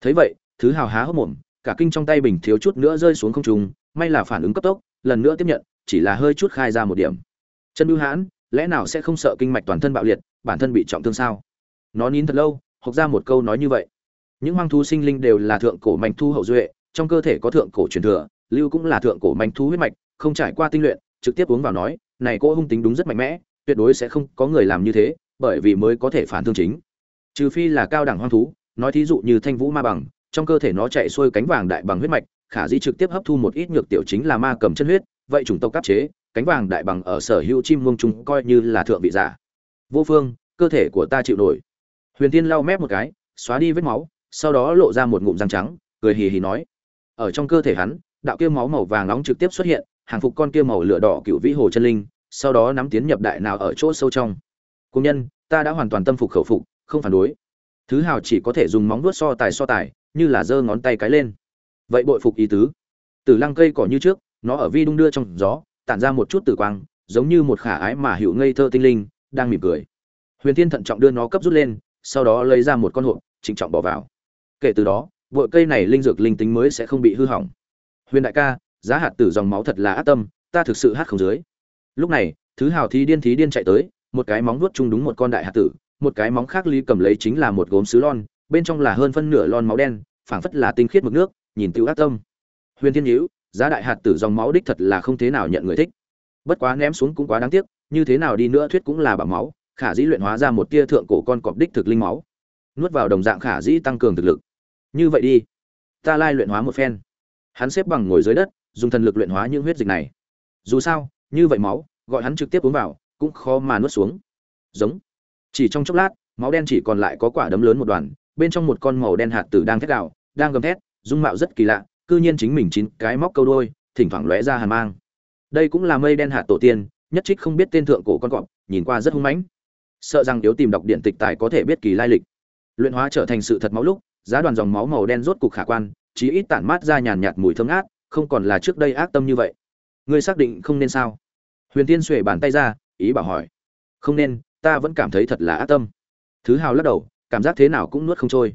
Thấy vậy, thứ hào há hốc mồm, cả kinh trong tay bình thiếu chút nữa rơi xuống không trung, may là phản ứng cấp tốc, lần nữa tiếp nhận, chỉ là hơi chút khai ra một điểm. Chân bưu hãn, lẽ nào sẽ không sợ kinh mạch toàn thân bạo liệt, bản thân bị trọng thương sao? Nó nín thật lâu hoặc ra một câu nói như vậy. Những hoang thu sinh linh đều là thượng cổ mạnh thu hậu duệ trong cơ thể có thượng cổ truyền thừa, lưu cũng là thượng cổ manh thú huyết mạch, không trải qua tinh luyện, trực tiếp uống vào nói, này cô hung tính đúng rất mạnh mẽ, tuyệt đối sẽ không có người làm như thế, bởi vì mới có thể phản thương chính. Trừ phi là cao đẳng hoang thú, nói thí dụ như thanh vũ ma bằng, trong cơ thể nó chạy xuôi cánh vàng đại bằng huyết mạch, khả dĩ trực tiếp hấp thu một ít nhược tiểu chính là ma cầm chân huyết, vậy chủng tộc cấp chế, cánh vàng đại bằng ở sở hữu chim muông chúng coi như là thượng vị giả. Vô phương, cơ thể của ta chịu nổi. Huyền tiên lau mép một cái, xóa đi vết máu, sau đó lộ ra một ngụm răng trắng, cười hì hì nói ở trong cơ thể hắn, đạo kia máu màu vàng nóng trực tiếp xuất hiện, hàng phục con kia màu lửa đỏ cựu vĩ hồ chân linh, sau đó nắm tiến nhập đại nào ở chỗ sâu trong. Công nhân, ta đã hoàn toàn tâm phục khẩu phục, không phản đối. Thứ hào chỉ có thể dùng móng vuốt so tài so tài, như là giơ ngón tay cái lên. Vậy bội phục ý tứ. Tử lăng cây cỏ như trước, nó ở vi đung đưa trong gió, tản ra một chút tử quang, giống như một khả ái mà hữu ngây thơ tinh linh, đang mỉm cười. Huyền thiên thận trọng đưa nó cấp rút lên, sau đó lấy ra một con hộp, trịnh trọng bỏ vào. Kể từ đó bội cây này linh dược linh tính mới sẽ không bị hư hỏng. Huyền đại ca, giá hạt tử dòng máu thật là ác tâm, ta thực sự hát không dưới. Lúc này, thứ hào thí điên thí điên chạy tới, một cái móng nuốt chung đúng một con đại hạt tử, một cái móng khác lý cầm lấy chính là một gốm sứ lon, bên trong là hơn phân nửa lon máu đen, phảng phất là tinh khiết mực nước, nhìn tiêu ác tâm. Huyền thiên nhíu, giá đại hạt tử dòng máu đích thật là không thế nào nhận người thích. Bất quá ném xuống cũng quá đáng tiếc, như thế nào đi nữa thuyết cũng là bảo máu, khả dĩ luyện hóa ra một tia thượng cổ con cọp đích thực linh máu. Nuốt vào đồng dạng khả dĩ tăng cường thực lực như vậy đi. Ta lai luyện hóa một phen. Hắn xếp bằng ngồi dưới đất, dùng thần lực luyện hóa những huyết dịch này. Dù sao, như vậy máu, gọi hắn trực tiếp uống vào, cũng khó mà nuốt xuống. Giống. Chỉ trong chốc lát, máu đen chỉ còn lại có quả đấm lớn một đoàn, bên trong một con màu đen hạt tử đang thét gạo đang gầm thét, dung mạo rất kỳ lạ, cư nhiên chính mình chín cái móc câu đôi, thỉnh thoảng lóe ra hàn mang. Đây cũng là mây đen hạt tổ tiên, nhất trích không biết tên thượng cổ con cọp, nhìn qua rất hung mãnh. Sợ rằng nếu tìm đọc điện tịch tài có thể biết kỳ lai lịch. Luyện hóa trở thành sự thật máu lúc giá đoàn dòng máu màu đen rốt cục khả quan, chí ít tản mát ra nhàn nhạt mùi thơm ngát, không còn là trước đây ác tâm như vậy. Ngươi xác định không nên sao? Huyền tiên xuể bàn tay ra, ý bảo hỏi. Không nên, ta vẫn cảm thấy thật là ác tâm. Thứ hào lắc đầu, cảm giác thế nào cũng nuốt không trôi.